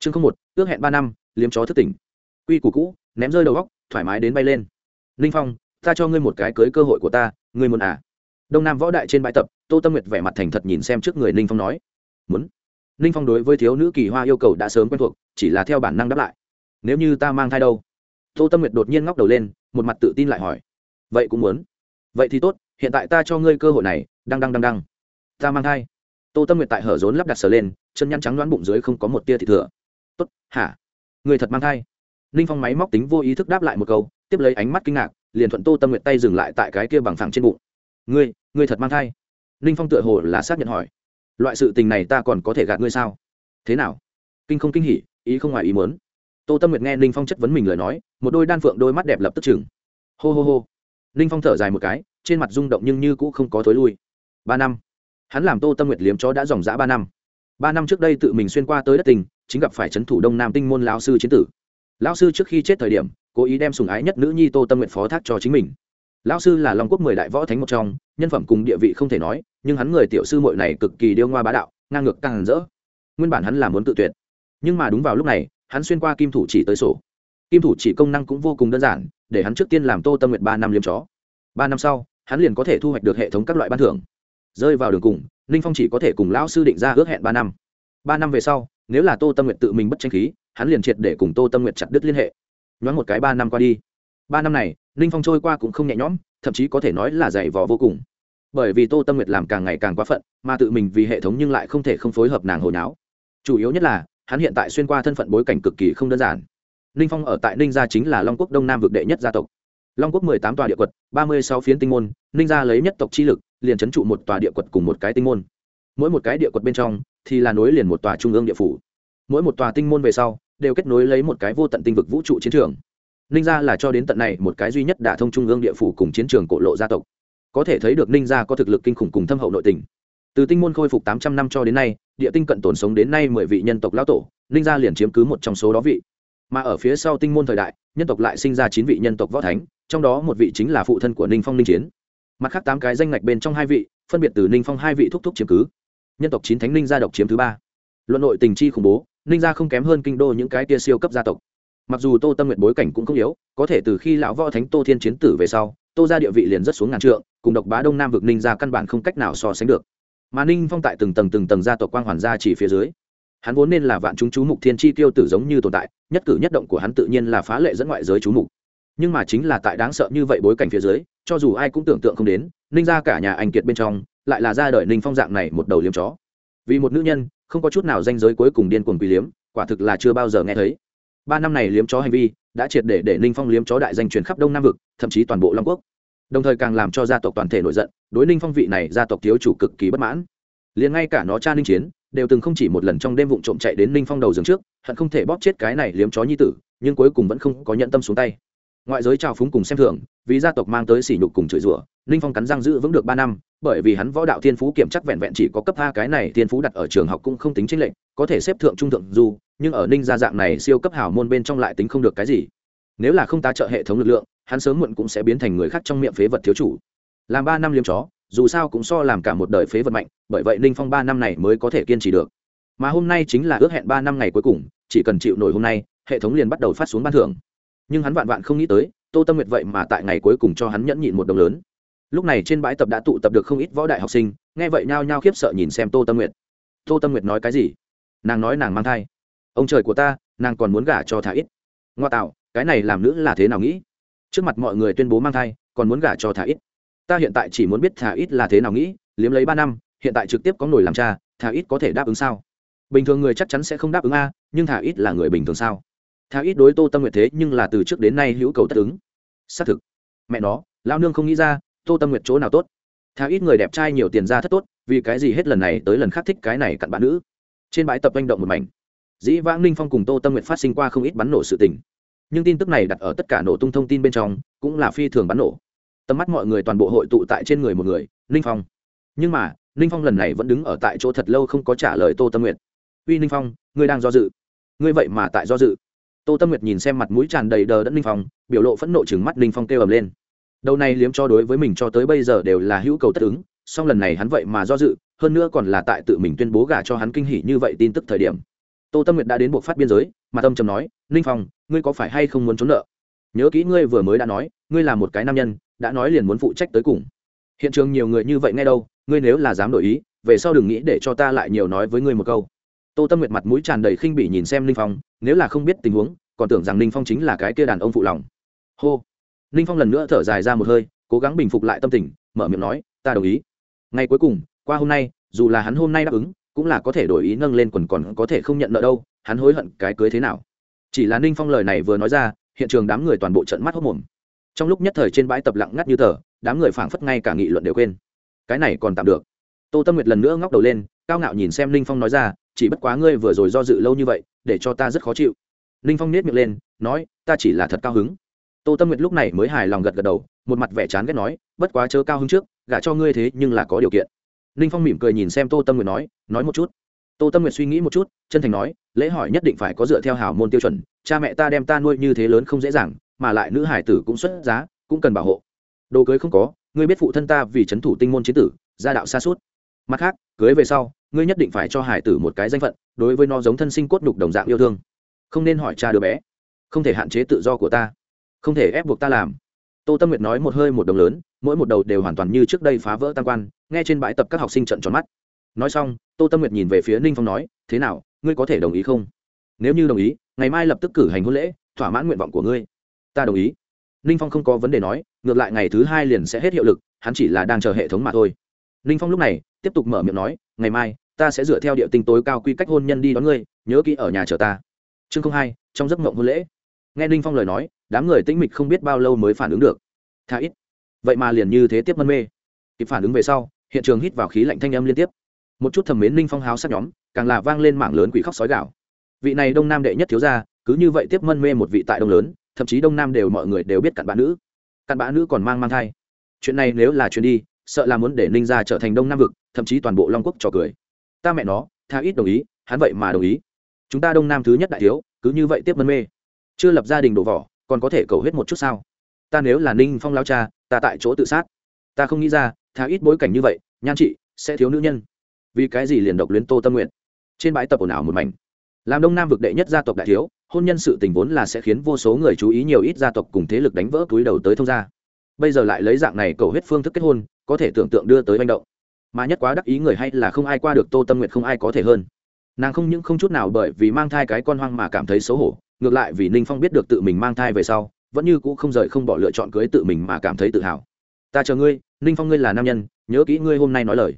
chương không một, ước hẹn ba năm, liếm chó thức tỉnh. Quy củ cũ, ném rơi đầu góc, thoải mái đến bay lên. Ninh phong, ta cho ngươi một cái cưới cơ hội của ta, ngươi muốn à? Đông nam võ đại trên bãi tập, tô tâm nguyệt vẻ mặt thành thật nhìn xem trước người ninh phong nói. Muốn. Ninh phong đối với thiếu nữ kỳ hoa yêu cầu đã sớm quen thuộc, chỉ là theo bản năng đáp lại. Nếu như ta mang thai đâu? Tô tâm nguyệt đột nhiên ngóc đầu lên, một mặt tự tin lại hỏi. Vậy cũng muốn. Vậy thì tốt, hiện tại ta cho ngươi cơ hội này đang đang đang đang ta mang thai. Tô tâm nguyệt tại hở rốn lắp đặt sờ lên, chân nhăn trắng đoán bụng dưới không có một tia thịt thừa tốt, hả? Người thật mang thai. Ninh phong máy móc tính vô ý thức đáp lại một câu, tiếp lấy ánh mắt kinh ngạc, liền thuận tô tâm nguyện tay dừng lại tại cái kia bằng phẳng trên bụng. Ngươi ngươi thật mang thai? Ninh phong tựa hồ là xác nhận hỏi. Loại sự tình này ta còn có thể gạt ngươi sao? Thế nào? Kinh không kinh hỉ, ý không ngoài ý muốn. Tô tâm nguyệt nghe ninh phong chất vấn mình lời nói, một đôi đan phượng đôi mắt đẹp lập tức chừng hô hô hô. Ninh phong thở dài một cái, trên mặt rung động nhưng như cũng không có thối lui. Ba năm. Hắn làm tô tâm nguyệt liếm chó đã dòng dã ba năm ba năm trước đây tự mình xuyên qua tới đất tình, chính gặp phải c h ấ n thủ đông nam tinh môn lao sư chiến tử. Lao sư trước khi chết thời điểm, cố ý đem sùng ái nhất nữ nhi tô tâm nguyện phó thác cho chính mình. Lao sư là long quốc mười đại võ thánh một trong, nhân phẩm cùng địa vị không thể nói, nhưng hắn người tiểu sư mội này cực kỳ điêu ngoa bá đạo, ngang ngược càng rỡ. Nguyên bản hắn là muốn tự tuyệt. Nhưng mà đúng vào lúc này, hắn xuyên qua kim thủ chỉ tới sổ. Kim thủ chỉ công năng cũng vô cùng đơn giản, để hắn trước tiên làm tô tâm nguyện ba năm liếm chó. Ba năm sau, hắn liền có thể thu hoạch được hệ thống các loại ban thưởng. Rơi vào đường cùng ninh phong chỉ có thể cùng lão sư định ra ước hẹn ba năm. Ba năm về sau, nếu là tô tâm nguyện tự mình bất tranh khí, hắn liền triệt để cùng tô tâm nguyện chặt đứt liên hệ. Nhoáng một cái ba năm qua đi. Ba năm này ninh phong trôi qua cũng không nhẹ nhõm, thậm chí có thể nói là dày vò vô cùng. Bởi vì tô tâm nguyệt làm càng ngày càng quá phận, mà tự mình vì hệ thống nhưng lại không thể không phối hợp nàng hồi náo. Chủ yếu nhất là, hắn hiện tại xuyên qua thân phận bối cảnh cực kỳ không đơn giản. Ninh phong ở tại ninh gia chính là long quốc đông nam vực đệ nhất gia tộc. Long quốc mười tám tòa địa quật, ba mươi sáu phiến tinh môn, ninh gia lấy nhất tộc chi lực liền trấn trụ một tòa địa quật cùng một cái tinh môn. Mỗi một cái địa quật bên trong thì là nối liền một tòa trung ương địa phủ. Mỗi một tòa tinh môn về sau đều kết nối lấy một cái vô tận tinh vực vũ trụ chiến trường. Ninh gia là cho đến tận này một cái duy nhất đả thông trung ương địa phủ cùng chiến trường cổ lộ gia tộc. Có thể thấy được ninh gia có thực lực kinh khủng cùng thâm hậu nội tình. Từ tinh môn khôi phục tám trăm năm cho đến nay, địa tinh cận tồn sống đến nay mười vị nhân tộc lão tổ, ninh gia liền chiếm cứ một trong số đó vị. Mà ở phía sau tinh môn thời đại, nhân tộc lại sinh ra chín vị nhân tộc võ thánh, trong đó một vị chính là phụ thân của ninh phong ninh chiến mặt khác tám cái danh ngạch bên trong hai vị, phân biệt từ ninh phong hai vị thúc thúc chiếm cứ. Nhân tộc chín thánh ninh gia độc chiếm thứ ba. Luận nội tình chi khủng bố, ninh gia không kém hơn kinh đô những cái tia siêu cấp gia tộc. Mặc dù tô tâm nguyện bối cảnh cũng không yếu, có thể từ khi lão võ thánh tô thiên chiến tử về sau, tô ra địa vị liền rất xuống ngàn trượng, cùng độc bá đông nam vực ninh gia căn bản không cách nào so sánh được. Mà ninh phong tại từng tầng từng tầng gia tộc quang hoàn gia chỉ phía dưới. Hắn vốn nên là vạn chúng chú mục thiên chi tiêu tử giống như tồn tại, nhất cử nhất động của hắn tự nhiên là phá lệ dẫn ngoại giới chú mục nhưng mà chính là tại đáng sợ như vậy bối cảnh phía dưới, cho dù ai cũng tưởng tượng không đến, ninh ra cả nhà anh kiệt bên trong, lại là ra đời ninh phong dạng này một đầu liếm chó. Vì một nữ nhân, không có chút nào danh giới cuối cùng điên cuồng quý liếm, quả thực là chưa bao giờ nghe thấy. Ba năm này liếm chó hành vi đã triệt để để ninh phong liếm chó đại danh truyền khắp đông nam vực, thậm chí toàn bộ long quốc. Đồng thời càng làm cho gia tộc toàn thể nổi giận, đối ninh phong vị này gia tộc thiếu chủ cực kỳ bất mãn. Liền ngay cả nó cha ninh chiến, đều từng không chỉ một lần trong đêm vụng trộm chạy đến ninh phong đầu giường trước, hận không thể bóp chết cái này liếm chó nhi tử, nhưng cuối cùng vẫn không có nhận tâm xuống tay ngoại giới trào phúng cùng xem thường, vì gia tộc mang tới sỉ nhục cùng chửi rủa, ninh phong cắn răng giữ vững được ba năm, bởi vì hắn võ đạo thiên phú kiểm chắc vẹn vẹn chỉ có cấp hai cái này thiên phú đặt ở trường học cũng không tính chính lệnh có thể xếp thượng trung thượng du nhưng ở ninh gia dạng này siêu cấp hảo môn bên trong lại tính không được cái gì. Nếu là không tá trợ hệ thống lực lượng, hắn sớm muộn cũng sẽ biến thành người khác trong miệng phế vật thiếu chủ. Làm ba năm liêm chó, dù sao cũng so làm cả một đời phế vật mạnh, bởi vậy ninh phong ba năm này mới có thể kiên trì được. Mà hôm nay chính là ước hẹn ba năm ngày cuối cùng, chỉ cần chịu nổi hôm nay, hệ thống liền bắt đầu phát xuống ban thưởng nhưng hắn vạn vạn không nghĩ tới, tô tâm nguyệt vậy mà tại ngày cuối cùng cho hắn nhẫn nhịn một đồng lớn. Lúc này trên bãi tập đã tụ tập được không ít võ đại học sinh, nghe vậy nhao nhao khiếp sợ nhìn xem tô tâm nguyệt. Tô tâm nguyệt nói cái gì? Nàng nói nàng mang thai. Ông trời của ta, nàng còn muốn gả cho thả ít. Ngoa tạo, cái này làm nữ là thế nào nghĩ? Trước mặt mọi người tuyên bố mang thai, còn muốn gả cho thả ít. Ta hiện tại chỉ muốn biết thả ít là thế nào nghĩ, liếm lấy ba năm, hiện tại trực tiếp có nổi làm cha, thả ít có thể đáp ứng sao? Bình thường người chắc chắn sẽ không đáp ứng a, nhưng thả ít là người bình thường sao? Thả ít đối tô tâm nguyệt thế nhưng là từ trước đến nay hữu cầu tất ứng. Xác thực. Mẹ nó lao nương không nghĩ ra, tô tâm nguyệt chỗ nào tốt. Thả ít người đẹp trai nhiều tiền ra thất tốt, vì cái gì hết lần này tới lần khác thích cái này cặn bạn nữ. Trên bãi tập manh động một mảnh. Dĩ vãng ninh phong cùng tô tâm nguyệt phát sinh qua không ít bắn nổ sự tình. Nhưng tin tức này đặt ở tất cả nổ tung thông tin bên trong, cũng là phi thường bắn nổ. Tầm mắt mọi người toàn bộ hội tụ tại trên người một người, ninh phong. Nhưng mà, ninh phong lần này vẫn đứng ở tại chỗ thật lâu không có trả lời tô tâm nguyệt. Uy ninh phong, ngươi đang do dự. Ngươi vậy mà tại do dự tô tâm nguyệt nhìn xem mặt mũi tràn đầy đờ đẫn ninh phong, biểu lộ phẫn nộ chừng mắt ninh phong kêu ầm lên. Đầu này liếm cho đối với mình cho tới bây giờ đều là hữu cầu tất ứng, song lần này hắn vậy mà do dự, hơn nữa còn là tại tự mình tuyên bố gả cho hắn kinh hỉ như vậy tin tức thời điểm. Tô tâm nguyệt đã đến buộc phát biên giới, mà tâm trầm nói ninh phong, ngươi có phải hay không muốn trốn nợ? Nhớ kỹ ngươi vừa mới đã nói, ngươi là một cái nam nhân, đã nói liền muốn phụ trách tới cùng. Hiện trường nhiều người như vậy ngay đâu, ngươi nếu là dám đổi ý, về sau đừng nghĩ để cho ta lại nhiều nói với ngươi một câu tô tâm nguyệt mặt mũi tràn đầy khinh bỉ nhìn xem ninh phong, nếu là không biết tình huống, còn tưởng rằng ninh phong chính là cái kia đàn ông phụ lòng. Hô. Ninh phong lần nữa thở dài ra một hơi, cố gắng bình phục lại tâm tình, mở miệng nói, ta đồng ý. Ngày cuối cùng, qua hôm nay, dù là hắn hôm nay đáp ứng, cũng là có thể đổi ý nâng lên quần còn có thể không nhận nợ đâu, hắn hối hận cái cưới thế nào? Chỉ là ninh phong lời này vừa nói ra, hiện trường đám người toàn bộ trận mắt hốc mồm trong lúc nhất thời trên bãi tập lặng ngắt như tờ, đám người phảng phất ngay cả nghị luận đều quên. Cái này còn tạm được. Tô tâm nguyệt lần nữa ngóc đầu lên, cao ngạo nhìn xem ninh phong nói ra chỉ bất quá ngươi vừa rồi do dự lâu như vậy, để cho ta rất khó chịu. Ninh phong nết miệng lên, nói, ta chỉ là thật cao hứng. Tô tâm nguyệt lúc này mới hài lòng gật gật đầu, một mặt vẻ chán ghét nói, bất quá chớ cao hứng trước, gả cho ngươi thế nhưng là có điều kiện. Ninh phong mỉm cười nhìn xem tô tâm nguyệt nói nói một chút. Tô tâm nguyệt suy nghĩ một chút, chân thành nói, lễ hỏi nhất định phải có dựa theo hào môn tiêu chuẩn, cha mẹ ta đem ta nuôi như thế lớn không dễ dàng, mà lại nữ hải tử cũng xuất giá, cũng cần bảo hộ. Đồ cưới không có, ngươi biết phụ thân ta vì c h ấ n thủ tinh môn chiến tử, gia đạo xa suốt. Mặt khác, cưới về sau ngươi nhất định phải cho hải tử một cái danh phận, đối với nó giống thân sinh cốt nhục đồng dạng yêu thương. Không nên hỏi cha đứa bé. Không thể hạn chế tự do của ta. Không thể ép buộc ta làm. Tô tâm nguyệt nói một hơi một đồng lớn, mỗi một đầu đều hoàn toàn như trước đây phá vỡ tam quan, nghe trên bãi tập các học sinh trận tròn mắt. Nói xong, tô tâm nguyệt nhìn về phía ninh phong nói, thế nào, ngươi có thể đồng ý không? Nếu như đồng ý, ngày mai lập tức cử hành hôn lễ, thỏa mãn nguyện vọng của ngươi. Ta đồng ý. Ninh phong không có vấn đề nói, ngược lại ngày thứ hai liền sẽ hết hiệu lực, hắn chỉ là đang chờ hệ thống mà thôi. Ninh phong lúc này tiếp tục mở miệng nói, ngày mai ta sẽ dựa theo địa tinh tối cao quy cách hôn nhân đi đón ngươi, nhớ kỹ ở nhà chờ ta. Chương không hai, trong giấc mộng hôn lễ. Nghe ninh phong lời nói, đám người tĩnh mịch không biết bao lâu mới phản ứng được. Thà ít. Vậy mà liền như thế tiếp mân mê. Kịp phản ứng về sau, hiện trường hít vào khí lạnh thanh âm liên tiếp. Một chút thầm mến ninh phong háo sát nhóm, càng là vang lên mảng lớn quỷ khóc sói gạo vị này đông nam đệ nhất thiếu gia, cứ như vậy tiếp mân mê một vị tại đông lớn, thậm chí đông nam đều mọi người đều biết cặn bã nữ. Cặn bã nữ còn mang mang thai. Chuyện này nếu là chuyện đi, sợ là muốn để ninh gia trở thành đông nam vực, thậm chí toàn bộ long quốc trò cười ta mẹ nó, tha ít đồng ý, hắn vậy mà đồng ý. Chúng ta đông nam thứ nhất đại thiếu, cứ như vậy tiếp mân mê. Chưa lập gia đình đổ vỏ, còn có thể cầu hết một chút sao? Ta nếu là ninh phong lao cha, ta tại chỗ tự sát. Ta không nghĩ ra, tha ít bối cảnh như vậy, nhan chị, sẽ thiếu nữ nhân. Vì cái gì liền độc luyến tô tâm nguyện trên bãi tập ồn ào một mảnh. Làm đông nam vực đệ nhất gia tộc đại thiếu, hôn nhân sự tình vốn là sẽ khiến vô số người chú ý nhiều ít gia tộc cùng thế lực đánh vỡ túi đầu tới thông gia. Bây giờ lại lấy dạng này cầu hết phương thức kết hôn, có thể tưởng tượng đưa tới manh động mà nhất quá đắc ý người hay là không ai qua được tô tâm nguyện không ai có thể hơn. Nàng không những không chút nào bởi vì mang thai cái con hoang mà cảm thấy xấu hổ, ngược lại vì ninh phong biết được tự mình mang thai về sau, vẫn như cũ không rời không bỏ lựa chọn cưới tự mình mà cảm thấy tự hào. Ta chờ ngươi, ninh phong ngươi là nam nhân, nhớ kỹ ngươi hôm nay nói lời.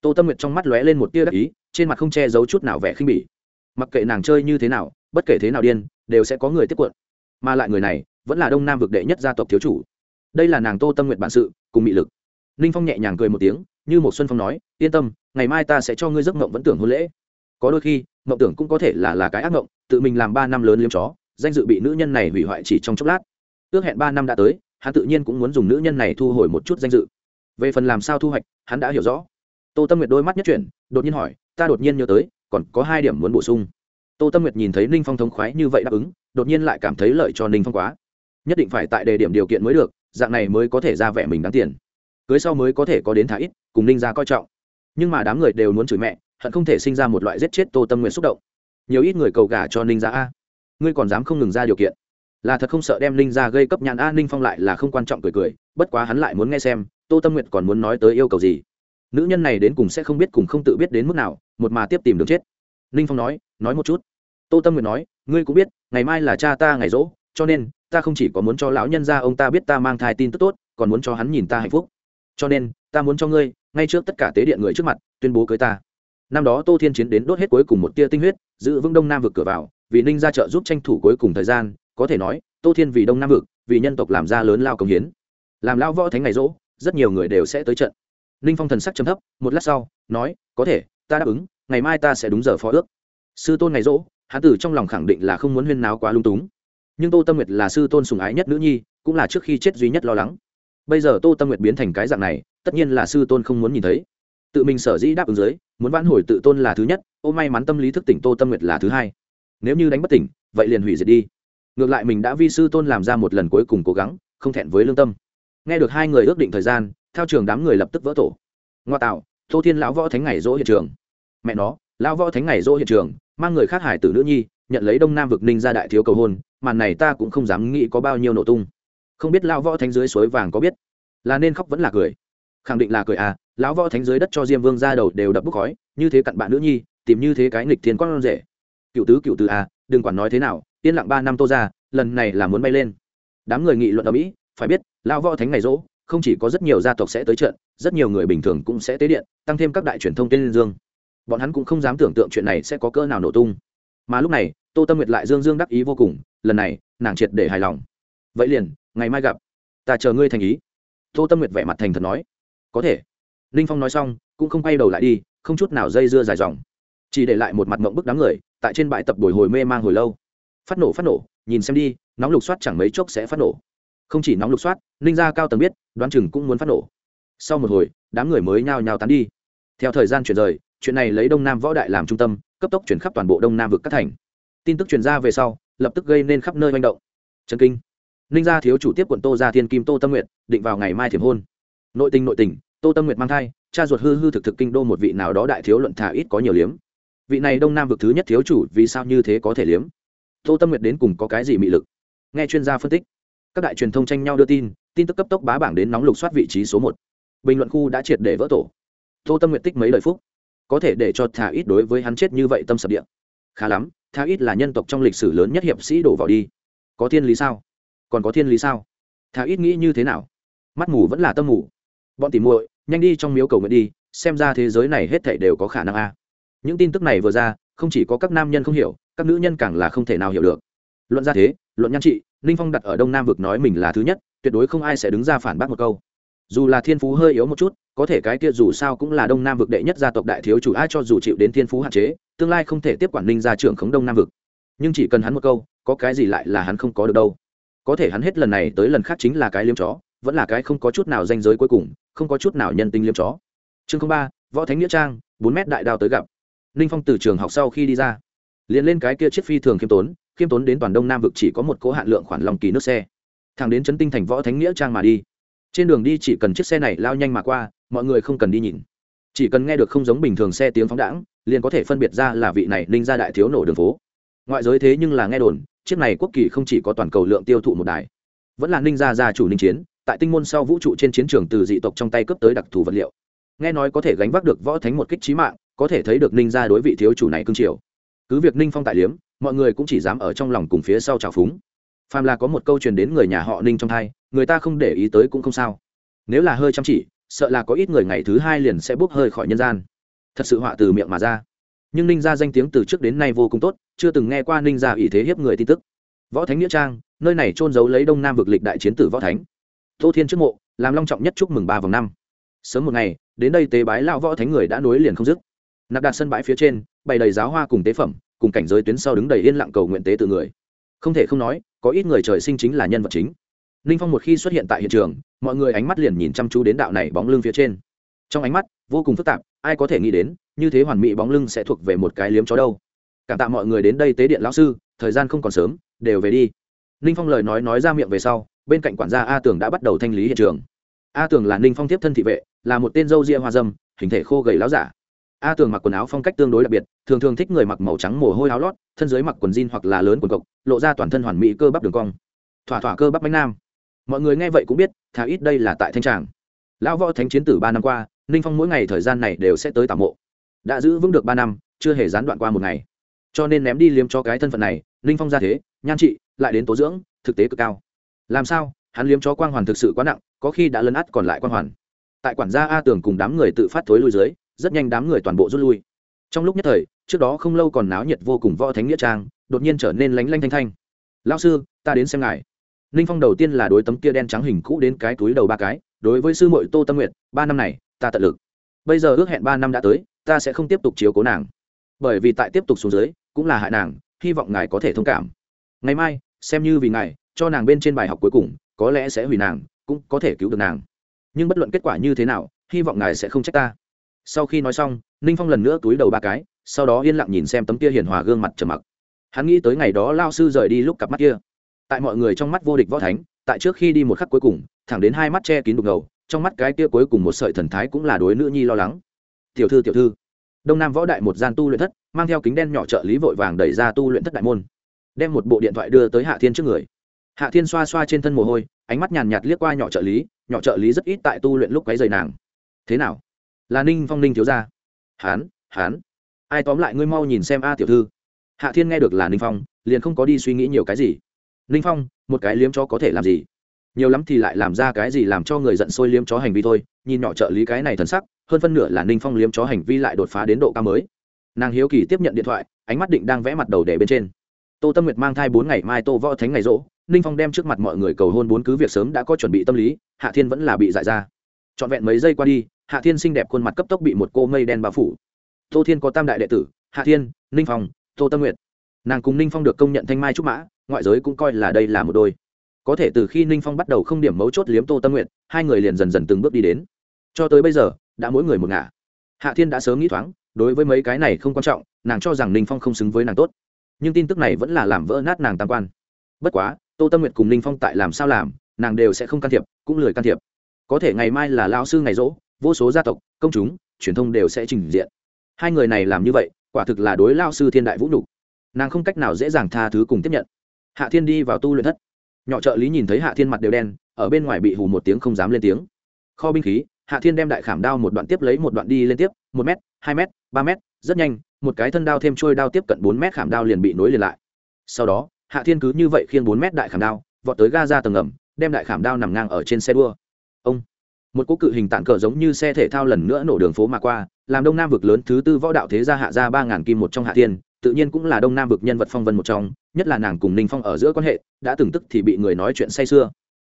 Tô tâm nguyệt trong mắt lóe lên một tia đắc ý, trên mặt không che giấu chút nào vẻ khinh bỉ. Mặc kệ nàng chơi như thế nào, bất kể thế nào điên, đều sẽ có người tiếp cuộn. Mà lại người này, vẫn là đông nam vực đệ nhất gia tộc thiếu chủ. Đây là nàng tô tâm nguyện bản sự, cùng mị lực. Ninh phong nhẹ nhàng cười một tiếng như một xuân phong nói, yên tâm, ngày mai ta sẽ cho ngươi giấc mộng vẫn tưởng hôn lễ. Có đôi khi, mộng tưởng cũng có thể là là cái ác mộng, tự mình làm ba năm lớn liếm chó, danh dự bị nữ nhân này hủy hoại chỉ trong chốc lát. Ước hẹn ba năm đã tới, hắn tự nhiên cũng muốn dùng nữ nhân này thu hồi một chút danh dự. Về phần làm sao thu hoạch, hắn đã hiểu rõ. Tô tâm nguyệt đôi mắt nhất chuyển, đột nhiên hỏi, ta đột nhiên nhớ tới, còn có hai điểm muốn bổ sung. Tô tâm nguyệt nhìn thấy ninh phong thống khoái như vậy đáp ứng, đột nhiên lại cảm thấy lợi cho ninh phong quá. Nhất định phải tại đề điểm điều kiện mới được, dạng này mới có thể ra vẻ mình đáng tiền. Cưới sau mới có thể có đến thả ít cùng ninh gia coi trọng. Nhưng mà đám người đều muốn chửi mẹ, hận không thể sinh ra một loại giết chết tô tâm nguyện xúc động. Nhiều ít người cầu gả cho ninh gia a. Ngươi còn dám không ngừng ra điều kiện. Là thật không sợ đem ninh gia gây cấp nhãn a ninh phong lại là không quan trọng cười cười, bất quá hắn lại muốn nghe xem, tô tâm nguyện còn muốn nói tới yêu cầu gì. Nữ nhân này đến cùng sẽ không biết cùng không tự biết đến mức nào, một mà tiếp tìm đường chết. Ninh phong nói nói một chút. Tô tâm nguyện nói, ngươi cũng biết, ngày mai là cha ta ngày rỗ, cho nên, ta không chỉ có muốn cho lão nhân gia ông ta biết ta mang thai tin tức tốt, còn muốn cho hắn nhìn ta hạnh phúc. Cho nên, ta muốn cho ngươi ngay trước tất cả tế điện người trước mặt, tuyên bố cưới ta. Năm đó tô thiên chiến đến đốt hết cuối cùng một tia tinh huyết, giữ vững đông nam vực cửa vào, vì ninh ra chợ giúp tranh thủ cuối cùng thời gian, có thể nói, tô thiên vì đông nam vực, vì nhân tộc làm ra lớn lao công hiến. Làm lao võ thánh ngày rỗ, rất nhiều người đều sẽ tới trận. Ninh phong thần sắc chấm thấp, một lát sau, nói, có thể, ta đáp ứng, ngày mai ta sẽ đúng giờ phó ước. Sư tôn ngày rỗ hán tử trong lòng khẳng định là không muốn huyên náo quá lung túng. Nhưng tô tâm nguyệt là sư tôn sùng ái nhất nữ nhi, cũng là trước khi chết duy nhất lo lắng bây giờ tô tâm nguyệt biến thành cái dạng này, tất nhiên là sư tôn không muốn nhìn thấy. Tự mình sở dĩ đáp ứng dưới, muốn vãn hồi tự tôn là thứ nhất, ô may mắn tâm lý thức tỉnh tô tâm nguyệt là thứ hai. Nếu như đánh bất tỉnh, vậy liền hủy diệt đi. Ngược lại mình đã vi sư tôn làm ra một lần cuối cùng cố gắng, không thẹn với lương tâm. Nghe được hai người ước định thời gian theo trường đám người lập tức vỡ tổ. Ngoa tạo, tô thiên lão võ thánh ngày dỗ hiện trường. Mẹ nó, lão võ thánh ngày dỗ hiện trường, mang người khác hải tử nữ nhi, nhận lấy đông nam vực ninh ra đại thiếu cầu hôn, màn này ta cũng không dám nghĩ có bao nhiêu nổ tung không biết lão võ thánh dưới suối vàng có biết? Là nên khóc vẫn là cười? Khẳng định là cười à lão võ thánh dưới đất cho diêm vương ra đầu đều đập bốc khói, như thế cặn bạn nữ nhi, tìm như thế cái nghịch thiên con rể. Cựu tứ cựu tứ à đừng quản nói thế nào, yên lặng ba năm tô ra, lần này là muốn bay lên. Đám người nghị luận ở mỹ, phải biết, lão võ thánh ngày rỗ, không chỉ có rất nhiều gia tộc sẽ tới trận, rất nhiều người bình thường cũng sẽ tới điện, tăng thêm các đại truyền thông tên dương. Bọn hắn cũng không dám tưởng tượng chuyện này sẽ có cỡ nào nổ tung. Mà lúc này, tô tâm nguyệt lại dương dương đắc ý vô cùng, lần này, nàng triệt để hài lòng. Vậy liền ngày mai gặp. Ta chờ ngươi thành ý. Tô tâm nguyệt vẻ mặt thành thật nói. Có thể. Ninh phong nói xong, cũng không quay đầu lại đi, không chút nào dây dưa dài dòng. Chỉ để lại một mặt mộng bức đám người, tại trên bãi tập bồi hồi mê mang hồi lâu. Phát nổ phát nổ, nhìn xem đi, nóng lục soát chẳng mấy chốc sẽ phát nổ. Không chỉ nóng lục soát ninh gia cao tầng biết, đoán chừng cũng muốn phát nổ. Sau một hồi, đám người mới nhao nhao tán đi. Theo thời gian chuyển rời, chuyện này lấy đông nam võ đại làm trung tâm, cấp tốc chuyển khắp toàn bộ đông nam vực các thành. Tin tức truyền ra về sau, lập tức gây nên khắp nơi manh động. Trần kinh ninh gia thiếu chủ tiếp quận tô gia thiên kim tô tâm nguyệt, định vào ngày mai thiểm hôn. Nội tình nội tình, tô tâm nguyệt mang thai, cha ruột hư hư thực thực kinh đô một vị nào đó đại thiếu luận thả ít có nhiều liếm. Vị này đông nam vực thứ nhất thiếu chủ, vì sao như thế có thể liếm? Tô tâm nguyệt đến cùng có cái gì mị lực? Nghe chuyên gia phân tích, các đại truyền thông tranh nhau đưa tin tin tức cấp tốc bá bảng đến nóng lục soát vị trí số một. Bình luận khu đã triệt để vỡ tổ. Tô tâm nguyện tích mấy lời phúc? Có thể để cho thả ít đối với hắn chết như vậy tâm sập địa. Khá lắm, thả ít là nhân tộc trong lịch sử lớn nhất hiệp sĩ đổ vào đi. Có thiên lý sao? Còn có thiên lý sao? Thà ít nghĩ như thế nào? Mắt mù vẫn là tâm mù. Bọn tỉ muội, nhanh đi trong miếu cầu nguyện đi, xem ra thế giới này hết thảy đều có khả năng a. Những tin tức này vừa ra, không chỉ có các nam nhân không hiểu, các nữ nhân càng là không thể nào hiểu được. Luận ra thế, luận nhan trị, ninh phong đặt ở đông nam vực nói mình là thứ nhất, tuyệt đối không ai sẽ đứng ra phản bác một câu. Dù là thiên phú hơi yếu một chút, có thể cái kia dù sao cũng là đông nam vực đệ nhất gia tộc đại thiếu chủ, ai cho dù chịu đến thiên phú hạn chế, tương lai không thể tiếp quản ninh ra trưởng khống đông nam vực. Nhưng chỉ cần hắn một câu, có cái gì lại là hắn không có được đâu có thể hắn hết lần này tới lần khác chính là cái liêm chó, vẫn là cái không có chút nào danh giới cuối cùng, không có chút nào nhân tính liêm chó. Chương ba, võ thánh nghĩa trang, bốn mét đại đao tới gặp. Ninh phong từ trường học sau khi đi ra, liền lên cái kia chiếc phi thường khiêm tốn khiêm tốn đến toàn đông nam vực chỉ có một cố hạn lượng khoản lòng kỳ nước xe. Thẳng đến chấn tinh thành võ thánh nghĩa trang mà đi. Trên đường đi chỉ cần chiếc xe này lao nhanh mà qua, mọi người không cần đi nhìn. Chỉ cần nghe được không giống bình thường xe tiếng phóng đãng, liền có thể phân biệt ra là vị này ninh ra đại thiếu nổ đường phố. Ngoại giới thế nhưng là nghe đồn chiếc này quốc kỳ không chỉ có toàn cầu lượng tiêu thụ một đài, vẫn là ninh gia gia chủ ninh chiến, tại tinh môn sau vũ trụ trên chiến trường từ dị tộc trong tay cướp tới đặc thù vật liệu. Nghe nói có thể gánh vác được võ thánh một kích trí mạng, có thể thấy được ninh gia đối vị thiếu chủ này cương triều. Cứ việc ninh phong tại liếm, mọi người cũng chỉ dám ở trong lòng cùng phía sau trào phúng. Phàm là có một câu truyền đến người nhà họ ninh trong thai, người ta không để ý tới cũng không sao. Nếu là hơi chăm chỉ, sợ là có ít người ngày thứ hai liền sẽ bốc hơi khỏi nhân gian. Thật sự họa từ miệng mà ra nhưng ninh gia danh tiếng từ trước đến nay vô cùng tốt, chưa từng nghe qua ninh gia ủy thế hiếp người tin tức. Võ thánh nghĩa trang, nơi này trôn giấu lấy đông nam vực lịch đại chiến tử võ thánh. Tô thiên trước mộ, làm long trọng nhất chúc mừng ba vòng năm. Sớm một ngày, đến đây tế bái lão võ thánh người đã nối liền không dứt. Nạp đạt sân bãi phía trên, bày đầy giáo hoa cùng tế phẩm, cùng cảnh giới tuyến sau đứng đầy yên lặng cầu nguyện tế tự người. Không thể không nói, có ít người trời sinh chính là nhân vật chính. Ninh phong một khi xuất hiện tại hiện trường, mọi người ánh mắt liền nhìn chăm chú đến đạo này bóng lưng phía trên. Trong ánh mắt, vô cùng phức tạp, ai có thể nghĩ đến như thế hoàn mỹ bóng lưng sẽ thuộc về một cái liếm chó đâu. Cảm tạ mọi người đến đây tế điện lão sư, thời gian không còn sớm, đều về đi. Ninh phong lời nói nói ra miệng về sau, bên cạnh quản gia a tường đã bắt đầu thanh lý hiện trường. A tường là ninh phong tiếp thân thị vệ, là một tên dâu ria hoa dâm, hình thể khô gầy láo giả. A tường mặc quần áo phong cách tương đối đặc biệt, thường thường thích người mặc màu trắng mồ hôi áo lót, thân dưới mặc quần jean hoặc là lớn quần cộc, lộ ra toàn thân hoàn mỹ cơ bắp đường cong. Thỏa thỏa cơ bắp bánh nam. Mọi người nghe vậy cũng biết, thà ít đây là tại thanh tràng. Lão võ thánh chiến tử ba năm qua, ninh phong mỗi ngày thời gian này đều sẽ tới tảo mộ đã giữ vững được ba năm, chưa hề gián đoạn qua một ngày. Cho nên ném đi liếm cho cái thân phận này ninh phong ra thế, nhan trị, lại đến tố dưỡng, thực tế cực cao. Làm sao? Hắn liếm cho quang hoàn thực sự quá nặng, có khi đã lấn át còn lại quang hoàn. Tại quản gia a tường cùng đám người tự phát thối lui dưới, rất nhanh đám người toàn bộ rút lui. Trong lúc nhất thời, trước đó không lâu còn náo nhiệt vô cùng võ thánh nghĩa trang, đột nhiên trở nên lánh lanh thanh thanh. Lao sư, ta đến xem ngài. Ninh phong đầu tiên là đối tấm kia đen trắng hình cũ đến cái túi đầu ba cái, đối với sư mội tô tâm nguyện ba năm này, ta tận lực. Bây giờ ước hẹn ba năm đã tới ta sẽ không tiếp tục chiếu cố nàng. Bởi vì tại tiếp tục xuống dưới, cũng là hại nàng, hy vọng ngài có thể thông cảm. Ngày mai, xem như vì ngài, cho nàng bên trên bài học cuối cùng, có lẽ sẽ hủy nàng, cũng có thể cứu được nàng. Nhưng bất luận kết quả như thế nào, hy vọng ngài sẽ không trách ta. Sau khi nói xong, ninh phong lần nữa túi đầu ba cái, sau đó yên lặng nhìn xem tấm kia hiền hòa gương mặt trầm mặc. Hắn nghĩ tới ngày đó lao sư rời đi lúc cặp mắt kia. Tại mọi người trong mắt vô địch võ thánh, tại trước khi đi một khắc cuối cùng, thẳng đến hai mắt che kín đục ngầu, trong mắt cái kia cuối cùng một sợi thần thái cũng là đối nữ nhi lo lắng tiểu thư tiểu thư. Đông nam võ đại một gian tu luyện thất, mang theo kính đen nhỏ trợ lý vội vàng đẩy ra tu luyện thất đại môn. Đem một bộ điện thoại đưa tới hạ thiên trước người. Hạ thiên xoa xoa trên thân mồ hôi, ánh mắt nhàn nhạt liếc qua nhỏ trợ lý, nhỏ trợ lý rất ít tại tu luyện lúc quấy dày nàng. Thế nào? Là ninh phong ninh thiếu ra hán hán. Ai tóm lại ngươi mau nhìn xem a tiểu thư. Hạ thiên nghe được là ninh phong, liền không có đi suy nghĩ nhiều cái gì. Ninh phong, một cái liếm chó có thể làm gì? Nhiều lắm thì lại làm ra cái gì làm cho người giận sôi liếm chó hành vi thôi, nhìn nhỏ trợ lý cái này thần sắc hơn phân nửa là ninh phong liếm chó hành vi lại đột phá đến độ cao mới. Nàng hiếu kỳ tiếp nhận điện thoại, ánh mắt định đang vẽ mặt đầu để bên trên. Tô tâm nguyệt mang thai bốn ngày, mai tô võ thánh ngày rỗ, ninh phong đem trước mặt mọi người cầu hôn bốn cứ việc sớm đã có chuẩn bị tâm lý, hạ thiên vẫn là bị dại ra. Trọn vẹn mấy giây qua đi, hạ thiên xinh đẹp khuôn mặt cấp tốc bị một cô mây đen bao phủ. Tô thiên có tam đại đệ tử, hạ thiên, ninh phong, tô tâm nguyệt. Nàng cùng ninh phong được công nhận thanh mai trúc mã, ngoại giới cũng coi là đây là một đôi. Có thể từ khi ninh phong bắt đầu không điểm mấu chốt liếm tô tâm nguyện hai người liền dần dần từng bước đi đến. Cho tới bây giờ đã mỗi người một ngả. Hạ thiên đã sớm nghĩ thoáng, đối với mấy cái này không quan trọng, nàng cho rằng ninh phong không xứng với nàng tốt. Nhưng tin tức này vẫn là làm vỡ nát nàng tam quan. Bất quá, tô tâm nguyện cùng ninh phong tại làm sao làm, nàng đều sẽ không can thiệp, cũng lười can thiệp. Có thể ngày mai là lao sư ngày rỗ, vô số gia tộc, công chúng, truyền thông đều sẽ trình diện. Hai người này làm như vậy, quả thực là đối lao sư thiên đại vũ nhục. Nàng không cách nào dễ dàng tha thứ cùng tiếp nhận. Hạ thiên đi vào tu luyện thất. Nhỏ trợ lý nhìn thấy hạ thiên mặt đều đen, ở bên ngoài bị hù một tiếng không dám lên tiếng. Kho binh khí hạ thiên đem đại khảm đao một đoạn tiếp lấy một đoạn đi lên tiếp, một m hai m ba m rất nhanh, một cái thân đao thêm trôi đao tiếp cận bốn m khảm đao liền bị nối liền lại. Sau đó, hạ thiên cứ như vậy khiêng bốn m đại khảm đao, vọt tới ga ra tầng ngầm, đem đại khảm đao nằm ngang ở trên xe đua. Ông! Một cỗ cự hình tản cờ giống như xe thể thao lần nữa nổ đường phố mà qua, làm đông nam vực lớn thứ tư võ đạo thế gia hạ ra ba ngàn kim một trong hạ thiên, tự nhiên cũng là đông nam vực nhân vật phong vân một trong, nhất là nàng cùng ninh phong ở giữa quan hệ, đã từng tức thì bị người nói chuyện say sưa.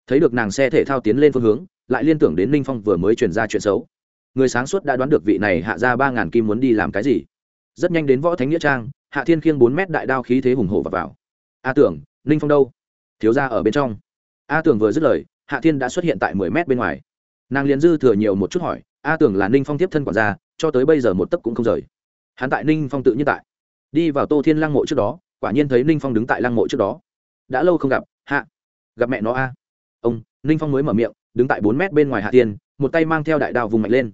Thấy được nàng xe thể thao tiến lên phương hướng lại liên tưởng đến ninh phong vừa mới truyền ra chuyện xấu. Người sáng suốt đã đoán được vị này hạ ra ba ngàn kim muốn đi làm cái gì. Rất nhanh đến võ thánh nghĩa trang, hạ thiên khiêng bốn mét đại đao khí thế hùng hổ và vào. A tưởng ninh phong đâu? Thiếu ra ở bên trong. A tưởng vừa dứt lời, hạ thiên đã xuất hiện tại mười mét bên ngoài. Nàng liền dư thừa nhiều một chút hỏi, a tưởng là ninh phong tiếp thân quản gia, cho tới bây giờ một tấc cũng không rời. Hắn tại ninh phong tự nhiên tại. Đi vào tô thiên lăng mộ trước đó, quả nhiên thấy ninh phong đứng tại lăng mộ trước đó. Đã lâu không gặp, hạ, gặp mẹ nó a. Ông ninh phong mới mở miệng đứng tại bốn mét bên ngoài hạ tiên, một tay mang theo đại đao vùng mạnh lên.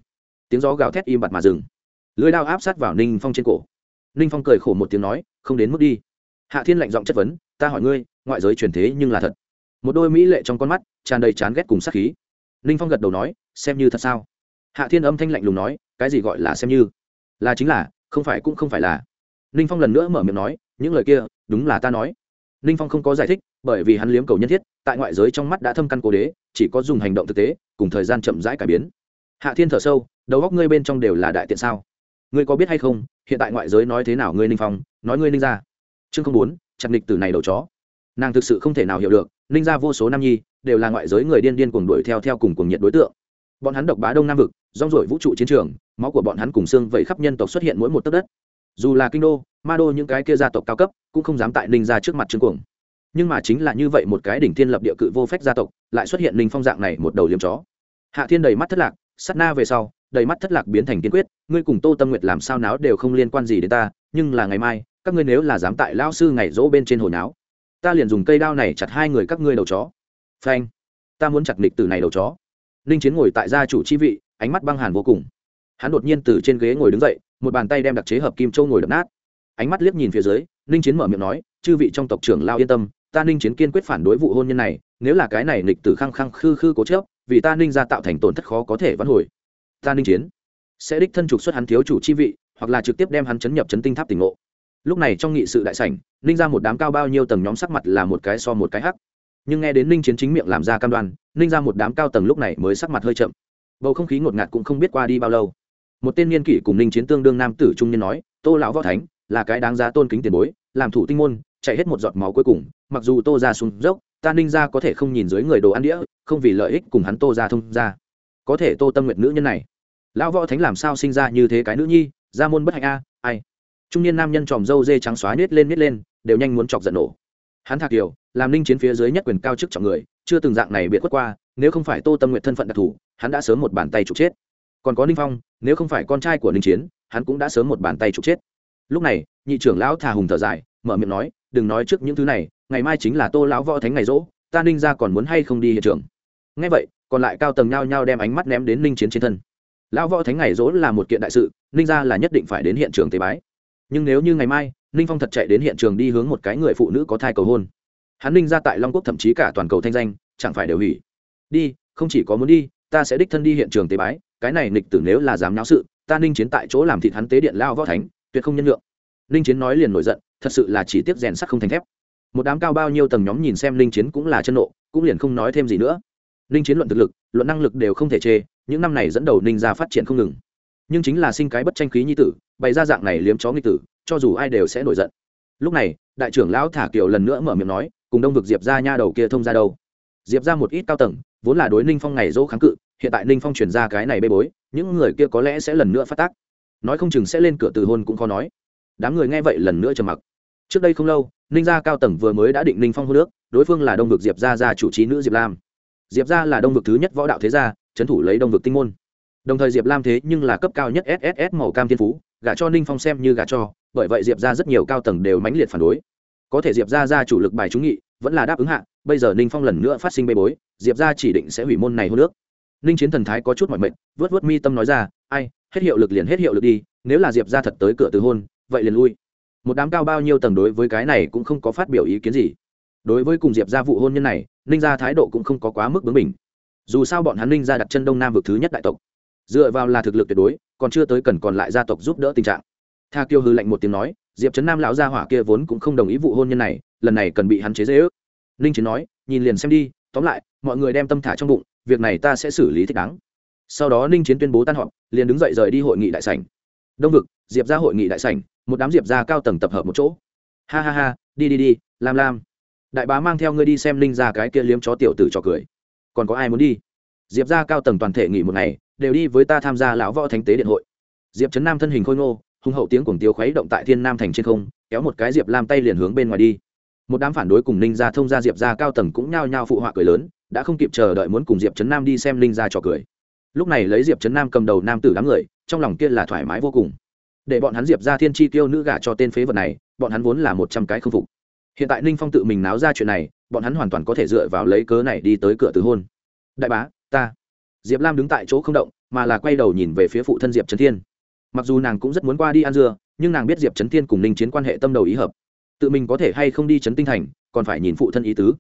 Tiếng gió gào thét im bặt mà dừng. Lưới đao áp sát vào ninh phong trên cổ. Ninh phong cười khổ một tiếng nói, không đến mức đi. Hạ thiên lạnh giọng chất vấn, ta hỏi ngươi, ngoại giới truyền thế nhưng là thật? Một đôi mỹ lệ trong con mắt tràn đầy chán ghét cùng sát khí. Ninh phong gật đầu nói, xem như thật sao? Hạ thiên âm thanh lạnh lùng nói, cái gì gọi là xem như? Là chính là, không phải cũng không phải là. Ninh phong lần nữa mở miệng nói, những lời kia, đúng là ta nói. Ninh phong không có giải thích, bởi vì hắn liếm cầu nhân thiết tại ngoại giới trong mắt đã thâm căn cố đế, chỉ có dùng hành động thực tế, cùng thời gian chậm rãi cải biến. Hạ thiên thở sâu, đầu góc ngươi bên trong đều là đại tiện sao? Ngươi có biết hay không, hiện tại ngoại giới nói thế nào ngươi ninh phong, nói ngươi ninh ra chương không bốn, chặt nịch từ này đầu chó. Nàng thực sự không thể nào hiểu được, ninh ra vô số nam nhi, đều là ngoại giới người điên điên cuồng đuổi theo theo cùng cuồng nhiệt đối tượng. Bọn hắn độc bá đông nam vực, rong rổi vũ trụ chiến trường, máu của bọn hắn cùng xương vẩy khắp nhân tộc xuất hiện mỗi một tấc đất. Dù là kinh đô, ma đô những cái kia gia tộc cao cấp, cũng không dám tại ninh ra trước mặt trương cuồng nhưng mà chính là như vậy một cái đỉnh thiên lập địa cự vô phép gia tộc, lại xuất hiện linh phong dạng này một đầu liếm chó. Hạ thiên đầy mắt thất lạc sắt na về sau, đầy mắt thất lạc biến thành kiên quyết, ngươi cùng tô tâm nguyệt làm sao náo đều không liên quan gì đến ta, nhưng là ngày mai, các ngươi nếu là dám tại lao sư ngày dỗ bên trên hồi náo, ta liền dùng cây đao này chặt hai người các ngươi đầu chó. Phanh! Ta muốn chặt nịch từ này đầu chó. Ninh chiến ngồi tại gia chủ chi vị, ánh mắt băng hàn vô cùng. Hắn đột nhiên từ trên ghế ngồi đứng dậy, một bàn tay đem đặc chế hợp kim châu ngồi đập nát. Ánh mắt liếc nhìn phía dưới ninh chiến mở miệng nói, chư vị trong tộc trưởng lao yên tâm ta ninh chiến kiên quyết phản đối vụ hôn nhân này, nếu là cái này nghịch tử khăng khăng khư khư cố chớp vì ta ninh ra tạo thành tổn thất khó có thể vãn hồi. Ta ninh chiến sẽ đích thân trục xuất hắn thiếu chủ chi vị, hoặc là trực tiếp đem hắn chấn nhập chấn tinh tháp tỉnh ngộ. Lúc này trong nghị sự đại sảnh, ninh ra một đám cao bao nhiêu tầng nhóm sắc mặt là một cái so một cái hắc. Nhưng nghe đến ninh chiến chính miệng làm ra cam đoan, ninh ra một đám cao tầng lúc này mới sắc mặt hơi chậm. Bầu không khí ngột ngạt cũng không biết qua đi bao lâu. Một tên niên kỷ cùng ninh chiến tương đương nam tử trung niên nói, tô lão võ thánh, là cái đáng giá tôn kính tiền bối, làm thủ tinh môn chạy hết một giọt máu cuối cùng, mặc dù tô ra xuống dốc, ta ninh ra có thể không nhìn dưới người đồ ăn đĩa, không vì lợi ích cùng hắn tô ra thông ra có thể tô tâm nguyện nữ nhân này. Lão võ thánh làm sao sinh ra như thế cái nữ nhi ra môn bất hạnh a, ai? Trung niên nam nhân tròm dâu dê trắng xóa nết lên nết lên, đều nhanh muốn chọc giận nổ. Hắn thạc kiều làm ninh chiến phía dưới nhất quyền cao chức trọng người, chưa từng dạng này biệt quất qua, nếu không phải tô tâm nguyện thân phận đặc thù, hắn đã sớm một bàn tay trục chết. Còn có ninh phong, nếu không phải con trai của ninh chiến, hắn cũng đã sớm một bàn tay trục chết. Lúc này, nhị trưởng lão thà hùng thở dài, mở miệng nói đừng nói trước những thứ này, ngày mai chính là tô lão võ thánh ngày rỗ, ta ninh ra còn muốn hay không đi hiện trường? Ngay vậy, còn lại cao tầng nhao nhao đem ánh mắt ném đến ninh chiến trên thân. Lão võ thánh ngày rỗ là một kiện đại sự, ninh ra là nhất định phải đến hiện trường tế bái. Nhưng nếu như ngày mai, ninh phong thật chạy đến hiện trường đi hướng một cái người phụ nữ có thai cầu hôn. Hắn ninh ra tại long quốc thậm chí cả toàn cầu thanh danh, chẳng phải đều hủy. Đi, không chỉ có muốn đi, ta sẽ đích thân đi hiện trường tế bái, cái này nịch tử nếu là dám náo sự, ta ninh chiến tại chỗ làm thịt hắn tế điện lao võ thánh, tuyệt không nhân lượng ninh chiến nói liền nổi giận thật sự là chỉ tiếc rèn sắt không thành thép. Một đám cao bao nhiêu tầng nhóm nhìn xem linh chiến cũng là chân nộ, cũng liền không nói thêm gì nữa. Linh chiến luận thực lực, luận năng lực đều không thể chê, những năm này dẫn đầu ninh ra phát triển không ngừng. Nhưng chính là sinh cái bất tranh khí nhi tử, bày ra dạng này liếm chó nghi tử, cho dù ai đều sẽ nổi giận. Lúc này, đại trưởng lão thả kiều lần nữa mở miệng nói, cùng đông vực diệp ra nha đầu kia thông ra đâu? Diệp ra một ít cao tầng, vốn là đối ninh phong ngày dỗ kháng cự, hiện tại ninh phong chuyển ra cái này bê bối, những người kia có lẽ sẽ lần nữa phát tác. Nói không chừng sẽ lên cửa từ hôn cũng khó nói đám người nghe vậy lần nữa trầm mặc. Trước đây không lâu, ninh gia cao tầng vừa mới đã định ninh phong hô nước, đối phương là đông vực diệp gia gia chủ trí nữ diệp lam. Diệp gia là đông vực thứ nhất võ đạo thế gia, trấn thủ lấy đông vực tinh môn. Đồng thời diệp lam thế nhưng là cấp cao nhất sss màu cam thiên phú, gả cho ninh phong xem như gả cho, bởi vậy diệp ra rất nhiều cao tầng đều mãnh liệt phản đối. Có thể diệp ra ra chủ lực bài trúng nghị, vẫn là đáp ứng hạ, bây giờ ninh phong lần nữa phát sinh bê bối, diệp ra chỉ định sẽ hủy môn này hô nước. Ninh chiến thần thái có chút mọi mệnh vớt vớt mi tâm nói ra, ai, hết hiệu lực liền hết hiệu lực đi, nếu là diệp ra thật tới cửa từ hôn vậy liền lui. Một đám cao bao nhiêu tầng đối với cái này cũng không có phát biểu ý kiến gì. Đối với cùng diệp ra vụ hôn nhân này, ninh ra thái độ cũng không có quá mức bướng mình dù sao bọn hắn ninh ra đặt chân đông nam vực thứ nhất đại tộc. Dựa vào là thực lực tuyệt đối, còn chưa tới cần còn lại gia tộc giúp đỡ tình trạng. Tha kiêu hư lạnh một tiếng nói, diệp trấn nam lão gia hỏa kia vốn cũng không đồng ý vụ hôn nhân này, lần này cần bị hắn chế dễ ước ninh chiến nói, nhìn liền xem đi, tóm lại, mọi người đem tâm thả trong bụng, việc này ta sẽ xử lý thích đáng. Sau đó ninh chiến tuyên bố tan họp, liền đứng dậy rời đi hội nghị đại sảnh. Đông vực, diệp ra hội nghị đại sảnh một đám diệp ra cao tầng tập hợp một chỗ. Ha ha ha, đi đi đi, lam lam. Đại bá mang theo ngươi đi xem linh ra cái kia liếm chó tiểu tử trò cười. Còn có ai muốn đi? Diệp ra cao tầng toàn thể nghỉ một ngày, đều đi với ta tham gia lão võ thánh tế điện hội. Diệp trấn nam thân hình khôi ngô, hùng hậu tiếng cuồng tiêu khuấy động tại thiên nam thành trên không, kéo một cái diệp lam tay liền hướng bên ngoài đi. Một đám phản đối cùng ninh gia thông gia diệp gia cao tầng cũng nhao nhao phụ họa cười lớn, đã không kịp chờ đợi muốn cùng diệp trấn nam đi xem ninh gia trò cười. Lúc này lấy diệp trấn nam cầm đầu nam tử đám người, trong lòng kia là thoải mái vô cùng để bọn hắn diệp ra thiên chi tiêu nữ gả cho tên phế vật này, bọn hắn vốn là một trăm cái không phục. Hiện tại ninh phong tự mình náo ra chuyện này, bọn hắn hoàn toàn có thể dựa vào lấy cớ này đi tới cửa từ hôn. Đại bá, ta. Diệp lam đứng tại chỗ không động, mà là quay đầu nhìn về phía phụ thân diệp trấn thiên. Mặc dù nàng cũng rất muốn qua đi ăn dưa, nhưng nàng biết diệp trấn thiên cùng ninh chiến quan hệ tâm đầu ý hợp. Tự mình có thể hay không đi trấn tinh thành, còn phải nhìn phụ thân ý tứ.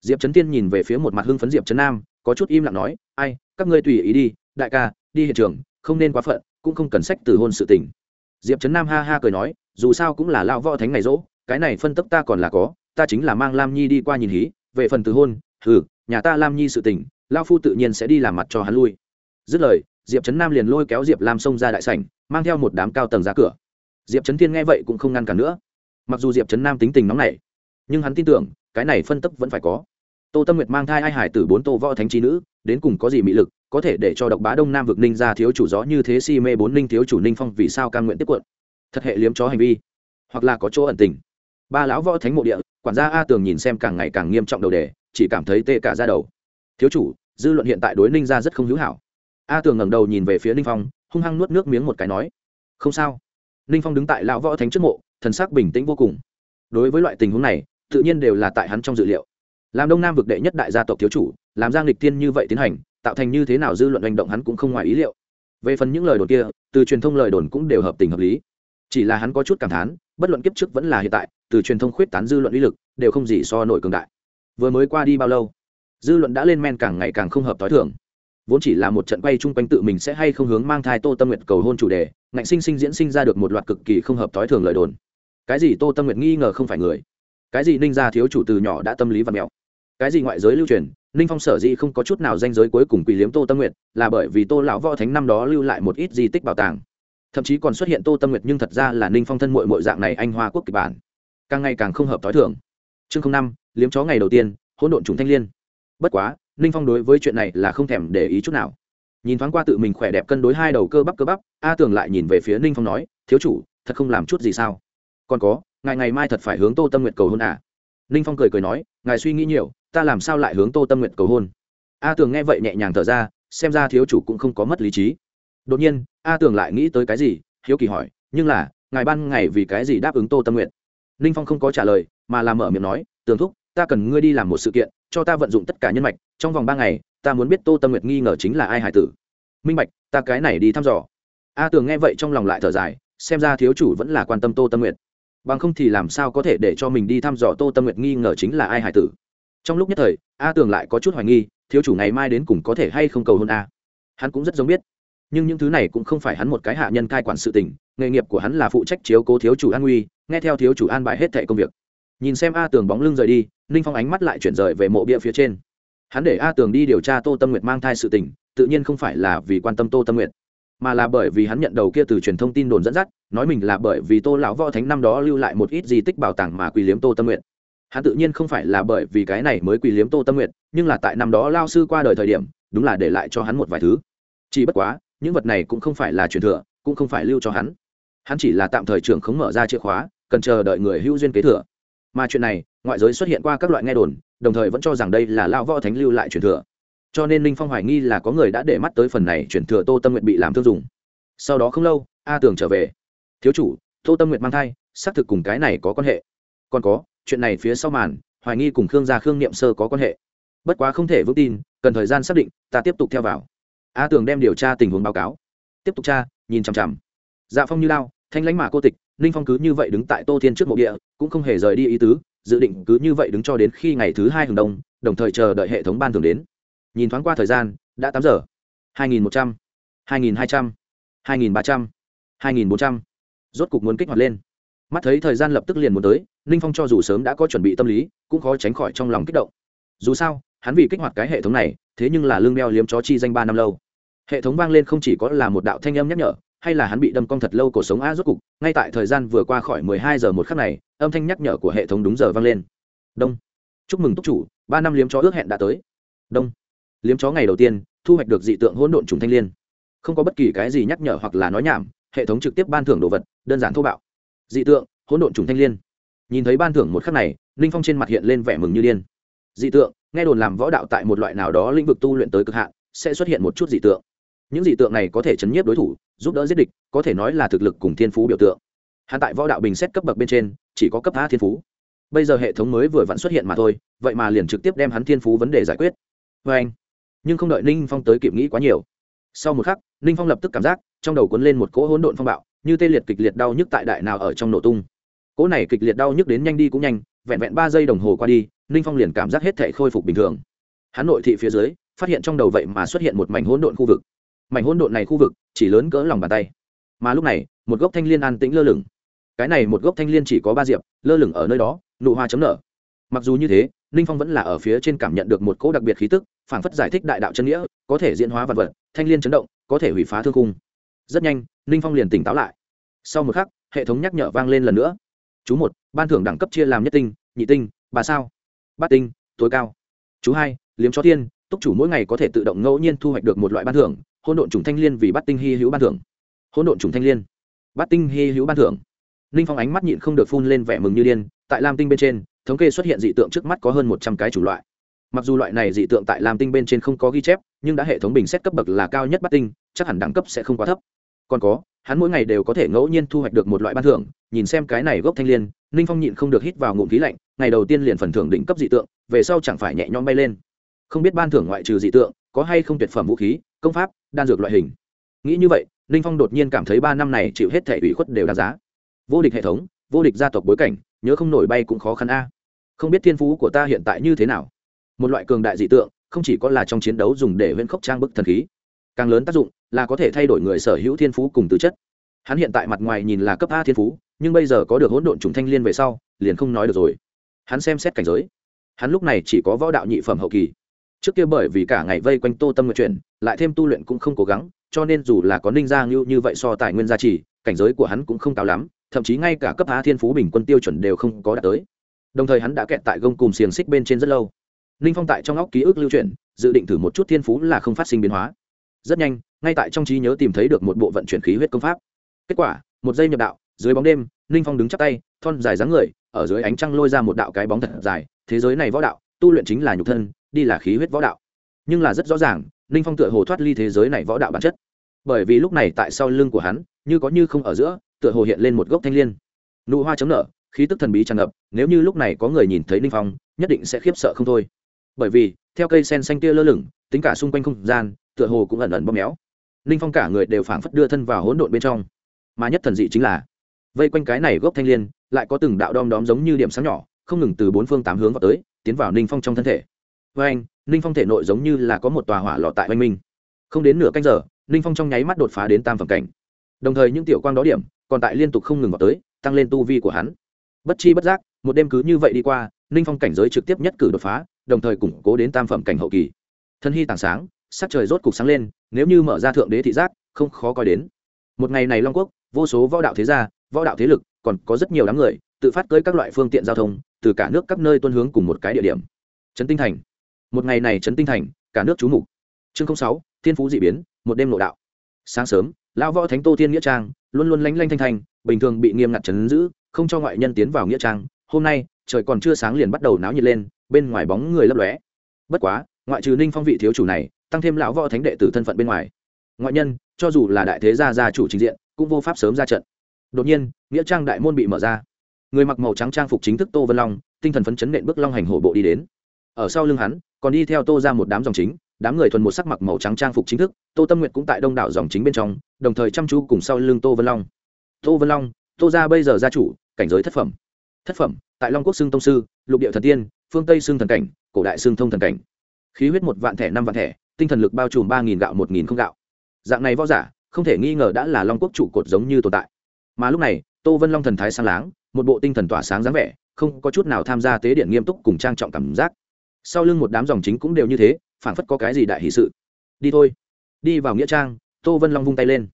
Diệp trấn thiên nhìn về phía một mặt hưng phấn diệp trấn nam, có chút im lặng nói, ai, các ngươi tùy ý đi, đại ca, đi hiện trường, không nên quá phận, cũng không cần sách từ hôn sự tình diệp trấn nam ha ha cười nói, dù sao cũng là lao võ thánh này dỗ, cái này phân tấp ta còn là có, ta chính là mang lam nhi đi qua nhìn hí, về phần từ hôn, hừ, nhà ta lam nhi sự tình lao phu tự nhiên sẽ đi làm mặt cho hắn lui. Dứt lời, diệp trấn nam liền lôi kéo diệp lam xông ra đại sảnh, mang theo một đám cao tầng ra cửa. Diệp trấn thiên nghe vậy cũng không ngăn cản nữa. Mặc dù diệp trấn nam tính tình nóng nảy, nhưng hắn tin tưởng, cái này phân tấp vẫn phải có. Tô tâm nguyệt mang thai ai hải tử bốn tô võ thánh trí nữ, đến cùng có gì mị lực có thể để cho độc bá đông nam vực ninh ra thiếu chủ gió như thế si mê bốn ninh thiếu chủ ninh phong vì sao cam nguyện tiếp quận? Thật hệ liếm chó hành vi. Hoặc là có chỗ ẩn tình. Ba lão võ thánh mộ địa, quản gia a tường nhìn xem càng ngày càng nghiêm trọng đầu đề, chỉ cảm thấy tê cả ra đầu. Thiếu chủ, dư luận hiện tại đối ninh ra rất không hữu hảo. A tường ngẩng đầu nhìn về phía ninh phong, hung hăng nuốt nước miếng một cái nói, không sao. Ninh phong đứng tại lão võ thánh trước mộ, thần sắc bình tĩnh vô cùng. Đối với loại tình huống này, tự nhiên đều là tại hắn trong dự liệu. Làm đông nam vực đệ nhất đại gia tộc thiếu chủ, làm giang lịch tiên như vậy tiến hành tạo thành như thế nào dư luận hành động hắn cũng không ngoài ý liệu. Về phần những lời đồn kia, từ truyền thông lời đồn cũng đều hợp tình hợp lý. Chỉ là hắn có chút cảm thán, bất luận kiếp trước vẫn là hiện tại, từ truyền thông khuyết tán dư luận uy lực, đều không gì so nổi cường đại. Vừa mới qua đi bao lâu, dư luận đã lên men càng ngày càng không hợp t h i thường. Vốn chỉ là một trận quay chung quanh tự mình sẽ hay không hướng mang thai tô tâm nguyện cầu hôn chủ đề, ngạnh sinh sinh diễn sinh ra được một loạt cực kỳ không hợp t h i thường lời đồn. Cái gì tô tâm nguyện nghi ngờ không phải người? Cái gì ninh gia thiếu chủ từ nhỏ đã tâm lý và mẹo? Cái gì ngoại giới lưu truyền ninh phong sở dĩ không có chút nào danh giới cuối cùng quỷ liếm tô tâm Nguyệt là bởi vì tô lão võ thánh năm đó lưu lại một ít di tích bảo tàng. Thậm chí còn xuất hiện tô tâm nguyệt nhưng thật ra là ninh phong thân mội mội dạng này anh hoa quốc kịch bản. Càng ngày càng không hợp t h o i thưởng chương năm, liếm chó ngày đầu tiên, hỗn độn trùng thanh l i ê n bất quá, ninh phong đối với chuyện này là không thèm để ý chút nào. Nhìn thoáng qua tự mình khỏe đẹp cân đối hai đầu cơ bắp cơ bắp, a tường lại nhìn về phía ninh phong nói, thiếu chủ, thật không làm chút gì sao? Còn có, ngày ngày mai thật phải hướng tô tâm nguyện cầu hôn à? Ninh phong cười cười nói, ngài suy nghĩ nhiều ta làm sao lại hướng tô tâm nguyện cầu hôn? A tường nghe vậy nhẹ nhàng thở ra, xem ra thiếu chủ cũng không có mất lý trí. Đột nhiên, a tường lại nghĩ tới cái gì? Hiếu kỳ hỏi, nhưng là, ngài ban ngày vì cái gì đáp ứng tô tâm nguyện ninh phong không có trả lời, mà làm mở miệng nói, tường thúc, ta cần ngươi đi làm một sự kiện, cho ta vận dụng tất cả nhân mạch, trong vòng ba ngày, ta muốn biết tô tâm nguyệt nghi ngờ chính là ai hải tử. Minh bạch, ta cái này đi thăm dò. A tường nghe vậy trong lòng lại thở dài, xem ra thiếu chủ vẫn là quan tâm tô tâm nguyệt. Bằng không thì làm sao có thể để cho mình đi thăm dò tô tâm nguyệt nghi ngờ chính là ai hải tử? Trong lúc nhất thời, a tường lại có chút hoài nghi, thiếu chủ ngày mai đến cùng có thể hay không cầu hôn a. Hắn cũng rất giống biết. Nhưng những thứ này cũng không phải hắn một cái hạ nhân cai quản sự tình, nghề nghiệp của hắn là phụ trách chiếu cố thiếu chủ an nguy, nghe theo thiếu chủ an bài hết thẻ công việc. Nhìn xem a tường bóng lưng rời đi, ninh phong ánh mắt lại chuyển rời về mộ bia phía trên. Hắn để a tường đi điều tra tô tâm nguyệt mang thai sự tình, tự nhiên không phải là vì quan tâm tô tâm nguyệt, mà là bởi vì hắn nhận đầu kia từ truyền thông tin đồn dẫn dắt, nói mình là bởi vì tô lão võ thánh năm đó lưu lại một ít di tích bảo tàng mà quỳ liếm tô tâm nguyện hắn tự nhiên không phải là bởi vì cái này mới quỳ liếm tô tâm nguyện nhưng là tại năm đó lao sư qua đời thời điểm, đúng là để lại cho hắn một vài thứ. Chỉ bất quá, những vật này cũng không phải là truyền thừa, cũng không phải lưu cho hắn. Hắn chỉ là tạm thời trưởng không mở ra chìa khóa, cần chờ đợi người hữu duyên kế thừa. Mà chuyện này, ngoại giới xuất hiện qua các loại nghe đồn, đồng thời vẫn cho rằng đây là lao võ thánh lưu lại truyền thừa. Cho nên ninh phong hoài nghi là có người đã để mắt tới phần này truyền thừa tô tâm nguyện bị làm thương dùng. Sau đó không lâu, a tường trở về. Thiếu chủ, tô tâm nguyện mang thai, xác thực cùng cái này có quan hệ. Còn có chuyện này phía sau màn, hoài nghi cùng khương gia khương niệm sơ có quan hệ. Bất quá không thể vững tin, cần thời gian xác định, ta tiếp tục theo vào. A tường đem điều tra tình huống báo cáo. Tiếp tục tra, nhìn chằm chằm. Dạ phong như lao, thanh lãnh mạ cô tịch, ninh phong cứ như vậy đứng tại tô thiên trước mộ địa, cũng không hề rời đi ý tứ, dự định cứ như vậy đứng cho đến khi ngày thứ hai hừng đông, đồng thời chờ đợi hệ thống ban thường đến. Nhìn thoáng qua thời gian, đã tám giờ. hai nghìn một trăm, hai nghìn hai trăm, hai nghìn ba trăm, hai nghìn bốn trăm. Rốt cục muốn kích hoạt lên mắt thấy thời gian lập tức liền muốn tới, ninh phong cho dù sớm đã có chuẩn bị tâm lý, cũng khó tránh khỏi trong lòng kích động. Dù sao, hắn vì kích hoạt cái hệ thống này, thế nhưng là lương đeo liếm chó chi danh ba năm lâu. Hệ thống vang lên không chỉ có là một đạo thanh âm nhắc nhở, hay là hắn bị đâm cong thật lâu cuộc sống a rốt cục, ngay tại thời gian vừa qua khỏi mười hai giờ một khắc này, âm thanh nhắc nhở của hệ thống đúng giờ vang lên. Đông. Chúc mừng túc chủ, ba năm liếm chó ước hẹn đã tới. Đông. Liếm chó ngày đầu tiên, thu hoạch được dị tượng hỗn độn trùng thanh liên. Không có bất kỳ cái gì nhắc nhở hoặc là nói nhảm, hệ thống trực tiếp ban thưởng đồ vật, đơn giản thô bạo dị tượng, hỗn độn trùng thanh liên. Nhìn thấy ban thưởng một khắc này ninh phong trên mặt hiện lên vẻ mừng như điên. Dị tượng, nghe đồn làm võ đạo tại một loại nào đó lĩnh vực tu luyện tới cực hạn, sẽ xuất hiện một chút dị tượng. Những dị tượng này có thể chấn nhiếp đối thủ, giúp đỡ giết địch, có thể nói là thực lực cùng thiên phú biểu tượng. Hạn tại võ đạo bình xét cấp bậc bên trên, chỉ có cấp a thiên phú. Bây giờ hệ thống mới vừa vặn xuất hiện mà thôi, vậy mà liền trực tiếp đem hắn thiên phú vấn đề giải quyết. Vê anh, nhưng không đợi ninh phong tới kịp nghĩ quá nhiều. Sau một khắc ninh phong lập tức cảm giác, trong đầu cuốn lên một cỗ hỗn độn phong bạo như tê liệt kịch liệt đau nhức tại đại nào ở trong nổ tung. Cỗ này kịch liệt đau nhức đến nhanh đi cũng nhanh, vẹn vẹn ba giây đồng hồ qua đi, ninh phong liền cảm giác hết thể khôi phục bình thường. Hắn nội thị phía dưới, phát hiện trong đầu vậy mà xuất hiện một mảnh hỗn độn khu vực. Mảnh hỗn độn này khu vực, chỉ lớn cỡ lòng bàn tay. Mà lúc này, một gốc thanh liên an tĩnh lơ lửng. Cái này một gốc thanh liên chỉ có ba diệp, lơ lửng ở nơi đó, nụ hoa chấm nở. Mặc dù như thế, ninh phong vẫn là ở phía trên cảm nhận được một cỗ đặc biệt khí tức, phảng phất giải thích đại đạo chân nghĩa, có thể diễn hóa vật vật, thanh liên chấn động, có thể hủy phá thương cung rất nhanh, ninh phong liền tỉnh táo lại. Sau một khắc, hệ thống nhắc nhở vang lên lần nữa. Chú một, ban thưởng đẳng cấp chia làm nhất tinh, nhị tinh ba sao? Bát tinh, tối cao. Chú hai, liếm cho thiên túc chủ mỗi ngày có thể tự động ngẫu nhiên thu hoạch được một loại ban thưởng, hôn độn trùng thanh liên vì bát tinh hy hữu ban thưởng. Hôn độn trùng thanh liên. Bát tinh hy hữu ban thưởng. Ninh phong ánh mắt nhịn không được phun lên vẻ mừng như điên, tại lam tinh bên trên, thống kê xuất hiện dị tượng trước mắt có hơn một trăm cái chủng loại. Mặc dù loại này dị tượng tại lam tinh bên trên không có ghi chép, nhưng đã hệ thống bình xét cấp bậc là cao nhất bát tinh, chắc hẳn đẳng cấp sẽ không quá thấp còn có, hắn mỗi ngày đều có thể ngẫu nhiên thu hoạch được một loại ban thưởng, nhìn xem cái này gốc thanh l i ê n ninh phong nhịn không được hít vào ngụm khí lạnh, ngày đầu tiên liền phần thưởng đỉnh cấp dị tượng, về sau chẳng phải nhẹ nhõm bay lên. Không biết ban thưởng ngoại trừ dị tượng, có hay không tuyệt phẩm vũ khí, công pháp, đan dược loại hình. Nghĩ như vậy, ninh phong đột nhiên cảm thấy ba năm này chịu hết thể ủy khuất đều đáng giá. Vô địch hệ thống, vô địch gia tộc bối cảnh, nhớ không nổi bay cũng khó khăn a. Không biết thiên phú của ta hiện tại như thế nào? Một loại cường đại dị tượng, không chỉ có là trong chiến đấu dùng để huyễn khốc trang bức thần khí càng lớn tác dụng là có thể thay đổi người sở hữu thiên phú cùng tư chất. Hắn hiện tại mặt ngoài nhìn là cấp a thiên phú, nhưng bây giờ có được hỗn độn trùng thanh liên về sau, liền không nói được rồi. Hắn xem xét cảnh giới. Hắn lúc này chỉ có võ đạo nhị phẩm hậu kỳ. Trước kia bởi vì cả ngày vây quanh tô tâm nguyện chuyển, lại thêm tu luyện cũng không cố gắng, cho nên dù là có ninh gia ngưu như vậy so tài nguyên gia trì, cảnh giới của hắn cũng không cao lắm, thậm chí ngay cả cấp a thiên phú bình quân tiêu chuẩn đều không có đạt tới. Đồng thời hắn đã kẹt tại gông cùng xiềng xích bên trên rất lâu. Ninh phong tại trong óc ký ức lưu chuyển, dự định thử một chút thiên phú là không phát sinh biến hóa rất nhanh, ngay tại trong trí nhớ tìm thấy được một bộ vận chuyển khí huyết công pháp. Kết quả, một giây nhập đạo, dưới bóng đêm, ninh phong đứng chắp tay, thon dài dáng người, ở dưới ánh trăng lôi ra một đạo cái bóng thật dài, thế giới này võ đạo, tu luyện chính là nhục thân, đi là khí huyết võ đạo. Nhưng là rất rõ ràng, ninh phong tựa hồ thoát ly thế giới này võ đạo bản chất. Bởi vì lúc này tại sau lưng của hắn, như có như không ở giữa, tựa hồ hiện lên một gốc thanh l i ê n nụ hoa chấm nở, khí tức thần bí tràn ngập, nếu như lúc này có người nhìn thấy ninh phong, nhất định sẽ khiếp sợ không thôi. Bởi vì, theo cây sen xanh tia lơ lửng, tính cả xung quanh không gian tựa hồ cũng ẩn ẩn bóp méo. Ninh phong cả người đều phảng phất đưa thân vào hỗn độn bên trong. Mà nhất thần dị chính là, vây quanh cái này gốc thanh l i ê n lại có từng đạo đom đóm giống như điểm sáng nhỏ, không ngừng từ bốn phương tám hướng vào tới, tiến vào ninh phong trong thân thể. Với anh, ninh phong thể nội giống như là có một tòa hỏa lọ tại oanh minh. Không đến nửa canh giờ, ninh phong trong nháy mắt đột phá đến tam phẩm cảnh. Đồng thời những tiểu quang đó điểm, còn tại liên tục không ngừng vào tới, tăng lên tu vi của hắn. Bất chi bất giác, một đêm cứ như vậy đi qua, ninh phong cảnh giới trực tiếp nhất cử đột phá, đồng thời củng cố đến tam phẩm cảnh hậu kỳ. Thân hy tảng sáng sắc trời rốt cục sáng lên, nếu như mở ra thượng đế thị giác, không khó coi đến. Một ngày này long quốc, vô số võ đạo thế gia, võ đạo thế lực, còn có rất nhiều đám người, tự phát cưới các loại phương tiện giao thông, từ cả nước các nơi tuân hướng cùng một cái địa điểm. Trấn tinh thành. Một ngày này trấn tinh thành, cả nước trú mục. Chương sáu, thiên phú d ị biến, một đêm nội đạo. Sáng sớm, lão võ thánh tô thiên nghĩa trang luôn luôn lanh lanh thanh thanh, bình thường bị nghiêm ngặt chấn giữ, không cho ngoại nhân tiến vào nghĩa trang. Hôm nay, trời còn chưa sáng liền bắt đầu náo nhiệt lên, bên ngoài bóng người lấp lóe. Bất quá, ngoại trừ ninh phong vị thiếu chủ này tăng thêm lão võ thánh đệ tử thân phận bên ngoài. Ngoại nhân, cho dù là đại thế gia gia chủ trình diện, cũng vô pháp sớm ra trận. Đột nhiên, nghĩa trang đại môn bị mở ra. Người mặc màu trắng trang phục chính thức tô vân long, tinh thần phấn chấn nện bước long hành hổ bộ đi đến. Ở sau lưng hắn, còn đi theo tô ra một đám dòng chính, đám người thuần một sắc mặc màu trắng trang phục chính thức, tô tâm nguyệt cũng tại đông đảo dòng chính bên trong, đồng thời chăm chú cùng sau lưng tô vân long. Tô vân long, tô ra bây giờ gia chủ, cảnh giới thất phẩm. Thất phẩm, tại long quốc xưng tông sư, lục địa thần tiên, phương tây xưng thần cảnh, cổ đại xưng thông thần cảnh. Khí huyết một vạn thẻ, năm vạn thẻ tinh thần lực bao trùm ba nghìn gạo, một nghìn không gạo. Dạng này võ giả, không thể nghi ngờ đã là long quốc trụ cột giống như tồn tại. Mà lúc này, tô vân long thần thái sáng láng, một bộ tinh thần tỏa sáng dáng vẻ, không có chút nào tham gia tế điện nghiêm túc cùng trang trọng cảm giác. Sau lưng một đám dòng chính cũng đều như thế phản phất có cái gì đại hỷ sự. Đi thôi. Đi vào nghĩa trang, tô vân long vung tay lên.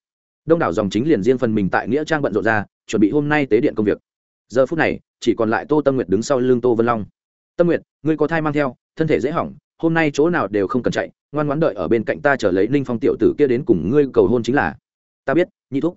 Đông đảo dòng chính liền riêng phần mình tại nghĩa trang bận rộn ra, chuẩn bị hôm nay tế điện công việc. Giờ phút này, chỉ còn lại tô tâm nguyệt đứng sau lưng tô vân long. Tâm nguyệt, ngươi có thai mang theo, thân thể dễ hỏng, hôm nay chỗ nào đều không cần chạy ngoan ngoãn đợi ở bên cạnh ta trở lấy ninh phong tiểu tử kia đến cùng ngươi cầu hôn chính là. Ta biết, nhị thúc.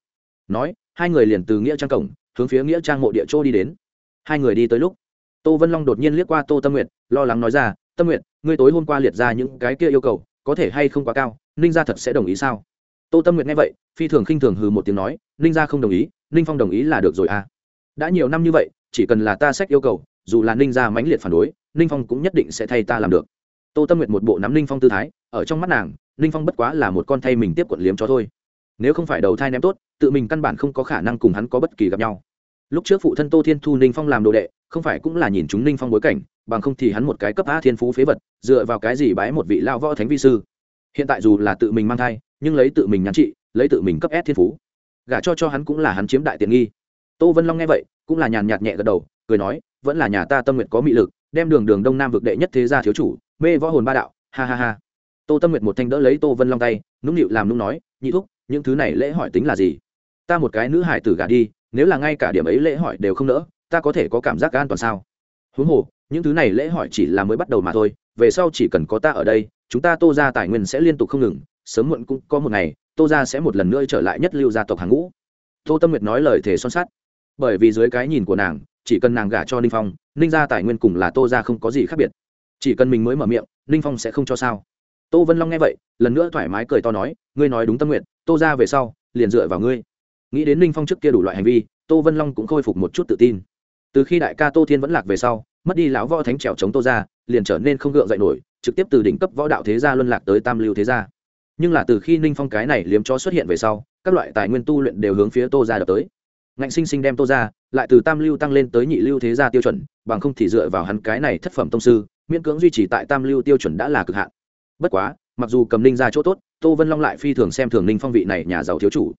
Nói, hai người liền từ nghĩa trang cổng, hướng phía nghĩa trang mộ địa chỗ đi đến. Hai người đi tới lúc, tô vân long đột nhiên liếc qua tô tâm nguyện lo lắng nói ra, tâm nguyện ngươi tối hôm qua liệt ra những cái kia yêu cầu, có thể hay không quá cao, ninh gia thật sẽ đồng ý sao? Tô tâm nguyện nghe vậy, phi thường khinh thường hừ một tiếng nói, ninh gia không đồng ý, ninh phong đồng ý là được rồi à. Đã nhiều năm như vậy, chỉ cần là ta sách yêu cầu, dù là ninh gia mãnh liệt phản đối, ninh phong cũng nhất định sẽ thay ta làm được tô tâm nguyệt một bộ nắm ninh phong tư thái, ở trong mắt nàng, ninh phong bất quá là một con thay mình tiếp quận liếm cho thôi. Nếu không phải đầu thai ném tốt, tự mình căn bản không có khả năng cùng hắn có bất kỳ gặp nhau. Lúc trước phụ thân tô thiên thu ninh phong làm đồ đệ, không phải cũng là nhìn chúng ninh phong bối cảnh, bằng không thì hắn một cái cấp a thiên phú phế vật, dựa vào cái gì bái một vị lao võ thánh vi sư. Hiện tại dù là tự mình mang thai, nhưng lấy tự mình nhắn trị, lấy tự mình cấp s thiên phú, gả cho cho hắn cũng là hắn chiếm đại tiện nghi. Tô vân long nghe vậy, cũng là nhàn nhạt nhẹ gật đầu, cười nói, vẫn là nhà ta tâm nguyện có mị lực, đem đường đường đông nam vực đệ nhất thế gia thiếu chủ mê võ hồn ba đạo, ha ha ha. Tô tâm nguyệt một thanh đỡ lấy tô vân long tay, nũng nịu làm nũng nói, nhị thúc, những thứ này lễ hỏi tính là gì? Ta một cái nữ hải tử gả đi, nếu là ngay cả điểm ấy lễ hỏi đều không nỡ, ta có thể có cảm giác an toàn sao? Huống hồ, những thứ này lễ hỏi chỉ là mới bắt đầu mà thôi, về sau chỉ cần có ta ở đây, chúng ta tô ra tài nguyên sẽ liên tục không ngừng, sớm muộn cũng có một ngày, tô ra sẽ một lần nữa trở lại nhất lưu gia tộc hàng ngũ. Tô tâm nguyệt nói lời thề son sắt. Bởi vì dưới cái nhìn của nàng, chỉ cần nàng gả cho ninh phong, ninh gia tài nguyên cùng là tô ra không có gì khác biệt chỉ cần mình mới mở miệng ninh phong sẽ không cho sao. Tô vân long nghe vậy, lần nữa thoải mái cười to nói, ngươi nói đúng tâm nguyện, tô ra về sau, liền dựa vào ngươi. Nghĩ đến ninh phong trước kia đủ loại hành vi, tô vân long cũng khôi phục một chút tự tin. Từ khi đại ca tô thiên vẫn lạc về sau, mất đi lão võ thánh trèo chống tô ra, liền trở nên không gượng dậy nổi, trực tiếp từ đỉnh cấp võ đạo thế gia luân lạc tới tam lưu thế gia. Nhưng là từ khi ninh phong cái này liếm chó xuất hiện về sau, các loại tài nguyên tu luyện đều hướng phía tô ra đập tới. Ngạnh sinh sinh đem tô ra, lại từ tam lưu tăng lên tới nhị lưu thế gia tiêu chuẩn, bằng không thì dựa vào hắn cái này thất phẩm tông sư miễn cưỡng duy trì tại tam lưu tiêu chuẩn đã là cực hạn. Bất quá, mặc dù cầm ninh ra chỗ tốt, tô vân long lại phi thường xem thường ninh phong vị này nhà giàu thiếu chủ.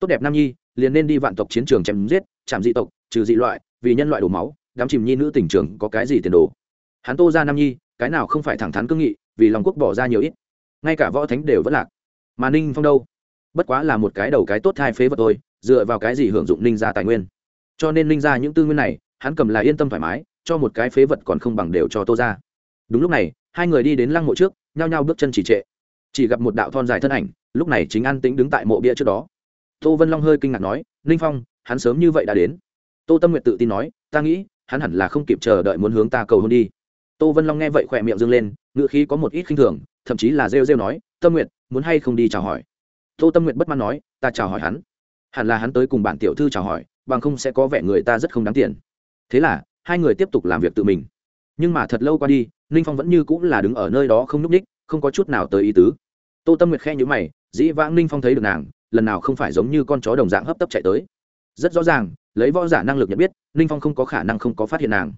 Tốt đẹp nam nhi, liền nên đi vạn tộc chiến trường chém giết, chạm dị tộc, trừ dị loại, vì nhân loại đổ máu, đám chìm nhi nữ tỉnh trường có cái gì tiền đồ. Hắn tô ra nam nhi, cái nào không phải thẳng thắn cương nghị, vì lòng quốc bỏ ra nhiều ít. Ngay cả võ thánh đều vẫn lạc. Mà ninh phong đâu? Bất quá là một cái đầu cái tốt thai phế vật thôi, dựa vào cái gì hưởng dụng ninh ra tài nguyên? Cho nên ninh ra những tư nguyên này, hắn cầm là yên tâm thoải mái, cho một cái phế vật còn không bằng đều cho tô ra đúng lúc này, hai người đi đến lăng mộ trước, nhao nhao bước chân chỉ trệ. Chỉ gặp một đạo thon dài thân ảnh, lúc này chính an tĩnh đứng tại mộ bia trước đó. Tô vân long hơi kinh ngạc nói ninh phong, hắn sớm như vậy đã đến. Tô tâm nguyện tự tin nói, ta nghĩ, hắn hẳn là không kịp chờ đợi muốn hướng ta cầu hôn đi. Tô vân long nghe vậy khỏe miệng dâng lên ngự khí có một ít khinh thường, thậm chí là rêu rêu nói, tâm nguyện muốn hay không đi chào hỏi? Tô tâm nguyện bất mãn nói, ta chào hỏi hắn. Hẳn là hắn tới cùng bản tiểu thư chào hỏi, bằng không sẽ có vẻ người ta rất không đáng tiền. Thế là, hai người tiếp tục làm việc tự mình nhưng mà thật lâu qua đi, ninh phong vẫn như cũng là đứng ở nơi đó không n ú c ních không có chút nào tới ý tứ. Tô tâm nguyệt khe nhữ mày, dĩ vãng ninh phong thấy được nàng, lần nào không phải giống như con chó đồng dạng hấp tấp chạy tới. Rất rõ ràng, lấy võ giả năng lực nhận biết, ninh phong không có khả năng không có phát hiện nàng.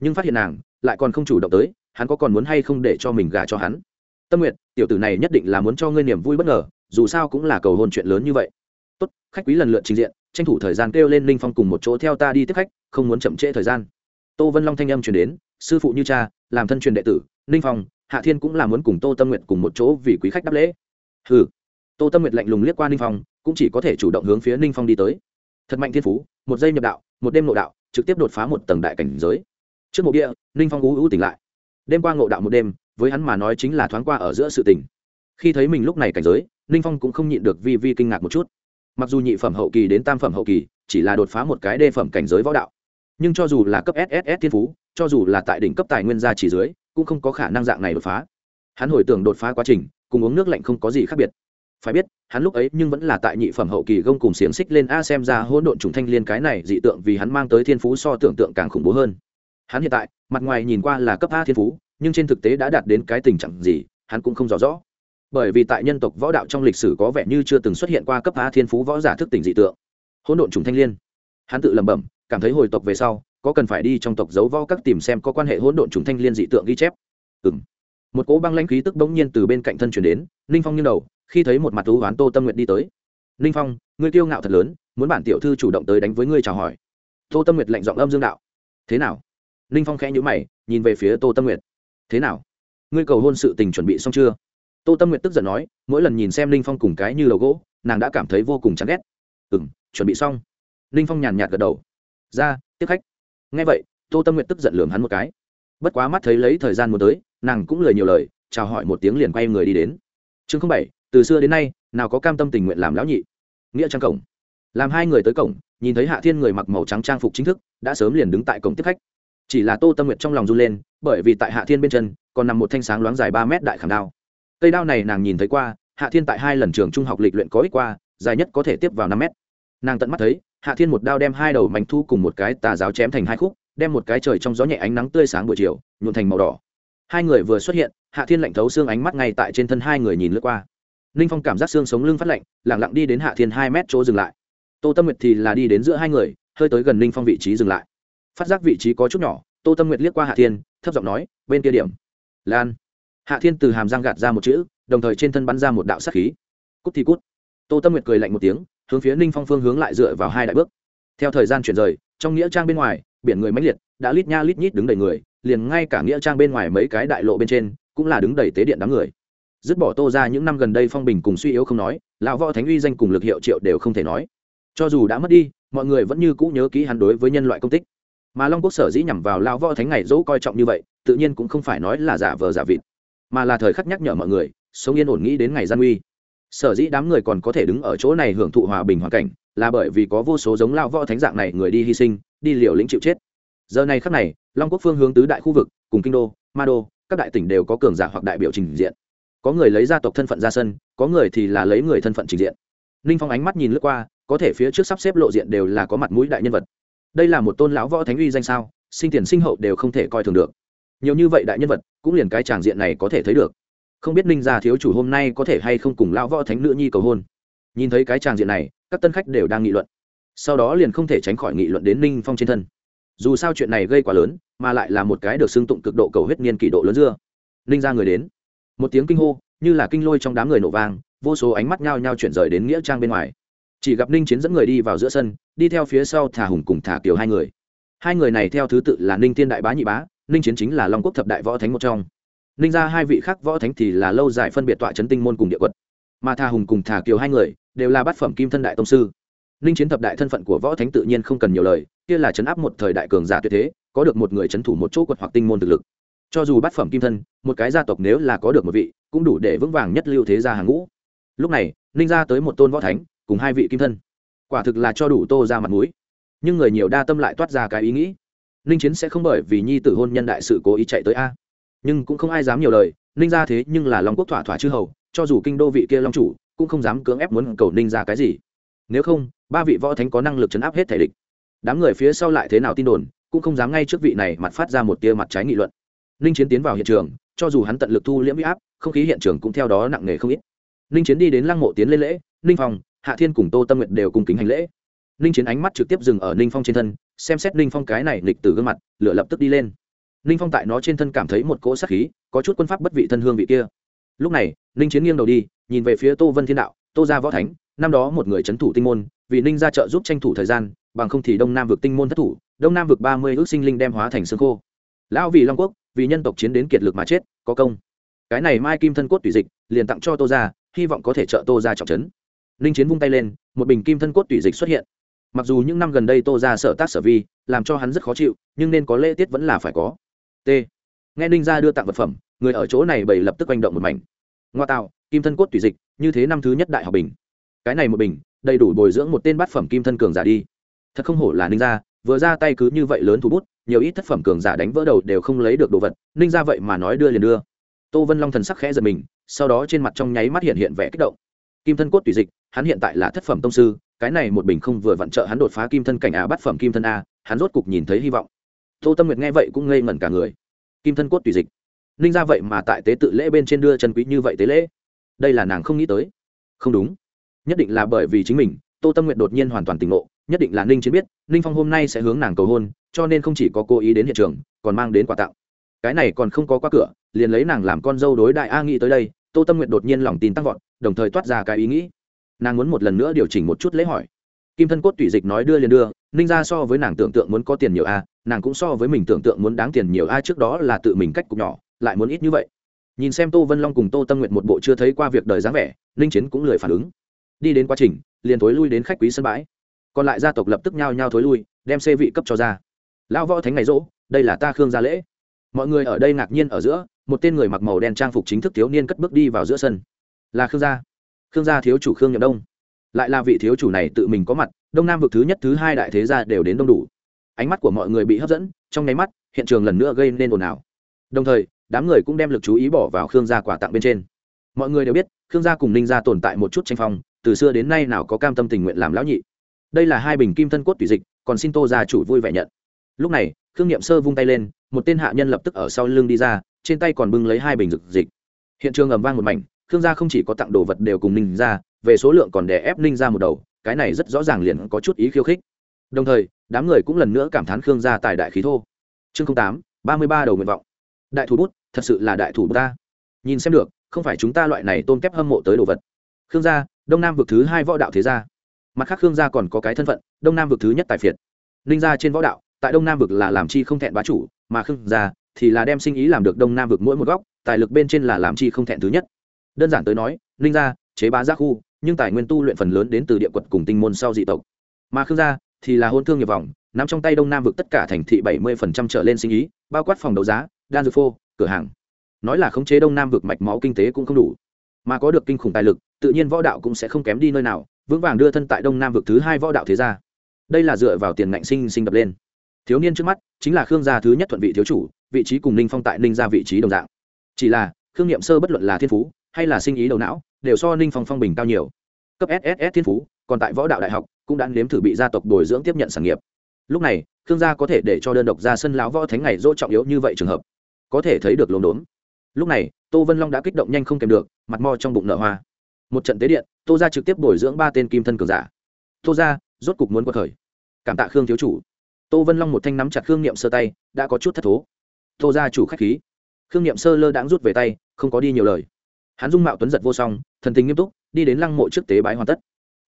Nhưng phát hiện nàng, lại còn không chủ động tới, hắn có còn muốn hay không để cho mình gả cho hắn? Tâm nguyện tiểu tử này nhất định là muốn cho ngươi niềm vui bất ngờ, dù sao cũng là cầu hôn chuyện lớn như vậy. Tốt, khách quý lần lượt trình diện, tranh thủ thời gian kêu lên ninh phong cùng một chỗ theo ta đi tiếp khách, không muốn chậm trễ thời gian. Tô vân long thanh âm truyền đến sư phụ như cha, làm thân truyền đệ tử, ninh phong, hạ thiên cũng là muốn cùng tô tâm nguyện cùng một chỗ vì quý khách đáp lễ. Ừ tô tâm nguyện lạnh lùng liếc qua ninh phong, cũng chỉ có thể chủ động hướng phía ninh phong đi tới. Thật mạnh thiên phú, một giây nhập đạo, một đêm nội đạo, trực tiếp đột phá một tầng đại cảnh giới. Trước mộ địa, ninh phong ú ú tỉnh lại. Đêm qua ngộ đạo một đêm, với hắn mà nói chính là thoáng qua ở giữa sự tình khi thấy mình lúc này cảnh giới, ninh phong cũng không nhịn được vi vi kinh ngạc một chút. Mặc dù nhị phẩm hậu kỳ đến tam phẩm hậu kỳ, chỉ là đột phá một cái đê phẩm cảnh giới võ đạo. Nhưng cho dù là cấp sss thiên phú cho dù là tại đỉnh cấp tài nguyên gia chỉ dưới, cũng không có khả năng dạng này đột phá. Hắn hồi tưởng đột phá quá trình, cùng uống nước lạnh không có gì khác biệt. Phải biết, hắn lúc ấy nhưng vẫn là tại nhị phẩm hậu kỳ gông cùng xiềng xích lên a xem ra hỗn độn trùng thanh liên cái này dị tượng vì hắn mang tới thiên phú so tưởng tượng càng khủng bố hơn. Hắn hiện tại, mặt ngoài nhìn qua là cấp a thiên phú, nhưng trên thực tế đã đạt đến cái tình trạng gì, hắn cũng không rõ rõ. Bởi vì tại nhân tộc võ đạo trong lịch sử có vẻ như chưa từng xuất hiện qua cấp a thiên phú võ giả thức tỉnh dị tượng. Hỗn độn trùng thanh liên. Hắn tự lẩm bẩm, cảm thấy hồi tộc về sau có cần phải đi trong tộc giấu võ các tìm xem có quan hệ hỗn độn trùng thanh liên dị tượng ghi chép? Ừng một cỗ băng lãnh khí tức bỗng nhiên từ bên cạnh thân chuyển đến, ninh phong nghiêng đầu, khi thấy một mặt thú hoán tô tâm nguyệt đi tới. Ninh phong, ngươi kiêu ngạo thật lớn, muốn bản tiểu thư chủ động tới đánh với ngươi chào hỏi. Tô tâm nguyệt lạnh giọng âm dương đạo. Thế nào? Ninh phong khẽ nhữ mày, nhìn về phía tô tâm nguyệt. Thế nào? Ngươi cầu hôn sự tình chuẩn bị xong chưa? Tô tâm nguyệt tức giận nói, mỗi lần nhìn xem ninh phong cùng cái như đầu gỗ, nàng đã cảm thấy vô cùng chán ghét. Ừ m chuẩn bị xong. Ninh phong nhàn nhạt gật đầu. Ra, tiếp khách nghe vậy, tô tâm nguyện tức giận lường hắn một cái. Bất quá mắt thấy lấy thời gian muốn tới, nàng cũng lời nhiều lời, chào hỏi một tiếng liền quay người đi đến. Chương bảy, từ xưa đến nay, nào có cam tâm tình nguyện làm lão nhị. Nghĩa trang cổng. Làm hai người tới cổng, nhìn thấy hạ thiên người mặc màu trắng trang phục chính thức, đã sớm liền đứng tại cổng tiếp khách. Chỉ là tô tâm nguyện trong lòng run lên, bởi vì tại hạ thiên bên chân, còn nằm một thanh sáng loáng dài ba mét đại khảm đao. Cây đao này nàng nhìn thấy qua, hạ thiên tại hai lần trường trung học lịch luyện có ích qua, dài nhất có thể tiếp vào năm mét. Nàng tận mắt thấy hạ thiên một đao đem hai đầu mảnh thu cùng một cái tà giáo chém thành hai khúc, đem một cái trời trong gió nhẹ ánh nắng tươi sáng buổi chiều nhuộn thành màu đỏ. Hai người vừa xuất hiện, hạ thiên lạnh thấu xương ánh mắt ngay tại trên thân hai người nhìn lướt qua. Ninh phong cảm giác xương sống lưng phát lạnh lẳng lặng đi đến hạ thiên hai mét chỗ dừng lại. Tô tâm nguyệt thì là đi đến giữa hai người, hơi tới gần ninh phong vị trí dừng lại. Phát giác vị trí có chút nhỏ, tô tâm nguyệt liếc qua hạ thiên, thấp giọng nói, bên kia điểm. Lan. Hạ thiên từ hàm giang gạt ra một chữ, đồng thời trên thân bắn ra một đạo sắc khí. Cút thì cút. Tô tâm nguyệt cười lạnh một tiếng hướng phía ninh phong phương hướng lại dựa vào hai đại bước. Theo thời gian chuyển rời, trong nghĩa trang bên ngoài, biển người mãnh liệt, đã lít nha lít nhít đứng đầy người, liền ngay cả nghĩa trang bên ngoài mấy cái đại lộ bên trên, cũng là đứng đầy tế điện đám người. Dứt bỏ tô ra những năm gần đây phong bình cùng suy yếu không nói, lão võ thánh uy danh cùng lực hiệu triệu đều không thể nói. Cho dù đã mất đi, mọi người vẫn như cũ nhớ kỹ hắn đối với nhân loại công tích. Mà long quốc sở dĩ nhằm vào lão võ thánh ngày dỗ coi trọng như vậy, tự nhiên cũng không phải nói là giả vờ giả vịt, mà là thời khắc nhắc nhở mọi người, sống yên ổn nghĩ đến ngày gian uy sở dĩ đám người còn có thể đứng ở chỗ này hưởng thụ hòa bình hoàn cảnh, là bởi vì có vô số giống lao võ thánh dạng này người đi hy sinh, đi liều lĩnh chịu chết. Giờ này khắc này, long quốc phương hướng tứ đại khu vực, cùng kinh đô, ma đô, các đại tỉnh đều có cường giả hoặc đại biểu trình diện. Có người lấy gia tộc thân phận ra sân, có người thì là lấy người thân phận trình diện. Ninh phong ánh mắt nhìn lướt qua, có thể phía trước sắp xếp lộ diện đều là có mặt mũi đại nhân vật. Đây là một tôn lão võ thánh uy danh sao, sinh tiền sinh hậu đều không thể coi thường được. Nhiều như vậy đại nhân vật, cũng liền cái tràng diện này có thể thấy được không biết ninh gia thiếu chủ hôm nay có thể hay không cùng lão võ thánh nữ nhi cầu hôn. Nhìn thấy cái tràng diện này, các tân khách đều đang nghị luận. Sau đó liền không thể tránh khỏi nghị luận đến ninh phong trên thân. Dù sao chuyện này gây quá lớn, mà lại là một cái được xưng tụng cực độ cầu huyết niên kỷ độ lớn dưa. Ninh ra người đến. Một tiếng kinh hô, như là kinh lôi trong đám người nổ vang, vô số ánh mắt nhao nhao chuyển rời đến nghĩa trang bên ngoài. Chỉ gặp ninh chiến dẫn người đi vào giữa sân, đi theo phía sau thả hùng cùng thả kiều hai người. Hai người này theo thứ tự là ninh tiên đại bá nhị bá, ninh chiến chính là long quốc thập đại võ thánh một trong ninh ra hai vị khác võ thánh thì là lâu dài phân biệt tọa chấn tinh môn cùng địa quật. Mà thà hùng cùng thà kiều hai người đều là bát phẩm kim thân đại tông sư. Ninh chiến thập đại thân phận của võ thánh tự nhiên không cần nhiều lời, kia là chấn áp một thời đại cường giả tuyệt thế, có được một người chấn thủ một chỗ quật hoặc tinh môn thực lực. Cho dù bát phẩm kim thân, một cái gia tộc nếu là có được một vị, cũng đủ để vững vàng nhất lưu thế gia hàng ngũ. Lúc này, ninh ra tới một tôn võ thánh, cùng hai vị kim thân. Quả thực là cho đủ tô ra mặt mũi. Nhưng người nhiều đa tâm lại toát ra cái ý nghĩ. Ninh chiến sẽ không bởi vì nhi tử hôn nhân đại sự cố ý chạy tới a nhưng cũng không ai dám nhiều lời, ninh ra thế nhưng là long quốc thỏa thỏa chư hầu, cho dù kinh đô vị kia long chủ, cũng không dám cưỡng ép muốn cầu ninh ra cái gì. Nếu không, ba vị võ thánh có năng lực chấn áp hết thể địch. Đám người phía sau lại thế nào tin đồn, cũng không dám ngay trước vị này mặt phát ra một tia mặt trái nghị luận. Ninh chiến tiến vào hiện trường, cho dù hắn tận lực thu liễm huy áp, không khí hiện trường cũng theo đó nặng nề không ít. Ninh chiến đi đến lăng mộ tiến lên lễ, ninh phong, hạ thiên cùng tô tâm nguyện đều cùng kính hành lễ. Ninh chiến ánh mắt trực tiếp dừng ở ninh phong trên thân, xem xét ninh phong cái này lịch từ gương mặt, lửa lập tức đi lên ninh phong tại nó trên thân cảm thấy một cỗ sát khí, có chút quân pháp bất vị thân hương vị kia. Lúc này, ninh chiến nghiêng đầu đi, nhìn về phía tô vân thiên đạo, tô gia võ thánh, năm đó một người c h ấ n thủ tinh môn, vì ninh ra trợ giúp tranh thủ thời gian, bằng không thì đông nam vực tinh môn thất thủ, đông nam vực ba mươi ước sinh linh đem hóa thành xương khô. Lão vì long quốc, vì nhân tộc chiến đến kiệt lực mà chết, có công. Cái này mai kim thân cốt tùy dịch, liền tặng cho tô ra hy vọng có thể trợ tô ra trọng trấn. Ninh chiến vung tay lên, một bình kim thân cốt tùy dịch xuất hiện. Mặc dù những năm gần đây tô ra sở tác sở vi, làm cho hắn rất khó chịu, nhưng nên có lễ tiết vẫn là phải có t. Nghe ninh Gia đưa tặng vật phẩm, người ở chỗ này bày lập tức oanh động một mảnh. Ngoa tạo, kim thân cốt tùy dịch, như thế năm thứ nhất đại học bình. Cái này một bình, đầy đủ bồi dưỡng một tên bát phẩm kim thân cường giả đi. Thật không hổ là ninh gia, vừa ra tay cứ như vậy lớn thủ bút, nhiều ít thất phẩm cường giả đánh vỡ đầu đều không lấy được đồ vật, ninh gia vậy mà nói đưa liền đưa. Tô vân long thần sắc khẽ giật mình, sau đó trên mặt trong nháy mắt hiện hiện vẻ kích động. Kim thân cốt tùy dịch, hắn hiện tại là thất phẩm tông sư, cái này một bình không vừa vặn trợ hắn đột phá kim thân cảnh a, bát phẩm kim thân a, hắn rốt cục nhìn thấy hy vọng tô tâm nguyệt nghe vậy cũng ngây ngẩn cả người. Kim thân cốt tùy dịch. Ninh ra vậy mà tại tế tự lễ bên trên đưa chân quý như vậy tế lễ. Đây là nàng không nghĩ tới. Không đúng. Nhất định là bởi vì chính mình, tô tâm nguyện đột nhiên hoàn toàn tỉnh ngộ, nhất định là ninh chiến biết, ninh phong hôm nay sẽ hướng nàng cầu hôn, cho nên không chỉ có cố ý đến hiện trường, còn mang đến quà tặng. Cái này còn không có qua cửa, liền lấy nàng làm con dâu đối đại a nghĩ tới đây, tô tâm nguyện đột nhiên lòng tin tăng vọt, đồng thời toát ra cái ý nghĩ. Nàng muốn một lần nữa điều chỉnh một chút lễ hỏi kim thân cốt tùy dịch nói đưa liền đưa, ninh ra so với nàng tưởng tượng muốn có tiền nhiều a, nàng cũng so với mình tưởng tượng muốn đáng tiền nhiều a, trước đó là tự mình cách cục nhỏ, lại muốn ít như vậy. Nhìn xem tô vân long cùng tô tâm nguyện một bộ chưa thấy qua việc đời dáng vẻ, ninh chiến cũng lười phản ứng. Đi đến quá trình, liền thối lui đến khách quý sân bãi. Còn lại gia tộc lập tức nhao nhao thối lui, đem xê vị cấp cho ra. Lão võ thánh ngày rỗ, đây là ta khương gia lễ. Mọi người ở đây ngạc nhiên ở giữa, một tên người mặc màu đen trang phục chính thức thiếu niên cất bước đi vào giữa sân. Là khương gia. Khương gia thiếu chủ khương nhậm đông lại là vị thiếu chủ này tự mình có mặt, đông nam vực thứ nhất, thứ hai đại thế gia đều đến đông đủ. Ánh mắt của mọi người bị hấp dẫn, trong nháy mắt, hiện trường lần nữa gây nên ồn ào. Đồng thời, đám người cũng đem lực chú ý bỏ vào khương gia quà tặng bên trên. Mọi người đều biết, khương gia cùng ninh gia tồn tại một chút tranh phong, từ xưa đến nay nào có cam tâm tình nguyện làm lão nhị. Đây là hai bình kim thân cốt tùy dịch, còn xin tô gia chủ vui vẻ nhận. Lúc này, khương n i ệ m sơ vung tay lên, một tên hạ nhân lập tức ở sau lưng đi ra, trên tay còn bưng lấy hai bình rực dịch. Hiện trường ầm vang một mảnh, khương gia không chỉ có tặng đồ vật đều cùng ninh ra về số lượng còn đè ép ninh ra một đầu, cái này rất rõ ràng liền có chút ý khiêu khích. Đồng thời, đám người cũng lần nữa cảm thán khương gia tài đại khí thô. Chương tám, ba mươi ba đầu nguyện vọng. Đại thủ bút, thật sự là đại thủ bút ta. Nhìn xem được, không phải chúng ta loại này tôn kép hâm mộ tới đồ vật. Khương gia, đông nam vực thứ hai võ đạo thế gia. Mặt khác khương gia còn có cái thân phận, đông nam vực thứ nhất tài phiệt. Ninh gia trên võ đạo, tại đông nam vực là làm chi không thẹn bá chủ, mà khương gia thì là đem sinh ý làm được đông nam vực mỗi một góc, tài lực bên trên là làm chi không thẹn thứ nhất. Đơn giản tới nói, ninh gia, chế bá giác khu nhưng tài nguyên tu luyện phần lớn đến từ địa quật cùng tinh môn sau dị tộc. Mà khương gia thì là hôn thương nghiệp vòng nằm trong tay đông nam vực tất cả thành thị bảy mươi trở lên sinh ý, bao quát phòng đấu giá, đan dược phô, cửa hàng. Nói là khống chế đông nam vực mạch máu kinh tế cũng không đủ. Mà có được kinh khủng tài lực, tự nhiên võ đạo cũng sẽ không kém đi nơi nào, vững vàng đưa thân tại đông nam vực thứ hai võ đạo thế gia. Đây là dựa vào tiền ngạnh sinh sinh đập lên. Thiếu niên trước mắt chính là khương gia thứ nhất thuận vị thiếu chủ, vị trí cùng ninh phong tại ninh gia vị trí đồng dạng. Chỉ là, khương n i ệ m sơ bất luận là thiên phú hay là sinh ý đầu não đều so ninh phong phong bình cao nhiều. Cấp sss thiên phú, còn tại võ đạo đại học, cũng đã nếm thử bị gia tộc bồi dưỡng tiếp nhận sản nghiệp. Lúc này Thương gia có thể để cho đơn độc ra sân lão võ thánh ngày dỗ trọng yếu như vậy trường hợp, có thể thấy được lồn đốn. Lúc này, tô vân long đã kích động nhanh không kèm được, mặt mò trong bụng nợ hoa. Một trận tế điện, tô ra trực tiếp bồi dưỡng ba tên kim thân cường giả. Tô ra rốt cục muốn qua khởi. Cảm tạ khương thiếu chủ. Tô vân long một thanh nắm chặt khương niệm sơ tay, đã có chút thất thố. Tô ra chủ k h á c h khí. Khương niệm sơ lơ đãng rút về tay, không có đi nhiều lời hắn dung mạo tuấn giật vô song, thần tình nghiêm túc, đi đến lăng mộ trước tế bái hoàn tất.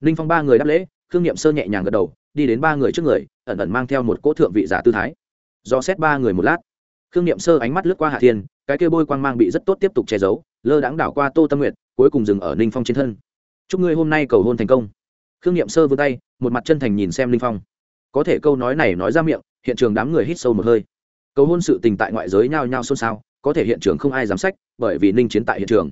Ninh phong ba người đáp lễ, khương niệm sơ nhẹ nhàng gật đầu, đi đến ba người trước người, ẩn ẩn mang theo một cỗ thượng vị giả tư thái. Do xét ba người một lát, khương niệm sơ ánh mắt lướt qua hạ thiên, cái kia bôi quang mang bị rất tốt tiếp tục che giấu, lơ đãng đảo qua tô tâm nguyện cuối cùng dừng ở ninh phong trên thân. Chúc ngươi hôm nay cầu hôn thành công. Khương niệm sơ vươn tay, một mặt chân thành nhìn xem ninh phong. Có thể câu nói này nói ra miệng, hiện trường đám người hít sâu một hơi. Cầu hôn sự tình tại ngoại giới nhao nhao xôn xao, có thể hiện trường không ai dám sách, bởi vì ninh chiến tại hiện trường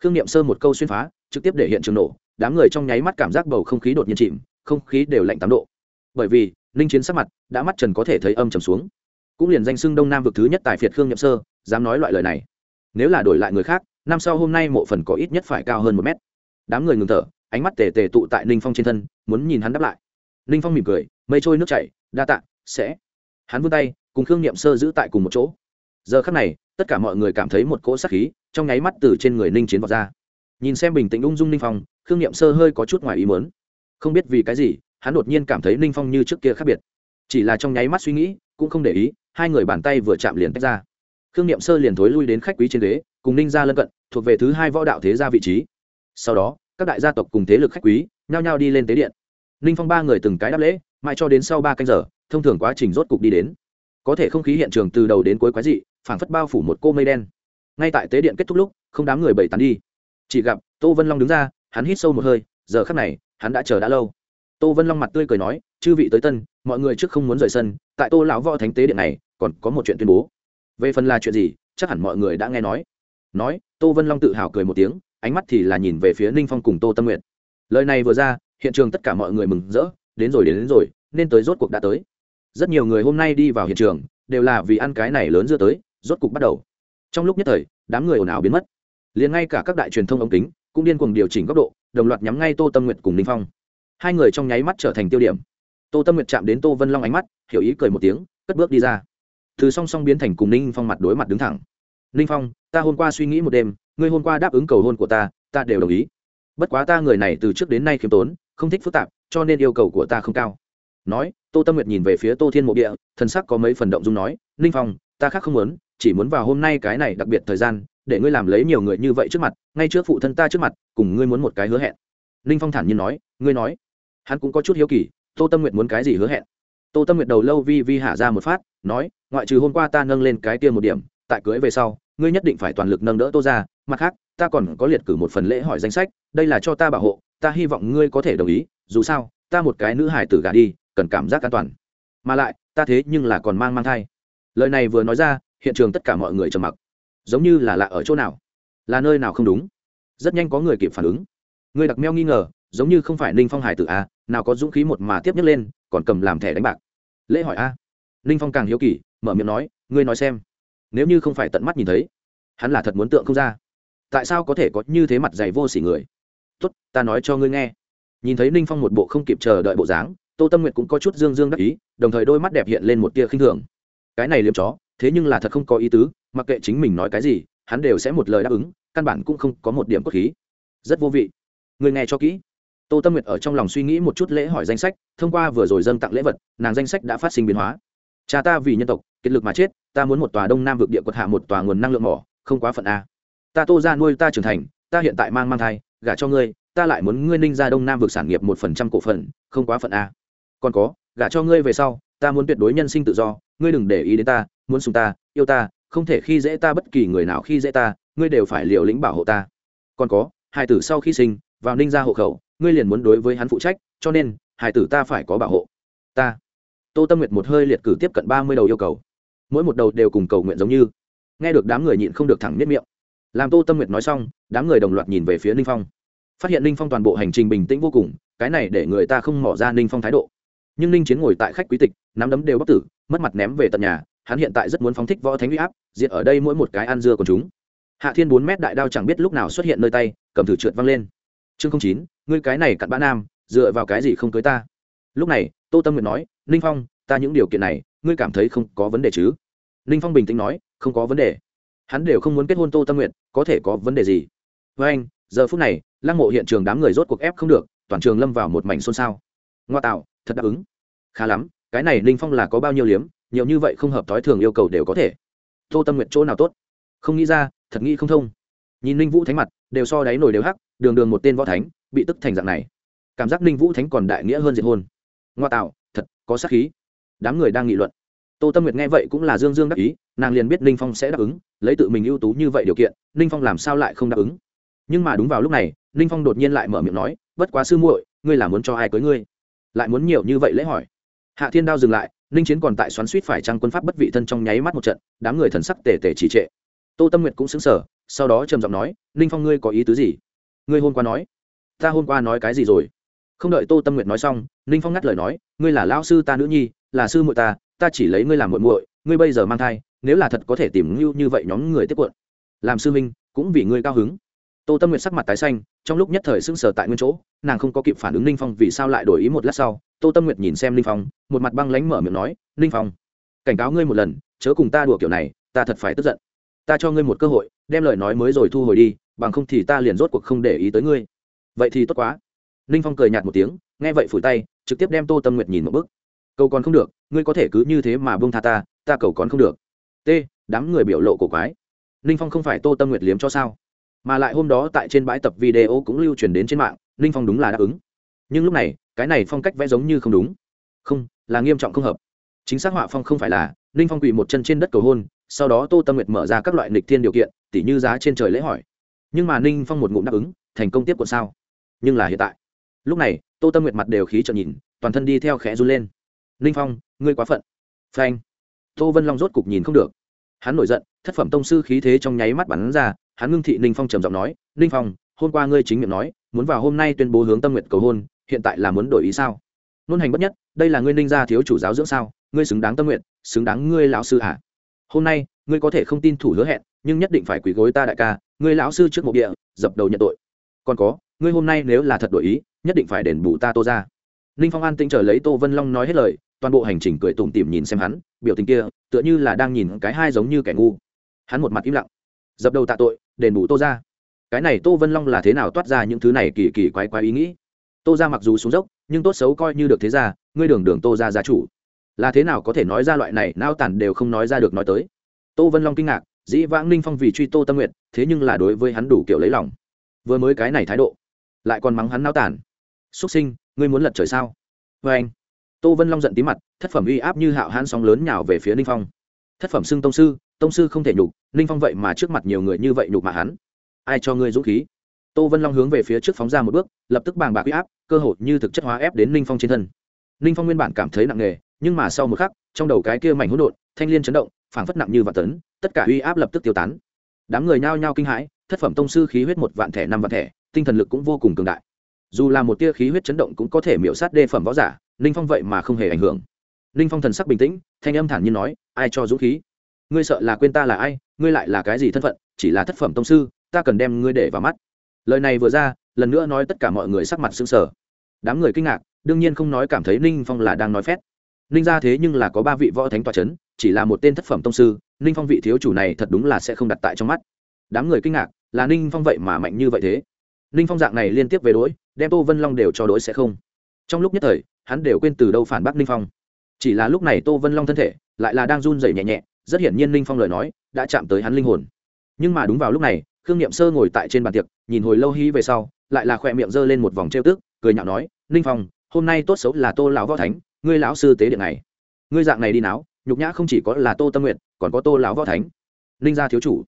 khương niệm sơ một câu xuyên phá, trực tiếp để hiện trường nổ, đám người trong nháy mắt cảm giác bầu không khí đột nhiên chìm, không khí đều lạnh tám độ. Bởi vì, ninh chiến sắc mặt đã mắt trần có thể thấy âm trầm xuống. Cũng liền danh xưng đông nam vực thứ nhất tài phiệt khương nhậm sơ, dám nói loại lời này. Nếu là đổi lại người khác, năm sau hôm nay mộ phần có ít nhất phải cao hơn một mét. Đám người ngừng thở, ánh mắt tề tề tụ tại ninh phong trên thân, muốn nhìn hắn đáp lại. Ninh phong mỉm cười, mây trôi nước chảy, đa tạ, sẽ. Hắn vươn tay, cùng khương niệm sơ giữ tại cùng một chỗ. Giờ khắc này tất cả mọi người cảm thấy một cỗ sắc khí trong nháy mắt từ trên người ninh chiến vọt ra. Nhìn xem bình tĩnh ung dung ninh phong, khương nghiệm sơ hơi có chút ngoài ý mớn không biết vì cái gì, hắn đột nhiên cảm thấy ninh phong như trước kia khác biệt. Chỉ là trong nháy mắt suy nghĩ, cũng không để ý, hai người bàn tay vừa chạm liền tách ra. Khương nghiệm sơ liền thối lui đến khách quý trên ghế, cùng ninh ra lân cận, thuộc về thứ hai võ đạo thế gia vị trí. Sau đó, các đại gia tộc cùng thế lực khách quý nhao nhao đi lên tế điện. Ninh phong ba người từng cái đáp lễ, mãi cho đến sau ba canh giờ, thông thường quá trình rốt cục đi đến. Có thể không khí hiện trường từ đầu đến cuối quái dị phảng phất bao phủ một cô mây đen. Ngay tại tế điện kết thúc lúc không đám người bảy tán đi. Chỉ gặp tô vân long đứng ra hắn hít sâu một hơi giờ khắc này hắn đã chờ đã lâu. Tô vân long mặt tươi cười nói chư vị tới tân mọi người trước không muốn rời sân tại tô lão võ thánh tế điện này còn có một chuyện tuyên bố. Về phần là chuyện gì chắc hẳn mọi người đã nghe nói. Nói tô vân long tự hào cười một tiếng ánh mắt thì là nhìn về phía ninh phong cùng tô tâm nguyện lời này vừa ra hiện trường tất cả mọi người mừng rỡ đến rồi đến, đến rồi nên tới rốt cuộc đã tới. Rất nhiều người hôm nay đi vào hiện trường đều là vì ăn cái này lớn dưa tới rốt cục bắt đầu. Trong lúc nhất thời, đám người ồn ào biến mất. Liền ngay cả các đại truyền thông ống kính cũng điên cuồng điều chỉnh góc độ, đồng loạt nhắm ngay tô tâm nguyệt cùng ninh phong. Hai người trong nháy mắt trở thành tiêu điểm. Tô tâm nguyệt chạm đến tô vân long ánh mắt, hiểu ý cười một tiếng, cất bước đi ra. Từ song song biến thành cùng ninh phong mặt đối mặt đứng thẳng. Ninh phong, ta hôm qua suy nghĩ một đêm, ngươi hôm qua đáp ứng cầu hôn của ta ta đều đồng ý. Bất quá ta người này từ trước đến nay khiêm tốn, không thích phức tạp, cho nên yêu cầu của ta không cao. Nói, tô tâm nguyệt nhìn về phía tô thiên mộ địa, thần sắc có mấy phần động dung nói, ninh phong, ta khác không muốn chỉ muốn vào hôm nay cái này đặc biệt thời gian, để ngươi làm lấy nhiều người như vậy trước mặt, ngay trước phụ thân ta trước mặt, cùng ngươi muốn một cái hứa hẹn. Ninh phong thản nhiên nói, ngươi nói. Hắn cũng có chút hiếu kỳ, tô tâm nguyệt muốn cái gì hứa hẹn? Tô tâm nguyệt đầu lâu vi vi hạ ra một phát, nói, ngoại trừ hôm qua ta nâng lên cái tiên một điểm, tại cưới về sau, ngươi nhất định phải toàn lực nâng đỡ tô ra, mặt khác, ta còn có liệt cử một phần lễ hỏi danh sách, đây là cho ta bảo hộ, ta hy vọng ngươi có thể đồng ý, dù sao, ta một cái nữ hải tử gà đi, cần cảm giác an toàn. Mà lại, ta thế nhưng là còn mang mang thai. Lời này vừa nói ra hiện trường tất cả mọi người trầm mặc. Giống như là lạ ở chỗ nào? Là nơi nào không đúng? Rất nhanh có người kịp phản ứng. Người đặc meo nghi ngờ, giống như không phải ninh phong hải tử a nào có dũng khí một mà tiếp nhấc lên, còn cầm làm thẻ đánh bạc. Lễ hỏi a. Ninh phong càng hiếu kỳ, mở miệng nói, ngươi nói xem, nếu như không phải tận mắt nhìn thấy, hắn là thật muốn tượng không ra. Tại sao có thể có như thế mặt dày vô s ỉ người? Tốt, ta nói cho ngươi nghe. Nhìn thấy ninh phong một bộ không kịp chờ đợi bộ dáng, tô tâm nguyệt cũng có chút dương dương đắc ý, đồng thời đôi mắt đẹp hiện lên một tia khinh thường. Cái này liếm chó thế nhưng là thật không có ý tứ, mặc kệ chính mình nói cái gì, hắn đều sẽ một lời đáp ứng, căn bản cũng không có một điểm cốt khí. Rất vô vị. Người nghe cho kỹ. Tô tâm nguyệt ở trong lòng suy nghĩ một chút lễ hỏi danh sách, thông qua vừa rồi dâng tặng lễ vật, nàng danh sách đã phát sinh biến hóa. Cha ta vì nhân tộc, kiệt lực mà chết, ta muốn một tòa đông nam vực địa quật hạ một tòa nguồn năng lượng mỏ, không quá phận a. Ta tô ra nuôi ta trưởng thành, ta hiện tại mang mang thai, gả cho ngươi, ta lại muốn ngươi ninh ra đông nam vực sản nghiệp một phần trăm cổ phần, không quá phận a. Còn có, gả cho ngươi về sau, ta muốn tuyệt đối nhân sinh tự do, ngươi đừng để ý đến ta muốn sùng ta, yêu ta, không thể khi dễ ta bất kỳ người nào khi dễ ta, ngươi đều phải liều lĩnh bảo hộ ta. Còn có hải tử sau khi sinh, vào ninh ra hộ khẩu, ngươi liền muốn đối với hắn phụ trách, cho nên hải tử ta phải có bảo hộ. Ta. Tô tâm nguyệt một hơi liệt cử tiếp cận ba mươi đầu yêu cầu. Mỗi một đầu đều cùng cầu nguyện giống như. Nghe được đám người nhịn không được thẳng nếp miệng. Làm tô tâm nguyệt nói xong, đám người đồng loạt nhìn về phía ninh phong. Phát hiện ninh phong toàn bộ hành trình bình tĩnh vô cùng, cái này để người ta không mỏ ra ninh phong thái độ. Nhưng ninh chiến ngồi tại khách quý tịch, nắm đấm đều bất tử, mất mặt ném về tận nhà hắn hiện tại rất muốn phóng thích võ thánh huy áp, diệt ở đây mỗi một cái ăn dưa của chúng. Hạ thiên bốn mét đại đao chẳng biết lúc nào xuất hiện nơi tay, cầm thử trượt văng lên. Chương không chín, ngươi cái này cặn bã nam, dựa vào cái gì không cưới ta? Lúc này, tô tâm nguyệt nói, ninh phong, ta những điều kiện này, ngươi cảm thấy không có vấn đề chứ? Ninh phong bình tĩnh nói, không có vấn đề. Hắn đều không muốn kết hôn tô tâm nguyện có thể có vấn đề gì? Với anh, giờ phút này, lăng mộ hiện trường đám người rốt cuộc ép không được, toàn trường lâm vào một mảnh xôn xao. Ngoa tạo, thật đáp ứng. Khá lắm, cái này ninh phong là có bao nhiêu liếm nhiều như vậy không hợp thói thường yêu cầu đều có thể. Tô tâm nguyện chỗ nào tốt? Không nghĩ ra, thật nghĩ không thông. Nhìn ninh vũ thánh mặt, đều so đáy nổi đều hắc, đường đường một tên võ thánh, bị tức thành dạng này. Cảm giác ninh vũ thánh còn đại nghĩa hơn diệt hôn ngoa tạo, thật, có sắc khí. Đám người đang nghị luận. Tô tâm nguyệt nghe vậy cũng là dương dương đắc ý, nàng liền biết ninh phong sẽ đáp ứng, lấy tự mình ưu tú như vậy điều kiện, ninh phong làm sao lại không đáp ứng? Nhưng mà đúng vào lúc này, ninh phong đột nhiên lại mở miệng nói, bất quá sư muội, ngươi là muốn cho ai cưới ngươi? Lại muốn nhiều như vậy lễ hỏi. Hạ thiên đao dừng lại ninh chiến còn tại xoắn suýt phải trăng quân pháp bất vị thân trong nháy mắt một trận, đám người thần sắc tề tề trì trệ. Tô tâm nguyệt cũng xứng sở sau đó trầm giọng nói, ninh phong ngươi có ý tứ gì? Ngươi hôm qua nói. Ta hôm qua nói cái gì rồi? Không đợi tô tâm nguyệt nói xong, ninh phong ngắt lời nói, ngươi là lão sư ta nữ nhi, là sư muội ta ta chỉ lấy ngươi làm muội muội, ngươi bây giờ mang thai, nếu là thật có thể tìm ngưu như vậy nhóm người tiếp cuộn làm sư minh cũng vì ngươi cao hứng tô tâm nguyệt sắc mặt tái xanh, trong lúc nhất thời sững sờ tại nguyên chỗ, nàng không có kịp phản ứng ninh phong vì sao lại đổi ý một lát sau, tô tâm nguyệt nhìn xem ninh phong, một mặt băng lánh mở miệng nói ninh phong, cảnh cáo ngươi một lần, chớ cùng ta đùa kiểu này, ta thật phải tức giận. Ta cho ngươi một cơ hội, đem lời nói mới rồi thu hồi đi, bằng không thì ta liền rốt cuộc không để ý tới ngươi. Vậy thì tốt quá. Ninh phong cười nhạt một tiếng, nghe vậy phủi tay, trực tiếp đem tô tâm nguyệt nhìn một bức cầu còn không được, ngươi có thể cứ như thế mà bông tha ta ta cầu còn không được. T đám người biểu lộ cổ quái. Ninh phong không phải tô tâm nguyệt liếm cho sao? Mà lại hôm đó tại trên bãi tập video cũng lưu truyền đến trên mạng, ninh phong đúng là đáp ứng. Nhưng lúc này, cái này phong cách vẽ giống như không đúng. Không, là nghiêm trọng không hợp. Chính xác họa phong không phải là, ninh phong quỳ một chân trên đất cầu hôn, sau đó tô tâm nguyệt mở ra các loại nịch thiên điều kiện, tỉ như giá trên trời lễ hỏi. Nhưng mà ninh phong một ngụm đáp ứng, thành công tiếp cuộn sao? Nhưng là hiện tại. Lúc này, tô tâm nguyệt mặt đều khí trợn nhìn, toàn thân đi theo khẽ run lên. Ninh phong, ngươi quá phận. Phanh. Tô vân long rốt cục nhìn không được. Hắn nổi giận, thất phẩm tông sư khí thế trong nháy mắt bắn ra hắn ngưng thị ninh phong trầm giọng nói, ninh phong, hôm qua ngươi chính miệng nói, muốn vào hôm nay tuyên bố hướng tâm nguyện cầu hôn, hiện tại là muốn đổi ý sao? Nôn hành bất nhất, đây là ngươi ninh gia thiếu chủ giáo dưỡng sao? Ngươi xứng đáng tâm nguyện xứng đáng ngươi lão sư hả? Hôm nay, ngươi có thể không tin thủ hứa hẹn, nhưng nhất định phải quỳ gối ta đại ca, ngươi lão sư trước mộ địa, dập đầu nhận tội. Còn có, ngươi hôm nay nếu là thật đổi ý, nhất định phải đền bù ta tô ra ninh phong an tĩnh chờ lấy tô vân long nói hết lời, toàn bộ hành trình cười tủm tỉm nhìn xem hắn, biểu tình kia, tựa như là đang nhìn cái hai giống như kẻ ngu. Hắn một mặt im lặng. Dập đầu tạ tội đền bù tô ra. Cái này tô vân long là thế nào toát ra những thứ này kỳ kỳ quái quái ý nghĩ? Tô ra mặc dù xuống dốc, nhưng tốt xấu coi như được thế ra, ngươi đường đường tô ra gia chủ. Là thế nào có thể nói ra loại này, nao tản đều không nói ra được nói tới. Tô vân long kinh ngạc, dĩ vãng ninh phong vì truy tô tâm nguyện thế nhưng là đối với hắn đủ kiểu lấy lòng. Vừa mới cái này thái độ, lại còn mắng hắn nao tản. Xuất sinh, ngươi muốn lật trời sao? Vê anh, tô vân long giận tí mặt, thất phẩm uy áp như hạo hãn sóng lớn nhào về phía ninh phong. Thất phẩm xưng tông sư tông sư không thể nhục ninh phong vậy mà trước mặt nhiều người như vậy nhục mà hắn. Ai cho ngươi dũng khí? Tô vân long hướng về phía trước phóng ra một bước, lập tức bàng bạc uy áp, cơ hội như thực chất hóa ép đến ninh phong trên thân. Ninh phong nguyên bản cảm thấy nặng nề, nhưng mà sau một khắc, trong đầu cái kia mảnh hỗn độn, thanh liên chấn động, phảng phất nặng như vạn tấn, tất cả uy áp lập tức tiêu tán. Đám người nhao nhao kinh hãi, thất phẩm tông sư khí huyết một vạn thẻ, năm vạn thẻ, tinh thần lực cũng vô cùng cường đại. Dù là một tia khí huyết chấn động cũng có thể miễu sát đê phẩm võ giả ninh phong vậy mà không hề ảnh hưởng. Ninh phong thần sắc bình tĩnh, thanh âm thản nhiên nói, ai cho dũng khí? Ngươi sợ là quên ta là ai, ngươi lại là cái gì thân phận, chỉ là thất phẩm tông sư, ta cần đem ngươi để vào mắt. Lời này vừa ra, lần nữa nói tất cả mọi người sắc mặt sững sờ. Đám người kinh ngạc, đương nhiên không nói cảm thấy ninh phong là đang nói phét. Ninh ra thế nhưng là có ba vị võ thánh tòa c h ấ n chỉ là một tên thất phẩm tông sư, ninh phong vị thiếu chủ này thật đúng là sẽ không đặt tại trong mắt. Đám người kinh ngạc, là ninh phong vậy mà mạnh như vậy thế? Ninh phong dạng này liên tiếp về đ ố i đem tô vân long đều cho đ ố i sẽ không. Trong lúc nhất thời, hắn đều quên từ đâu phản bác ninh phong. Chỉ là lúc này tô vân long thân thể, lại là đang run rẩy nhẹ nhẹ rất hiển nhiên ninh phong lời nói đã chạm tới hắn linh hồn. Nhưng mà đúng vào lúc này, khương n i ệ m sơ ngồi tại trên bàn tiệc, nhìn hồi lâu hí về sau, lại là khỏe miệng giơ lên một vòng trêu tức, cười nhạo nói, ninh phong, hôm nay tốt xấu là tô lão võ thánh, ngươi lão sư tế điện này. Ngươi dạng này đi náo, nhục nhã không chỉ có là tô tâm nguyện còn có tô lão võ thánh. Ninh gia thiếu chủ,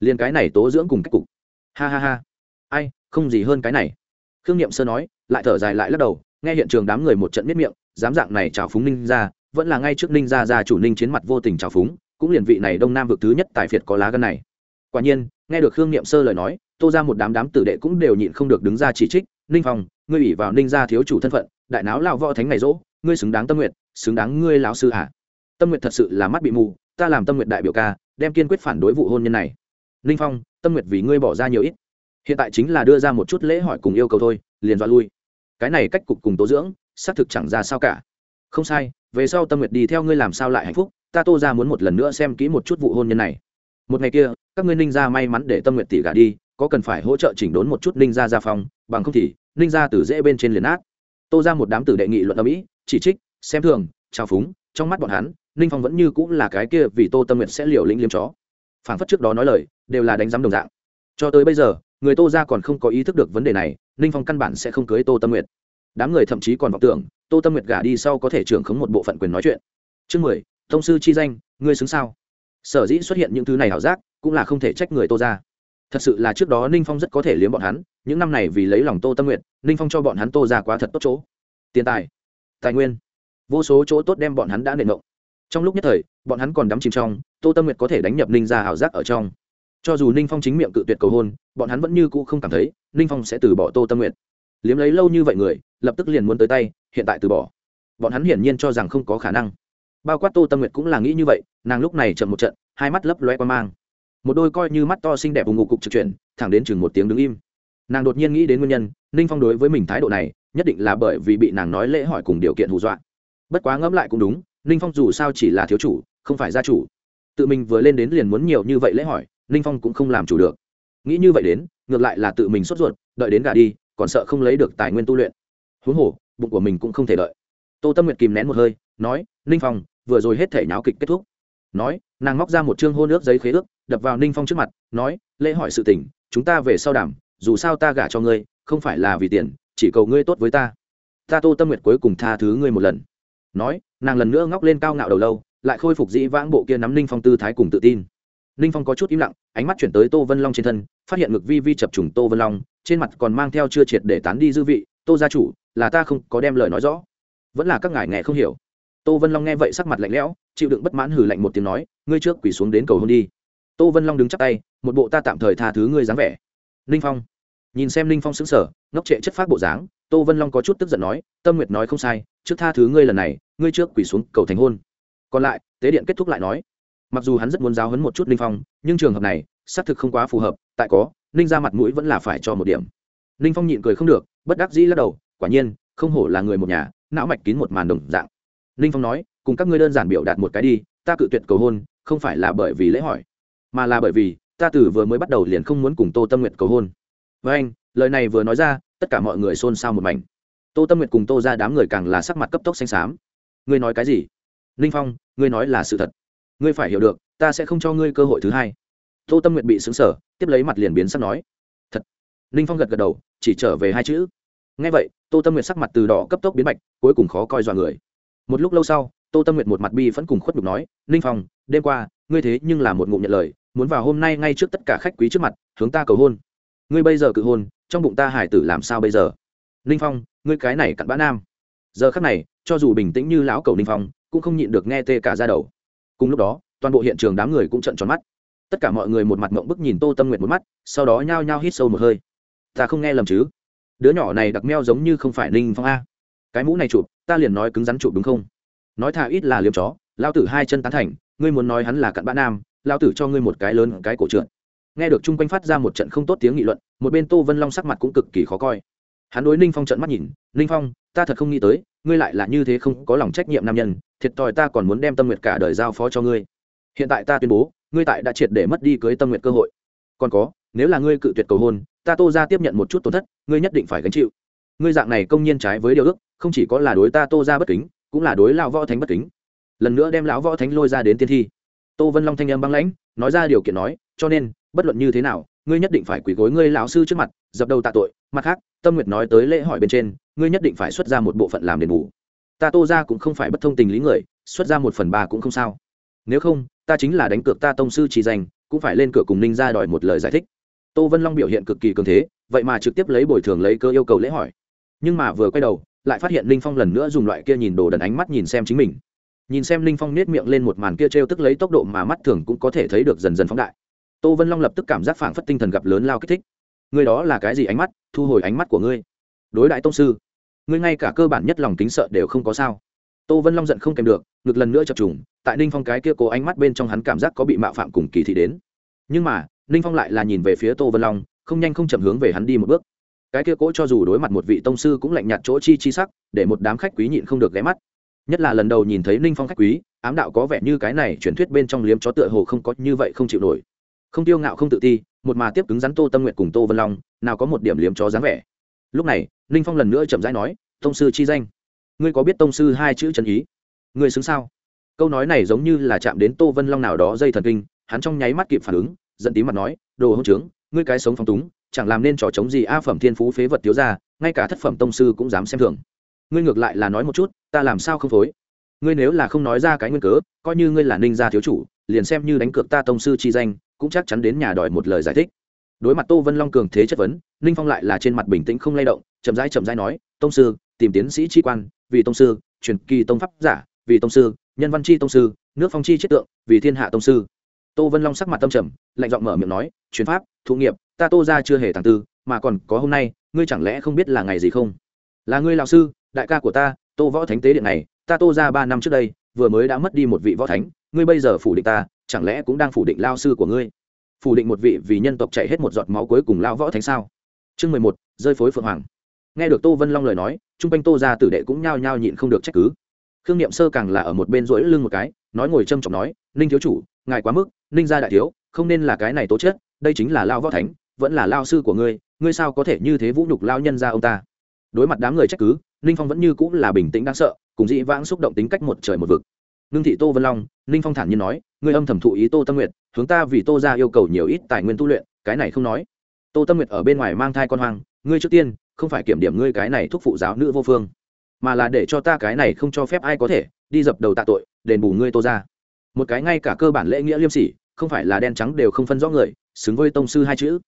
liền cái này tố dưỡng cùng cách cục. Ha ha ha, ai, không gì hơn cái này. Khương n i ệ m sơ nói, lại thở dài lại lắc đầu, nghe hiện trường đám người một trận miết miệng, dám dạng này trào phúng ninh gia, vẫn là ngay trước ninh gia gia chủ ninh chiến mặt vô tình trào phúng cũng liền vị này đông nam vực thứ nhất tại phiệt có lá gân này. Quả nhiên, nghe được khương n i ệ m sơ lời nói, tô ra một đám đám tử đệ cũng đều nhịn không được đứng ra chỉ trích, ninh phong, ngươi ủy vào ninh gia thiếu chủ thân phận, đại náo lao võ thánh ngày rỗ, ngươi xứng đáng tâm nguyện xứng đáng ngươi lão sư hả tâm nguyện thật sự là mắt bị mù, ta làm tâm nguyện đại biểu ca, đem kiên quyết phản đối vụ hôn nhân này. Ninh phong, tâm nguyện vì ngươi bỏ ra nhiều ít. Hiện tại chính là đưa ra một chút lễ hỏi cùng yêu cầu thôi, liền dọa lui. Cái này cách cục cùng tố dưỡng, xác thực chẳng ra sao cả. Không sai, về sau tâm nguyện đi theo ngươi làm sao lại hạnh phúc ta tô ra muốn một lần nữa xem kỹ một chút vụ hôn nhân này. Một ngày kia, các ngươi ninh gia may mắn để tâm nguyện tỷ gả đi, có cần phải hỗ trợ chỉnh đốn một chút ninh gia gia phong, bằng không thì, ninh gia từ dễ bên trên liền ác tô ra một đám tử đệ nghị luận ở mỹ, chỉ trích, xem thường, trào phúng, trong mắt bọn hắn, ninh phong vẫn như cũng là cái kia vì tô tâm nguyện sẽ liều lĩnh liếm chó. Phản phất trước đó nói lời, đều là đánh giám đồng dạng. Cho tới bây giờ, người tô ra còn không có ý thức được vấn đề này, ninh phong căn bản sẽ không cưới tô tâm nguyện đám người thậm chí còn vọng tưởng, tô tâm nguyệt gả đi sau có thể trưởng khống một bộ phận quyền nói chuyện. Chương mười thông sư chi danh, ngươi xứng sao? Sở dĩ xuất hiện những thứ này ảo giác, cũng là không thể trách người tô ra thật sự là trước đó ninh phong rất có thể liếm bọn hắn, những năm này vì lấy lòng tô tâm nguyện ninh phong cho bọn hắn tô ra quá thật tốt chỗ. Tiền tài tài nguyên, vô số chỗ tốt đem bọn hắn đã nệ nộng trong lúc nhất thời, bọn hắn còn đắm chìm trong, tô tâm nguyệt có thể đánh nhập ninh ra ảo giác ở trong. Cho dù ninh phong chính miệng cự tuyệt cầu hôn, bọn hắn vẫn như cũ không cảm thấy ninh phong sẽ từ bỏ tô tâm nguyệt. Liếm lấy lâu như vậy người, lập tức liền muốn tới tay, hiện tại từ bỏ. Bọn hắn hiển nhiên cho rằng không có khả năng bao quát tô tâm nguyệt cũng là nghĩ như vậy nàng lúc này chậm một trận hai mắt lấp loe qua mang một đôi coi như mắt to xinh đẹp vùng ngục cục trực chuyển thẳng đến chừng một tiếng đứng im nàng đột nhiên nghĩ đến nguyên nhân ninh phong đối với mình thái độ này nhất định là bởi vì bị nàng nói lễ hỏi cùng điều kiện hù dọa bất quá ngẫm lại cũng đúng ninh phong dù sao chỉ là thiếu chủ không phải gia chủ tự mình vừa lên đến liền muốn nhiều như vậy lễ hỏi ninh phong cũng không làm chủ được nghĩ như vậy đến ngược lại là tự mình sốt ruột đợi đến gà đi còn sợ không lấy được tài nguyên tu luyện huống hồ bụng của mình cũng không thể đợi tô tâm nguyệt kìm nén một hơi nói ninh phong vừa rồi hết thể náo kịch kết thúc. Nói, nàng móc ra một chương hôn ước giấy khế ước, đập vào ninh phong trước mặt, nói, lễ hỏi sự tình, chúng ta về sau đảm dù sao ta gả cho ngươi, không phải là vì tiền, chỉ cầu ngươi tốt với ta. Ta tô tâm nguyệt cuối cùng tha thứ ngươi một lần. Nói, nàng lần nữa ngóc lên cao ngạo đầu lâu, lại khôi phục dĩ vãng bộ kia nắm ninh phong tư thái cùng tự tin. Ninh phong có chút im lặng, ánh mắt chuyển tới tô vân long trên thân, phát hiện ngực vi vi chập trùng tô vân long, trên mặt còn mang theo chưa triệt để tán đi dư vị, tô gia chủ, là ta không có đem lời nói rõ. Vẫn là các ngài nghe không hiểu tô vân long nghe vậy sắc mặt lạnh lẽo, chịu đựng bất mãn hừ lạnh một tiếng nói, ngươi trước quỳ xuống đến cầu hôn đi. Tô vân long đứng chắp tay, một bộ ta tạm thời tha thứ ngươi dáng vẻ. Ninh phong. Nhìn xem ninh phong xứng sở ngốc trệ chất phát bộ dáng, tô vân long có chút tức giận nói, tâm nguyệt nói không sai, trước tha thứ ngươi lần này, ngươi trước quỳ xuống cầu thành hôn. Còn lại, tế điện kết thúc lại nói, mặc dù hắn rất muốn giáo hấn một chút ninh phong, nhưng trường hợp này, xác thực không quá phù hợp, tại có ninh ra mặt mũi vẫn là phải cho một điểm. Ninh phong nhịn cười không được, bất đắc dĩ lắc đầu, quả nhiên, không hổ là người một nhà, não mạch kín một màn đồng dạng ninh phong nói, cùng các ngươi đơn giản biểu đạt một cái đi, ta cự tuyệt cầu hôn, không phải là bởi vì lễ hỏi, mà là bởi vì, ta từ vừa mới bắt đầu liền không muốn cùng tô tâm nguyệt cầu hôn. Với anh, lời này vừa nói ra, tất cả mọi người xôn xao một mảnh. Tô tâm nguyệt cùng tô ra đám người càng là sắc mặt cấp tốc xanh xám. Ngươi nói cái gì? Ninh phong, ngươi nói là sự thật. Ngươi phải hiểu được, ta sẽ không cho ngươi cơ hội thứ hai. Tô tâm nguyệt bị xứng sở tiếp lấy mặt liền biến sắc nói, thật. Ninh phong gật gật đầu, chỉ trở về hai chữ. Ngay vậy, tô tâm nguyệt sắc mặt từ đỏ cấp tốc biến bạch, cuối cùng khó coi dọa người một lúc lâu sau, tô tâm nguyệt một mặt bi vẫn cùng khuất nhục nói, ninh phong, đêm qua, ngươi thế nhưng là một ngụm nhận lời, muốn vào hôm nay ngay trước tất cả khách quý trước mặt, hướng ta cầu hôn. Ngươi bây giờ cự hôn, trong bụng ta hải tử làm sao bây giờ? Ninh phong, ngươi cái này cặn bã nam. Giờ khắc này, cho dù bình tĩnh như lão cầu ninh phong, cũng không nhịn được nghe tê cả ra đầu. Cùng lúc đó, toàn bộ hiện trường đám người cũng trận tròn mắt. Tất cả mọi người một mặt mộng bức nhìn tô tâm nguyện một mắt, sau đó nhao nhao hít sâu một hơi. Ta không nghe lầm chứ? Đứa nhỏ này đặc meo giống như không phải ninh phong a cái mũ này chụp, ta liền nói cứng rắn chụp đúng không? Nói thà ít là liếm chó, lao tử hai chân tán thành, ngươi muốn nói hắn là cặn bã nam, lao tử cho ngươi một cái lớn cái cổ trượt. Nghe được chung quanh phát ra một trận không tốt tiếng nghị luận, một bên tô vân long sắc mặt cũng cực kỳ khó coi. Hắn đối ninh phong trận mắt nhìn, ninh phong, ta thật không nghĩ tới, ngươi lại là như thế không có lòng trách nhiệm nam nhân, thiệt thòi ta còn muốn đem tâm nguyệt cả đời giao phó cho ngươi. Hiện tại ta tuyên bố, ngươi tại đã triệt để mất đi cưới tâm nguyệt cơ hội. Còn có, nếu là ngươi cự tuyệt cầu hôn, ta tô ra tiếp nhận một chút tổn thất, ngươi nhất định phải gánh chịu ngươi dạng này công nhiên trái với điều ước, không chỉ có là đối ta tô ra bất kính, cũng là đối lão võ thánh bất kính. Lần nữa đem lão võ thánh lôi ra đến tiên thi. Tô vân long thanh âm băng lãnh, nói ra điều kiện nói, cho nên, bất luận như thế nào, ngươi nhất định phải quỳ gối ngươi lão sư trước mặt, dập đầu tạ tội. Mặt khác, tâm nguyệt nói tới lễ hỏi bên trên, ngươi nhất định phải xuất ra một bộ phận làm đền bù. Ta tô ra cũng không phải bất thông tình lý người, xuất ra một phần ba cũng không sao. Nếu không, ta chính là đánh cược ta tông sư chỉ danh cũng phải lên cửa cùng ninh ra đòi một lời giải thích. Tô vân long biểu hiện cực kỳ cường thế, vậy mà trực tiếp lấy bồi thường lấy cơ yêu cầu lễ hỏi nhưng mà vừa quay đầu, lại phát hiện Linh phong lần nữa dùng loại kia nhìn đồ đần ánh mắt nhìn xem chính mình. Nhìn xem Linh phong nết miệng lên một màn kia t r e o tức lấy tốc độ mà mắt thường cũng có thể thấy được dần dần phóng đại. Tô vân long lập tức cảm giác phảng phất tinh thần gặp lớn lao kích thích. Người đó là cái gì ánh mắt, thu hồi ánh mắt của ngươi? Đối đại tông sư, ngươi ngay cả cơ bản nhất lòng kính sợ đều không có sao. Tô vân long giận không kèm được, ngực lần nữa chập trùng, tại ninh phong cái kia cố ánh mắt bên trong hắn cảm giác có bị mạo phạm cùng kỳ thị đến. Nhưng mà ninh phong lại là nhìn về phía tô vân long, không nhanh không chậm hướng về hắn đi một bước cái kia cố cho dù đối mặt một vị tông sư cũng lạnh nhạt chỗ chi chi sắc, để một đám khách quý nhịn không được ghé mắt. Nhất là lần đầu nhìn thấy ninh phong khách quý, ám đạo có vẻ như cái này truyền thuyết bên trong liếm chó tựa hồ không có như vậy không chịu nổi. Không tiêu ngạo không tự ti, một mà tiếp cứng rắn tô tâm nguyện cùng tô vân long, nào có một điểm liếm chó dáng vẻ. Lúc này, ninh phong lần nữa chậm rãi nói, tông sư chi danh, ngươi có biết tông sư hai chữ trần ý? Ngươi xứng sao? Câu nói này giống như là chạm đến tô vân long nào đó dây thần kinh, hắn trong nháy mắt kịp phản ứng dẫn tí mặt nói, đồ hông trướng, ngươi cái sống phong túng chẳng làm nên trò chống gì a phẩm thiên phú phế vật thiếu gia, ngay cả thất phẩm tông sư cũng dám xem thường. Ngươi ngược lại là nói một chút, ta làm sao không phối? Ngươi nếu là không nói ra cái nguyên cớ, coi như ngươi là ninh gia thiếu chủ, liền xem như đánh cược ta tông sư chi danh, cũng chắc chắn đến nhà đòi một lời giải thích. Đối mặt tô vân long cường thế chất vấn, ninh phong lại là trên mặt bình tĩnh không lay động, chậm rãi chậm rãi nói, tông sư, tìm tiến sĩ chi quan, vì tông sư, truyền kỳ tông pháp giả, vì tông sư, nhân văn chi tông sư, nước phong chi chất tượng, vì thiên hạ tông sư. Tô vân long sắc mặt tâm trầm, lạnh giọng mở miệng nói, truyền pháp, thụ nghiệp ta tô ra chưa hề tháng tư, mà còn có hôm nay, ngươi chẳng lẽ không biết là ngày gì không? Là ngươi lão sư, đại ca của ta, tô võ thánh tế điện này, ta tô ra ba năm trước đây, vừa mới đã mất đi một vị võ thánh, ngươi bây giờ phủ định ta, chẳng lẽ cũng đang phủ định lao sư của ngươi? Phủ định một vị vì nhân tộc chạy hết một giọt máu cuối cùng lao võ thánh sao? Chương mười một, rơi phối phượng hoàng. Nghe được tô vân long lời nói, chung quanh tô ra tử đệ cũng nhao nhao nhịn không được trách cứ. Khương n i ệ m sơ càng là ở một bên rỗi lưng một cái, nói ngồi trâm trọng nói, ninh thiếu chủ, ngài quá mức, ninh gia đại thiếu, không nên là cái này tố chết đây chính là lao võ thánh vẫn là lao sư của ngươi ngươi sao có thể như thế vũ nhục lao nhân ra ông ta? Đối mặt đám người trách cứ, ninh phong vẫn như cũng là bình tĩnh đáng sợ, cùng dĩ vãng xúc động tính cách một trời một vực. Ngưng thị tô vân long, ninh phong thản nhiên nói, ngươi âm thầm thụ ý tô tâm nguyệt, hướng ta vì tô ra yêu cầu nhiều ít tài nguyên tu luyện, cái này không nói. Tô tâm nguyệt ở bên ngoài mang thai con hoang, ngươi trước tiên, không phải kiểm điểm ngươi cái này thúc phụ giáo nữ vô phương, mà là để cho ta cái này không cho phép ai có thể, đi dập đầu tạ tội, đền bù ngươi tô ra một cái ngay cả cơ bản lễ nghĩa liêm sỉ, không phải là đen trắng đều không phân rõ người, xứng với tông sư hai chữ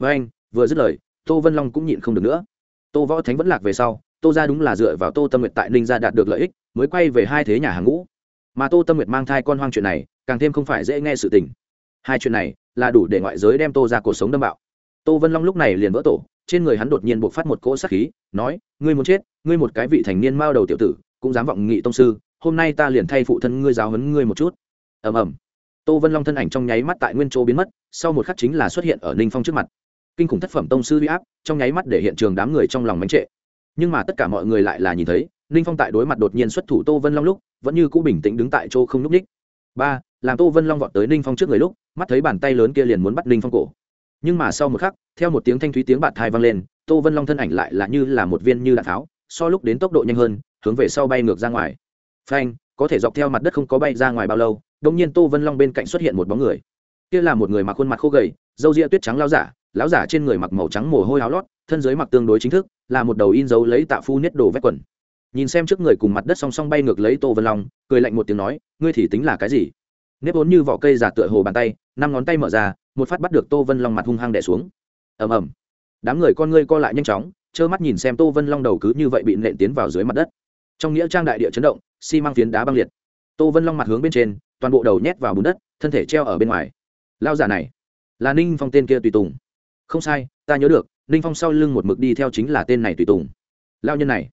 với anh, vừa dứt lời, tô vân long cũng nhịn không được nữa. Tô võ thánh vẫn lạc về sau, tô ra đúng là dựa vào tô tâm nguyệt tại ninh gia đạt được lợi ích, mới quay về hai thế nhà hàng ngũ. Mà tô tâm nguyệt mang thai con hoang chuyện này, càng thêm không phải dễ nghe sự tình. Hai chuyện này là đủ để ngoại giới đem tô ra cuộc sống đâm bạo. Tô vân long lúc này liền vỡ tổ, trên người hắn đột nhiên buộc phát một cỗ sát khí, nói, ngươi muốn chết, ngươi một cái vị thành niên mao đầu tiểu tử, cũng dám vọng nghị tông sư, hôm nay ta liền thay phụ thân ngươi giáo huấn ngươi một chút. Ầm ầm. Tô vân long thân ảnh trong nháy mắt tại nguyên chỗ biến mất, sau một khắc chính là xuất hiện ở ninh phong trước mặt kinh khủng thất phẩm tông sư huy áp, trong nháy mắt để hiện trường đám người trong lòng mánh trệ. Nhưng mà tất cả mọi người lại là nhìn thấy, ninh phong tại đối mặt đột nhiên xuất thủ tô vân long lúc, vẫn như cũ bình tĩnh đứng tại chỗ không n ú c ních ba, làm tô vân long vọt tới ninh phong trước người lúc, mắt thấy bàn tay lớn kia liền muốn bắt ninh phong cổ. Nhưng mà sau một khắc, theo một tiếng thanh thúy tiếng bạt thai vang lên, tô vân long thân ảnh lại là như là một viên như đạn tháo, so lúc đến tốc độ nhanh hơn, hướng về sau bay ngược ra ngoài. Phanh, có thể dọc theo mặt đất không có bay ra ngoài bao lâu đông nhiên tô vân long bên cạnh xuất hiện một bóng người. Kia là một người mặc khuôn mặt khô gầy, râu ria tuyết trắng lao giả lão giả trên người mặc màu trắng mồ hôi áo lót, thân dưới mặc tương đối chính thức, là một đầu in dấu lấy tạ phu niết đồ vét quần. Nhìn xem trước người cùng mặt đất song song bay ngược lấy tô vân long, cười lạnh một tiếng nói, ngươi thì tính là cái gì? Nếp ốn như vỏ cây giả tựa hồ bàn tay, năm ngón tay mở ra, một phát bắt được tô vân long mặt hung hăng đẻ xuống. Ầm ầm. Đám người con ngươi co lại nhanh chóng, trơ mắt nhìn xem tô vân long đầu cứ như vậy bị nện tiến vào dưới mặt đất. Trong nghĩa trang đại địa chấn động, xi、si、măng phiến đá băng liệt. Tô vân long mặt hướng bên trên, toàn bộ đầu nhét vào bùn đất, thân thể treo ở bên ngoài. Lao giả này là ninh phong tên kia tùy tùng không sai, ta nhớ được, ninh phong sau lưng một mực đi theo chính là tên này tùy tùng. Lao nhân này,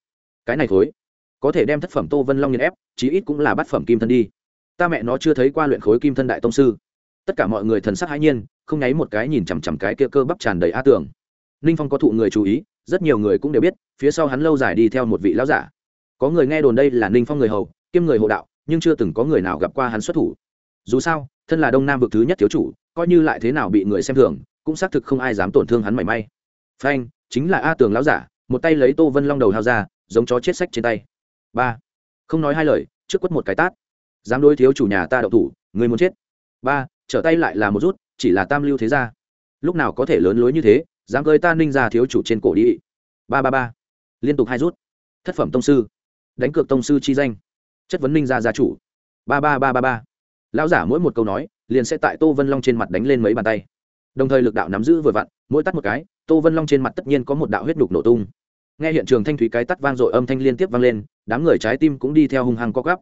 cái này thối. Có thể đem thất phẩm tô vân long nhân ép, chí ít cũng là bát phẩm kim thân đi. Ta mẹ nó chưa thấy qua luyện khối kim thân đại tông sư. Tất cả mọi người thần sắc hãi nhiên, không nháy một cái nhìn chằm chằm cái kia cơ bắp tràn đầy a tưởng ninh phong có thụ người chú ý, rất nhiều người cũng đều biết, phía sau hắn lâu dài đi theo một vị lão giả. Có người nghe đồn đây là ninh phong người hầu, kiêm người hộ đạo, nhưng chưa từng có người nào gặp qua hắn xuất thủ. Dù sao, thân là đông nam vực thứ nhất thiếu chủ, coi như lại thế nào bị người xem thường cũng xác thực không ai dám tổn thương hắn mảy may. Phanh, chính là a tường lão giả, một tay lấy tô vân long đầu hao ra, giống chó chết sách trên tay. Ba, không nói hai lời, trước quất một cái tát. Dám đối thiếu chủ nhà ta đậu thủ, người muốn chết. Ba, trở tay lại là một rút, chỉ là tam lưu thế gia. Lúc nào có thể lớn lối như thế, dám cơi ta ninh ra thiếu chủ trên cổ đi. Ba ba ba. Liên tục hai rút. Thất phẩm tông sư. Đánh cược tông sư chi danh. Chất vấn ninh ra gia chủ. Ba ba ba ba ba. Lão giả mỗi một câu nói, liền sẽ tại tô vân long trên mặt đánh lên mấy bàn tay đồng thời lực đạo nắm giữ vừa vặn, mỗi tắt một cái, tô vân long trên mặt tất nhiên có một đạo huyết đục nổ tung. Nghe hiện trường thanh thúy cái tắt vang dội âm thanh liên tiếp vang lên, đám người trái tim cũng đi theo hung hăng co gắp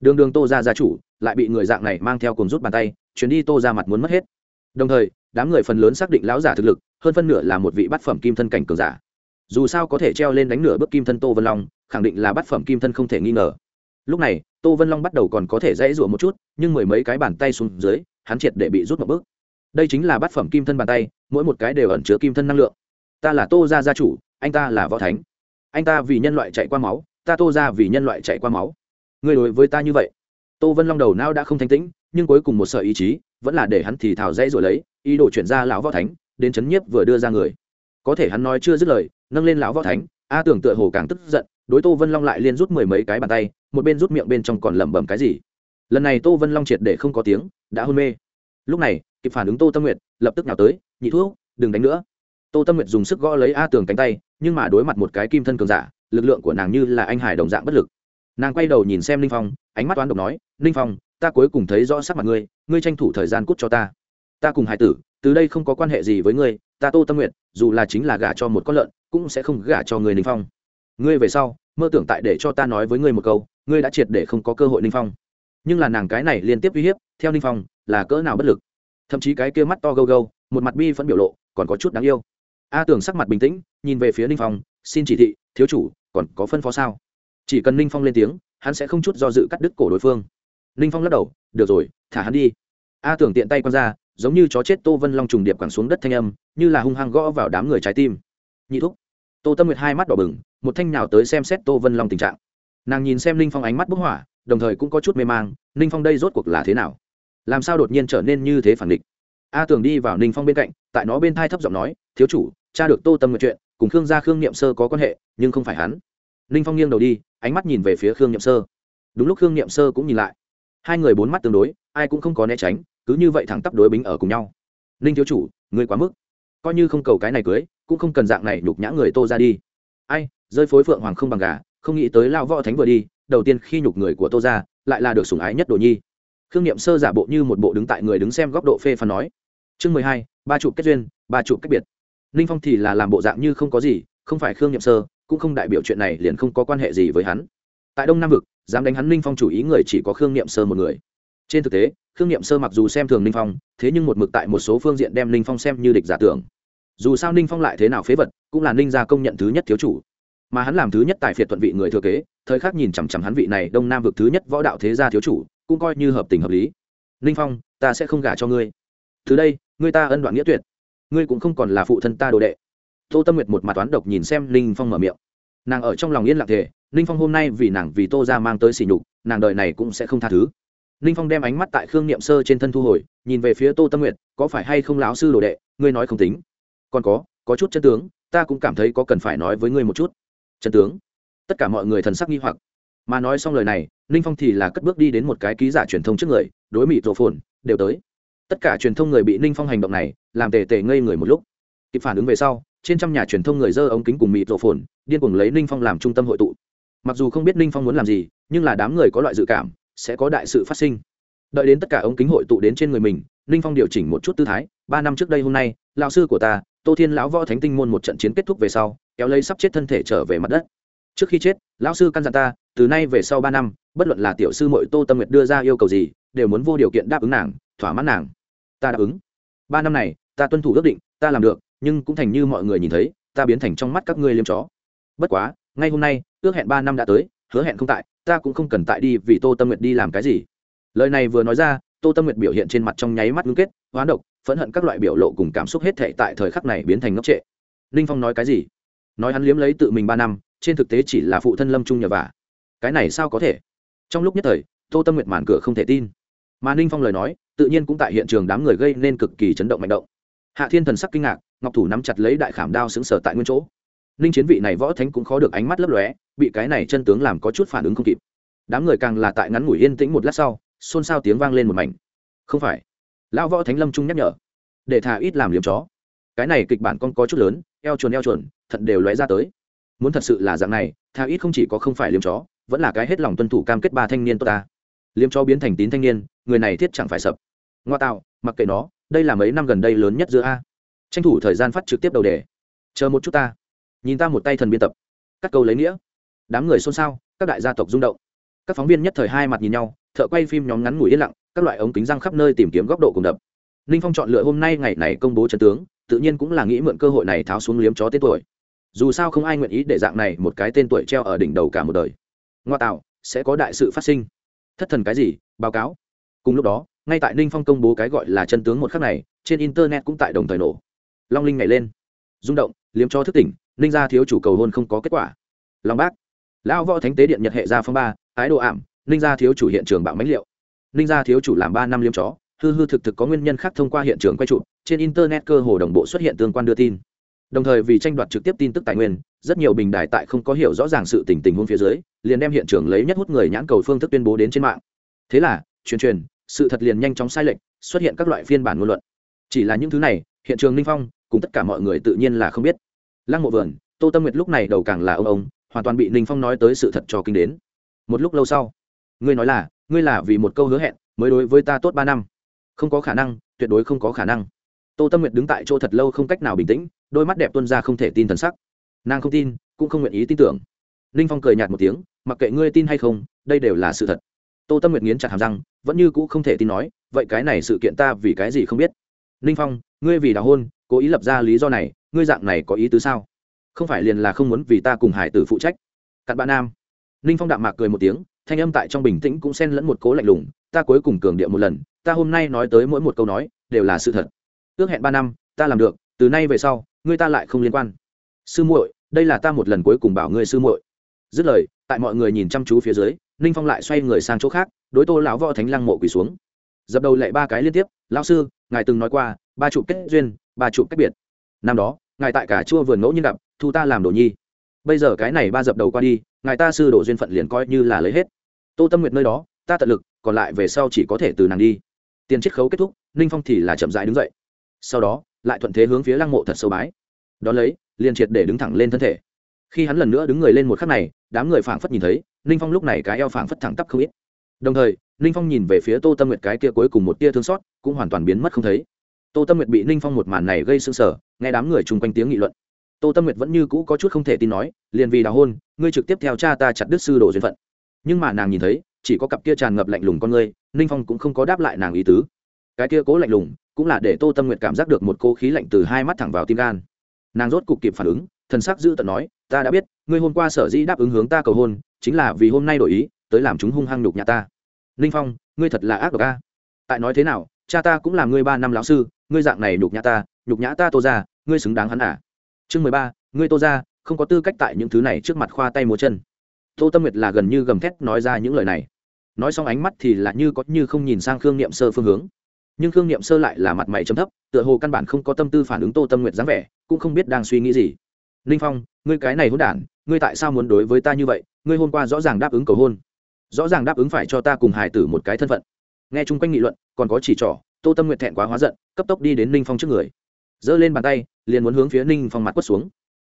đường đường tô ra gia chủ, lại bị người dạng này mang theo cùng rút bàn tay chuyến đi tô ra mặt muốn mất hết. Đồng thời, đám người phần lớn xác định lão giả thực lực, hơn phân nửa là một vị bát phẩm kim thân cảnh cường giả. Dù sao có thể treo lên đánh nửa bước kim thân tô vân long, khẳng định là bát phẩm kim thân không thể nghi ngờ. Lúc này, tô vân long bắt đầu còn có thể dãy rụa một chút, nhưng mười mấy cái bàn tay xuống dưới, hắn triệt để bị rút một bước đây chính là bát phẩm kim thân bàn tay, mỗi một cái đều ẩn chứa kim thân năng lượng. Ta là tô gia gia chủ, anh ta là võ thánh. Anh ta vì nhân loại chạy qua máu, ta tô ra vì nhân loại chạy qua máu. Người đối với ta như vậy. Tô vân long đầu não đã không thanh tĩnh, nhưng cuối cùng một sợ ý chí, vẫn là để hắn thì thào dãy rồi lấy, ý đồ chuyển ra lão võ thánh, đến chấn nhiếp vừa đưa ra người. Có thể hắn nói chưa dứt lời, nâng lên lão võ thánh, a tưởng tựa hồ càng tức giận, đối tô vân long lại liên rút mười mấy cái bàn tay, một bên rút miệng bên trong còn lẩm bẩm cái gì. Lần này tô vân long triệt để không có tiếng, đã hôn mê. Lúc này kịp phản ứng tô tâm nguyệt, lập tức nào tới, nhị thuốc đừng đánh nữa. Tô tâm nguyệt dùng sức gõ lấy a tường cánh tay, nhưng mà đối mặt một cái kim thân cường giả, lực lượng của nàng như là anh hải đồng dạng bất lực. Nàng quay đầu nhìn xem ninh phong, ánh mắt toán độc nói ninh phong, ta cuối cùng thấy rõ sắc mặt ngươi ngươi tranh thủ thời gian cút cho ta. Ta cùng hải tử, từ đây không có quan hệ gì với ngươi, ta tô tâm nguyện dù là chính là gả cho một con lợn, cũng sẽ không gả cho người ninh phong. Ngươi về sau, mơ tưởng tại để cho ta nói với ngươi một câu, ngươi đã triệt để không có cơ hội ninh phong. Nhưng là nàng cái này liên tiếp uy hiếp, theo ninh phong, là cỡ nào bất lực? Thậm chí cái kia mắt to gâu gâu, một mặt bi vẫn biểu lộ, còn có chút đáng yêu. A tưởng sắc mặt bình tĩnh, nhìn về phía ninh phong, xin chỉ thị, thiếu chủ, còn có phân phó sao? Chỉ cần ninh phong lên tiếng, hắn sẽ không chút do dự cắt đứt cổ đối phương. Ninh phong lắc đầu, được rồi, thả hắn đi. A tưởng tiện tay q ra, giống như chó chết tô vân long trùng điệp quẳng xuống đất thanh âm, như là hung hăng gõ vào đám người trái tim. Nhị thúc. Tô tâm nguyệt hai mắt đỏ bừng, một thanh nào tới xem xét tô vân long tình trạng. Nàng nhìn xem ninh phong ánh mắt bức hỏa, đồng thời cũng có chút mê mang, ninh phong đây rốt cuộc là thế nào? Làm sao đột nhiên trở nên như thế phản địch? A tường đi vào ninh phong bên cạnh, tại nó bên thai thấp giọng nói, thiếu chủ, cha được tô tâm nguyện chuyện, cùng khương gia khương n i ệ m sơ có quan hệ, nhưng không phải hắn. Ninh phong nghiêng đầu đi, ánh mắt nhìn về phía khương n i ệ m sơ. Đúng lúc khương n i ệ m sơ cũng nhìn lại. Hai người bốn mắt tương đối, ai cũng không có né tránh, cứ như vậy thẳng tắp đối bính ở cùng nhau. Ninh thiếu chủ người quá mức. Coi như không cầu cái này cưới, cũng không cần dạng này nhục nhã người tô ra đi. Ai, rơi phối phượng hoàng không bằng gà, không nghĩ tới lao võ thánh vừa đi, đầu tiên khi nhục người của tô ra, lại là được sủng ái nhất đồ nhi khương n i ệ m sơ giả bộ như một bộ đứng tại người đứng xem góc độ phê phán nói. Chương mười hai, ba chục kết duyên, ba chục cách biệt. Ninh phong thì là làm bộ dạng như không có gì, không phải khương n i ệ m sơ, cũng không đại biểu chuyện này liền không có quan hệ gì với hắn. Tại đông nam vực, dám đánh hắn ninh phong chủ ý người chỉ có khương n i ệ m sơ một người. Trên thực tế, khương n i ệ m sơ mặc dù xem thường ninh phong, thế nhưng một mực tại một số phương diện đem ninh phong xem như địch giả tưởng. Dù sao ninh phong lại thế nào phế vật, cũng là ninh gia công nhận thứ nhất thiếu chủ. Mà hắn làm thứ nhất tại phiệt thuận vị người thừa kế, thời khắc nhìn chằm chằm hắn vị này đông nam vực thứ nhất võ đạo thế gia thiếu chủ cũng coi như hợp tình hợp lý. Ninh phong, ta sẽ không gả cho ngươi. Từ đây, ngươi ta ân đoạn nghĩa tuyệt. Ngươi cũng không còn là phụ thân ta đồ đệ. Tô tâm nguyệt một mặt toán độc nhìn xem ninh phong mở miệng. Nàng ở trong lòng yên lặng thể ninh phong hôm nay vì nàng vì tô ra mang tới sỉ nhục, nàng đợi này cũng sẽ không tha thứ. Ninh phong đem ánh mắt tại khương niệm sơ trên thân thu hồi, nhìn về phía tô tâm nguyệt, có phải hay không láo sư đồ đệ, ngươi nói không tính. Còn có có chút chân tướng, ta cũng cảm thấy có cần phải nói với ngươi một chút. Chân tướng. Tất cả mọi người thần sắc nghi hoặc. Mà nói xong lời này ninh phong thì là cất bước đi đến một cái ký giả truyền thông trước người, đối mịt rổ phồn, đều tới. Tất cả truyền thông người bị ninh phong hành động này, làm tề tề ngây người một lúc. Kịp phản ứng về sau, trên trăm nhà truyền thông người dơ ống kính cùng mịt rổ phồn, điên cuồng lấy ninh phong làm trung tâm hội tụ. Mặc dù không biết ninh phong muốn làm gì, nhưng là đám người có loại dự cảm, sẽ có đại sự phát sinh. Đợi đến tất cả ống kính hội tụ đến trên người mình ninh phong điều chỉnh một chút tư thái. Ba năm trước đây hôm nay, lão sư của ta, tô thiên lão võ thánh tinh môn một trận chiến kết thúc về sau, kéo lấy sắp chết thân thể trở về mặt đất. Trước khi chết, lão sư căn dặn ta, từ nay về sau ba năm bất luận là tiểu sư mội tô tâm nguyệt đưa ra yêu cầu gì, đều muốn vô điều kiện đáp ứng nàng, thỏa mãn nàng. Ta đáp ứng. Ba năm này, ta tuân thủ ước định, ta làm được, nhưng cũng thành như mọi người nhìn thấy, ta biến thành trong mắt các ngươi liêm chó. Bất quá, ngay hôm nay, ước hẹn ba năm đã tới, hứa hẹn không tại, ta cũng không cần tại đi vì tô tâm nguyệt đi làm cái gì. Lời này vừa nói ra, tô tâm nguyệt biểu hiện trên mặt trong nháy mắt ngưng kết, hoán độc, phẫn hận các loại biểu lộ cùng cảm xúc hết thệ tại thời khắc này biến thành ngốc trệ. Ninh phong nói cái gì? Nói hắn liếm lấy tự mình ba năm, trên thực tế chỉ là phụ thân lâm trung nhờ vả. Cái này sao có thể? Trong lúc nhất thời, tô tâm nguyệt màn cửa không thể tin. Mà ninh phong lời nói, tự nhiên cũng tại hiện trường đám người gây nên cực kỳ chấn động mạnh động. Hạ thiên thần sắc kinh ngạc, ngọc thủ nắm chặt lấy đại khảm đao xứng sở tại nguyên chỗ. Ninh chiến vị này võ thánh cũng khó được ánh mắt lấp lóe, bị cái này chân tướng làm có chút phản ứng không kịp. Đám người càng là tại ngắn ngủi yên tĩnh một lát sau, xôn xao tiếng vang lên một mảnh. Không phải. Lão võ thánh lâm trung nhắc nhở. Để thà ít làm liếm chó. Cái này kịch bản con có chút lớn, eo chuồn eo chuồn thật đều lóe ra tới. Muốn thật sự là dạng này thà ít không chỉ có không phải liếm chó vẫn là cái hết lòng tuân thủ cam kết ba thanh niên tốt ta. Liêm chó biến thành tín thanh niên, người này thiết chẳng phải sập. Ngoa tạo, mặc kệ nó, đây là mấy năm gần đây lớn nhất giữa a. Tranh thủ thời gian phát trực tiếp đầu đề. Chờ một chút ta. Nhìn ta một tay thần biên tập. Cắt câu lấy nghĩa. Đám người xôn xao, các đại gia tộc rung động. Các phóng viên nhất thời hai mặt nhìn nhau, thợ quay phim nhóm ngắn ngủi yên lặng, các loại ống kính răng khắp nơi tìm kiếm góc độ cùng đập. Ninh phong chọn lựa hôm nay ngày này công bố trận tướng, tự nhiên cũng là nghĩ mượn cơ hội này tháo xuống liếm chó tên tuổi. Dù sao không ai nguyện ý để dạng này một cái tên tuổi treo ở đỉnh đầu cả một đời ngoa tạo, sẽ có đại sự phát sinh. Thất thần cái gì? Báo cáo. Cùng lúc đó, ngay tại ninh phong công bố cái gọi là chân tướng một khắc này, trên internet cũng tại đồng thời nổ. Long linh nhảy lên. Rung động, liếm cho thức tỉnh, ninh gia thiếu chủ cầu hôn không có kết quả. Long bác. Lão võ thánh tế điện nhật hệ gia phong ba, ái độ ảm, ninh gia thiếu chủ hiện trường bạo mãnh liệu. Ninh gia thiếu chủ làm ba năm liếm chó, hư hư thực thực có nguyên nhân khác thông qua hiện trường quay trụ trên internet cơ hồ đồng bộ xuất hiện tương quan đưa tin đồng thời vì tranh đoạt trực tiếp tin tức tài nguyên, rất nhiều bình đài tại không có hiểu rõ ràng sự tình tình huống phía dưới, liền đem hiện trường lấy nhất hút người nhãn cầu phương thức tuyên bố đến trên mạng. Thế là, truyền truyền, sự thật liền nhanh chóng sai lệch, xuất hiện các loại phiên bản ngôn luận. Chỉ là những thứ này, hiện trường ninh phong, cùng tất cả mọi người tự nhiên là không biết. Lăng mộ vườn, tô tâm nguyệt lúc này đầu càng là ông ông, hoàn toàn bị ninh phong nói tới sự thật cho kinh đến. Một lúc lâu sau, ngươi nói là, ngươi là vì một câu hứa hẹn, mới đối với ta tốt ba năm. Không có khả năng, tuyệt đối không có khả năng. Tô tâm nguyệt đứng tại chỗ thật lâu không cách nào bình tĩnh đôi mắt đẹp tuân ra không thể tin thần sắc. Nàng không tin, cũng không nguyện ý tin tưởng. Ninh phong cười nhạt một tiếng, mặc kệ ngươi tin hay không, đây đều là sự thật. Tô tâm nguyệt nghiến chặt hàm răng, vẫn như cũ không thể tin nói, vậy cái này sự kiện ta vì cái gì không biết? Ninh phong, ngươi vì đào hôn, cố ý lập ra lý do này, ngươi dạng này có ý tứ sao? Không phải liền là không muốn vì ta cùng hải tử phụ trách? Cặn bạn nam. Ninh phong đạm mạc cười một tiếng, thanh âm tại trong bình tĩnh cũng xen lẫn một cố lạnh lùng, ta cuối cùng cường điệu một lần, ta hôm nay nói tới mỗi một câu nói, đều là sự thật. Ước hẹn ba năm, ta làm được, từ nay về sau ngươi ta lại không liên quan. Sư muội, đây là ta một lần cuối cùng bảo ngươi sư muội. Dứt lời, tại mọi người nhìn chăm chú phía dưới, ninh phong lại xoay người sang chỗ khác, đối tô lão võ thánh lăng mộ quỳ xuống. Dập đầu lệ ba cái liên tiếp, Lão sư, ngài từng nói qua, ba trụ kết duyên, ba trụ cách biệt. Năm đó, ngài tại cả chua vườn ngẫu nhiên gặp, thu ta làm đồ nhi. Bây giờ cái này ba dập đầu qua đi, ngài ta sư đổ duyên phận liền coi như là lấy hết. Tô tâm nguyệt nơi đó, ta tận lực, còn lại về sau chỉ có thể từ nàng đi. Tiền chiết khấu kết thúc, ninh phong thì là chậm dãi đứng dậy. Sau đó lại thuận thế hướng phía lăng mộ thật sâu bái. Đón lấy, liền triệt để đứng thẳng lên thân thể. Khi hắn lần nữa đứng người lên một khắc này, đám người phảng phất nhìn thấy, ninh phong lúc này cái eo phảng phất thẳng tắp không ít. Đồng thời, ninh phong nhìn về phía tô tâm nguyệt cái kia cuối cùng một tia thương xót, cũng hoàn toàn biến mất không thấy. Tô tâm nguyệt bị ninh phong một màn này gây sưng sở nghe đám người chung quanh tiếng nghị luận. Tô tâm nguyệt vẫn như cũ có chút không thể tin nói, liền vì đào hôn, ngươi trực tiếp theo cha ta chặt đứt sư đồ duyên phận. Nhưng mà nàng nhìn thấy, chỉ có cặp kia tràn ngập lạnh lùng con ngươi, ninh phong cũng không có đáp lại nàng ý tứ. Cái kia cố lạnh lùng cũng là để tô tâm nguyện cảm giác được một cô khí lạnh từ hai mắt thẳng vào tim gan. Nàng rốt cục kịp phản ứng, thần sắc giữ tận nói, ta đã biết, ngươi hôm qua sở dĩ đáp ứng hướng ta cầu hôn, chính là vì hôm nay đổi ý, tới làm chúng hung hăng nhục nhà ta. Ninh phong, ngươi thật là ác độc a. Tại nói thế nào, cha ta cũng là ngươi ba năm lão sư, ngươi dạng này nhục nhã ta, nhục nhã ta tô ra ngươi xứng đáng hắn à? Chương mười ba, ngươi tô ra không có tư cách tại những thứ này trước mặt khoa tay múa chân. Tô tâm nguyệt là gần như gầm thét nói ra những lời này. Nói xong ánh mắt thì là như có như không nhìn sang khương niệm sơ phương hướng nhưng khương niệm sơ lại là mặt mày chấm thấp, tựa hồ căn bản không có tâm tư phản ứng tô tâm nguyệt dáng vẻ, cũng không biết đang suy nghĩ gì. Ninh phong, ngươi cái này hôn đản, ngươi tại sao muốn đối với ta như vậy? Ngươi hôm qua rõ ràng đáp ứng cầu hôn. Rõ ràng đáp ứng phải cho ta cùng hải tử một cái thân phận. Nghe chung quanh nghị luận, còn có chỉ trỏ, tô tâm nguyệt thẹn quá hóa giận, cấp tốc đi đến ninh phong trước người. Giơ lên bàn tay, liền muốn hướng phía ninh phong mặt quất xuống.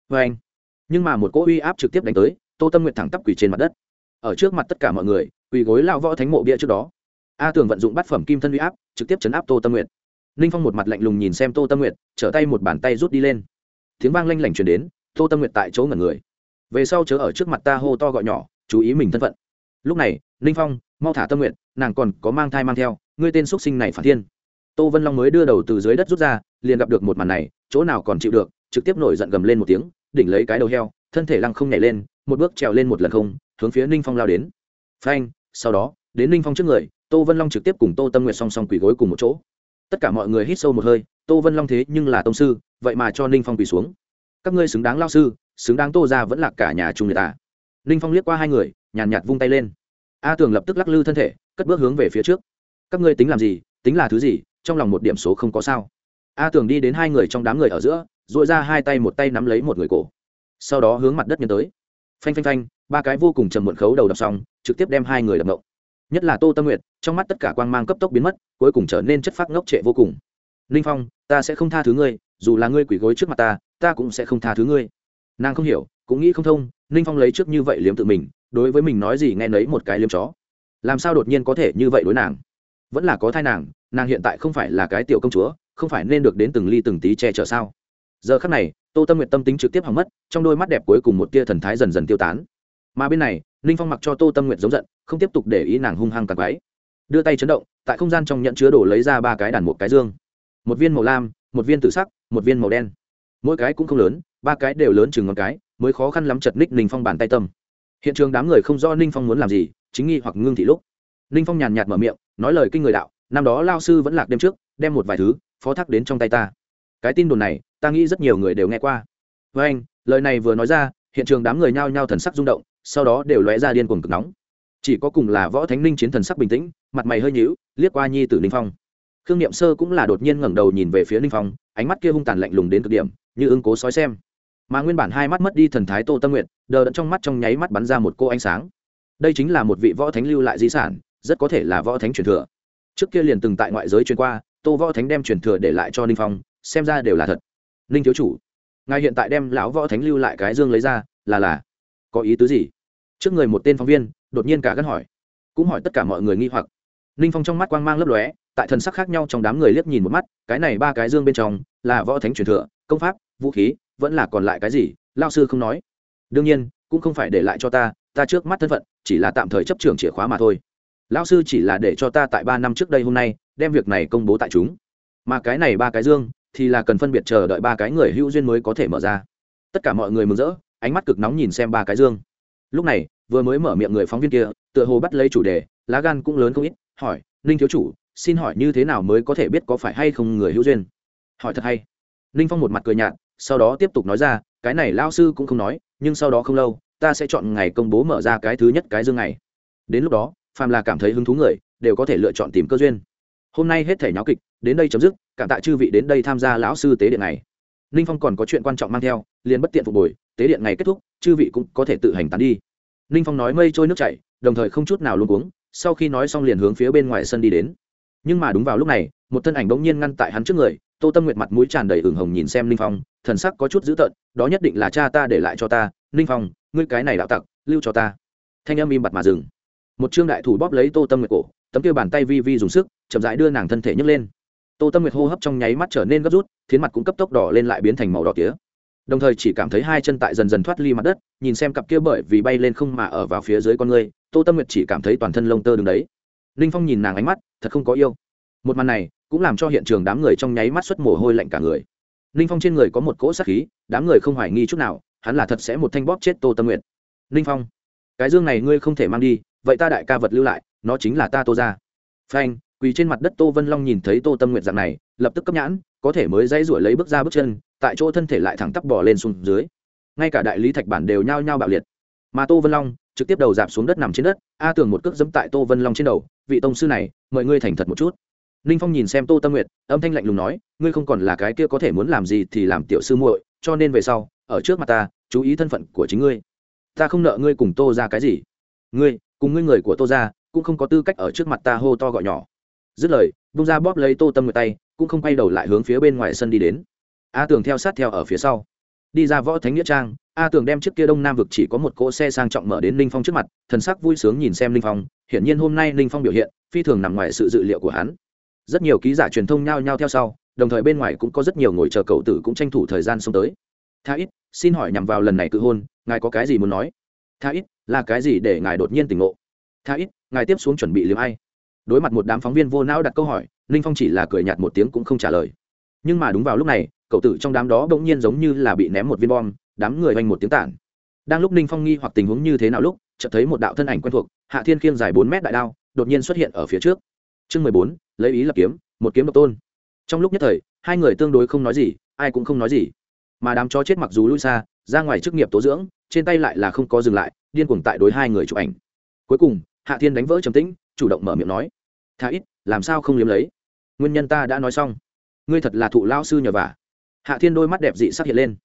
Vê anh. Nhưng mà một cỗ uy áp trực tiếp đánh tới, tô tâm nguyệt thẳng tắp quỳ trên mặt đất. Ở trước mặt tất cả mọi người, quỳ gối lao võ thánh mộ bia trước đó a tường vận dụng bát phẩm kim thân uy áp, trực tiếp chấn áp tô tâm nguyệt. Ninh phong một mặt lạnh lùng nhìn xem tô tâm nguyệt, trở tay một bàn tay rút đi lên. Tiếng vang lanh lảnh truyền đến, tô tâm nguyệt tại chỗ ngẩn người. Về sau chớ ở trước mặt ta hô to gọi nhỏ, chú ý mình thân phận. Lúc này ninh phong, mau thả tâm nguyện nàng còn có mang thai mang theo, ngươi tên x sinh này phản thiên. Tô vân long mới đưa đầu từ dưới đất rút ra, liền gặp được một màn này, chỗ nào còn chịu được, trực tiếp nổi giận gầm lên một tiếng, đỉnh lấy cái đầu heo, thân thể lăng không nhảy lên, một bước trèo lên một lần không, hướng phía ninh phong lao đến. Phanh, sau đó, đến ninh phong trước người tô vân long trực tiếp cùng tô tâm nguyện song song quỳ gối cùng một chỗ. Tất cả mọi người hít sâu một hơi, tô vân long thế nhưng là tông sư, vậy mà cho ninh phong quỳ xuống. Các ngươi xứng đáng lao sư, xứng đáng tô ra vẫn là cả nhà trung người ta. Ninh phong liếc qua hai người, nhàn nhạt vung tay lên. A tường lập tức lắc lư thân thể, cất bước hướng về phía trước. Các ngươi tính làm gì, tính là thứ gì, trong lòng một điểm số không có sao. A tường đi đến hai người trong đám người ở giữa dội ra hai tay một tay nắm lấy một người cổ. Sau đó hướng mặt đất nhân tới. Phanh phanh phanh, ba cái vô cùng trầm muộn khấu đầu đập xong, trực tiếp đem hai người đập ngộng nhất là tô tâm nguyện trong mắt tất cả quang mang cấp tốc biến mất, cuối cùng trở nên chất phác ngốc trệ vô cùng. Ninh phong, ta sẽ không tha thứ ngươi, dù là ngươi quỷ gối trước mặt ta ta cũng sẽ không tha thứ ngươi. Nàng không hiểu, cũng nghĩ không thông ninh phong lấy trước như vậy liếm tự mình, đối với mình nói gì nghe nấy một cái liếm chó. Làm sao đột nhiên có thể như vậy đối nàng? Vẫn là có thai nàng nàng hiện tại không phải là cái tiểu công chúa, không phải nên được đến từng ly từng tí che chở sao? Giờ khắc này, tô tâm nguyện tâm tính trực tiếp hỏng mất, trong đôi mắt đẹp cuối cùng một tia thần thái dần dần tiêu tán. Mà bên này ninh phong mặc cho tô tâm nguyện giống giận, không tiếp tục để ý nàng hung hăng tạt váy đưa tay chấn động, tại không gian trong nhận chứa đồ lấy ra ba cái đàn một cái dương. Một viên màu lam, một viên tử sắc, một viên màu đen. Mỗi cái cũng không lớn, ba cái đều lớn chừng ngón cái, mới khó khăn lắm chật ních ninh phong bàn tay tâm. Hiện trường đám người không rõ ninh phong muốn làm gì, chính nghi hoặc ngưng thị lúc. Ninh phong nhàn nhạt mở miệng, nói lời kinh người đạo, năm đó lao sư vẫn lạc đêm trước, đem một vài thứ, phó thác đến trong tay ta. Cái tin đồn này, ta nghĩ rất nhiều người đều nghe qua. Với anh lời này vừa nói ra, hiện trường đám người nhao nhao thần sắc rung động sau đó đều lóe ra điên cuồng cực nóng. Chỉ có cùng là võ thánh ninh chiến thần sắc bình tĩnh, mặt mày hơi nhíu, liếc qua nhi tử ninh phong. Khương niệm sơ cũng là đột nhiên ngẩng đầu nhìn về phía ninh phong, ánh mắt kia hung tàn lạnh lùng đến cực điểm, như ưng cố sói xem. Mà nguyên bản hai mắt mất đi thần thái tô tâm nguyện đờ đẫn trong mắt trong nháy mắt bắn ra một cô ánh sáng. Đây chính là một vị võ thánh lưu lại di sản, rất có thể là võ thánh truyền thừa. Trước kia liền từng tại ngoại giới truyền qua, tô võ thánh đem truyền thừa để lại cho ninh phong, xem ra đều là thật. Ninh thiếu chủ, ngài hiện tại đem lão võ thánh lưu lại cái dương lấy ra, là là, có ý tứ gì? Trước người một tên phóng viên, đột nhiên cả gắt hỏi. Cũng hỏi tất cả mọi người nghi hoặc. Ninh phong trong mắt quang mang lấp lóe, tại thần sắc khác nhau trong đám người liếc nhìn một mắt, cái này ba cái dương bên trong, là võ thánh truyền thừa, công pháp, vũ khí, vẫn là còn lại cái gì lao sư không nói. Đương nhiên, cũng không phải để lại cho ta ta trước mắt thân phận, chỉ là tạm thời chấp trường chìa khóa mà thôi. Lão sư chỉ là để cho ta tại ba năm trước đây hôm nay, đem việc này công bố tại chúng. Mà cái này ba cái dương, thì là cần phân biệt chờ đợi ba cái người hữu duyên mới có thể mở ra. Tất cả mọi người mừng rỡ, ánh mắt cực nóng nhìn xem ba cái dương lúc này, vừa mới mở miệng người phóng viên kia, tựa hồ bắt lấy chủ đề, lá gan cũng lớn không ít, hỏi, ninh thiếu chủ, xin hỏi như thế nào mới có thể biết có phải hay không người hữu duyên? Hỏi thật hay. Ninh phong một mặt cười nhạt, sau đó tiếp tục nói ra, cái này lao sư cũng không nói, nhưng sau đó không lâu, ta sẽ chọn ngày công bố mở ra cái thứ nhất cái dương này. Đến lúc đó, phàm là cảm thấy hứng thú người, đều có thể lựa chọn tìm cơ duyên. Hôm nay hết thể nháo kịch, đến đây chấm dứt, cảm tạ chư vị đến đây tham gia lão sư tế điện này. Ninh phong còn có chuyện quan trọng mang theo, liền bất tiện phục hồi, tế điện ngày kết thúc chư vị cũng có thể tự hành tán đi. Ninh phong nói mây trôi nước chảy, đồng thời không chút nào luôn uống sau khi nói xong liền hướng phía bên ngoài sân đi đến. Nhưng mà đúng vào lúc này, một thân ảnh bỗng nhiên ngăn tại hắn trước người, tô tâm nguyệt mặt mũi tràn đầy ửng hồng nhìn xem ninh phong, thần sắc có chút dữ tợn, đó nhất định là cha ta để lại cho ta, ninh phong, ngươi cái này đạo tặc, lưu cho ta. Thanh âm im bặt mà dừng. Một trương đại thủ bóp lấy tô tâm nguyệt cổ, tấm kia bàn tay vi vi dùng sức, chậm rãi đưa nàng thân thể nhấc lên. Tô tâm nguyệt hô hấp trong nháy mắt trở nên gấp rút thiến mặt cũng cấp tốc đỏ lên lại biến thành màu đỏ tía đồng thời chỉ cảm thấy hai chân tại dần dần thoát ly mặt đất, nhìn xem cặp kia bởi vì bay lên không mà ở vào phía dưới con người, tô tâm nguyệt chỉ cảm thấy toàn thân lông tơ đứng đấy. Ninh phong nhìn nàng ánh mắt, thật không có yêu. Một màn này cũng làm cho hiện trường đám người trong nháy mắt xuất mồ hôi lạnh cả người. Ninh phong trên người có một cỗ sát khí, đám người không hoài nghi chút nào, hắn là thật sẽ một thanh bóp chết tô tâm nguyệt. Ninh phong, cái dương này ngươi không thể mang đi, vậy ta đại ca vật lưu lại, nó chính là ta tô ra phanh, quỳ trên mặt đất tô vân long nhìn thấy tô tâm nguyệt dạng này, lập tức cấp nhãn, có thể mới dãy ruổi lấy bước ra bước chân tại chỗ thân thể lại thẳng tắp bỏ lên xuống dưới. Ngay cả đại lý thạch bản đều nhao nhao bạo liệt. Mà tô vân long trực tiếp đầu dạp xuống đất nằm trên đất, a tường một cước dẫm tại tô vân long trên đầu, vị tông sư này, mời ngươi thành thật một chút. Ninh phong nhìn xem tô tâm nguyệt, âm thanh lạnh lùng nói, ngươi không còn là cái kia có thể muốn làm gì thì làm tiểu sư muội, cho nên về sau, ở trước mặt ta, chú ý thân phận của chính ngươi. Ta không nợ ngươi cùng tô ra cái gì. Ngươi, cùng ngươi người của tô ra, cũng không có tư cách ở trước mặt ta hô to gọi nhỏ. Dứt lời, bung ra bóp lấy tô tâm nguyệt tay, cũng không quay đầu lại hướng phía bên ngoài sân đi đến a tường theo sát theo ở phía sau. Đi ra võ thánh nghĩa trang, a tường đem chiếc kia đông nam vực chỉ có một cỗ xe sang trọng mở đến ninh phong trước mặt, thần sắc vui sướng nhìn xem ninh phong, hiển nhiên hôm nay ninh phong biểu hiện, phi thường nằm ngoài sự dự liệu của hắn. Rất nhiều ký giả truyền thông nhao nhao theo sau, đồng thời bên ngoài cũng có rất nhiều ngồi chờ cậu tử cũng tranh thủ thời gian xông tới. Tha ít, xin hỏi nhằm vào lần này cự hôn, ngài có cái gì muốn nói? Tha ít, là cái gì để ngài đột nhiên tỉnh ngộ? Tha ít, ngài tiếp xuống chuẩn bị liếm ai? Đối mặt một đám phóng viên vô não đặt câu hỏi ninh phong chỉ là cười nhạt một tiếng cũng không trả lời. Nhưng mà đúng vào lúc này cậu tử trong đám đó bỗng nhiên giống như là bị ném một viên bom, đám người oanh một tiếng tản. Đang lúc ninh phong nghi hoặc tình huống như thế nào lúc, chợt thấy một đạo thân ảnh quen thuộc, hạ thiên khiêng dài bốn mét đại đao, đột nhiên xuất hiện ở phía trước. Chương mười bốn, lấy ý lập kiếm, một kiếm độc tôn. Trong lúc nhất thời, hai người tương đối không nói gì, ai cũng không nói gì. Mà đám chó chết mặc dù lui xa, ra ngoài chức nghiệp tố dưỡng, trên tay lại là không có dừng lại, điên cuồng tại đối hai người chụp ảnh. Cuối cùng, hạ thiên đánh vỡ trầm tĩnh, chủ động mở miệng nói, thà ít, làm sao không liếm lấy? Nguyên nhân ta đã nói xong. Ngươi thật là thụ lao sư nhờ vả hạ thiên đôi mắt đẹp dị sắc hiện lên.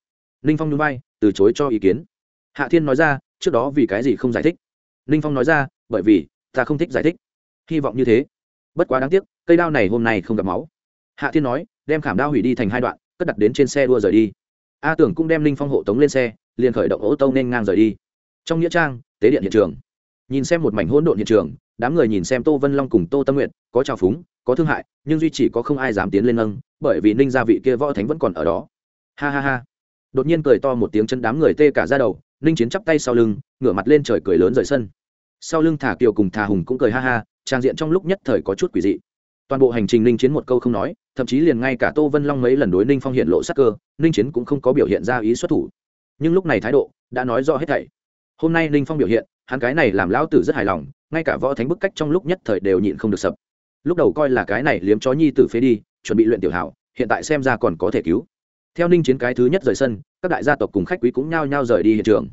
Ninh phong núi bay từ chối cho ý kiến. Hạ thiên nói ra, trước đó vì cái gì không giải thích? Ninh phong nói ra, bởi vì, ta không thích giải thích. Hy vọng như thế. Bất quá đáng tiếc, cây đao này hôm nay không gặp máu. Hạ thiên nói, đem khảm đao hủy đi thành hai đoạn, cất đặt đến trên xe đua rời đi. A tưởng cũng đem ninh phong hộ tống lên xe, liền khởi động ô tô nên ngang rời đi. Trong nghĩa trang, tế điện hiện trường. Nhìn xem một mảnh hỗn độn hiện trường, đám người nhìn xem tô vân long cùng tô tâm nguyện có trào phúng có thương hại, nhưng duy chỉ có không ai dám tiến lên nâng, bởi vì ninh gia vị kia võ thánh vẫn còn ở đó. Ha ha ha. Đột nhiên cười to một tiếng chân đám người tê cả ra đầu, ninh chiến chắp tay sau lưng, ngửa mặt lên trời cười lớn rời sân. Sau lưng thả kiều cùng thả hùng cũng cười ha ha, trang diện trong lúc nhất thời có chút quỷ dị. Toàn bộ hành trình ninh chiến một câu không nói, thậm chí liền ngay cả tô vân long mấy lần đối ninh phong hiện lộ sắc cơ, ninh chiến cũng không có biểu hiện ra ý xuất thủ. Nhưng lúc này thái độ đã nói rõ hết thảy. Hôm nay ninh phong biểu hiện, hắn cái này làm lão tử rất hài lòng, ngay cả võ thánh bức cách trong lúc nhất thời đều nhịn không được sập lúc đầu coi là cái này liếm chó nhi tử phế đi, chuẩn bị luyện tiểu hảo, hiện tại xem ra còn có thể cứu. Theo ninh chiến cái thứ nhất rời sân, các đại gia tộc cùng khách quý cũng nhao nhao rời đi hiện trường.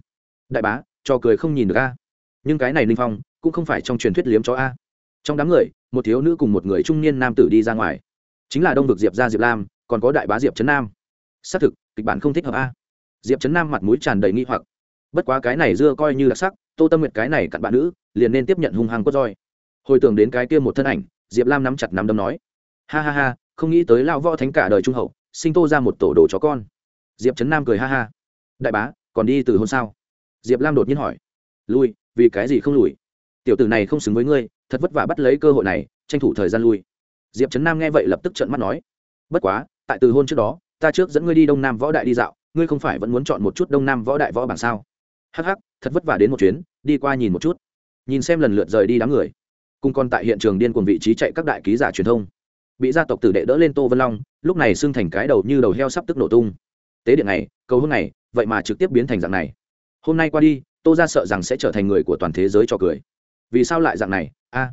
Đại bá cho cười không nhìn được a. Nhưng cái này ninh phong, cũng không phải trong truyền thuyết liếm chó a. Trong đám người, một thiếu nữ cùng một người trung niên nam tử đi ra ngoài. Chính là đông vực diệp gia diệp lam, còn có đại bá diệp trấn nam. Xác thực, kịch bản không thích hợp a. Diệp trấn nam mặt mũi tràn đầy nghi hoặc. Bất quá cái này dưa coi như đặc sắc, tô tâm nguyệt cái này cặn bạn nữ, liền nên tiếp nhận hung hăng quất roi. Hồi tưởng đến cái kia một thân ảnh diệp lam nắm chặt nắm đấm nói, ha ha ha, không nghĩ tới lao võ thánh cả đời trung hậu, sinh tô ra một tổ đồ chó con. Diệp trấn nam cười ha ha, đại bá, còn đi từ hôn sao? Diệp lam đột nhiên hỏi, lui, vì cái gì không lùi? Tiểu tử này không xứng với ngươi, thật vất vả bắt lấy cơ hội này, tranh thủ thời gian lui. Diệp trấn nam nghe vậy lập tức trợn mắt nói, bất quá, tại từ hôn trước đó, ta trước dẫn ngươi đi đông nam võ đại đi dạo, ngươi không phải vẫn muốn chọn một chút đông nam võ đại võ bảng sao? Hắc hắc, thật vất vả đến một chuyến, đi qua nhìn một chút. Nhìn xem lần lượt rời đi đám người cùng còn tại hiện trường điên cuồng vị trí chạy các đại ký giả truyền thông. Bị gia tộc tử đệ đỡ lên tô vân long, lúc này xưng thành cái đầu như đầu heo sắp tức nổ tung. Tế điện này, cầu hôn này, vậy mà trực tiếp biến thành dạng này. Hôm nay qua đi, tô ra sợ rằng sẽ trở thành người của toàn thế giới cho cười. Vì sao lại dạng này? A,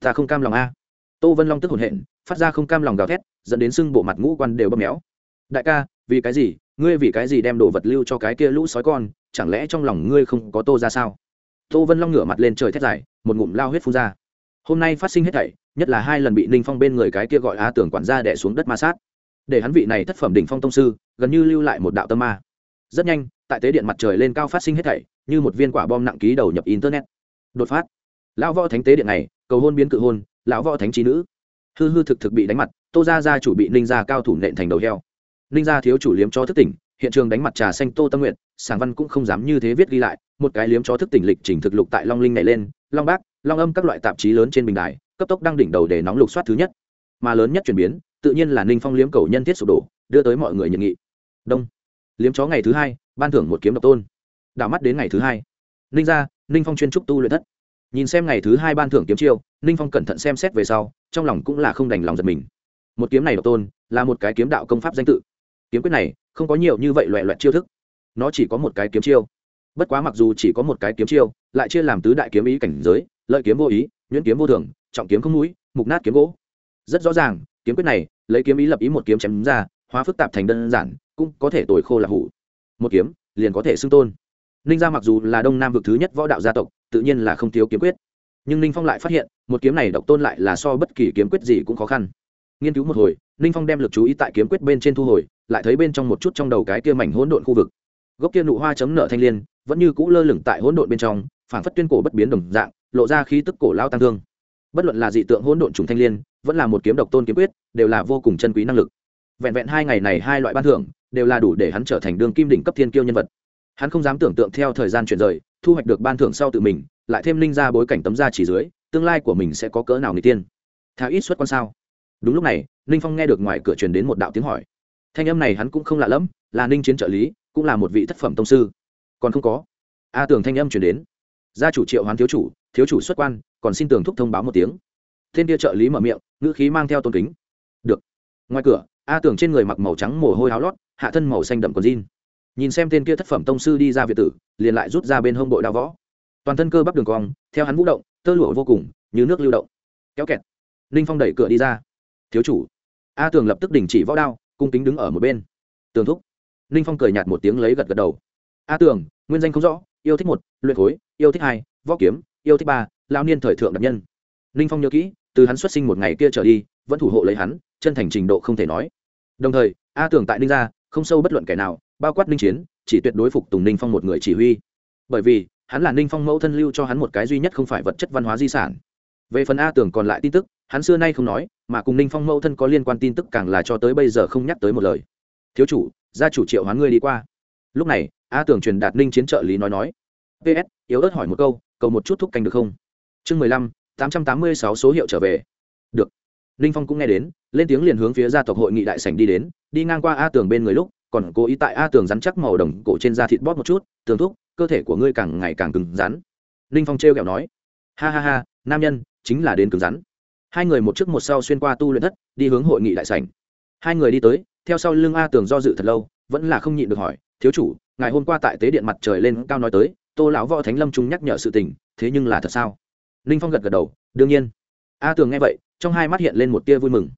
ta không cam lòng a. Tô vân long tức hồn hện, phát ra không cam lòng gào thét, dẫn đến sưng bộ mặt ngũ quan đều bóp méo. Đại ca, vì cái gì? Ngươi vì cái gì đem đồ vật lưu cho cái kia lũ sói con? Chẳng lẽ trong lòng ngươi không có tô ra sao? Tô vân long ngửa mặt lên trời thét dài, một ngụm lao huyết phun ra hôm nay phát sinh hết thảy, nhất là hai lần bị ninh phong bên người cái kia gọi a tưởng quản gia đẻ xuống đất ma sát. Để hắn vị này thất phẩm đỉnh phong tông sư, gần như lưu lại một đạo tâm ma. Rất nhanh, tại tế điện mặt trời lên cao phát sinh hết thảy, như một viên quả bom nặng ký đầu nhập internet. Đột phát. Lão võ thánh tế điện này, cầu hôn biến cự hôn, lão võ thánh trí nữ. Hư hư thực thực bị đánh mặt, tô gia gia chủ bị ninh gia cao thủ nện thành đầu heo. Ninh gia thiếu chủ liếm cho thức tỉnh, hiện trường đánh mặt trà xanh tô tâm nguyện sàng văn cũng không dám như thế viết ghi lại, một cái liếm cho thức tỉnh lịch trình thực lục tại long linh này lên, long bác long âm các loại tạp chí lớn trên bình đài, cấp tốc đăng đỉnh đầu để nóng lục soát thứ nhất. Mà lớn nhất chuyển biến, tự nhiên là ninh phong liếm cầu nhân thiết sụp đổ, đưa tới mọi người nhận nghị. Đông. Liếm chó ngày thứ hai, ban thưởng một kiếm độc tôn. Đảo mắt đến ngày thứ hai. Ninh ra, ninh phong chuyên trúc tu luyện thất. Nhìn xem ngày thứ hai ban thưởng kiếm chiêu, ninh phong cẩn thận xem xét về sau, trong lòng cũng là không đành lòng giật mình. Một kiếm này độc tôn, là một cái kiếm đạo công pháp danh tự. Kiếm quyết này, không có nhiều như vậy loẹ loẹt chiêu thức. Nó chỉ có một cái kiếm chiêu bất quá mặc dù chỉ có một cái kiếm chiêu, lại chia làm tứ đại kiếm ý cảnh giới, lợi kiếm vô ý, nhuyễn kiếm vô thường, trọng kiếm không mũi, mục nát kiếm gỗ. Rất rõ ràng, kiếm quyết này, lấy kiếm ý lập ý một kiếm chém ra, hóa phức tạp thành đơn giản, cũng có thể tồi khô là hủ. Một kiếm, liền có thể xưng tôn. Ninh gia mặc dù là đông nam vực thứ nhất võ đạo gia tộc, tự nhiên là không thiếu kiếm quyết. Nhưng ninh phong lại phát hiện, một kiếm này độc tôn lại là so bất kỳ kiếm quyết gì cũng khó khăn. Nghiên cứu một hồi, ninh phong đem l ự c chú ý tại kiếm quyết bên trên thu hồi, lại thấy bên trong một chút trong đầu cái kia mảnh hỗn độn khu vực. Gốc kia nụ hoa chấm nợ thanh l i ê n vẫn như cũ lơ lửng tại hỗn độn bên trong phản phất tuyên cổ bất biến đồng dạng, lộ ra khí tức cổ lao tăng thương. Bất luận là dị tượng hỗn độn trùng thanh l i ê n vẫn là một kiếm độc tôn kiếm quyết, đều là vô cùng chân quý năng lực. Vẹn vẹn hai ngày này hai loại ban thưởng, đều là đủ để hắn trở thành đường kim đỉnh cấp thiên kiêu nhân vật. Hắn không dám tưởng tượng theo thời gian chuyển rời, thu hoạch được ban thưởng sau tự mình, lại thêm linh ra bối cảnh tấm ra chỉ dưới, tương lai của mình sẽ có cỡ nào người tiên. Thà ít xuất quan sao? Đúng lúc này, ninh phong nghe được ngoài cửa truyền đến một đạo tiếng hỏi. Thanh âm này hắn cũng không lạ lẫm, là ninh chiến trợ lý, cũng là một vị thất phẩm tông sư còn không có. A tưởng thanh âm chuyển đến. Gia chủ triệu hoán thiếu chủ thiếu chủ xuất quan, còn xin tường thúc thông báo một tiếng. Tên kia trợ lý mở miệng, ngữ khí mang theo tôn kính. Được. Ngoài cửa, a tưởng trên người mặc màu trắng mồ hôi áo lót, hạ thân màu xanh đậm còn jean. Nhìn xem tên kia thất phẩm tông sư đi ra việt tử, liền lại rút ra bên hông bội đao võ. Toàn thân cơ bắp đường cong, theo hắn vũ động, tơ lụa vô cùng, như nước lưu động. Kéo kẹt. Ninh phong đẩy cửa đi ra. Thiếu chủ. A tường lập tức đình chỉ võ đao, cung kính đứng ở một bên. Tường thúc. Ninh phong cười nhạt một tiếng lấy gật gật đầu a tưởng, nguyên danh không rõ yêu thích một luyện khối yêu thích hai võ kiếm yêu thích ba lao niên thời thượng đặc nhân. Ninh phong nhớ kỹ từ hắn xuất sinh một ngày kia trở đi vẫn thủ hộ lấy hắn chân thành trình độ không thể nói. Đồng thời a tưởng tại ninh gia không sâu bất luận kẻ nào bao quát ninh chiến chỉ tuyệt đối phục tùng ninh phong một người chỉ huy. Bởi vì hắn là ninh phong mẫu thân lưu cho hắn một cái duy nhất không phải vật chất văn hóa di sản. Về phần a tưởng còn lại tin tức hắn xưa nay không nói mà cùng ninh phong mẫu thân có liên quan tin tức càng là cho tới bây giờ không nhắc tới một lời. Thiếu chủ gia chủ triệu hoán ngươi đi qua. Lúc này a tưởng truyền đạt ninh chiến trợ lý nói nói. Ps yếu ớt hỏi một câu, cầu một chút thúc canh được không? Chương mười lăm, tám trăm tám mươi sáu số hiệu trở về. Được. Ninh phong cũng nghe đến, lên tiếng liền hướng phía gia tộc hội nghị đại sảnh đi đến, đi ngang qua a tường bên người lúc, còn cố ý tại a tường rắn chắc màu đồng cổ trên da thịt bóp một chút tường thúc, cơ thể của ngươi càng ngày càng cứng rắn. Ninh phong trêu kẹo nói. Ha ha ha, nam nhân, chính là đến cứng rắn. Hai người một trước một sau xuyên qua tu luyện thất đi hướng hội nghị đại sảnh. Hai người đi tới, theo sau lưng a tường do dự thật lâu, vẫn là không nhịn được hỏi thiếu chủ, ngày hôm qua tại tế điện mặt trời lên cao nói tới, tô lão võ thánh lâm trung nhắc nhở sự tình, thế nhưng là thật sao? Ninh phong gật gật đầu, đương nhiên. A tường nghe vậy, trong hai mắt hiện lên một tia vui mừng.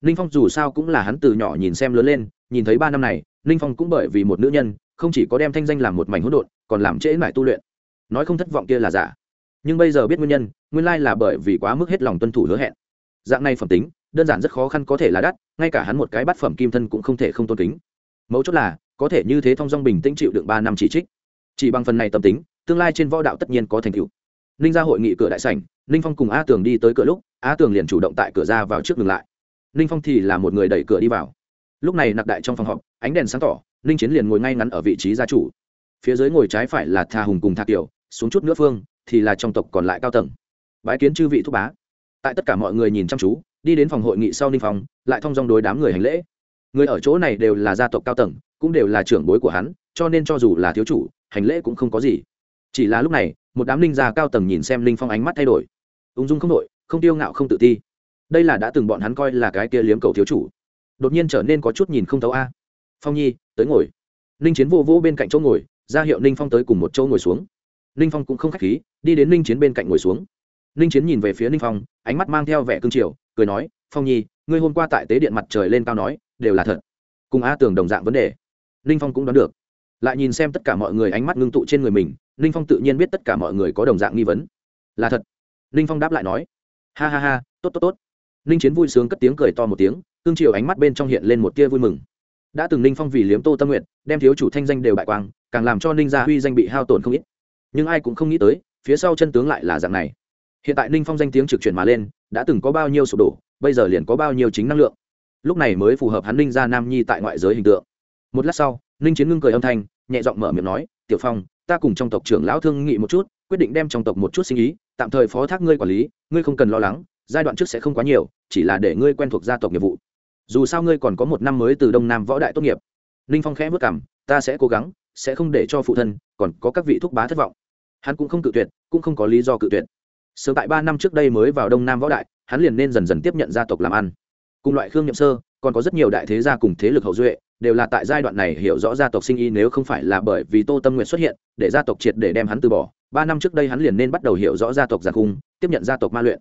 Ninh phong dù sao cũng là hắn từ nhỏ nhìn xem lớn lên, nhìn thấy ba năm này, ninh phong cũng bởi vì một nữ nhân, không chỉ có đem thanh danh làm một mảnh hỗn độn, còn làm trễ mãi tu luyện. Nói không thất vọng kia là giả. Nhưng bây giờ biết nguyên nhân, nguyên lai là bởi vì quá mức hết lòng tuân thủ hứa hẹn. Dạng này phẩm tính, đơn giản rất khó khăn có thể là đắt, ngay cả hắn một cái bát phẩm kim thân cũng không thể không tôn kính. Mấu chốt là có thể như thế thông dong bình tĩnh chịu đựng ba năm chỉ trích. Chỉ bằng phần này tâm tính, tương lai trên võ đạo tất nhiên có thành tựu. Ninh ra hội nghị cửa đại sảnh, ninh phong cùng a tường đi tới cửa lúc, a tường liền chủ động tại cửa ra vào trước ngừng lại. Ninh phong thì là một người đẩy cửa đi vào. Lúc này nặc đại trong phòng họp, ánh đèn sáng tỏ, ninh chiến liền ngồi ngay ngắn ở vị trí gia chủ. Phía dưới ngồi trái phải là thà hùng cùng tha tiểu xuống chút nữa phương, thì là trong tộc còn lại cao tầng. Bái kiến chư vị thúc bá. Tại tất cả mọi người nhìn chăm chú, đi đến phòng hội nghị sau ninh phong, lại thông dong đối đám người hành lễ. Người ở chỗ này đều là gia tộc cao tầng cũng đều là trưởng bối của hắn, cho nên cho dù là thiếu chủ, hành lễ cũng không có gì. Chỉ là lúc này, một đám linh gia cao tầng nhìn xem linh phong ánh mắt thay đổi. Ung dung không đội không tiêu ngạo không tự ti. Đây là đã từng bọn hắn coi là cái kia liếm cầu thiếu chủ. Đột nhiên trở nên có chút nhìn không thấu a. Phong nhi, tới ngồi. Ninh chiến vô vô bên cạnh chỗ ngồi, ra hiệu ninh phong tới cùng một chỗ ngồi xuống. Ninh phong cũng không k h á c h khí, đi đến ninh chiến bên cạnh ngồi xuống. Ninh chiến nhìn về phía ninh phong, ánh mắt mang theo vẻ cương triều, cười nói, phong nhi, ngươi hôm qua tại tế điện mặt trời lên cao nói, đều là thật. Cùng a tường đồng dạng vấn đề ninh phong cũng đoán được. Lại nhìn xem tất cả mọi người ánh mắt ngưng tụ trên người mình, ninh phong tự nhiên biết tất cả mọi người có đồng dạng nghi vấn. Là thật. Ninh phong đáp lại nói. Ha ha ha, tốt tốt tốt. Ninh chiến vui sướng cất tiếng cười to một tiếng, tương triều ánh mắt bên trong hiện lên một tia vui mừng. Đã từng ninh phong vì liếm tô tâm nguyện, đem thiếu chủ thanh danh đều bại quang, càng làm cho ninh gia huy danh bị hao tổn không ít. Nhưng ai cũng không nghĩ tới, phía sau chân tướng lại là dạng này. Hiện tại ninh phong danh tiếng trực chuyển mà lên, đã từng có bao nhiêu sụp đổ, bây giờ liền có bao nhiêu chính năng lượng. Lúc này mới phù hợp hắn ninh gia nam nhi tại ngoại giới hình tượng một lát sau, ninh chiến ngưng cười âm thanh, nhẹ giọng mở miệng nói, tiểu phong, ta cùng trong tộc trưởng lão thương nghị một chút, quyết định đem trong tộc một chút sinh ý, tạm thời phó thác ngươi quản lý, ngươi không cần lo lắng, giai đoạn trước sẽ không quá nhiều, chỉ là để ngươi quen thuộc gia tộc nghiệp vụ. Dù sao ngươi còn có một năm mới từ đông nam võ đại tốt nghiệp. Ninh phong khẽ vất cảm ta sẽ cố gắng, sẽ không để cho phụ thân, còn có các vị thúc bá thất vọng. Hắn cũng không cự tuyệt, cũng không có lý do cự tuyệt. Sớm tại ba năm trước đây mới vào đông nam võ đại, hắn liền nên dần dần tiếp nhận gia tộc làm ăn. Cùng loại khương nhậm sơ, còn có rất nhiều đại thế gia cùng thế lực hậu duệ đều là tại giai đoạn này hiểu rõ gia tộc sinh y nếu không phải là bởi vì tô tâm nguyện xuất hiện, để gia tộc triệt để đem hắn từ bỏ. Ba năm trước đây hắn liền nên bắt đầu hiểu rõ gia tộc giặc cung tiếp nhận gia tộc ma luyện.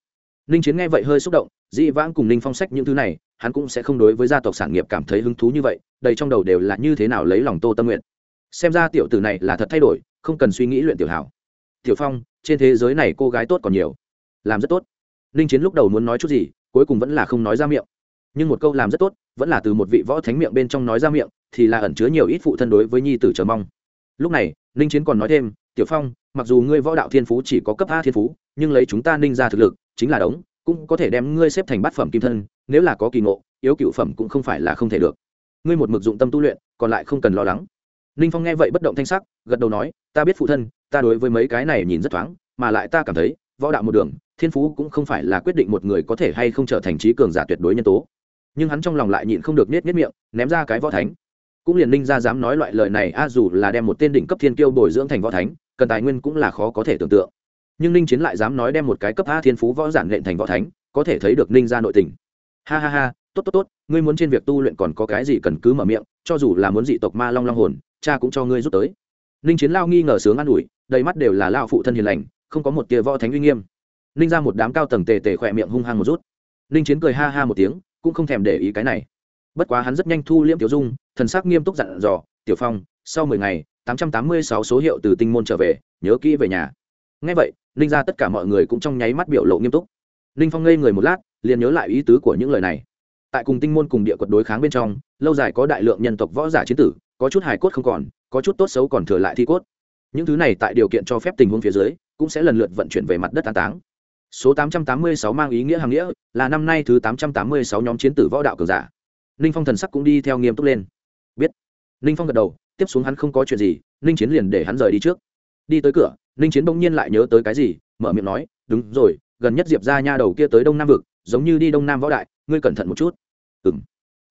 Ninh chiến nghe vậy hơi xúc động, dĩ vãng cùng ninh phong sách những thứ này, hắn cũng sẽ không đối với gia tộc sản nghiệp cảm thấy hứng thú như vậy, đầy trong đầu đều là như thế nào lấy lòng tô tâm nguyện xem ra tiểu tử này là thật thay đổi, không cần suy nghĩ luyện tiểu hảo. Tiểu phong, trên thế giới này cô gái tốt còn nhiều. Làm rất tốt. Ninh chiến lúc đầu muốn nói chút gì, cuối cùng vẫn là không nói ra miệng nhưng một câu làm rất tốt, vẫn là từ một vị võ thánh miệng bên trong nói ra miệng, thì là ẩn chứa nhiều ít phụ thân đối với nhi tử chờ mong. Lúc này, ninh chiến còn nói thêm, tiểu phong, mặc dù ngươi võ đạo thiên phú chỉ có cấp a thiên phú, nhưng lấy chúng ta ninh ra thực lực, chính là đống, cũng có thể đem ngươi xếp thành bát phẩm kim thân, nếu là có kỳ ngộ, yếu cựu phẩm cũng không phải là không thể được. Ngươi một mực dụng tâm tu luyện, còn lại không cần lo lắng. Ninh phong nghe vậy bất động thanh sắc, gật đầu nói, ta biết phụ thân, ta đối với mấy cái này nhìn rất thoáng, mà lại ta cảm thấy, võ đạo một đường, thiên phú cũng không phải là quyết định một người có thể hay không trở thành trí cường giả tuyệt đối nhân tố nhưng hắn trong lòng lại nhịn không được nết nết miệng, ném ra cái võ thánh. Cũng liền ninh ra dám nói loại lời này, a dù là đem một tên đỉnh cấp thiên kiêu bồi dưỡng thành võ thánh, cần tài nguyên cũng là khó có thể tưởng tượng. Nhưng ninh chiến lại dám nói đem một cái cấp a thiên phú võ giản lệnh thành võ thánh, có thể thấy được ninh ra nội tình. Ha ha ha, tốt tốt tốt, ngươi muốn trên việc tu luyện còn có cái gì cần cứ mở miệng, cho dù là muốn dị tộc ma long long hồn, cha cũng cho ngươi giúp tới. Ninh chiến lao nghi ngờ sướng an ủi, đầy mắt đều là lao phụ thân hiền lành, không có một tia võ thánh uy nghiêm. Ninh ra một đám cao tầng tề tề khỏe miệng hung hăng một rút. Ninh chiến cười ha ha một tiếng cũng không thèm để ý cái này. Bất quá hắn rất nhanh thu liễm tiểu dung, thần sắc nghiêm túc dặn dò, tiểu phong, sau mười ngày, tám trăm tám mươi sáu số hiệu từ tinh môn trở về, nhớ kỹ về nhà. Ngay vậy, ninh ra tất cả mọi người cũng trong nháy mắt biểu lộ nghiêm túc. Ninh phong ngây người một lát, liền nhớ lại ý tứ của những lời này. Tại cùng tinh môn cùng địa quật đối kháng bên trong, lâu dài có đại lượng nhân tộc võ giả chiến tử, có chút hài cốt không còn, có chút tốt xấu còn thừa lại thi cốt. Những thứ này tại điều kiện cho phép tình huống phía dưới, cũng sẽ lần lượt vận chuyển về mặt đất an táng số 886 mang ý nghĩa hàng nghĩa, là năm nay thứ 886 nhóm chiến tử võ đạo cường giả. Ninh phong thần sắc cũng đi theo nghiêm túc lên. Biết. Ninh phong gật đầu, tiếp xuống hắn không có chuyện gì, ninh chiến liền để hắn rời đi trước. Đi tới cửa, ninh chiến bỗng nhiên lại nhớ tới cái gì, mở miệng nói, đúng rồi, gần nhất diệp ra nha đầu kia tới đông nam vực, giống như đi đông nam võ đại, ngươi cẩn thận một chút. Ừ m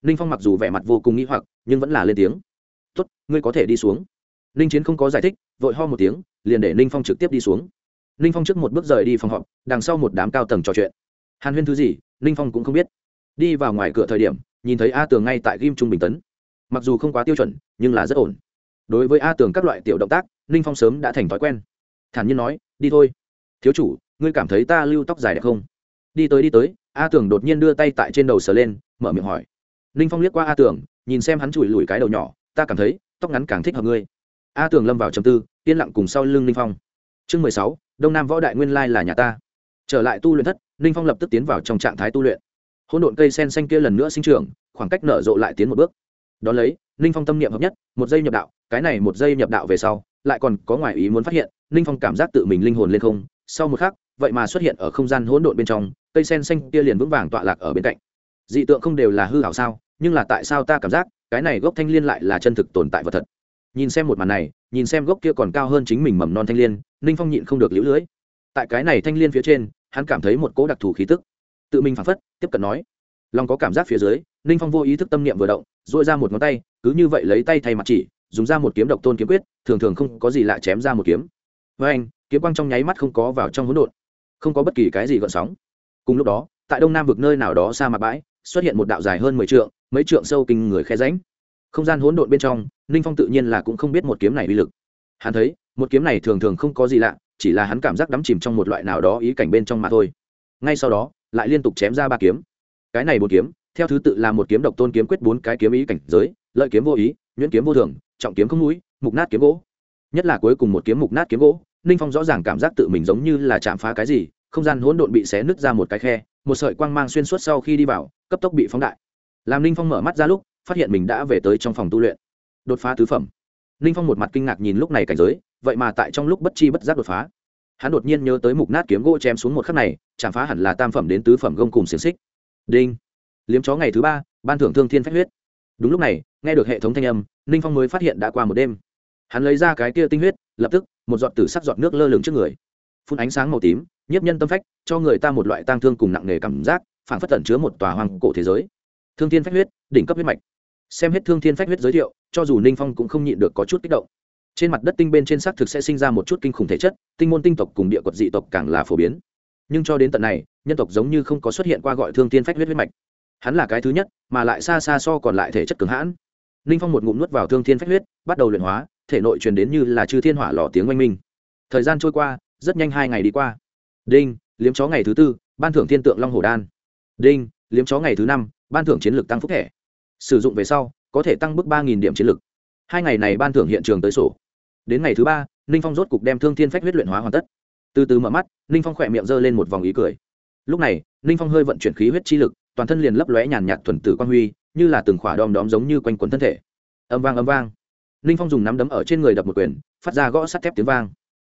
ninh phong mặc dù vẻ mặt vô cùng nghĩ hoặc, nhưng vẫn là lên tiếng. Tốt, ngươi có thể đi xuống. Ninh chiến không có giải thích, vội ho một tiếng, liền để ninh phong trực tiếp đi xuống ninh phong trước một bước rời đi phòng họp, đằng sau một đám cao tầng trò chuyện. Hàn huyên thứ gì ninh phong cũng không biết. Đi vào ngoài cửa thời điểm, nhìn thấy a tường ngay tại ghim trung bình tấn. Mặc dù không quá tiêu chuẩn, nhưng là rất ổn. Đối với a tường các loại tiểu động tác ninh phong sớm đã thành thói quen. Thản nhiên nói, đi thôi. Thiếu chủ, ngươi cảm thấy ta lưu tóc dài đẹp không? Đi tới đi tới. A tường đột nhiên đưa tay tại trên đầu sờ lên, mở miệng hỏi. Ninh phong liếc qua a tường, nhìn xem hắn chùi lùi cái đầu nhỏ, ta cảm thấy tóc ngắn càng thích hợp ngươi. A tường lâm vào trầm tư, yên lặng cùng sau lưng ninh phong. Chương mười sáu đông nam võ đại nguyên lai là nhà ta. Trở lại tu luyện thất, ninh phong lập tức tiến vào trong trạng thái tu luyện. Hỗn độn cây sen xanh kia lần nữa sinh trưởng, khoảng cách nở rộ lại tiến một bước. Đón lấy, ninh phong tâm niệm hợp nhất, một giây nhập đạo, cái này một giây nhập đạo về sau, lại còn có ngoài ý muốn phát hiện, ninh phong cảm giác tự mình linh hồn lên không. Sau một khắc, vậy mà xuất hiện ở không gian hỗn độn bên trong, cây sen xanh kia liền vững vàng tọa lạc ở bên cạnh. Dị tượng không đều là hư hảo sao, nhưng là tại sao ta cảm giác, cái này gốc thanh liên lại là chân thực tồn tại vật thật? Nhìn xem một màn này, nhìn xem gốc kia còn cao hơn chính mình mầm non thanh liên ninh phong nhịn không được lũ lưỡi tại cái này thanh liên phía trên, hắn cảm thấy một cỗ đặc thù khí tức. Tự mình phản phất, tiếp cận nói. Lòng có cảm giác phía dưới, ninh phong vô ý thức tâm niệm vừa động dội ra một ngón tay, cứ như vậy lấy tay thay mặt chỉ, dùng ra một kiếm độc tôn kiếm quyết, thường thường không có gì lạ chém ra một kiếm. Với anh, kiếm quang trong nháy mắt không có vào trong hỗn độn, không có bất kỳ cái gì gợn sóng. Cùng lúc đó, tại đông nam vực nơi nào đó xa mặt bãi, xuất hiện một đạo dài hơn mười trượng, mấy trượng sâu kinh người khe ránh không gian hỗn độn bên trong, ninh phong tự nhiên là cũng không biết một kiếm này uy lực. Hắn thấy một kiếm này thường thường không có gì lạ, chỉ là hắn cảm giác đắm chìm trong một loại nào đó ý cảnh bên trong mà thôi. Ngay sau đó, lại liên tục chém ra ba kiếm. Cái này bốn kiếm, theo thứ tự là một kiếm độc tôn kiếm quyết bốn cái kiếm ý cảnh giới, lợi kiếm vô ý, nhuyễn kiếm vô thường, trọng kiếm không núi mục nát kiếm gỗ. Nhất là cuối cùng một kiếm mục nát kiếm gỗ, ninh phong rõ ràng cảm giác tự mình giống như là chạm phá cái gì, không gian hỗn độn bị xé nứt ra một cái khe, một sợi quang mang xuyên suốt sau khi đi vào, cấp tốc bị phóng đại. Làm ninh phong mở mắt ra lúc, phát hiện mình đã về tới trong phòng tu luyện. Đột phá tứ phẩm. Ninh phong một mặt kinh ngạc nhìn lúc này cảnh giới vậy mà tại trong lúc bất chi bất giác đột phá. Hắn đột nhiên nhớ tới mục nát kiếm gỗ chém xuống một khắc này chạm phá hẳn là tam phẩm đến tứ phẩm gông cùng xiềng xích. Đinh. Liếm chó ngày thứ ba, ban thưởng thương thiên phách huyết. Đúng lúc này, nghe được hệ thống thanh âm, ninh phong mới phát hiện đã qua một đêm. Hắn lấy ra cái kia tinh huyết, lập tức, một giọt tử sắc giọt nước lơ lửng trước người. Phun ánh sáng màu tím, nhiếp nhân tâm phách, cho người ta một loại tang thương cùng nặng nề cảm giác phản phất tẩn chứa một tòa hoàng cổ thế giới. Thương thiên phách huyết, đỉnh cấp huyết mạch. Xem hết thương thiên phách huyết giới thiệu, cho dù ninh phong cũng không nhịn được có chút kích động trên mặt đất tinh bên trên xác thực sẽ sinh ra một chút kinh khủng thể chất, tinh môn tinh tộc cùng địa quật dị tộc càng là phổ biến. Nhưng cho đến tận này, nhân tộc giống như không có xuất hiện qua gọi thương thiên phách huyết huyết mạch. Hắn là cái thứ nhất, mà lại xa xa so còn lại thể chất cường hãn. Ninh phong một ngụm nuốt vào thương thiên phách huyết, bắt đầu luyện hóa, thể nội truyền đến như là chư thiên hỏa lò tiếng oanh minh. Thời gian trôi qua, rất nhanh hai ngày đi qua. Đinh, liếm chó ngày thứ tư, ban thưởng thiên tượng long hồ đan. Đinh, liếm chó ngày thứ năm, ban thưởng chiến lược tăng phúc thẻ. Sử dụng về sau, có thể tăng bước ba điểm chiến lược hai ngày này ban thưởng hiện trường tới sổ đến ngày thứ ba, ninh phong rốt cục đem thương thiên phách huyết luyện hóa hoàn tất. Từ từ mở mắt, ninh phong khỏe miệng g lên một vòng ý cười. Lúc này, ninh phong hơi vận chuyển khí huyết chi lực, toàn thân liền lấp lóe nhàn nhạt thuần tử quang huy, như là từng khỏa đom đóm giống như quanh quần thân thể. Âm vang âm vang. Ninh phong dùng nắm đấm ở trên người đập một quyền, phát ra gõ sắt thép tiếng vang.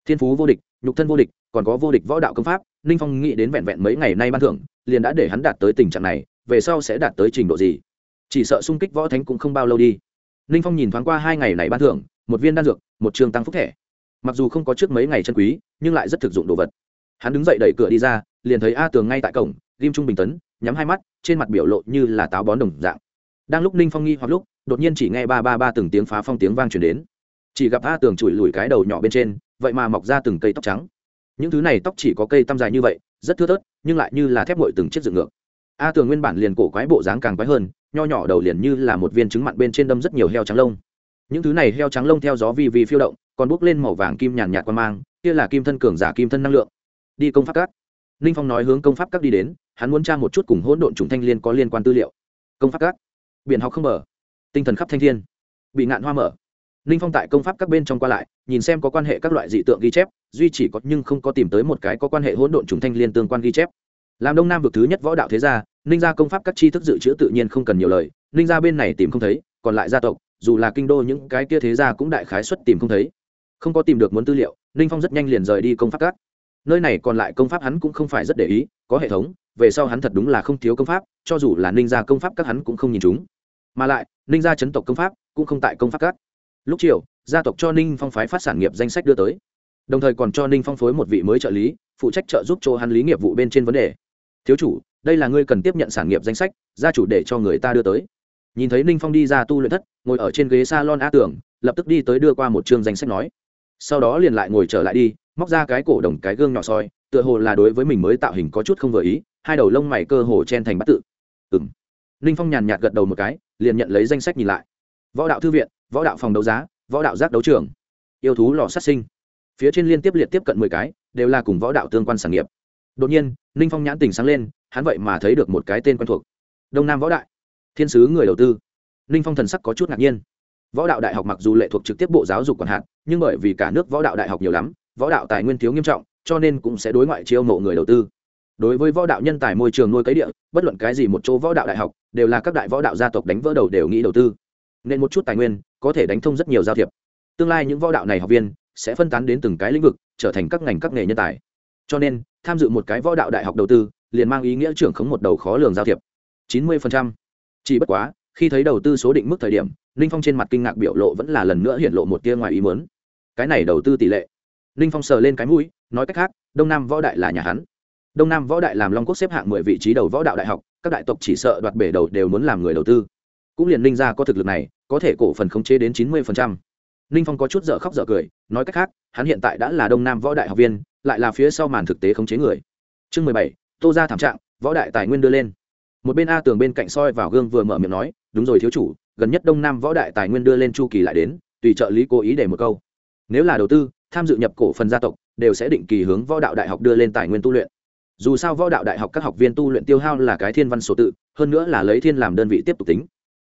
Thiên phú vô địch, nhục thân vô địch, còn có vô địch võ đạo công pháp, ninh phong nghĩ đến vẹn vẹn mấy ngày nay ban thưởng, liền đã để hắn đạt tới tình trạng này, về sau sẽ đạt tới trình độ gì? Chỉ sợ sung kích võ thánh cũng không bao lâu đi. Ninh phong nhìn thoáng qua hai ngày này ban thưởng một viên đan dược, một trường tăng phúc thẻ mặc dù không có trước mấy ngày chân quý, nhưng lại rất thực dụng đồ vật. Hắn đứng dậy đẩy cửa đi ra, liền thấy a tường ngay tại cổng, ghim trung bình tấn, nhắm hai mắt, trên mặt biểu lộ như là táo bón đồng dạng. Đang lúc ninh phong nghi hoặc lúc, đột nhiên chỉ nghe ba ba ba từng tiếng phá phong tiếng vang truyền đến. Chỉ gặp a tường chùi lùi cái đầu nhỏ bên trên, vậy mà mọc ra từng cây tóc trắng. Những thứ này tóc chỉ có cây tăm dài như vậy, rất thưa thớt, nhưng lại như là thép ngội từng chiếc dựng ngược. A tường nguyên bản liền cổ quái bộ dáng càng quái hơn, nho nhỏ đầu liền như là một viên trứng mặn bên trên đâm rất nhiều heo trắng lông những thứ này heo trắng lông theo gió vi vi phiêu động, còn bốc lên màu vàng kim nhàn nhạt quan mang, kia là kim thân cường giả kim thân năng lượng. Đi công pháp các. Ninh phong nói hướng công pháp các đi đến, hắn muốn tra một chút cùng hỗn độn trùng thanh liên có liên quan tư liệu. Công pháp các. Biển học không mở. Tinh thần khắp thanh thiên. Bị ngạn hoa mở. Ninh phong tại công pháp các bên trong qua lại, nhìn xem có quan hệ các loại dị tượng ghi chép, duy chỉ có nhưng không có tìm tới một cái có quan hệ hỗn độn trùng thanh liên tương quan ghi chép. Làm đông nam vực thứ nhất võ đạo thế gia, ninh gia công pháp các tri thức dự trữ tự nhiên không cần nhiều lời, ninh gia bên này tìm không thấy, còn lại gia tộc dù là kinh đô những cái kia thế gia cũng đại khái xuất tìm không thấy. Không có tìm được muốn tư liệu, ninh phong rất nhanh liền rời đi công pháp các. Nơi này còn lại công pháp hắn cũng không phải rất để ý, có hệ thống, về sau hắn thật đúng là không thiếu công pháp, cho dù là ninh gia công pháp các hắn cũng không nhìn chúng. Mà lại, ninh gia chấn tộc công pháp cũng không tại công pháp các. Lúc chiều, gia tộc cho ninh phong phái phát sản nghiệp danh sách đưa tới. Đồng thời còn cho ninh phong phối một vị mới trợ lý, phụ trách trợ giúp cho hắn lý nghiệp vụ bên trên vấn đề. Thiếu chủ, đây là ngươi cần tiếp nhận sản nghiệp danh sách, gia chủ để cho người ta đưa tới nhìn thấy ninh phong đi ra tu luyện thất, ngồi ở trên ghế s a lon a tưởng lập tức đi tới đưa qua một chương danh sách nói. Sau đó liền lại ngồi trở lại đi, móc ra cái cổ đồng, cái gương nhỏ soi, tựa hồ là đối với mình mới tạo hình có chút không vừa ý, hai đầu lông mày cơ hồ chen thành bắt tự. Ừng ninh phong nhàn nhạt gật đầu một cái, liền nhận lấy danh sách nhìn lại. Võ đạo thư viện, võ đạo phòng đấu giá, võ đạo giác đấu trường. Yêu thú lò sát sinh. Phía trên liên tiếp liệt tiếp cận mười cái, đều là cùng võ đạo tương quan sản nghiệp. Đột nhiên, ninh phong nhãn tình sáng lên, hắn vậy mà thấy được một cái tên quen thuộc. Đông nam võ đại thiên sứ người đầu tư. Ninh phong thần sắc có chút ngạc nhiên. Võ đạo đại học mặc dù lệ thuộc trực tiếp bộ giáo dục còn hạn nhưng bởi vì cả nước võ đạo đại học nhiều lắm, võ đạo tài nguyên thiếu nghiêm trọng, cho nên cũng sẽ đối ngoại chiêu mộ người đầu tư. Đối với võ đạo nhân tài môi trường nuôi cấy địa, bất luận cái gì một chỗ võ đạo đại học, đều là các đại võ đạo gia tộc đánh vỡ đầu đều nghĩ đầu tư. Nên một chút tài nguyên, có thể đánh thông rất nhiều giao thiệp. Tương lai những võ đạo này học viên, sẽ phân tán đến từng cái lĩnh vực, trở thành các ngành các nghề nhân tài. Cho nên, tham dự một cái võ đạo đại học đầu tư, liền mang ý nghĩa trưởng khống một đầu khó lường giao thiệp. Chín mươi phần trăm chỉ bất quá, khi thấy đầu tư số định mức thời điểm, ninh phong trên mặt kinh ngạc biểu lộ vẫn là lần nữa hiện lộ một tia ngoài ý mớn cái này đầu tư tỷ lệ. Ninh phong sờ lên cái mũi, nói cách khác, đông nam võ đại là nhà hắn. Đông nam võ đại làm long quốc xếp hạng mười vị trí đầu võ đạo đại học, các đại tộc chỉ sợ đoạt bể đầu đều muốn làm người đầu tư. Cũng liền ninh ra có thực lực này, có thể cổ phần khống chế đến chín mươi phần trăm. ninh phong có chút dở khóc dở cười, nói cách khác, hắn hiện tại đã là đông nam võ đại học viên, lại là phía sau màn thực tế khống chế người. Chương mười bảy, tô ra thảm trạng, võ đại tài nguyên đưa lên một bên a tường bên cạnh soi vào gương vừa mở miệng nói, đúng rồi thiếu chủ, gần nhất đông nam võ đại tài nguyên đưa lên chu kỳ lại đến, tùy trợ lý cố ý để một câu. Nếu là đầu tư, tham dự nhập cổ phần gia tộc, đều sẽ định kỳ hướng võ đạo đại học đưa lên tài nguyên tu luyện. Dù sao võ đạo đại học các học viên tu luyện tiêu hao là cái thiên văn số tự, hơn nữa là lấy thiên làm đơn vị tiếp tục tính.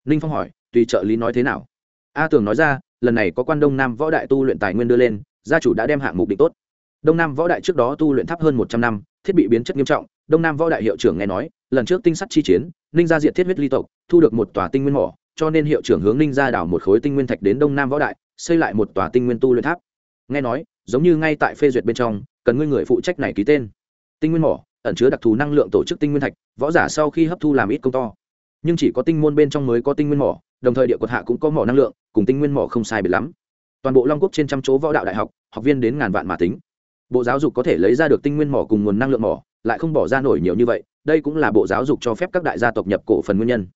Ninh phong hỏi, tùy trợ lý nói thế nào? A tường nói ra, lần này có quan đông nam võ đại tu luyện tài nguyên đưa lên, gia chủ đã đem hạng mục định tốt. Đông nam võ đại trước đó tu luyện thấp hơn một trăm năm, thiết bị biến chất nghiêm trọng, đông nam võ đại hiệu trưởng nghe nói lần trước tinh sắt chi chiến, ninh gia diện thiết huyết ly tộc, thu được một tòa tinh nguyên mỏ, cho nên hiệu trưởng hướng ninh gia đảo một khối tinh nguyên thạch đến đông nam võ đại, xây lại một tòa tinh nguyên tu luyện tháp. Nghe nói, giống như ngay tại phê duyệt bên trong, cần ngươi người phụ trách này ký tên. Tinh nguyên mỏ, ẩn chứa đặc thù năng lượng tổ chức tinh nguyên thạch, võ giả sau khi hấp thu làm ít công to. Nhưng chỉ có tinh môn bên trong mới có tinh nguyên mỏ, đồng thời địa quật hạ cũng có mỏ năng lượng, cùng tinh nguyên mỏ không sai biệt lắm. Toàn bộ long quốc trên trăm chỗ võ đạo đại học học viên đến ngàn vạn mà tính. Bộ giáo dục có thể lấy ra được tinh nguyên mỏ cùng nguồn năng lượng mỏ lại không bỏ ra nổi nhiều như vậy, đây cũng là bộ giáo dục cho phép các đại gia tộc nhập cổ phần nguyên nhân.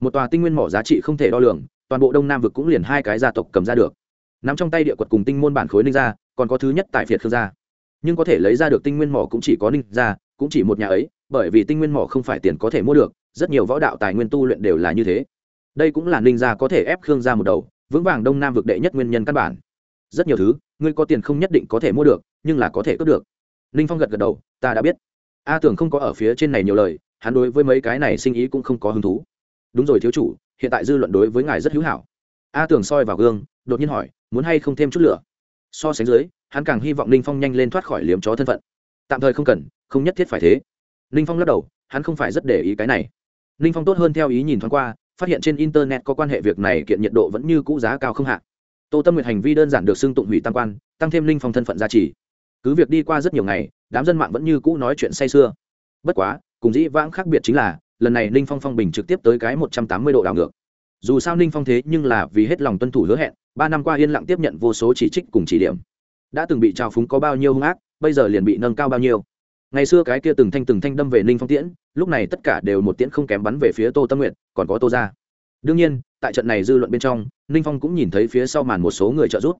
Một tòa tinh nguyên mỏ giá trị không thể đo lường, toàn bộ đông nam vực cũng liền hai cái gia tộc cầm ra được. Nắm trong tay địa quật cùng tinh môn bản khối ninh gia còn có thứ nhất tại việt khương gia nhưng có thể lấy ra được tinh nguyên mỏ cũng chỉ có ninh gia cũng chỉ một nhà ấy, bởi vì tinh nguyên mỏ không phải tiền có thể mua được, rất nhiều võ đạo tài nguyên tu luyện đều là như thế. Đây cũng là ninh gia có thể ép khương gia một đầu, vững vàng đông nam vực đệ nhất nguyên nhân căn bản. Rất nhiều thứ, ngươi có tiền không nhất định có thể mua được, nhưng là có thể cướp được. Ninh phong gật gật đầu, ta đã biết a tưởng không có ở phía trên này nhiều lời, hắn đối với mấy cái này sinh ý cũng không có hứng thú. Đúng rồi thiếu chủ, hiện tại dư luận đối với ngài rất hữu hảo. A tưởng soi vào gương, đột nhiên hỏi, muốn hay không thêm chút lửa? So sánh dưới, hắn càng hy vọng ninh phong nhanh lên thoát khỏi liếm chó thân phận. Tạm thời không cần, không nhất thiết phải thế. Ninh phong lắc đầu, hắn không phải rất để ý cái này. Ninh phong tốt hơn theo ý nhìn thoáng qua, phát hiện trên internet có quan hệ việc này kiện nhiệt độ vẫn như cũ giá cao không hạ. Tô tâm nguyện hành vi đơn giản được xưng tụng hủy tam quan, tăng thêm ninh phong thân phận gia trì cứ việc đi qua rất nhiều ngày, đám dân mạng vẫn như cũ nói chuyện say sưa. Bất quá, cùng dĩ vãng khác biệt chính là, lần này ninh phong phong bình trực tiếp tới cái một trăm tám mươi độ đảo ngược. Dù sao ninh phong thế nhưng là vì hết lòng tuân thủ hứa hẹn, ba năm qua yên lặng tiếp nhận vô số chỉ trích cùng chỉ điểm. Đã từng bị trào phúng có bao nhiêu hung ác, bây giờ liền bị nâng cao bao nhiêu. Ngày xưa cái kia từng thanh từng thanh đâm về ninh phong tiễn, lúc này tất cả đều một tiễn không kém bắn về phía tô tâm nguyện còn có tô ra đương nhiên, tại trận này dư luận bên trong, ninh phong cũng nhìn thấy phía sau màn một số người trợ giúp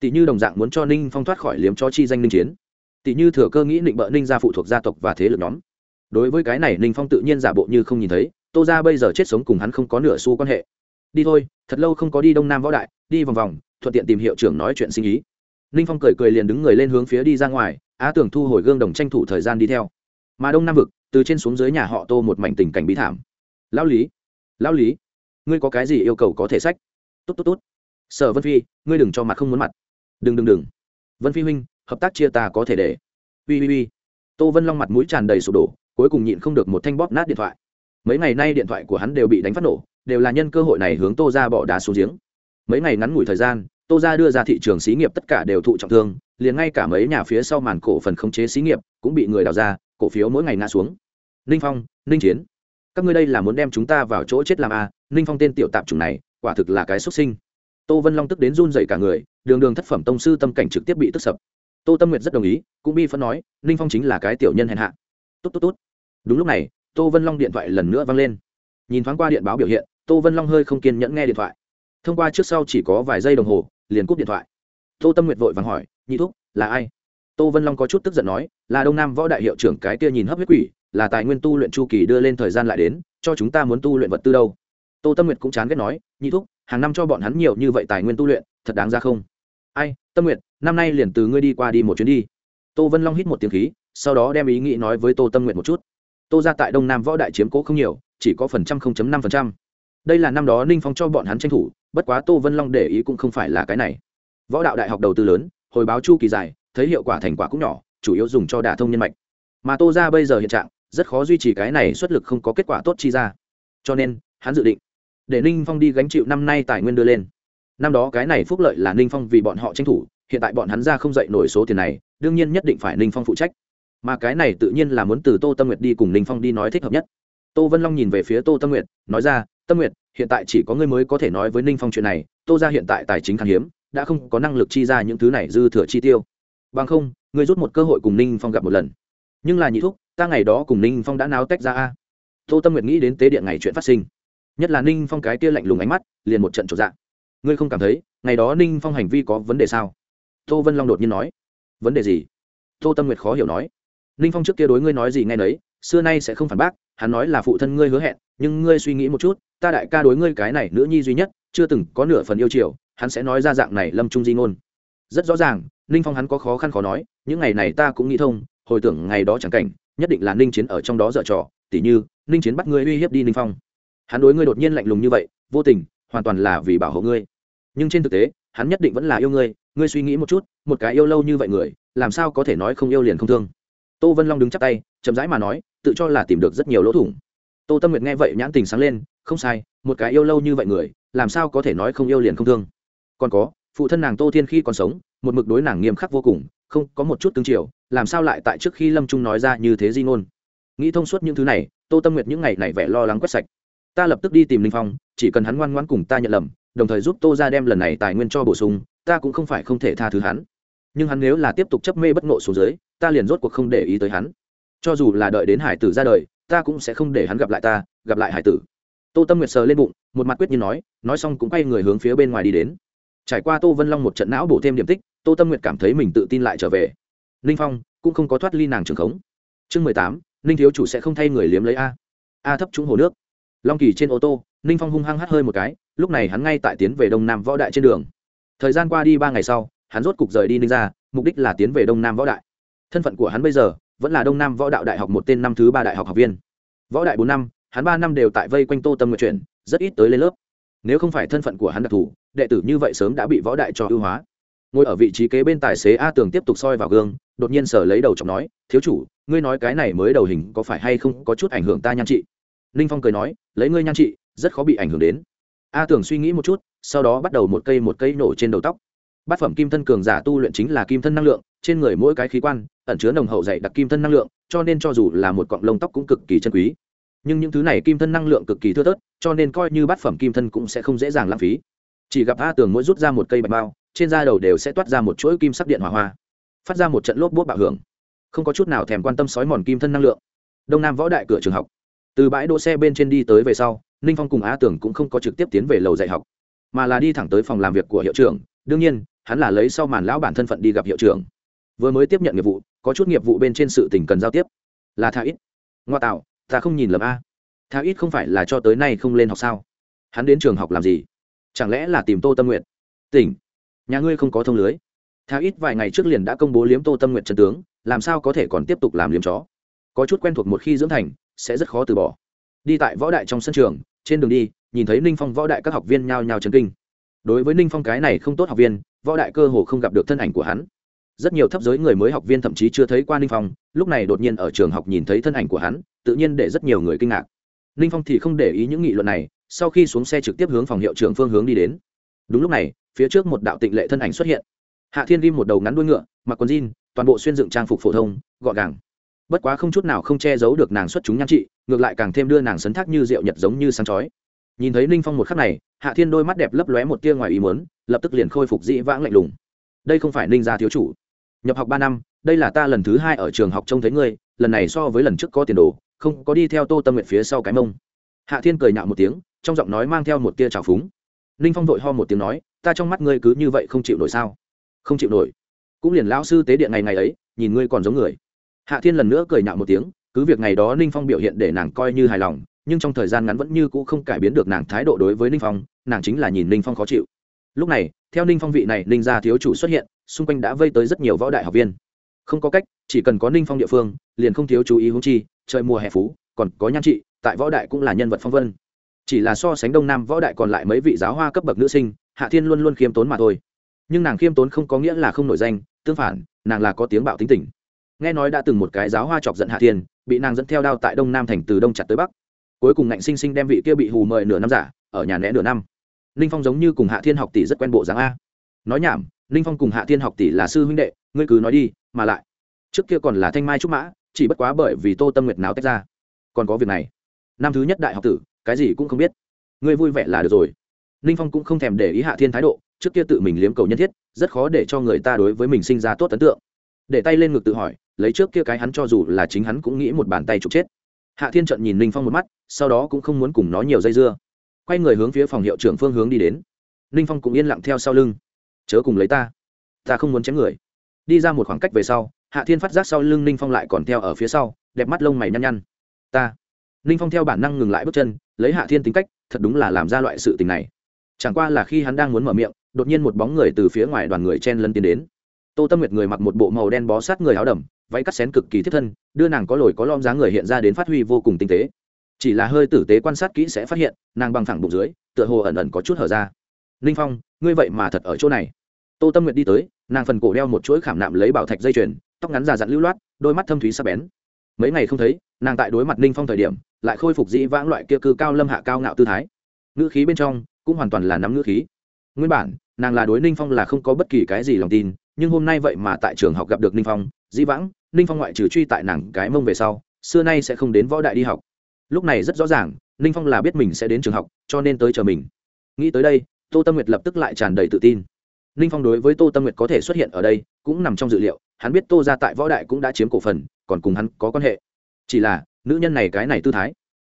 tỷ như đồng dạng muốn cho ninh phong thoát khỏi liếm cho chi danh ninh chiến. Tỷ như thừa cơ nghĩ định bợ ninh ra phụ thuộc gia tộc và thế lực nhóm. Đối với cái này ninh phong tự nhiên giả bộ như không nhìn thấy, tô ra bây giờ chết sống cùng hắn không có nửa xu quan hệ. Đi thôi, thật lâu không có đi đông nam võ đại, đi vòng vòng, thuận tiện tìm hiệu trưởng nói chuyện sinh ý. Ninh phong cười cười liền đứng người lên hướng phía đi ra ngoài, á tưởng thu hồi gương đồng tranh thủ thời gian đi theo. Mà đông nam vực, từ trên xuống dưới nhà họ tô một mảnh tình cảnh bí thảm. Lão lý lão lý, ngươi có cái gì yêu cầu có thể sách? Tốt tốt tốt. Sở vân phi, ngươi đừng cho mặt không muốn mặt đừng đừng đừng. Vân phi huynh, hợp tác chia ta có thể để. Ui ui ui tô vân long mặt mũi tràn đầy sụp đổ, cuối cùng nhịn không được một thanh bóp nát điện thoại. Mấy ngày nay điện thoại của hắn đều bị đánh phát nổ, đều là nhân cơ hội này hướng tô ra bỏ đá xuống giếng. Mấy ngày ngắn ngủi thời gian, tô ra đưa ra thị trường xí nghiệp tất cả đều thụ trọng thương, liền ngay cả mấy nhà phía sau màn cổ phần khống chế xí nghiệp cũng bị người đào ra, cổ phiếu mỗi ngày ngã xuống. Ninh phong, ninh chiến. Các ngươi đây là muốn đem chúng ta vào chỗ chết làm a à? ninh phong tên tiểu tạp chủng này, quả thực là cái xuất sinh tô vân long tức đến run dậy cả người, đường đường thất phẩm tông sư tâm cảnh trực tiếp bị tức sập. Tô tâm nguyệt rất đồng ý, cũng bi phân nói, ninh phong chính là cái tiểu nhân hèn hạ. Tốt tốt tốt. Đúng lúc này, tô vân long điện thoại lần nữa vang lên. Nhìn thoáng qua điện báo biểu hiện, tô vân long hơi không kiên nhẫn nghe điện thoại. Thông qua trước sau chỉ có vài giây đồng hồ, liền cúp điện thoại. Tô tâm nguyệt vội vàng hỏi, nhị thúc, là ai? Tô vân long có chút tức giận nói, là đông nam võ đại hiệu trưởng cái kia nhìn hấp huyết quỷ, là tài nguyên tu luyện chu kỳ đưa lên thời gian lại đến, cho chúng ta muốn tu luyện vật tư đâu? Tô tâm nguyệt cũng chán ghét nói, nhị thúc hàng năm cho bọn hắn nhiều như vậy tài nguyên tu luyện, thật đáng ra không? Ai, tâm nguyện năm nay liền từ ngươi đi qua đi một chuyến đi. Tô vân long hít một tiếng khí, sau đó đem ý nghĩ nói với tô tâm nguyện một chút. Tô ra tại đông nam võ đại chiếm cố không nhiều, chỉ có phần trăm không chấm năm phần trăm. Đây là năm đó ninh phong cho bọn hắn tranh thủ, bất quá tô vân long để ý cũng không phải là cái này. Võ đạo đại học đầu tư lớn, hồi báo chu kỳ dài, thấy hiệu quả thành quả cũng nhỏ, chủ yếu dùng cho đả thông nhân mạch. Mà tô ra bây giờ hiện trạng, rất khó duy trì cái này xuất lực không có kết quả tốt chi ra. Cho nên, hắn dự định để ninh phong đi gánh chịu năm nay tài nguyên đưa lên. Năm đó cái này phúc lợi là ninh phong vì bọn họ tranh thủ, hiện tại bọn hắn ra không dậy nổi số tiền này, đương nhiên nhất định phải ninh phong phụ trách. Mà cái này tự nhiên là muốn từ tô tâm nguyệt đi cùng ninh phong đi nói thích hợp nhất. Tô vân long nhìn về phía tô tâm nguyệt, nói ra, tâm nguyệt, hiện tại chỉ có ngươi mới có thể nói với ninh phong chuyện này, tô ra hiện tại tài chính khan hiếm, đã không có năng lực chi ra những thứ này dư thừa chi tiêu. Bằng không, ngươi rút một cơ hội cùng ninh phong gặp một lần. Nhưng là nhị thúc, ta ngày đó cùng ninh phong đã náo tách ra a. Tô tâm nguyệt nghĩ đến tế điện ngày chuyện phát sinh nhất là ninh phong cái tia lạnh lùng ánh mắt, liền một trận trộn dạng ngươi không cảm thấy, ngày đó ninh phong hành vi có vấn đề sao? Tô vân long đột nhiên nói. Vấn đề gì? Tô tâm nguyệt khó hiểu nói. Ninh phong trước kia đối ngươi nói gì nghe nấy, xưa nay sẽ không phản bác, hắn nói là phụ thân ngươi hứa hẹn, nhưng ngươi suy nghĩ một chút, ta đại ca đối ngươi cái này nữ nhi duy nhất, chưa từng có nửa phần yêu chiều, hắn sẽ nói ra dạng này lâm trung di ngôn. Rất rõ ràng, ninh phong hắn có khó khăn khó nói, những ngày này ta cũng nghĩ thông, hồi tưởng ngày đó chẳng cảnh, nhất định là ninh chiến ở trong đó dở trò, tỉ như, ninh chiến bắt ngươi uy hiếp đi ninh phong hắn đối ngươi đột nhiên lạnh lùng như vậy, vô tình, hoàn toàn là vì bảo hộ ngươi. Nhưng trên thực tế, hắn nhất định vẫn là yêu ngươi ngươi suy nghĩ một chút, một cái yêu lâu như vậy người, làm sao có thể nói không yêu liền không thương? Tô vân long đứng chắp tay, chậm rãi mà nói, tự cho là tìm được rất nhiều lỗ thủng. Tô tâm nguyệt nghe vậy nhãn tình sáng lên, không sai, một cái yêu lâu như vậy người, làm sao có thể nói không yêu liền không thương? Còn có, phụ thân nàng tô thiên khi còn sống, một mực đối nàng nghiêm khắc vô cùng, không có một chút tương triều làm sao lại tại trước khi lâm trung nói ra như thế di ngôn? Nghĩ thông suốt những thứ này, tô tâm nguyệt những ngày này vẻ lo lắng quét sạch ta lập tức đi tìm linh phong, chỉ cần hắn ngoan ngoãn cùng ta nhận lầm, đồng thời giúp tô ra đem lần này tài nguyên cho bổ sung, ta cũng không phải không thể tha thứ hắn. Nhưng hắn nếu là tiếp tục chấp mê bất ngộ xuống dưới, ta liền rốt cuộc không để ý tới hắn. Cho dù là đợi đến hải tử ra đời, ta cũng sẽ không để hắn gặp lại ta, gặp lại hải tử. Tô tâm nguyệt sờ lên bụng, một mặt quyết như nói nói xong cũng quay người hướng phía bên ngoài đi đến. Trải qua tô vân long một trận não bổ thêm điểm tích, tô tâm nguyệt cảm thấy mình tự tin lại trở về. Ninh phong, cũng không có thoát ly nàng trường khống. Chương mười tám ninh thiếu chủ sẽ không thay người liếm lấy a. A thấp trúng hồ nước long kỳ trên ô tô, ninh phong hung hăng hắt hơi một cái, lúc này hắn ngay tại tiến về đông nam võ đại trên đường. Thời gian qua đi ba ngày sau, hắn rốt cục rời đi ninh ra mục đích là tiến về đông nam võ đại. Thân phận của hắn bây giờ, vẫn là đông nam võ đạo đại học một tên năm thứ ba đại học học viên. Võ đại bốn năm, hắn ba năm đều tại vây quanh tô tâm nguyện chuyển, rất ít tới lên lớp. Nếu không phải thân phận của hắn đặc thù, đệ tử như vậy sớm đã bị võ đại cho ưu hóa. Ngồi ở vị trí kế bên tài xế a tường tiếp tục soi vào gương, đột nhiên sở lấy đầu chọc nói, thiếu chủ, ngươi nói cái này mới đầu hình có phải hay không có chút ảnh hưởng ta nhan trị? Ninh phong cười nói, lấy ngươi nhan trị, rất khó bị ảnh hưởng đến. A Tưởng suy nghĩ một chút, sau đó bắt đầu một cây một cây nổ trên đầu tóc. Bát phẩm kim thân cường giả tu luyện chính là kim thân năng lượng, trên người mỗi cái khí quan, ẩn chứa nồng hậu dày đặc kim thân năng lượng, cho nên cho dù là một cọng lông tóc cũng cực kỳ chân quý. Nhưng những thứ này kim thân năng lượng cực kỳ thưa thớt, cho nên coi như bát phẩm kim thân cũng sẽ không dễ dàng lãng phí. Chỉ gặp a tường mỗi rút ra một cây bạch bao, trên da đầu đều sẽ toát ra một chuỗi kim sắc điện hỏa hoa, phát ra một trận lốp bút bạo hưởng. Không có chút nào thèm quan tâm sói mòn kim thân năng lượng. Đông nam võ đại cửa trường học từ bãi đỗ xe bên trên đi tới về sau, ninh phong cùng a tưởng cũng không có trực tiếp tiến về lầu dạy học, mà là đi thẳng tới phòng làm việc của hiệu trưởng. Đương nhiên, hắn là lấy sau màn lão bản thân phận đi gặp hiệu trưởng. Vừa mới tiếp nhận nghiệp vụ, có chút nghiệp vụ bên trên sự tình cần giao tiếp. Là thà ít ngoa tạo, ta không nhìn lầm a. Thà ít không phải là cho tới nay không lên học sao? Hắn đến trường học làm gì? Chẳng lẽ là tìm tô tâm nguyện tỉnh. Nhà ngươi không có thông lưới. Thà ít vài ngày trước liền đã công bố liếm tô tâm nguyện trần tướng, làm sao có thể còn tiếp tục làm liếm chó? Có chút quen thuộc một khi dưỡng thành sẽ rất khó từ bỏ. Đi tại võ đại trong sân trường, trên đường đi, nhìn thấy ninh phong võ đại các học viên nhao nhao chấn kinh. Đối với ninh phong cái này không tốt học viên, võ đại cơ hồ không gặp được thân ảnh của hắn. Rất nhiều thấp giới người mới học viên thậm chí chưa thấy qua ninh phong, lúc này đột nhiên ở trường học nhìn thấy thân ảnh của hắn, tự nhiên để rất nhiều người kinh ngạc. Ninh phong thì không để ý những nghị luận này, sau khi xuống xe trực tiếp hướng phòng hiệu trưởng phương hướng đi đến. Đúng lúc này, phía trước một đạo tịnh lệ thân ảnh xuất hiện. Hạ thiên ghim một đầu ngắn đuôi ngựa, mặc quần jean, toàn bộ xuyên dựng trang phục phổ thông, gọn gàng bất quá không chút nào không che giấu được nàng xuất chúng nhan trị, ngược lại càng thêm đưa nàng sấn thác như rượu nhật giống như sáng chói. Nhìn thấy ninh phong một khắc này, hạ thiên đôi mắt đẹp lấp lóe một tia ngoài ý muốn, lập tức liền khôi phục dĩ vãng lạnh lùng. Đây không phải ninh gia thiếu chủ. Nhập học ba năm, đây là ta lần thứ hai ở trường học trông thấy ngươi, lần này so với lần trước có tiền đồ, không có đi theo tô tâm nguyện phía sau cái mông. Hạ thiên cười nhạo một tiếng, trong giọng nói mang theo một tia trào phúng. Ninh phong vội ho một tiếng nói, ta trong mắt ngươi cứ như vậy không chịu nổi sao? Không chịu nổi. Cũng liền lão sư tế điện ngày ngày ấy, nhìn ngươi còn giống người hạ thiên lần nữa cười nhạo một tiếng, cứ việc ngày đó ninh phong biểu hiện để nàng coi như hài lòng, nhưng trong thời gian ngắn vẫn như cũ không cải biến được nàng thái độ đối với ninh phong, nàng chính là nhìn ninh phong khó chịu. Lúc này, theo ninh phong vị này, ninh gia thiếu chủ xuất hiện, xung quanh đã vây tới rất nhiều võ đại học viên. Không có cách, chỉ cần có ninh phong địa phương, liền không thiếu chú ý húng chi, trời mùa hè phú, còn có nhan trị, tại võ đại cũng là nhân vật phong vân. Chỉ là so sánh đông nam võ đại còn lại mấy vị giáo hoa cấp bậc nữ sinh, hạ thiên luôn luôn khiêm tốn mà thôi. Nhưng nàng khiêm tốn không có nghĩa là không nổi danh, tương phản, nàng là có tiếng bạo tính tình nghe nói đã từng một cái giáo hoa chọc giận hạ thiên, bị nàng dẫn theo đao tại đông nam thành từ đông chặt tới bắc. Cuối cùng ngạnh sinh sinh đem vị kia bị hù mời nửa năm giả, ở nhà né nửa năm. Ninh phong giống như cùng hạ thiên học tỷ rất quen bộ dáng a. Nói nhảm, ninh phong cùng hạ thiên học tỷ là sư huynh đệ, ngươi cứ nói đi, mà lại, trước kia còn là thanh mai trúc mã, chỉ bất quá bởi vì tô tâm nguyệt nào tách ra. Còn có việc này. Năm thứ nhất đại học tử, cái gì cũng không biết. Ngươi vui vẻ là được rồi. Ninh phong cũng không thèm để ý hạ thiên thái độ, trước kia tự mình liếm cầu nhân thiết, rất khó để cho người ta đối với mình sinh ra tốt ấn tượng để tay lên ngực tự hỏi, lấy trước kia cái hắn cho dù là chính hắn cũng nghĩ một bàn tay trục chết. Hạ thiên trận nhìn ninh phong một mắt, sau đó cũng không muốn cùng nó nhiều dây dưa. Quay người hướng phía phòng hiệu trưởng phương hướng đi đến. Ninh phong cũng yên lặng theo sau lưng. Chớ cùng lấy ta. Ta không muốn chém người. Đi ra một khoảng cách về sau, hạ thiên phát giác sau lưng ninh phong lại còn theo ở phía sau, đẹp mắt lông mày nhăn nhăn. Ta. Ninh phong theo bản năng ngừng lại bước chân, lấy hạ thiên tính cách, thật đúng là làm ra loại sự tình này. Chẳng qua là khi hắn đang muốn mở miệng, đột nhiên một bóng người từ phía ngoài đoàn người chen lân tiến đến tô tâm nguyệt người mặc một bộ màu đen bó sát người áo đầm, váy cắt xén cực kỳ thiết thân, đưa nàng có lồi có lom dáng người hiện ra đến phát huy vô cùng tinh tế. Chỉ là hơi tử tế quan sát kỹ sẽ phát hiện, nàng bằng thẳng bụng dưới, tựa hồ ẩn ẩn có chút hở ra. Ninh phong, ngươi vậy mà thật ở chỗ này. Tô tâm nguyệt đi tới, nàng phần cổ đeo một chuỗi khảm nạm lấy bảo thạch dây chuyền, tóc ngắn già dặn lưu loát, đôi mắt thâm thúy sắc bén. Mấy ngày không thấy, nàng tại đối mặt ninh phong thời điểm, lại khôi phục dĩ vãng loại kia cư cao lâm hạ cao ngạo tư thái. Ngữ khí bên trong cũng hoàn toàn là nắm ngữ khí. Nguyên bản, nàng là đối ninh phong là không có bất kỳ cái gì lòng tin nhưng hôm nay vậy mà tại trường học gặp được ninh phong, dĩ vãng, ninh phong ngoại trừ truy tại nàng cái mông về sau, xưa nay sẽ không đến võ đại đi học. Lúc này rất rõ ràng, ninh phong là biết mình sẽ đến trường học, cho nên tới chờ mình. Nghĩ tới đây, tô tâm nguyệt lập tức lại tràn đầy tự tin. Ninh phong đối với tô tâm nguyệt có thể xuất hiện ở đây, cũng nằm trong dự liệu, hắn biết tô ra tại võ đại cũng đã chiếm cổ phần, còn cùng hắn có quan hệ. Chỉ là, nữ nhân này cái này tư thái,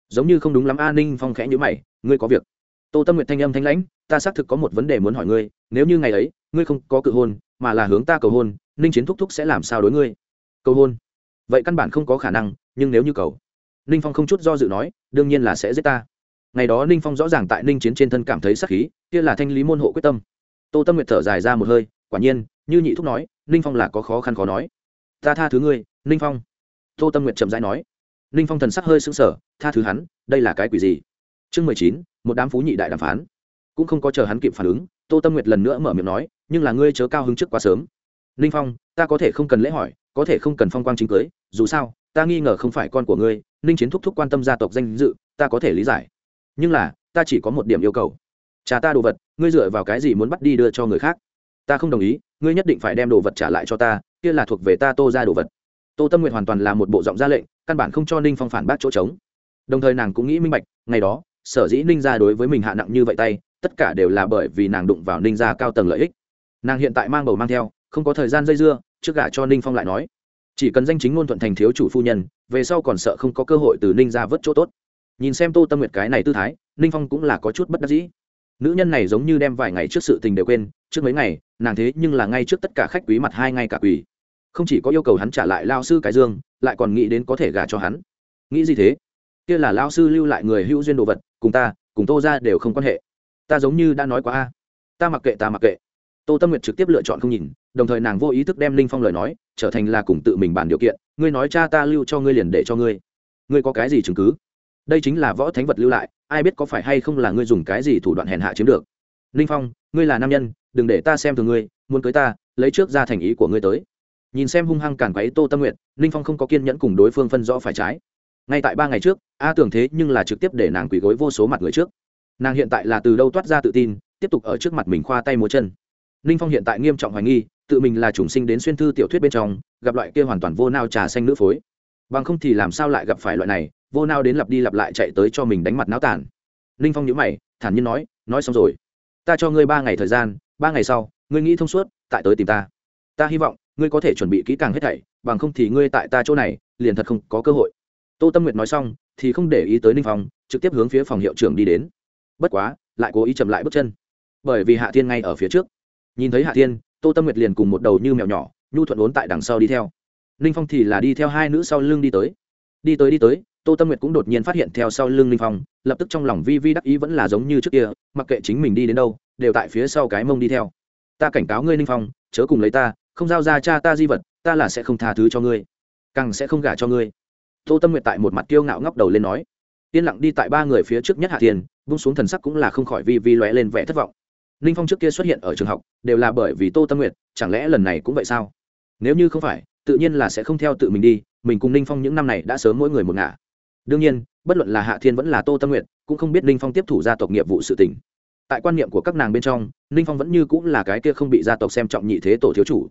giống như không đúng lắm. A, ninh phong khẽ nhữ mày, ngươi có việc? Tô tâm nguyệt thanh âm thanh lãnh, ta xác thực có một vấn đề muốn hỏi ngươi, nếu như ngày ấy, ngươi không có cự hôn mà là hướng ta cầu hôn, ninh chiến thúc thúc sẽ làm sao đối ngươi? Cầu hôn? Vậy căn bản không có khả năng, nhưng nếu như cầu, ninh phong không chút do dự nói, đương nhiên là sẽ giết ta. Ngày đó ninh phong rõ ràng tại ninh chiến trên thân cảm thấy sắc khí, kia là thanh lý môn hộ quyết tâm. Tô tâm nguyệt thở dài ra một hơi, quả nhiên, như nhị thúc nói, ninh phong là có khó khăn khó nói. Ta tha thứ ngươi, ninh phong. Tô tâm nguyệt chậm rãi nói. Ninh phong thần sắc hơi sững sờ, tha thứ hắn, đây là cái quỷ gì? Chương mười chín, một đám phú nhị đại đàm phán. Cũng không có chờ hắn kịp phản ứng tô tâm nguyệt lần nữa mở miệng nói, nhưng là ngươi chớ cao hứng trước quá sớm. Ninh phong, ta có thể không cần lễ hỏi, có thể không cần phong quang chính cưới, dù sao, ta nghi ngờ không phải con của ngươi, ninh chiến thúc thúc quan tâm gia tộc danh dự, ta có thể lý giải. Nhưng là, ta chỉ có một điểm yêu cầu. Trả ta đồ vật, ngươi dựa vào cái gì muốn bắt đi đưa cho người khác? Ta không đồng ý, ngươi nhất định phải đem đồ vật trả lại cho ta, kia là thuộc về ta tô ra đồ vật. Tô tâm nguyện hoàn toàn là một bộ giọng ra lệnh, căn bản không cho ninh phong phản bác chỗ trống. Đồng thời nàng cũng nghĩ minh bạch, ngày đó, sở dĩ ninh ra đối với mình hạ nặng như vậy tay tất cả đều là bởi vì nàng đụng vào ninh gia cao tầng lợi ích. Nàng hiện tại mang bầu mang theo, không có thời gian dây dưa, trước gả cho ninh phong lại nói. Chỉ cần danh chính ngôn thuận thành thiếu chủ phu nhân, về sau còn sợ không có cơ hội từ ninh ra vớt chỗ tốt. Nhìn xem tô tâm nguyệt cái này tư thái, ninh phong cũng là có chút bất đắc dĩ. Nữ nhân này giống như đem vài ngày trước sự tình đều quên, trước mấy ngày, nàng thế nhưng là ngay trước tất cả khách quý mặt hai ngay cả quỳ. Không chỉ có yêu cầu hắn trả lại lao sư cái dương, lại còn nghĩ đến có thể gả cho hắn. Nghĩ gì thế? Kia là lao sư lưu lại người hữu duyên đồ vật, cùng ta, cùng tô ra đều không quan hệ ta giống như đã nói quá a. Ta mặc kệ, ta mặc kệ. Tô tâm nguyệt trực tiếp lựa chọn không nhìn, đồng thời nàng vô ý thức đem linh phong lời nói trở thành là cùng tự mình bàn điều kiện. Ngươi nói cha ta lưu cho ngươi liền để cho ngươi. Ngươi có cái gì chứng cứ? Đây chính là võ thánh vật lưu lại, ai biết có phải hay không là ngươi dùng cái gì thủ đoạn hèn hạ chiếm được. Linh phong, ngươi là nam nhân, đừng để ta xem thường ngươi, muốn cưới ta, lấy trước ra thành ý của ngươi tới. Nhìn xem hung hăng cản quấy tô tâm nguyện linh phong không có kiên nhẫn cùng đối phương phân rõ phải trái. Ngay tại ba ngày trước, a tưởng thế nhưng là trực tiếp để nàng quỳ gối vô số mặt người trước nàng hiện tại là từ đâu toát ra tự tin, tiếp tục ở trước mặt mình khoa tay múa chân. Ninh phong hiện tại nghiêm trọng hoài nghi, tự mình là chủng sinh đến xuyên thư tiểu thuyết bên trong, gặp loại kia hoàn toàn vô nao trà xanh nữ phối. Bằng không thì làm sao lại gặp phải loại này, vô nao đến lặp đi lặp lại chạy tới cho mình đánh mặt náo tàn ninh phong nhữ mày, thản nhiên nói nói xong rồi. Ta cho ngươi ba ngày thời gian, ba ngày sau, ngươi nghĩ thông suốt, tại tới tìm ta. Ta hy vọng, ngươi có thể chuẩn bị kỹ càng hết thảy, bằng không thì ngươi tại ta chỗ này, liền thật không có cơ hội. Tô tâm nguyệt nói xong, thì không để ý tới ninh phong, trực tiếp hướng phía phòng hiệu trưởng đi đến bất quá, lại cố ý chậm lại bước chân. Bởi vì hạ thiên ngay ở phía trước. Nhìn thấy hạ thiên, tô tâm nguyệt liền cùng một đầu như mèo nhỏ, nhu thuận ốn tại đằng sau đi theo. Ninh phong thì là đi theo hai nữ sau lưng đi tới. Đi tới đi tới, tô tâm nguyệt cũng đột nhiên phát hiện theo sau lưng ninh phong, lập tức trong lòng vi vi đắc ý vẫn là giống như trước kia, mặc kệ chính mình đi đến đâu, đều tại phía sau cái mông đi theo. Ta cảnh cáo ngươi ninh phong, chớ cùng lấy ta, không giao ra cha ta di vật, ta là sẽ không tha thứ cho ngươi, càng sẽ không gả cho ngươi. Tô tâm nguyệt tại một mặt kiêu ngạo ngóc đầu lên nói yên lặng đi tại ba người phía trước nhất hạ Thiên bung xuống thần sắc cũng là không khỏi vi vi lóe lên vẻ thất vọng. Ninh phong trước kia xuất hiện ở trường học, đều là bởi vì tô tâm nguyệt, chẳng lẽ lần này cũng vậy sao? Nếu như không phải, tự nhiên là sẽ không theo tự mình đi, mình cùng ninh phong những năm này đã sớm mỗi người một ngả. Đương nhiên, bất luận là hạ thiên vẫn là tô tâm Nguyệt, cũng không biết ninh phong tiếp thủ gia tộc nghiệp vụ sự tỉnh tại quan niệm của các nàng bên trong ninh phong vẫn như cũng là cái kia không bị gia tộc xem trọng nhị thế tổ thiếu chủ.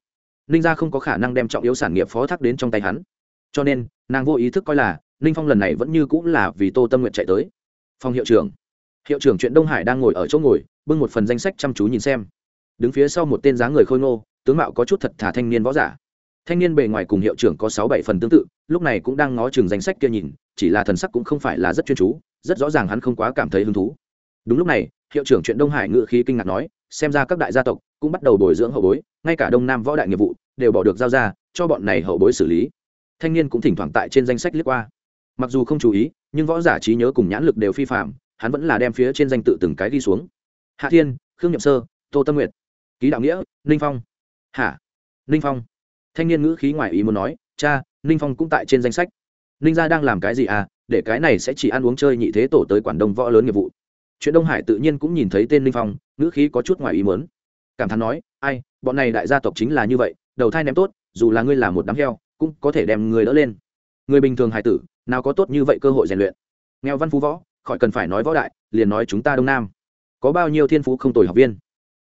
Ninh gia không có khả năng đem trọng yếu sản nghiệp phó thác đến trong tay hắn. Cho nên, nàng vô ý thức coi là ninh phong lần này vẫn như cũng là vì tô tâm nguyện chạy tới. Phòng hiệu trưởng. Hiệu trưởng chuyện đông hải đang ngồi ở chỗ ngồi, bưng một phần danh sách chăm chú nhìn xem. Đứng phía sau một tên dáng người khôi ngô, tướng mạo có chút thật thả thanh niên võ giả. Thanh niên bề ngoài cùng hiệu trưởng có sáu bảy phần tương tự, lúc này cũng đang ngó chừng danh sách kia nhìn, chỉ là thần sắc cũng không phải là rất chuyên chú, rất rõ ràng hắn không quá cảm thấy hứng thú. Đúng lúc này, hiệu trưởng chuyện đông hải ngự khí kinh ngạc nói, xem ra các đại gia tộc cũng bắt đầu bồi dưỡng hậu bối, ngay cả đông nam võ đại nghiệp vụ đều bỏ được giao ra, cho bọn này hậu bối xử lý. Thanh niên cũng thỉnh thoảng tại trên danh sách liếc qua mặc dù không chú ý, nhưng võ giả trí nhớ cùng nhãn lực đều phi phạm hắn vẫn là đem phía trên danh tự từng cái đi xuống. Hạ thiên, khương nhậm sơ, tô tâm nguyệt, ký đạo nghĩa, ninh phong. Hả? Ninh phong. Thanh niên ngữ khí ngoài ý muốn nói, cha, ninh phong cũng tại trên danh sách. Ninh gia đang làm cái gì à? Để cái này sẽ chỉ ăn uống chơi nhị thế tổ tới quản đông võ lớn nghiệp vụ. Chuyện đông hải tự nhiên cũng nhìn thấy tên ninh phong, ngữ khí có chút ngoài ý muốn. Cảm thán nói, ai, bọn này đại gia tộc chính là như vậy, đầu thai ném tốt, dù là ngươi là một đám heo, cũng có thể đem người đỡ lên. Người bình thường hải tử nào có tốt như vậy cơ hội rèn luyện. Nghèo văn phú võ, khỏi cần phải nói võ đại, liền nói chúng ta đông nam. Có bao nhiêu thiên phú không tồi học viên?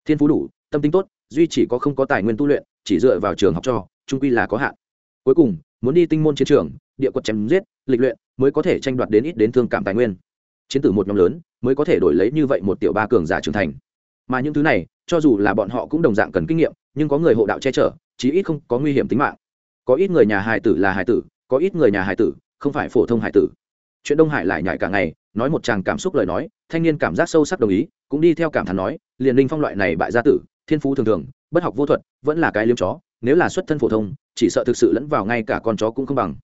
Thiên phú đủ, tâm tính tốt, duy chỉ có không có tài nguyên tu luyện, chỉ dựa vào trường học cho, trung quy là có hạn. Cuối cùng, muốn đi tinh môn chiến trường, địa quật chém giết, lịch luyện, mới có thể tranh đoạt đến ít đến thương cảm tài nguyên. Chiến tử một nhóm lớn, mới có thể đổi lấy như vậy một tiểu ba cường giả trưởng thành. Mà những thứ này, cho dù là bọn họ cũng đồng dạng cần kinh nghiệm, nhưng có người hộ đạo che chở, chí ít không có nguy hiểm tính mạng. Có ít người nhà hài tử là hài tử, có ít người nhà hài tử không phải phổ thông Hải tử. Chuyện đông hải lại nhải cả ngày, nói một chàng cảm xúc lời nói, thanh niên cảm giác sâu sắc đồng ý, cũng đi theo cảm thán nói, liền linh phong loại này bại gia tử, thiên phú thường thường, bất học vô thuật, vẫn là cái liếm chó, nếu là xuất thân phổ thông, chỉ sợ thực sự lẫn vào ngay cả con chó cũng không bằng.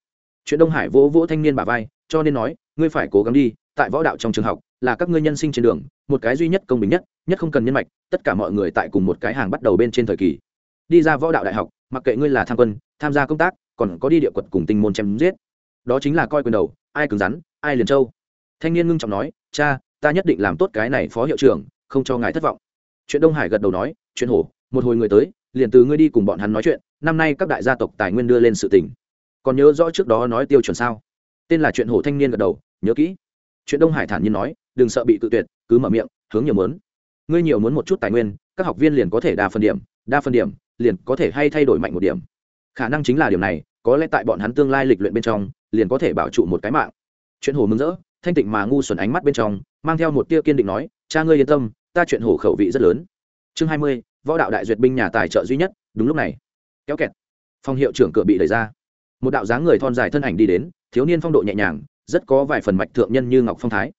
Chuyện đông hải vỗ vỗ thanh niên bà vai, cho nên nói, ngươi phải cố gắng đi, tại võ đạo trong trường học, là các ngươi nhân sinh trên đường, một cái duy nhất công bình nhất nhất không cần nhân mạch, tất cả mọi người tại cùng một cái hàng bắt đầu bên trên thời kỳ. Đi ra võ đạo đại học, mặc kệ ngươi là tham quân, tham gia công tác, còn có đi địa quật cùng tinh môn chém giết đó chính là coi quyền đầu, ai cứng rắn, ai liền châu thanh niên ngưng trọng nói, cha, ta nhất định làm tốt cái này phó hiệu trưởng, không cho ngài thất vọng. Chuyện đông hải gật đầu nói, chuyện hổ, một hồi người tới, liền từ ngươi đi cùng bọn hắn nói chuyện, năm nay các đại gia tộc tài nguyên đưa lên sự tỉnh còn nhớ rõ trước đó nói tiêu chuẩn sao? Tên là chuyện hổ thanh niên gật đầu, nhớ kỹ. Chuyện đông hải thản nhiên nói, đừng sợ bị tự tuyệt, cứ mở miệng, hướng nhiều muốn. Ngươi nhiều muốn một chút tài nguyên, các học viên liền có thể đa phân điểm, đa phân điểm, liền có thể hay thay đổi mạnh một điểm. Khả năng chính là điểm này có lẽ tại bọn hắn tương lai lịch luyện bên trong, liền có thể bảo trụ một cái mạng. Chuyện hồ mừng rỡ, thanh tịnh mà ngu xuẩn ánh mắt bên trong, mang theo một tia kiên định nói, cha ngươi yên tâm, ta chuyện hồ khẩu vị rất lớn. Chương hai mươi, võ đạo đại duyệt binh nhà tài trợ duy nhất, đúng lúc này. Kéo kẹt. Phòng hiệu trưởng cửa bị đẩy ra. Một đạo dáng người thon dài thân ảnh đi đến, thiếu niên phong độ nhẹ nhàng, rất có vài phần mạch thượng nhân như ngọc phong thái.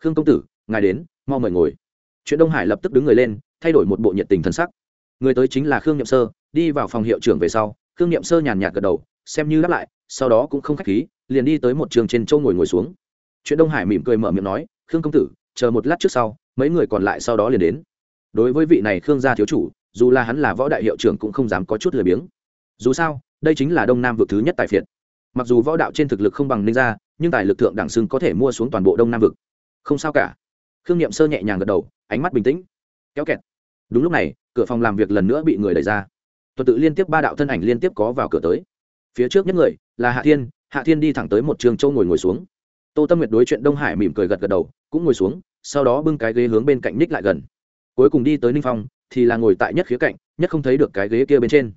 Khương công tử, ngài đến, mau mời ngồi. Chuyện đông hải lập tức đứng người lên, thay đổi một bộ nhiệt tình thân sắc. Người tới chính là khương nhậm sơ, đi vào phòng hiệu trưởng về sau. Khương nhậm sơ nhàn nhạt gật đầu xem như đáp lại, sau đó cũng không khách khí, liền đi tới một trường trên châu ngồi ngồi xuống. Chuyện đông hải mỉm cười mở miệng nói, khương công tử, chờ một lát trước sau, mấy người còn lại sau đó liền đến. Đối với vị này khương gia thiếu chủ, dù là hắn là võ đại hiệu trưởng cũng không dám có chút lười biếng. Dù sao, đây chính là đông nam vực thứ nhất tại phiệt. Mặc dù võ đạo trên thực lực không bằng ninh gia, nhưng tài lực thượng đẳng xưng có thể mua xuống toàn bộ đông nam vực. Không sao cả. Khương n i ệ m sơ nhẹ nhàng gật đầu, ánh mắt bình tĩnh. Kéo kẹt. Đúng lúc này, cửa phòng làm việc lần nữa bị người đẩy ra. Tuần tự liên tiếp ba đạo thân ảnh liên tiếp có vào cửa tới phía trước nhất người là hạ thiên hạ thiên đi thẳng tới một trường châu ngồi ngồi xuống. Tô tâm nguyệt đối chuyện đông hải mỉm cười gật gật đầu, cũng ngồi xuống, sau đó bưng cái ghế hướng bên cạnh ních lại gần. Cuối cùng đi tới ninh phong, thì là ngồi tại nhất khía cạnh, nhất không thấy được cái ghế kia bên trên.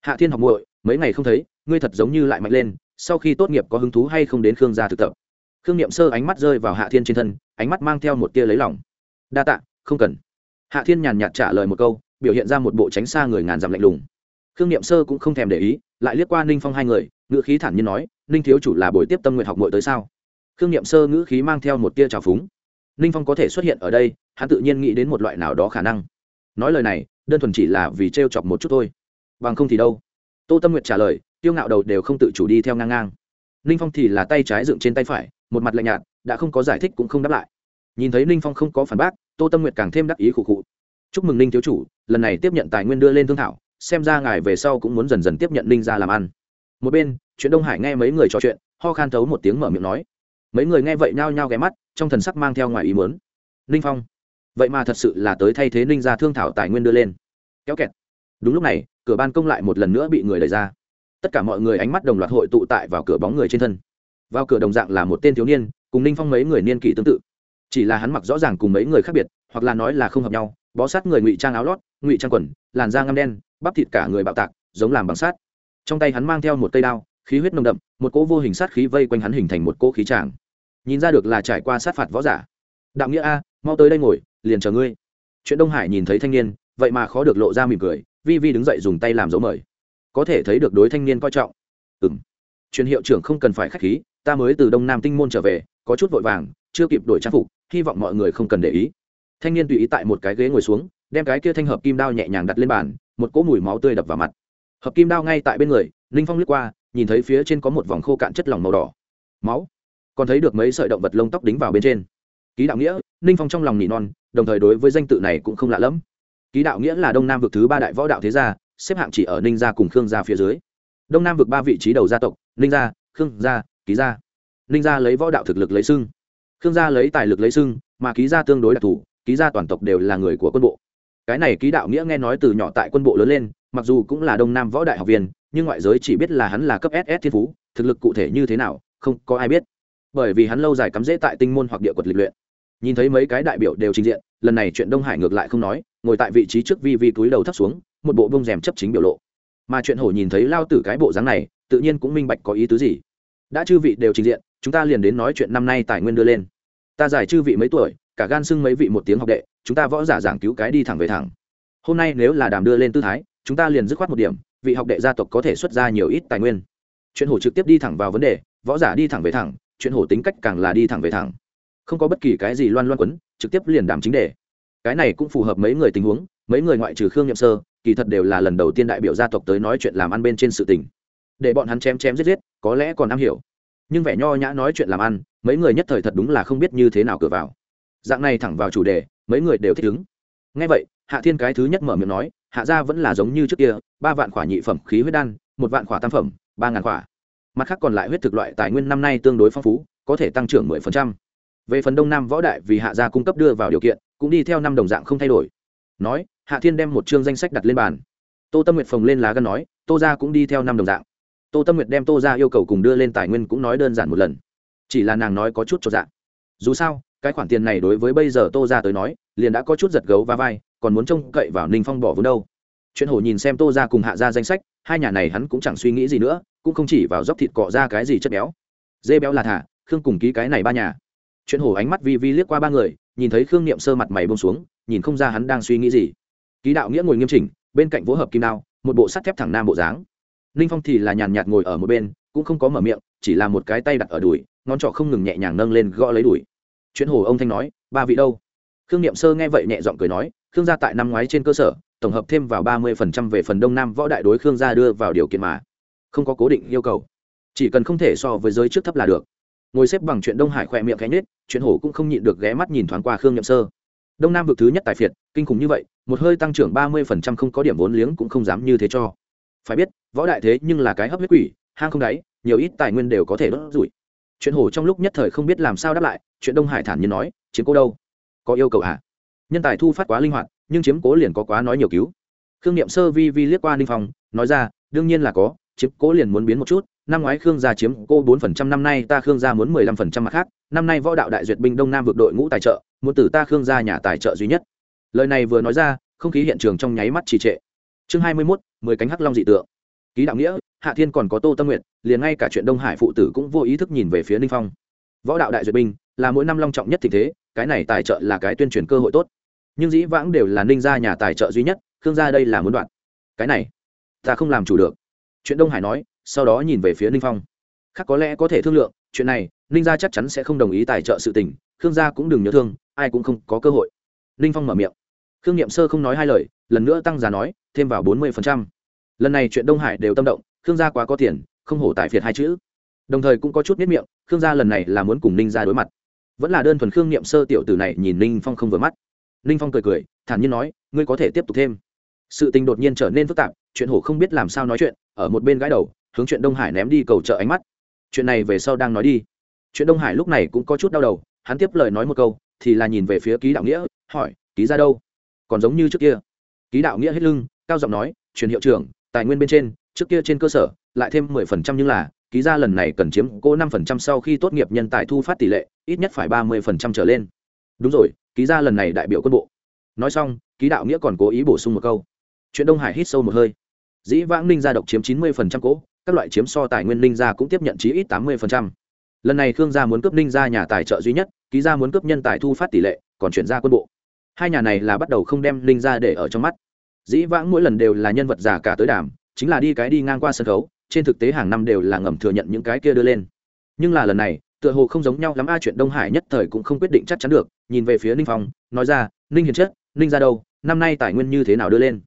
Hạ thiên học muội, mấy ngày không thấy, ngươi thật giống như lại mạnh lên, sau khi tốt nghiệp có hứng thú hay không đến khương gia thực tập? Khương n i ệ m sơ ánh mắt rơi vào hạ thiên trên thân, ánh mắt mang theo một tia lấy lòng. Đa tạ, không cần. Hạ thiên nhàn nhạt trả lời một câu, biểu hiện ra một bộ tránh xa người ngàn dặm lạnh lùng. Khương n i ệ m sơ cũng không thèm để ý lại liếc qua ninh phong hai người, ngữ khí thản nhiên nói, ninh thiếu chủ là buổi tiếp tâm nguyện học mội tới sao? Khương n i ệ m sơ ngữ khí mang theo một tia trào phúng. Ninh phong có thể xuất hiện ở đây, hắn tự nhiên nghĩ đến một loại nào đó khả năng. Nói lời này, đơn thuần chỉ là vì t r e o chọc một chút thôi. Bằng không thì đâu? Tô tâm nguyện trả lời, tiêu ngạo đầu đều không tự chủ đi theo ngang ngang. Ninh phong thì là tay trái dựng trên tay phải, một mặt lạnh nhạt, đã không có giải thích cũng không đáp lại. Nhìn thấy ninh phong không có phản bác, tô tâm nguyệt càng thêm đắc ý khụ khụ. Chúc mừng ninh thiếu chủ, lần này tiếp nhận tài nguyên đưa lên thương thảo xem ra ngài về sau cũng muốn dần dần tiếp nhận ninh ra làm ăn. Một bên, chuyện đông hải nghe mấy người trò chuyện, ho khan thấu một tiếng mở miệng nói. Mấy người nghe vậy nhao nhao ghé mắt, trong thần sắc mang theo ngoài ý muốn. Ninh phong, vậy mà thật sự là tới thay thế ninh ra thương thảo tài nguyên đưa lên. Kéo kẹt. Đúng lúc này, cửa ban công lại một lần nữa bị người đẩy ra. Tất cả mọi người ánh mắt đồng loạt hội tụ tại vào cửa bóng người trên thân. Vào cửa đồng dạng là một tên thiếu niên, cùng ninh phong mấy người niên kỷ tương tự. Chỉ là hắn mặc rõ ràng cùng mấy người khác biệt, hoặc là nói là không hợp nhau, bó sát người ngụy trang áo lót, ngụy trang quần, làn da ngăm đen bắp thịt cả người bạo tạc, giống làm bằng sát trong tay hắn mang theo một cây đao, khí huyết nồng đậm, một cỗ vô hình sát khí vây quanh hắn hình thành một cỗ khí tràng. Nhìn ra được là trải qua sát phạt võ giả. Đạo nghĩa a, mau tới đây ngồi, liền chờ ngươi. Chuyện đông hải nhìn thấy thanh niên, vậy mà khó được lộ ra mỉm cười, vi vi đứng dậy dùng tay làm dấu mời. Có thể thấy được đối thanh niên coi trọng. Ừ m truyền hiệu trưởng không cần phải k h á c h khí, ta mới từ đông nam tinh môn trở về, có chút vội vàng, chưa kịp đổi trang phục, hy vọng mọi người không cần để ý. Thanh niên tùy ý tại một cái ghế ngồi xuống, đem cái kia thanh hợp kim đao nhẹ nhàng đặt lên bàn một cỗ mùi máu tươi đập vào mặt. Hợp kim đao ngay tại bên người, ninh phong lướt qua, nhìn thấy phía trên có một vòng khô cạn chất lỏng màu đỏ. Máu. Còn thấy được mấy sợi động vật lông tóc đính vào bên trên. Ký đạo nghĩa, ninh phong trong lòng nỉ non, đồng thời đối với danh tự này cũng không lạ lẫm. Ký đạo nghĩa là đông nam vực thứ ba đại võ đạo thế gia, xếp hạng chỉ ở ninh gia cùng khương gia phía dưới. Đông nam vực ba vị trí đầu gia tộc, ninh gia, khương gia, ký gia. Ninh gia lấy võ đạo thực lực lấy sưng khương gia lấy tài lực lấy sưng mà ký gia tương đối đặc thù, ký gia toàn tộc đều là người của quân bộ cái này ký đạo nghĩa nghe nói từ nhỏ tại quân bộ lớn lên, mặc dù cũng là đông nam võ đại học viên, nhưng ngoại giới chỉ biết là hắn là cấp ss thiên phú, thực lực cụ thể như thế nào, không có ai biết. Bởi vì hắn lâu dài cắm rễ tại tinh môn hoặc địa quật lịch luyện. Nhìn thấy mấy cái đại biểu đều trình diện, lần này chuyện đông hải ngược lại không nói, ngồi tại vị trí trước vi vi túi đầu thấp xuống, một bộ bông rèm chấp chính biểu lộ. Mà chuyện hổ nhìn thấy lao tử cái bộ dáng này, tự nhiên cũng minh bạch có ý tứ gì. Đã chư vị đều trình diện, chúng ta liền đến nói chuyện năm nay tài nguyên đưa lên. Ta giải chư vị mấy tuổi, cả gan xưng mấy vị một tiếng học đệ chúng ta võ giả giảng cứu cái đi thẳng về thẳng. Hôm nay nếu là đàm đưa lên tư thái, chúng ta liền dứt khoát một điểm, vị học đệ gia tộc có thể xuất ra nhiều ít tài nguyên. Chuyện hổ trực tiếp đi thẳng vào vấn đề, võ giả đi thẳng về thẳng, chuyện hổ tính cách càng là đi thẳng về thẳng. Không có bất kỳ cái gì loan loan quấn, trực tiếp liền đàm chính đề. Cái này cũng phù hợp mấy người tình huống, mấy người ngoại trừ khương nhậm sơ, kỳ thật đều là lần đầu tiên đại biểu gia tộc tới nói chuyện làm ăn bên trên sự tình. Để bọn hắn chém chém giết giết, có lẽ còn am hiểu. Nhưng vẻ nho nhã nói chuyện làm ăn, mấy người nhất thời thật đúng là không biết như thế nào cửa vào. Dạng này thẳng vào chủ đề mấy người đều thích ứng. Ngay vậy, hạ thiên cái thứ nhất mở miệng nói, hạ gia vẫn là giống như trước kia, ba vạn khỏa nhị phẩm khí huyết đan, một vạn khỏa tam phẩm, ba ngàn khỏa. Mặt khác còn lại huyết thực loại tài nguyên năm nay tương đối phong phú, có thể tăng trưởng mười phần trăm. Về phần đông nam võ đại vì hạ gia cung cấp đưa vào điều kiện, cũng đi theo năm đồng dạng không thay đổi. Nói, hạ thiên đem một chương danh sách đặt lên bàn. Tô tâm nguyệt phồng lên lá gân nói, tô gia cũng đi theo năm đồng dạng. Tô tâm nguyệt đem tô gia yêu cầu cùng đưa lên tài nguyên cũng nói đơn giản một lần. Chỉ là nàng nói có chút cho dạng dù sao cái khoản tiền này đối với bây giờ tô gia tới nói, liền đã có chút giật gấu và vai, còn muốn trông cậy vào ninh phong bỏ vốn đâu. Chuyện hổ nhìn xem tô gia cùng hạ gia danh sách, hai nhà này hắn cũng chẳng suy nghĩ gì nữa, cũng không chỉ vào dốc thịt cọ ra cái gì chất béo. Dê béo là thả, khương cùng ký cái này ba nhà. Chuyện hổ ánh mắt vi vi liếc qua ba người, nhìn thấy khương niệm sơ mặt mày bông xuống, nhìn không ra hắn đang suy nghĩ gì. Ký đạo nghĩa ngồi nghiêm chỉnh, bên cạnh vỗ hợp kim đao, một bộ sắt thép thẳng nam bộ dáng. Ninh phong thì là nhàn nhạt ngồi ở một bên, cũng không có mở miệng, chỉ là một cái tay đặt ở đùi, ngón trỏ không ngừng nhẹ nhàng nâng lên gõ lấy đùi chuyện hồ ông thanh nói, ba vị đâu? Khương niệm sơ nghe vậy nhẹ giọng cười nói, khương gia tại năm ngoái trên cơ sở, tổng hợp thêm vào ba mươi phần trăm về phần đông nam võ đại đối khương gia đưa vào điều kiện mà. Không có cố định yêu cầu. Chỉ cần không thể so với giới trước thấp là được. Ngồi xếp bằng chuyện đông hải khỏe miệng cánh nết chuyện hổ cũng không nhịn được ghé mắt nhìn thoáng qua khương nhậm sơ. Đông nam vực thứ nhất tài phiệt, kinh khủng như vậy, một hơi tăng trưởng ba mươi phần trăm không có điểm vốn liếng cũng không dám như thế cho. Phải biết, võ đại thế nhưng là cái hấp huyết quỷ, hang không đáy, nhiều ít tài nguyên đều có thể đốt rủi. Chuyện hổ trong lúc nhất thời không biết làm sao đáp lại chuyện đông hải thản nhiên nói, chiếm cố đâu? Có yêu cầu hả nhân tài thu phát quá linh hoạt, nhưng chiếm cố liền có quá nói nhiều cứu. Khương niệm sơ vi vi liếc qua ninh phong, nói ra, đương nhiên là có, chiếm cố liền muốn biến một chút. Năm ngoái khương gia chiếm cô bốn phần trăm, năm nay ta khương gia muốn mười lăm phần trăm mặt khác. Năm nay võ đạo đại duyệt binh đông nam vượt đội ngũ tài trợ, muốn từ ta khương gia nhà tài trợ duy nhất. Lời này vừa nói ra, không khí hiện trường trong nháy mắt trì trệ. Chương hai mươi mốt, mười cánh hắc long dị tượng. Ký đạo nghĩa, hạ thiên còn có tô tâm nguyện liền ngay cả chuyện đông hải phụ tử cũng vô ý thức nhìn về phía ninh phong. Võ đạo đại duyệt binh là mỗi năm long trọng nhất tình thế, cái này tài trợ là cái tuyên truyền cơ hội tốt. Nhưng dĩ vãng đều là ninh gia nhà tài trợ duy nhất, khương gia đây là muốn đoạn. Cái này, ta không làm chủ được. Chuyện đông hải nói, sau đó nhìn về phía ninh phong. Khác có lẽ có thể thương lượng, chuyện này, ninh gia chắc chắn sẽ không đồng ý tài trợ sự tình, khương gia cũng đừng nhớ thương, ai cũng không có cơ hội. Ninh phong mở miệng. Khương n i ệ m sơ không nói hai lời, lần nữa tăng giá nói, thêm vào bốn mươi lần này chuyện đông hải đều tâm động, khương gia quá có tiền, không hổ tài phiệt hai chữ. Đồng thời cũng có chút miết miệng, khương gia lần này là muốn cùng ninh gia đối mặt vẫn là đơn thuần khương niệm sơ tiểu tử này nhìn ninh phong không vừa mắt. Ninh phong cười cười, thản nhiên nói, ngươi có thể tiếp tục thêm. Sự tình đột nhiên trở nên phức tạp, chuyện hổ không biết làm sao nói chuyện, ở một bên gái đầu, hướng chuyện đông hải ném đi cầu trợ ánh mắt. Chuyện này về sau đang nói đi. Chuyện đông hải lúc này cũng có chút đau đầu, hắn tiếp lời nói một câu, thì là nhìn về phía ký đạo nghĩa, hỏi, ký ra đâu? Còn giống như trước kia? Ký đạo nghĩa hết lưng, cao giọng nói, truyền hiệu trưởng, tài nguyên bên trên, trước kia trên cơ sở, lại thêm mười phần trăm nhưng là ký ra lần này cần chiếm cố năm phần trăm sau khi tốt nghiệp nhân tài thu phát tỷ lệ, ít nhất phải ba mươi phần trăm trở lên. Đúng rồi, ký ra lần này đại biểu quân bộ. Nói xong, ký đạo nghĩa còn cố ý bổ sung một câu. Chuyện đông hải hít sâu một hơi. Dĩ vãng ninh gia độc chiếm chín mươi phần trăm các loại chiếm so tài nguyên ninh gia cũng tiếp nhận chí ít tám mươi phần trăm. Lần này khương gia muốn cướp ninh gia nhà tài trợ duy nhất, ký gia muốn cướp nhân tài thu phát tỷ lệ, còn chuyển ra quân bộ. Hai nhà này là bắt đầu không đem ninh gia để ở trong mắt. Dĩ vãng mỗi lần đều là nhân vật giả cả tới đàm, chính là đi cái đi ngang qua sân khấu trên thực tế hàng năm đều là ngầm thừa nhận những cái kia đưa lên. Nhưng là lần này, tựa hồ không giống nhau lắm, a, chuyện đông hải nhất thời cũng không quyết định chắc chắn được. Nhìn về phía ninh phong, nói ra, ninh hiền chất, ninh ra đâu? Năm nay tài nguyên như thế nào đưa lên?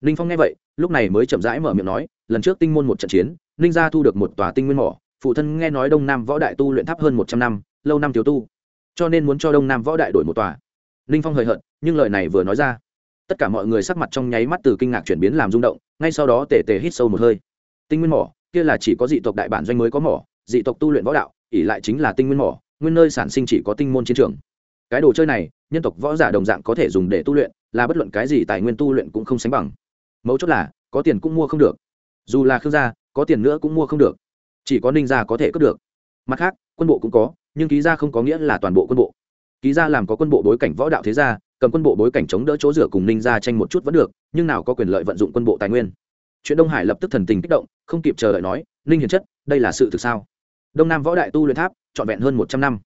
Ninh phong nghe vậy, lúc này mới chậm rãi mở miệng nói, lần trước tinh môn một trận chiến, ninh gia thu được một tòa tinh nguyên mỏ, phụ thân nghe nói đông nam võ đại tu luyện thấp hơn một trăm năm, lâu năm thiếu tu, cho nên muốn cho đông nam võ đại đổi một tòa. Ninh phong hời hợt, nhưng lời này vừa nói ra, tất cả mọi người sắc mặt trong nháy mắt từ kinh ngạc chuyển biến làm rung động, ngay sau đó tề tề hít sâu một hơi tinh nguyên mỏ, kia là chỉ có dị tộc đại bản doanh mới có mỏ, dị tộc tu luyện võ đạo ỉ lại chính là tinh nguyên mỏ, nguyên nơi sản sinh chỉ có tinh môn chiến trường. Cái đồ chơi này, nhân tộc võ giả đồng dạng có thể dùng để tu luyện, là bất luận cái gì tài nguyên tu luyện cũng không sánh bằng. Mấu chốt là, có tiền cũng mua không được. Dù là khương gia, có tiền nữa cũng mua không được. Chỉ có ninh gia có thể cướp được. Mặt khác, quân bộ cũng có, nhưng ký gia không có nghĩa là toàn bộ quân bộ. Ký gia làm có quân bộ bối cảnh võ đạo thế gia, cầm quân bộ bối cảnh chống đỡ chỗ rửa cùng ninh gia tranh một chút vẫn được, nhưng nào có quyền lợi vận dụng quân bộ tài nguyên chuyện đông hải lập tức thần tình kích động, không kịp chờ đợi nói, ninh hiền chất, đây là sự thực sao? Đông nam võ đại tu luyện tháp, trọn vẹn hơn một trăm năm.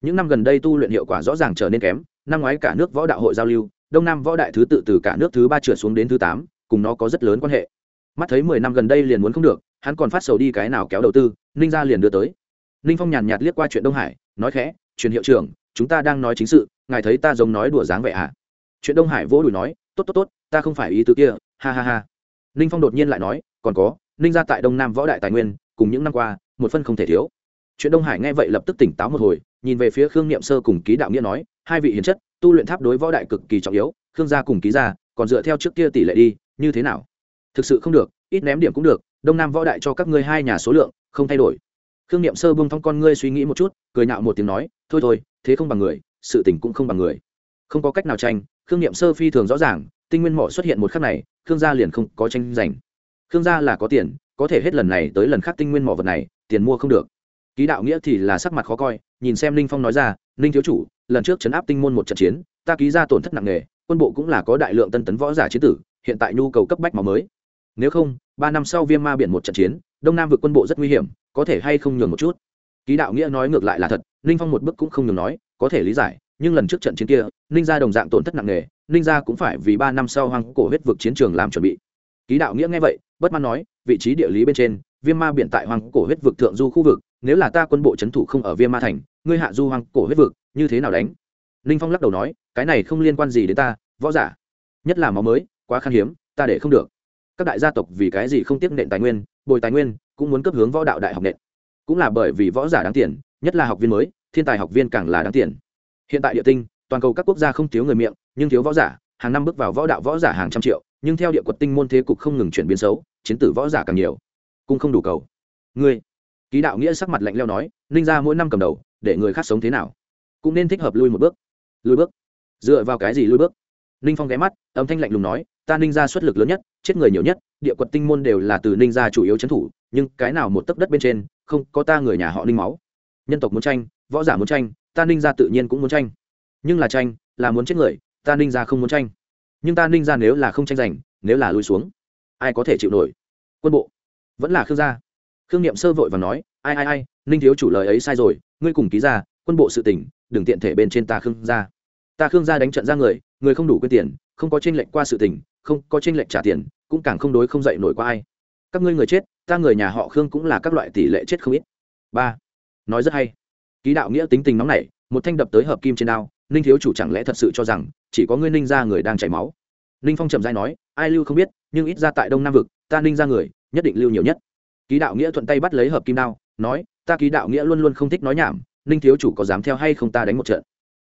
Những năm gần đây tu luyện hiệu quả rõ ràng trở nên kém, năm ngoái cả nước võ đạo hội giao lưu, đông nam võ đại thứ tự từ cả nước thứ ba trượt xuống đến thứ tám, cùng nó có rất lớn quan hệ. Mắt thấy mười năm gần đây liền muốn không được, hắn còn phát sầu đi cái nào kéo đầu tư, ninh ra liền đưa tới. Ninh phong nhàn nhạt liếc qua chuyện đông hải, nói khẽ, truyền hiệu trưởng, chúng ta đang nói chính sự, ngài thấy ta giống nói đùa dáng vậy à? Chuyện đông hải vỗ đùi nói, tốt tốt tốt, ta không phải ý tứ kia, ha ha ha ninh phong đột nhiên lại nói, còn có ninh ra tại đông nam võ đại tài nguyên, cùng những năm qua, một phân không thể thiếu. Chuyện đông hải nghe vậy lập tức tỉnh táo một hồi, nhìn về phía khương niệm sơ cùng ký đạo nghĩa nói, hai vị hiền chất, tu luyện tháp đối võ đại cực kỳ trọng yếu, khương gia cùng ký gia, còn dựa theo trước kia tỷ lệ đi, như thế nào? Thực sự không được, ít ném điểm cũng được, đông nam võ đại cho các ngươi hai nhà số lượng, không thay đổi. Khương niệm sơ bưng thong con ngươi suy nghĩ một chút, cười nhạo một tiếng nói, thôi thôi, thế không bằng người, sự tình cũng không bằng người. Không có cách nào tranh, khương niệm sơ phi thường rõ ràng, tinh nguyên mỏ xuất hiện một khắc này khương gia liền không có tranh giành. Khương gia là có tiền, có thể hết lần này tới lần khác tinh nguyên mỏ vật này, tiền mua không được. Ký đạo nghĩa thì là sắc mặt khó coi, nhìn xem ninh phong nói ra ninh thiếu chủ, lần trước chấn áp tinh môn một trận chiến, ta ký ra tổn thất nặng nề, quân bộ cũng là có đại lượng tân tấn võ giả chiến tử, hiện tại nhu cầu cấp bách máu mới. Nếu không, ba năm sau viêm ma biển một trận chiến, đông nam vượt quân bộ rất nguy hiểm, có thể hay không nhường một chút? Ký đạo nghĩa nói ngược lại là thật ninh phong một bước cũng không nhường nói, có thể lý giải nhưng lần trước trận chiến kia, ninh gia đồng dạng tổn thất nặng nề, ninh gia cũng phải vì ba năm sau hoang cổ huyết vực chiến trường làm chuẩn bị. Ký đạo nghĩa nghe vậy, bất mãn nói, vị trí địa lý bên trên, viêm ma Biện tại hoang cổ huyết vực thượng du khu vực, nếu là ta quân bộ c h ấ n thủ không ở viêm ma thành, ngươi hạ du hoang cổ huyết vực, như thế nào đánh? Ninh phong lắc đầu nói, cái này không liên quan gì đến ta, võ giả. Nhất là máu mới, quá khan hiếm, ta để không được. Các đại gia tộc vì cái gì không tiếp nện tài nguyên, bồi tài nguyên, cũng muốn cấp hướng võ đạo đại học nện. Cũng là bởi vì võ giả đáng tiền, nhất là học viên mới, thiên tài học viên càng là đáng tiền hiện tại địa tinh, toàn cầu các quốc gia không thiếu người miệng, nhưng thiếu võ giả, hàng năm bước vào võ đạo võ giả hàng trăm triệu, nhưng theo địa quật tinh môn thế cục không ngừng chuyển biến xấu, chiến tử võ giả càng nhiều. Cũng không đủ cầu. Ngươi, ký đạo nghĩa sắc mặt lạnh leo nói, ninh ra mỗi năm cầm đầu, để người khác sống thế nào? Cũng nên thích hợp lui một bước. Lui bước. Dựa vào cái gì lui bước? Ninh phong ghé mắt, âm thanh lạnh lùng nói, ta ninh ra xuất lực lớn nhất, chết người nhiều nhất, địa quật tinh môn đều là từ ninh ra chủ yếu trấn thủ, nhưng cái nào một tấc đất bên trên, không có ta người nhà họ ninh máu. Nhân tộc muốn tranh, võ giả muốn tranh ta ninh ra tự nhiên cũng muốn tranh. Nhưng là tranh, là muốn chết người, ta ninh ra không muốn tranh. Nhưng ta ninh ra nếu là không tranh giành, nếu là lùi xuống, ai có thể chịu nổi? Quân bộ. Vẫn là khương gia. Khương niệm sơ vội và nói, ai ai ai, ninh thiếu chủ lời ấy sai rồi, ngươi cùng ký ra quân bộ sự tỉnh, đừng tiện thể bên trên ta khương gia. Ta khương gia đánh trận ra người người không đủ quyên tiền, không có tranh lệnh qua sự tỉnh, không có tranh lệnh trả tiền, cũng càng không đối không dậy nổi qua ai. Các ngươi người chết, ta người nhà họ khương cũng là các loại tỷ lệ chết không ít. Ba. Nói rất hay ký đạo nghĩa tính tình nóng nảy, một thanh đập tới hợp kim trên đao, ninh thiếu chủ chẳng lẽ thật sự cho rằng chỉ có ngươi ninh ra người đang chảy máu? Ninh phong trầm dai nói, ai lưu không biết, nhưng ít ra tại đông nam vực, ta ninh ra người, nhất định lưu nhiều nhất. Ký đạo nghĩa thuận tay bắt lấy hợp kim đao, nói, ta ký đạo nghĩa luôn luôn không thích nói nhảm, ninh thiếu chủ có dám theo hay không ta đánh một trận?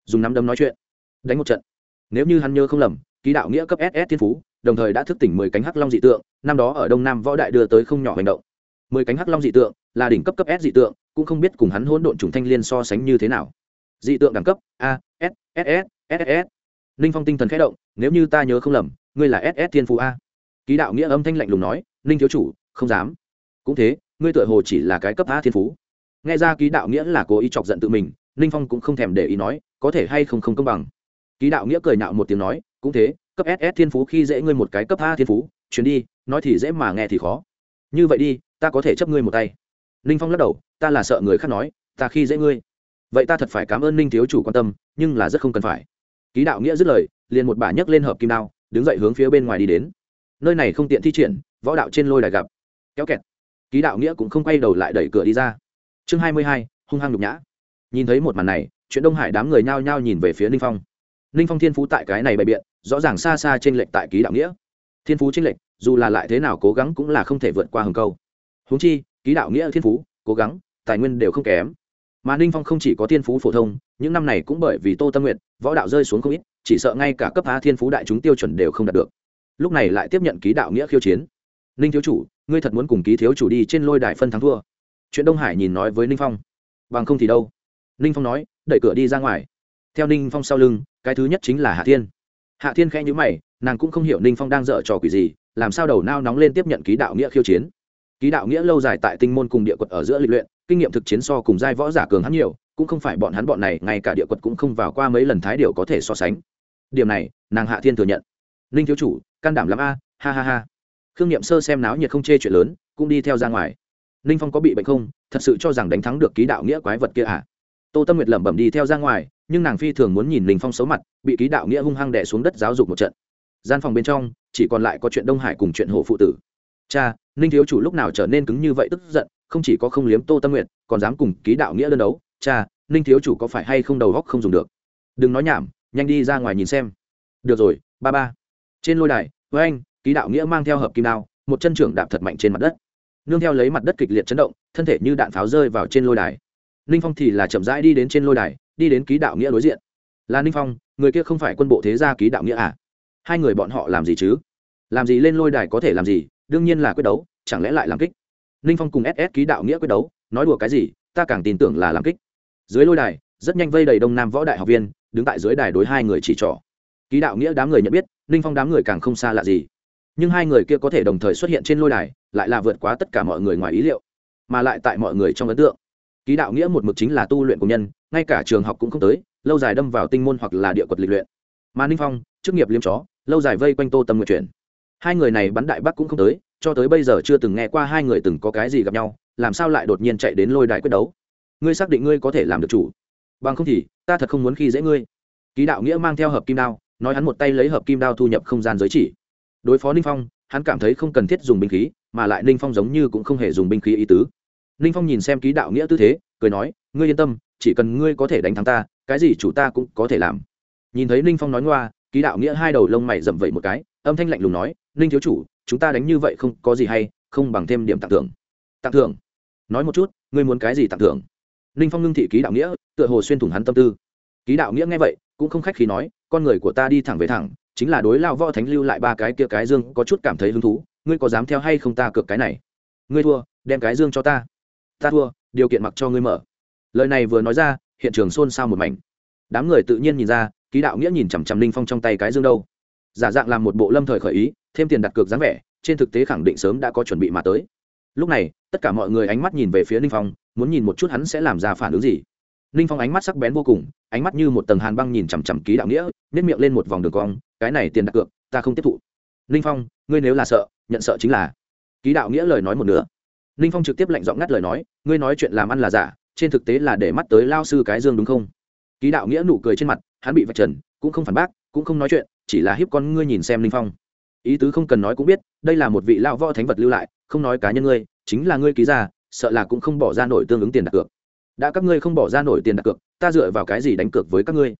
Dùng nắm đấm nói chuyện. Đánh một trận. Nếu như hắn nhớ không lầm, ký đạo nghĩa cấp ss thiên phú, đồng thời đã thức tỉnh mười cánh hắc long dị tượng, năm đó ở đông nam võ đại đưa tới không nhỏ hành động mười cánh hắc long dị tượng, là đỉnh cấp cấp s dị tượng, cũng không biết cùng hắn hỗn độn trùng thanh liên so sánh như thế nào. Dị tượng đẳng cấp, a, s s s s s ninh phong tinh thần khẽ động, nếu như ta nhớ không lầm, ngươi là ss thiên phú a. Ký đạo nghĩa âm thanh lạnh lùng nói, ninh thiếu chủ, không dám. Cũng thế, ngươi tựa hồ chỉ là cái cấp a thiên phú. Nghe ra ký đạo nghĩa là cố ý chọc giận tự mình, ninh phong cũng không thèm để ý nói, có thể hay không không công bằng. Ký đạo nghĩa cười nạo một tiếng nói, cũng thế, cấp ss thiên phú khi dễ ngươi một cái cấp a thiên phú chuyến đi, nói thì dễ mà nghe thì khó. Như vậy đi ta có thể chấp ngươi một tay. Ninh phong lắc đầu, ta là sợ người khác nói, ta khi dễ ngươi. Vậy ta thật phải cảm ơn ninh thiếu chủ quan tâm, nhưng là rất không cần phải. Ký đạo nghĩa dứt lời, liền một bà nhấc lên hợp kim đao, đứng dậy hướng phía bên ngoài đi đến. Nơi này không tiện thi triển, võ đạo trên lôi đài gặp. Kéo kẹt. Ký đạo nghĩa cũng không quay đầu lại đẩy cửa đi ra. Chương hai mươi hai, hung hăng nhục nhã. Nhìn thấy một màn này, chuyện đông hải đám người nhao nhao nhìn về phía ninh phong. Ninh phong thiên phú tại cái này bày biện, rõ ràng xa xa t r ê n lệch tại ký đạo nghĩa. Thiên phú t r ê n lệch, dù là lại thế nào cố gắng cũng là không thể vượt qua hừng câu huống chi, ký đạo nghĩa thiên phú, cố gắng, tài nguyên đều không kém. Mà ninh phong không chỉ có thiên phú phổ thông, những năm này cũng bởi vì tô tâm nguyện võ đạo rơi xuống không ít, chỉ sợ ngay cả cấp á thiên phú đại chúng tiêu chuẩn đều không đạt được. Lúc này lại tiếp nhận ký đạo nghĩa khiêu chiến. Ninh thiếu chủ, ngươi thật muốn cùng ký thiếu chủ đi trên lôi đài phân thắng thua. Chuyện đông hải nhìn nói với ninh phong. Bằng không thì đâu? Ninh phong nói, đẩy cửa đi ra ngoài. Theo ninh phong sau lưng, cái thứ nhất chính là hạ thiên. Hạ thiên khẽ nhữ mày, nàng cũng không hiểu ninh phong đang dở trò quỷ gì, làm sao đầu nao nóng lên tiếp nhận ký đạo nghĩa khiêu chiến ký đạo nghĩa lâu dài tại tinh môn cùng địa quật ở giữa lịch luyện, kinh nghiệm thực chiến so cùng giai võ giả cường hắn nhiều, cũng không phải bọn hắn bọn này, ngay cả địa quật cũng không vào qua mấy lần thái điều có thể so sánh. Điểm này, nàng hạ thiên thừa nhận. Ninh thiếu chủ, can đảm lắm a, ha ha ha. Khương n i ệ m sơ xem náo nhiệt không chê chuyện lớn, cũng đi theo ra ngoài. Ninh phong có bị bệnh không? Thật sự cho rằng đánh thắng được ký đạo nghĩa quái vật kia à? Tô tâm nguyệt lẩm bẩm đi theo ra ngoài, nhưng nàng phi thường muốn nhìn ninh phong xấu mặt, bị ký đạo nghĩa hung hăng đẻ xuống đất giáo dục một trận. Gian phòng bên trong, chỉ còn lại có chuyện đông hải cùng chuyện hồ phụ tử. Cha ninh thiếu chủ lúc nào trở nên cứng như vậy tức giận không chỉ có không liếm tô tâm nguyện, còn dám cùng ký đạo nghĩa đơn đấu. Cha ninh thiếu chủ có phải hay không đầu góc không dùng được? Đừng nói nhảm nhanh đi ra ngoài nhìn xem. Được rồi ba ba. Trên lôi đài với anh ký đạo nghĩa mang theo hợp kim đao một chân trưởng đạp thật mạnh trên mặt đất. Nương theo lấy mặt đất kịch liệt chấn động thân thể như đạn pháo rơi vào trên lôi đài. Ninh phong thì là chậm rãi đi đến trên lôi đài đi đến ký đạo nghĩa đối diện. Là ninh phong người kia không phải quân bộ thế gia ký đạo nghĩa à? Hai người bọn họ làm gì chứ? Làm gì lên lôi đài có thể làm gì? Đương nhiên là quyết đấu, chẳng lẽ lại làm kích? Ninh phong cùng ss ký đạo nghĩa quyết đấu, nói đùa cái gì, ta càng tin tưởng là làm kích. Dưới lôi đài, rất nhanh vây đầy đông nam võ đại học viên, đứng tại dưới đài đối hai người chỉ trỏ. Ký đạo nghĩa đám người nhận biết, ninh phong đám người càng không xa lạ gì. Nhưng hai người kia có thể đồng thời xuất hiện trên lôi đài, lại là vượt quá tất cả mọi người ngoài ý liệu, mà lại tại mọi người trong ấn tượng. Ký đạo nghĩa một mực chính là tu luyện của nhân, ngay cả trường học cũng không tới, lâu dài đâm vào tinh môn hoặc là địa quật lịch luyện. Mà ninh phong, chức nghiệp liêm chó, lâu dài vây quanh tô tâm nguyện chuyển hai người này bắn đại bắc cũng không tới, cho tới bây giờ chưa từng nghe qua hai người từng có cái gì gặp nhau, làm sao lại đột nhiên chạy đến lôi đại quyết đấu? Ngươi xác định ngươi có thể làm được chủ? Bằng không thì, ta thật không muốn khi dễ ngươi. Ký đạo nghĩa mang theo hợp kim đao, nói hắn một tay lấy hợp kim đao thu nhập không gian giới chỉ. Đối phó ninh phong, hắn cảm thấy không cần thiết dùng binh khí, mà lại ninh phong giống như cũng không hề dùng binh khí ý tứ. Ninh phong nhìn xem ký đạo nghĩa tư thế, cười nói, ngươi yên tâm, chỉ cần ngươi có thể đánh thắng ta, cái gì chủ ta cũng có thể làm. Nhìn thấy ninh phong nói ngoa, ký đạo nghĩa hai đầu lông mày rậm vẩy một cái, âm thanh lạnh lùng nói ninh thiếu chủ, chúng ta đánh như vậy không có gì hay, không bằng thêm điểm tặng thưởng. Tặng thưởng? Nói một chút, ngươi muốn cái gì tặng thưởng? Ninh phong ngưng thị ký đạo nghĩa, tựa hồ xuyên thủng hắn tâm tư. Ký đạo nghĩa nghe vậy, cũng không khách khí nói, con người của ta đi thẳng về thẳng, chính là đối lao võ thánh lưu lại ba cái kia cái dương có chút cảm thấy hứng thú, ngươi có dám theo hay không ta cược cái này? Ngươi thua, đem cái dương cho ta. Ta thua, điều kiện mặc cho ngươi mở. Lời này vừa nói ra, hiện trường xôn xao một mảnh. Đám người tự nhiên nhìn ra, ký đạo nghĩa nhìn chằm chằm ninh phong trong tay cái dương đâu. Giả dạng làm một bộ lâm thời khởi ý thêm tiền đặt cược dáng vẻ, trên thực tế khẳng định sớm đã có chuẩn bị mà tới. Lúc này, tất cả mọi người ánh mắt nhìn về phía ninh phong, muốn nhìn một chút hắn sẽ làm ra phản ứng gì. Ninh phong ánh mắt sắc bén vô cùng, ánh mắt như một tầng hàn băng nhìn chằm chằm ký đạo nghĩa nếp miệng lên một vòng đường cong, cái này tiền đặt cược, ta không tiếp thụ. Ninh phong, ngươi nếu là sợ, nhận sợ chính là. Ký đạo nghĩa lời nói một nửa. Ninh phong trực tiếp lạnh giọng ngắt lời nói, ngươi nói chuyện làm ăn là giả, trên thực tế là để mắt tới lao sư cái dương đúng không? Ký đạo nghĩa nụ cười trên mặt, hắn bị vạch trần, cũng không phản bác, cũng không nói chuyện, chỉ là hiếp con ngươi nhìn xem ninh phong ý tứ không cần nói cũng biết, đây là một vị lao võ thánh vật lưu lại, không nói cá nhân ngươi, chính là ngươi ký ra, sợ là cũng không bỏ ra nổi tương ứng tiền đặt cược. Đã các ngươi không bỏ ra nổi tiền đặt cược, ta dựa vào cái gì đánh cược với các ngươi?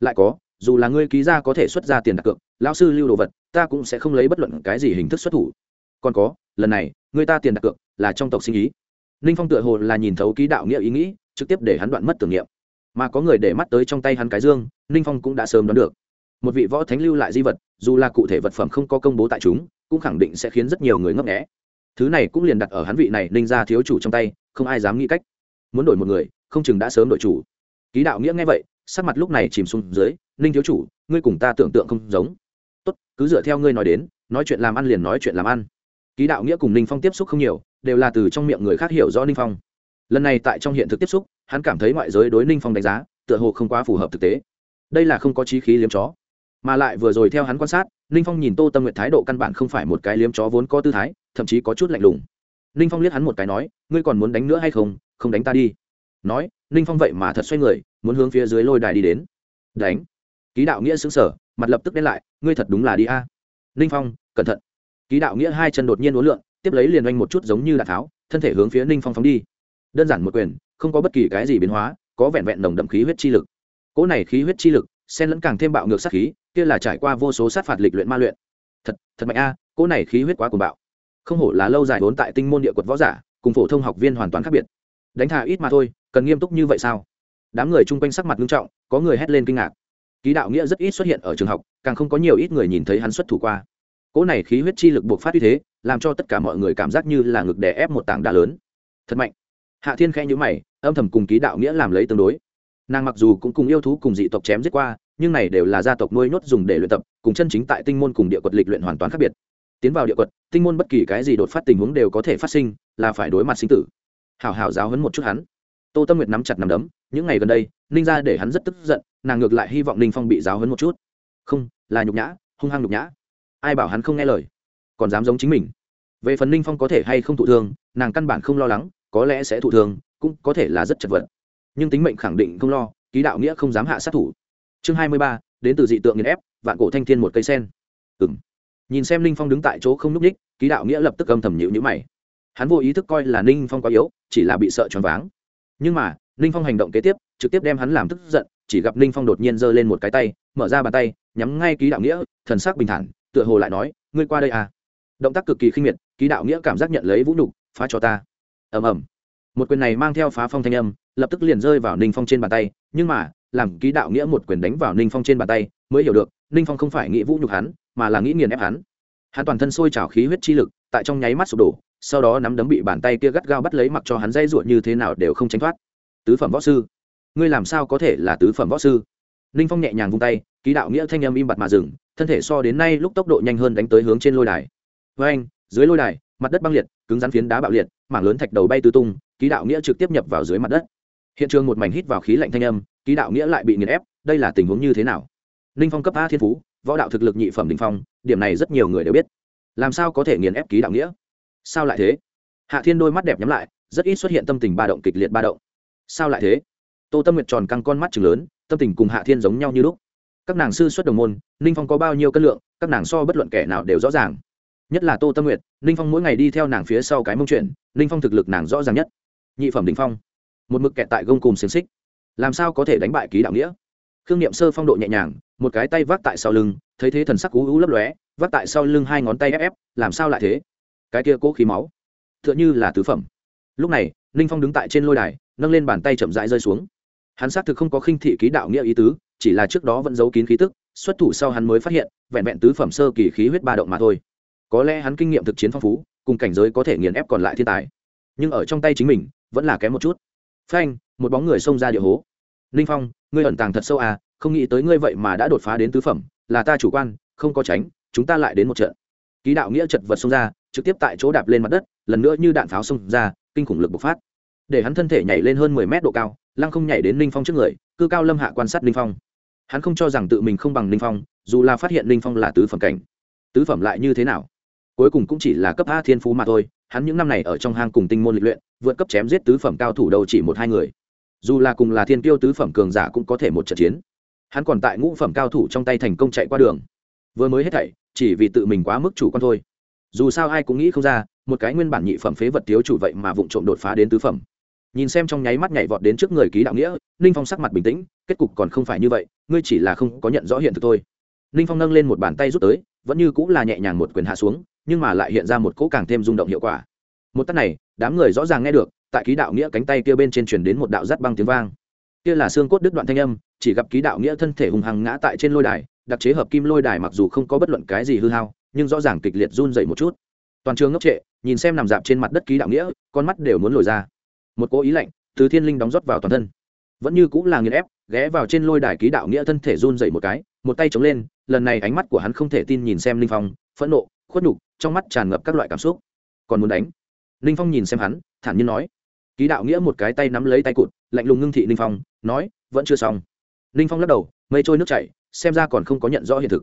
Lại có, dù là ngươi ký ra có thể xuất ra tiền đặt cược, lão sư lưu đồ vật, ta cũng sẽ không lấy bất luận cái gì hình thức xuất thủ. Còn có, lần này người ta tiền đặt cược là trong tộc sinh ý. Ninh phong tựa hồ là nhìn thấu ký đạo nghĩa ý nghĩ, trực tiếp để hắn đoạn mất tưởng niệm. Mà có người để mắt tới trong tay hắn cái dương ninh phong cũng đã sớm đoán được một vị võ thánh lưu lại di vật, dù là cụ thể vật phẩm không có công bố tại chúng, cũng khẳng định sẽ khiến rất nhiều người ngấp nghẽ thứ này cũng liền đặt ở hắn vị này ninh ra thiếu chủ trong tay, không ai dám nghĩ cách. Muốn đổi một người, không chừng đã sớm đổi chủ. Ký đạo nghĩa nghe vậy, sắc mặt lúc này chìm xuống dưới, ninh thiếu chủ, ngươi cùng ta tưởng tượng không giống. Tốt, cứ dựa theo ngươi nói đến, nói chuyện làm ăn liền nói chuyện làm ăn. Ký đạo nghĩa cùng ninh phong tiếp xúc không nhiều, đều là từ trong miệng người khác hiểu do ninh phong. Lần này tại trong hiện thực tiếp xúc, hắn cảm thấy ngoại giới đối ninh phong đánh giá, tựa hồ không quá phù hợp thực tế. Đây là không có trí khí liếm chó mà lại vừa rồi theo hắn quan sát, ninh phong nhìn tô tâm nguyện thái độ căn bản không phải một cái liếm chó vốn có tư thái, thậm chí có chút lạnh lùng. Ninh phong liếc hắn một cái nói, ngươi còn muốn đánh nữa hay không? Không đánh ta đi. Nói, ninh phong vậy mà thật xoay người, muốn hướng phía dưới lôi đài đi đến. Đánh. Ký đạo nghĩa xứng sở, mặt lập tức đen lại, ngươi thật đúng là đi a. Ninh phong, cẩn thận. Ký đạo nghĩa hai chân đột nhiên uốn lượn, tiếp lấy liền oanh một chút giống như đạn tháo, thân thể hướng phía ninh phong phóng đi. Đơn giản một quyền, không có bất kỳ cái gì biến hóa, có vẹn vẹn nồng đậm khí huyết chi lực. Cỗ này khí huyết chi lực, xen lẫn càng thêm bạo ngược sát khí kia là trải qua vô số sát phạt lịch luyện ma luyện. Thật thật mạnh a, cỗ này khí huyết quá cuồng bạo. Không hổ là lâu dài vốn tại tinh môn địa quật võ giả, cùng phổ thông học viên hoàn toàn khác biệt. Đánh thà ít mà thôi, cần nghiêm túc như vậy sao? Đám người chung quanh sắc mặt nghiêm trọng, có người hét lên kinh ngạc. Ký đạo nghĩa rất ít xuất hiện ở trường học, càng không có nhiều ít người nhìn thấy hắn xuất thủ qua. Cỗ này khí huyết chi lực buộc phát như thế, làm cho tất cả mọi người cảm giác như là ngực đè ép một tảng đá lớn. Thật mạnh. Hạ thiên khẽ nhữ mày, âm thầm cùng ký đạo nghĩa làm lấy tương đối. Nàng mặc dù cũng cùng yêu thú cùng dị tộc chém giết qua nhưng này đều là gia tộc nuôi nhốt dùng để luyện tập, cùng chân chính tại tinh môn cùng địa quật lịch luyện hoàn toàn khác biệt. Tiến vào địa quật, tinh môn bất kỳ cái gì đột phát tình huống đều có thể phát sinh, là phải đối mặt sinh tử. Hảo hảo giáo hấn một chút hắn. Tô tâm nguyệt nắm chặt nắm đấm, những ngày gần đây, ninh ra để hắn rất tức giận, nàng ngược lại hy vọng ninh phong bị giáo hấn một chút. Không, là nhục nhã, hung hăng nhục nhã. Ai bảo hắn không nghe lời? Còn dám giống chính mình. Về phần ninh phong có thể hay không thụ thương, nàng căn bản không lo lắng, có lẽ sẽ thụ thương, cũng có thể là rất chật vật. Nhưng tính mệnh khẳng định không lo, ký đạo nghĩa không dám hạ sát thủ chương hai mươi ba, đến từ dị tượng nghiền ép, vạn cổ thanh thiên một cây sen. Ừ m nhìn xem ninh phong đứng tại chỗ không n ú c ních ký đạo nghĩa lập tức âm thầm nhịu nhữ mày. Hắn vô ý thức coi là ninh phong quá yếu, chỉ là bị sợ choáng váng. Nhưng mà ninh phong hành động kế tiếp, trực tiếp đem hắn làm tức giận, chỉ gặp ninh phong đột nhiên giơ lên một cái tay, mở ra bàn tay, nhắm ngay ký đạo nghĩa, thần sắc bình thản, tựa hồ lại nói, ngươi qua đây à? Động tác cực kỳ khinh miệt, ký đạo nghĩa cảm giác nhận lấy vũ nhục, phá cho ta. Ầm ầm. Một quyền này mang theo phá phong thanh âm, lập tức liền rơi vào ninh phong trên bàn tay, nhưng mà làm ký đạo nghĩa một quyền đánh vào ninh phong trên bàn tay, mới hiểu được, ninh phong không phải nghĩ vũ nhục hắn, mà là nghĩ nghiền ép hắn. Hắn toàn thân sôi trào khí huyết chi lực, tại trong nháy mắt sụp đổ, sau đó nắm đấm bị bàn tay kia gắt gao bắt lấy mặc cho hắn dây ruột như thế nào đều không tránh thoát. Tứ phẩm võ sư, ngươi làm sao có thể là tứ phẩm võ sư? Ninh phong nhẹ nhàng vung tay, ký đạo nghĩa thanh âm im bặt mà dừng, thân thể so đến nay lúc tốc độ nhanh hơn đánh tới hướng trên lôi đài. Với anh, dưới lôi đài, mặt đất băng liệt, cứng rắn phiến đá bạo liệt, mảng lớn thạch đầu bay tứ tung, ký đạo nghĩa trực tiếp nhập vào dưới mặt đất. Hiện trường một mảnh hít vào khí lạnh thanh âm ký đạo nghĩa lại bị nghiền ép, đây là tình huống như thế nào? Ninh phong cấp a thiên phú, võ đạo thực lực nhị phẩm đình phong, điểm này rất nhiều người đều biết. Làm sao có thể nghiền ép ký đạo nghĩa? Sao lại thế? Hạ thiên đôi mắt đẹp nhắm lại, rất ít xuất hiện tâm tình ba động kịch liệt ba động. Sao lại thế? Tô tâm nguyệt tròn căng con mắt chừng lớn, tâm tình cùng hạ thiên giống nhau như lúc. Các nàng sư xuất đồng môn ninh phong có bao nhiêu cân lượng, các nàng so bất luận kẻ nào đều rõ ràng. Nhất là tô tâm nguyệt ninh phong mỗi ngày đi theo nàng phía sau cái mông chuyện ninh phong thực lực nàng rõ ràng nhất. Nhị phẩm đình phong. Một mực kẹt tại gông cùng xiềng xích làm sao có thể đánh bại ký đạo nghĩa? Khương n i ệ m sơ phong độ nhẹ nhàng, một cái tay vác tại sau lưng, thấy thế thần sắc cú ú lấp lóe, vác tại sau lưng hai ngón tay ép ép, làm sao lại thế? Cái kia cố khí máu t h ư ợ n h ư là tứ phẩm. Lúc này, ninh phong đứng tại trên lôi đài, nâng lên bàn tay chậm rãi rơi xuống. Hắn xác thực không có khinh thị ký đạo nghĩa ý tứ, chỉ là trước đó vẫn giấu kín khí tức, xuất thủ sau hắn mới phát hiện, vẹn vẹn tứ phẩm sơ kỳ khí huyết ba động mà thôi. Có lẽ hắn kinh nghiệm thực chiến phong phú, cùng cảnh giới có thể nghiền ép còn lại thiên tài. Nhưng ở trong tay chính mình, vẫn là kém một chút phanh, một bóng người xông ra địa hố. Ninh phong, ngươi ẩn tàng thật sâu à không nghĩ tới ngươi vậy mà đã đột phá đến tứ phẩm, là ta chủ quan, không có tránh, chúng ta lại đến một trận. Ký đạo nghĩa chật vật xông ra, trực tiếp tại chỗ đạp lên mặt đất, lần nữa như đạn pháo xông ra, kinh khủng lực bộc phát. Để hắn thân thể nhảy lên hơn mười mét độ cao, lăng không nhảy đến ninh phong trước người, cư cao lâm hạ quan sát ninh phong. Hắn không cho rằng tự mình không bằng ninh phong, dù là phát hiện ninh phong là tứ phẩm cảnh. Tứ phẩm lại như thế nào? Cuối cùng cũng chỉ là cấp a thiên phú mà thôi hắn những năm này ở trong hang cùng tinh môn lịch luyện, vượt cấp chém giết tứ phẩm cao thủ đầu chỉ một hai người. Dù là cùng là thiên tiêu tứ phẩm cường giả cũng có thể một trận chiến. Hắn còn tại ngũ phẩm cao thủ trong tay thành công chạy qua đường. Vừa mới hết thảy, chỉ vì tự mình quá mức chủ quan thôi. Dù sao ai cũng nghĩ không ra, một cái nguyên bản nhị phẩm phế vật thiếu chủ vậy mà vụng trộm đột phá đến tứ phẩm. Nhìn xem trong nháy mắt nhảy vọt đến trước người ký đạo nghĩa, ninh phong sắc mặt bình tĩnh, kết cục còn không phải như vậy, ngươi chỉ là không có nhận rõ hiện thực thôi. Ninh phong nâng lên một bàn tay rút tới, vẫn như cũng là nhẹ nhàng một quyền hạ xuống nhưng mà lại hiện ra một cỗ càng thêm rung động hiệu quả. Một tắt này, đám người rõ ràng nghe được, tại ký đạo nghĩa cánh tay kia bên trên truyền đến một đạo rắt băng tiếng vang. Kia là xương cốt đứt đoạn thanh âm, chỉ gặp ký đạo nghĩa thân thể hùng hăng ngã tại trên lôi đài, đặc chế hợp kim lôi đài mặc dù không có bất luận cái gì hư hao, nhưng rõ ràng kịch liệt run dậy một chút. Toàn trường ngốc trệ, nhìn xem nằm dạp trên mặt đất ký đạo nghĩa, con mắt đều muốn lồi ra. Một cố ý lạnh từ thiên linh đóng rót vào toàn thân. Vẫn như cũng là nghiền ép, ghé vào trên lôi đài ký đạo nghĩa thân thể run dậy một cái, một tay chống lên, lần này ánh mắt của hắn không thể tin nhìn xem linh phong, phẫn nộ, khuất nhục trong mắt tràn ngập các loại cảm xúc. Còn muốn đánh? Ninh phong nhìn xem hắn, thản nhiên nói. Ký đạo nghĩa một cái tay nắm lấy tay cụt, lạnh lùng ngưng thị ninh phong, nói, vẫn chưa xong. Ninh phong lắc đầu, mây trôi nước chảy, xem ra còn không có nhận rõ hiện thực.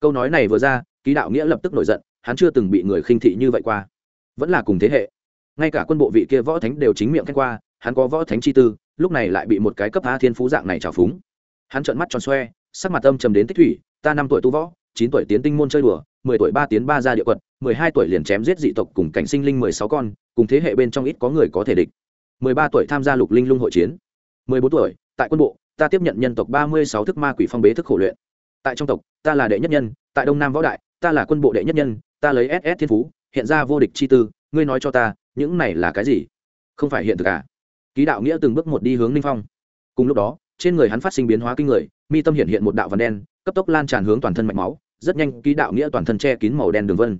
Câu nói này vừa ra, ký đạo nghĩa lập tức nổi giận, hắn chưa từng bị người khinh thị như vậy qua. Vẫn là cùng thế hệ. Ngay cả quân bộ vị kia võ thánh đều chính miệng khen qua, hắn có võ thánh chi tư, lúc này lại bị một cái cấp a thiên phú dạng này trào phúng. Hắn trợn mắt tròn xoe, sắc mặt âm trầm đến tích thủy, ta năm tuổi tu võ, chín tuổi tiến tinh môn chơi đùa mười tuổi ba tiến ba ra địa quật, mười hai tuổi liền chém giết dị tộc cùng cảnh sinh linh mười sáu con, cùng thế hệ bên trong ít có người có thể địch. Mười ba tuổi tham gia lục linh lung hội chiến. Mười bốn tuổi, tại quân bộ, ta tiếp nhận nhân tộc ba mươi sáu thức ma quỷ phong bế thức khổ luyện. Tại trong tộc, ta là đệ nhất nhân, tại đông nam võ đại, ta là quân bộ đệ nhất nhân, ta lấy ss thiên phú, hiện ra vô địch chi tư, ngươi nói cho ta, những này là cái gì? Không phải hiện thực à? Ký đạo nghĩa từng bước một đi hướng ninh phong. Cùng lúc đó, trên người hắn phát sinh biến hóa kinh người, mi tâm hiện hiện một đạo vằn đen, cấp tốc lan tràn hướng toàn thân mạch máu rất nhanh ký đạo nghĩa toàn thân che kín màu đen đường vân.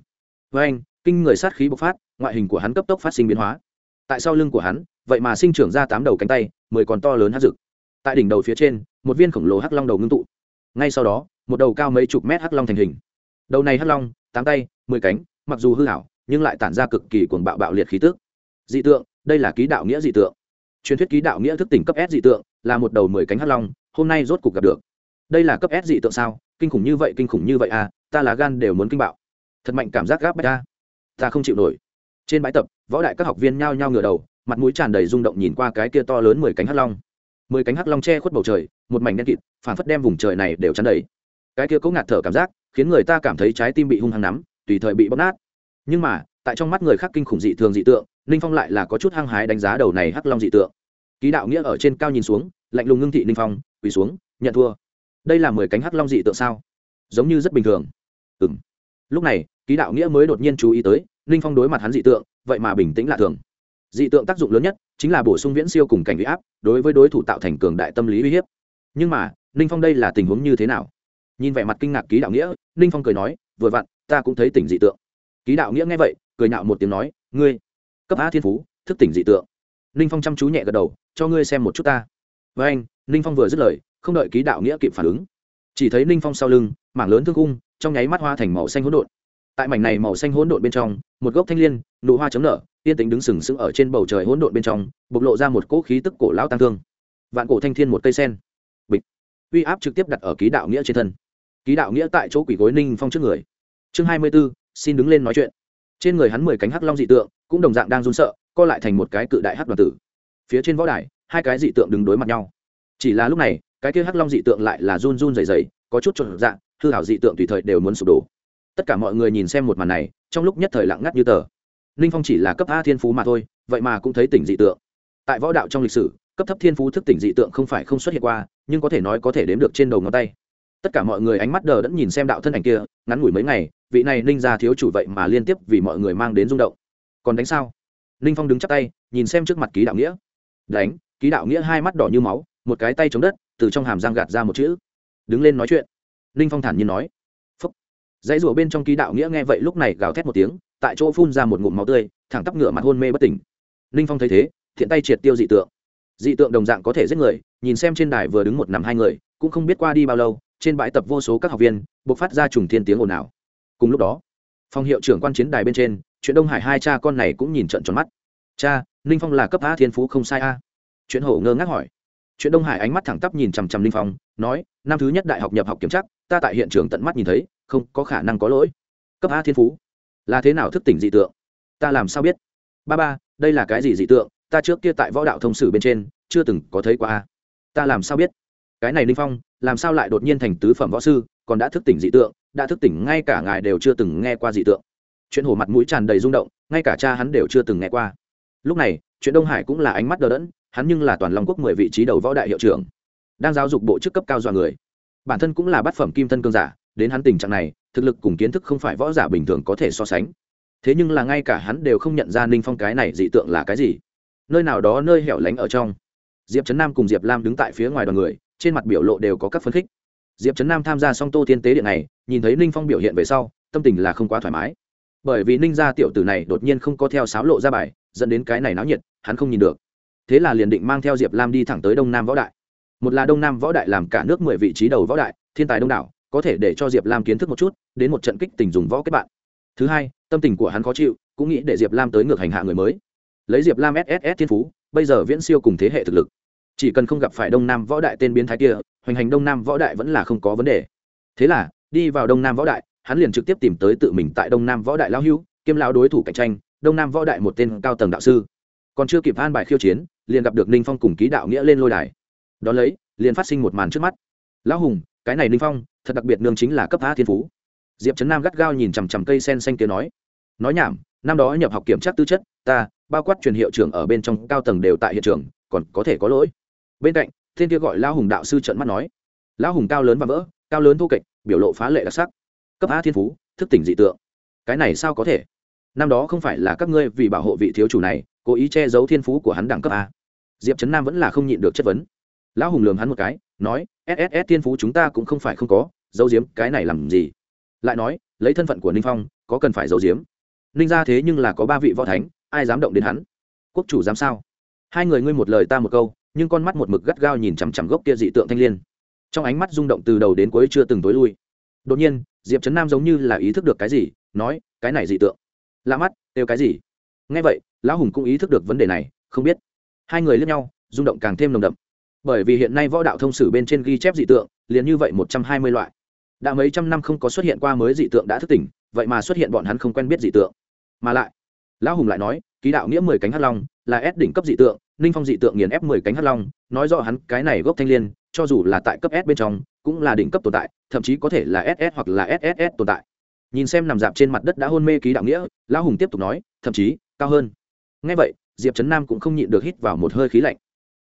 Với anh, kinh người sát khí bộc phát, ngoại hình của hắn cấp tốc phát sinh biến hóa. Tại sau lưng của hắn, vậy mà sinh trưởng ra tám đầu cánh tay, mười con to lớn hát rực tại đỉnh đầu phía trên, một viên khổng lồ hắc long đầu ngưng tụ. Ngay sau đó, một đầu cao mấy chục mét hắc long thành hình. Đầu này hắc long, tám tay, mười cánh, mặc dù hư hảo nhưng lại tản ra cực kỳ cuồng bạo bạo liệt khí tức. Dị tượng, đây là ký đạo nghĩa dị tượng. Truyền thuyết ký đạo nghĩa thức tỉnh cấp s dị tượng là một đầu mười cánh hắc long, hôm nay rốt cục gặp được đây là cấp s dị tượng sao? Kinh khủng như vậy, kinh khủng như vậy à? Ta là gan đều muốn kinh bạo. Thật mạnh cảm giác gáp bách ta. Ta không chịu nổi. Trên bãi tập, võ đại các học viên nhao nhao ngửa đầu, mặt mũi tràn đầy rung động nhìn qua cái kia to lớn mười cánh hắc long. Mười cánh hắc long che khuất bầu trời, một mảnh đen kịt phản phất đem vùng trời này đều chắn đầy. Cái kia cố ngạt thở cảm giác, khiến người ta cảm thấy trái tim bị hung hăng nắm, tùy thời bị bóp nát. Nhưng mà, tại trong mắt người khác kinh khủng dị thường dị tượng, ninh phong lại là có chút hăng hái đánh giá đầu này hắc long dị tượng. Ký đạo nghĩa ở trên cao nhìn xuống, lạnh lùng ngưng thị ninh phong, quỳ xuống, nhận thua đây là mười cánh hắc long dị tượng sao? Giống như rất bình thường. Ừ m lúc này, ký đạo nghĩa mới đột nhiên chú ý tới, ninh phong đối mặt hắn dị tượng, vậy mà bình tĩnh lạ thường. Dị tượng tác dụng lớn nhất chính là bổ sung viễn siêu cùng cảnh huy áp, đối với đối thủ tạo thành cường đại tâm lý uy hiếp. Nhưng mà, ninh phong đây là tình huống như thế nào? Nhìn vẻ mặt kinh ngạc ký đạo nghĩa, ninh phong cười nói, vừa vặn, ta cũng thấy tỉnh dị tượng. Ký đạo nghĩa nghe vậy, cười nhạo một tiếng nói, ngươi, cấp a thiên phú, thức tỉnh dị tượng. Ninh phong chăm chú nhẹ gật đầu, cho ngươi xem một chút ta. Với anh, ninh phong vừa dứt lời không đợi ký đạo nghĩa kịp phản ứng. Chỉ thấy ninh phong sau lưng, mảng lớn thương cung trong nháy mắt hoa thành màu xanh hỗn độn. Tại mảnh này màu xanh hỗn độn bên trong, một gốc thanh l i ê n nụ hoa chấm nở, yên tĩnh đứng sừng sững ở trên bầu trời hỗn độn bên trong, bộc lộ ra một cỗ khí tức cổ lão tăng thương. Vạn cổ thanh thiên một cây sen. Bịch. Uy áp trực tiếp đặt ở ký đạo nghĩa trên thân. Ký đạo nghĩa tại chỗ quỷ gối ninh phong trước người. Chương hai mươi b ố xin đứng lên nói chuyện. Trên người hắn mười cánh hắc long dị tượng, cũng đồng dạng đang run sợ, co lại thành một cái cự đại hắc đoàn tử. Phía trên võ đài, hai cái dị tượng đứng đối mặt nhau. Chỉ là lúc này cái kia hắc long dị tượng lại là run run dày dày có chút trộn dạng hư hảo dị tượng tùy thời đều muốn sụp đổ. Tất cả mọi người nhìn xem một màn này, trong lúc nhất thời lặng ngắt như tờ. Ninh phong chỉ là cấp a thiên phú mà thôi, vậy mà cũng thấy tỉnh dị tượng. Tại võ đạo trong lịch sử, cấp thấp thiên phú thức tỉnh dị tượng không phải không xuất hiện qua, nhưng có thể nói có thể đếm được trên đầu ngón tay. Tất cả mọi người ánh mắt đờ đẫn nhìn xem đạo thân ảnh kia, ngắn ngủi mấy ngày, vị này ninh ra thiếu chủ vậy mà liên tiếp vì mọi người mang đến rung động. Còn đánh sao? Ninh phong đứng chắp tay, nhìn xem trước mặt ký đạo nghĩa. Đánh, ký đạo nghĩa hai mắt đỏ như máu, một cái tay chống đất từ trong hàm giang gạt ra một chữ. Đứng lên nói chuyện. Ninh phong thản nhiên nói. Phúc. dãy rủa bên trong ký đạo nghĩa nghe vậy lúc này gào thét một tiếng, tại chỗ phun ra một ngụm máu tươi, thẳng tắp ngửa mặt hôn mê bất tỉnh. Ninh phong thấy thế, thiện tay triệt tiêu dị tượng. Dị tượng đồng dạng có thể giết người, nhìn xem trên đài vừa đứng một nằm hai người, cũng không biết qua đi bao lâu, trên bãi tập vô số các học viên buộc phát ra trùng thiên tiếng ồn ào. Cùng lúc đó, phòng hiệu trưởng quan chiến đài bên trên, chuyện đông hải hai cha con này cũng nhìn trận tròn mắt. Cha, ninh phong là cấp a thiên phú không sai a. Chuyện hổ ngơ ngác hỏi chuyện đông hải ánh mắt thẳng tắp nhìn chằm chằm Linh phong, nói, năm thứ nhất đại học nhập học kiểm tra, ta tại hiện trường tận mắt nhìn thấy, không có khả năng có lỗi. Cấp a thiên phú, là thế nào thức tỉnh dị tượng? Ta làm sao biết? Ba ba, đây là cái gì dị tượng? Ta trước kia tại võ đạo thông sử bên trên, chưa từng có thấy qua a. Ta làm sao biết? Cái này Linh phong, làm sao lại đột nhiên thành tứ phẩm võ sư, còn đã thức tỉnh dị tượng, đã thức tỉnh ngay cả ngài đều chưa từng nghe qua dị tượng. Chuyện hổ mặt mũi tràn đầy rung động, ngay cả cha hắn đều chưa từng nghe qua. Lúc này, chuyện đông hải cũng là ánh mắt đờ đẫn hắn nhưng là toàn long quốc mười vị trí đầu võ đại hiệu trưởng, đang giáo dục bộ chức cấp cao dọa người. Bản thân cũng là bát phẩm kim thân cương giả, đến hắn tình trạng này, thực lực cùng kiến thức không phải võ giả bình thường có thể so sánh. Thế nhưng là ngay cả hắn đều không nhận ra ninh phong cái này dị tượng là cái gì. Nơi nào đó nơi hẻo lánh ở trong. Diệp trấn nam cùng diệp lam đứng tại phía ngoài đoàn người, trên mặt biểu lộ đều có các phấn khích. Diệp trấn nam tham gia song tô thiên tế điện này, nhìn thấy ninh phong biểu hiện về sau, tâm tình là không quá thoải mái. Bởi vì ninh gia tiểu tử này đột nhiên không có theo sáo lộ ra bài, dẫn đến cái này náo nhiệt, hắn không nhìn được thế là liền định mang theo diệp lam đi thẳng tới đông nam võ đại. Một là đông nam võ đại làm cả nước mười vị trí đầu võ đại, thiên tài đông đảo, có thể để cho diệp lam kiến thức một chút, đến một trận kích tình dùng võ kết bạn. Thứ hai, tâm tình của hắn khó chịu, cũng nghĩ để diệp lam tới ngược hành hạ người mới. Lấy diệp lam sss thiên phú, bây giờ viễn siêu cùng thế hệ thực lực. Chỉ cần không gặp phải đông nam võ đại tên biến thái kia, hoành hành đông nam võ đại vẫn là không có vấn đề. Thế là, đi vào đông nam võ đại, hắn liền trực tiếp tìm tới tự mình tại đông nam võ đại lão hưu kiêm lão đối thủ cạnh tranh, đông nam võ đại một tên cao tầng đạo sư. Còn chưa kịp an bài khiêu chiến liền gặp được ninh phong cùng ký đạo nghĩa lên lôi đài. Đón lấy, liền phát sinh một màn trước mắt. Lão hùng, cái này ninh phong, thật đặc biệt nương chính là cấp a thiên phú. Diệp trấn nam gắt gao nhìn chằm chằm cây sen xanh kia nói nói nhảm, năm đó nhập học kiểm tra tư chất, ta, bao quát truyền hiệu trưởng ở bên trong cao tầng đều tại hiện trường, còn có thể có lỗi. Bên cạnh thiên kia gọi lão hùng đạo sư trận mắt nói, lão hùng cao lớn và vỡ, cao lớn thô kệch, biểu lộ phá lệ đặc sắc. Cấp a thiên phú, thức tỉnh dị tượng. Cái này sao có thể? Năm đó không phải là các ngươi vì bảo hộ vị thiếu chủ này, cố ý che giấu thiên phú của hắn đẳng cấp a. Diệp trấn nam vẫn là không nhịn được chất vấn. Lão hùng lường hắn một cái, nói sss thiên phú chúng ta cũng không phải không có, giấu giếm, cái này làm gì? Lại nói, lấy thân phận của ninh phong, có cần phải giấu giếm? Ninh ra thế nhưng là có ba vị võ thánh, ai dám động đến hắn? Quốc chủ dám sao? Hai người ngươi một lời ta một câu, nhưng con mắt một mực gắt gao nhìn chằm chằm gốc kia dị tượng thanh l i ê n trong ánh mắt rung động từ đầu đến cuối chưa từng tối lui. Đột nhiên, diệp trấn nam giống như là ý thức được cái gì, nói, cái này dị tượng lạ mắt đều cái gì? Ngay vậy, lão hùng cũng ý thức được vấn đề này, không biết. Hai người lướt nhau, rung động càng thêm nồng đậm. Bởi vì hiện nay võ đạo thông sử bên trên ghi chép dị tượng, liền như vậy một trăm hai mươi loại. Đã mấy trăm năm không có xuất hiện qua mới dị tượng đã thức tỉnh, vậy mà xuất hiện bọn hắn không quen biết dị tượng. Mà lại, lão hùng lại nói, ký đạo nghĩa mười cánh hắc long, là s đỉnh cấp dị tượng, ninh phong dị tượng nghiền ép mười cánh hắc long, nói rõ hắn cái này gốc thanh l i ê n cho dù là tại cấp s bên trong, cũng là đỉnh cấp tồn tại, thậm chí có thể là ss hoặc là sss tồn tại nhìn xem nằm dạp trên mặt đất đã hôn mê ký đạo nghĩa, lão hùng tiếp tục nói, thậm chí, cao hơn. Ngay vậy, diệp trấn nam cũng không nhịn được hít vào một hơi khí lạnh.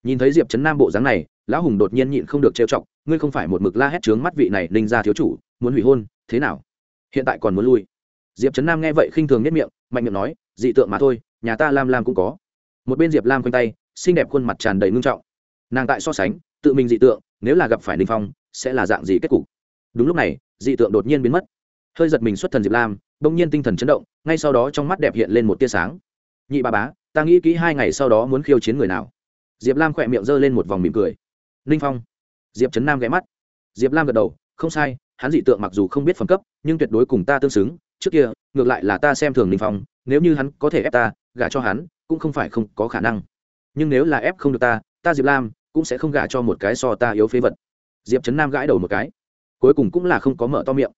Nhìn thấy diệp trấn nam bộ dáng này, lão hùng đột nhiên nhịn không được trêu chọc, ngươi không phải một mực la hét trướng mắt vị này ninh ra thiếu chủ, muốn hủy hôn, thế nào? Hiện tại còn muốn lui. Diệp trấn nam nghe vậy khinh thường nhất miệng, mạnh miệng nói, dị tượng mà thôi, nhà ta lam lam cũng có. Một bên diệp lam quanh tay, xinh đẹp khuôn mặt tràn đầy ngưng trọng. Nàng tại so sánh, tự mình dị tượng, nếu là gặp phải ninh phong, sẽ là dạng gì kết cục? Đúng lúc này, dị tượng đột nhiên biến mất hơi giật mình xuất thần diệp lam bỗng nhiên tinh thần chấn động ngay sau đó trong mắt đẹp hiện lên một tia sáng nhị ba bá ta nghĩ kỹ hai ngày sau đó muốn khiêu chiến người nào diệp lam khỏe miệng g lên một vòng mỉm cười ninh phong diệp trấn nam ghé mắt diệp lam gật đầu không sai hắn dị tượng mặc dù không biết phẩm cấp nhưng tuyệt đối cùng ta tương xứng trước kia ngược lại là ta xem thường ninh phong nếu như hắn có thể ép ta gả cho hắn cũng không phải không có khả năng nhưng nếu là ép không được ta ta diệp lam cũng sẽ không gả cho một cái so ta yếu phế vật diệp trấn nam gãi đầu một cái cuối cùng cũng là không có mở to miệng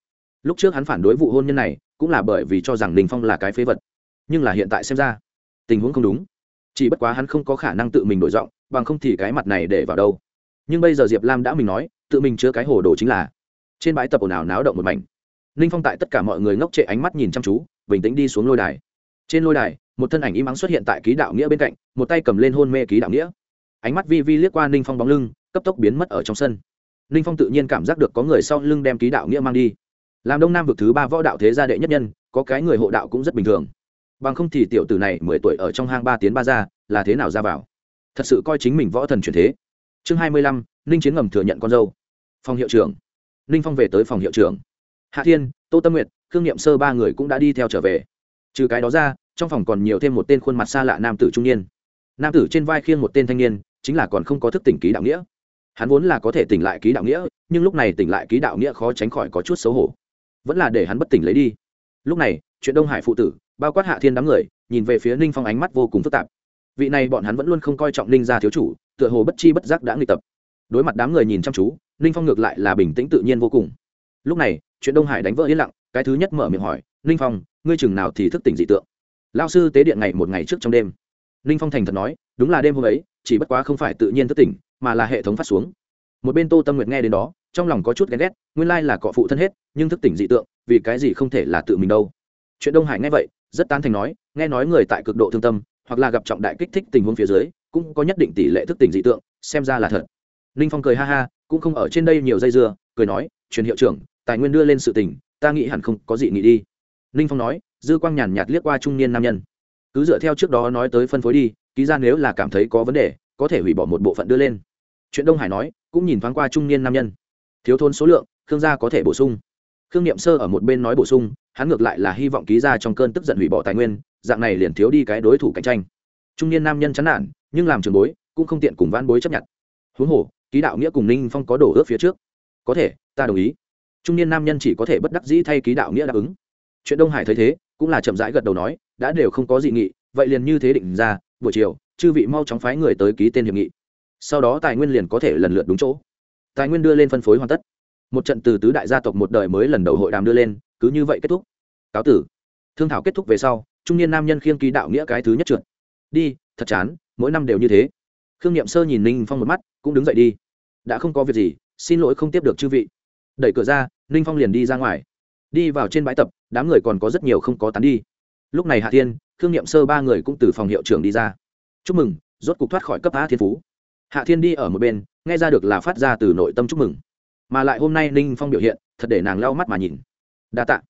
lúc trước hắn phản đối vụ hôn nhân này, cũng là bởi vì cho rằng đình phong là cái phế vật. Nhưng là hiện tại xem ra, tình huống không đúng. Chỉ bất quá hắn không có khả năng tự mình đổi giọng, bằng không thì cái mặt này để vào đâu. Nhưng bây giờ diệp lam đã mình nói, tự mình chứa cái hồ đồ chính là trên bãi tập ồn ào náo động một mảnh. Ninh phong tại tất cả mọi người ngốc trệ ánh mắt nhìn chăm chú, bình tĩnh đi xuống lôi đài. Trên lôi đài, một thân ảnh im ắng xuất hiện tại ký đạo nghĩa bên cạnh, một tay cầm lên hôn mê ký đạo nghĩa. Ánh mắt vi vi liếc qua ninh phong bóng lưng, cấp tốc biến mất ở trong sân. Ninh phong tự nhiên cảm giác được có người sau lưng đem ký đạo nghĩa mang đi làm đông nam vực thứ ba võ đạo thế gia đệ nhất nhân, có cái người hộ đạo cũng rất bình thường. Bằng không thì tiểu tử này mười tuổi ở trong hang ba tiến ba ra, là thế nào ra vào? Thật sự coi chính mình võ thần truyền thế. Chương hai mươi lăm, ninh chiến ngầm thừa nhận con dâu. Phòng hiệu trưởng. Ninh phong về tới phòng hiệu trưởng. Hạ thiên, tô tâm nguyệt, khương n i ệ m sơ ba người cũng đã đi theo trở về. Trừ cái đó ra, trong phòng còn nhiều thêm một tên khuôn mặt xa lạ nam tử trung niên. Nam tử trên vai khiêng một tên thanh niên, chính là còn không có thức tỉnh ký đạo nghĩa. Hắn vốn là có thể tỉnh lại ký đạo nghĩa, nhưng lúc này tỉnh lại ký đạo nghĩa khó tránh khỏi có chút xấu hổ vẫn là để hắn bất tỉnh lấy đi. Lúc này, chuyện đông hải phụ tử, bao quát hạ thiên đám người, nhìn về phía ninh phong ánh mắt vô cùng phức tạp. Vị này bọn hắn vẫn luôn không coi trọng ninh gia thiếu chủ, tựa hồ bất chi bất giác đã nghịch tập. Đối mặt đám người nhìn chăm chú, ninh phong ngược lại là bình tĩnh tự nhiên vô cùng. Lúc này, chuyện đông hải đánh vỡ yên lặng, cái thứ nhất mở miệng hỏi, ninh phong, ngươi chừng nào thì thức tỉnh dị tượng? Lao sư tế điện ngày một ngày trước trong đêm. Ninh phong thành thật nói, đúng là đêm hôm ấy, chỉ bất quá không phải tự nhiên thức tỉnh, mà là hệ thống phát xuống một bên tô tâm nguyệt nghe đến đó, trong lòng có chút ghen ghét, nguyên lai là cọ phụ thân hết, nhưng thức tỉnh dị tượng, vì cái gì không thể là tự mình đâu. Chuyện đông hải nghe vậy, rất tán thành nói, nghe nói người tại cực độ thương tâm, hoặc là gặp trọng đại kích thích tình huống phía dưới, cũng có nhất định tỷ lệ thức tỉnh dị tượng, xem ra là thật. Ninh phong cười ha ha, cũng không ở trên đây nhiều dây dưa, cười nói, truyền hiệu trưởng, tài nguyên đưa lên sự tình, ta nghĩ hẳn không có gì nghĩ đi. Ninh phong nói, dư quang nhàn nhạt liếc qua trung niên nam nhân. Cứ dựa theo trước đó nói tới phân phối đi, ký ra nếu là cảm thấy có vấn đề, có thể hủy bỏ một bộ phận đưa lên. Chuyện đông hải nói cũng nhìn thoáng qua trung niên nam nhân. Thiếu thốn số lượng, khương gia có thể bổ sung. Khương niệm sơ ở một bên nói bổ sung, hắn ngược lại là hy vọng ký ra trong cơn tức giận hủy bỏ tài nguyên, dạng này liền thiếu đi cái đối thủ cạnh tranh. Trung niên nam nhân chán nản, nhưng làm trường bối, cũng không tiện cùng van bối chấp nhận. Huống hồ, ký đạo nghĩa cùng ninh phong có đổ ước phía trước. Có thể, ta đồng ý. Trung niên nam nhân chỉ có thể bất đắc dĩ thay ký đạo nghĩa đáp ứng. Chuyện đông hải thấy thế, cũng là chậm rãi gật đầu nói, đã đều không có dị nghị, vậy liền như thế định ra, buổi chiều, chư vị mau chóng phái người tới ký tên hiệp nghị sau đó tài nguyên liền có thể lần lượt đúng chỗ. Tài nguyên đưa lên phân phối hoàn tất. Một trận từ tứ đại gia tộc một đời mới lần đầu hội đàm đưa lên, cứ như vậy kết thúc. Cáo tử. Thương thảo kết thúc về sau, trung niên nam nhân khiêng ký đạo nghĩa cái thứ nhất trượt. Đi, thật chán, mỗi năm đều như thế. Khương n i ệ m sơ nhìn ninh phong một mắt, cũng đứng dậy đi. Đã không có việc gì, xin lỗi không tiếp được chư vị. Đẩy cửa ra, ninh phong liền đi ra ngoài. Đi vào trên bãi tập, đám người còn có rất nhiều không có tán đi. Lúc này hạ thiên, khương n i ệ m sơ ba người cũng từ phòng hiệu trưởng đi ra. Chúc mừng, rốt cục thoát khỏi cấp a thiên phú hạ thiên đi ở một bên, nghe ra được là phát ra từ nội tâm chúc mừng. Mà lại hôm nay ninh phong biểu hiện, thật để nàng lau mắt mà nhìn. Đa t ạ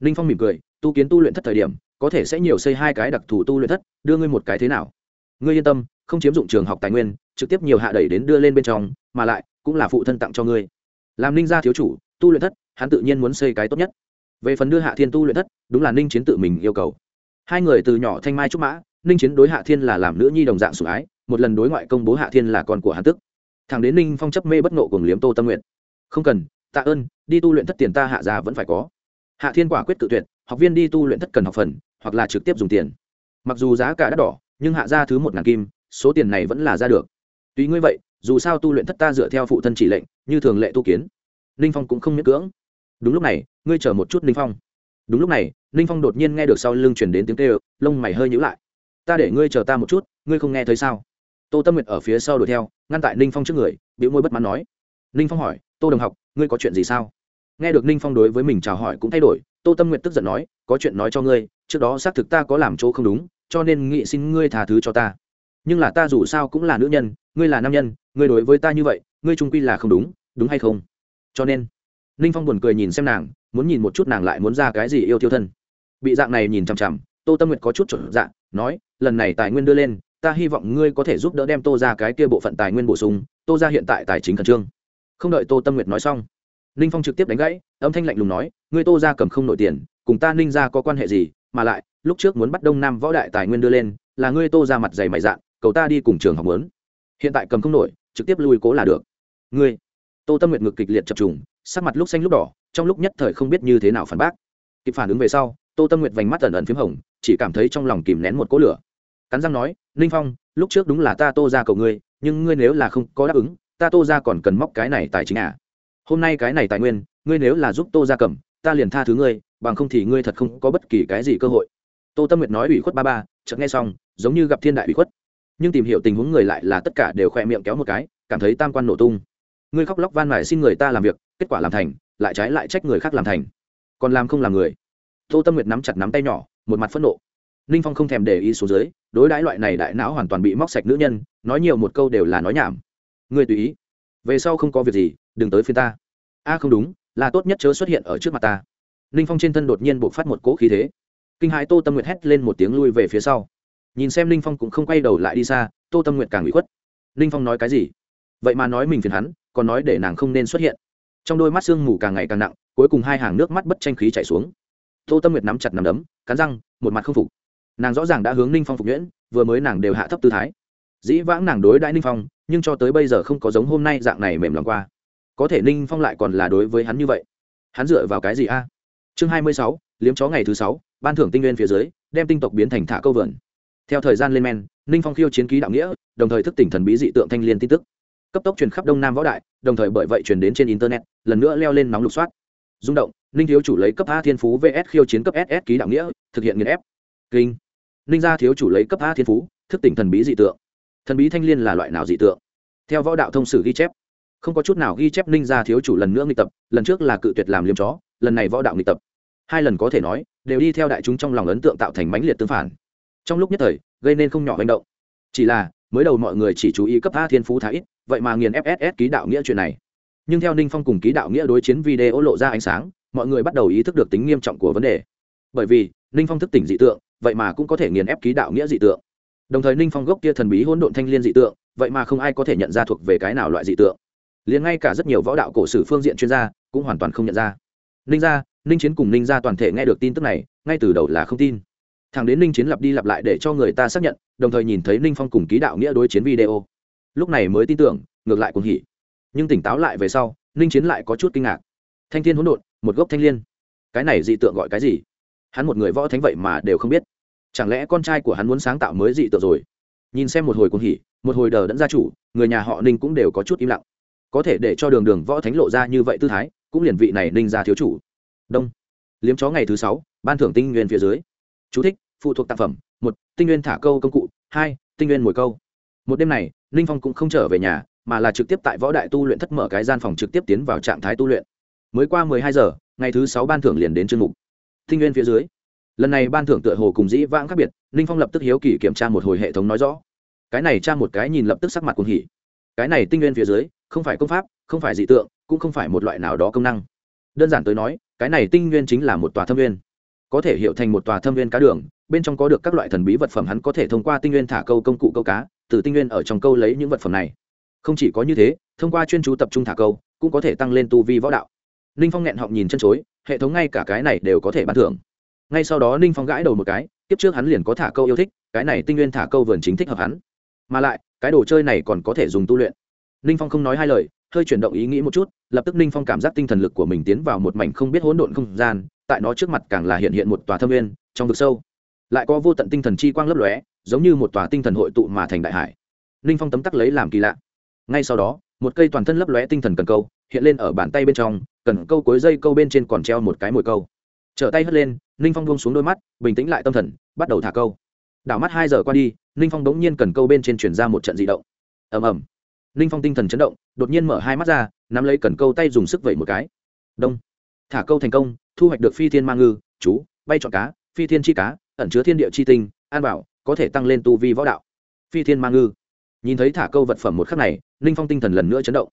ninh phong mỉm cười, tu kiến tu luyện thất thời điểm, có thể sẽ nhiều xây hai cái đặc thù tu luyện thất, đưa ngươi một cái thế nào? Ngươi yên tâm, không chiếm dụng trường học tài nguyên, trực tiếp nhiều hạ đẩy đến đưa lên bên trong, mà lại, cũng là phụ thân tặng cho ngươi. Làm ninh gia thiếu chủ, tu luyện thất, hắn tự nhiên muốn xây cái tốt nhất. Về phần đưa hạ thiên tu luyện thất, đúng là ninh chiến tự mình yêu cầu. Hai người từ nhỏ thanh mai trúc mã, ninh chiến đối hạ thiên là làm nữ nhi đồng dạng sủng ái một lần đối ngoại công bố hạ thiên là con của hàn tức. Thằng đến ninh phong chấp mê bất nộ cùng liếm tô tâm nguyện. Không cần, tạ ơn, đi tu luyện thất tiền ta hạ ra vẫn phải có. Hạ thiên quả quyết tự tuyệt, học viên đi tu luyện thất cần học phần, hoặc là trực tiếp dùng tiền. Mặc dù giá cả đắt đỏ, nhưng hạ ra thứ một ngàn kim, số tiền này vẫn là ra được. Tuy ngươi vậy, dù sao tu luyện thất ta dựa theo phụ thân chỉ lệnh, như thường lệ tu kiến. Ninh phong cũng không miễn cưỡng. Đúng lúc này, ngươi chờ một chút ninh phong. Đúng lúc này, ninh phong đột nhiên nghe được sau lưng chuyển đến tiếng kêu, lông mày hơi nhữ lại. Ta để ngươi chờ ta một chút, ngươi không nghe thấy sao? Tô tâm nguyệt ở phía sau đuổi theo, ngăn tại ninh phong trước người biểu môi bất mãn nói, ninh phong hỏi, tô đồng học, ngươi có chuyện gì sao? Nghe được ninh phong đối với mình chào hỏi cũng thay đổi, tô tâm nguyệt tức giận nói, có chuyện nói cho ngươi, trước đó xác thực ta có làm chỗ không đúng, cho nên nghị xin ngươi tha thứ cho ta. Nhưng là ta dù sao cũng là nữ nhân, ngươi là nam nhân, ngươi đối với ta như vậy, ngươi trung quy là không đúng đúng hay không? Cho nên, ninh phong buồn cười nhìn xem nàng, muốn nhìn một chút nàng lại muốn ra cái gì yêu thiêu thân. Bị dạng này nhìn chằm chằm, tô tâm nguyệt có chút chuẩn dạng nói, lần này tài nguyên đưa lên ta hy vọng ngươi có thể giúp đỡ đem tô ra cái kia bộ phận tài nguyên bổ sung, tô ra hiện tại tài chính khẩn trương. Không đợi tô tâm nguyệt nói xong, ninh phong trực tiếp đánh gãy, âm thanh lạnh lùng nói, ngươi tô ra cầm không nổi tiền, cùng ta ninh ra có quan hệ gì, mà lại, lúc trước muốn bắt đông nam võ đại tài nguyên đưa lên, là ngươi tô ra mặt dày mày dạn, cầu ta đi cùng trường học lớn. hiện tại cầm không nổi, trực tiếp lui cố là được. Ngươi, tô tâm nguyệt ngực kịch liệt chập trùng, sắc mặt lúc xanh lúc đỏ, trong lúc nhất thời không biết như thế nào phản bác. Kịp phản ứng về sau, tô tâm nguyệt vành mắt ẩn ẩn p h í m hồng, chỉ cảm thấy trong lòng kìm nén một cỗ lửa cắn răng nói, ninh phong, lúc trước đúng là ta tô ra cầu ngươi, nhưng ngươi nếu là không có đáp ứng, ta tô ra còn cần móc cái này tài chính à? Hôm nay cái này tài nguyên, ngươi nếu là giúp tô ra cầm, ta liền tha thứ ngươi, bằng không thì ngươi thật không có bất kỳ cái gì cơ hội. Tô tâm nguyệt nói ủy khuất ba ba, chợt nghe xong, giống như gặp thiên đại ủy khuất. Nhưng tìm hiểu tình huống người lại là tất cả đều khoe miệng kéo một cái, cảm thấy tam quan nổ tung. Ngươi khóc lóc van mải xin người ta làm việc, kết quả làm thành, lại trái lại trách người khác làm thành. Còn làm không làm người. Tô tâm nguyệt nắm chặt nắm tay nhỏ, một mặt phẫn nộ ninh phong không thèm để ý xuống dưới, đối đãi loại này đại não hoàn toàn bị móc sạch nữ nhân, nói nhiều một câu đều là nói nhảm. Người tùy ý. Về sau không có việc gì, đừng tới phiên ta. A, không đúng, là tốt nhất chớ xuất hiện ở trước mặt ta. Ninh phong trên thân đột nhiên buộc phát một cỗ khí thế. Kinh hãi tô tâm nguyệt hét lên một tiếng lui về phía sau. Nhìn xem ninh phong cũng không quay đầu lại đi xa, tô tâm nguyệt càng bị khuất. Ninh phong nói cái gì? Vậy mà nói mình phiền hắn, còn nói để nàng không nên xuất hiện. Trong đôi mắt sương mù càng ngày càng nặng, cuối cùng hai hàng nước mắt bất tranh khí chảy xuống. Tô tâm nguyệt nắm chặt nắm đấm, cắn răng, một mặt không phục nàng rõ ràng đã hướng ninh phong phục nhuyễn, vừa mới nàng đều hạ thấp tư thái. Dĩ vãng nàng đối đãi ninh phong, nhưng cho tới bây giờ không có giống hôm nay dạng này mềm lòng qua. Có thể ninh phong lại còn là đối với hắn như vậy. Hắn dựa vào cái gì a? Chương hai mươi sáu, liếm chó ngày thứ sáu, ban thưởng tinh nguyên phía dưới, đem tinh tộc biến thành thả câu vườn. Theo thời gian lên men, ninh phong khiêu chiến ký đạo nghĩa, đồng thời thức tỉnh thần bí dị tượng thanh liên tin tức. Cấp tốc truyền khắp đông nam võ đại, đồng thời bởi vậy truyền đến trên internet, lần nữa leo lên nóng lục soát. Rung động, ninh thiếu chủ lấy cấp a thiên phú vs khiêu chiến cấp ss ký đạo nghĩa, thực hiện nghiền ép. Kinh ninh gia thiếu chủ lấy cấp a thiên phú, thức tỉnh thần bí dị tượng. Thần bí thanh liên là loại nào dị tượng? Theo võ đạo thông sử ghi chép, không có chút nào ghi chép ninh gia thiếu chủ lần nữa nghịch tập, lần trước là cự tuyệt làm liêm chó, lần này võ đạo nghịch tập. Hai lần có thể nói, đều đi theo đại chúng trong lòng ấn tượng tạo thành mãnh liệt tương phản. Trong lúc nhất thời, gây nên không nhỏ hành động. Chỉ là, mới đầu mọi người chỉ chú ý cấp a thiên phú thái ít, vậy mà nghiền fss ký đạo nghĩa chuyện này. Nhưng theo ninh phong cùng ký đạo nghĩa đối chiến video lộ ra ánh sáng, mọi người bắt đầu ý thức được tính nghiêm trọng của vấn đề. Bởi vì, ninh phong thức tỉnh dị tượng vậy mà cũng có thể nghiền ép ký đạo nghĩa dị tượng. Đồng thời ninh phong gốc kia thần bí hỗn độn thanh liên dị tượng, vậy mà không ai có thể nhận ra thuộc về cái nào loại dị tượng. Liền ngay cả rất nhiều võ đạo cổ sử phương diện chuyên gia cũng hoàn toàn không nhận ra. Ninh gia, ninh chiến cùng ninh gia toàn thể nghe được tin tức này, ngay từ đầu là không tin. Thằng đến ninh chiến lặp đi lặp lại để cho người ta xác nhận, đồng thời nhìn thấy ninh phong cùng ký đạo nghĩa đối chiến video. Lúc này mới tin tưởng, ngược lại cũng hỉ. Nhưng tỉnh táo lại về sau, ninh chiến lại có chút kinh ngạc. Thanh thiên hỗn độn, một gốc thanh l i ê n cái này dị tượng gọi cái gì? Hắn một người võ thánh vậy mà đều không biết chẳng lẽ con trai của hắn muốn sáng tạo mới dị tượng rồi? Nhìn xem một hồi cuồng hỉ một hồi đờ đẫn gia chủ người nhà họ ninh cũng đều có chút im lặng. Có thể để cho đường đường võ thánh lộ ra như vậy tư thái cũng liền vị này ninh ra thiếu chủ. Đông. Liếm chó ngày thứ sáu ban thưởng tinh nguyên phía dưới. Chú thích, phụ thuộc tác phẩm một tinh nguyên thả câu công cụ hai tinh nguyên mồi câu. Một đêm này ninh phong cũng không trở về nhà mà là trực tiếp tại võ đại tu luyện thất mở cái gian phòng trực tiếp tiến vào trạng thái tu luyện. Mới qua mười hai giờ ngày thứ sáu ban thưởng liền đến chương mục. Tinh nguyên phía dưới lần này ban thưởng tựa hồ cùng dĩ vãng khác biệt, ninh phong lập tức hiếu kỳ kiểm tra một hồi hệ thống nói rõ. Cái này tra một cái nhìn lập tức sắc mặt cuồng hỉ. Cái này tinh nguyên phía dưới, không phải công pháp, không phải dị tượng, cũng không phải một loại nào đó công năng. Đơn giản tới nói, cái này tinh nguyên chính là một tòa thâm nguyên. Có thể hiểu thành một tòa thâm nguyên cá đường, bên trong có được các loại thần bí vật phẩm hắn có thể thông qua tinh nguyên thả câu công cụ câu cá, từ tinh nguyên ở trong câu lấy những vật phẩm này. Không chỉ có như thế, thông qua chuyên chú tập trung thả câu, cũng có thể tăng lên tu vi võ đạo. Ninh phong nghẹn họng nhìn chân chối, hệ thống ngay cả cái này đều có thể bán thưởng ngay sau đó ninh phong gãi đầu một cái tiếp trước hắn liền có thả câu yêu thích, cái này tinh nguyên thả câu vườn chính thích hợp hắn. Mà lại, cái đồ chơi này còn có thể dùng tu luyện. Ninh phong không nói hai lời, hơi chuyển động ý nghĩ một chút, lập tức ninh phong cảm giác tinh thần lực của mình tiến vào một mảnh không biết hỗn độn không gian, tại nó trước mặt càng là hiện hiện một tòa thâm nguyên, trong vực sâu. Lại có vô tận tinh thần chi quang lấp lóe, giống như một tòa tinh thần hội tụ mà thành đại hải. Ninh phong tấm tắc lấy làm kỳ lạ. Ngay sau đó, một cây toàn thân lấp lóe tinh thần cần câu, hiện lên ở bàn tay bên trong, cần câu cuối dây câu bên trên còn treo một cái mồi câu trở tay hất lên, ninh phong buông xuống đôi mắt, bình tĩnh lại tâm thần, bắt đầu thả câu. Đảo mắt hai giờ qua đi, ninh phong bỗng nhiên cần câu bên trên chuyển ra một trận dị động. Ầm ầm. Ninh phong tinh thần chấn động, đột nhiên mở hai mắt ra, nắm lấy cần câu tay dùng sức vẩy một cái. Đông. Thả câu thành công, thu hoạch được phi thiên ma ngư, chú, bay chọn cá, phi thiên chi cá, ẩn chứa thiên địa chi tinh, an bảo, có thể tăng lên tu vi võ đạo. Phi thiên ma ngư. Nhìn thấy thả câu vật phẩm một khắc này, ninh phong tinh thần lần nữa chấn động.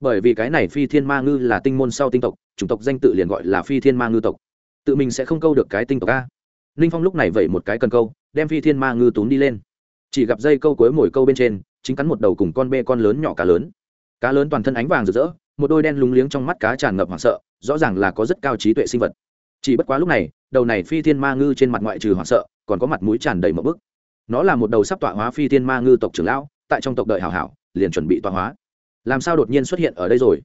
Bởi vì cái này phi thiên ma ngư là tinh môn sau tinh tộc, chủng tộc danh tự liền gọi là phi thiên ma ngư tộc tự mình sẽ không câu được cái tinh tộc a. Ninh phong lúc này vẩy một cái cần câu, đem phi thiên ma ngư tốn đi lên. Chỉ gặp dây câu cuối mồi câu bên trên, chính cắn một đầu cùng con bê con lớn nhỏ cá lớn. Cá lớn toàn thân ánh vàng rực rỡ, một đôi đen lúng liếng trong mắt cá tràn ngập hoảng sợ, rõ ràng là có rất cao trí tuệ sinh vật. Chỉ bất quá lúc này, đầu này phi thiên ma ngư trên mặt ngoại trừ hoảng sợ, còn có mặt mũi tràn đầy mậm bức. Nó là một đầu sắp tọa hóa phi thiên ma ngư tộc trưởng lão, tại trong tộc đợi hảo hảo, liền chuẩn bị tọa hóa. Làm sao đột nhiên xuất hiện ở đây rồi?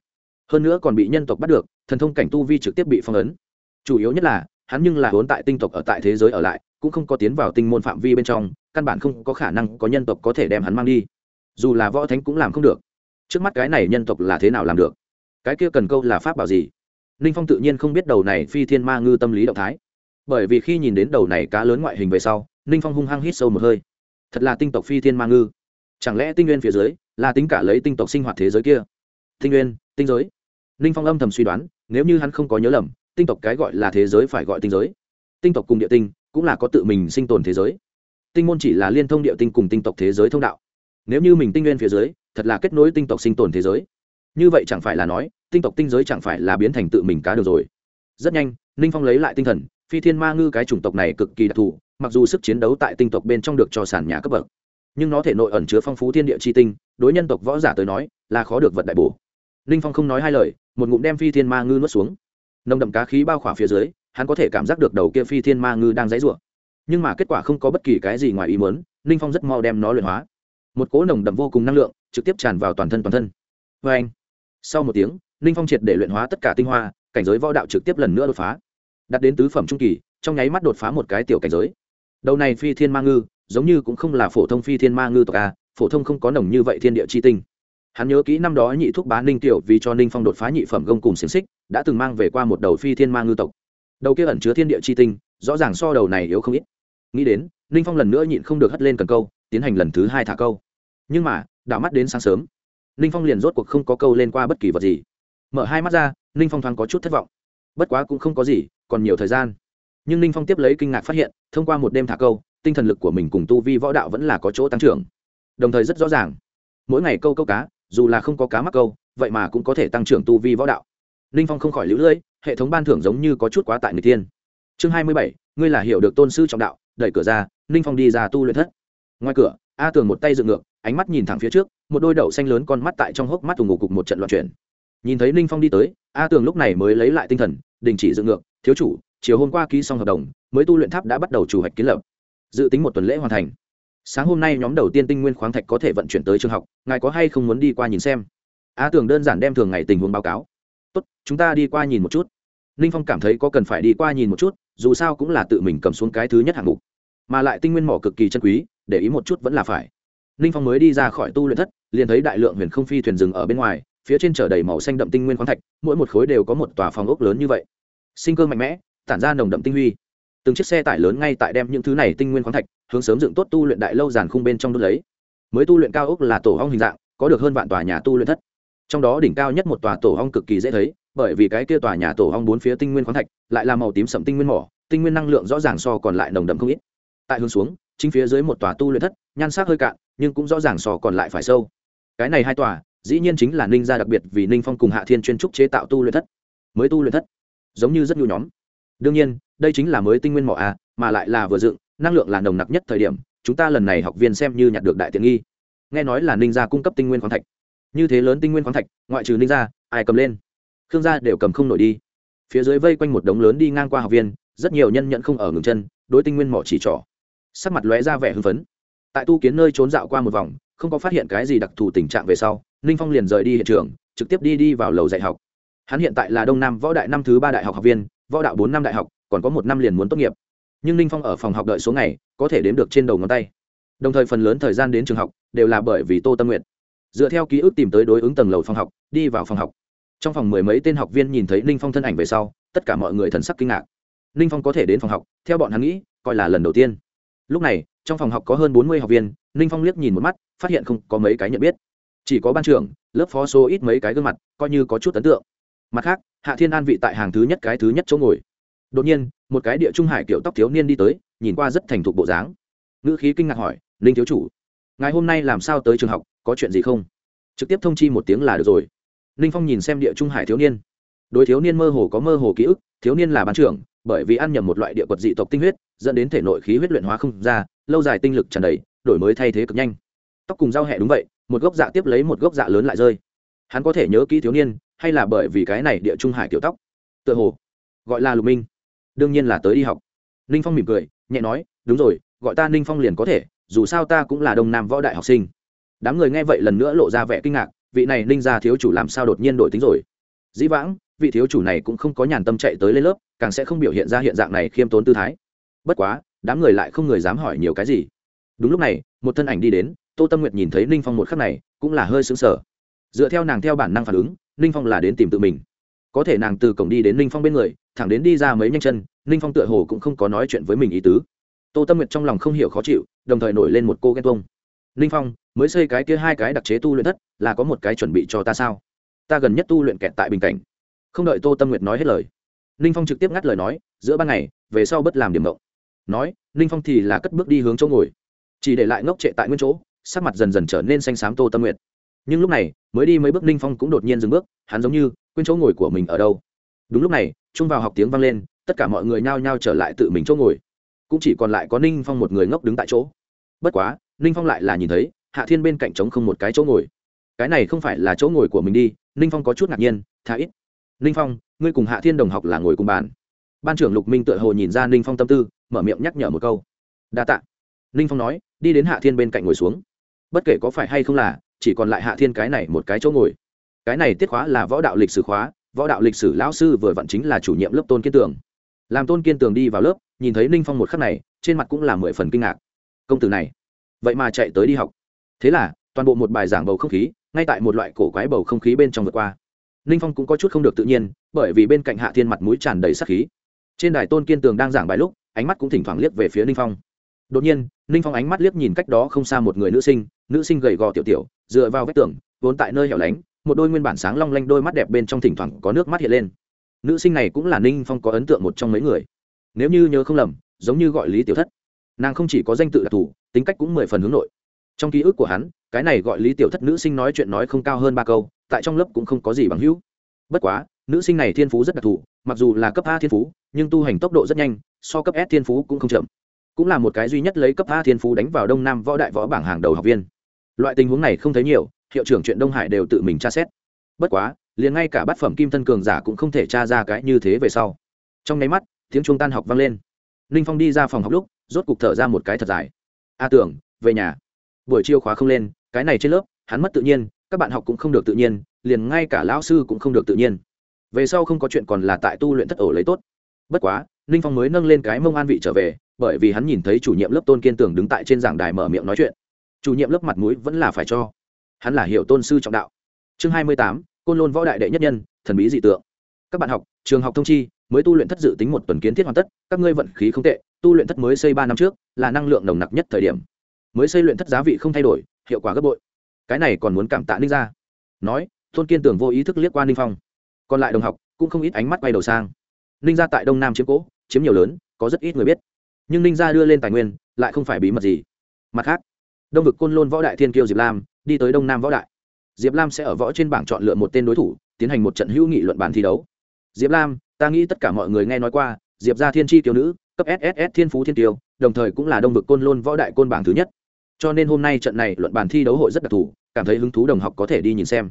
Hơn nữa còn bị nhân tộc bắt được, thần thông cảnh tu vi trực tiếp bị phong ấn chủ yếu nhất là, hắn nhưng là vốn tại tinh tộc ở tại thế giới ở lại, cũng không có tiến vào tinh môn phạm vi bên trong, căn bản không có khả năng có nhân tộc có thể đem hắn mang đi. Dù là võ thánh cũng làm không được. Trước mắt cái này nhân tộc là thế nào làm được? Cái kia cần câu là pháp bảo gì? Ninh phong tự nhiên không biết đầu này phi thiên ma ngư tâm lý động thái. Bởi vì khi nhìn đến đầu này cá lớn ngoại hình về sau, ninh phong hung hăng hít sâu một hơi. Thật là tinh tộc phi thiên ma ngư. Chẳng lẽ tinh nguyên phía dưới là tính cả lấy tinh tộc sinh hoạt thế giới kia? Tinh nguyên, tinh giới. Ninh phong âm thầm suy đoán, nếu như hắn không có nhớ lầm tinh tộc cái gọi là thế giới phải gọi tinh giới. Tinh tộc cùng địa tinh cũng là có tự mình sinh tồn thế giới. Tinh môn chỉ là liên thông địa tinh cùng tinh tộc thế giới thông đạo. Nếu như mình tinh nguyên phía dưới, thật là kết nối tinh tộc sinh tồn thế giới. Như vậy chẳng phải là nói, tinh tộc tinh giới chẳng phải là biến thành tự mình cá được rồi. Rất nhanh, ninh phong lấy lại tinh thần, phi thiên ma ngư cái chủng tộc này cực kỳ đặc thù, mặc dù sức chiến đấu tại tinh tộc bên trong được cho sản nhà cấp bậc, nhưng nó thể nội ẩn chứa phong phú thiên địa chi tinh, đối nhân tộc võ giả tới nói, là khó được vật đại bổ. Ninh phong không nói hai lời, một ngụm đem phi thiên ma ngư nuốt xuống nồng đậm cá khí bao khỏa phía dưới, hắn có thể cảm giác được đầu kia phi thiên ma ngư đang dãy rủa. Nhưng mà kết quả không có bất kỳ cái gì ngoài ý muốn, ninh phong rất mau đem nó luyện hóa. Một cỗ nồng đậm vô cùng năng lượng trực tiếp tràn vào toàn thân toàn thân. Vê anh, sau một tiếng, ninh phong triệt để luyện hóa tất cả tinh hoa, cảnh giới võ đạo trực tiếp lần nữa đột phá. Đặt đến tứ phẩm trung kỳ, trong nháy mắt đột phá một cái tiểu cảnh giới. Đầu này phi thiên ma ngư, giống như cũng không là phổ thông phi thiên ma ngư tộc a, phổ thông không có nồng như vậy thiên địa chi tinh hắn nhớ kỹ năm đó nhị thúc bá ninh tiểu vì cho ninh phong đột phá nhị phẩm gông cùng xiềng xích, đã từng mang về qua một đầu phi thiên ma ngư tộc. Đầu kia ẩn chứa thiên địa chi tinh, rõ ràng so đầu này yếu không ít. Nghĩ đến, ninh phong lần nữa nhịn không được hất lên cần câu, tiến hành lần thứ hai thả câu. Nhưng mà, đảo mắt đến sáng sớm, ninh phong liền rốt cuộc không có câu lên qua bất kỳ vật gì. Mở hai mắt ra, ninh phong thoáng có chút thất vọng. Bất quá cũng không có gì, còn nhiều thời gian. Nhưng ninh phong tiếp lấy kinh ngạc phát hiện, thông qua một đêm thả câu, tinh thần lực của mình cùng tu vi võ đạo vẫn là có chỗ tăng trưởng. Đồng thời rất rõ ràng, mỗi ngày câu câu cá dù là không có cá mắc câu, vậy mà cũng có thể tăng trưởng tu vi võ đạo. Ninh phong không khỏi lũ lưỡi hệ thống ban thưởng giống như có chút quá tại người tiên. Chương hai mươi bảy, ngươi là hiểu được tôn sư trọng đạo, đẩy cửa ra, ninh phong đi ra tu luyện thất. Ngoài cửa, a tường một tay dựng ngược, ánh mắt nhìn thẳng phía trước, một đôi đậu xanh lớn con mắt tại trong hốc mắt tù ngủ cục một trận loạn chuyển. Nhìn thấy ninh phong đi tới, a tường lúc này mới lấy lại tinh thần, đình chỉ dựng ngược, thiếu chủ, chiều hôm qua ký xong hợp đồng, mới tu luyện tháp đã bắt đầu chủ hạch kiến lập. Dự tính một tuần lễ hoàn thành sáng hôm nay nhóm đầu tiên tinh nguyên khoáng thạch có thể vận chuyển tới trường học, ngài có hay không muốn đi qua nhìn xem? A tưởng đơn giản đem thường ngày tình huống báo cáo. Tốt, chúng ta đi qua nhìn một chút. Ninh phong cảm thấy có cần phải đi qua nhìn một chút, dù sao cũng là tự mình cầm xuống cái thứ nhất hạng mục. Mà lại tinh nguyên mỏ cực kỳ chân quý, để ý một chút vẫn là phải. Ninh phong mới đi ra khỏi tu luyện thất, liền thấy đại lượng huyền không phi thuyền rừng ở bên ngoài, phía trên chở đầy màu xanh đậm tinh nguyên khoáng thạch, mỗi một khối đều có một tòa phòng ốc lớn như vậy. Sinh cơ mạnh mẽ, tản ra nồng đậm tinh huy. Từng chiếc xe tải lớn ngay tại đem những thứ này tinh nguyên khoáng thạch hướng sớm dựng tốt tu luyện đại lâu giàn khung bên trong đốt lấy. Mới tu luyện cao ốc là tổ hong hình dạng, có được hơn vạn tòa nhà tu luyện thất. Trong đó đỉnh cao nhất một tòa tổ hong cực kỳ dễ thấy, bởi vì cái kia tòa nhà tổ hong bốn phía tinh nguyên khoáng thạch, lại là màu tím sậm tinh nguyên mỏ, tinh nguyên năng lượng rõ ràng so còn lại nồng đậm không ít. Tại hướng xuống, chính phía dưới một tòa tu luyện thất, nhan sắc hơi cạn, nhưng cũng rõ ràng so còn lại phải sâu. Cái này hai tòa, dĩ nhiên chính là ninh gia đặc biệt vì ninh phong cùng hạ thiên chuyên trúc chế tạo tu luyện thất. Mới tu luyện thất, giống như rất nhu nhóm. Đương nhiên, đây chính là mới tinh nguyên mỏ a mà lại là vừa dựng năng lượng là nồng nặc nhất thời điểm, chúng ta lần này học viên xem như nhặt được đại tiện nghi. Nghe nói là ninh gia cung cấp tinh nguyên khoáng thạch. Như thế lớn tinh nguyên khoáng thạch, ngoại trừ ninh gia, ai cầm lên? Khương gia đều cầm không nổi đi. Phía dưới vây quanh một đống lớn đi ngang qua học viên, rất nhiều nhân nhận không ở ngừng chân, đối tinh nguyên mỏ chỉ trỏ. Sắc mặt lóe ra vẻ hưng phấn. Tại tu kiến nơi trốn dạo qua một vòng, không có phát hiện cái gì đặc thù tình trạng về sau, ninh phong liền rời đi hiện trường, trực tiếp đi đi vào lầu dạy học. Hắn hiện tại là đông nam võ đại năm thứ ba đại học học viên, võ đạo bốn năm đại học, còn có một năm liền muốn tốt nghiệp nhưng ninh phong ở phòng học đợi số ngày, có thể đếm được trên đầu ngón tay. Đồng thời phần lớn thời gian đến trường học đều là bởi vì tô tâm nguyện dựa theo ký ức tìm tới đối ứng tầng lầu phòng học, đi vào phòng học. Trong phòng mười mấy tên học viên nhìn thấy ninh phong thân ảnh về sau, tất cả mọi người thần sắc kinh ngạc. Ninh phong có thể đến phòng học, theo bọn hắn nghĩ, coi là lần đầu tiên. Lúc này, trong phòng học có hơn bốn mươi học viên ninh phong liếc nhìn một mắt, phát hiện không có mấy cái nhận biết. Chỉ có ban trưởng, lớp phó số ít mấy cái gương mặt, coi như có chút ấn tượng. Mặt khác, hạ thiên an vị tại hàng thứ nhất cái thứ nhất chỗ ngồi đột nhiên, một cái địa trung hải kiểu tóc thiếu niên đi tới, nhìn qua rất thành thục bộ dáng. Ngữ khí kinh ngạc hỏi, ninh thiếu chủ ngày hôm nay làm sao tới trường học, có chuyện gì không? Trực tiếp thông chi một tiếng là được rồi. Ninh phong nhìn xem địa trung hải thiếu niên. Đối thiếu niên mơ hồ có mơ hồ ký ức, thiếu niên là bán trưởng, bởi vì ăn nhầm một loại địa quật dị tộc tinh huyết, dẫn đến thể nội khí huyết luyện hóa không ra, lâu dài tinh lực tràn đầy, đổi mới thay thế cực nhanh. Tóc cùng giao hẹ đúng vậy, một gốc dạ tiếp lấy một gốc dạ lớn lại rơi. Hắn có thể nhớ kỹ thiếu niên, hay là bởi vì cái này địa trung hải kiểu tóc? Tựa hồ gọi là lục minh đương nhiên là tới đi học. Ninh phong mỉm cười, nhẹ nói, đúng rồi, gọi ta ninh phong liền có thể, dù sao ta cũng là đông nam võ đại học sinh. Đám người nghe vậy lần nữa lộ ra vẻ kinh ngạc, vị này ninh ra thiếu chủ làm sao đột nhiên đổi tính rồi? Dĩ vãng, vị thiếu chủ này cũng không có nhàn tâm chạy tới lên lớp, càng sẽ không biểu hiện ra hiện dạng này khiêm tốn tư thái. Bất quá, đám người lại không người dám hỏi nhiều cái gì. Đúng lúc này, một thân ảnh đi đến, tô tâm nguyệt nhìn thấy ninh phong một khắc này, cũng là hơi xứng sở dựa theo nàng theo bản năng phản ứng, ninh phong là đến tìm tự mình có thể nàng từ cổng đi đến ninh phong bên người, thẳng đến đi ra mấy nhanh chân ninh phong tựa hồ cũng không có nói chuyện với mình ý tứ. Tô tâm nguyệt trong lòng không hiểu khó chịu, đồng thời nổi lên một cô ghen tuông. Ninh phong, mới xây cái kia hai cái đặc chế tu luyện thất, là có một cái chuẩn bị cho ta sao? Ta gần nhất tu luyện kẹt tại bình cảnh. Không đợi tô tâm nguyệt nói hết lời ninh phong trực tiếp ngắt lời nói, giữa ban ngày, về sau bất làm điểm mộng. Nói ninh phong thì là cất bước đi hướng chỗ ngồi, chỉ để lại ngốc trệ tại nguyên chỗ, sắc mặt dần dần trở nên xanh xám tô tâm nguyệt nhưng lúc này, mới đi mấy bước, ninh phong cũng đột nhiên dừng bước, hắn giống như, quên chỗ ngồi của mình ở đâu. Đúng lúc này chung vào học tiếng vang lên, tất cả mọi người nhao nhao trở lại tự mình chỗ ngồi. Cũng chỉ còn lại có ninh phong một người ngốc đứng tại chỗ. Bất quá, ninh phong lại là nhìn thấy, hạ thiên bên cạnh trống không một cái chỗ ngồi. Cái này không phải là chỗ ngồi của mình đi, ninh phong có chút ngạc nhiên, thà ít. Ninh phong, ngươi cùng hạ thiên đồng học là ngồi cùng bàn. Ban trưởng lục minh tự hồ nhìn ra ninh phong tâm tư, mở miệng nhắc nhở một câu. Đa t ạ ninh phong nói, đi đến hạ thiên bên cạnh ngồi xuống. Bất kể có phải hay không là chỉ còn lại hạ thiên cái này một cái chỗ ngồi. Cái này tiết khóa là võ đạo lịch sử khóa, võ đạo lịch sử lão sư vừa vặn chính là chủ nhiệm lớp tôn kiên tường. Làm tôn kiên tường đi vào lớp, nhìn thấy ninh phong một khắc này, trên mặt cũng là mười phần kinh ngạc. Công tử này, vậy mà chạy tới đi học. Thế là, toàn bộ một bài giảng bầu không khí, ngay tại một loại cổ quái bầu không khí bên trong vượt qua. Ninh phong cũng có chút không được tự nhiên, bởi vì bên cạnh hạ thiên mặt mũi tràn đầy sắc khí. Trên đài tôn kiên tường đang giảng bài lúc, ánh mắt cũng thỉnh thoảng liếc về phía ninh phong. Đột nhiên, ninh phong ánh mắt liếc nhìn cách đó không xa một người nữ sinh nữ sinh gầy gò tiểu tiểu, dựa vào vách tường, vốn tại nơi hẻo lánh, một đôi nguyên bản sáng long lanh đôi mắt đẹp bên trong thỉnh thoảng có nước mắt hiện lên. Nữ sinh này cũng là ninh phong có ấn tượng một trong mấy người. Nếu như nhớ không lầm, giống như gọi lý tiểu thất. Nàng không chỉ có danh tự đặc thù, tính cách cũng mười phần hướng nội. Trong ký ức của hắn, cái này gọi lý tiểu thất nữ sinh nói chuyện nói không cao hơn ba câu, tại trong lớp cũng không có gì bằng hữu. Bất quá, nữ sinh này thiên phú rất đặc thù, mặc dù là cấp a thiên phú, nhưng tu hành tốc độ rất nhanh, so cấp s thiên phú cũng không chậm. Cũng là một cái duy nhất lấy cấp a thiên phú đánh vào đông nam võ đại võ bảng hàng đầu học viên loại tình huống này không thấy nhiều, hiệu trưởng chuyện đông hải đều tự mình tra xét. Bất quá, liền ngay cả bát phẩm kim thân cường giả cũng không thể tra ra cái như thế về sau. Trong nháy mắt, tiếng chuông tan học vang lên. Ninh phong đi ra phòng học lúc, rốt cục thở ra một cái thật dài. A tưởng, về nhà. Buổi chiều khóa không lên, cái này trên lớp, hắn mất tự nhiên, các bạn học cũng không được tự nhiên, liền ngay cả lão sư cũng không được tự nhiên. Về sau không có chuyện còn là tại tu luyện thất ổ lấy tốt. Bất quá, ninh phong mới nâng lên cái mông an vị trở về, bởi vì hắn nhìn thấy chủ nhiệm lớp tôn kiên tưởng đứng tại trên giảng đài mở miệng nói chuyện chủ nhiệm lớp mặt mũi vẫn là phải cho. Hắn là hiệu tôn sư trọng đạo. Chương hai mươi tám, côn lôn võ đại đệ nhất nhân, thần bí dị tượng. Các bạn học, trường học thông chi, mới tu luyện thất dự tính một tuần kiến thiết hoàn tất, các ngươi vận khí không tệ, tu luyện thất mới xây ba năm trước, là năng lượng nồng nặc nhất thời điểm. Mới xây luyện thất giá vị không thay đổi, hiệu quả gấp bội. Cái này còn muốn cảm tạ ninh ra nói, tôn kiên tưởng vô ý thức liếc qua ninh phong. Còn lại đồng học, cũng không ít ánh mắt quay đầu sang. Ninh ra tại đông nam chiếm cỗ chiếm nhiều lớn, có rất ít người biết. Nhưng ninh ra đưa lên tài nguyên, lại không phải bí mật gì. Mặt khác đông vực côn lôn võ đại thiên kiêu diệp lam, đi tới đông nam võ đại. Diệp lam sẽ ở võ trên bảng chọn lựa một tên đối thủ, tiến hành một trận hữu nghị luận bàn thi đấu. Diệp lam, ta nghĩ tất cả mọi người nghe nói qua, diệp ra thiên tri kiều nữ, cấp sss thiên phú thiên tiêu đồng thời cũng là đông vực côn lôn võ đại côn bảng thứ nhất. Cho nên hôm nay trận này luận bàn thi đấu hội rất đặc thù, cảm thấy hứng thú đồng học có thể đi nhìn xem.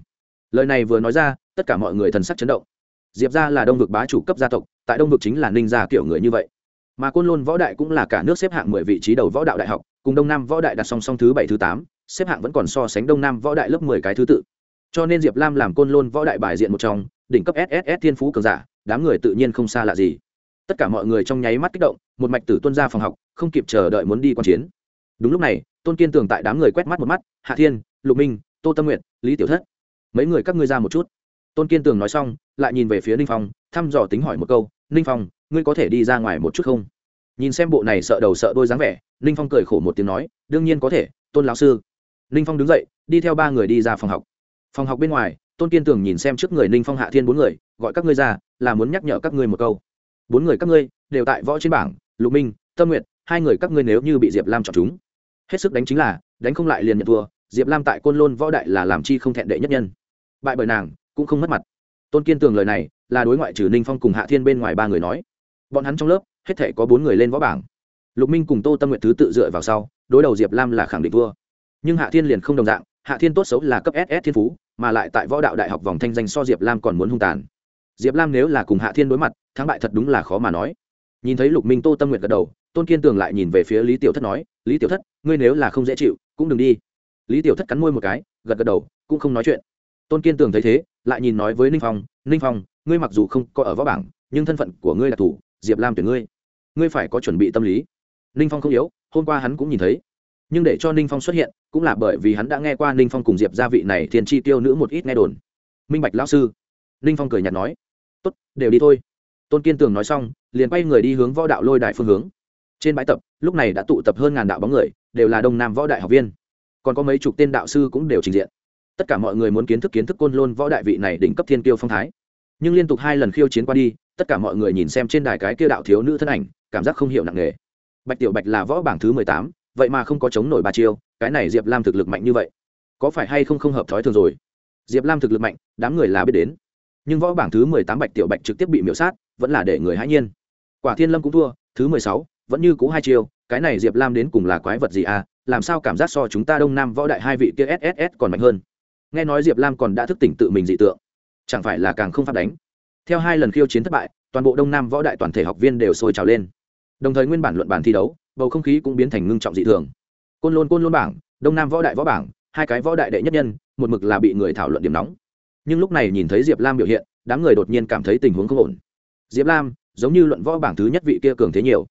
Lời này vừa nói ra, tất cả mọi người thần sắc chấn động. Diệp ra là đông vực bá chủ cấp gia tộc, tại đông vực chính là ninh gia kiểu người như vậy. Mà côn lôn võ đại cũng là cả nước xếp hạng mười vị trí đầu võ đạo đại học cùng đông nam võ đại đặt song song thứ bảy thứ tám, xếp hạng vẫn còn so sánh đông nam võ đại lớp mười cái thứ tự. Cho nên diệp lam làm côn lôn võ đại bài diện một trong, đỉnh cấp sss thiên phú cường giả, đám người tự nhiên không xa lạ gì. Tất cả mọi người trong nháy mắt kích động, một mạch tử tuân ra phòng học, không kịp chờ đợi muốn đi quan chiến. Đúng lúc này, tôn kiên tường tại đám người quét mắt một mắt, hạ thiên, lục minh, tô tâm nguyện lý tiểu thất. Mấy người các ngươi ra một chút. Tôn kiên tường nói xong, lại nhìn về phía ninh phong, thăm dò tính hỏi một câu, ninh phong, ngươi có thể đi ra ngoài một chút không? Nhìn xem bộ này sợ đầu sợ đôi dáng vẻ ninh phong cười khổ một tiếng nói, đương nhiên có thể, tôn lão sư. Ninh phong đứng dậy, đi theo ba người đi ra phòng học. Phòng học bên ngoài, tôn kiên tường nhìn xem trước người ninh phong hạ thiên bốn người, gọi các ngươi ra, là muốn nhắc nhở các ngươi một câu. Bốn người các ngươi, đều tại võ trên bảng, lục minh, tâm nguyện hai người các ngươi nếu như bị diệp lam chọn chúng. Hết sức đánh chính là, đánh không lại liền nhận thua, diệp lam tại côn lôn võ đại là làm chi không thẹn đệ nhất nhân. Bại bởi nàng, cũng không mất mặt. Tôn kiên tường lời này, là đối ngoại trừ ninh phong cùng hạ thiên bên ngoài ba người nói. Bọn hắn trong lớp, hết thể có bốn người lên võ bảng lục minh cùng tô tâm nguyện thứ tự dựa vào sau, đối đầu diệp lam là khẳng định vua nhưng hạ thiên liền không đồng dạng, hạ thiên tốt xấu là cấp ss thiên phú, mà lại tại võ đạo đại học vòng thanh danh so diệp lam còn muốn hung tàn. Diệp lam nếu là cùng hạ thiên đối mặt, thắng bại thật đúng là khó mà nói. Nhìn thấy lục minh tô tâm nguyện gật đầu, tôn kiên tường lại nhìn về phía lý tiểu thất nói, lý tiểu thất, ngươi nếu là không dễ chịu, cũng đừng đi. Lý tiểu thất cắn môi một cái, gật gật đầu, cũng không nói chuyện. Tôn kiên tường thấy thế, lại nhìn nói với ninh phong ninh phong, ngươi mặc dù không có ở võ bảng, nhưng thân phận của ngươi là thủ, diệp lam tuyển ngươi. Ngươi phải có chuẩn bị tâm lý ninh phong không yếu, hôm qua hắn cũng nhìn thấy. Nhưng để cho ninh phong xuất hiện, cũng là bởi vì hắn đã nghe qua ninh phong cùng diệp gia vị này thiên chi tiêu nữ một ít nghe đồn. Minh bạch lão sư. Ninh phong cười nhạt nói. Tốt, đều đi thôi. Tôn kiên tường nói xong, liền quay người đi hướng võ đạo lôi đại phương hướng. Trên bãi tập, lúc này đã tụ tập hơn ngàn đạo bóng người, đều là đông nam võ đại học viên. Còn có mấy chục tên đạo sư cũng đều trình diện. Tất cả mọi người muốn kiến thức kiến thức côn lôn võ đại vị này đỉnh cấp thiên kiêu phong thái. Nhưng liên tục hai lần khiêu chiến qua đi, tất cả mọi người nhìn xem trên đài cái kia đạo thiếu nữ thân ảnh, cảm giác không hiểu nặng nề bạch tiểu bạch là võ bảng thứ mười tám, vậy mà không có chống nổi ba chiêu cái này diệp lam thực lực mạnh như vậy. Có phải hay không không hợp thói thường rồi? Diệp lam thực lực mạnh, đám người là biết đến. Nhưng võ bảng thứ mười tám bạch tiểu bạch trực tiếp bị miễu sát, vẫn là để người hãi nhiên. Quả thiên lâm cũng thua, thứ mười sáu, vẫn như cũ hai chiêu, cái này diệp lam đến cùng là quái vật gì à? Làm sao cảm giác so chúng ta đông nam võ đại hai vị kia sss còn mạnh hơn? Nghe nói diệp lam còn đã thức tỉnh tự mình dị tượng. Chẳng phải là càng không phát đánh? Theo hai lần khiêu chiến thất bại, toàn bộ đông nam võ đại toàn thể học viên đều sôi trào lên đồng thời nguyên bản luận bản thi đấu, bầu không khí cũng biến thành ngưng trọng dị thường. Côn lôn côn lôn bảng, đông nam võ đại võ bảng, hai cái võ đại đệ nhất nhân, một mực là bị người thảo luận điểm nóng. Nhưng lúc này nhìn thấy diệp lam biểu hiện, đám người đột nhiên cảm thấy tình huống không ổn. Diệp lam, giống như luận võ bảng thứ nhất vị kia cường thế nhiều.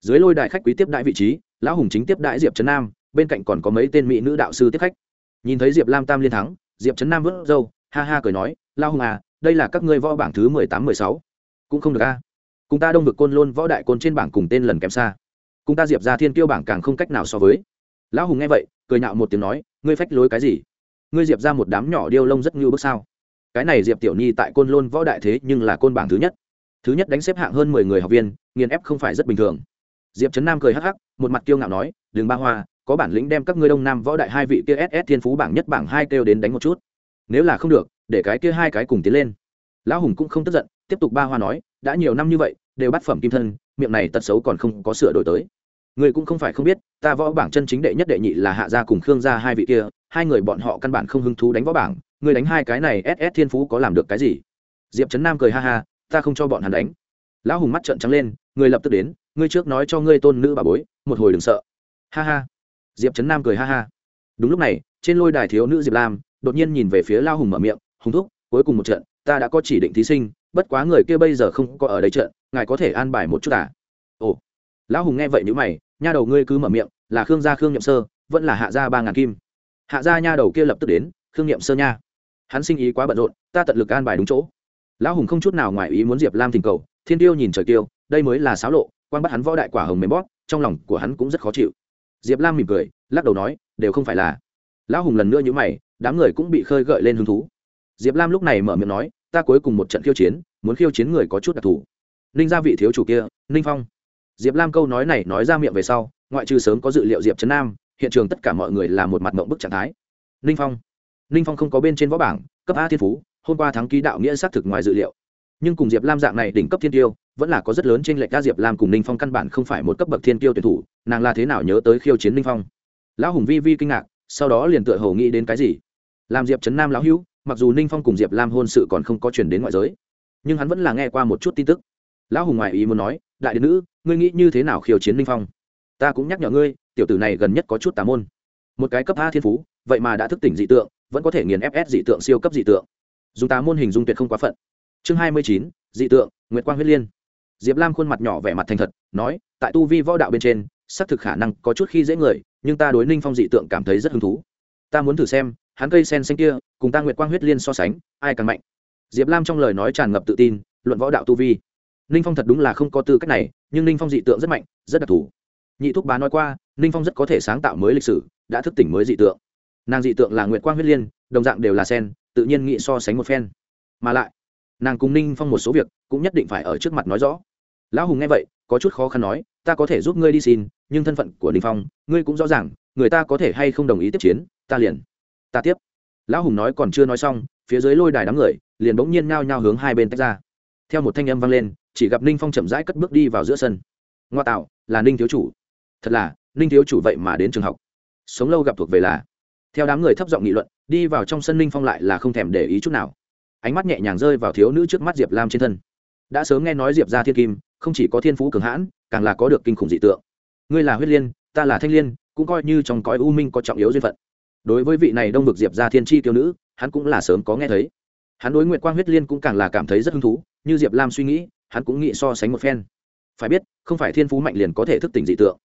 Dưới lôi đại khách quý tiếp đại vị trí, lão hùng chính tiếp đại diệp trấn nam, bên cạnh còn có mấy tên mỹ nữ đạo sư tiếp khách. Nhìn thấy diệp lam tam liên thắng, diệp trấn nam vớt râu, ha ha cười nói lao hùng à đây là các ngươi võ bảng thứ mười tám, mười sáu. Cũng không được a cùng ta đông vực côn lôn võ đại côn trên bảng cùng tên lần kém xa. Cùng ta diệp ra thiên kiêu bảng càng không cách nào so với. Lão hùng nghe vậy, cười nhạo một tiếng nói, ngươi phách lối cái gì? Ngươi diệp ra một đám nhỏ điêu lông rất ngưu bước sao? Cái này diệp tiểu nhi tại côn lôn võ đại thế nhưng là côn bảng thứ nhất. Thứ nhất đánh xếp hạng hơn mười người học viên, nghiền ép không phải rất bình thường. Diệp trấn nam cười hắc hắc, một mặt kiêu ngạo nói, đường ba hoa, có bản lĩnh đem các ngươi đông nam võ đại hai vị kia ss thiên phú bảng nhất bảng hai kêu đến đánh một chút. Nếu là không được, để cái kia hai cái cùng tiến lên. Lão hùng cũng không tức giận, tiếp tục ba hoa nói, đã nhiều năm như vậy đều bắt phẩm kim thân, miệng này tật xấu còn không có sửa đổi tới. Người cũng không phải không biết, ta võ bảng chân chính đệ nhất đệ nhị là hạ gia cùng khương gia hai vị kia, hai người bọn họ căn bản không hứng thú đánh võ bảng, người đánh hai cái này ss thiên phú có làm được cái gì? Diệp trấn nam cười ha ha, ta không cho bọn hắn đánh. Lão hùng mắt trợn trắng lên, người lập tức đến, ngươi trước nói cho ngươi tôn nữ bà bối, một hồi đừng sợ. Ha ha. Diệp trấn nam cười ha ha. Đúng lúc này, trên lôi đài thiếu nữ diệp lam, đột nhiên nhìn về phía lao hùng mở miệng, hùng thúc, cuối cùng một trận, ta đã có chỉ định thí sinh bất quá người kia bây giờ không có ở đây trận ngài có thể an bài một chút à? Ồ, lão hùng nghe vậy nếu mày, nha đầu ngươi cứ mở miệng, là khương gia khương nhậm sơ, vẫn là hạ gia ba ngàn kim. Hạ gia nha đầu kia lập tức đến, khương nhậm sơ nha. Hắn sinh ý quá bận rộn, ta tận lực an bài đúng chỗ. Lão hùng không chút nào ngoài ý muốn diệp lam thỉnh cầu, thiên tiêu nhìn trời tiêu đây mới là xáo lộ, quan bắt hắn võ đại quả hồng mềm bóp, trong lòng của hắn cũng rất khó chịu. Diệp lam mỉm cười, lắc đầu nói, đều không phải là. Lão hùng lần nữa nhữ mày, đám người cũng bị khơi gợi lên hứng thú. Diệp lam lúc này mở miệng nói ta cuối cùng một trận khiêu chiến, muốn khiêu chiến người có chút đặc thù. Ninh gia vị thiếu chủ kia, ninh phong. Diệp lam câu nói này nói ra miệng về sau, ngoại trừ sớm có dự liệu diệp trấn nam, hiện trường tất cả mọi người là một mặt mộng bức trạng thái. Ninh phong. Ninh phong không có bên trên võ bảng, cấp a thiên phú, hôm qua thắng ký đạo nghĩa xác thực ngoài dự liệu. Nhưng cùng diệp lam dạng này đỉnh cấp thiên tiêu, vẫn là có rất lớn trên lệch ca diệp lam cùng ninh phong căn bản không phải một cấp bậc thiên tiêu tuyển thủ, nàng là thế nào nhớ tới khiêu chiến ninh phong? Lão hùng vi vi kinh ngạc, sau đó liền tựa hồ nghĩ đến cái gì? Làm diệp trấn nam lão hữu mặc dù ninh phong cùng diệp lam hôn sự còn không có chuyển đến ngoại giới, nhưng hắn vẫn là nghe qua một chút tin tức. Lão hùng ngoại ý muốn nói, đại điện nữ, ngươi nghĩ như thế nào khiêu chiến ninh phong? Ta cũng nhắc nhở ngươi, tiểu tử này gần nhất có chút tà môn. Một cái cấp a thiên phú, vậy mà đã thức tỉnh dị tượng, vẫn có thể nghiền fs dị tượng siêu cấp dị tượng. Dùng tà môn hình dung tuyệt không quá phận. Chương hai mươi chín, dị tượng, nguyệt quang huyết liên. Diệp lam khuôn mặt nhỏ vẻ mặt thành thật, nói, tại tu vi võ đạo bên trên, xác thực khả năng có chút khi dễ người, nhưng ta đối ninh phong dị tượng cảm thấy rất hứng thú. Ta muốn thử xem hắn cây sen xanh kia, cùng ta nguyệt quang huyết liên so sánh, ai càng mạnh? Diệp lam trong lời nói tràn ngập tự tin, luận võ đạo tu vi. Ninh phong thật đúng là không có tư cách này, nhưng ninh phong dị tượng rất mạnh, rất đặc thù. Nhị thúc bá nói qua, ninh phong rất có thể sáng tạo mới lịch sử, đã thức tỉnh mới dị tượng. Nàng dị tượng là nguyệt quang huyết liên, đồng dạng đều là sen, tự nhiên nghị so sánh một phen. Mà lại, nàng cùng ninh phong một số việc, cũng nhất định phải ở trước mặt nói rõ. Lão hùng nghe vậy, có chút khó khăn nói, ta có thể giúp ngươi đi xin, nhưng thân phận của ninh phong, ngươi cũng rõ ràng, người ta có thể hay không đồng ý tiếp chiến, ta liền ta tiếp. Lão hùng nói còn chưa nói xong, phía dưới lôi đài đám người liền bỗng nhiên ngao nhao hướng hai bên tách ra. Theo một thanh âm vang lên, chỉ gặp ninh phong chậm rãi cất bước đi vào giữa sân. Ngoa tạo, là ninh thiếu chủ. Thật là, ninh thiếu chủ vậy mà đến trường học. Sống lâu gặp thuộc về là. Theo đám người thấp giọng nghị luận, đi vào trong sân ninh phong lại là không thèm để ý chút nào. Ánh mắt nhẹ nhàng rơi vào thiếu nữ trước mắt diệp lam trên thân. Đã sớm nghe nói diệp ra thiên kim, không chỉ có thiên phú cường hãn, càng là có được kinh khủng dị tượng. Ngươi là huyết liên, ta là thanh liên, cũng coi như trong cõi u minh có trọng yếu duyên phận đối với vị này đông vực diệp ra thiên tri tiêu nữ, hắn cũng là sớm có nghe thấy. Hắn đối nguyệt quang huyết liên cũng càng là cảm thấy rất hứng thú, như diệp lam suy nghĩ, hắn cũng nghĩ so sánh một phen. Phải biết, không phải thiên phú mạnh liền có thể thức tỉnh dị tượng.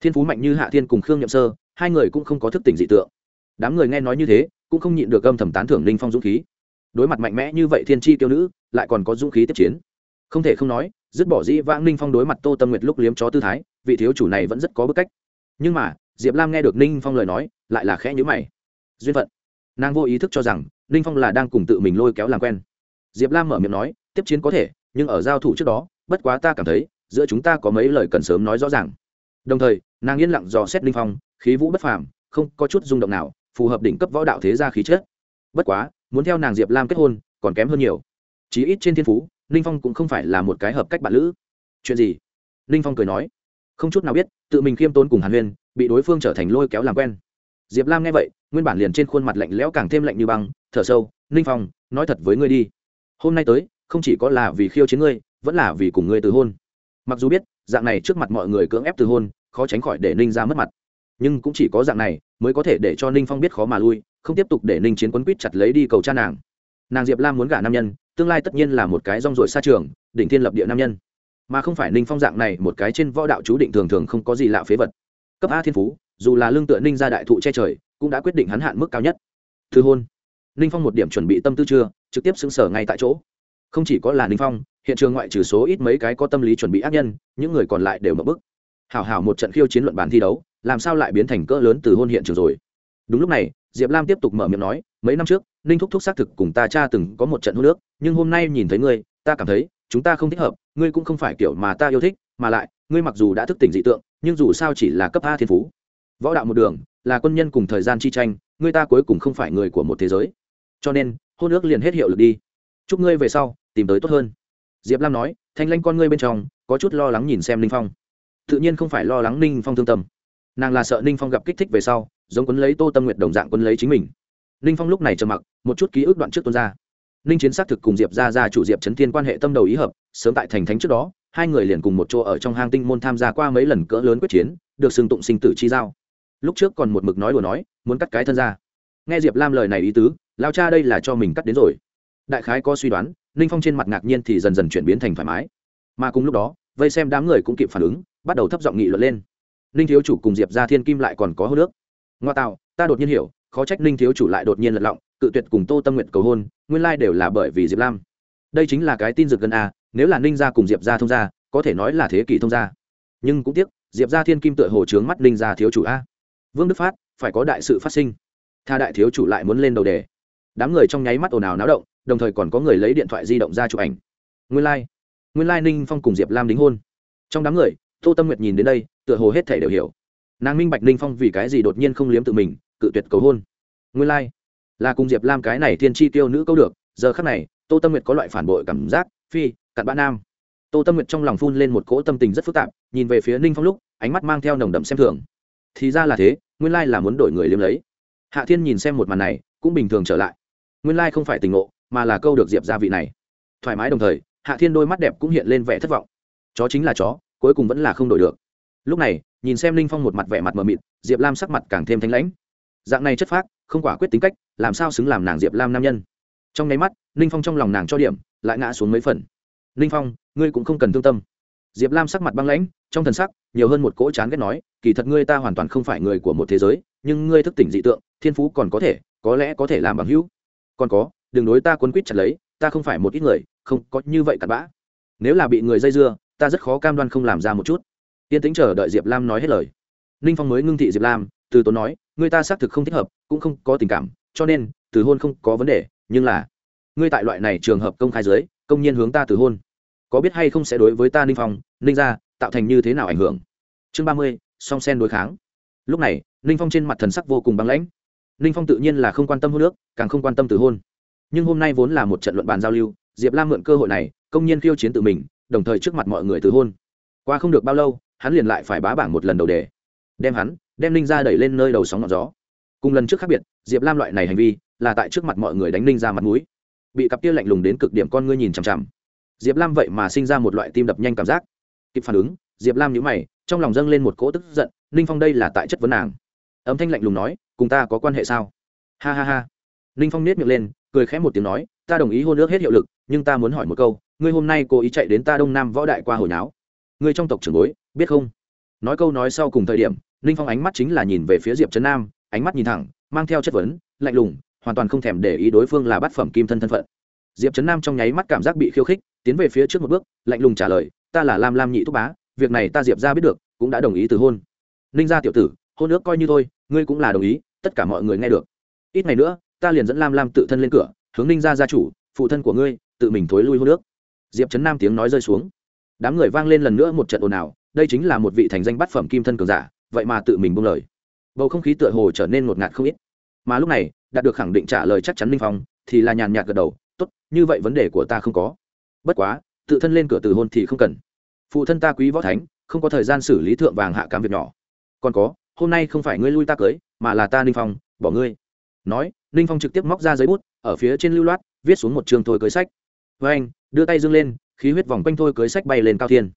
Thiên phú mạnh như hạ thiên cùng khương nhậm sơ, hai người cũng không có thức tỉnh dị tượng. Đám người nghe nói như thế, cũng không nhịn được âm thầm tán thưởng linh phong dũng khí. Đối mặt mạnh mẽ như vậy thiên tri tiêu nữ, lại còn có dũng khí tiếp chiến. Không thể không nói, dứt bỏ dĩ vãng linh phong đối mặt tô tâm nguyệt lúc liếm chó tư thái, vị thiếu chủ này vẫn rất có bức cách. Nhưng mà diệp lam nghe được ninh phong lời nói, lại là khẽ nhữ mày. Duyên phận. Nàng vô ý thức cho rằng, ninh phong là đang cùng tự mình lôi kéo làm quen. Diệp lam mở miệng nói, tiếp chiến có thể, nhưng ở giao thủ trước đó, bất quá ta cảm thấy, giữa chúng ta có mấy lời cần sớm nói rõ ràng. Đồng thời, nàng yên lặng dò xét ninh phong, khí vũ bất phàm, không có chút rung động nào, phù hợp đỉnh cấp võ đạo thế gia khí chất. Bất quá, muốn theo nàng diệp lam kết hôn, còn kém hơn nhiều. Chí ít trên thiên phú, ninh phong cũng không phải là một cái hợp cách bạn lữ. Chuyện gì? Ninh phong cười nói không chút nào biết, tự mình khiêm tốn cùng hàn huyên, bị đối phương trở thành lôi kéo làm quen. Diệp lam nghe vậy, nguyên bản liền trên khuôn mặt lạnh lẽo càng thêm lạnh như băng, thở sâu, ninh phong, nói thật với ngươi đi. Hôm nay tới, không chỉ có là vì khiêu chiến ngươi, vẫn là vì cùng ngươi từ hôn. Mặc dù biết, dạng này trước mặt mọi người cưỡng ép từ hôn, khó tránh khỏi để ninh ra mất mặt. Nhưng cũng chỉ có dạng này mới có thể để cho ninh phong biết khó mà lui, không tiếp tục để ninh chiến quấn quýt chặt lấy đi cầu cha nàng. Nàng diệp lam muốn gả nam nhân, tương lai tất nhiên là một cái rong rổi xa trường, đỉnh thiên lập địa nam nhân mà không phải ninh phong dạng này, một cái trên võ đạo chú định thường thường không có gì lạ phế vật. Cấp a thiên phú, dù là lương tựa ninh ra đại thụ che trời, cũng đã quyết định hắn hạn mức cao nhất. Thư hôn. Ninh phong một điểm chuẩn bị tâm tư chưa, trực tiếp xứng sở ngay tại chỗ. Không chỉ có là ninh phong, hiện trường ngoại trừ số ít mấy cái có tâm lý chuẩn bị ác nhân, những người còn lại đều mở bức. Hảo hảo một trận khiêu chiến luận bàn thi đấu, làm sao lại biến thành cỡ lớn từ hôn hiện trường rồi? Đúng lúc này, diệp lam tiếp tục mở miệng nói, mấy năm trước, ninh thúc thúc xác thực cùng ta cha từng có một trận hôn nước nhưng hôm nay nhìn thấy ngươi, ta cảm thấy chúng ta không thích hợp, ngươi cũng không phải kiểu mà ta yêu thích, mà lại, ngươi mặc dù đã thức tỉnh dị tượng, nhưng dù sao chỉ là cấp a thiên phú. Võ đạo một đường, là quân nhân cùng thời gian chi tranh, ngươi ta cuối cùng không phải người của một thế giới. Cho nên, hôn ước liền hết hiệu lực đi. Chúc ngươi về sau, tìm tới tốt hơn. Diệp lam nói, thanh lanh con ngươi bên trong, có chút lo lắng nhìn xem ninh phong. Tự nhiên không phải lo lắng ninh phong thương tâm. Nàng là sợ ninh phong gặp kích thích về sau, giống quấn lấy tô tâm nguyệt đồng dạng quấn lấy chính mình. Ninh phong lúc này trầm mặc, một chút ký ức đoạn trước tuôn ra ninh chiến xác thực cùng diệp ra ra chủ diệp trấn thiên quan hệ tâm đầu ý hợp, sớm tại thành thánh trước đó, hai người liền cùng một chỗ ở trong hang tinh môn tham gia qua mấy lần cỡ lớn quyết chiến, được xưng tụng sinh tử chi giao. Lúc trước còn một mực nói đùa nói, muốn cắt cái thân ra. Nghe diệp lam lời này ý tứ, lao cha đây là cho mình cắt đến rồi. Đại khái có suy đoán, ninh phong trên mặt ngạc nhiên thì dần dần chuyển biến thành thoải mái. Mà cùng lúc đó, vây xem đám người cũng kịp phản ứng, bắt đầu thấp giọng nghị luận lên. Ninh thiếu chủ cùng diệp ra thiên kim lại còn có hô nước. Ngoa tạo, ta đột nhiên hiểu, khó trách ninh thiếu chủ lại đột nhiên lật lọng cự tuyệt cùng tô tâm nguyện cầu hôn, nguyên lai đều là bởi vì diệp lam. Đây chính là cái tin dược gần a, nếu là ninh gia cùng diệp gia thông gia, có thể nói là thế kỷ thông gia. Nhưng cũng tiếc, diệp gia thiên kim tựa hồ trướng mắt ninh gia thiếu chủ a. Vương đức phát, phải có đại sự phát sinh. Tha đại thiếu chủ lại muốn lên đầu đề. Đám người trong nháy mắt ồn ào náo động, đồng thời còn có người lấy điện thoại di động ra chụp ảnh. Nguyên lai、like. nguyên lai、like、ninh phong cùng diệp lam đính hôn. Trong đám người, tô tâm nguyệt nhìn đến đây, tựa hồ hết thể đều hiểu. Nàng minh bạch ninh phong vì cái gì đột nhiên không liếm tự mình, cự tuyệt cầu hôn. Nguyên lai、like là cùng diệp lam cái này thiên chi tiêu nữ câu được, giờ khắc này, tô tâm nguyệt có loại phản bội cảm giác, phi, cặn bã nam. Tô tâm nguyệt trong lòng phun lên một cỗ tâm tình rất phức tạp, nhìn về phía ninh phong lúc, ánh mắt mang theo nồng đậm xem thường. Thì ra là thế, nguyên lai là muốn đổi người liếm lấy. Hạ thiên nhìn xem một màn này, cũng bình thường trở lại. Nguyên lai không phải tình ngộ, mà là câu được diệp gia vị này. Thoải mái đồng thời, hạ thiên đôi mắt đẹp cũng hiện lên vẻ thất vọng. Chó chính là chó, cuối cùng vẫn là không đổi được. Lúc này, nhìn xem linh phong một mặt vẻ mặt mờ mịt, diệp lam sắc mặt càng thêm thanh lãnh. Dạng này chất phác không quả quyết tính cách, làm sao xứng làm nàng diệp lam nam nhân? Trong nháy mắt, ninh phong trong lòng nàng cho điểm, lại ngã xuống mấy phần. Ninh phong, ngươi cũng không cần thương tâm. Diệp lam sắc mặt băng lãnh, trong thần sắc, nhiều hơn một cỗ chán ghét nói, kỳ thật ngươi ta hoàn toàn không phải người của một thế giới, nhưng ngươi thức tỉnh dị tượng, thiên phú còn có thể, có lẽ có thể làm bằng hữu. Còn có, đừng đối ta quấn quýt chặt lấy, ta không phải một ít người, không có như vậy cặn bã. Nếu là bị người dây dưa, ta rất khó cam đoan không làm ra một chút. Yên tính chờ đợi diệp lam nói hết lời ninh phong mới ngưng thị diệp lam, từ tốn nói người ta xác thực không thích hợp, cũng không có tình cảm, cho nên, từ hôn không có vấn đề, nhưng là, ngươi tại loại này trường hợp công khai giới công nhiên hướng ta từ hôn. Có biết hay không sẽ đối với ta ninh phong, ninh ra tạo thành như thế nào ảnh hưởng? Chương ba mươi, song sen đối kháng. Lúc này, ninh phong trên mặt thần sắc vô cùng băng lãnh. Ninh phong tự nhiên là không quan tâm hôn nước càng không quan tâm từ hôn. Nhưng hôm nay vốn là một trận luận bàn giao lưu, diệp lam mượn cơ hội này, công nhiên khiêu chiến tự mình, đồng thời trước mặt mọi người từ hôn. Qua không được bao lâu, hắn liền lại phải bá bảng một lần đầu đề đem hắn, đem ninh ra đẩy lên nơi đầu sóng ngọn gió. Cùng lần trước khác biệt, diệp lam loại này hành vi, là tại trước mặt mọi người đánh ninh ra mặt mũi. Bị cặp kia lạnh lùng đến cực điểm con ngươi nhìn chằm chằm. Diệp lam vậy mà sinh ra một loại tim đập nhanh cảm giác. Kịp phản ứng, diệp lam nhíu mày, trong lòng dâng lên một cỗ tức giận, ninh phong đây là tại chất vấn nàng. Âm thanh lạnh lùng nói, cùng ta có quan hệ sao? Ha ha ha. Ninh phong nết miệng lên, cười khẽ một tiếng nói, ta đồng ý hôn ước hết hiệu lực, nhưng ta muốn hỏi một câu, ngươi hôm nay cố ý chạy đến ta đông nam võ đại qua hồi náo ngươi trong tộc trưởng bối, biết không? Nói câu nói sau cùng thời điểm ninh phong ánh mắt chính là nhìn về phía diệp trấn nam, ánh mắt nhìn thẳng, mang theo chất vấn, lạnh lùng, hoàn toàn không thèm để ý đối phương là bát phẩm kim thân thân phận. Diệp trấn nam trong nháy mắt cảm giác bị khiêu khích, tiến về phía trước một bước, lạnh lùng trả lời, ta là lam lam nhị thúc bá, việc này ta diệp ra biết được, cũng đã đồng ý từ hôn. Ninh gia tiểu tử, hôn ước coi như thôi, ngươi cũng là đồng ý, tất cả mọi người nghe được. Ít ngày nữa, ta liền dẫn lam lam tự thân lên cửa, hướng ninh gia gia chủ, phụ thân của ngươi, tự mình thối lui hôn ước. Diệp trấn nam tiếng nói rơi xuống. Đám người vang lên lần nữa một trận ồn ào, đây chính là một vị thành danh bát phẩm kim thân cường giả vậy mà tự mình buông lời. Bầu không khí tựa hồ trở nên ngột ngạt không ít. Mà lúc này, đạt được khẳng định trả lời chắc chắn linh phong, thì là nhàn nhạt gật đầu, tốt, như vậy vấn đề của ta không có. Bất quá, tự thân lên cửa từ hôn thì không cần. Phụ thân ta quý võ thánh, không có thời gian xử lý thượng vàng hạ cám việc nhỏ. Còn có, hôm nay không phải ngươi lui ta cưới, mà là ta ninh phong, bỏ ngươi. Nói, ninh phong trực tiếp móc ra giấy bút, ở phía trên lưu loát, viết xuống một trường thôi cưới sách. Với anh, đưa tay dương lên, khí huyết vòng quanh thôi cưới sách bay lên cao thiên.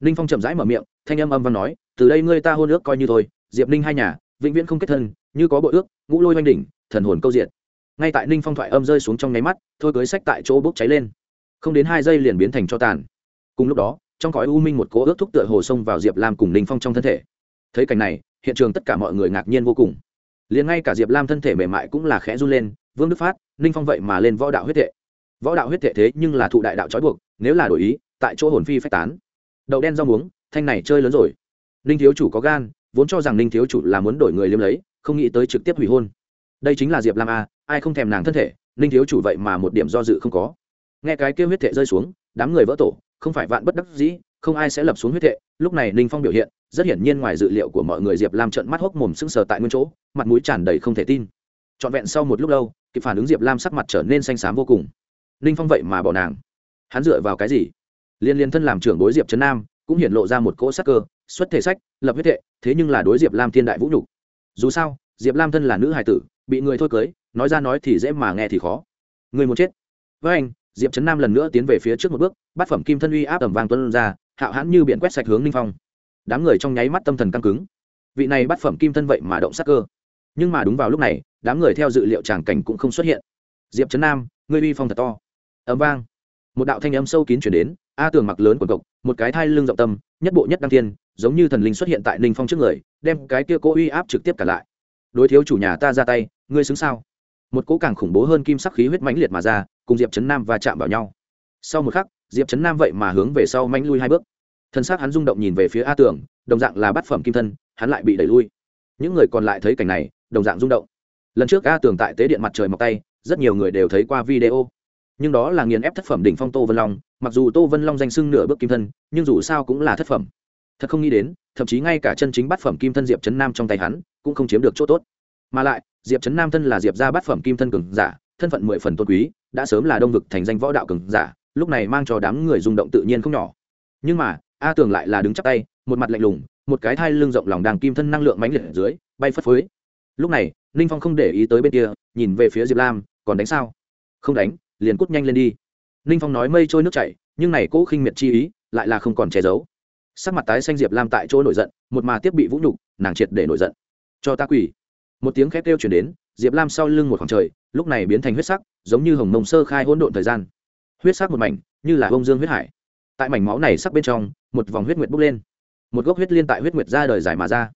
Ninh phong chậm rãi mở miệng, thanh âm âm văn nói từ đây ngươi ta hôn ước coi như thôi, diệp ninh hai nhà, vĩnh viễn không kết thân, như có bội ước, ngũ lôi oanh đỉnh, thần hồn câu diện ngay tại ninh phong thoại âm rơi xuống trong nháy mắt, thôi cưới sách tại chỗ bốc cháy lên. Không đến hai giây liền biến thành cho tàn. Cùng lúc đó, trong cõi u minh một cỗ ước thúc tựa hồ sông vào diệp lam cùng ninh phong trong thân thể. Thấy cảnh này, hiện trường tất cả mọi người ngạc nhiên vô cùng. Liền ngay cả diệp lam thân thể mềm mại cũng là khẽ run lên, vương đức phát, ninh phong vậy mà lên võ đạo huyết thệ. Võ đạo huyết thệ thế nhưng là thụ đại đạo trói buộc, nếu là đổi ý, tại chỗ hồn phi phách tán. Đậu đen rau muống, thanh này chơi lớn rồi ninh thiếu chủ có gan, vốn cho rằng ninh thiếu chủ là muốn đổi người liếm lấy, không nghĩ tới trực tiếp hủy hôn. Đây chính là diệp lam a, ai không thèm nàng thân thể ninh thiếu chủ vậy mà một điểm do dự không có. Nghe cái kêu huyết thệ rơi xuống, đám người vỡ tổ, không phải vạn bất đắc dĩ, không ai sẽ lập xuống huyết thệ. Lúc này ninh phong biểu hiện, rất hiển nhiên ngoài dự liệu của mọi người diệp lam trận mắt hốc mồm sững sờ tại nguyên chỗ, mặt mũi tràn đầy không thể tin. Trọn vẹn sau một lúc lâu, kịp phản ứng diệp lam sắc mặt trở nên xanh xám vô cùng. Ninh phong vậy mà bỏ nàng. Hắn dựa vào cái gì? Liên liên thân làm trưởng đối diệp trấn nam, cũng hiện lộ ra một cỗ sắc cơ xuất thể sách, lập huyết thệ, thế nhưng là đối diệp lam thiên đại vũ nhục. Dù sao, diệp lam thân là nữ hài tử, bị người thôi cưới, nói ra nói thì dễ mà nghe thì khó. Người muốn chết. Với anh, diệp trấn nam lần nữa tiến về phía trước một bước, bát phẩm kim thân uy áp tầm vàng tuân ra, hạo hãn như biển quét sạch hướng ninh phong. Đám người trong nháy mắt tâm thần căng cứng. Vị này bát phẩm kim thân vậy mà động sắc cơ. Nhưng mà đúng vào lúc này, đám người theo dự liệu tràng cảnh cũng không xuất hiện. Diệp trấn nam, ngươi uy phong thật to. Ấm vang. Một đạo thanh âm sâu kín chuyển đến, a tường mặc lớn quần cộc, một cái thai lưng rộng tâm nhất bộ nhất đăng thiên giống như thần linh xuất hiện tại ninh phong trước người, đem cái kia cố uy áp trực tiếp cả lại. Đối thiếu chủ nhà ta ra tay, ngươi xứng sao? Một cỗ càng khủng bố hơn kim sắc khí huyết mãnh liệt mà ra, cùng diệp trấn nam va chạm vào nhau. Sau một khắc, diệp trấn nam vậy mà hướng về sau manh lui hai bước. Thân xác hắn rung động nhìn về phía a tường, đồng dạng là bát phẩm kim thân, hắn lại bị đẩy lui. Những người còn lại thấy cảnh này, đồng dạng rung động. Lần trước a tường tại tế điện mặt trời mọc tay, rất nhiều người đều thấy qua video. Nhưng đó là nghiền ép thất phẩm đỉnh phong tô vân long, mặc dù tô vân long danh sưng nửa bước kim thân, nhưng dù sao cũng là thất phẩm thật không nghĩ đến, thậm chí ngay cả chân chính bát phẩm kim thân diệp trấn nam trong tay hắn, cũng không chiếm được chỗ tốt. Mà lại, diệp trấn nam thân là diệp ra bát phẩm kim thân cường giả, thân phận mười phần tôn quý, đã sớm là đông vực thành danh võ đạo cường giả, lúc này mang cho đám người rung động tự nhiên không nhỏ. Nhưng mà, a tường lại là đứng chắc tay, một mặt lạnh lùng, một cái thai lưng rộng lòng đàng kim thân năng lượng mãnh liệt ở dưới, bay phất phới. Lúc này, ninh phong không để ý tới bên kia, nhìn về phía diệp lam, còn đánh sao? Không đánh, liền cút nhanh lên đi. Ninh phong nói mây trôi nước chảy, nhưng này cố khinh miệt chi ý, lại là không còn che giấu sắc mặt tái xanh diệp lam tại chỗ nổi giận, một mà tiếp bị vũ nhục, nàng triệt để nổi giận. Cho ta quỳ. Một tiếng khét kêu chuyển đến, diệp lam sau lưng một khoảng trời, lúc này biến thành huyết sắc, giống như hồng mông sơ khai hỗn độn thời gian. Huyết sắc một mảnh, như là bông dương huyết hải. Tại mảnh máu này sắc bên trong, một vòng huyết nguyệt bốc lên. Một gốc huyết liên tại huyết nguyệt ra đời giải mà ra.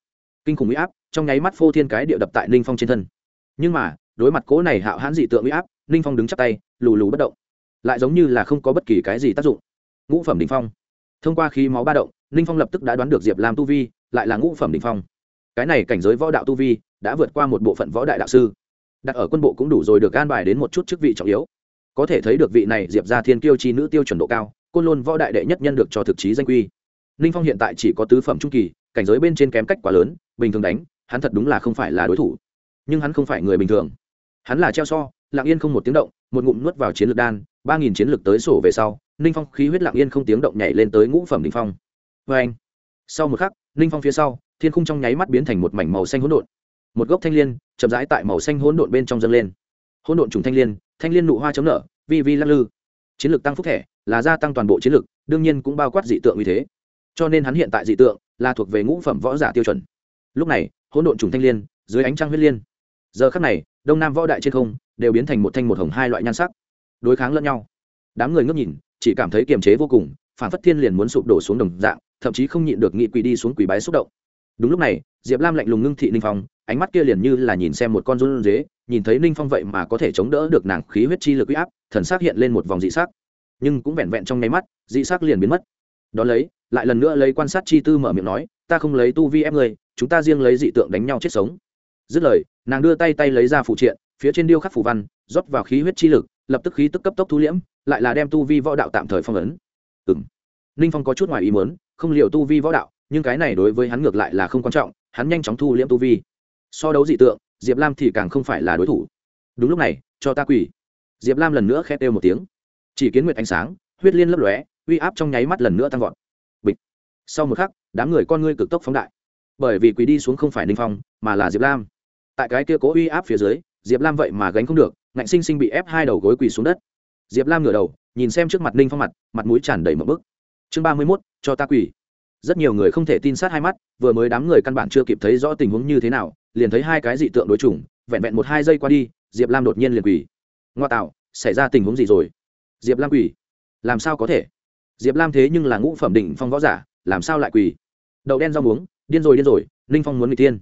Kinh khủng uy áp, trong nháy mắt phô thiên cái địa đập tại ninh phong trên thân. Nhưng mà, đối mặt cố này hạo hãn dị tượng uy áp, ninh phong đứng chắp tay, lù lù bất động. Lại giống như là không có bất kỳ cái gì tác dụng. Ngũ phẩm đình phong. Thông qua khí máu ba động ninh phong lập tức đã đoán được diệp Lam tu vi, lại là ngũ phẩm đình phong. Cái này cảnh giới võ đạo tu vi đã vượt qua một bộ phận võ đại đạo sư. Đặt ở quân bộ cũng đủ rồi được an bài đến một chút chức vị trọng yếu. Có thể thấy được vị này diệp ra thiên kiêu chi nữ tiêu chuẩn độ cao, côn lôn võ đại đệ nhất nhân được cho thực chí danh quy. Ninh phong hiện tại chỉ có tứ phẩm trung kỳ, cảnh giới bên trên kém cách quá lớn, bình thường đánh, hắn thật đúng là không phải là đối thủ. Nhưng hắn không phải người bình thường. Hắn là treo so, lặng yên không một tiếng động, một ngụm nuốt vào chiến lược đan, ba nghìn chiến lược tới sổ về sau, ninh phong khí huyết lặng yên không tiếng động nhảy lên tới ngũ phẩm đình phong vê anh. Sau một khắc, ninh phong phía sau, thiên khung trong nháy mắt biến thành một mảnh màu xanh hỗn độn. Một gốc thanh l i ê n chậm rãi tại màu xanh hỗn độn bên trong dâng lên. Hỗn độn trùng thanh l i ê n thanh l i ê n nụ hoa chấm nở, vi vi lắc lư. Chiến lược tăng phúc thẻ là gia tăng toàn bộ chiến lược, đương nhiên cũng bao quát dị tượng như thế. Cho nên hắn hiện tại dị tượng là thuộc về ngũ phẩm võ giả tiêu chuẩn. Lúc này, hỗn độn trùng thanh l i ê n dưới ánh trăng huyết liên. Giờ khắc này, đông nam võ đại trên không đều biến thành một thanh một hồng hai loại nhan sắc, đối kháng lẫn nhau. Đám người ngước nhìn, chỉ cảm thấy kiềm chế vô cùng, phản phất thiên liền muốn sụp đổ xuống đồng dạng thậm chí không nhịn được nghị quỳ đi xuống quỳ bái xúc động. Đúng lúc này, diệp lam lạnh lùng ngưng thị ninh phong, ánh mắt kia liền như là nhìn xem một con run dế nhìn thấy ninh phong vậy mà có thể chống đỡ được nàng khí huyết chi lực u y áp, thần s ắ c hiện lên một vòng dị s ắ c nhưng cũng vẹn vẹn trong nháy mắt, dị s ắ c liền biến mất. Đ ó lấy, lại lần nữa lấy quan sát chi tư mở miệng nói, ta không lấy tu vi ép người chúng ta riêng lấy dị tượng đánh nhau chết sống. Dứt lời, nàng đưa tay tay lấy ra phụ triện, phía trên điêu khắc phủ văn, rót vào khí huyết chi lực, lập tức khí tức cấp tốc thu liễm, lại là đem tu vi võ đạo tạm thời phong ấn. Ừng ninh phong có chút ngoài ý muốn không liệu tu vi võ đạo, nhưng cái này đối với hắn ngược lại là không quan trọng, hắn nhanh chóng thu liễm tu vi. So đấu dị tượng, diệp lam thì càng không phải là đối thủ. Đúng lúc này, cho ta quỳ. Diệp lam lần nữa khét đều một tiếng. Chỉ kiến nguyệt ánh sáng, huyết liên lấp lóe, uy áp trong nháy mắt lần nữa tăng vọt. Bịch. Sau một khắc, đám người con ngươi cực tốc phóng đại. Bởi vì quỳ đi xuống không phải ninh phong, mà là diệp lam. Tại cái kia cố uy áp phía dưới, diệp lam vậy mà gánh không được, ngạnh sinh sinh bị ép hai đầu gối quỳ xuống đất. Diệp lam ngửa đầu, nhìn xem trước mặt ninh phong mặt mặt mũi tràn đầy một bức chương ba mươi mốt, cho ta quỳ rất nhiều người không thể tin sát hai mắt, vừa mới đám người căn bản chưa kịp thấy rõ tình huống như thế nào, liền thấy hai cái dị tượng đối chủng, vẹn vẹn một hai giây qua đi, diệp lam đột nhiên liền quỳ ngoa tạo, xảy ra tình huống gì rồi? Diệp lam quỳ làm sao có thể? Diệp lam thế nhưng là ngũ phẩm định phong võ giả, làm sao lại quỳ đậu đen rau muống, điên rồi điên rồi, ninh phong muốn người tiên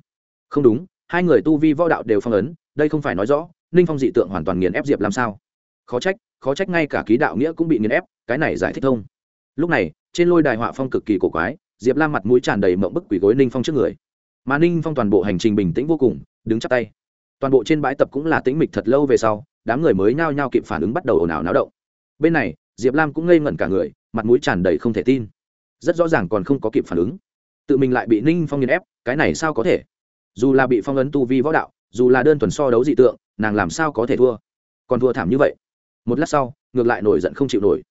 không đúng, hai người tu vi võ đạo đều phong ấn, đây không phải nói rõ, ninh phong dị tượng hoàn toàn nghiền ép diệp làm sao? Khó trách khó trách ngay cả ký đạo nghĩa cũng bị nghiền ép, cái này giải thích thông lúc này, trên lôi đài họa phong cực kỳ cổ quái, diệp lam mặt mũi tràn đầy mộng bức quỷ gối ninh phong trước người. Mà ninh phong toàn bộ hành trình bình tĩnh vô cùng, đứng chắp tay. Toàn bộ trên bãi tập cũng là tĩnh mịch thật lâu về sau, đám người mới nhao nhao kịp phản ứng bắt đầu ồn ào náo động. Bên này, diệp lam cũng ngây ngẩn cả người, mặt mũi tràn đầy không thể tin. Rất rõ ràng còn không có kịp phản ứng. Tự mình lại bị ninh phong nghiền ép, cái này sao có thể? Dù là bị phong ấn tu vi võ đạo, dù là đơn thuần so đấu dị tượng, nàng làm sao có thể thua? Còn thua thảm như vậy. Một lát sau, ngược lại nổi giận không chịu nổi.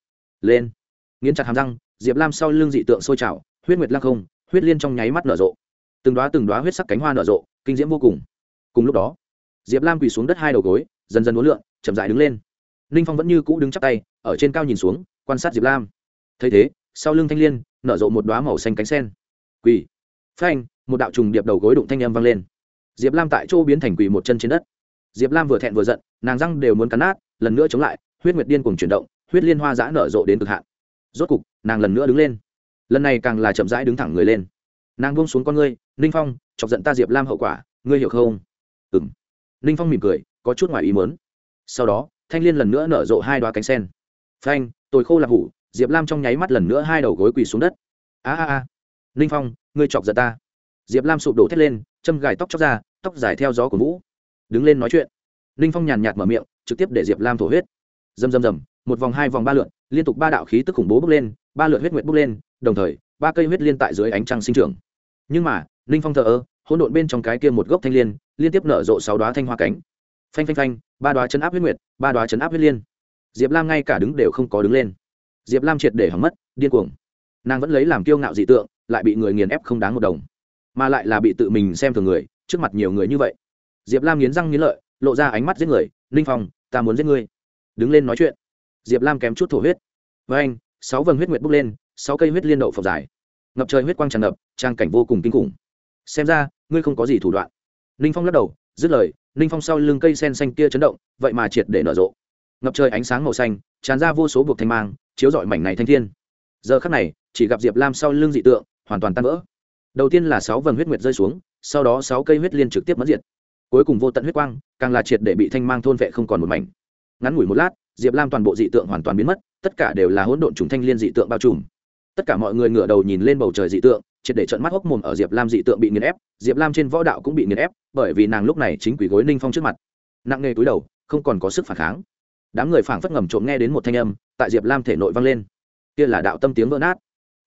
Lên nghiến chặt hàm răng, diệp lam sau lưng dị tượng sôi trào, huyết nguyệt lăng không, huyết liên trong nháy mắt nở rộ. Từng đoá từng đoá huyết sắc cánh hoa nở rộ, kinh diễm vô cùng. Cùng lúc đó, diệp lam quỳ xuống đất hai đầu gối, dần dần uốn lượn, chậm dại đứng lên. Ninh phong vẫn như cũ đứng chắc tay, ở trên cao nhìn xuống, quan sát diệp lam. Thấy thế, sau lưng thanh l i ê n nở rộ một đoá màu xanh cánh sen. Quỳ. Phanh, một đạo trùng điệp đầu gối đụng thanh â m vang lên. Diệp lam tại chỗ biến thành quỳ một chân trên đất. Diệp lam vừa thẹn vừa giận, nàng răng đều muốn cắn nát, lần nữa chống lại, huyết nguyệt điên cùng chuyển động, huyết liên hoa giã nở rộ đến cực hạn rốt cục, nàng lần nữa đứng lên. Lần này càng là chậm rãi đứng thẳng người lên. Nàng buông xuống con ngươi, ninh phong, chọc giận ta diệp lam hậu quả, ngươi hiểu không? Ừ m ninh phong mỉm cười, có chút ngoài ý mớn sau đó, thanh liên lần nữa nở rộ hai đoá cánh sen. Phanh, tôi khô lạc hủ, diệp lam trong nháy mắt lần nữa hai đầu gối quỳ xuống đất. A a a. Ninh phong, ngươi chọc giận ta. Diệp lam sụp đổ thét lên, châm gài tóc chóc ra, tóc dài theo gió của vũ. Đứng lên nói chuyện. Ninh phong nhàn nhạt mở miệng, trực tiếp để diệp lam thổ huyết. Dầm dầm dầm một vòng hai vòng ba lượn liên tục ba đạo khí tức khủng bố bốc lên, ba lượt huyết nguyệt bốc lên, đồng thời, ba cây huyết liên tại dưới ánh trăng sinh trưởng. Nhưng mà, ninh phong thờ ơ, hỗn độn bên trong cái kia một gốc thanh liên liên tiếp nở rộ sáu đoá thanh hoa cánh. Phanh phanh phanh, ba đoá chấn áp huyết nguyệt, ba đoá chấn áp huyết liên. Diệp lam ngay cả đứng đều không có đứng lên. Diệp lam triệt để hỏng mất, điên cuồng. Nàng vẫn lấy làm kiêu ngạo dị tượng, lại bị người nghiền ép không đáng một đồng. Mà lại là bị tự mình xem thường người, trước mặt nhiều người như vậy. Diệp lam nghiến răng nghiến lợi, lộ ra ánh mắt giết người, ninh phong, ta muốn giết ngươi. Đứng lên nói chuyện diệp lam kém chút thổ huyết. Với anh, sáu vầng huyết nguyệt bốc lên, sáu cây huyết liên đậu phọc dài. Ngập trời huyết quang tràn ngập, trang cảnh vô cùng kinh khủng. Xem ra, ngươi không có gì thủ đoạn. Ninh phong lắc đầu, dứt lời, ninh phong sau lưng cây sen xanh kia chấn động, vậy mà triệt để nở rộ. Ngập trời ánh sáng màu xanh, tràn ra vô số buộc thanh mang, chiếu rọi mảnh này thanh thiên. Giờ khắc này, chỉ gặp diệp lam sau lưng dị tượng, hoàn toàn tan vỡ. Đầu tiên là sáu vầng huyết nguyệt rơi xuống, sau đó sáu cây huyết liên trực tiếp mất diệt. Cuối cùng vô tận huyết quang, càng là triệt để bị thanh mang thôn vệ không còn một mảnh ngắn ngủi một lát, diệp lam toàn bộ dị tượng hoàn toàn biến mất, tất cả đều là hỗn độn trùng thanh liên dị tượng bao trùm. Tất cả mọi người ngửa đầu nhìn lên bầu trời dị tượng, triệt để trận mắt hốc mồm ở diệp lam dị tượng bị nghiền ép, diệp lam trên võ đạo cũng bị nghiền ép, bởi vì nàng lúc này chính quỷ gối ninh phong trước mặt. Nặng nề túi đầu, không còn có sức phản kháng. Đám người phảng phất ngầm trộm nghe đến một thanh âm, tại diệp lam thể nội vang lên. Kia là đạo tâm tiếng vỡ nát.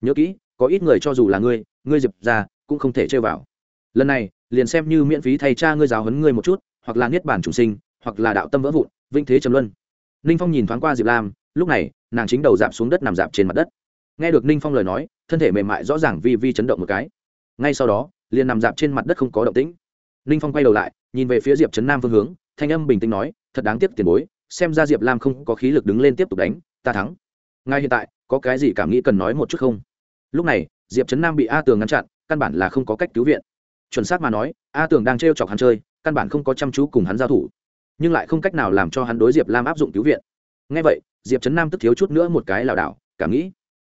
Nhớ kỹ, có ít người cho dù là ngươi ngươi diệp ra, cũng không thể chơi vào. Lần này, liền xem như miễn phí thay cha ngươi giáo huấn ngươi một chút, hoặc là niết bản chủ sinh, hoặc là đạo tâm vỡ vụn vinh thế trầm luân. Ninh phong nhìn thoáng qua diệp lam, lúc này, nàng chính đầu dạp xuống đất nằm dạp trên mặt đất. Nghe được ninh phong lời nói, thân thể mềm mại rõ ràng vi vi chấn động một cái. Ngay sau đó, liền nằm dạp trên mặt đất không có động tĩnh. Ninh phong quay đầu lại, nhìn về phía diệp trấn nam phương hướng, thanh âm bình tĩnh nói, thật đáng tiếc tiền bối, xem ra diệp lam không có khí lực đứng lên tiếp tục đánh, ta thắng. Ngay hiện tại, có cái gì cảm nghĩ cần nói một chút không? Lúc này, diệp trấn nam bị a tường ngăn chặn, căn bản là không có cách cứu viện. Chuẩn xác mà nói, a tường đang t chọc hắn chơi, căn bản không có chăm chú cùng hắn giao thủ nhưng lại không cách nào làm cho hắn đối diệp lam áp dụng cứu viện ngay vậy diệp trấn nam tức thiếu chút nữa một cái lảo đảo cảm nghĩ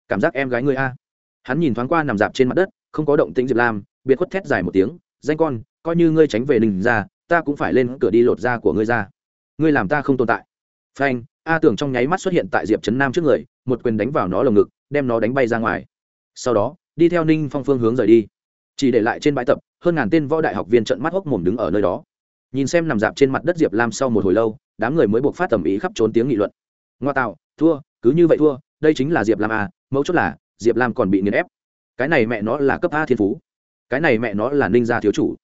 cảm giác em gái ngươi a hắn nhìn thoáng qua nằm dạp trên mặt đất không có động tĩnh diệp lam biệt khuất thét dài một tiếng danh con coi như ngươi tránh về đình ra ta cũng phải lên cửa đi lột da của ngươi ra ngươi làm ta không tồn tại phanh a tưởng trong nháy mắt xuất hiện tại diệp trấn nam trước người một quyền đánh vào nó lồng ngực đem nó đánh bay ra ngoài sau đó đi theo ninh phong phương hướng rời đi chỉ để lại trên bãi tập hơn ngàn tên võ đại học viên trận mắt hốc mồm đứng ở nơi đó nhìn xem nằm dạp trên mặt đất diệp lam sau một hồi lâu, đám người mới buộc phát tầm ý khắp trốn tiếng nghị luận. Ngoa tạo, thua, cứ như vậy thua, đây chính là diệp lam à mấu chốt là, diệp lam còn bị nghiền ép. Cái này mẹ nó là cấp a thiên phú. Cái này mẹ nó là ninh gia thiếu chủ.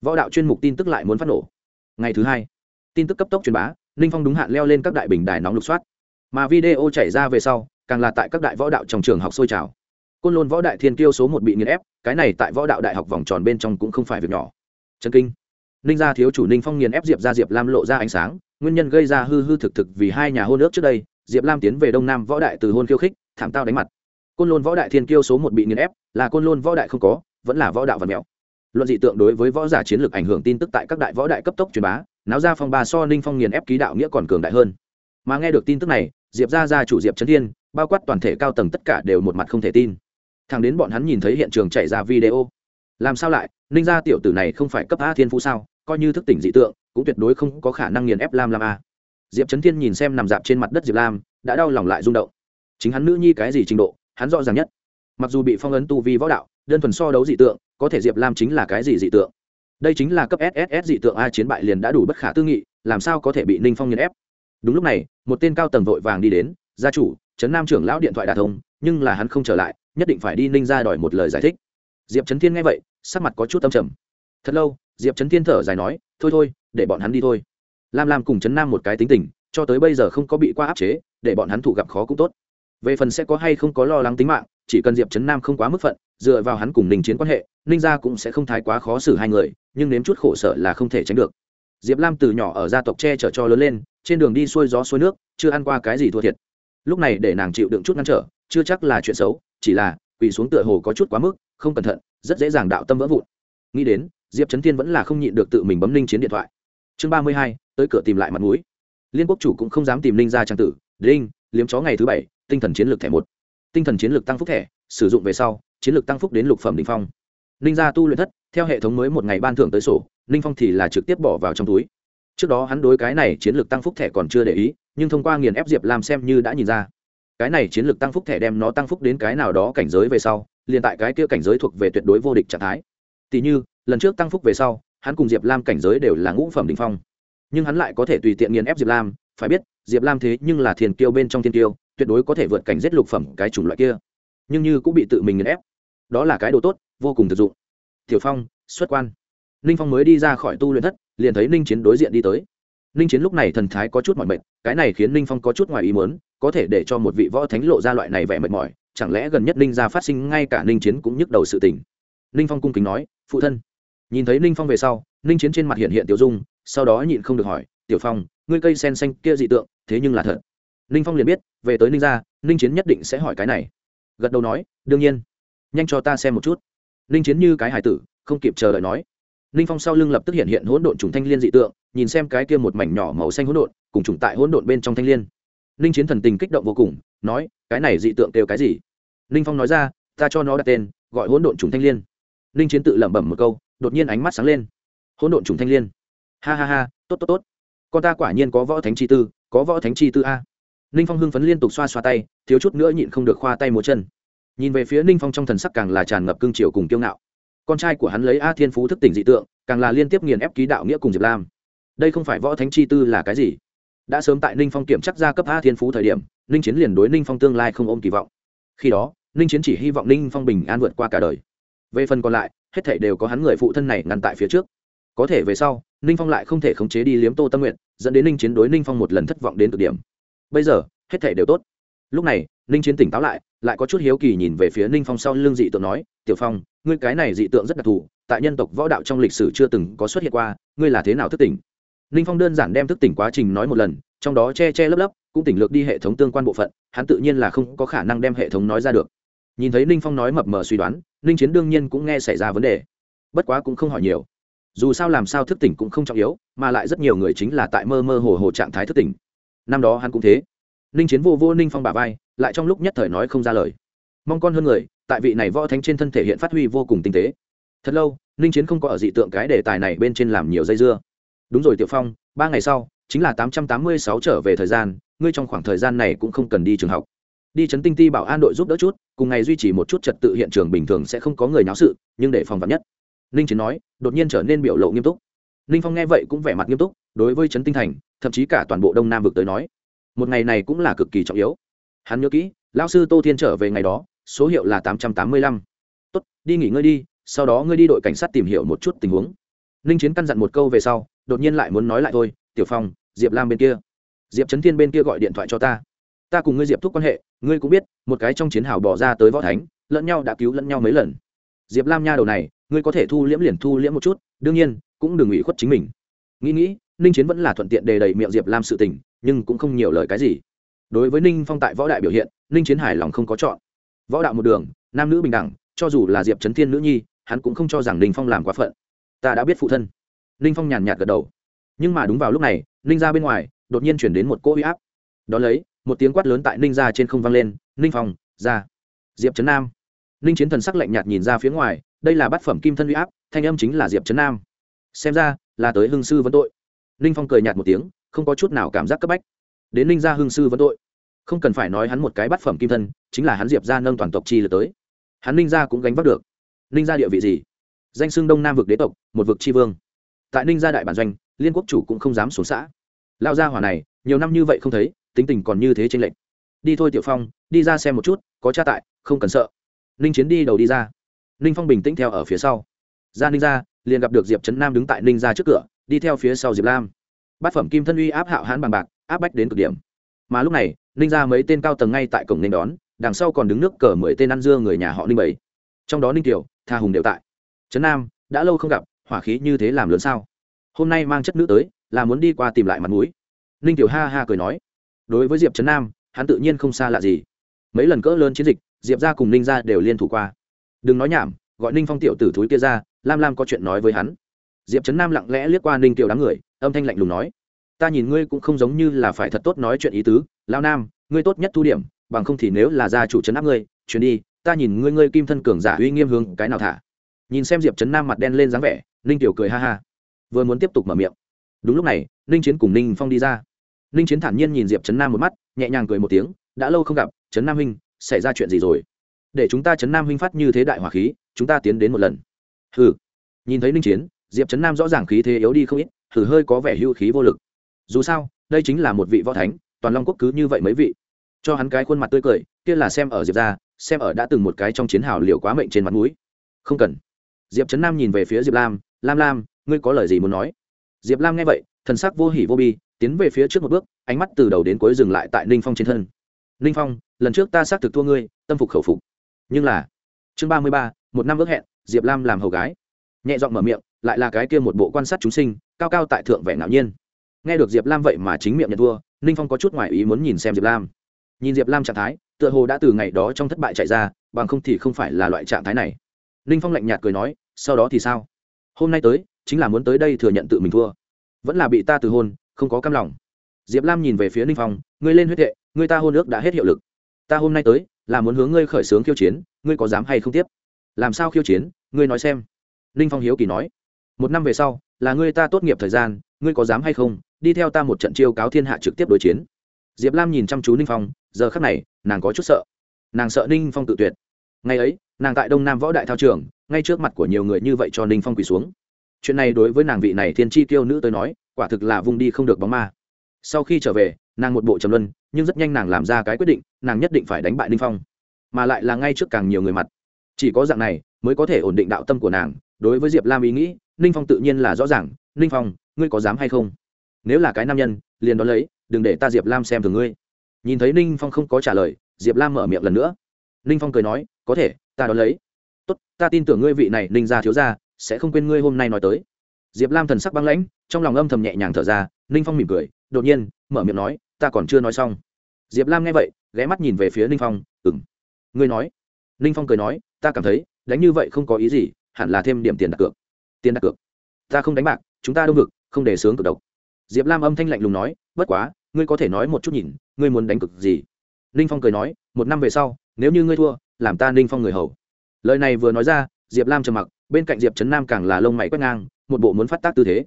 Võ đạo chuyên mục tin tức lại muốn phát nổ. Ngày thứ hai, tin tức cấp tốc truyền bá, ninh phong đúng hạn leo lên các đại bình đài nóng lục soát. Mà video chảy ra về sau, càng là tại các đại võ đạo trong trường học sôi trào. Côn lôn võ đại thiên kiêu số một bị nghiền ép, cái này tại võ đạo đại học vòng tròn bên trong cũng không phải việc nhỏ. Trần kinh ninh gia thiếu chủ ninh phong nghiền ép diệp ra diệp lam lộ ra ánh sáng, nguyên nhân gây ra hư hư thực thực vì hai nhà hôn ước trước đây, diệp lam tiến về đông nam võ đại từ hôn khiêu khích, thảm tao đánh mặt. Côn lôn võ đại thiên kiêu số một bị nghiền ép, là côn lôn võ đại không có, vẫn là võ đạo và mẹo. Luận dị tượng đối với võ giả chiến lược ảnh hưởng tin tức tại các đại võ đại cấp tốc truyền bá, náo ra phong ba so ninh phong nghiền ép ký đạo nghĩa còn cường đại hơn. Mà nghe được tin tức này, diệp ra ra chủ diệp trấn thiên, bao quát toàn thể cao tầng tất cả đều một mặt không thể tin. Thằng đến bọn hắn nhìn thấy hiện trường chạy ra video. Làm sao lại, ninh gia tiểu tử này không phải cấp a thiên phú sao? Coi như thức tỉnh dị tượng, cũng tuyệt đối không có khả năng nghiền ép lam lam a. Diệp trấn thiên nhìn xem nằm dạp trên mặt đất diệp lam, đã đau lòng lại rung động. Chính hắn nữ nhi cái gì trình độ, hắn rõ ràng nhất. Mặc dù bị phong ấn tu vi võ đạo, đơn thuần so đấu dị tượng, có thể diệp lam chính là cái gì dị tượng? Đây chính là cấp sss dị tượng a chiến bại liền đã đủ bất khả tư nghị, làm sao có thể bị ninh phong nghiền ép? Đúng lúc này, một tên cao tầng vội vàng đi đến, gia chủ, trấn nam trưởng lão điện thoại đà thông, nhưng là hắn không trở lại, nhất định phải đi ninh ra đòi một lời giải thích. Diệp trấn thiên nghe vậy, sắc mặt có chút tâm trầm. Thật lâu diệp trấn thiên thở dài nói, thôi thôi, để bọn hắn đi thôi. Lam lam cùng trấn nam một cái tính tình, cho tới bây giờ không có bị qua áp chế, để bọn hắn thủ gặp khó cũng tốt. Về phần sẽ có hay không có lo lắng tính mạng, chỉ cần diệp trấn nam không quá mức phận, dựa vào hắn cùng ninh chiến quan hệ, ninh gia cũng sẽ không thái quá khó xử hai người, nhưng nếm chút khổ sở là không thể tránh được. Diệp lam từ nhỏ ở gia tộc che chở cho lớn lên, trên đường đi xuôi gió xuôi nước, chưa ăn qua cái gì thua thiệt. Lúc này để nàng chịu đựng chút ngăn trở, chưa chắc là chuyện xấu, chỉ là quỳ xuống tựa hồ có chút quá mức, không cẩn thận, rất dễ dàng đạo tâm vỡ vụn. Nghĩ đến diệp trấn thiên vẫn là không nhịn được tự mình bấm ninh chiến điện thoại. Chương ba mươi hai, tới cửa tìm lại mặt mũi. Liên quốc chủ cũng không dám tìm ninh ra trang tử. Đinh, liếm chó ngày thứ bảy, tinh thần chiến lược thẻ một. Tinh thần chiến lược tăng phúc thẻ, sử dụng về sau, chiến lược tăng phúc đến lục phẩm đình phong. Ninh gia tu luyện thất, theo hệ thống mới một ngày ban thưởng tới sổ, ninh phong thì là trực tiếp bỏ vào trong túi. Trước đó hắn đối cái này chiến lược tăng phúc thẻ còn chưa để ý, nhưng thông qua nghiền ép diệp làm xem như đã nhìn ra. Cái này chiến lược tăng phúc thẻ đem nó tăng phúc đến cái nào đó cảnh giới về sau, liền tại cái kia cảnh giới thuộc về tuyệt đối vô địch trạng thái. Tỷ như lần trước tăng phúc về sau, hắn cùng diệp lam cảnh giới đều là ngũ phẩm đ ỉ n h phong. Nhưng hắn lại có thể tùy tiện nghiền ép diệp lam, phải biết, diệp lam thế nhưng là thiền kiêu bên trong thiên kiêu, tuyệt đối có thể vượt cảnh giết lục phẩm cái chủng loại kia. Nhưng như cũng bị tự mình nghiền ép. Đó là cái đồ tốt, vô cùng thực dụng. Tiểu phong, xuất quan. Ninh phong mới đi ra khỏi tu luyện thất, liền thấy ninh chiến đối diện đi tới. Ninh chiến lúc này thần thái có chút mỏi mệt, cái này khiến ninh phong có chút ngoài ý muốn, có thể để cho một vị võ thánh lộ ra loại này vẻ mệt mỏi, chẳng lẽ gần nhất ninh gia phát sinh, ngay cả ninh chiến cũng nhức đầu sự tình. Ninh phong cung kính nói, phụ thân nhìn thấy ninh phong về sau, ninh chiến trên mặt hiện hiện tiểu dung, sau đó nhịn không được hỏi, tiểu phong, ngươi cây sen xanh kia dị tượng, thế nhưng là thật? Ninh phong liền biết, về tới ninh gia, ninh chiến nhất định sẽ hỏi cái này. Gật đầu nói, đương nhiên, nhanh cho ta xem một chút. Ninh chiến như cái hải tử, không kịp chờ đợi nói. Ninh phong sau lưng lập tức hiện hiện hỗn độn trùng thanh liên dị tượng, nhìn xem cái kia một mảnh nhỏ màu xanh hỗn độn, cùng trùng tại hỗn độn bên trong thanh liên. Ninh chiến thần tình kích động vô cùng, nói, cái này dị tượng kêu cái gì? Ninh phong nói ra, ta cho nó đặt tên, gọi hỗn độn trùng thanh l i ê n ninh chiến tự lẩm bẩm một câu đột nhiên ánh mắt sáng lên. Hỗn độn trùng thanh l i ê n ha ha ha, tốt tốt tốt. Con ta quả nhiên có võ thánh chi tư, có võ thánh chi tư a. Ninh phong hưng phấn liên tục xoa xoa tay, thiếu chút nữa nhịn không được khoa tay một chân. Nhìn về phía ninh phong trong thần sắc càng là tràn ngập cương triều cùng kiêu ngạo. Con trai của hắn lấy a thiên phú thức tỉnh dị tượng, càng là liên tiếp nghiền ép ký đạo nghĩa cùng diệp lam. Đây không phải võ thánh chi tư là cái gì? Đã sớm tại ninh phong kiểm chắc ra cấp a thiên phú thời điểm, ninh chiến liền đối ninh phong tương lai không ôm kỳ vọng. Khi đó, ninh chiến chỉ hy vọng ninh phong bình an vượt qua cả đời về phần còn lại, hết thảy đều có hắn người phụ thân này ngăn tại phía trước. Có thể về sau, ninh phong lại không thể khống chế đi liếm tô tâm nguyện dẫn đến ninh chiến đối ninh phong một lần thất vọng đến cực điểm. Bây giờ, hết thảy đều tốt. Lúc này, ninh chiến tỉnh táo lại lại có chút hiếu kỳ nhìn về phía ninh phong sau l ư n g dị tượng nói, tiểu phong, ngươi cái này dị tượng rất đặc thù, tại nhân tộc võ đạo trong lịch sử chưa từng có xuất hiện qua, ngươi là thế nào thức tỉnh? Ninh phong đơn giản đem thức tỉnh quá trình nói một lần, trong đó che che lấp lấp, cũng tỉnh lược đi hệ thống tương quan bộ phận, hắn tự nhiên là không có khả năng đem hệ thống nói ra được nhìn thấy ninh phong nói mập mờ suy đoán, ninh chiến đương nhiên cũng nghe xảy ra vấn đề. Bất quá cũng không hỏi nhiều. Dù sao làm sao thức tỉnh cũng không trọng yếu, mà lại rất nhiều người chính là tại mơ mơ hồ hồ trạng thái thức tỉnh. Năm đó hắn cũng thế. Ninh chiến vô vô ninh phong bà vai, lại trong lúc nhất thời nói không ra lời. Mong con hơn người, tại vị này võ thánh trên thân thể hiện phát huy vô cùng tinh tế. Thật lâu, ninh chiến không có ở dị tượng cái đề tài này bên trên làm nhiều dây dưa. Đúng rồi tiểu phong, ba ngày sau, chính là tám trăm tám mươi sáu trở về thời gian, ngươi trong khoảng thời gian này cũng không cần đi trường học đi chấn tinh ti bảo an đội giúp đỡ chút, cùng ngày duy trì một chút trật tự hiện trường bình thường sẽ không có người náo sự, nhưng để phòng vắn nhất. Ninh chiến nói, đột nhiên trở nên biểu lộ nghiêm túc. Ninh phong nghe vậy cũng vẻ mặt nghiêm túc, đối với trấn tinh thành, thậm chí cả toàn bộ đông nam vực tới nói, một ngày này cũng là cực kỳ trọng yếu. Hắn nhớ kỹ, lão sư tô thiên trở về ngày đó, số hiệu là tám trăm tám mươi lăm. Tốt, đi nghỉ ngơi đi, sau đó ngươi đi đội cảnh sát tìm hiểu một chút tình huống. Ninh chiến căn dặn một câu về sau, đột nhiên lại muốn nói lại thôi, tiểu phong, diệp lam bên kia. Diệp trấn thiên bên kia gọi điện thoại cho ta. Ta cùng ngươi diệp thúc quan hệ ngươi cũng biết, một cái trong chiến hào bỏ ra tới võ thánh, lẫn nhau đã cứu lẫn nhau mấy lần. Diệp lam nha đầu này, ngươi có thể thu liễm liền thu liễm một chút, đương nhiên, cũng đừng ủy khuất chính mình. Nghĩ nghĩ, ninh chiến vẫn là thuận tiện đề đầy miệng diệp lam sự tình, nhưng cũng không nhiều lời cái gì. Đối với ninh phong tại võ đại biểu hiện, ninh chiến hài lòng không có chọn. Võ đạo một đường, nam nữ bình đẳng, cho dù là diệp trấn thiên nữ nhi, hắn cũng không cho rằng ninh phong làm quá phận. Ta đã biết phụ thân. Ninh phong nhàn nhạt gật đầu. Nhưng mà đúng vào lúc này, ninh ra bên ngoài, đột nhiên chuyển đến một cỗ huy áp đ ó lấy, một tiếng quát lớn tại ninh ra trên không vang lên, ninh phòng ra. Diệp trấn nam. Ninh chiến thần sắc lạnh nhạt nhìn ra phía ngoài, đây là bát phẩm kim thân huy áp, thanh âm chính là diệp trấn nam. Xem ra, là tới hương sư vấn tội. Ninh phong cười nhạt một tiếng, không có chút nào cảm giác cấp bách. Đến ninh gia hương sư vấn tội, không cần phải nói hắn một cái bát phẩm kim thân, chính là hắn diệp ra nâng toàn tộc chi lượt tới. Hắn ninh gia cũng gánh vác được. Ninh gia địa vị gì? Danh xưng đông nam vực đế tộc, một vực tri vương. Tại ninh gia đại bản doanh, liên quốc chủ cũng không dám xuống xã. Lao gia hỏa này, nhiều năm như vậy không thấy tính tình còn như thế trên lệnh đi thôi tiểu phong, đi ra xem một chút, có cha tại, không cần sợ. Ninh chiến đi đầu đi ra. Ninh phong bình tĩnh theo ở phía sau. Ra ninh ra, liền gặp được diệp trấn nam đứng tại ninh ra trước cửa, đi theo phía sau diệp lam. Bát phẩm kim thân uy áp hạo hãn bằng bạc, áp bách đến cực điểm. Mà lúc này, ninh ra mấy tên cao tầng ngay tại cổng nên đón, đằng sau còn đứng nước cờ mười tên ăn dưa người nhà họ ninh bảy. Trong đó ninh tiểu tha hùng đều tại. Trấn nam, đã lâu không gặp, hỏa khí như thế làm lớn sao? Hôm nay mang chất nữ tới, là muốn đi qua tìm lại mặt mũi. Ninh tiểu ha ha cười nói đối với diệp trấn nam, hắn tự nhiên không xa lạ gì. Mấy lần cỡ lớn chiến dịch, diệp ra cùng ninh ra đều liên thủ qua. Đừng nói nhảm, gọi ninh phong tiểu tử thúi kia ra, lam lam có chuyện nói với hắn. Diệp trấn nam lặng lẽ liếc qua ninh tiểu đám người, âm thanh lạnh lùng nói, ta nhìn ngươi cũng không giống như là phải thật tốt nói chuyện ý tứ lao nam, ngươi tốt nhất thu điểm, bằng không thì nếu là gia chủ trấn áp ngươi chuyến đi, ta nhìn ngươi ngươi kim thân cường giả uy nghiêm hướng cái nào thả. Nhìn xem diệp trấn nam mặt đen lên dáng vẻ, ninh tiểu cười ha ha, vừa muốn tiếp tục mở miệng. Đúng lúc này, ninh chiến cùng ninh phong đi ra ninh chiến thản nhiên nhìn diệp trấn nam một mắt, nhẹ nhàng cười một tiếng, đã lâu không gặp trấn nam huynh, xảy ra chuyện gì rồi? Để chúng ta trấn nam huynh phát như thế đại hỏa khí, chúng ta tiến đến một lần. Hừ. Nhìn thấy ninh chiến, diệp trấn nam rõ ràng khí thế yếu đi không ít thử hơi có vẻ hưu khí vô lực. Dù sao, đây chính là một vị võ thánh, toàn long quốc cứ như vậy mấy vị. Cho hắn cái khuôn mặt tươi cười, kia là xem ở diệp ra xem ở đã từng một cái trong chiến hào liều quá mệnh trên mặt mũi. không cần. Diệp trấn nam nhìn về phía diệp lam lam lam, ngươi có lời gì muốn nói? Diệp lam nghe vậy, thần sắc vô hỉ vô bi tiến về phía trước một bước, ánh mắt từ đầu đến cuối dừng lại tại ninh phong trên thân. Ninh phong, lần trước ta xác thực thua ngươi, tâm phục khẩu phục. Nhưng là chương ba mươi ba, một năm ước hẹn, diệp lam làm hầu gái. Nhẹ giọng mở miệng, lại là cái kia một bộ quan sát chúng sinh, cao cao tại thượng vẻ ngạo nhiên. Nghe được diệp lam vậy mà chính miệng nhận thua, ninh phong có chút ngoài ý muốn nhìn xem diệp lam. Nhìn diệp lam trạng thái, tựa hồ đã từ ngày đó trong thất bại chạy ra, bằng không thì không phải là loại trạng thái này. Ninh phong lạnh nhạt cười nói, sau đó thì sao? Hôm nay tới, chính là muốn tới đây thừa nhận tự mình thua. Vẫn là bị ta từ hôn không có cam lòng. Diệp lam nhìn về phía ninh phong, ngươi lên huyết hệ, ngươi ta hôn ước đã hết hiệu lực. Ta hôm nay tới, là muốn hướng ngươi khởi xướng khiêu chiến, ngươi có dám hay không tiếp? Làm sao khiêu chiến, ngươi nói xem. Ninh phong hiếu kỳ nói, một năm về sau, là ngươi ta tốt nghiệp thời gian, ngươi có dám hay không, đi theo ta một trận chiêu cáo thiên hạ trực tiếp đối chiến. Diệp lam nhìn chăm chú ninh phong, giờ khắc này, nàng có chút sợ. Nàng sợ ninh phong tự tuyệt. Ngày ấy, nàng tại đông nam võ đại thao trường, ngay trước mặt của nhiều người như vậy cho ninh phong quỳ xuống. Chuyện này đối với nàng vị này thiên chi tiêu nữ tới nói quả thực là vung đi không được bóng ma. Sau khi trở về, nàng một bộ trầm luân, nhưng rất nhanh nàng làm ra cái quyết định, nàng nhất định phải đánh bại ninh phong. Mà lại là ngay trước càng nhiều người mặt. Chỉ có dạng này, mới có thể ổn định đạo tâm của nàng. Đối với diệp lam ý nghĩ, ninh phong tự nhiên là rõ ràng, ninh phong, ngươi có dám hay không? Nếu là cái nam nhân, liền đón lấy, đừng để ta diệp lam xem thường ngươi. Nhìn thấy ninh phong không có trả lời, diệp lam mở miệng lần nữa. Ninh phong cười nói, có thể, ta đón lấy. Tốt, ta tin tưởng ngươi vị này ninh gia thiếu gia, sẽ không quên ngươi hôm nay nói tới diệp lam thần sắc băng lãnh, trong lòng âm thầm nhẹ nhàng thở ra, ninh phong mỉm cười, đột nhiên, mở miệng nói, ta còn chưa nói xong. Diệp lam nghe vậy, ghé mắt nhìn về phía ninh phong ừng ngươi nói. Ninh phong cười nói, ta cảm thấy, đánh như vậy không có ý gì, hẳn là thêm điểm tiền đặt cược. Tiền đặt cược? Ta không đánh bạc, chúng ta đông vực, không để sướng cực độc. Diệp lam âm thanh lạnh lùng nói, bất quá, ngươi có thể nói một chút nhìn, ngươi muốn đánh cực gì? Ninh phong cười nói, một năm về sau, nếu như ngươi thua, làm ta ninh phong người hầu. Lời này vừa nói ra, diệp lam trầm mặc bên cạnh diệp trấn nam càng là lông mày quét ngang, một bộ muốn phát tác tư thế.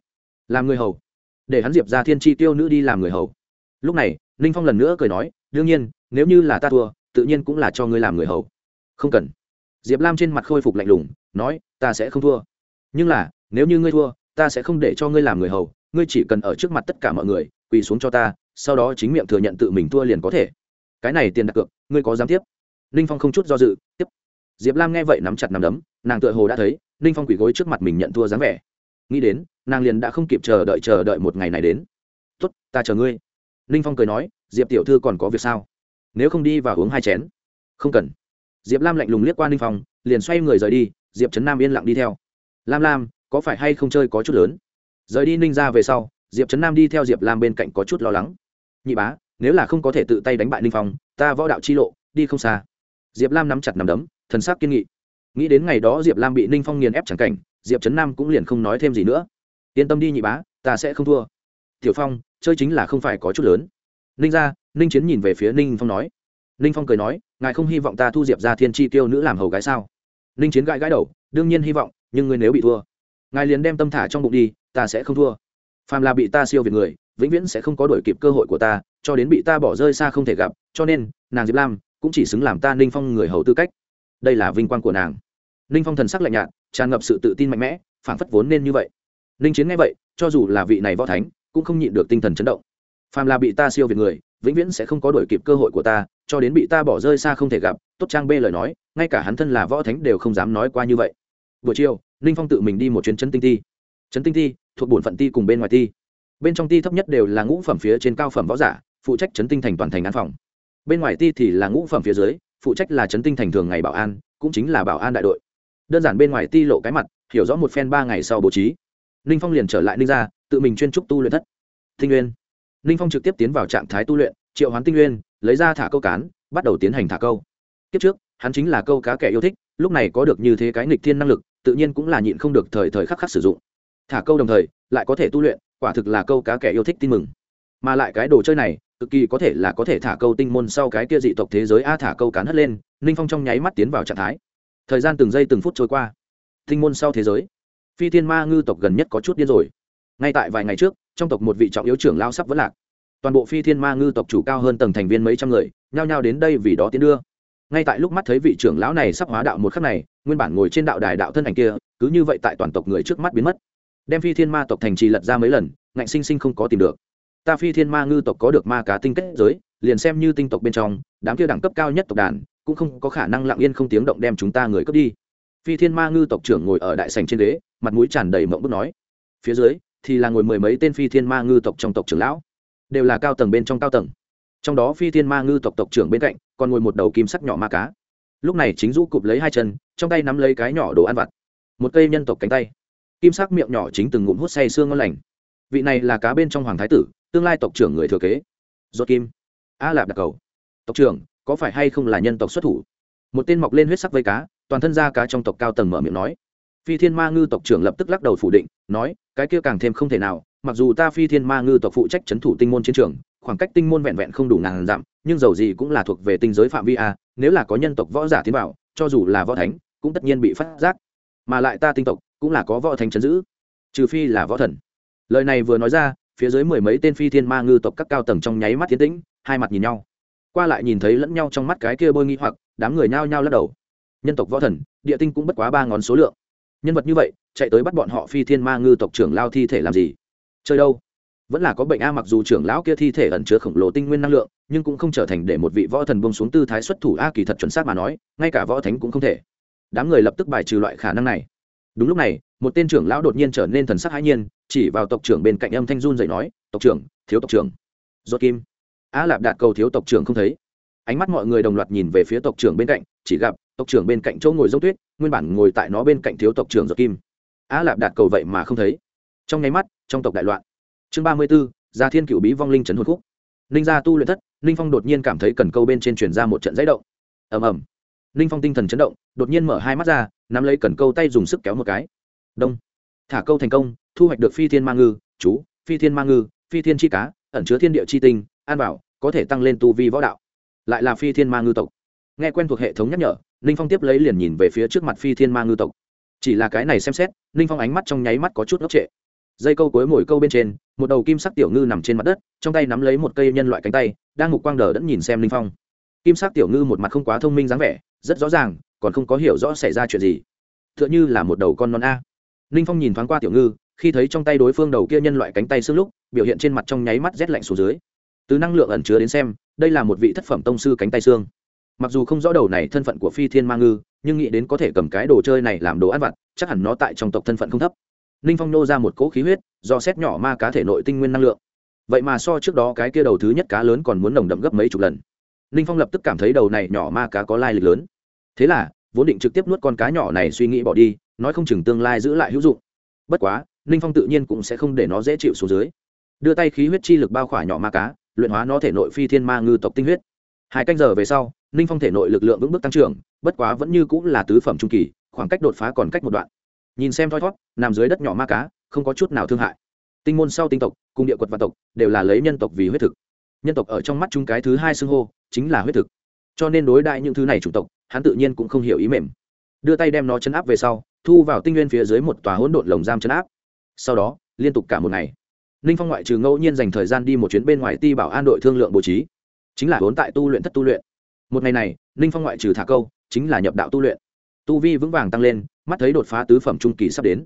Làm người hầu. Để hắn diệp ra thiên tri tiêu nữ đi làm người hầu. Lúc này, ninh phong lần nữa cười nói, đương nhiên, nếu như là ta thua, tự nhiên cũng là cho ngươi làm người hầu. Không cần. Diệp lam trên mặt khôi phục lạnh lùng, nói, ta sẽ không thua. Nhưng là, nếu như ngươi thua, ta sẽ không để cho ngươi làm người hầu, ngươi chỉ cần ở trước mặt tất cả mọi người, quỳ xuống cho ta, sau đó chính miệng thừa nhận tự mình thua liền có thể. Cái này tiền đặt cược, ngươi có dám tiếp? Ninh phong không chút do dự, tiếp. Diệp lam nghe vậy nắm chặt nắm đấm, nàng tựa hồ đã thấy ninh phong quỳ gối trước mặt mình nhận thua dáng vẻ. Nghĩ đến, nàng liền đã không kịp chờ đợi chờ đợi một ngày này đến. Tốt, ta chờ ngươi. Ninh phong cười nói, diệp tiểu thư còn có việc sao? Nếu không đi và uống hai chén. Không cần. Diệp lam lạnh lùng liếc qua ninh phong, liền xoay người rời đi, diệp trấn nam yên lặng đi theo. Lam lam, có phải hay không chơi có chút lớn? Rời đi ninh ra về sau, diệp trấn nam đi theo diệp lam bên cạnh có chút lo lắng. Nhị bá, nếu là không có thể tự tay đánh bại ninh phong, ta võ đạo chi lộ, đi không xa. Diệp lam nắm chặt nắm đấm, thần sắc kiên nghị nghĩ đến ngày đó diệp lam bị ninh phong nghiền ép chẳng cảnh, diệp trấn nam cũng liền không nói thêm gì nữa. Yên tâm đi nhị bá, ta sẽ không thua. Tiểu phong, chơi chính là không phải có chút lớn. Ninh ra, ninh chiến nhìn về phía ninh phong nói. Ninh phong cười nói, ngài không hy vọng ta thu diệp ra thiên tri tiêu nữ làm hầu gái sao? Ninh chiến gãi gãi đầu, đương nhiên hy vọng, nhưng ngươi nếu bị thua, ngài liền đem tâm thả trong bụng đi, ta sẽ không thua. Phàm là bị ta siêu việt người, vĩnh viễn sẽ không có đổi kịp cơ hội của ta, cho đến bị ta bỏ rơi xa không thể gặp, cho nên, nàng diệp lam cũng chỉ xứng làm ta ninh phong người hầu tư cách đây là vinh quang của nàng. Ninh phong thần sắc lạnh nhạt, tràn ngập sự tự tin mạnh mẽ, phảng phất vốn nên như vậy. Ninh chiến nghe vậy, cho dù là vị này võ thánh, cũng không nhịn được tinh thần chấn động. Phàm là bị ta siêu việt người, vĩnh viễn sẽ không có đổi kịp cơ hội của ta, cho đến bị ta bỏ rơi xa không thể gặp, tốt trang bê lời nói, ngay cả hắn thân là võ thánh đều không dám nói qua như vậy. Buổi chiều ninh phong tự mình đi một chuyến chân tinh ti. Chân tinh ti, thuộc bổn phận ti cùng bên ngoài ti. Bên trong ti thấp nhất đều là ngũ phẩm phía trên cao phẩm võ giả, phụ trách chấn tinh thành toàn thành an phòng. Bên ngoài ti thì là ngũ phẩm phía dưới phụ trách là Trấn tinh thành thường ngày bảo an, cũng chính là bảo an đại đội. Đơn giản bên ngoài ti lộ cái mặt, hiểu rõ một phen ba ngày sau bố trí. Ninh phong liền trở lại ninh ra tự mình chuyên trúc tu luyện thất. Tinh nguyên. Ninh phong trực tiếp tiến vào trạng thái tu luyện, triệu hoán tinh nguyên, lấy ra thả câu cán, bắt đầu tiến hành thả câu. Kiếp trước, hắn chính là câu cá kẻ yêu thích, lúc này có được như thế cái nghịch thiên năng lực, tự nhiên cũng là nhịn không được thời thời khắc khắc sử dụng. Thả câu đồng thời, lại có thể tu luyện, quả thực là câu cá kẻ yêu thích tin mừng. Mà lại cái đồ chơi này cực kỳ có thể là có thể thả câu tinh môn sau cái kia dị tộc thế giới a thả câu cán hất lên, ninh phong trong nháy mắt tiến vào trạng thái. Thời gian từng giây từng phút trôi qua. Tinh môn sau thế giới. Phi thiên ma ngư tộc gần nhất có chút điên rồi. Ngay tại vài ngày trước, trong tộc một vị trọng yếu trưởng lao sắp vẫn lạc. Toàn bộ phi thiên ma ngư tộc chủ cao hơn tầng thành viên mấy trăm người, nhao nhao đến đây vì đó tiến đưa. Ngay tại lúc mắt thấy vị trưởng lão này sắp hóa đạo một khắc này, nguyên bản ngồi trên đạo đài đạo thân ảnh kia, cứ như vậy tại toàn tộc người trước mắt biến mất. Đem phi thiên ma tộc thành trì lật ra mấy lần, ngạnh sinh sinh không có tìm được ta phi thiên ma ngư tộc có được ma cá tinh kết giới liền xem như tinh tộc bên trong đám kia đẳng cấp cao nhất tộc đàn cũng không có khả năng lặng yên không tiếng động đem chúng ta người cướp đi. Phi thiên ma ngư tộc trưởng ngồi ở đại sành trên đế, mặt mũi tràn đầy mộng bức nói. Phía dưới thì là ngồi mười mấy tên phi thiên ma ngư tộc trong tộc trưởng lão. Đều là cao tầng bên trong cao tầng. Trong đó phi thiên ma ngư tộc tộc trưởng bên cạnh còn ngồi một đầu kim sắc nhỏ ma cá. Lúc này chính rũ cụp lấy hai chân trong tay nắm lấy cái nhỏ đồ ăn vặt. Một cây nhân tộc cánh tay. Kim sắc miệng nhỏ chính từng ngụm hút say xương ngon lành. Vị này là cá bên trong hoàng thái tử tương lai tộc trưởng người thừa kế. Dốt kim. A lạp đặc cầu. Tộc trưởng, có phải hay không là nhân tộc xuất thủ? Một tên mọc lên huyết sắc vây cá, toàn thân da cá trong tộc cao tầng mở miệng nói. Phi thiên ma ngư tộc trưởng lập tức lắc đầu phủ định, nói, cái kia càng thêm không thể nào, mặc dù ta phi thiên ma ngư tộc phụ trách c h ấ n thủ tinh môn chiến trường, khoảng cách tinh môn vẹn vẹn không đủ ngàn dặm, nhưng dầu gì cũng là thuộc về tinh giới phạm vi a, nếu là có nhân tộc võ giả tiến vào, cho dù là võ thánh, cũng tất nhiên bị phát giác. Mà lại ta tinh tộc, cũng là có võ thánh chấn giữ, trừ phi là võ thần. Lời này vừa nói ra phía dưới mười mấy tên phi thiên ma ngư tộc các cao tầng trong nháy mắt tiến tĩnh, hai mặt nhìn nhau. Qua lại nhìn thấy lẫn nhau trong mắt cái kia bôi nghi hoặc, đám người nhao nhao lắc đầu. Nhân tộc võ thần, địa tinh cũng bất quá ba ngón số lượng. Nhân vật như vậy, chạy tới bắt bọn họ phi thiên ma ngư tộc trưởng lao thi thể làm gì? Chơi đâu? Vẫn là có bệnh a mặc dù trưởng lão kia thi thể ẩn chứa khổng lồ tinh nguyên năng lượng, nhưng cũng không trở thành để một vị võ thần bông xuống tư thái xuất thủ a kỳ thật chuẩn xác mà nói, ngay cả võ thánh cũng không thể. Đám người lập tức bài trừ loại khả năng này đúng lúc này, một tên trưởng lão đột nhiên trở nên thần sắc hãi nhiên, chỉ vào tộc trưởng bên cạnh âm thanh run dậy nói, tộc trưởng, thiếu tộc trưởng. Dốt kim. A lạp đạt cầu thiếu tộc trưởng không thấy. Ánh mắt mọi người đồng loạt nhìn về phía tộc trưởng bên cạnh, chỉ gặp tộc trưởng bên cạnh chỗ ngồi dốc tuyết, nguyên bản ngồi tại nó bên cạnh thiếu tộc trưởng dốt kim. A lạp đạt cầu vậy mà không thấy. Trong nháy mắt, trong tộc đại loạn. Chương ba mươi b ố gia thiên cựu bí vong linh trấn hồn khúc. Ninh gia tu luyện thất, ninh phong đột nhiên cảm thấy cần câu bên trên truyền ra một trận dãy động. Ầm ầm. Ninh phong tinh thần chấn động, đột nhiên mở hai mắt ra nắm lấy cần câu tay dùng sức kéo một cái. Đông. Thả câu thành công, thu hoạch được phi thiên ma ngư, chú, phi thiên ma ngư, phi thiên chi cá, ẩn chứa thiên địa chi tinh, an bảo, có thể tăng lên tu vi võ đạo. Lại là phi thiên ma ngư tộc. Nghe quen thuộc hệ thống nhắc nhở, ninh phong tiếp lấy liền nhìn về phía trước mặt phi thiên ma ngư tộc. Chỉ là cái này xem xét, ninh phong ánh mắt trong nháy mắt có chút ngốc trệ. Dây câu cuối mồi câu bên trên, một đầu kim sắc tiểu ngư nằm trên mặt đất, trong tay nắm lấy một cây nhân loại cánh tay, đang mục quang đờ đẫn nhìn xem ninh phong. Kim sắc tiểu ngư một mặt không quá thông minh dáng vẻ, rất rõ ràng còn không có hiểu rõ xảy ra chuyện gì. T h ư ợ n h ư là một đầu con non a. Ninh phong nhìn thoáng qua tiểu ngư, khi thấy trong tay đối phương đầu kia nhân loại cánh tay xương lúc, biểu hiện trên mặt trong nháy mắt rét lạnh xuống dưới. Từ năng lượng ẩn chứa đến xem, đây là một vị thất phẩm tông sư cánh tay xương. Mặc dù không rõ đầu này thân phận của phi thiên ma ngư, nhưng nghĩ đến có thể cầm cái đồ chơi này làm đồ ăn vặt, chắc hẳn nó tại trong tộc thân phận không thấp. Ninh phong nô ra một cỗ khí huyết, do xét nhỏ ma cá thể nội tinh nguyên năng lượng. Vậy mà so trước đó cái kia đầu thứ nhất cá lớn còn muốn nồng đậm gấp mấy chục lần. Ninh phong lập tức cảm thấy đầu này nhỏ ma cá có lai lịch lớn thế là, vốn định trực tiếp nuốt con cá nhỏ này suy nghĩ bỏ đi, nói không chừng tương lai giữ lại hữu dụng. Bất quá, ninh phong tự nhiên cũng sẽ không để nó dễ chịu xuống dưới. Đưa tay khí huyết chi lực bao khỏa nhỏ ma cá, luyện hóa nó thể nội phi thiên ma ngư tộc tinh huyết. Hai canh giờ về sau, ninh phong thể nội lực lượng vững bước tăng trưởng, bất quá vẫn như cũng là tứ phẩm trung kỳ, khoảng cách đột phá còn cách một đoạn. Nhìn xem thoi thót, nằm dưới đất nhỏ ma cá, không có chút nào thương hại. Tinh môn sau tinh tộc, cùng địa quật và tộc, đều là lấy nhân tộc vì huyết thực. Nhân tộc ở trong mắt chúng cái thứ hai xưng hô, chính là huyết thực cho nên đối đại những thứ này chủng tộc, hắn tự nhiên cũng không hiểu ý mềm. Đưa tay đem nó chấn áp về sau, thu vào tinh nguyên phía dưới một tòa hỗn độn lồng giam chấn áp. Sau đó, liên tục cả một ngày ninh phong ngoại trừ ngẫu nhiên dành thời gian đi một chuyến bên ngoài ti bảo an đội thương lượng bố trí, chính là vốn tại tu luyện thất tu luyện. Một ngày này ninh phong ngoại trừ thả câu, chính là nhập đạo tu luyện. Tu vi vững vàng tăng lên, mắt thấy đột phá tứ phẩm trung kỳ sắp đến.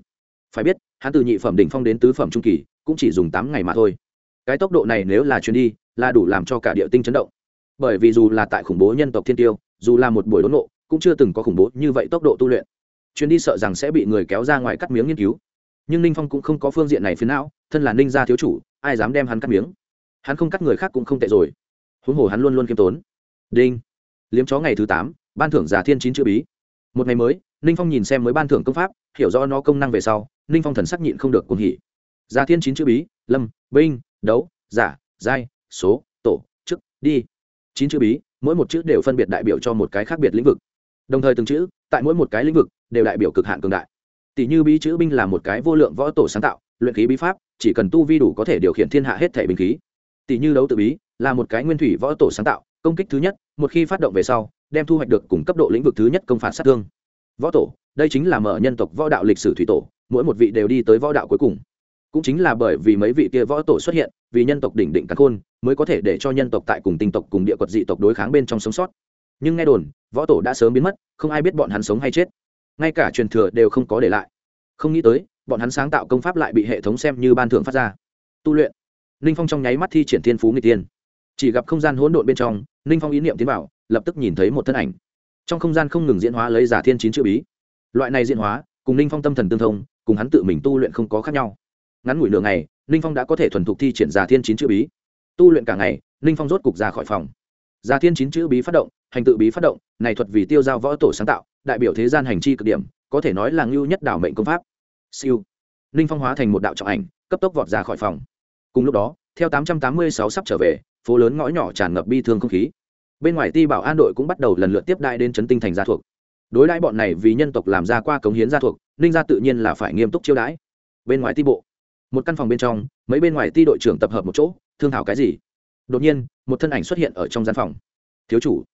Phải biết, hắn từ nhị phẩm đỉnh phong đến tứ phẩm trung kỳ, cũng chỉ dùng tám ngày mà thôi. Cái tốc độ này nếu là chuyến đi, là đủ làm cho cả địa tinh chấn động bởi vì dù là tại khủng bố nhân tộc thiên tiêu, dù là một buổi đốn nộ cũng chưa từng có khủng bố như vậy tốc độ tu luyện. Chuyến đi sợ rằng sẽ bị người kéo ra ngoài cắt miếng nghiên cứu. Nhưng ninh phong cũng không có phương diện này phiến não, thân là ninh gia thiếu chủ, ai dám đem hắn cắt miếng? Hắn không cắt người khác cũng không tệ rồi. Huống hồ hắn luôn luôn k i ê m tốn. Đinh. Liếm chó ngày thứ tám, ban thưởng giả thiên chín chữ bí. Một ngày mới, ninh phong nhìn xem mới ban thưởng công pháp, hiểu rõ nó công năng về sau, ninh phong thần sắc nhịn không được cuồng hỉ. Giả thiên chín chữ bí, lâm, binh, đấu, giả, giai, số, tổ, chức, đi chín chữ bí, mỗi một chữ đều phân biệt đại biểu cho một cái khác biệt lĩnh vực. Đồng thời từng chữ, tại mỗi một cái lĩnh vực, đều đại biểu cực hạn cường đại. Tỷ như bí chữ binh là một cái vô lượng võ tổ sáng tạo, luyện khí bí pháp, chỉ cần tu vi đủ có thể điều khiển thiên hạ hết thể binh khí. Tỷ như đấu tự bí, là một cái nguyên thủy võ tổ sáng tạo, công kích thứ nhất, một khi phát động về sau, đem thu hoạch được cùng cấp độ lĩnh vực thứ nhất công phạt sát thương. Võ tổ, đây chính là mở nhân tộc võ đạo lịch sử thủy tổ, mỗi một vị đều đi tới võ đạo cuối cùng cũng chính là bởi vì mấy vị kia võ tổ xuất hiện, vì nhân tộc đỉnh định cắn khôn, mới có thể để cho nhân tộc tại cùng tinh tộc, cùng địa quật dị tộc đối kháng bên trong sống sót. Nhưng nghe đồn, võ tổ đã sớm biến mất, không ai biết bọn hắn sống hay chết. Ngay cả truyền thừa đều không có để lại. Không nghĩ tới, bọn hắn sáng tạo công pháp lại bị hệ thống xem như ban thưởng phát ra. Tu luyện. Ninh phong trong nháy mắt thi triển thiên phú người tiên. Chỉ gặp không gian hỗn độn bên trong, ninh phong ý niệm tiến vào, lập tức nhìn thấy một thân ảnh. Trong không gian không ngừng diễn hóa lấy giả thiên chín chữ bí. Loại này diễn hóa, cùng ninh phong tâm thần tương thông, cùng hắn tự mình tu luyện không có khác nhau ngắn ngủi nửa ngày, ninh phong đã có thể thuần thục thi triển giả thiên chín chữ bí. Tu luyện cả ngày, ninh phong rốt cục ra khỏi phòng. Giả thiên chín chữ bí phát động, hành tự bí phát động, này thuật vì tiêu giao võ tổ sáng tạo, đại biểu thế gian hành chi cực điểm, có thể nói là ngưu nhất đảo mệnh công pháp. Siêu. Ninh phong hóa thành một đạo trọng ảnh, cấp tốc vọt ra khỏi phòng. Cùng lúc đó, theo tám trăm tám mươi sáu sắp trở về, phố lớn ngõ nhỏ tràn ngập bi thương không khí. Bên ngoài ti bảo an đội cũng bắt đầu lần lượt tiếp đại đến trấn tinh thành gia thuộc. Đối đãi bọn này vì nhân tộc làm ra qua cống hiến gia thuộc, ninh gia tự nhiên là phải nghiêm túc chiêu đãi. Bên ngoài ti bộ một căn phòng bên trong, mấy bên ngoài ti đội trưởng tập hợp một chỗ, thương thảo cái gì? Đột nhiên, một thân ảnh xuất hiện ở trong gian phòng. Thiếu chủ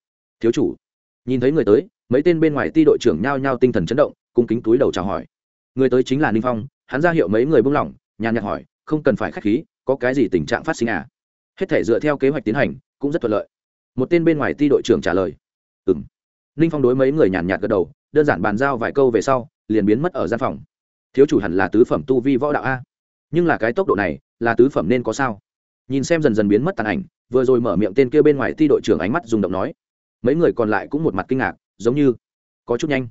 thiếu chủ. Nhìn thấy người tới, mấy tên bên ngoài ti đội trưởng nhao nhao tinh thần chấn động, cung kính túi đầu chào hỏi. Người tới chính là ninh phong, hắn ra hiệu mấy người buông lỏng, nhàn nhạt hỏi, không cần phải k h á c h khí, có cái gì tình trạng phát sinh à? Hết thể dựa theo kế hoạch tiến hành, cũng rất thuận lợi. Một tên bên ngoài ti đội trưởng trả lời ừ m ninh phong đối mấy người nhàn nhạt gật đầu, đơn giản bàn giao vài câu về sau, liền biến mất ở gian phòng. Thiếu chủ hẳn là tứ phẩm tu vi võ đạo a nhưng là cái tốc độ này là tứ phẩm nên có sao? Nhìn xem dần dần biến mất tàn ảnh, vừa rồi mở miệng tên kia bên ngoài ti đội trưởng ánh mắt dùng động nói. Mấy người còn lại cũng một mặt kinh ngạc, giống như có chút nhanh.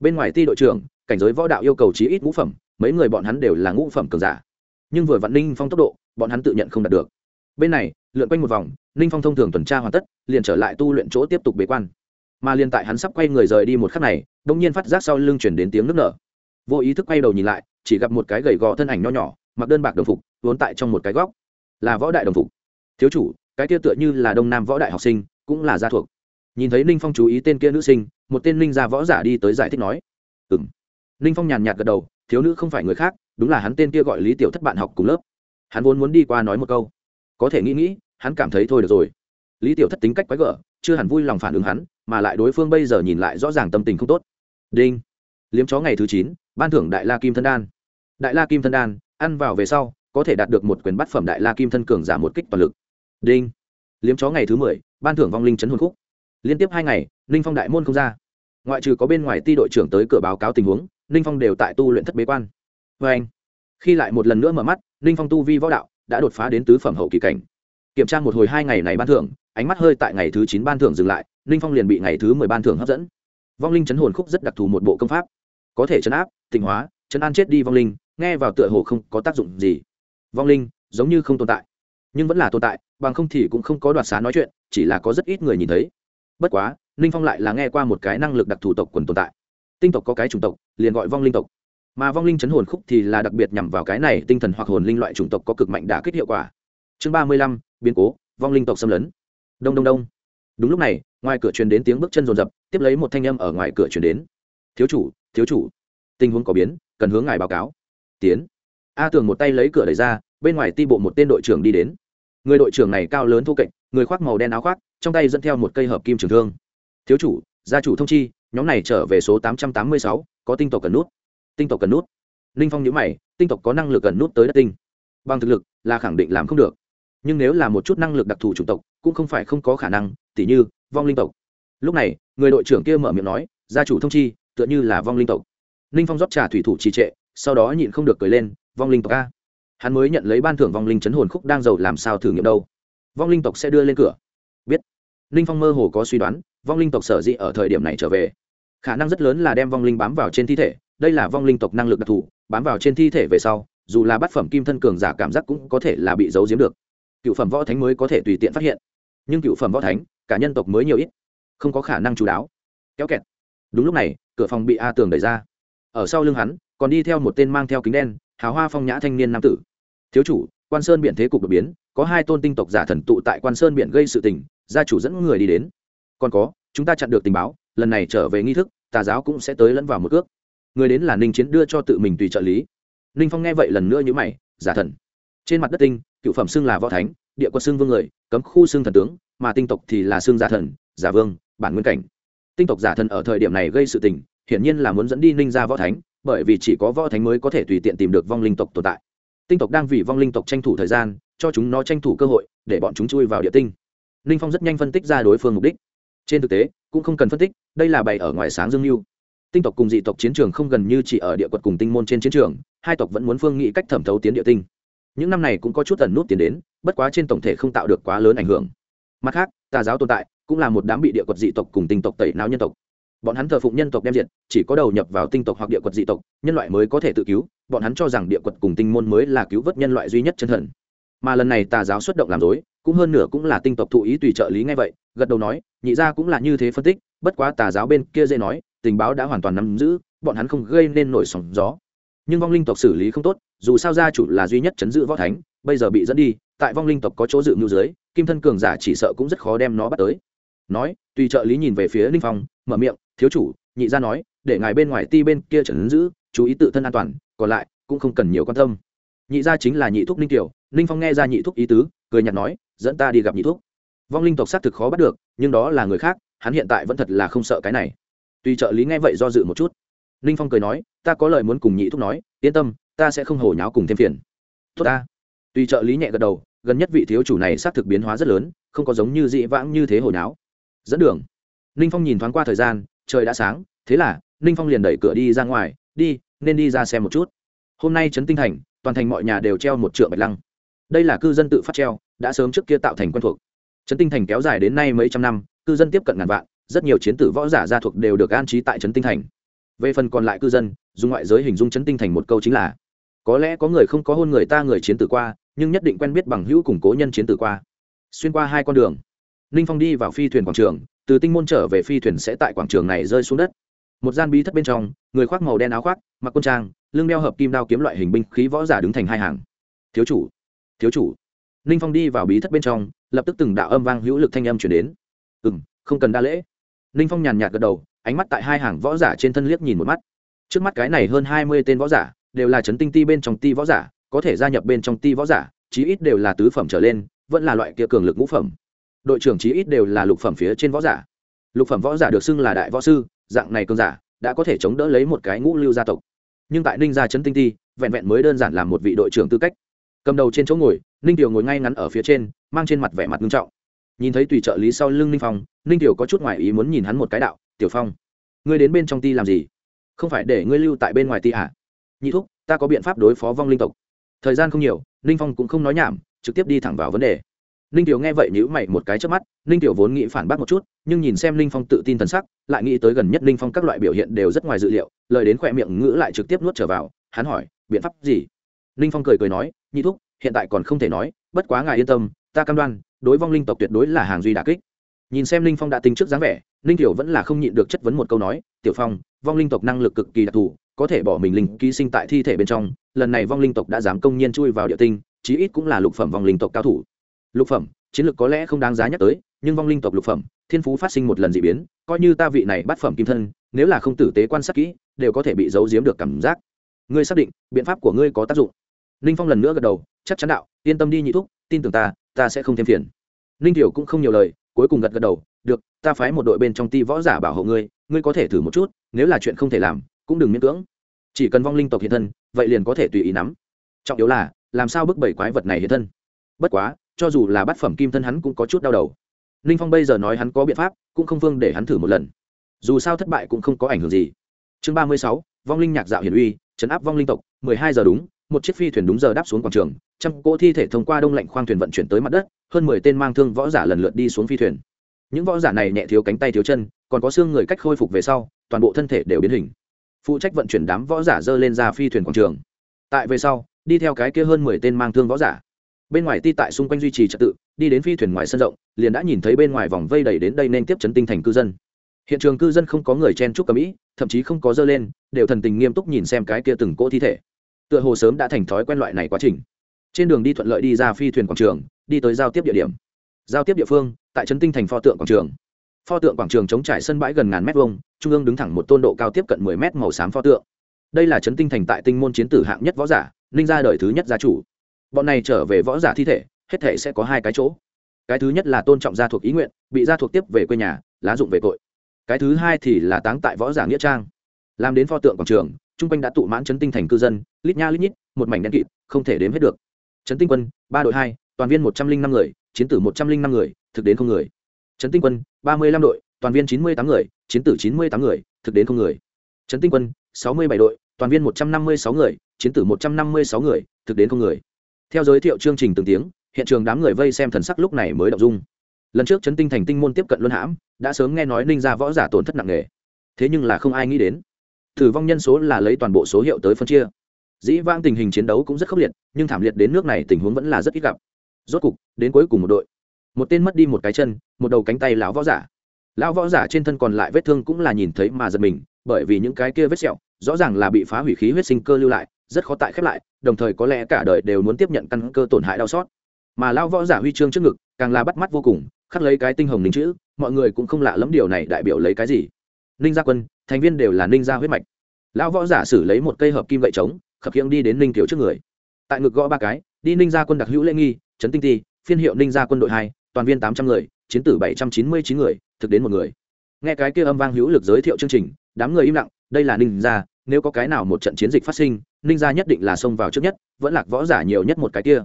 Bên ngoài ti đội trưởng, cảnh giới võ đạo yêu cầu chí ít ngũ phẩm, mấy người bọn hắn đều là ngũ phẩm cường giả. Nhưng vừa vặn ninh phong tốc độ, bọn hắn tự nhận không đạt được. Bên này, lượn quanh một vòng, ninh phong thông thường tuần tra hoàn tất, liền trở lại tu luyện chỗ tiếp tục bế quan. Mà liền tại hắn sắp quay người rời đi một khắc này đông nhiên phát giác sau lưng chuyển đến tiếng nước nở. Vô ý thức quay đầu nhìn lại, chỉ gặp một cái gầy gò thân ảnh nho nhỏ mặc đơn bạc đồng phục, vốn tại trong một cái góc, là võ đại đồng phục. Thiếu chủ, cái kia tựa như là đông nam võ đại học sinh, cũng là gia thuộc. Nhìn thấy ninh phong chú ý tên kia nữ sinh, một tên ninh gia võ giả đi tới giải thích nói ừ m ninh phong nhàn nhạt gật đầu, thiếu nữ không phải người khác, đúng là hắn tên kia gọi lý tiểu thất bạn học cùng lớp. Hắn vốn muốn đi qua nói một câu. Có thể nghĩ nghĩ, hắn cảm thấy thôi được rồi. Lý tiểu thất tính cách quái gở, chưa hẳn vui lòng phản ứng hắn, mà lại đối phương bây giờ nhìn lại rõ ràng tâm tình không tốt. Đinh. Liếm chó ngày thứ chín, ban thưởng đại la kim thân đan đại la kim thân đan, ăn vào về sau, có thể đạt được một quyền bắt phẩm đại la kim thân cường giảm một kích toàn lực. Đinh. Liếm chó ngày thứ mười, ban thưởng vong linh chấn hồn khúc. Liên tiếp hai ngày, ninh phong đại môn không ra. Ngoại trừ có bên ngoài ti đội trưởng tới cửa báo cáo tình huống, ninh phong đều tại tu luyện thất bế quan. Vê anh, khi lại một lần nữa mở mắt, ninh phong tu vi võ đạo đã đột phá đến tứ phẩm hậu kỳ cảnh. Kiểm tra một hồi hai ngày này ban thưởng, ánh mắt hơi tại ngày thứ chín ban thưởng dừng lại, ninh phong liền bị ngày thứ mười ban thưởng hấp dẫn. Vong linh chấn hồn khúc rất đặc thù một bộ công pháp. Có thể chấn áp, tịnh hóa, chấn an chết đi vong linh nghe vào tựa hồ không có tác dụng gì. Vong linh, giống như không tồn tại. Nhưng vẫn là tồn tại, bằng không thì cũng không có đoạt xá nói chuyện, chỉ là có rất ít người nhìn thấy. Bất quá, ninh phong lại là nghe qua một cái năng lực đặc thù tộc quần tồn tại. Tinh tộc có cái chủng tộc, liền gọi vong linh tộc. Mà vong linh chấn hồn khúc thì là đặc biệt nhằm vào cái này, tinh thần hoặc hồn linh loại chủng tộc có cực mạnh đả kích hiệu quả. Chương ba mươi lăm, biến cố, vong linh tộc xâm lấn. Đông đông đông. Đúng lúc này, ngoài cửa truyền đến tiếng bước chân rồn rập tiếp lấy một thanh âm ở ngoài cửa truyền đến. Thiếu chủ thiếu chủ. Tình huống có biến, cần hướng ngài báo cáo tiến. A tường một tay lấy cửa đẩy ra, bên ngoài ti bộ một tên đội trưởng đi đến. Người đội trưởng này cao lớn thô kệch, người khoác màu đen áo khoác, trong tay dẫn theo một cây hợp kim trường thương. Thiếu chủ, gia chủ thông chi, nhóm này trở về số tám trăm tám mươi sáu, có tinh tộc cần nút. Tinh tộc cần nút? Ninh phong nhữ mày, tinh tộc có năng lực cần nút tới đất tinh. Bằng thực lực là khẳng định làm không được. Nhưng nếu là một chút năng lực đặc thù chủng tộc, cũng không phải không có khả năng, tỉ như vong linh tộc. Lúc này, người đội trưởng kia mở miệng nói, gia chủ thông chi, tựa như là vong linh tộc. Ninh phong rót trà thủy thủ trì trệ sau đó nhịn không được cười lên, vong linh tộc a. Hắn mới nhận lấy ban thưởng vong linh chấn hồn khúc đang giàu làm sao thử nghiệm đâu. Vong linh tộc sẽ đưa lên cửa. Biết. Ninh phong mơ hồ có suy đoán, vong linh tộc sở dĩ ở thời điểm này trở về. Khả năng rất lớn là đem vong linh bám vào trên thi thể, đây là vong linh tộc năng lực đặc thù, bám vào trên thi thể về sau, dù là bát phẩm kim thân cường giả cảm giác cũng có thể là bị giấu giếm được. Cựu phẩm võ thánh mới có thể tùy tiện phát hiện. Nhưng cựu phẩm võ thánh, cả nhân tộc mới nhiều ít, không có khả năng chú đáo. Kéo kẹt. Đúng lúc này, cửa phòng bị a tường đẩy ra ở sau lưng hắn, còn đi theo một tên mang theo kính đen, hào hoa phong nhã thanh niên nam tử. Thiếu chủ, quan sơn biển thế cục đột biến, có hai tôn tinh tộc giả thần tụ tại quan sơn biển gây sự tình, gia chủ dẫn người đi đến. Còn có, chúng ta chặn được tình báo, lần này trở về nghi thức, tà giáo cũng sẽ tới lẫn vào một cước. Người đến là ninh chiến đưa cho tự mình tùy trợ lý. Ninh phong nghe vậy lần nữa như mày, giả thần. Trên mặt đất tinh, cựu phẩm xưng là võ thánh, địa quật xưng vương người, cấm khu xưng thần tướng, mà tinh tộc thì là xưng giả thần, giả vương, bản nguyên cảnh. Tinh tộc giả thần ở thời điểm này gây sự tình hiển nhiên là muốn dẫn đi ninh ra võ thánh, bởi vì chỉ có võ thánh mới có thể tùy tiện tìm được vong linh tộc tồn tại. Tinh tộc đang vì vong linh tộc tranh thủ thời gian, cho chúng nó tranh thủ cơ hội, để bọn chúng chui vào địa tinh. Ninh phong rất nhanh phân tích ra đối phương mục đích. Trên thực tế, cũng không cần phân tích, đây là bày ở ngoài sáng dương mưu tinh tộc cùng dị tộc chiến trường không gần như chỉ ở địa quật cùng tinh môn trên chiến trường, hai tộc vẫn muốn phương nghị cách thẩm thấu tiến địa tinh. Những năm này cũng có chút tần nút tiến đến, bất quá trên tổng thể không tạo được quá lớn ảnh hưởng. Mặt khác, tà giáo tồn tại cũng là một đám bị địa quật dị tộc cùng tinh tộc tẩy não nhân tộc bọn hắn thờ phụng nhân tộc đem diệt, chỉ có đầu nhập vào tinh tộc hoặc địa quật dị tộc, nhân loại mới có thể tự cứu, bọn hắn cho rằng địa quật cùng tinh môn mới là cứu vớt nhân loại duy nhất chân thần. Mà lần này tà giáo xuất động làm dối cũng hơn nửa cũng là tinh tộc thụ ý tùy trợ lý ngay vậy, gật đầu nói, nhị ra cũng là như thế phân tích, bất quá tà giáo bên kia dễ nói, tình báo đã hoàn toàn nắm giữ, bọn hắn không gây nên nổi sóng gió. Nhưng vong linh tộc xử lý không tốt, dù sao gia chủ là duy nhất chấn giữ võ thánh, bây giờ bị dẫn đi, tại vong linh tộc có chỗ dự ngưu dưới, kim thân cường giả chỉ sợ cũng rất khó đem nó bắt tới. Nói, tùy trợ lý nhìn về phía linh phong, mở miệng thiếu chủ, nhị ra nói, để ngài bên ngoài ti bên kia trần giữ, chú ý tự thân an toàn, còn lại, cũng không cần nhiều quan tâm. Nhị gia chính là nhị thúc ninh tiểu ninh phong nghe ra nhị thúc ý tứ, cười nhạt nói, dẫn ta đi gặp nhị thúc. Vong linh tộc xác thực khó bắt được, nhưng đó là người khác, hắn hiện tại vẫn thật là không sợ cái này. Tuy trợ lý nghe vậy do dự một chút. Ninh phong cười nói, ta có lời muốn cùng nhị thúc nói, yên tâm, ta sẽ không hồ nháo cùng thêm phiền. Tốt ta. Tuy trợ lý nhẹ gật đầu, gần nhất vị thiếu chủ này xác thực biến hóa rất lớn, không có giống như dị vãng như thế hồ nháo. Dẫn đường. Ninh phong nhìn thoáng qua thời gian trời đã sáng, thế là, ninh phong liền đẩy cửa đi ra ngoài, đi, nên đi ra xem một chút. Hôm nay trấn tinh thành, toàn thành mọi nhà đều treo một trượng bạch lăng. Đây là cư dân tự phát treo, đã sớm trước kia tạo thành quen thuộc. Trấn tinh thành kéo dài đến nay mấy trăm năm, cư dân tiếp cận ngàn vạn, rất nhiều chiến tử võ giả gia thuộc đều được an trí tại trấn tinh thành. Về phần còn lại cư dân, dùng ngoại giới hình dung trấn tinh thành một câu chính là, có lẽ có người không có hôn người ta người chiến tử qua, nhưng nhất định quen biết bằng hữu củng cố nhân chiến tử qua. Xuyên qua hai con đường, ninh phong đi vào phi thuyền quảng trường từ tinh môn trở về phi thuyền sẽ tại quảng trường này rơi xuống đất. Một gian bí thất bên trong, người khoác màu đen áo khoác, mặc quân trang, lưng đeo hợp kim đao kiếm loại hình binh khí võ giả đứng thành hai hàng. Thiếu chủ thiếu chủ. Ninh phong đi vào bí thất bên trong, lập tức từng đạo âm vang hữu lực thanh âm chuyển đến. Ừ m không cần đa lễ. Ninh phong nhàn nhạt gật đầu, ánh mắt tại hai hàng võ giả trên thân liếc nhìn một mắt. Trước mắt cái này hơn hai mươi tên võ giả, đều là trấn tinh ti bên trong ti võ giả, có thể gia nhập bên trong ti võ giả, chí ít đều là tứ phẩm trở lên, vẫn là loại kia cường lực ngũ phẩm đội trưởng chí ít đều là lục phẩm phía trên võ giả. Lục phẩm võ giả được xưng là đại võ sư, dạng này cường giả đã có thể chống đỡ lấy một cái ngũ lưu gia tộc. Nhưng tại ninh gia trấn tinh ti, vẹn vẹn mới đơn giản là một vị đội trưởng tư cách. Cầm đầu trên chỗ ngồi, ninh tiểu ngồi ngay ngắn ở phía trên, mang trên mặt vẻ mặt nghiêm trọng. Nhìn thấy tùy trợ lý sau lưng ninh phong, ninh tiểu có chút ngoại ý muốn nhìn hắn một cái đạo, tiểu phong, ngươi đến bên trong ti làm gì? Không phải để ngươi lưu tại bên ngoài ti à? nhị thúc, ta có biện pháp đối phó vong linh tộc. Thời gian không nhiều, ninh phong cũng không nói nhảm, trực tiếp đi thẳng vào vấn đề ninh tiểu nghe vậy nhữ mày một cái trước mắt, ninh tiểu vốn nghĩ phản bác một chút, nhưng nhìn xem ninh phong tự tin thần sắc, lại nghĩ tới gần nhất ninh phong các loại biểu hiện đều rất ngoài dự liệu, lời đến khỏe miệng ngữ lại trực tiếp nuốt trở vào, hắn hỏi, biện pháp gì? Ninh phong cười cười nói, nhị thúc, hiện tại còn không thể nói, bất quá ngài yên tâm, ta cam đoan, đối vong linh tộc tuyệt đối là hàng duy đà kích. Nhìn xem ninh phong đã tính trước dáng vẻ, ninh tiểu vẫn là không nhịn được chất vấn một câu nói, tiểu phong, vong linh tộc năng lực cực kỳ đặc thù, có thể bỏ mình linh ký sinh tại thi thể bên trong, lần này vong linh tộc đã dám công nhiên chui vào địa tinh, chí ít cũng là lục phẩm vong linh tộc cao thủ lục phẩm, chiến lược có lẽ không đáng giá nhắc tới, nhưng vong linh tộc lục phẩm, thiên phú phát sinh một lần d ị biến, coi như ta vị này bắt phẩm kim thân, nếu là không tử tế quan sát kỹ, đều có thể bị giấu giếm được cảm giác. Ngươi xác định, biện pháp của ngươi có tác dụng. Ninh phong lần nữa gật đầu, chắc chắn đạo, yên tâm đi nhị thúc, tin tưởng ta ta sẽ không thêm phiền. Ninh tiểu cũng không nhiều lời, cuối cùng gật gật đầu, được, ta phái một đội bên trong ti võ giả bảo hộ ngươi ngươi có thể thử một chút, nếu là chuyện không thể làm, cũng đừng miễn cưỡng. Chỉ cần vong linh tộc hiện thân, vậy liền có thể tùy ý nắm. Trọng yếu là, làm sao bức bảy quái vật này hiện thân. Bất quá cho dù là bát phẩm kim thân hắn cũng có chút đau đầu. Ninh phong bây giờ nói hắn có biện pháp, cũng không vương để hắn thử một lần. Dù sao thất bại cũng không có ảnh hưởng gì. Chương ba mươi sáu, vong linh nhạc dạo hiển uy chấn áp vong linh tộc, mười hai giờ đúng, một chiếc phi thuyền đúng giờ đáp xuống quảng trường, trăm cỗ thi thể thông qua đông lạnh khoang thuyền vận chuyển tới mặt đất, hơn mười tên mang thương võ giả lần lượt đi xuống phi thuyền. Những võ giả này nhẹ thiếu cánh tay thiếu chân, còn có xương người cách khôi phục về sau, toàn bộ thân thể đều biến hình. Phụ trách vận chuyển đám võ giả dơ lên ra phi thuyền quảng trường. Tại về sau, đi theo cái kia hơn mười tên mang thương võ giả bên ngoài ti tại xung quanh duy trì trật tự, đi đến phi thuyền ngoài sân rộng, liền đã nhìn thấy bên ngoài vòng vây đầy đến đây nên tiếp chấn tinh thành cư dân. Hiện trường cư dân không có người chen chúc cầm ĩ thậm chí không có dơ lên, đều thần tình nghiêm túc nhìn xem cái kia từng cỗ thi thể. Tựa hồ sớm đã thành thói quen loại này quá trình. Trên đường đi thuận lợi đi ra phi thuyền quảng trường, đi tới giao tiếp địa điểm. Giao tiếp địa phương, tại trấn tinh thành pho tượng quảng trường. Pho tượng quảng trường chống trải sân bãi gần ngàn mét vuông, trung ương đứng thẳng một tôn độ cao tiếp cận mười mét màu xám pho tượng. Đây là trấn tinh thành tại tinh môn chiến tử hạng nhất võ giả, ninh ra đời thứ nhất gia chủ bọn này trở về võ giả thi thể, hết thể sẽ có hai cái chỗ. Cái thứ nhất là tôn trọng gia thuộc ý nguyện, bị gia thuộc tiếp về quê nhà, lá dụng về tội cái thứ hai thì là táng tại võ giả nghĩa trang. Làm đến pho tượng quảng trường, chung quanh đã tụ mãn chấn tinh thành cư dân, lít nha lít nhít, một mảnh đen kịt, không thể đếm hết được. Chấn tinh quân, ba đội hai, toàn viên một trăm linh năm người, chiến tử một trăm linh năm người, thực đến không người. Chấn tinh quân, ba mươi năm đội, toàn viên chín mươi tám người, chiến tử chín mươi tám người, thực đến không người. Chấn tinh quân, sáu mươi bảy đội, toàn viên một trăm năm mươi sáu người, chiến tử một trăm năm mươi sáu người, thực đến không người theo giới thiệu chương trình từng tiếng, hiện trường đám người vây xem thần sắc lúc này mới động dung. Lần trước chấn tinh thành tinh môn tiếp cận luân hãm, đã sớm nghe nói ninh gia võ giả tổn thất nặng nề. Thế nhưng là không ai nghĩ đến, thử vong nhân số là lấy toàn bộ số hiệu tới phân chia. Dĩ vãng tình hình chiến đấu cũng rất khốc liệt, nhưng thảm liệt đến nước này tình huống vẫn là rất ít gặp. Rốt cục, đến cuối cùng một đội. Một tên mất đi một cái chân, một đầu cánh tay lão võ giả. Lão võ giả trên thân còn lại vết thương cũng là nhìn thấy mà giật mình, bởi vì những cái kia vết sẹo, rõ ràng là bị phá hủy khí huyết sinh cơ lưu lại rất khó tại khép lại, đồng thời có lẽ cả đời đều muốn tiếp nhận căn cơ tổn hại đau xót. Mà lao võ giả huy chương trước ngực, càng là bắt mắt vô cùng, khắc lấy cái tinh hồng ninh chữ, mọi người cũng không lạ lẫm điều này đại biểu lấy cái gì. Ninh gia quân, thành viên đều là ninh gia huyết mạch. Lão võ giả xử lấy một cây hợp kim gậy trống, khập khiễng đi đến ninh kiều trước người. Tại ngực gõ ba cái, đi ninh gia quân đặc hữu lễ nghi, trấn tinh ti, phiên hiệu ninh gia quân đội hai, toàn viên tám trăm người, chiến tử bảy trăm chín mươi chín người, thực đến một người. Nghe cái kia âm vang hữu lực giới thiệu chương trình, đám người im lặng, đây là ninh gia, nếu có cái nào một trận chiến dịch phát sinh ninh gia nhất định là xông vào trước nhất, vẫn lạc võ giả nhiều nhất một cái kia.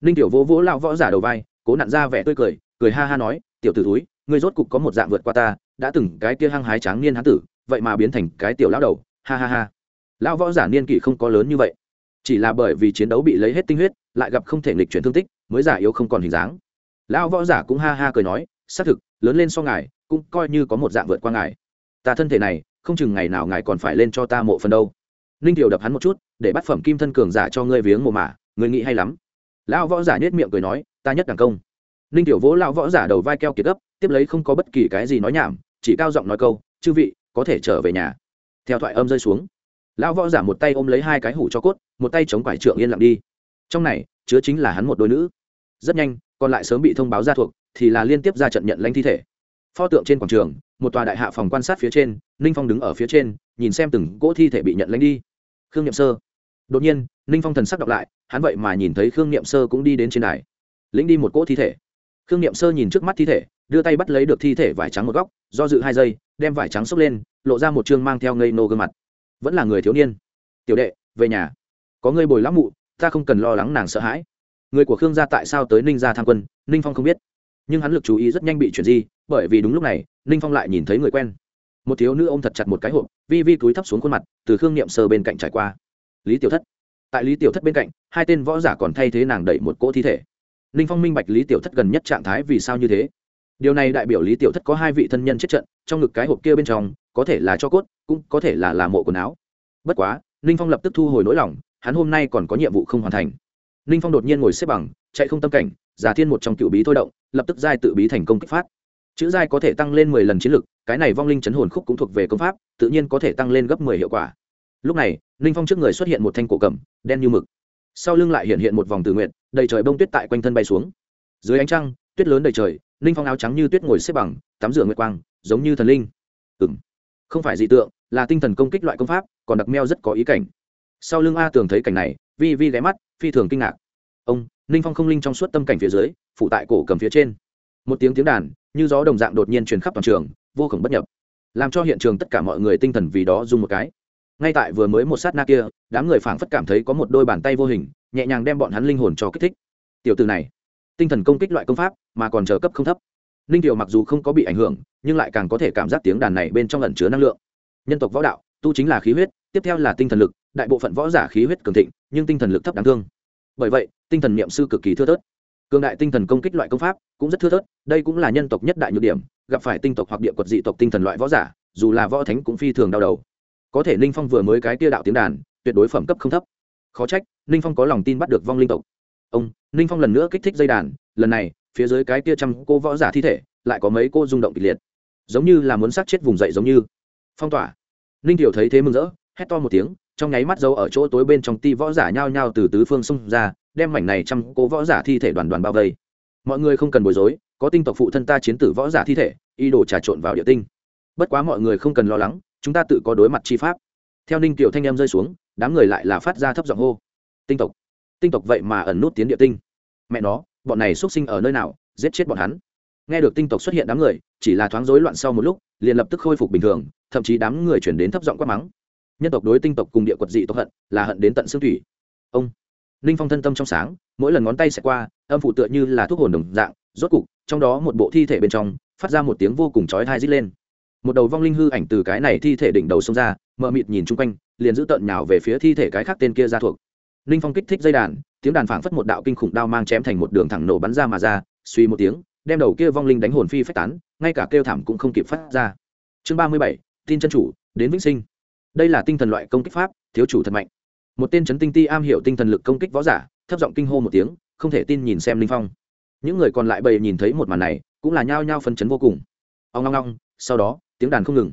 Ninh tiểu vỗ vỗ lao võ giả đầu vai, cố nặn ra vẻ tươi cười cười ha ha nói, tiểu t ử túi ngươi rốt cục có một dạng vượt qua ta, đã từng cái kia hăng hái tráng niên hán tử, vậy mà biến thành cái tiểu lão đầu, ha ha ha. Lão võ giả niên kỷ không có lớn như vậy, chỉ là bởi vì chiến đấu bị lấy hết tinh huyết, lại gặp không thể nghịch chuyển thương tích, mới giả yếu không còn hình dáng. Lão võ giả cũng ha ha cười nói, xác thực, lớn lên so ngài, cũng coi như có một dạng vượt qua ngài. Ta thân thể này, không chừng ngày nào ngài còn phải lên cho ta mộ phần đâu ninh tiểu đập hắn một chút, để bắt phẩm kim thân cường giả cho ngươi viếng mồ mả, ngươi nghĩ hay lắm. Lão võ giả nhếch miệng cười nói, ta nhất đẳng công. Ninh tiểu vỗ lão võ giả đầu vai keo kiệt gấp, tiếp lấy không có bất kỳ cái gì nói nhảm, chỉ cao giọng nói câu, chư vị, có thể trở về nhà. Theo thoại âm rơi xuống, lão võ giả một tay ôm lấy hai cái hủ cho cốt, một tay chống quải trượng yên lặng đi. Trong này, chứa chính là hắn một đôi nữ. Rất nhanh, còn lại sớm bị thông báo ra thuộc, thì là liên tiếp ra trận nhận lãnh thi thể. Pho tượng trên quảng trường, một tòa đại hạ phòng quan sát phía trên, ninh phong đứng ở phía trên, nhìn xem từng cỗ thi thể bị nhận lãnh đi khương nhậm sơ. Đột nhiên, ninh phong thần sắc đọc lại, hắn vậy mà nhìn thấy khương nhậm sơ cũng đi đến trên đài. Lĩnh đi một cỗ thi thể. Khương nhậm sơ nhìn trước mắt thi thể, đưa tay bắt lấy được thi thể vải trắng một góc, do dự hai giây, đem vải trắng xốc lên, lộ ra một chương mang theo ngây nô gương mặt. Vẫn là người thiếu niên. Tiểu đệ, về nhà. Có người bồi lắm mụ, ta không cần lo lắng nàng sợ hãi. Người của khương gia tại sao tới ninh gia tham quân, ninh phong không biết. Nhưng hắn lực chú ý rất nhanh bị chuyển di, bởi vì đúng lúc này, ninh phong lại nhìn thấy người quen một thiếu nữ ôm thật chặt một cái hộp, vi vi túi thấp xuống khuôn mặt, từ khương niệm sơ bên cạnh trải qua. Lý tiểu thất. Tại lý tiểu thất bên cạnh, hai tên võ giả còn thay thế nàng đẩy một cỗ thi thể. Ninh phong minh bạch lý tiểu thất gần nhất trạng thái vì sao như thế. Điều này đại biểu lý tiểu thất có hai vị thân nhân chết trận, trong ngực cái hộp kia bên trong, có thể là cho cốt, cũng có thể là là mộ quần áo. Bất quá, ninh phong lập tức thu hồi nỗi lòng, hắn hôm nay còn có nhiệm vụ không hoàn thành. Ninh phong đột nhiên ngồi xếp bằng, chạy không tâm cảnh, giả thiên một trong cựu bí thôi động, lập tức giai tự bí thành công kích phát. Chữ giai có thể tăng lên mười lần chiến lực cái này vong linh chấn hồn khúc cũng thuộc về công pháp, tự nhiên có thể tăng lên gấp mười hiệu quả. Lúc này ninh phong trước người xuất hiện một thanh cổ cầm, đen như mực. Sau lưng lại hiện hiện một vòng tự nguyện, đầy trời bông tuyết tại quanh thân bay xuống. Dưới ánh trăng, tuyết lớn đầy trời ninh phong áo trắng như tuyết ngồi xếp bằng, tắm rửa nguyệt quang, giống như thần linh. Ừng không phải dị tượng, là tinh thần công kích loại công pháp, còn đặc meo rất có ý cảnh. Sau lưng a tường thấy cảnh này, vi vi ghé mắt, phi thường kinh ngạc. Ông ninh phong không linh trong suốt tâm cảnh phía dưới, phụ tại cổ cầm phía trên. Một tiếng tiếng đàn, như gió đồng dạng đột nhiên truyền khắp toàn trường vô khổng bất nhập, làm cho hiện trường tất cả mọi người tinh thần vì đó dùng một cái. Ngay tại vừa mới một sát na kia, đám người phảng phất cảm thấy có một đôi bàn tay vô hình, nhẹ nhàng đem bọn hắn linh hồn cho kích thích. Tiểu từ này, tinh thần công kích loại công pháp mà còn chờ cấp không thấp. Ninh tiểu mặc dù không có bị ảnh hưởng, nhưng lại càng có thể cảm giác tiếng đàn này bên trong ẩn chứa năng lượng. Nhân tộc võ đạo, tu chính là khí huyết, tiếp theo là tinh thần lực, đại bộ phận võ giả khí huyết cường thịnh, nhưng tinh thần lực thấp đáng thương. Bởi vậy, tinh thần niệm sư cực kỳ thưa thớt. Cường đại tinh thần công kích loại công pháp cũng rất thưa thớt, đây cũng là nhân tộc nhất đại nhược điểm gặp phải tinh tộc hoặc địa quật dị tộc tinh thần loại võ giả, dù là võ thánh cũng phi thường đau đầu. Có thể ninh phong vừa mới cái tia đạo tiếng đàn, tuyệt đối phẩm cấp không thấp. Khó trách ninh phong có lòng tin bắt được vong linh tộc. Ông ninh phong lần nữa kích thích dây đàn, lần này, phía dưới cái tia trăm cô võ giả thi thể, lại có mấy cô rung động kịch liệt. Giống như là muốn sát chết vùng dậy giống như. Phong tỏa. Ninh tiểu thấy thế mừng rỡ, hét to một tiếng, trong nháy mắt dấu ở chỗ tối bên trong ti võ giả nhao nhao từ tứ phương xông ra, đem mảnh này trăm cố võ giả thi thể đoàn đoàn bao vây. Mọi người không cần bối rối có tinh tộc phụ thân ta chiến tử võ giả thi thể y đồ trà trộn vào địa tinh. Bất quá mọi người không cần lo lắng, chúng ta tự có đối mặt chi pháp. Theo ninh tiểu thanh em rơi xuống, đám người lại là phát ra thấp giọng hô. Tinh tộc tinh tộc vậy mà ẩn nút tiến địa tinh. Mẹ nó, bọn này xuất sinh ở nơi nào, giết chết bọn hắn. Nghe được tinh tộc xuất hiện đám người, chỉ là thoáng rối loạn sau một lúc, liền lập tức khôi phục bình thường, thậm chí đám người chuyển đến thấp giọng quát mắng. Nhân tộc đối tinh tộc cùng địa quật dị tộc hận, là hận đến tận xương thủy. Ông, ninh phong thân tâm trong sáng, mỗi lần ngón tay sẽ qua, âm phụ tựa như là thuốc hồn đồng dạng rốt cục, trong đó một bộ thi thể bên trong, phát ra một tiếng vô cùng chói thai rít lên. Một đầu vong linh hư ảnh từ cái này thi thể đỉnh đầu xông ra, mờ mịt nhìn chung quanh, liền giữ tợn nhào về phía thi thể cái khác tên kia ra thuộc. Ninh phong kích thích dây đàn, tiếng đàn phảng phất một đạo kinh khủng đao mang chém thành một đường thẳng nổ bắn ra mà ra, suy một tiếng, đem đầu kia vong linh đánh hồn phi phách tán, ngay cả kêu thảm cũng không kịp phát ra. Chương ba mươi bảy, tin chân chủ, đến vĩnh sinh. Đây là tinh thần loại công kích pháp, thiếu chủ thật mạnh. Một tên c tinh ti am hiểu tinh thần lực công kích võ giả, thấp giọng kinh hô một tiếng, không thể tin nhìn xem linh phong những người còn lại bầy nhìn thấy một màn này, cũng là nhao nhao phấn chấn vô cùng. Ông ngong ngong, sau đó, tiếng đàn không ngừng.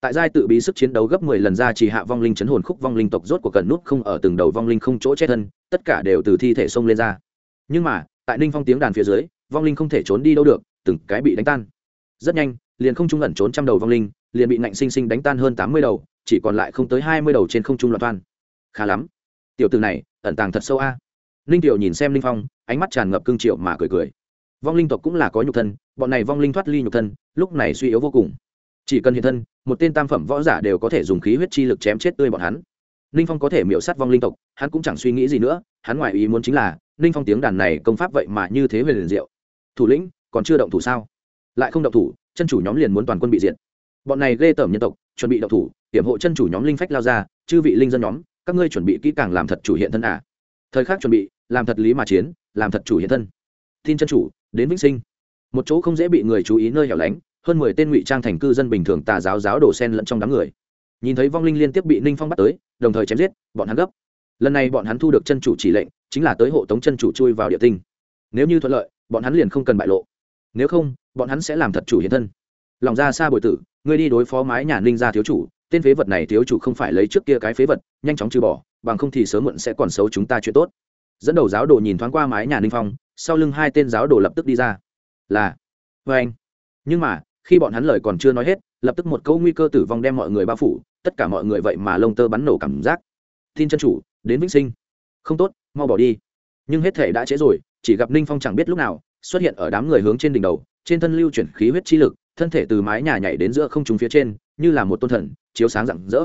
Tại giai tự bí sức chiến đấu gấp mười lần ra chỉ hạ vong linh chấn hồn khúc vong linh tộc rốt của cần nút không ở từng đầu vong linh không chỗ chết thân, tất cả đều từ thi thể xông lên ra. Nhưng mà, tại ninh phong tiếng đàn phía dưới, vong linh không thể trốn đi đâu được, từng cái bị đánh tan. Rất nhanh, liền không trung ẩn trốn trăm đầu vong linh, liền bị nạnh sinh sinh đánh tan hơn tám mươi đầu, chỉ còn lại không tới hai mươi đầu trên không trung loạt toan khá lắm. Tiểu từ này, ẩn tàng thật sâu a ninh tiểu nhìn xem ninh phong, ánh mắt tràn ngập cương triệu mà cười cười. Vong linh tộc cũng là có nhục thân, bọn này vong linh thoát ly nhục thân, lúc này suy yếu vô cùng. Chỉ cần hiện thân, một tên tam phẩm võ giả đều có thể dùng khí huyết chi lực chém chết tươi bọn hắn. Ninh phong có thể miễu sát vong linh tộc, hắn cũng chẳng suy nghĩ gì nữa, hắn ngoài ý muốn chính là ninh phong tiếng đàn này công pháp vậy mà như thế về liền diệu. Thủ lĩnh, còn chưa động thủ sao? Lại không động thủ, chân chủ nhóm liền muốn toàn quân bị diệt. Bọn này ghê tởm nhân tộc, chuẩn bị động thủ, hiểm hộ chân chủ nhóm linh phách lao ra, chư vị linh dân nhóm, các ngươi chuẩn bị kỹ càng làm thật chủ hiện thân à thời khắc chuẩn bị, làm thật lý mà chiến, làm thật chủ hiện thân. Tin chân chủ, đến vĩnh sinh. Một chỗ không dễ bị người chú ý nơi hẻo lánh, hơn mười tên ngụy trang thành cư dân bình thường tà giáo giáo đổ sen lẫn trong đám người. Nhìn thấy vong linh liên tiếp bị ninh phong bắt tới, đồng thời chém giết, bọn hắn gấp. Lần này bọn hắn thu được chân chủ chỉ lệnh, chính là tới hộ tống chân chủ chui vào địa tinh. Nếu như thuận lợi, bọn hắn liền không cần bại lộ. Nếu không, bọn hắn sẽ làm thật chủ hiện thân. Lòng ra xa bồi tử, ngươi đi đối phó mái nhà ninh ra thiếu chủ, tên phế vật này thiếu chủ không phải lấy trước kia cái phế vật, nhanh chóng trừ bỏ bằng không thì sớm muộn sẽ còn xấu chúng ta chuyện tốt. Dẫn đầu giáo đồ nhìn thoáng qua mái nhà ninh phong, sau lưng hai tên giáo đồ lập tức đi ra. Là vê anh. Nhưng mà, khi bọn hắn lời còn chưa nói hết, lập tức một câu nguy cơ tử vong đem mọi người bao phủ, tất cả mọi người vậy mà lông tơ bắn nổ cảm giác. Tin chân chủ, đến vĩnh sinh. Không tốt, mau bỏ đi. Nhưng hết thể đã trễ rồi, chỉ gặp ninh phong chẳng biết lúc nào, xuất hiện ở đám người hướng trên đỉnh đầu, trên thân lưu chuyển khí huyết chi lực, thân thể từ mái nhà nhảy đến giữa không trung phía trên, như là một tôn thần, chiếu sáng rạng rỡ.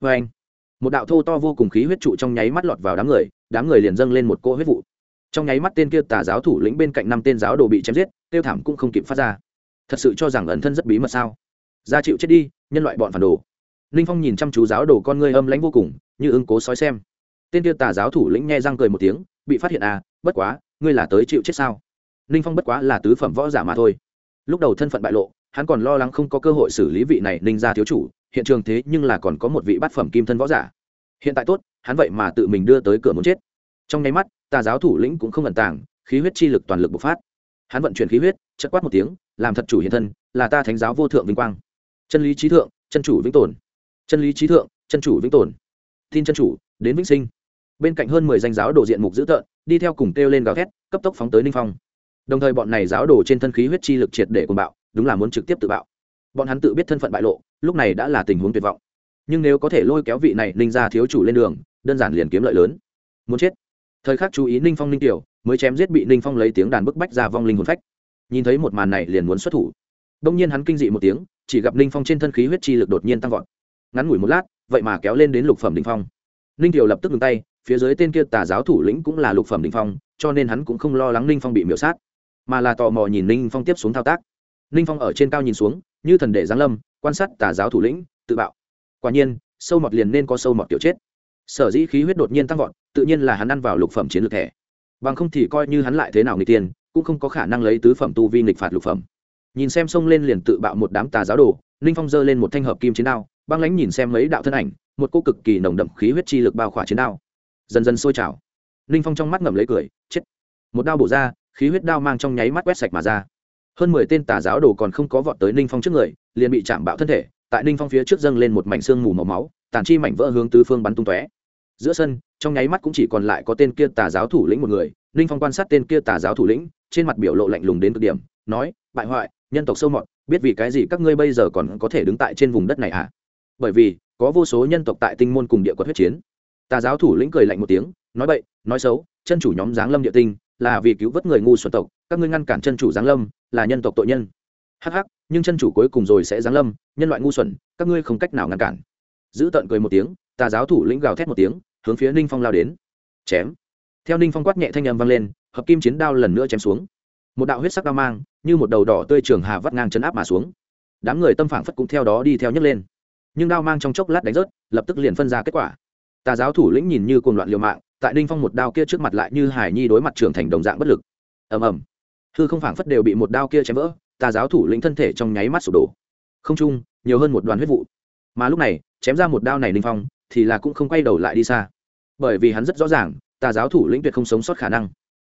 Vê anh một đạo thô to vô cùng khí huyết trụ trong nháy mắt lọt vào đám người đám người liền dâng lên một cỗ huyết vụ. Trong nháy mắt tên kia tà giáo thủ lĩnh bên cạnh năm tên giáo đồ bị chém giết, tiêu thảm cũng không kịp phát ra. Thật sự cho rằng ẩn thân rất bí mật sao? Ra chịu chết đi, nhân loại bọn phản đồ. Ninh phong nhìn chăm chú giáo đồ con ngươi âm lãnh vô cùng, như ứng cố sói xem. Tên kia tà giáo thủ lĩnh nghe răng cười một tiếng, bị phát hiện à bất quá, ngươi là tới chịu chết sao? Ninh phong bất quá là tứ phẩm võ giả mà thôi. Lúc đầu thân phận bại lộ, hắn còn lo lắng không có cơ hội xử lý vị này ninh ra thiếu chủ hiện trường thế nhưng là còn có một vị bát phẩm kim thân võ giả. Hiện tại tốt, hắn vậy mà tự mình đưa tới cửa muốn chết. Trong nháy mắt, tà giáo thủ lĩnh cũng không ẩn tàng, khí huyết chi lực toàn lực bộc phát. Hắn vận chuyển khí huyết chất quát một tiếng, làm thật chủ hiện thân, là ta thánh giáo vô thượng vinh quang. Chân lý trí thượng, chân chủ vĩnh tồn. Chân lý trí thượng, chân chủ vĩnh tồn. Tin chân chủ, đến vĩnh sinh. Bên cạnh hơn mười danh giáo đồ diện mục dữ tợn, đi theo cùng kêu lên gào thét, cấp tốc phóng tới ninh phong. Đồng thời bọn này giáo đồ trên thân khí huyết chi lực triệt để cùng bạo, đúng là muốn trực tiếp tự bạo. Bọn hắn tự biết thân phận bại lộ lúc này đã là tình huống tuyệt vọng. Nhưng nếu có thể lôi kéo vị này ninh ra thiếu chủ lên đường, đơn giản liền kiếm lợi lớn. Muốn chết. Thời khắc chú ý ninh phong ninh tiểu, mới chém giết bị ninh phong lấy tiếng đàn bức bách ra vong linh hồn phách. Nhìn thấy một màn này liền muốn xuất thủ. Đông nhiên hắn kinh dị một tiếng, chỉ gặp ninh phong trên thân khí huyết chi lực đột nhiên tăng vọt. Ngắn ngủi một lát, vậy mà kéo lên đến lục phẩm đình phong. Ninh tiểu lập tức ngừng tay, phía dưới tên kia tà giáo thủ lĩnh cũng là lục phẩm đình phong, cho nên hắn cũng không lo lắng ninh phong bị miễu sát, mà là tò mò nhìn ninh phong tiếp xuống thao tác. Ninh phong ở trên cao nhìn xuống, như thần đệ giáng lâm quan sát tà giáo thủ lĩnh, tự bạo. Quả nhiên, sâu mọt liền nên có sâu mọt kiểu chết. Sở dĩ khí huyết đột nhiên tăng vọt, tự nhiên là hắn ăn vào lục phẩm chiến lược thẻ. Bằng không thì coi như hắn lại thế nào người tiền, cũng không có khả năng lấy tứ phẩm tu vi nghịch phạt lục phẩm. Nhìn xem xông lên liền tự bạo một đám tà giáo đồ, ninh phong giơ lên một thanh hợp kim chiến đao, băng lãnh nhìn xem mấy đạo thân ảnh, một cô cực kỳ nồng đậm khí huyết chi lực bao khỏa chiến đao. Dần dần sôi trào. Ninh phong trong mắt ngậm lấy cười, chết. Một đao bổ ra, khí huyết đao mang trong nháy mắt quét sạch mà ra hơn mười tên tà giáo đồ còn không có vọt tới ninh phong trước người, liền bị chạm bạo thân thể, tại ninh phong phía trước dâng lên một mảnh xương mù màu máu, tàn chi mảnh vỡ hướng tứ phương bắn tung tóe. Giữa sân, trong nháy mắt cũng chỉ còn lại có tên kia tà giáo thủ lĩnh một người, ninh phong quan sát tên kia tà giáo thủ lĩnh, trên mặt biểu lộ lạnh lùng đến cực điểm, nói, bại hoại, nhân tộc sâu mọt, biết vì cái gì các ngươi bây giờ còn có thể đứng tại trên vùng đất này à bởi vì, có vô số nhân tộc tại tinh môn cùng địa quật huyết chiến. Tà giáo thủ lĩnh cười lạnh một tiếng, nói bậy, nói xấu, chân chủ nhóm giáng lâm địa tinh là vì cứu vớt người ngu xuẩn tộc, các ngươi ngăn cản chân chủ giáng lâm, là nhân tộc tội nhân. Hắc hắc, nhưng chân chủ cuối cùng rồi sẽ giáng lâm, nhân loại ngu xuẩn, các ngươi không cách nào ngăn cản. Giữ tận cười một tiếng, tà giáo thủ lĩnh gào thét một tiếng, hướng phía ninh phong lao đến. Chém. Theo ninh phong quát nhẹ thanh âm vang lên, hợp kim chiến đao lần nữa chém xuống. Một đạo huyết sắc đao mang, như một đầu đỏ tươi trường hà vắt ngang chấn áp mà xuống. Đám người tâm phản phất cũng theo đó đi theo nhấc lên. Nhưng đao mang trong chốc lát đánh rớt, lập tức liền phân ra kết quả. Tà giáo thủ lĩnh nhìn như cuồng loạn liều mạng tại ninh phong một đao kia trước mặt lại như hải nhi đối mặt trưởng thành đồng dạng bất lực. Ầm ầm. Hư không phảng phất đều bị một đao kia chém vỡ, tà giáo thủ lĩnh thân thể trong nháy mắt sụp đổ. Không chung nhiều hơn một đoàn huyết vụ. Mà lúc này, chém ra một đao này ninh phong, thì là cũng không quay đầu lại đi xa. Bởi vì hắn rất rõ ràng, tà giáo thủ lĩnh tuyệt không sống sót khả năng.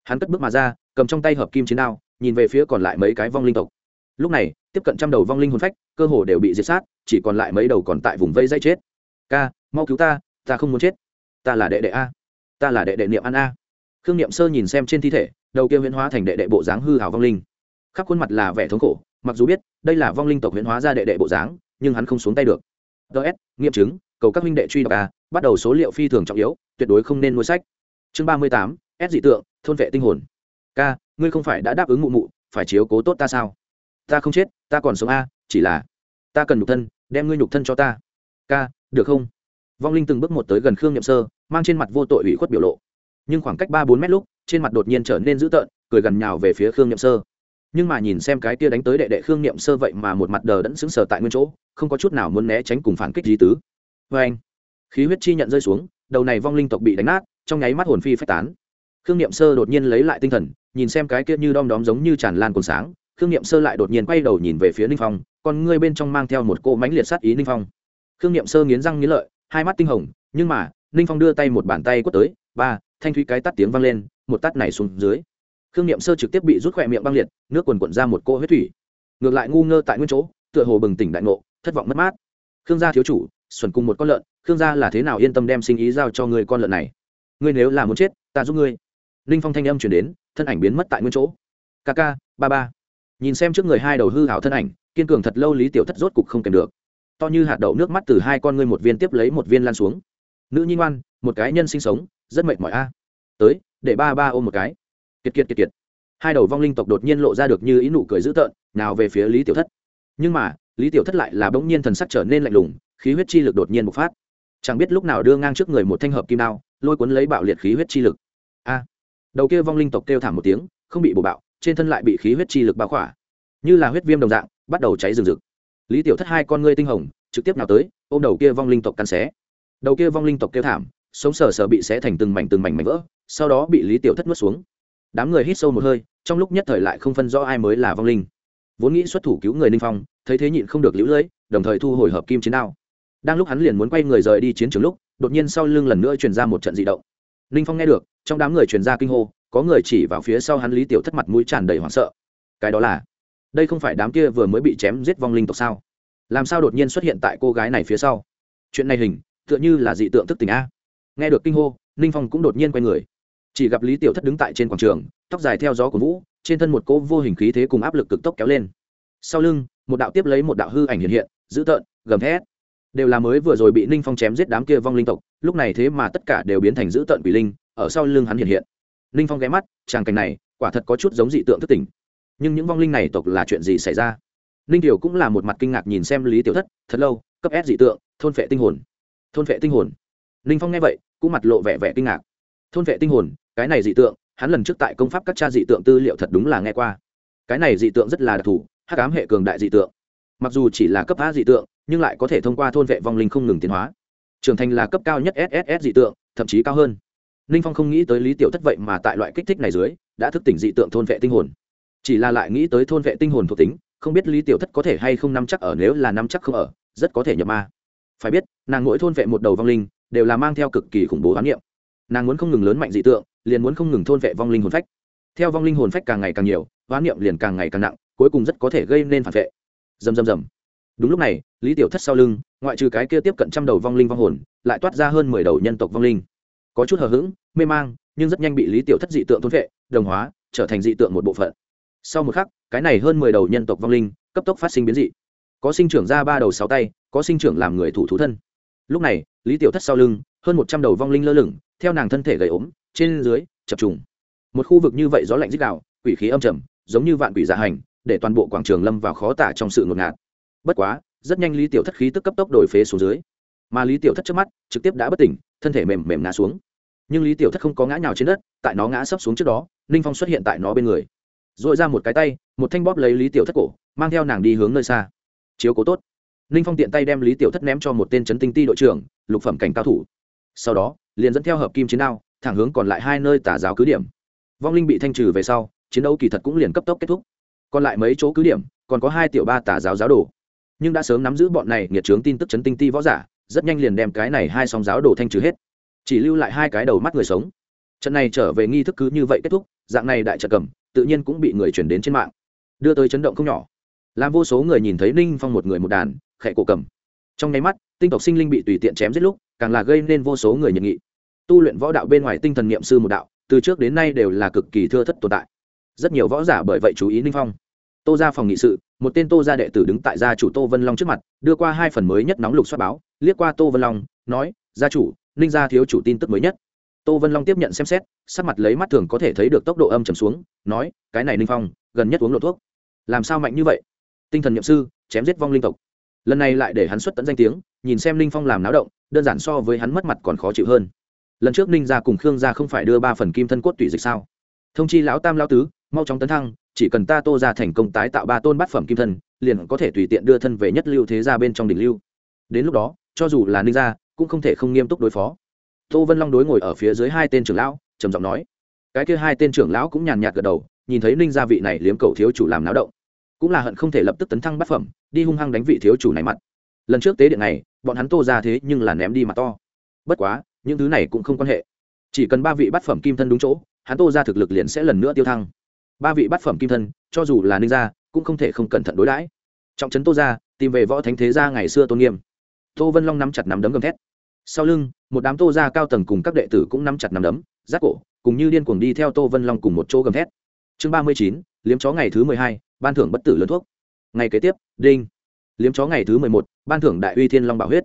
Hắn cất bước mà ra, cầm trong tay hợp kim chiến đao, nhìn về phía còn lại mấy cái vong linh tộc. Lúc này, tiếp cận trăm đầu vong linh hồn phách, cơ hồ đều bị diệt sát, chỉ còn lại mấy đầu còn tại vùng vây dây chết. Ca, mau cứu ta ta không muốn chết. Ta là đệ đệ a ta là đệ đệ niệm an a. Khương niệm sơ nhìn xem trên thi thể đầu kia huyễn hóa thành đệ đệ bộ dáng hư hào vong linh. Khắp khuôn mặt là vẻ thống khổ mặc dù biết đây là vong linh tộc huyễn hóa ra đệ đệ bộ dáng nhưng hắn không xuống tay được. Ts nghiệm chứng cầu các huynh đệ truy đọc a bắt đầu số liệu phi thường trọng yếu tuyệt đối không nên nuôi sách. Chương ba mươi tám s dị tượng thôn vệ tinh hồn. K, ngươi không phải đã đáp ứng mụ mụ phải chiếu cố tốt ta sao? Ta không chết ta còn sống a chỉ là ta cần nhục thân đem ngươi nhục thân cho ta. Ca được không? Vong linh từng bước một tới gần khương nhậm sơ, mang trên mặt vô tội ủy khuất biểu lộ. Nhưng khoảng cách ba bốn mét lúc, trên mặt đột nhiên trở nên dữ tợn, cười gần nhào về phía khương nhậm sơ. Nhưng mà nhìn xem cái kia đánh tới đệ đệ khương nhậm sơ vậy mà một mặt đờ đẫn sững sờ tại nguyên chỗ, không có chút nào muốn né tránh cùng phản kích di tứ. Vê anh, khí huyết chi nhận rơi xuống, đầu này vong linh tộc bị đánh nát, trong nháy mắt hồn phi phách tán. Khương nhậm sơ đột nhiên lấy lại tinh thần, nhìn xem cái kia như đom đóm giống như tràn lan cồn sáng, khương nhậm sơ lại đột nhiên quay đầu nhìn về phía ninh phong còn ngươi bên trong mang theo một cô mánh liệt sát ý ninh phong. Khương nhậm sơ nghiến răng nghiến lợi hai mắt tinh hồng, nhưng mà, ninh phong đưa tay một bàn tay quất tới, ba, thanh thúy cái tắt tiếng vang lên, một tắt này xuống dưới. Khương niệm sơ trực tiếp bị rút khỏe miệng băng liệt, nước quần quận ra một cô huyết thủy. Ngược lại ngu ngơ tại nguyên chỗ, tựa hồ bừng tỉnh đại ngộ, thất vọng mất mát. Khương gia thiếu chủ, xuẩn cùng một con lợn, khương gia là thế nào yên tâm đem sinh ý giao cho người con lợn này? Ngươi nếu là muốn chết, ta giúp ngươi. Ninh phong thanh âm chuyển đến, thân ảnh biến mất tại nguyên chỗ. Ca ca, ba ba. Nhìn xem trước người hai đầu hư hảo thân ảnh, kiên cường thật lâu lý tiểu thất rốt cục không kèm được to như hạt đậu nước mắt từ hai con ngươi một viên tiếp lấy một viên lan xuống. Nữ nhi ngoan, một cái nhân sinh sống, rất mệt mỏi a. Tới, để ba ba ôm một cái. Kiệt kiệt kiệt kiệt. Hai đầu vong linh tộc đột nhiên lộ ra được như ý nụ cười dữ tợn, nào về phía lý tiểu thất. Nhưng mà, lý tiểu thất lại là bỗng nhiên thần sắc trở nên lạnh lùng, khí huyết chi lực đột nhiên bộc phát. Chẳng biết lúc nào đưa ngang trước người một thanh hợp kim đao, lôi cuốn lấy bạo liệt khí huyết chi lực. A. Đầu kia vong linh tộc kêu thảm một tiếng, không bị bổ bạo, trên thân lại bị khí huyết chi lực bao khỏa. Như là huyết viêm đồng dạng, bắt đầu cháy rừng rực lý tiểu thất hai con ngươi tinh hồng, trực tiếp nào tới, ôm đầu kia vong linh tộc cắn xé. Đầu kia vong linh tộc kêu thảm, sống sờ sờ bị xé thành từng mảnh từng mảnh mảnh vỡ, sau đó bị lý tiểu thất nuốt xuống. Đám người hít sâu một hơi, trong lúc nhất thời lại không phân rõ ai mới là vong linh. Vốn nghĩ xuất thủ cứu người ninh phong, thấy thế nhịn không được lũ lưỡi đồng thời thu hồi hợp kim chiến đao. Đang lúc hắn liền muốn quay người rời đi chiến trường lúc, đột nhiên sau lưng lần nữa truyền ra một trận dị động. Ninh phong nghe được, trong đám người truyền ra kinh hô, có người chỉ vào phía sau hắn lý tiểu thất mặt mũi tràn đầy hoảng sợ. Cái đó là đây không phải đám kia vừa mới bị chém giết vong linh tộc sao? Làm sao đột nhiên xuất hiện tại cô gái này phía sau? Chuyện này hình, tựa như là dị tượng thức tỉnh a. Nghe được kinh hô, ninh phong cũng đột nhiên quay người. Chỉ gặp lý tiểu thất đứng tại trên quảng trường, tóc dài theo gió của vũ, trên thân một cỗ vô hình khí thế cùng áp lực cực tốc kéo lên. Sau lưng, một đạo tiếp lấy một đạo hư ảnh hiện hiện, dữ tợn, gầm thét. Đều là mới vừa rồi bị ninh phong chém giết đám kia vong linh tộc, lúc này thế mà tất cả đều biến thành dữ tợn quỷ linh, ở sau lưng hắn hiện hiện. Ninh phong ghé mắt, tràng cảnh này, quả thật có chút giống dị tượng thức tỉnh nhưng những vong linh này tộc là chuyện gì xảy ra? Ninh tiểu cũng là một mặt kinh ngạc nhìn xem lý tiểu thất, thật lâu, cấp ép dị tượng, thôn phệ tinh hồn. Thôn phệ tinh hồn? Ninh phong nghe vậy, cũng mặt lộ vẻ vẻ kinh ngạc. Thôn vệ tinh hồn, cái này dị tượng, hắn lần trước tại công pháp các cha dị tượng tư liệu thật đúng là nghe qua. Cái này dị tượng rất là đặc thù, hắc ám hệ cường đại dị tượng. Mặc dù chỉ là cấp a dị tượng, nhưng lại có thể thông qua thôn vệ vong linh không ngừng tiến hóa. Trưởng thành là cấp cao nhất sss dị tượng, thậm chí cao hơn. Ninh phong không nghĩ tới lý tiểu thất vậy mà tại loại kích thích này dưới, đã thức tỉnh dị tượng thôn vệ tinh hồn chỉ là lại nghĩ tới thôn vệ tinh hồn thuộc tính, không biết lý tiểu thất có thể hay không nắm chắc ở, nếu là nắm chắc không ở, rất có thể nhập ma. Phải biết, nàng mỗi thôn vệ một đầu vong linh, đều là mang theo cực kỳ khủng bố hoán niệm. Nàng muốn không ngừng lớn mạnh dị tượng, liền muốn không ngừng thôn vệ vong linh hồn phách. Theo vong linh hồn phách càng ngày càng nhiều hoán niệm liền càng ngày càng nặng, cuối cùng rất có thể gây nên phản vệ. Dầm dầm dầm đúng lúc này, lý tiểu thất sau lưng, ngoại trừ cái kia tiếp cận trăm đầu vong linh vong hồn, lại toát ra hơn mười đầu nhân tộc vong linh. Có chút hờ hững, mê mang, nhưng rất nhanh bị lý tiểu thất dị tượng thôn vệ, đồng hóa, trở thành dị tượng một bộ phận sau một khắc, cái này hơn mười đầu nhân tộc vong linh, cấp tốc phát sinh biến dị. Có sinh trưởng ra ba đầu sáu tay, có sinh trưởng làm người thủ thú thân. Lúc này, lý tiểu thất sau lưng, hơn một trăm đầu vong linh lơ lửng, theo nàng thân thể gầy ốm, trên dưới, chập trùng. Một khu vực như vậy gió lạnh dích đạo quỷ khí âm trầm, giống như vạn quỷ dạ hành, để toàn bộ quảng trường lâm vào khó tả trong sự ngột ngạt. Bất quá, rất nhanh lý tiểu thất khí tức cấp tốc đổi phế xuống dưới. Mà lý tiểu thất trước mắt, trực tiếp đã bất tỉnh, thân thể mềm mềm ngã xuống. Nhưng lý tiểu thất không có ngã nhào trên đất, tại nó ngã sấp xuống trước đó ninh phong xuất hiện tại nó bên người dội ra một cái tay, một thanh bóp lấy lý tiểu thất cổ, mang theo nàng đi hướng nơi xa. Chiếu cố tốt. Ninh phong tiện tay đem lý tiểu thất ném cho một tên trấn tinh ti đội trưởng, lục phẩm cảnh cao thủ. Sau đó, liền dẫn theo hợp kim chiến đao, thẳng hướng còn lại hai nơi tả giáo cứ điểm. Vong linh bị thanh trừ về sau, chiến đấu kỳ thật cũng liền cấp tốc kết thúc. Còn lại mấy chỗ cứ điểm, còn có hai tiểu ba tả giáo giáo đồ. Nhưng đã sớm nắm giữ bọn này nghiệt trướng tin tức chấn tinh ti võ giả, rất nhanh liền đem cái này hai song giáo đồ thanh trừ hết. Chỉ lưu lại hai cái đầu mắt người sống. Trận này trở về nghi thức cứ như vậy kết thúc, dạng này đại trận cầm tự nhiên cũng bị người chuyển đến trên mạng. Đưa tới chấn động không nhỏ. Làm vô số người nhìn thấy ninh phong một người một đàn, khẽ cổ cầm. Trong nháy mắt, tinh tộc sinh linh bị tùy tiện chém giết lúc, càng là gây nên vô số người nhiệt nghị. Tu luyện võ đạo bên ngoài tinh thần niệm sư một đạo, từ trước đến nay đều là cực kỳ thưa thất tồn tại. Rất nhiều võ giả bởi vậy chú ý ninh phong. Tô ra phòng nghị sự, một tên tô gia đệ tử đứng tại gia chủ tô vân long trước mặt, đưa qua hai phần mới nhất nóng lục xoát báo, liếc qua tô vân long, nói, gia chủ, ninh gia thiếu chủ tin tức mới nhất. Tô vân long tiếp nhận xem xét sắc mặt lấy mắt thường có thể thấy được tốc độ âm trầm xuống, nói, cái này ninh phong, gần nhất uống lộ thuốc. Làm sao mạnh như vậy? Tinh thần nhậm sư, chém giết vong linh tộc. Lần này lại để hắn xuất tận danh tiếng, nhìn xem ninh phong làm náo động, đơn giản so với hắn mất mặt còn khó chịu hơn. Lần trước ninh gia cùng khương gia không phải đưa ba phần kim thân cốt tủy dịch sao? Thông chi lão tam lão tứ, mau chóng tấn thăng, chỉ cần ta tô ra thành công tái tạo ba tôn bát phẩm kim thân, liền có thể tùy tiện đưa thân về nhất lưu thế gia bên trong đỉnh lưu. Đến lúc đó, cho dù là ninh gia, cũng không thể không nghiêm túc đối phó. Tô vân long đối ngồi ở phía dưới hai tên trưởng lão trầm giọng nói. Cái kia hai tên trưởng lão cũng nhàn nhạt gật đầu, nhìn thấy ninh gia vị này liếm cầu thiếu chủ làm náo động. Cũng là hận không thể lập tức tấn thăng bát phẩm, đi hung hăng đánh vị thiếu chủ này mặt. Lần trước tế điện này, bọn hắn tô ra thế nhưng là ném đi mặt to. Bất quá, những thứ này cũng không quan hệ. Chỉ cần ba vị bát phẩm kim thân đúng chỗ, hắn tô ra thực lực liền sẽ lần nữa tiêu thăng. Ba vị bát phẩm kim thân, cho dù là ninh gia, cũng không thể không cẩn thận đối đãi. Trọng trấn tô ra, tìm về võ thánh thế gia ngày xưa tôn nghiêm. Tô vân long nắm chặt nắm đấm gầm thét. Sau lưng, một đám tô ra cao tầng cùng các đệ tử cũng nắm chặt nắm đấm giác cổ, cùng như điên cuồng đi theo tô vân long cùng một chỗ gầm thét. Chương ba mươi chín, liếm chó ngày thứ mười hai, ban thưởng bất tử lớn thuốc. Ngày kế tiếp, đinh. Liếm chó ngày thứ mười một, ban thưởng đại uy thiên long bảo huyết.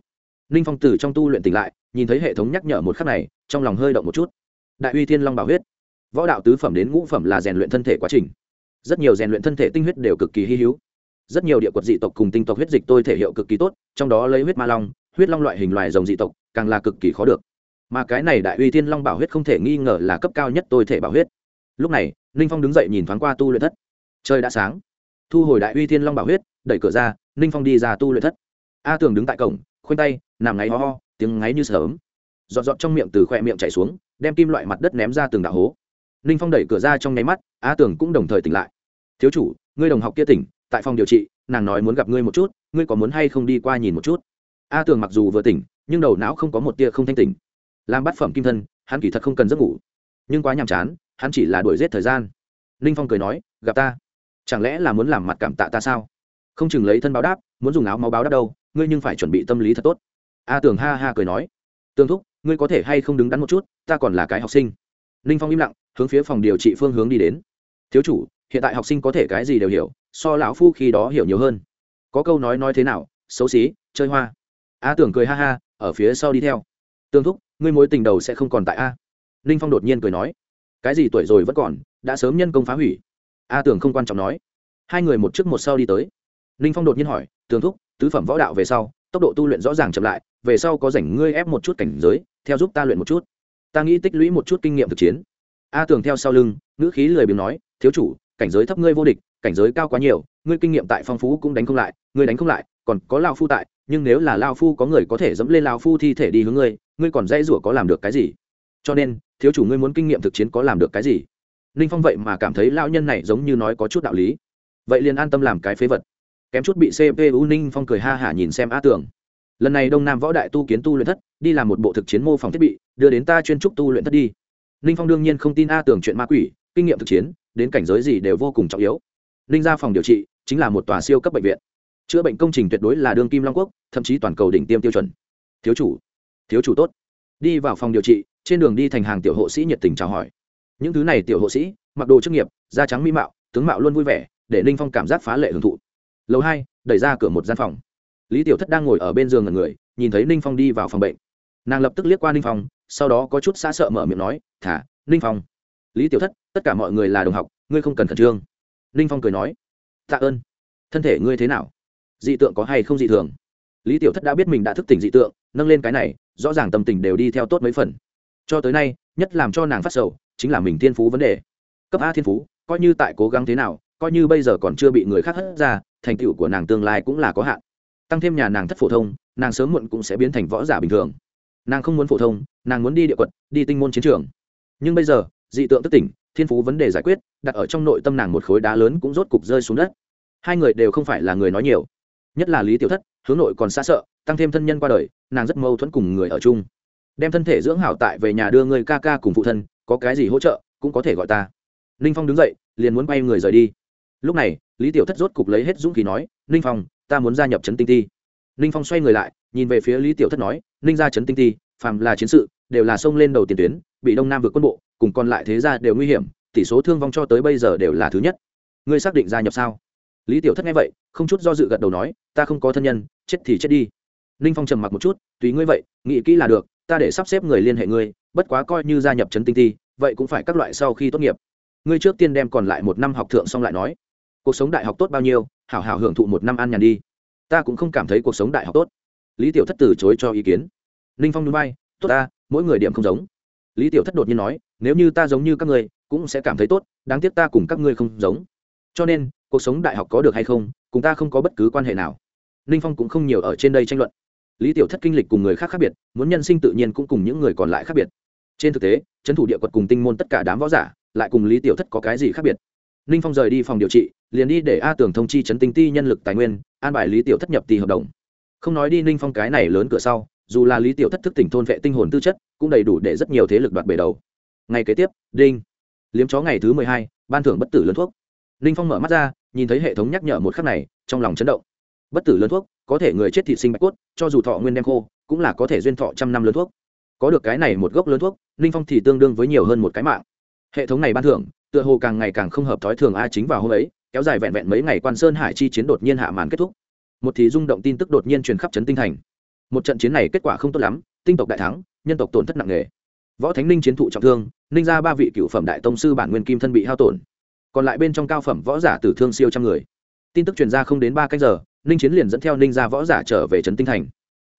Ninh phong tử trong tu luyện tỉnh lại, nhìn thấy hệ thống nhắc nhở một khắc này, trong lòng hơi động một chút. Đại uy thiên long bảo huyết. Võ đạo tứ phẩm đến ngũ phẩm là rèn luyện thân thể quá trình. Rất nhiều rèn luyện thân thể tinh huyết đều cực kỳ hy hữu. Rất nhiều địa quật dị tộc cùng tinh tộc huyết dịch tôi thể hiệu cực kỳ tốt, trong đó lấy huyết ma long, huyết long loại hình loài rồng dị tộc, càng là cực kỳ khó được mà cái này đại uy thiên long bảo huyết không thể nghi ngờ là cấp cao nhất tôi thể bảo huyết. Lúc này, ninh phong đứng dậy nhìn thoáng qua tu luyện thất. Trời đã sáng. Thu hồi đại uy thiên long bảo huyết, đẩy cửa ra, ninh phong đi ra tu luyện thất. A tường đứng tại cổng, khoanh tay, nằm ngáy ho ho, tiếng ngáy như sớm. Dọn dọn trong miệng từ khoe miệng chảy xuống, đem kim loại mặt đất ném ra từng đạo hố. Ninh phong đẩy cửa ra trong nháy mắt, a tường cũng đồng thời tỉnh lại. Thiếu chủ, ngươi đồng học kia tỉnh, tại phòng điều trị, nàng nói muốn gặp ngươi một chút, ngươi có muốn hay không đi qua nhìn một chút? A tường mặc dù vừa tỉnh, nhưng đầu não không có một tia không thanh tỉnh làm bát phẩm kim thân, hắn kỳ thật không cần giấc ngủ. Nhưng quá nhàm chán, hắn chỉ là đuổi giết thời gian. Ninh phong cười nói, gặp ta. Chẳng lẽ là muốn làm mặt cảm tạ ta sao? Không chừng lấy thân báo đáp, muốn dùng áo máu báo đáp đâu, ngươi nhưng phải chuẩn bị tâm lý thật tốt. A tường ha ha cười nói tương thúc, ngươi có thể hay không đứng đắn một chút, ta còn là cái học sinh. Ninh phong im lặng, hướng phía phòng điều trị phương hướng đi đến. Thiếu chủ, hiện tại học sinh có thể cái gì đều hiểu, so lão phu khi đó hiểu nhiều hơn. Có câu nói nói thế nào, xấu xí, chơi hoa. A tưởng cười ha ha, ở phía sau đi theo. Tương thúc ngươi mối tình đầu sẽ không còn tại a. Ninh phong đột nhiên cười nói, cái gì tuổi rồi vẫn còn, đã sớm nhân công phá hủy. A tưởng không quan trọng nói. Hai người một trước một sau đi tới. Ninh phong đột nhiên hỏi, tường thúc, tứ phẩm võ đạo về sau, tốc độ tu luyện rõ ràng chậm lại, về sau có rảnh ngươi ép một chút cảnh giới, theo giúp ta luyện một chút. Ta nghĩ tích lũy một chút kinh nghiệm thực chiến. A tường theo sau lưng, ngữ khí lười biếng nói, thiếu chủ, cảnh giới thấp ngươi vô địch, cảnh giới cao quá nhiều, ngươi kinh nghiệm tại phong phú cũng đánh không lại, ngươi đánh không lại, còn có lao phu tại nhưng nếu là lao phu có người có thể dẫm lên lao phu thi thể đi hướng ngươi ngươi còn dây rủa có làm được cái gì? Cho nên, thiếu chủ ngươi muốn kinh nghiệm thực chiến có làm được cái gì? Ninh phong vậy mà cảm thấy lao nhân này giống như nói có chút đạo lý. Vậy liền an tâm làm cái phế vật. Kém chút bị cpu ninh phong cười ha hả nhìn xem a tưởng lần này đông nam võ đại tu kiến tu luyện thất, đi làm một bộ thực chiến mô phỏng thiết bị, đưa đến ta chuyên trúc tu luyện thất đi. Ninh phong đương nhiên không tin a tưởng chuyện ma quỷ, kinh nghiệm thực chiến, đến cảnh giới gì đều vô cùng trọng yếu. Ninh ra phòng điều trị, chính là một tòa siêu cấp bệnh viện chữa bệnh công trình tuyệt đối là đương kim long quốc, thậm chí toàn cầu đỉnh tiêm tiêu chuẩn. Thiếu chủ thiếu chủ tốt. Đi vào phòng điều trị, trên đường đi thành hàng tiểu hộ sĩ nhiệt tình chào hỏi. Những thứ này tiểu hộ sĩ, mặc đồ chức nghiệp, da trắng mỹ mạo, tướng mạo luôn vui vẻ, để ninh phong cảm giác phá lệ hưởng thụ. Lầu hai, đẩy ra cửa một gian phòng. Lý tiểu thất đang ngồi ở bên giường ngần người, nhìn thấy ninh phong đi vào phòng bệnh. Nàng lập tức liếc qua ninh phong, sau đó có chút xa sợ mở miệng nói, thả, ninh phong. Lý tiểu thất, tất cả mọi người là đồng học, ngươi không cần khẩn trương. Ninh phong cười nói, tạ ơn. Thân thể ngươi thế nào? Dị tượng có hay không dị thường. Lý tiểu thất đã biết mình đã thức tỉnh dị tượng, nâng lên cái này, rõ ràng tâm tình đều đi theo tốt mấy phần. Cho tới nay, nhất làm cho nàng phát sầu, chính là mình thiên phú vấn đề. Cấp a thiên phú, coi như tại cố gắng thế nào, coi như bây giờ còn chưa bị người khác hất ra, thành tựu của nàng tương lai cũng là có hạn. Tăng thêm nhà nàng thất phổ thông, nàng sớm muộn cũng sẽ biến thành võ giả bình thường. Nàng không muốn phổ thông, nàng muốn đi địa quật, đi tinh môn chiến trường. Nhưng bây giờ, dị tượng tức tỉnh, thiên phú vấn đề giải quyết, đặt ở trong nội tâm nàng một khối đá lớn cũng rốt cục rơi xuống đất. Hai người đều không phải là người nói nhiều nhất là lý tiểu thất hướng nội còn xa sợ tăng thêm thân nhân qua đời nàng rất mâu thuẫn cùng người ở chung đem thân thể dưỡng hảo tại về nhà đưa người ca ca cùng phụ thân có cái gì hỗ trợ cũng có thể gọi ta ninh phong đứng dậy liền muốn bay người rời đi lúc này lý tiểu thất rốt cục lấy hết dũng khí nói ninh phong ta muốn gia nhập trấn tinh ti ninh phong xoay người lại nhìn về phía lý tiểu thất nói ninh ra trấn tinh ti phàm là chiến sự đều là xông lên đầu tiền tuyến bị đông nam vượt quân bộ cùng còn lại thế ra đều nguy hiểm tỷ số thương vong cho tới bây giờ đều là thứ nhất ngươi xác định gia nhập sao lý tiểu thất nghe vậy, không chút do dự gật đầu nói, ta không có thân nhân, chết thì chết đi. Ninh phong trầm mặc một chút, tùy ngươi vậy, nghĩ kỹ là được, ta để sắp xếp người liên hệ ngươi, bất quá coi như gia nhập trấn tinh ti, vậy cũng phải các loại sau khi tốt nghiệp. Ngươi trước tiên đem còn lại một năm học thượng xong lại nói. Cuộc sống đại học tốt bao nhiêu, hảo hảo hưởng thụ một năm ăn nhàn đi. Ta cũng không cảm thấy cuộc sống đại học tốt. Lý tiểu thất từ chối cho ý kiến. Ninh phong núi bay tốt ta, mỗi người điểm không giống. Lý tiểu thất đột nhiên nói, nếu như ta giống như các ngươi, cũng sẽ cảm thấy tốt, đáng tiếc ta cùng các ngươi không giống. Cho nên cuộc sống đại học có được hay không, cùng ta không có bất cứ quan hệ nào. Ninh phong cũng không nhiều ở trên đây tranh luận. Lý tiểu thất kinh lịch cùng người khác khác biệt, muốn nhân sinh tự nhiên cũng cùng những người còn lại khác biệt. Trên thực tế, trấn thủ địa quật cùng tinh môn tất cả đám võ giả, lại cùng lý tiểu thất có cái gì khác biệt? Ninh phong rời đi phòng điều trị, liền đi để a tưởng thông chi chấn tinh ti nhân lực tài nguyên, an bài lý tiểu thất nhập tì hợp đồng. Không nói đi ninh phong cái này lớn cửa sau, dù là lý tiểu thất thức tỉnh thôn vệ tinh hồn tư chất, cũng đầy đủ để rất nhiều thế lực đoạt bể đầu. Ngày kế tiếp, đinh. Liếm chó ngày thứ mười hai, ban thưởng bất tử lớn thuốc. Ninh phong mở mắt ra nhìn thấy hệ thống nhắc nhở một khắc này, trong lòng chấn động. Bất tử lớn thuốc, có thể người chết thị sinh bạch cốt, cho dù thọ nguyên đem khô, cũng là có thể duyên thọ trăm năm lớn thuốc. Có được cái này một gốc lớn thuốc ninh phong thì tương đương với nhiều hơn một cái mạng. Hệ thống này ban thưởng, tựa hồ càng ngày càng không hợp thói thường a chính vào hôm ấy, kéo dài vẹn vẹn mấy ngày quan sơn hải chi chiến đột nhiên hạ màn kết thúc. Một thì rung động tin tức đột nhiên truyền khắp trấn tinh thành. Một trận chiến này kết quả không tốt lắm, tinh tộc đại thắng, nhân tộc tổn thất nặng nề. Võ thánh ninh chiến thụ trọng thương, ninh ra ba vị cựu phẩm đại tông sư bản nguyên kim thân bị hao tổn còn lại bên trong cao phẩm võ giả tử thương siêu trăm người. Tin tức truyền ra không đến ba cách giờ, ninh chiến liền dẫn theo ninh gia võ giả trở về trấn tinh thành.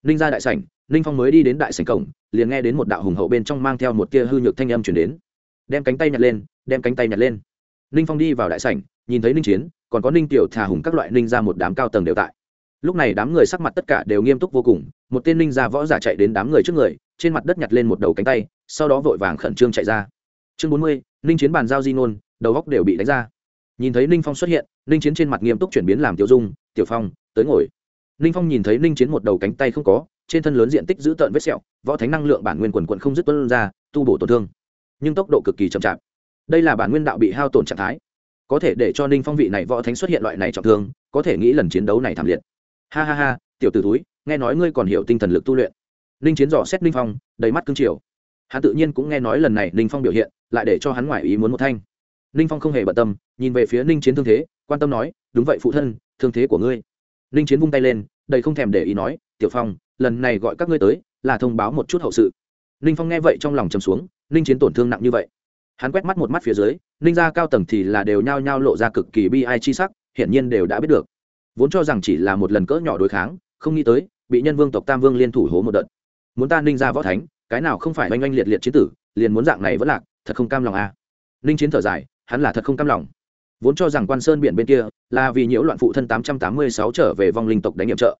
Ninh gia đại sảnh, ninh phong mới đi đến đại sảnh cổng, liền nghe đến một đạo hùng hậu bên trong mang theo một tia hư nhược thanh âm chuyển đến. Đem cánh tay nhặt lên, đem cánh tay nhặt lên. Ninh phong đi vào đại sảnh, nhìn thấy ninh chiến, còn có ninh tiểu thà hùng các loại ninh ra một đám cao tầng đều tại. Lúc này đám người sắc mặt tất cả đều nghiêm túc vô cùng, một tên ninh gia võ giả chạy đến đám người trước người, trên mặt đất nhặt lên một đầu cánh tay, sau đó vội vàng khẩn trương chạy ra. Chương bốn mươi, ninh chiến bàn giao di ngôn đầu góc đều bị đánh ra. Nhìn thấy ninh phong xuất hiện, ninh chiến trên mặt nghiêm túc chuyển biến làm tiểu dung, tiểu phong, tới ngồi. Ninh phong nhìn thấy ninh chiến một đầu cánh tay không có, trên thân lớn diện tích giữ tợn vết sẹo, võ thánh năng lượng bản nguyên quần quận không dứt tuân ra, tu bổ tổn thương. Nhưng tốc độ cực kỳ chậm chạp. Đây là bản nguyên đạo bị hao tổn trạng thái. Có thể để cho ninh phong vị này võ thánh xuất hiện loại này trọng thương, có thể nghĩ lần chiến đấu này thảm liệt. Ha ha ha, tiểu t ử túi nghe nói ngươi còn hiểu tinh thần lực tu luyện. Ninh chiến dò xét ninh phong, đầy mắt cương triều hắn tự nhiên cũng nghe nói lần này ninh phong biểu hiện, lại để cho hắn ngoài ý muốn một thanh ninh phong không hề bận tâm, nhìn về phía ninh chiến thương thế, quan tâm nói, đúng vậy phụ thân, thương thế của ngươi. Ninh chiến vung tay lên, đầy không thèm để ý nói, tiểu phong, lần này gọi các ngươi tới, là thông báo một chút hậu sự. Ninh phong nghe vậy trong lòng chầm xuống, ninh chiến tổn thương nặng như vậy. Hắn quét mắt một mắt phía dưới, ninh ra cao tầng thì là đều nhao nhao lộ ra cực kỳ bi ai chi sắc, hiển nhiên đều đã biết được. Vốn cho rằng chỉ là một lần cỡ nhỏ đối kháng, không nghĩ tới, bị nhân vương tộc tam vương liên thủ hố một đợt. Muốn ta ninh ra võ thánh, cái nào không phải oanh oanh liệt liệt chiến tử, liền muốn dạng này vẫn lạc, thật không cam lòng à. ninh chiến thở dài hắn là thật không cam lòng. Vốn cho rằng quan sơn biển bên kia là vì nhiễu loạn phụ thân tám trăm tám mươi sáu trở về vong linh tộc đánh nhiệm trợ.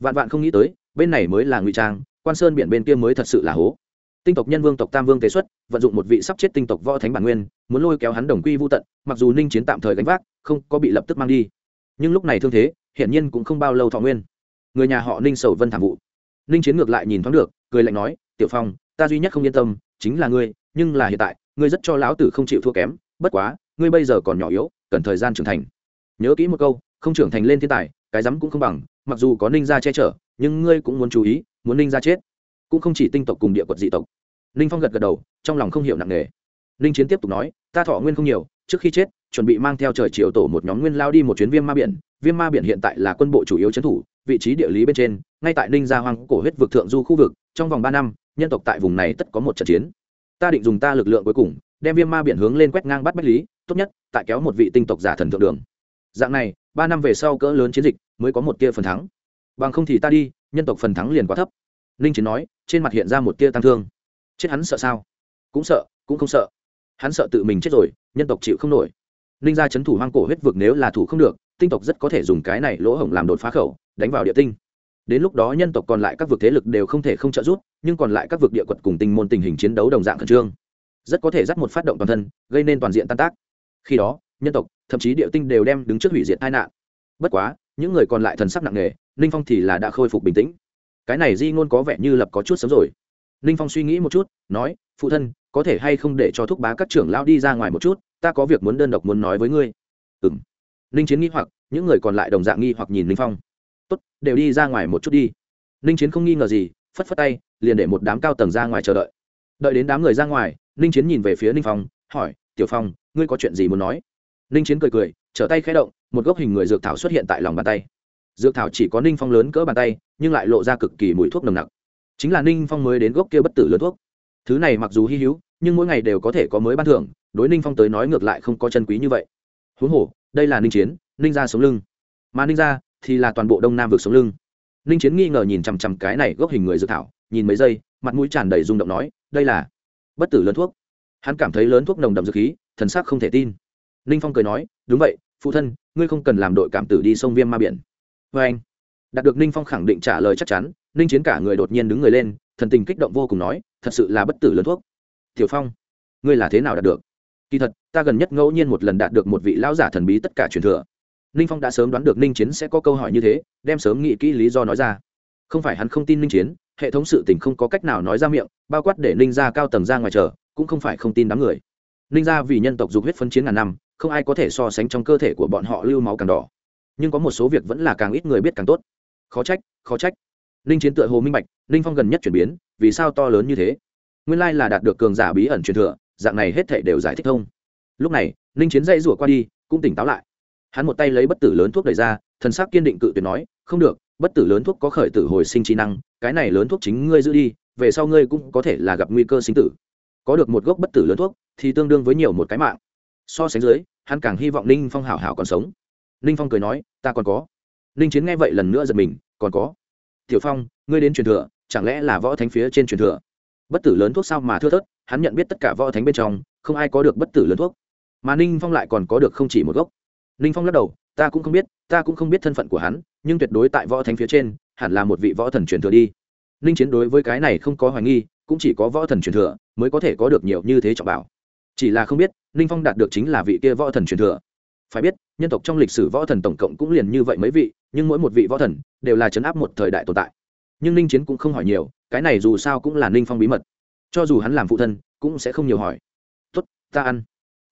Vạn vạn không nghĩ tới, bên này mới là ngụy trang, quan sơn biển bên kia mới thật sự là hố. Tinh tộc nhân vương tộc tam vương tế xuất, vận dụng một vị sắp chết tinh tộc võ thánh bản nguyên, muốn lôi kéo hắn đồng quy vô tận, mặc dù ninh chiến tạm thời gánh vác, không có bị lập tức mang đi. Nhưng lúc này thương thế, hiển nhiên cũng không bao lâu thọ nguyên. Người nhà họ ninh sầu vân thảm vụ. Ninh chiến ngược lại nhìn thoáng được, cười lạnh nói, tiểu phong, ta duy nhất không yên tâm chính là ngươi, nhưng là hiện tại, ngươi rất cho lão tử không chịu thua kém bất quá, ngươi bây giờ còn nhỏ yếu, cần thời gian trưởng thành. Nhớ kỹ một câu, không trưởng thành lên thiên tài, cái rắm cũng không bằng, mặc dù có ninh gia che chở, nhưng ngươi cũng muốn chú ý, muốn ninh gia chết. Cũng không chỉ tinh tộc cùng địa quật dị tộc. Ninh phong gật gật đầu, trong lòng không hiểu nặng nề. Ninh chiến tiếp tục nói, ta thọ nguyên không nhiều, trước khi chết, chuẩn bị mang theo trời chiều tổ một nhóm nguyên lao đi một chuyến viêm ma biển. Viêm ma biển hiện tại là quân bộ chủ yếu trấn thủ, vị trí địa lý bên trên, ngay tại ninh gia hoang cổ huyết vực thượng du khu vực, trong vòng ba năm, nhân tộc tại vùng này tất có một trận chiến. Ta định dùng ta lực lượng cuối cùng đem viêm ma biển hướng lên quét ngang bắt bách lý, tốt nhất, tại kéo một vị tinh tộc giả thần thượng đường. Dạng này, ba năm về sau cỡ lớn chiến dịch mới có một tia phần thắng. Bằng không thì ta đi, nhân tộc phần thắng liền quá thấp. Ninh chiến nói, trên mặt hiện ra một tia tăng thương. Chết hắn sợ sao? Cũng sợ, cũng không sợ. Hắn sợ tự mình chết rồi, nhân tộc chịu không nổi. Ninh ra c h ấ n thủ hoang cổ huyết vực nếu là thủ không được, tinh tộc rất có thể dùng cái này lỗ hổng làm đột phá khẩu, đánh vào địa tinh. Đến lúc đó nhân tộc còn lại các vực thế lực đều không thể không trợ giúp, nhưng còn lại các vực địa quật cùng tinh môn tình hình chiến đấu đồng dạng khẩn trương rất có thể dắt một phát động toàn thân, gây nên toàn diện tan tác. Khi đó, nhân tộc, thậm chí địa tinh đều đem đứng trước hủy diệt tai nạn. Bất quá, những người còn lại thần sắc nặng nề, ninh phong thì là đã khôi phục bình tĩnh. Cái này di ngôn có vẻ như lập có chút sớm rồi. Ninh phong suy nghĩ một chút, nói, phụ thân, có thể hay không để cho thúc bá các trưởng lao đi ra ngoài một chút? Ta có việc muốn đơn độc muốn nói với ngươi. Ừ m ninh chiến nghi hoặc, những người còn lại đồng dạng nghi hoặc nhìn ninh phong. Tốt, đều đi ra ngoài một chút đi. Ninh chiến không nghi ngờ gì, phất phất tay, liền để một đám cao tầng ra ngoài chờ đợi. Đợi đến đám người ra ngoài ninh chiến nhìn về phía ninh phong, hỏi, tiểu phong, ngươi có chuyện gì muốn nói? Ninh chiến cười cười, trở tay khẽ động, một gốc hình người dược thảo xuất hiện tại lòng bàn tay. Dược thảo chỉ có ninh phong lớn cỡ bàn tay, nhưng lại lộ ra cực kỳ mùi thuốc nồng nặc. Chính là ninh phong mới đến gốc kia bất tử lớn thuốc. Thứ này mặc dù hy hữu, nhưng mỗi ngày đều có thể có mới ban thưởng, đối ninh phong tới nói ngược lại không có chân quý như vậy. Huống hồ, đây là ninh chiến, ninh ra sống lưng. Mà ninh ra thì là toàn bộ đông nam vực sống lưng. Ninh chiến nghi ngờ nhìn chằm chằm cái này gốc hình người dự thảo, nhìn mấy giây, mặt mũi tràn đầy rung động nói, đây là bất tử lớn thuốc. Hắn cảm thấy lớn thuốc nồng đậm dược khí, thần sắc không thể tin. Ninh phong cười nói, đúng vậy, phụ thân, ngươi không cần làm đội cảm tử đi sông viêm ma biển. Vê anh, đạt được ninh phong khẳng định trả lời chắc chắn ninh chiến cả người đột nhiên đứng người lên, thần tình kích động vô cùng nói, thật sự là bất tử lớn thuốc. Tiểu phong, ngươi là thế nào đạt được? Kỳ thật, ta gần nhất ngẫu nhiên một lần đạt được một vị lão giả thần bí tất cả truyền thừa. Ninh phong đã sớm đoán được ninh chiến sẽ có câu hỏi như thế, đem sớm nghĩ kỹ lý do nói ra. Không phải hắn không tin ninh chiến hệ thống sự tình không có cách nào nói ra miệng, bao quát để ninh gia cao tầng ra ngoài chờ, cũng không phải không tin đám người. Ninh gia vì nhân tộc dục huyết phân chiến ngàn năm, không ai có thể so sánh trong cơ thể của bọn họ lưu máu càng đỏ. Nhưng có một số việc vẫn là càng ít người biết càng tốt. Khó trách khó trách. Ninh chiến tựa hồ minh bạch, ninh phong gần nhất chuyển biến, vì sao to lớn như thế? Nguyên lai là đạt được cường giả bí ẩn truyền thừa, dạng này hết thể đều giải thích thông. Lúc này, ninh chiến dây rủa qua đi, cũng tỉnh táo lại. Hắn một tay lấy bất tử lớn thuốc đẩy ra, thần sắc kiên định cự tuyệt nói, không được bất tử lớn thuốc có khởi tử hồi sinh trí năng, cái này lớn thuốc chính ngươi giữ đi, về sau ngươi cũng có thể là gặp nguy cơ sinh tử. Có được một gốc bất tử lớn thuốc, thì tương đương với nhiều một cái mạng. So sánh dưới, hắn càng hy vọng ninh phong hảo hảo còn sống. Ninh phong cười nói, ta còn có. Ninh chiến nghe vậy lần nữa giật mình, còn có? Tiểu phong, ngươi đến truyền thừa, chẳng lẽ là võ thánh phía trên truyền thừa? Bất tử lớn thuốc sao mà thưa thớt, hắn nhận biết tất cả võ thánh bên trong, không ai có được bất tử lớn thuốc. Mà ninh phong lại còn có được không chỉ một gốc. Ninh phong lắc đầu ta cũng không biết, ta cũng không biết thân phận của hắn, nhưng tuyệt đối tại võ thánh phía trên, hẳn là một vị võ thần truyền thừa đi. Ninh chiến đối với cái này không có hoài nghi, cũng chỉ có võ thần truyền thừa mới có thể có được nhiều như thế trọng bảo. Chỉ là không biết, ninh phong đạt được chính là vị kia võ thần truyền thừa. Phải biết, nhân tộc trong lịch sử võ thần tổng cộng cũng liền như vậy mấy vị, nhưng mỗi một vị võ thần đều là chấn áp một thời đại tồn tại. Nhưng ninh chiến cũng không hỏi nhiều, cái này dù sao cũng là ninh phong bí mật. Cho dù hắn làm phụ thân, cũng sẽ không nhiều hỏi. Tốt, ta ăn.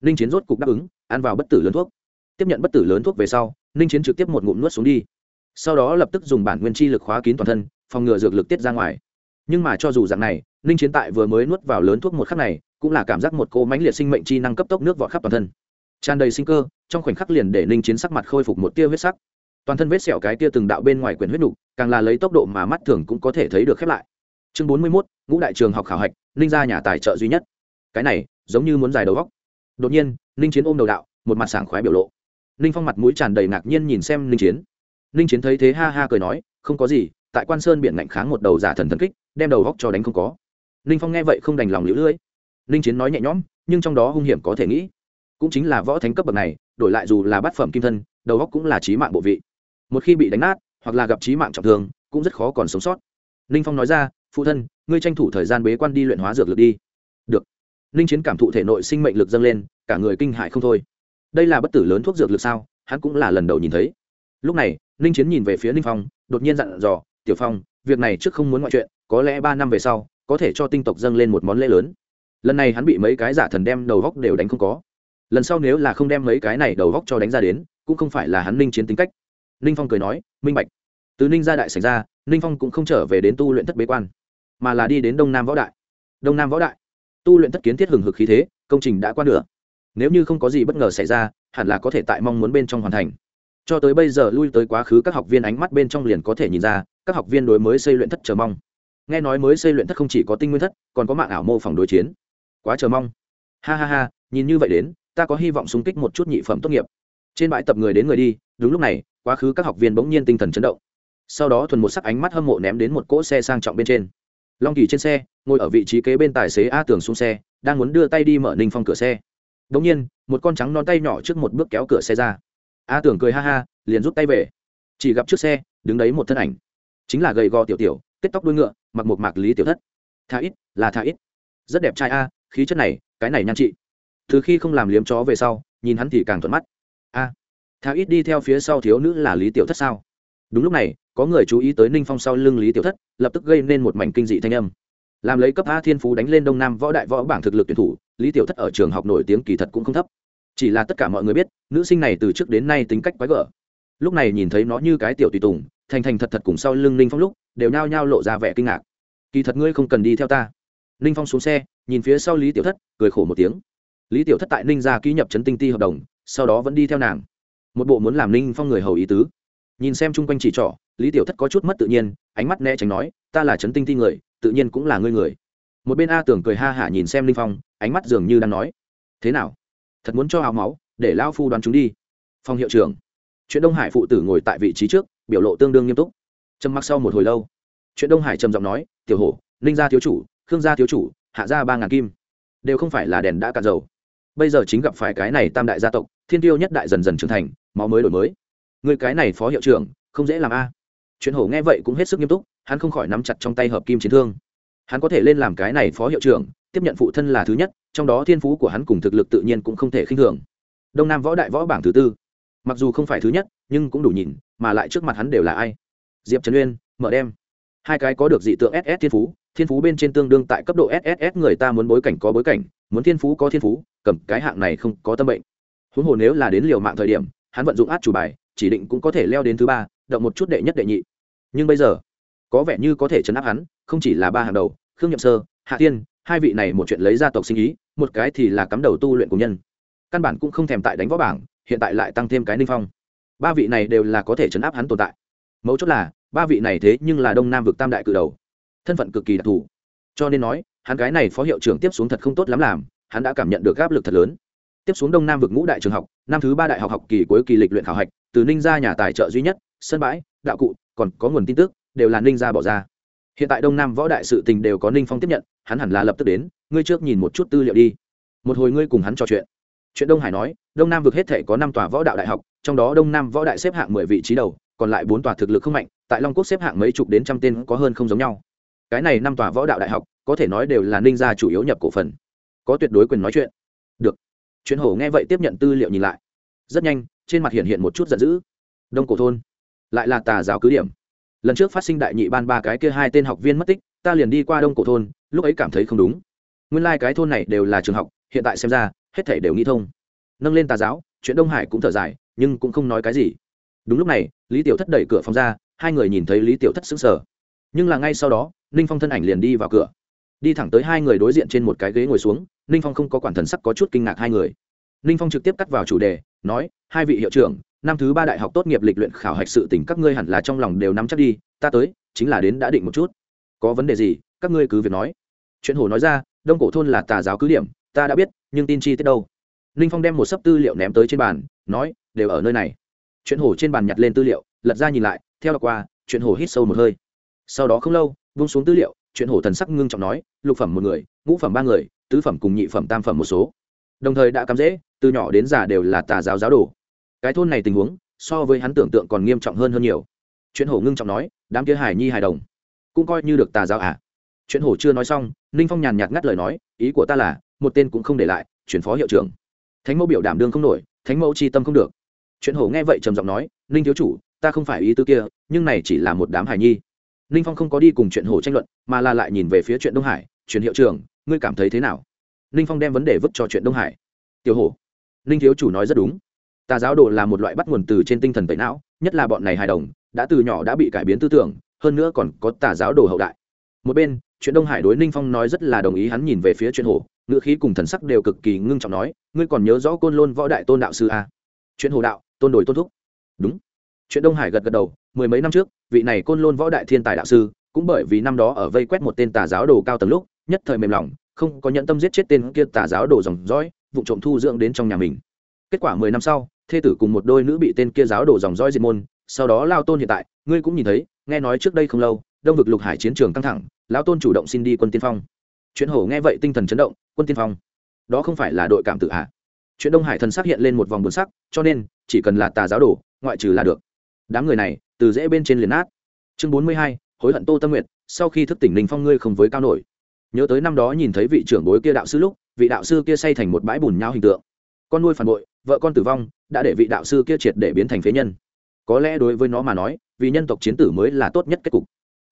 Ninh chiến rốt cục đáp ứng, ăn vào bất tử lớn thuốc tiếp nhận bất tử lớn thuốc về sau, ninh chiến trực tiếp một ngụm nuốt xuống đi. Sau đó lập tức dùng bản nguyên chi lực khóa kín toàn thân, phòng ngừa dược lực tiết ra ngoài. Nhưng mà cho dù dạng này, ninh chiến tại vừa mới nuốt vào lớn thuốc một khắc này, cũng là cảm giác một cô mãnh liệt sinh mệnh chi năng cấp tốc nước vọt khắp toàn thân. Tràn đầy sinh cơ, trong khoảnh khắc liền để ninh chiến sắc mặt khôi phục một tia huyết sắc. Toàn thân vết sẹo cái tia từng đạo bên ngoài quyển huyết nục, càng là lấy tốc độ mà mắt thường cũng có thể thấy được khép lại. Chương bốn mươi mốt, ngũ đại trường học khảo hạch, ninh ra nhà tài trợ duy nhất. Cái này, giống như muốn dài đầu góc đột nhiên, ninh chiến ôm đầu đạo, một mặt sảng khoái biểu lộ ninh phong mặt mũi tràn đầy ngạc nhiên nhìn xem ninh chiến. Ninh chiến thấy thế ha ha cười nói, không có gì, tại quan sơn biển ngạnh kháng một đầu giả thần thần kích, đem đầu góc cho đánh không có. Ninh phong nghe vậy không đành lòng lũ lưỡi. Ninh chiến nói nhẹ nhõm, nhưng trong đó hung hiểm có thể nghĩ. Cũng chính là võ thánh cấp bậc này, đổi lại dù là bát phẩm kim thân, đầu góc cũng là trí mạng bộ vị. Một khi bị đánh nát, hoặc là gặp trí mạng trọng thương, cũng rất khó còn sống sót. Ninh phong nói ra, phụ thân, ngươi tranh thủ thời gian bế quan đi luyện hóa dược lực đi. Được. Ninh chiến cảm thụ thể nội sinh mệnh lực dâng lên, cả người kinh hại không thôi đây là bất tử lớn thuốc dược lực sao? Hắn cũng là lần đầu nhìn thấy. Lúc này, ninh chiến nhìn về phía ninh phong, đột nhiên dặn dò, tiểu phong, việc này trước không muốn ngoại chuyện, có lẽ ba năm về sau, có thể cho tinh tộc dâng lên một món lễ lớn. Lần này hắn bị mấy cái giả thần đem đầu góc đều đánh không có. Lần sau nếu là không đem mấy cái này đầu góc cho đánh ra đến, cũng không phải là hắn ninh chiến tính cách. Ninh phong cười nói, minh bạch. Từ ninh gia đại xảy ra, ninh phong cũng không trở về đến tu luyện thất bế quan, mà là đi đến đông nam võ đại. Đông nam võ đại. Tu luyện thất kiến thiết hừng hực khí thế, công trình đã qua nửa nếu như không có gì bất ngờ xảy ra, hẳn là có thể tại mong muốn bên trong hoàn thành. Cho tới bây giờ lui tới quá khứ các học viên ánh mắt bên trong liền có thể nhìn ra, các học viên đối mới xây luyện thất chờ mong. Nghe nói mới xây luyện thất không chỉ có tinh nguyên thất, còn có mạng ảo mô phỏng đối chiến. Quá chờ mong. Ha ha ha, nhìn như vậy đến, ta có hy vọng xung kích một chút nhị phẩm tốt nghiệp. Trên bãi tập người đến người đi, đúng lúc này, quá khứ các học viên bỗng nhiên tinh thần chấn động. Sau đó thuần một sắc ánh mắt hâm mộ ném đến một cỗ xe sang trọng bên trên. Long kỳ trên xe, ngồi ở vị trí kế bên tài xế a tường xuống xe, đang muốn đưa tay đi mở ninh phong cửa xe đồng nhiên một con trắng non tay nhỏ trước một bước kéo cửa xe ra. A tưởng cười ha ha liền rút tay về. Chỉ gặp trước xe đứng đấy một thân ảnh. Chính là gầy gò tiểu tiểu kết tóc đuôi ngựa mặc một mạc lý tiểu thất. Thà ít là thà ít. Rất đẹp trai a khí chất này cái này nhan trị. Từ khi không làm liếm chó về sau nhìn hắn thì càng thuận mắt. A à, thà ít đi theo phía sau thiếu nữ là lý tiểu thất sao? Đúng lúc này có người chú ý tới ninh phong sau lưng lý tiểu thất lập tức gây nên một mảnh kinh dị thanh âm làm lấy cấp a thiên phú đánh lên đông nam võ đại võ bảng thực lực tuyển thủ, lý tiểu thất ở trường học nổi tiếng kỳ thật cũng không thấp. Chỉ là tất cả mọi người biết, nữ sinh này từ trước đến nay tính cách quái gở. Lúc này nhìn thấy nó như cái tiểu tùy tùng, thành thành thật thật cùng sau lưng ninh phong lúc, đều nhao nhao lộ ra vẻ kinh ngạc. Kỳ thật ngươi không cần đi theo ta. Ninh phong xuống xe, nhìn phía sau lý tiểu thất, cười khổ một tiếng. Lý tiểu thất tại ninh ra ký nhập chấn tinh ti hợp đồng, sau đó vẫn đi theo nàng. Một bộ muốn làm ninh phong người hầu ý tứ. Nhìn xem chung quanh chỉ trỏ, lý tiểu thất có chút mất tự nhiên, ánh mắt né tránh nói, ta là chấn tinh ti người tự nhiên cũng là ngươi người. Một bên a tưởng cười ha hả nhìn xem linh phong, ánh mắt dường như đang nói, thế nào? Thật muốn cho áo máu, để lao phu đoán chúng đi. Phong hiệu trưởng. Chuyện đông hải phụ tử ngồi tại vị trí trước, biểu lộ tương đương nghiêm túc. Trầm mặc sau một hồi lâu, chuyện đông hải trầm giọng nói, tiểu hổ, ninh gia thiếu chủ, khương gia thiếu chủ, hạ gia ba ngàn kim. Đều không phải là đèn đã cạn dầu. Bây giờ chính gặp phải cái này tam đại gia tộc, thiên tiêu nhất đại dần dần trưởng thành, máu mới đổi mới. Người cái này phó hiệu trưởng, không dễ làm a. Chuyện hổ nghe vậy cũng hết sức nghiêm túc hắn không khỏi nắm chặt trong tay hợp kim chiến thương. Hắn có thể lên làm cái này phó hiệu trưởng, tiếp nhận phụ thân là thứ nhất, trong đó thiên phú của hắn cùng thực lực tự nhiên cũng không thể khinh thường. Đông nam võ đại võ bảng thứ tư. Mặc dù không phải thứ nhất, nhưng cũng đủ nhìn, mà lại trước mặt hắn đều là ai? Diệp trần uyên, mở đem. Hai cái có được dị tượng ss thiên phú thiên phú bên trên tương đương tại cấp độ sss người ta muốn bối cảnh có bối cảnh, muốn thiên phú có thiên phú, cầm cái hạng này không có tâm bệnh. Huống hồ nếu là đến liều mạng thời điểm, hắn vận dụng át chủ bài, chỉ định cũng có thể leo đến thứ ba, động một chút đệ nhất đệ nhị. Nhưng bây giờ có vẻ như có thể chấn áp hắn, không chỉ là ba hàng đầu, khương nhậm sơ, hạ tiên hai vị này một chuyện lấy gia tộc sinh ý, một cái thì là cắm đầu tu luyện của nhân. Căn bản cũng không thèm tại đánh võ bảng, hiện tại lại tăng thêm cái ninh phong. Ba vị này đều là có thể chấn áp hắn tồn tại. Mấu chốt là, ba vị này thế nhưng là đông nam vực tam đại cự đầu. Thân phận cực kỳ đặc thù. Cho nên nói, hắn cái này phó hiệu trưởng tiếp xuống thật không tốt lắm làm, hắn đã cảm nhận được áp lực thật lớn. Tiếp xuống đông nam vực ngũ đại trường học, năm thứ ba đại học học kỳ cuối kỳ lịch luyện khảo hạch, từ ninh ra nhà tài trợ duy nhất, sân bãi, đạo cụ, còn có nguồn tin tức đều là ninh gia bỏ ra. Hiện tại đông nam võ đại sự tình đều có ninh phong tiếp nhận, hắn hẳn là lập tức đến, ngươi trước nhìn một chút tư liệu đi. Một hồi ngươi cùng hắn trò chuyện. Chuyện đông hải nói, đông nam vực hết thể có năm tòa võ đạo đại học, trong đó đông nam võ đại xếp hạng mười vị trí đầu, còn lại bốn tòa thực lực không mạnh, tại long quốc xếp hạng mấy chục đến trăm tên có hơn không giống nhau. Cái này năm tòa võ đạo đại học, có thể nói đều là ninh gia chủ yếu nhập cổ phần. Có tuyệt đối quyền nói chuyện. Được. Chuyện hổ nghe vậy tiếp nhận tư liệu nhìn lại. Rất nhanh, trên mặt hiện hiện một chút giận dữ. Đông cổ thôn. Lại là tà giáo cứ điểm lần trước phát sinh đại nhị ban ba cái kia hai tên học viên mất tích, ta liền đi qua đông cổ thôn, lúc ấy cảm thấy không đúng. Nguyên lai、like、cái thôn này đều là trường học, hiện tại xem ra, hết thể đều nghĩ thông. Nâng lên tà giáo, chuyện đông hải cũng thở dài, nhưng cũng không nói cái gì. Đúng lúc này, lý tiểu thất đẩy cửa phòng ra, hai người nhìn thấy lý tiểu thất xứng sở nhưng là ngay sau đó, ninh phong thân ảnh liền đi vào cửa. Đi thẳng tới hai người đối diện trên một cái ghế ngồi xuống, ninh phong không có quản thần sắc có chút kinh ngạc hai người. Ninh phong trực tiếp cắt vào chủ đề, nói, hai vị hiệu trưởng năm thứ ba đại học tốt nghiệp lịch luyện khảo hạch sự tỉnh các ngươi hẳn là trong lòng đều nắm chắc đi, ta tới, chính là đến đã định một chút. Có vấn đề gì, các ngươi cứ việc nói. Chuyện hồ nói ra, đông cổ thôn là tà giáo cứ điểm, ta đã biết, nhưng tin chi tiết đâu? Ninh phong đem một sấp tư liệu ném tới trên bàn, nói, đều ở nơi này. Chuyện hồ trên bàn nhặt lên tư liệu, lật ra nhìn lại, theo đọc qua, chuyện hồ hít sâu một hơi. Sau đó không lâu, vung xuống tư liệu, chuyện hồ thần sắc ngưng trọng nói, lục phẩm một người, ngũ phẩm ba người, tứ phẩm cùng nhị phẩm tam phẩm một số. Đồng thời đã cắm dễ từ nhỏ đến già đều là tà giáo giáo đồ cái thôn này tình huống so với hắn tưởng tượng còn nghiêm trọng hơn hơn nhiều. Chuyện hổ ngưng trọng nói, đám kia hải nhi hài đồng cũng coi như được tà giáo à. Chuyện hổ chưa nói xong, ninh phong nhàn nhạt ngắt lời nói, ý của ta là, một tên cũng không để lại, chuyển phó hiệu trưởng. Thánh mẫu biểu đảm đương không nổi, thánh mẫu tri tâm không được. Chuyện hổ nghe vậy trầm giọng nói, ninh thiếu chủ, ta không phải ý tư kia, nhưng này chỉ là một đám hải nhi. Ninh phong không có đi cùng chuyện hổ tranh luận, mà là lại nhìn về phía chuyện đông hải chuyện hiệu trưởng, ngươi cảm thấy thế nào? Ninh phong đem vấn đề vứt cho chuyện đông hải. Tiểu hổ, ninh thiếu chủ nói rất đúng tà giáo đồ là một loại bắt nguồn từ trên tinh thần tẩy não, nhất là bọn này hài đồng, đã từ nhỏ đã bị cải biến tư tưởng, hơn nữa còn có tà giáo đồ hậu đại. Một bên, chuyện đông hải đối ninh phong nói rất là đồng ý hắn nhìn về phía chuyện hồ, ngữ khí cùng thần sắc đều cực kỳ ngưng trọng nói, ngươi còn nhớ rõ côn lôn võ đại tôn đạo sư a chuyện hồ đạo, tôn đổi tôn thúc. Đúng. Chuyện đông hải gật gật đầu, mười mấy năm trước, vị này côn lôn võ đại thiên tài đạo sư, cũng bởi vì năm đó ở vây quét một tên tà giáo đồ cao tầng lúc, nhất thời mềm lòng, không có nhận tâm giết chết tên kia tà giáo đồ dòng dõi vụ trộm thu dưỡng đến trong nhà mình. Kết quả mười năm sau thê tử cùng một đôi nữ bị tên kia giáo đổ dòng roi diệt môn, sau đó lao tôn hiện tại, ngươi cũng nhìn thấy, nghe nói trước đây không lâu, đông vực lục hải chiến trường căng thẳng lão tôn chủ động xin đi quân tiên phong. Chuyện hổ nghe vậy tinh thần chấn động, quân tiên phong. Đó không phải là đội cảm tự hạ chuyện đông hải thần xác hiện lên một vòng buồn sắc, cho nên, chỉ cần là tà giáo đổ ngoại trừ là được. Đám người này, từ dễ bên trên liền át chương bốn mươi hai, hối hận tô tâm nguyện sau khi thức tỉnh linh phong ngươi không với cao nổi. Nhớ tới năm đó nhìn thấy vị trưởng bối kia đạo sư lúc, vị đạo sư kia say thành một bãi bùn nhau hình tượng. Con nuôi phản bội vợ con tử vong đã để vị đạo sư kia triệt để biến thành phế nhân. Có lẽ đối với nó mà nói, vì nhân tộc chiến tử mới là tốt nhất kết cục.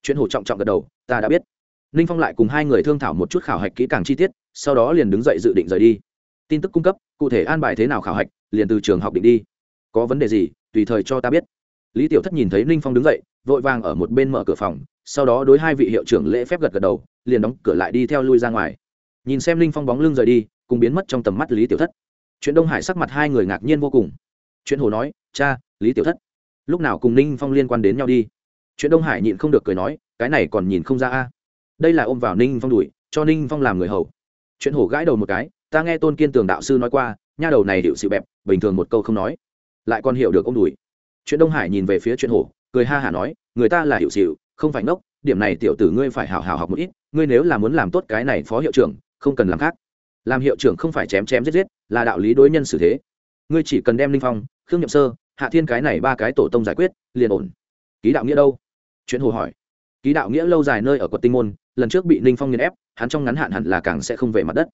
Chuyện hồ trọng trọng gật đầu, ta đã biết. Ninh phong lại cùng hai người thương thảo một chút khảo hạch kỹ càng chi tiết, sau đó liền đứng dậy dự định rời đi. Tin tức cung cấp, cụ thể an bài thế nào khảo hạch, liền từ trường học định đi. Có vấn đề gì, tùy thời cho ta biết. Lý tiểu thất nhìn thấy ninh phong đứng dậy, vội vàng ở một bên mở cửa phòng, sau đó đối hai vị hiệu trưởng lễ phép gật gật đầu, liền đóng cửa lại đi theo lui ra ngoài. Nhìn xem ninh phong bóng lưng rời đi, cùng biến mất trong tầm mắt lý tiểu thất chuyện đông hải sắc mặt hai người ngạc nhiên vô cùng. Chuyện hồ nói, cha, lý tiểu thất. Lúc nào cùng ninh phong liên quan đến nhau đi? Chuyện đông hải nhịn không được cười nói, cái này còn nhìn không ra a. Đây là ôm vào ninh phong đùi cho ninh phong làm người hầu. Chuyện hổ gãi đầu một cái, ta nghe tôn kiên tường đạo sư nói qua, nha đầu này điệu sự bẹp, bình thường một câu không nói. Lại còn hiểu được ông đùi chuyện đông hải nhìn về phía chuyện hổ cười ha hả nói, người ta là hiệu xịu, không phải ngốc, điểm này tiểu tử ngươi phải hào hào học một ít, ngươi nếu là muốn làm tốt cái này phó hiệu trưởng, không cần làm khác làm hiệu trưởng không phải chém chém giết giết, là đạo lý đối nhân xử thế. Ngươi chỉ cần đem linh phong, khương nhậm sơ, hạ thiên cái này ba cái tổ tông giải quyết, liền ổn. Ký đạo nghĩa đâu? Chuyện hồ hỏi. Ký đạo nghĩa lâu dài nơi ở quận tinh môn, lần trước bị ninh phong nghiền ép, hắn trong ngắn hạn hẳn là càng sẽ không về mặt đất.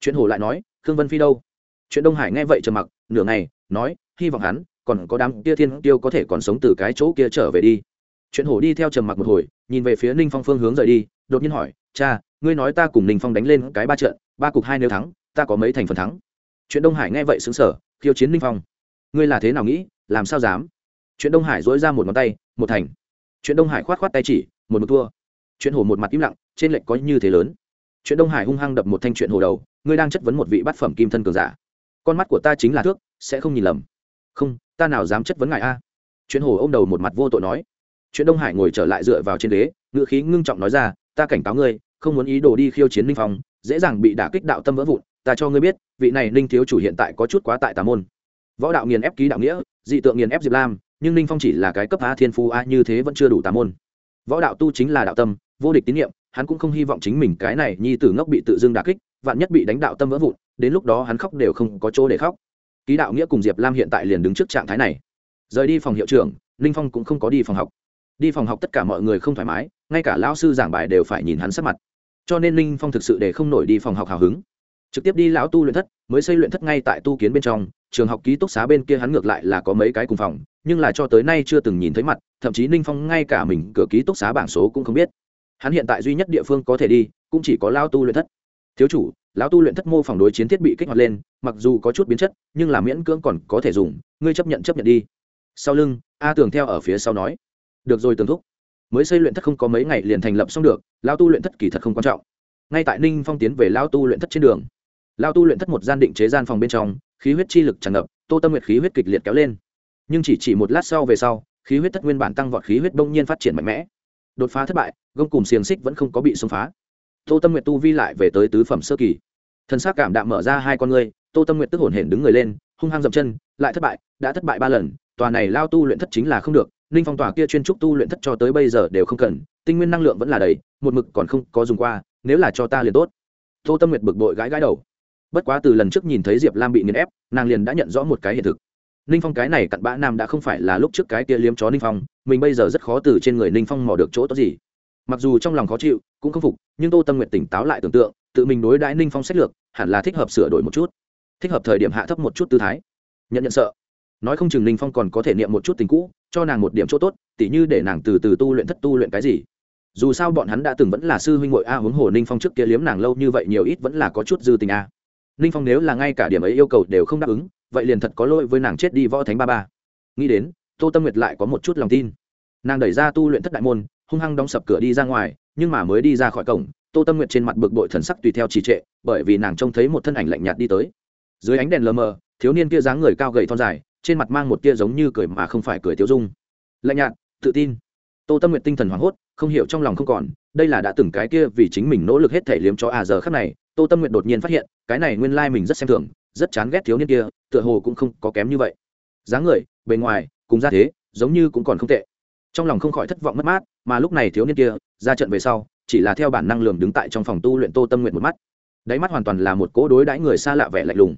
Chuyện hồ lại nói, khương vân phi đâu? Chuyện đông hải nghe vậy trầm mặc, nửa ngày, nói, hy vọng hắn còn có đám kia thiên tiêu có thể còn sống từ cái chỗ kia trở về đi. Chuyện Hồ đi theo trầm mặc một hồi, nhìn về phía ninh phong phương hướng rời đi, đột nhiên hỏi, cha ngươi nói ta cùng ninh phong đánh lên cái ba trận, ba cục hai nếu thắng, ta có mấy thành phần thắng. Chuyện đông hải nghe vậy xứng sở khiêu chiến ninh phong. Ngươi là thế nào nghĩ, làm sao dám? Chuyện đông hải dối ra một ngón tay, một thành. Chuyện đông hải khoát khoát tay chỉ, một một thua. Chuyện hổ một mặt im lặng, trên lệnh có như thế lớn. Chuyện đông hải hung hăng đập một thanh chuyện hổ đầu, ngươi đang chất vấn một vị bát phẩm kim thân cường giả. Con mắt của ta chính là thước, sẽ không nhìn lầm. Không, ta nào dám chất vấn ngài a? Chuyện hổ ô m đầu một mặt vô tội nói. Chuyện đông hải ngồi trở lại dựa vào trên ghế ngự khí ngưng trọng nói ra, ta cảnh cáo ngươi không muốn ý đồ đi khiêu chiến ninh phong, dễ dàng bị đả kích đạo tâm vỡ vụn, ta cho ngươi biết, vị này ninh thiếu chủ hiện tại có chút quá tại tà môn. Võ đạo nghiền ép ký đạo nghĩa, dị tượng nghiền ép diệp lam, nhưng ninh phong chỉ là cái cấp a thiên phu a như thế vẫn chưa đủ tà môn. Võ đạo tu chính là đạo tâm, vô địch tín nhiệm, hắn cũng không hy vọng chính mình cái này nhi tử ngốc bị tự dưng đả kích, vạn nhất bị đánh đạo tâm vỡ vụn, đến lúc đó hắn khóc đều không có chỗ để khóc. Ký đạo nghĩa cùng diệp lam hiện tại liền đứng trước trạng thái này. Rời đi phòng hiệu trưởng, ninh phong cũng không có đi phòng học đi phòng học tất cả mọi người không thoải mái, ngay cả lão sư giảng bài đều phải nhìn hắn sắc mặt. Cho nên ninh phong thực sự để không nổi đi phòng học hào hứng. Trực tiếp đi lão tu luyện thất, mới xây luyện thất ngay tại tu kiến bên trong, trường học ký túc xá bên kia hắn ngược lại là có mấy cái cùng phòng, nhưng là cho tới nay chưa từng nhìn thấy mặt, thậm chí ninh phong ngay cả mình cửa ký túc xá bảng số cũng không biết. Hắn hiện tại duy nhất địa phương có thể đi, cũng chỉ có lao tu luyện thất. Thiếu chủ, lão tu luyện thất mô phỏng đối chiến thiết bị kích hoạt lên, mặc dù có chút biến chất, nhưng là miễn cưỡng còn có thể dùng, ngươi chấp nhận chấp nhận đi. Sau lưng, a tường theo ở phía sau nói được rồi tường thúc. Mới xây luyện thất không có mấy ngày liền thành lập xong được, lao tu luyện thất kỳ thật không quan trọng. Ngay tại ninh phong tiến về lao tu luyện thất trên đường. Lao tu luyện thất một gian định chế gian phòng bên trong, khí huyết chi lực tràn ngập, tô tâm nguyệt khí huyết kịch liệt kéo lên. Nhưng chỉ chỉ một lát sau về sau, khí huyết thất nguyên bản tăng vọt khí huyết đông nhiên phát triển mạnh mẽ. Đột phá thất bại, gông cùng xiềng xích vẫn không có bị xông phá. Tô tâm nguyệt tu vi lại về tới tứ phẩm sơ kỳ. Thân xác cảm đạm mở ra hai con ngươi, tô tâm nguyệt tức hổn hển đứng người lên, hung hăng dậm chân, lại thất bại, đã thất bại ba lần, tòa này lao tu luyện thất chính là không được ninh phong tỏa kia chuyên trúc tu luyện thất cho tới bây giờ đều không cần, tinh nguyên năng lượng vẫn là đầy, một mực còn không có dùng qua, nếu là cho ta liền tốt. Tô tâm nguyệt bực bội gãi gãi đầu. Bất quá từ lần trước nhìn thấy diệp lam bị nghiền ép, nàng liền đã nhận rõ một cái hiện thực. Ninh phong cái này cặn bã nam đã không phải là lúc trước cái kia liếm chó ninh phong, mình bây giờ rất khó từ trên người ninh phong mò được chỗ tốt gì. Mặc dù trong lòng khó chịu, cũng khâm phục, nhưng tô tâm nguyện tỉnh táo lại tưởng tượng, tự mình đối đãi ninh phong sách lược, hẳn là thích hợp sửa đổi một chút. Thích hợp thời điểm hạ thấp một chút tư thái. Nhận nhận sợ. Nói không chừng ninh phong còn có thể niệm một chút tình cũ cho nàng một điểm chỗ tốt, tỉ như để nàng từ từ tu luyện thất tu luyện cái gì. Dù sao bọn hắn đã từng vẫn là sư huynh ngội a huống hồ ninh phong trước kia liếm nàng lâu như vậy nhiều ít vẫn là có chút dư tình a. Ninh phong nếu là ngay cả điểm ấy yêu cầu đều không đáp ứng, vậy liền thật có lỗi với nàng chết đi võ thánh ba ba. Nghĩ đến, tô tâm nguyệt lại có một chút lòng tin. Nàng đẩy ra tu luyện thất đại môn, hung hăng đóng sập cửa đi ra ngoài, nhưng mà mới đi ra khỏi cổng, tô tâm nguyệt trên mặt bực bội thần sắc tùy theo trì trệ, bởi vì nàng trông thấy một thân ảnh lạnh nhạt đi tới. Dưới ánh đèn lờ mờ, thiếu niên kia dáng người cao gầy thon dài trên mặt mang một tia giống như cười mà không phải cười tiêu dung. Lạnh nhạt, tự tin. Tô tâm nguyện tinh thần hoảng hốt, không hiểu trong lòng không còn, đây là đã từng cái kia vì chính mình nỗ lực hết thể liếm cho à giờ khắc này, tô tâm nguyện đột nhiên phát hiện, cái này nguyên lai mình rất xem thường, rất chán ghét thiếu niên kia, tựa hồ cũng không có kém như vậy. Dáng người, bề ngoài, cùng ra thế, giống như cũng còn không tệ. Trong lòng không khỏi thất vọng mất mát, mà lúc này thiếu niên kia, ra trận về sau, chỉ là theo bản năng lường đứng tại trong phòng tu luyện tô tâm nguyện một mắt. Đáy mắt hoàn toàn là một cỗ đối đãi người xa lạ vẻ lạnh lùng.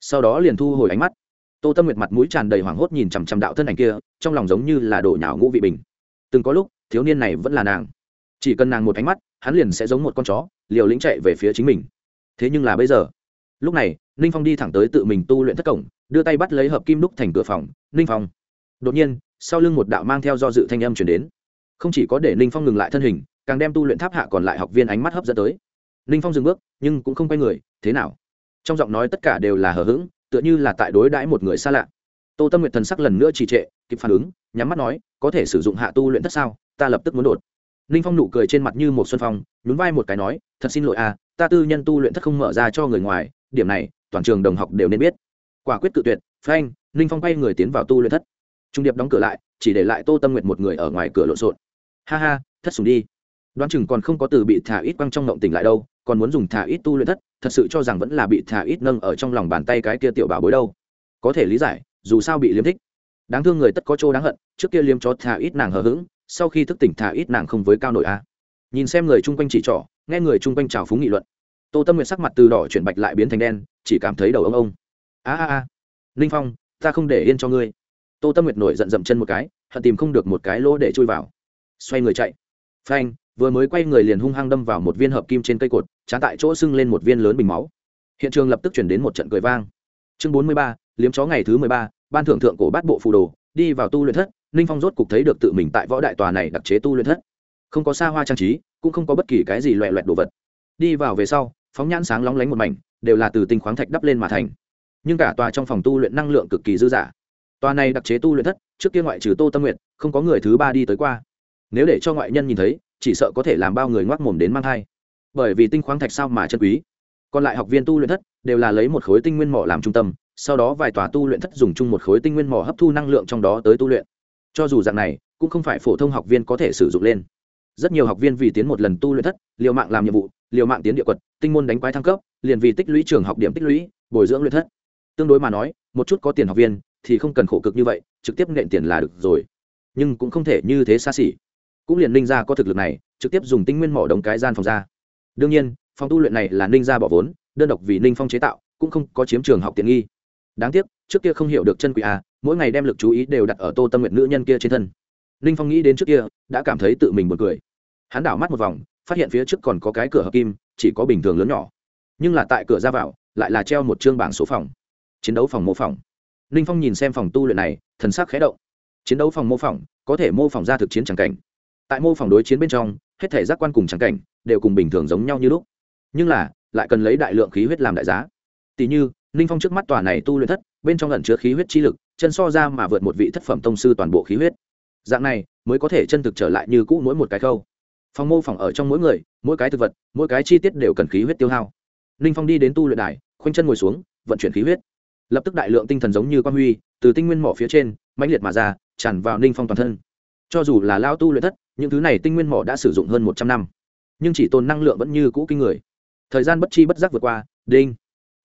Sau đó liền thu hồi ánh mắt tô tâm nguyệt mặt mũi tràn đầy hoảng hốt nhìn chằm chằm đạo thân ảnh kia, trong lòng giống như là đổ nhào ngũ vị bình. Từng có lúc, thiếu niên này vẫn là nàng. Chỉ cần nàng một ánh mắt, hắn liền sẽ giống một con chó, liều lĩnh chạy về phía chính mình. Thế nhưng là bây giờ, lúc này, ninh phong đi thẳng tới tự mình tu luyện thất cổng, đưa tay bắt lấy hợp kim đúc thành cửa phòng. Ninh phong. Đột nhiên, sau lưng một đạo mang theo do dự thanh âm chuyển đến. Không chỉ có để ninh phong ngừng lại thân hình, càng đem tu luyện tháp hạ còn lại học viên ánh mắt hấp dẫn tới. Ninh phong dừng bước, nhưng cũng không quay người, thế nào? Trong giọng nói tất cả đều là hờ hững tựa như là tại đối đãi một người xa lạ. Tô tâm nguyện thần sắc lần nữa trì trệ, kịp phản ứng, nhắm mắt nói, có thể sử dụng hạ tu luyện thất sao? Ta lập tức muốn đột. Ninh phong nụ cười trên mặt như một xuân phong, nhún vai một cái nói, thật xin lỗi à ta tư nhân tu luyện thất không mở ra cho người ngoài, điểm này, toàn trường đồng học đều nên biết. Quả quyết tự tuyệt, phanh, ninh phong quay người tiến vào tu luyện thất. Trung điệp đóng cửa lại, chỉ để lại tô tâm nguyện một người ở ngoài cửa lộn xộn. Ha ha, thất sùng đi. Đoán chừng còn không có từ bị thả ít quăng trong ngộng tỉnh lại đâu, còn muốn dùng thả ít tu luyện thất thật sự cho rằng vẫn là bị thả ít nâng ở trong lòng bàn tay cái kia tiểu bảo bối đâu. Có thể lý giải, dù sao bị liếm thích. Đáng thương người tất có chỗ đáng hận, trước kia liếm chó thả ít nàng hờ hững, sau khi thức tỉnh thả ít nàng không với cao nội a. Nhìn xem người chung quanh chỉ trỏ, nghe người chung quanh trào phúng nghị luận. Tô tâm nguyện sắc mặt từ đỏ chuyển bạch lại biến thành đen, chỉ cảm thấy đầu ông ông. A a a. Ninh phong, ta không để yên cho ngươi. Tô tâm nguyệt nổi giận dậm chân một cái, hận tìm không được một cái lỗ để chui vào. Xoay người chạy. Phanh vừa mới quay người liền hung hăng đâm vào một viên hợp kim trên cây cột trá tại chỗ sưng lên một viên lớn bình máu. Hiện trường lập tức chuyển đến một trận cười vang. Chương bốn mươi ba, liếm chó ngày thứ mười ba, ban thưởng thượng cổ bát bộ phù đồ, đi vào tu luyện thất, ninh phong rốt cục thấy được tự mình tại võ đại tòa này đặc chế tu luyện thất. Không có xa hoa trang trí, cũng không có bất kỳ cái gì loẹ loẹt đồ vật. Đi vào về sau, phóng nhãn sáng lóng lánh một mảnh, đều là từ tinh khoáng thạch đắp lên mà thành. Nhưng cả tòa trong phòng tu luyện năng lượng cực kỳ dư dả. Tòa này đặc chế tu luyện thất, trước kia ngoại trừ tô tâm nguyện không có người thứ ba đi tới qua. Nếu để cho ngoại nhân nhìn thấy chỉ sợ có thể làm bao người ngoác mồm đến mang thai. Bởi vì tinh khoáng thạch sao mà chân quý. Còn lại học viên tu luyện thất đều là lấy một khối tinh nguyên mỏ làm trung tâm, sau đó vài tòa tu luyện thất dùng chung một khối tinh nguyên mỏ hấp thu năng lượng trong đó tới tu luyện. Cho dù dạng này, cũng không phải phổ thông học viên có thể sử dụng lên. Rất nhiều học viên vì tiến một lần tu luyện thất, liều mạng làm nhiệm vụ, liều mạng tiến địa quật, tinh môn đánh quái thăng cấp, liền vì tích lũy trường học điểm tích lũy, bồi dưỡng luyện thất. Tương đối mà nói, một chút có tiền học viên thì không cần khổ cực như vậy, trực tiếp nện tiền là được rồi. Nhưng cũng không thể như thế xa xỉ cũng liền ninh gia có thực lực này, trực tiếp dùng tinh nguyên mỏ đống cái gian phòng ra. Đương nhiên, phòng tu luyện này là ninh gia bỏ vốn, đơn độc vì ninh phong chế tạo, cũng không có chiếm trường học tiện nghi. Đáng tiếc, trước kia không hiểu được chân quỷ à mỗi ngày đem lực chú ý đều đặt ở tô tâm nguyện nữ nhân kia trên thân. Ninh phong nghĩ đến trước kia, đã cảm thấy tự mình buồn cười. Hắn đảo mắt một vòng, phát hiện phía trước còn có cái cửa hợp kim, chỉ có bình thường lớn nhỏ. Nhưng là tại cửa ra vào, lại là treo một chương bảng số phòng. Chiến đấu phòng mô phỏng. Ninh phong nhìn xem phòng tu luyện này, thần sắc khẽ động. Chiến đấu phòng mô phỏng, có thể mô phỏng ra thực chiến tràng cảnh tại mô phỏng đối chiến bên trong, hết thể giác quan cùng trắng cảnh đều cùng bình thường giống nhau như lúc. Nhưng là, lại cần lấy đại lượng khí huyết làm đại giá. Tỷ như, ninh phong trước mắt tòa này tu luyện thất, bên trong ẩn chứa khí huyết chi lực, chân so ra mà vượt một vị thất phẩm tông sư toàn bộ khí huyết. Dạng này, mới có thể chân thực trở lại như cũ mỗi một cái khâu. Phòng mô phỏng ở trong mỗi người, mỗi cái thực vật, mỗi cái chi tiết đều cần khí huyết tiêu hao. Ninh phong đi đến tu luyện đài, khoanh chân ngồi xuống, vận chuyển khí huyết. Lập tức đại lượng tinh thần giống như quang huy, từ tinh nguyên mỏ phía trên, mãnh liệt mà ra, tràn vào ninh phong toàn thân. Cho dù là lao tu luyện thất những thứ này tinh nguyên mỏ đã sử dụng hơn một trăm năm, nhưng chỉ tồn năng lượng vẫn như cũ kinh người. Thời gian bất chi bất giác vượt qua, đinh.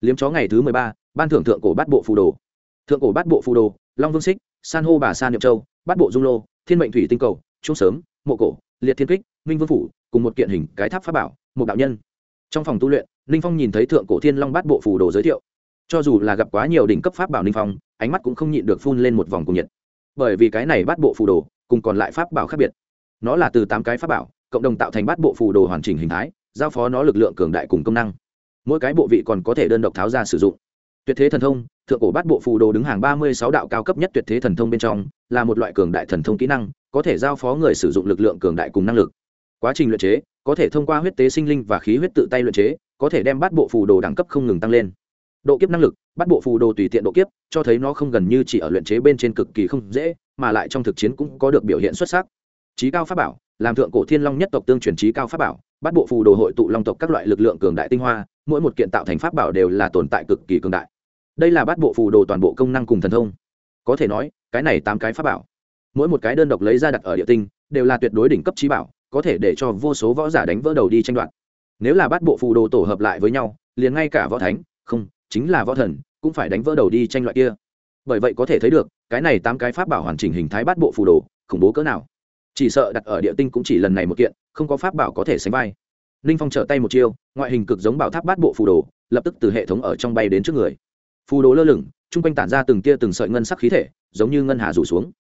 Liếm chó ngày thứ mười ba, ban thưởng thượng cổ bát bộ phù đồ. Thượng cổ bát bộ phù đồ, long vương xích, san hô bà San niệm châu, bát bộ dung lô, thiên mệnh thủy tinh cầu, trung sớm, mộ cổ, liệt thiên kích, minh vương phủ, cùng một kiện hình cái tháp pháp bảo, một đạo nhân. Trong phòng tu luyện, ninh phong nhìn thấy thượng cổ thiên long bát bộ phù đồ giới thiệu. Cho dù là gặp quá nhiều đỉnh cấp pháp bảo ninh phong, ánh mắt cũng không nhịn được phun lên một vòng cùng nhiệt. Bởi vì cái này bát bộ phù đồ, cùng còn lại pháp bảo khác biệt nó là từ tám cái pháp bảo, cộng đồng tạo thành bát bộ phù đồ hoàn chỉnh hình thái, giao phó nó lực lượng cường đại cùng công năng. Mỗi cái bộ vị còn có thể đơn độc tháo ra sử dụng. Tuyệt thế thần thông, thượng cổ bát bộ phù đồ đứng hàng ba mươi sáu đạo cao cấp nhất tuyệt thế thần thông bên trong, là một loại cường đại thần thông kỹ năng, có thể giao phó người sử dụng lực lượng cường đại cùng năng lực. Quá trình luyện chế, có thể thông qua huyết tế sinh linh và khí huyết tự tay luyện chế, có thể đem bát bộ phù đồ đẳng cấp không ngừng tăng lên. Độ kiếp năng lực bắt bộ phù đồ tùy tiện độ kiếp, cho thấy nó không gần như chỉ ở luyện chế bên trên cực kỳ không dễ, mà lại trong thực chiến cũng có được biểu hiện xuất sắc trí cao pháp bảo, làm thượng cổ thiên long nhất tộc tương truyền trí cao pháp bảo, bắt bộ phù đồ hội tụ long tộc các loại lực lượng cường đại tinh hoa, mỗi một kiện tạo thành pháp bảo đều là tồn tại cực kỳ cường đại. Đây là bắt bộ phù đồ toàn bộ công năng cùng thần thông. Có thể nói, cái này tám cái pháp bảo, mỗi một cái đơn độc lấy ra đặt ở địa tinh, đều là tuyệt đối đỉnh cấp trí bảo, có thể để cho vô số võ giả đánh vỡ đầu đi tranh đoạt. Nếu là bắt bộ phù đồ tổ hợp lại với nhau, liền ngay cả võ thánh, không, chính là võ thần, cũng phải đánh vỡ đầu đi tranh loại kia. Bởi vậy có thể thấy được, cái này tám cái pháp bảo hoàn chỉnh hình thái bát bộ phù đồ, khủng bố cỡ nào chỉ sợ đặt ở địa tinh cũng chỉ lần này một kiện, không có pháp bảo có thể sánh vai. Ninh phong trở tay một chiêu, ngoại hình cực giống bảo tháp bát bộ phù đồ, lập tức từ hệ thống ở trong bay đến trước người. Phù đồ lơ lửng, chung quanh tản ra từng tia từng sợi ngân sắc khí thể, giống như ngân hà rủ xuống.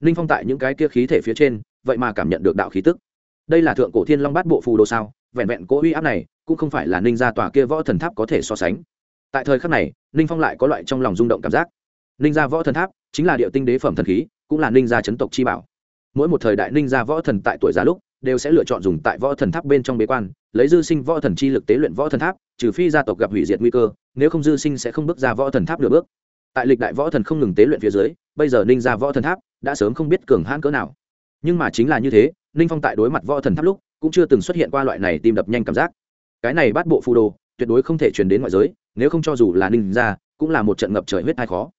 Ninh phong tại những cái kia khí thể phía trên, vậy mà cảm nhận được đạo khí tức. Đây là thượng cổ thiên long bát bộ phù đồ sao? Vẹn vẹn cỗ uy áp này, cũng không phải là ninh gia tòa kia võ thần tháp có thể so sánh. Tại thời khắc này, ninh phong lại có loại trong lòng rung động cảm giác. Ninh gia võ thần tháp chính là điệu tinh đế phẩm thần khí, cũng là ninh gia chấn tộc chi bảo mỗi một thời đại ninh gia võ thần tại tuổi già lúc đều sẽ lựa chọn dùng tại võ thần tháp bên trong bế quan, lấy dư sinh võ thần chi lực tế luyện võ thần tháp, trừ phi gia tộc gặp hủy diệt nguy cơ, nếu không dư sinh sẽ không bước ra võ thần tháp được bước. Tại lịch đại võ thần không ngừng tế luyện phía dưới, bây giờ ninh gia võ thần tháp đã sớm không biết cường hãn cỡ nào. Nhưng mà chính là như thế, ninh phong tại đối mặt võ thần tháp lúc cũng chưa từng xuất hiện qua loại này tim đập nhanh cảm giác. Cái này bắt bộ phù đồ tuyệt đối không thể truyền đến ngoại giới, nếu không cho dù là ninh gia cũng là một trận ngập trời huyết thai khó.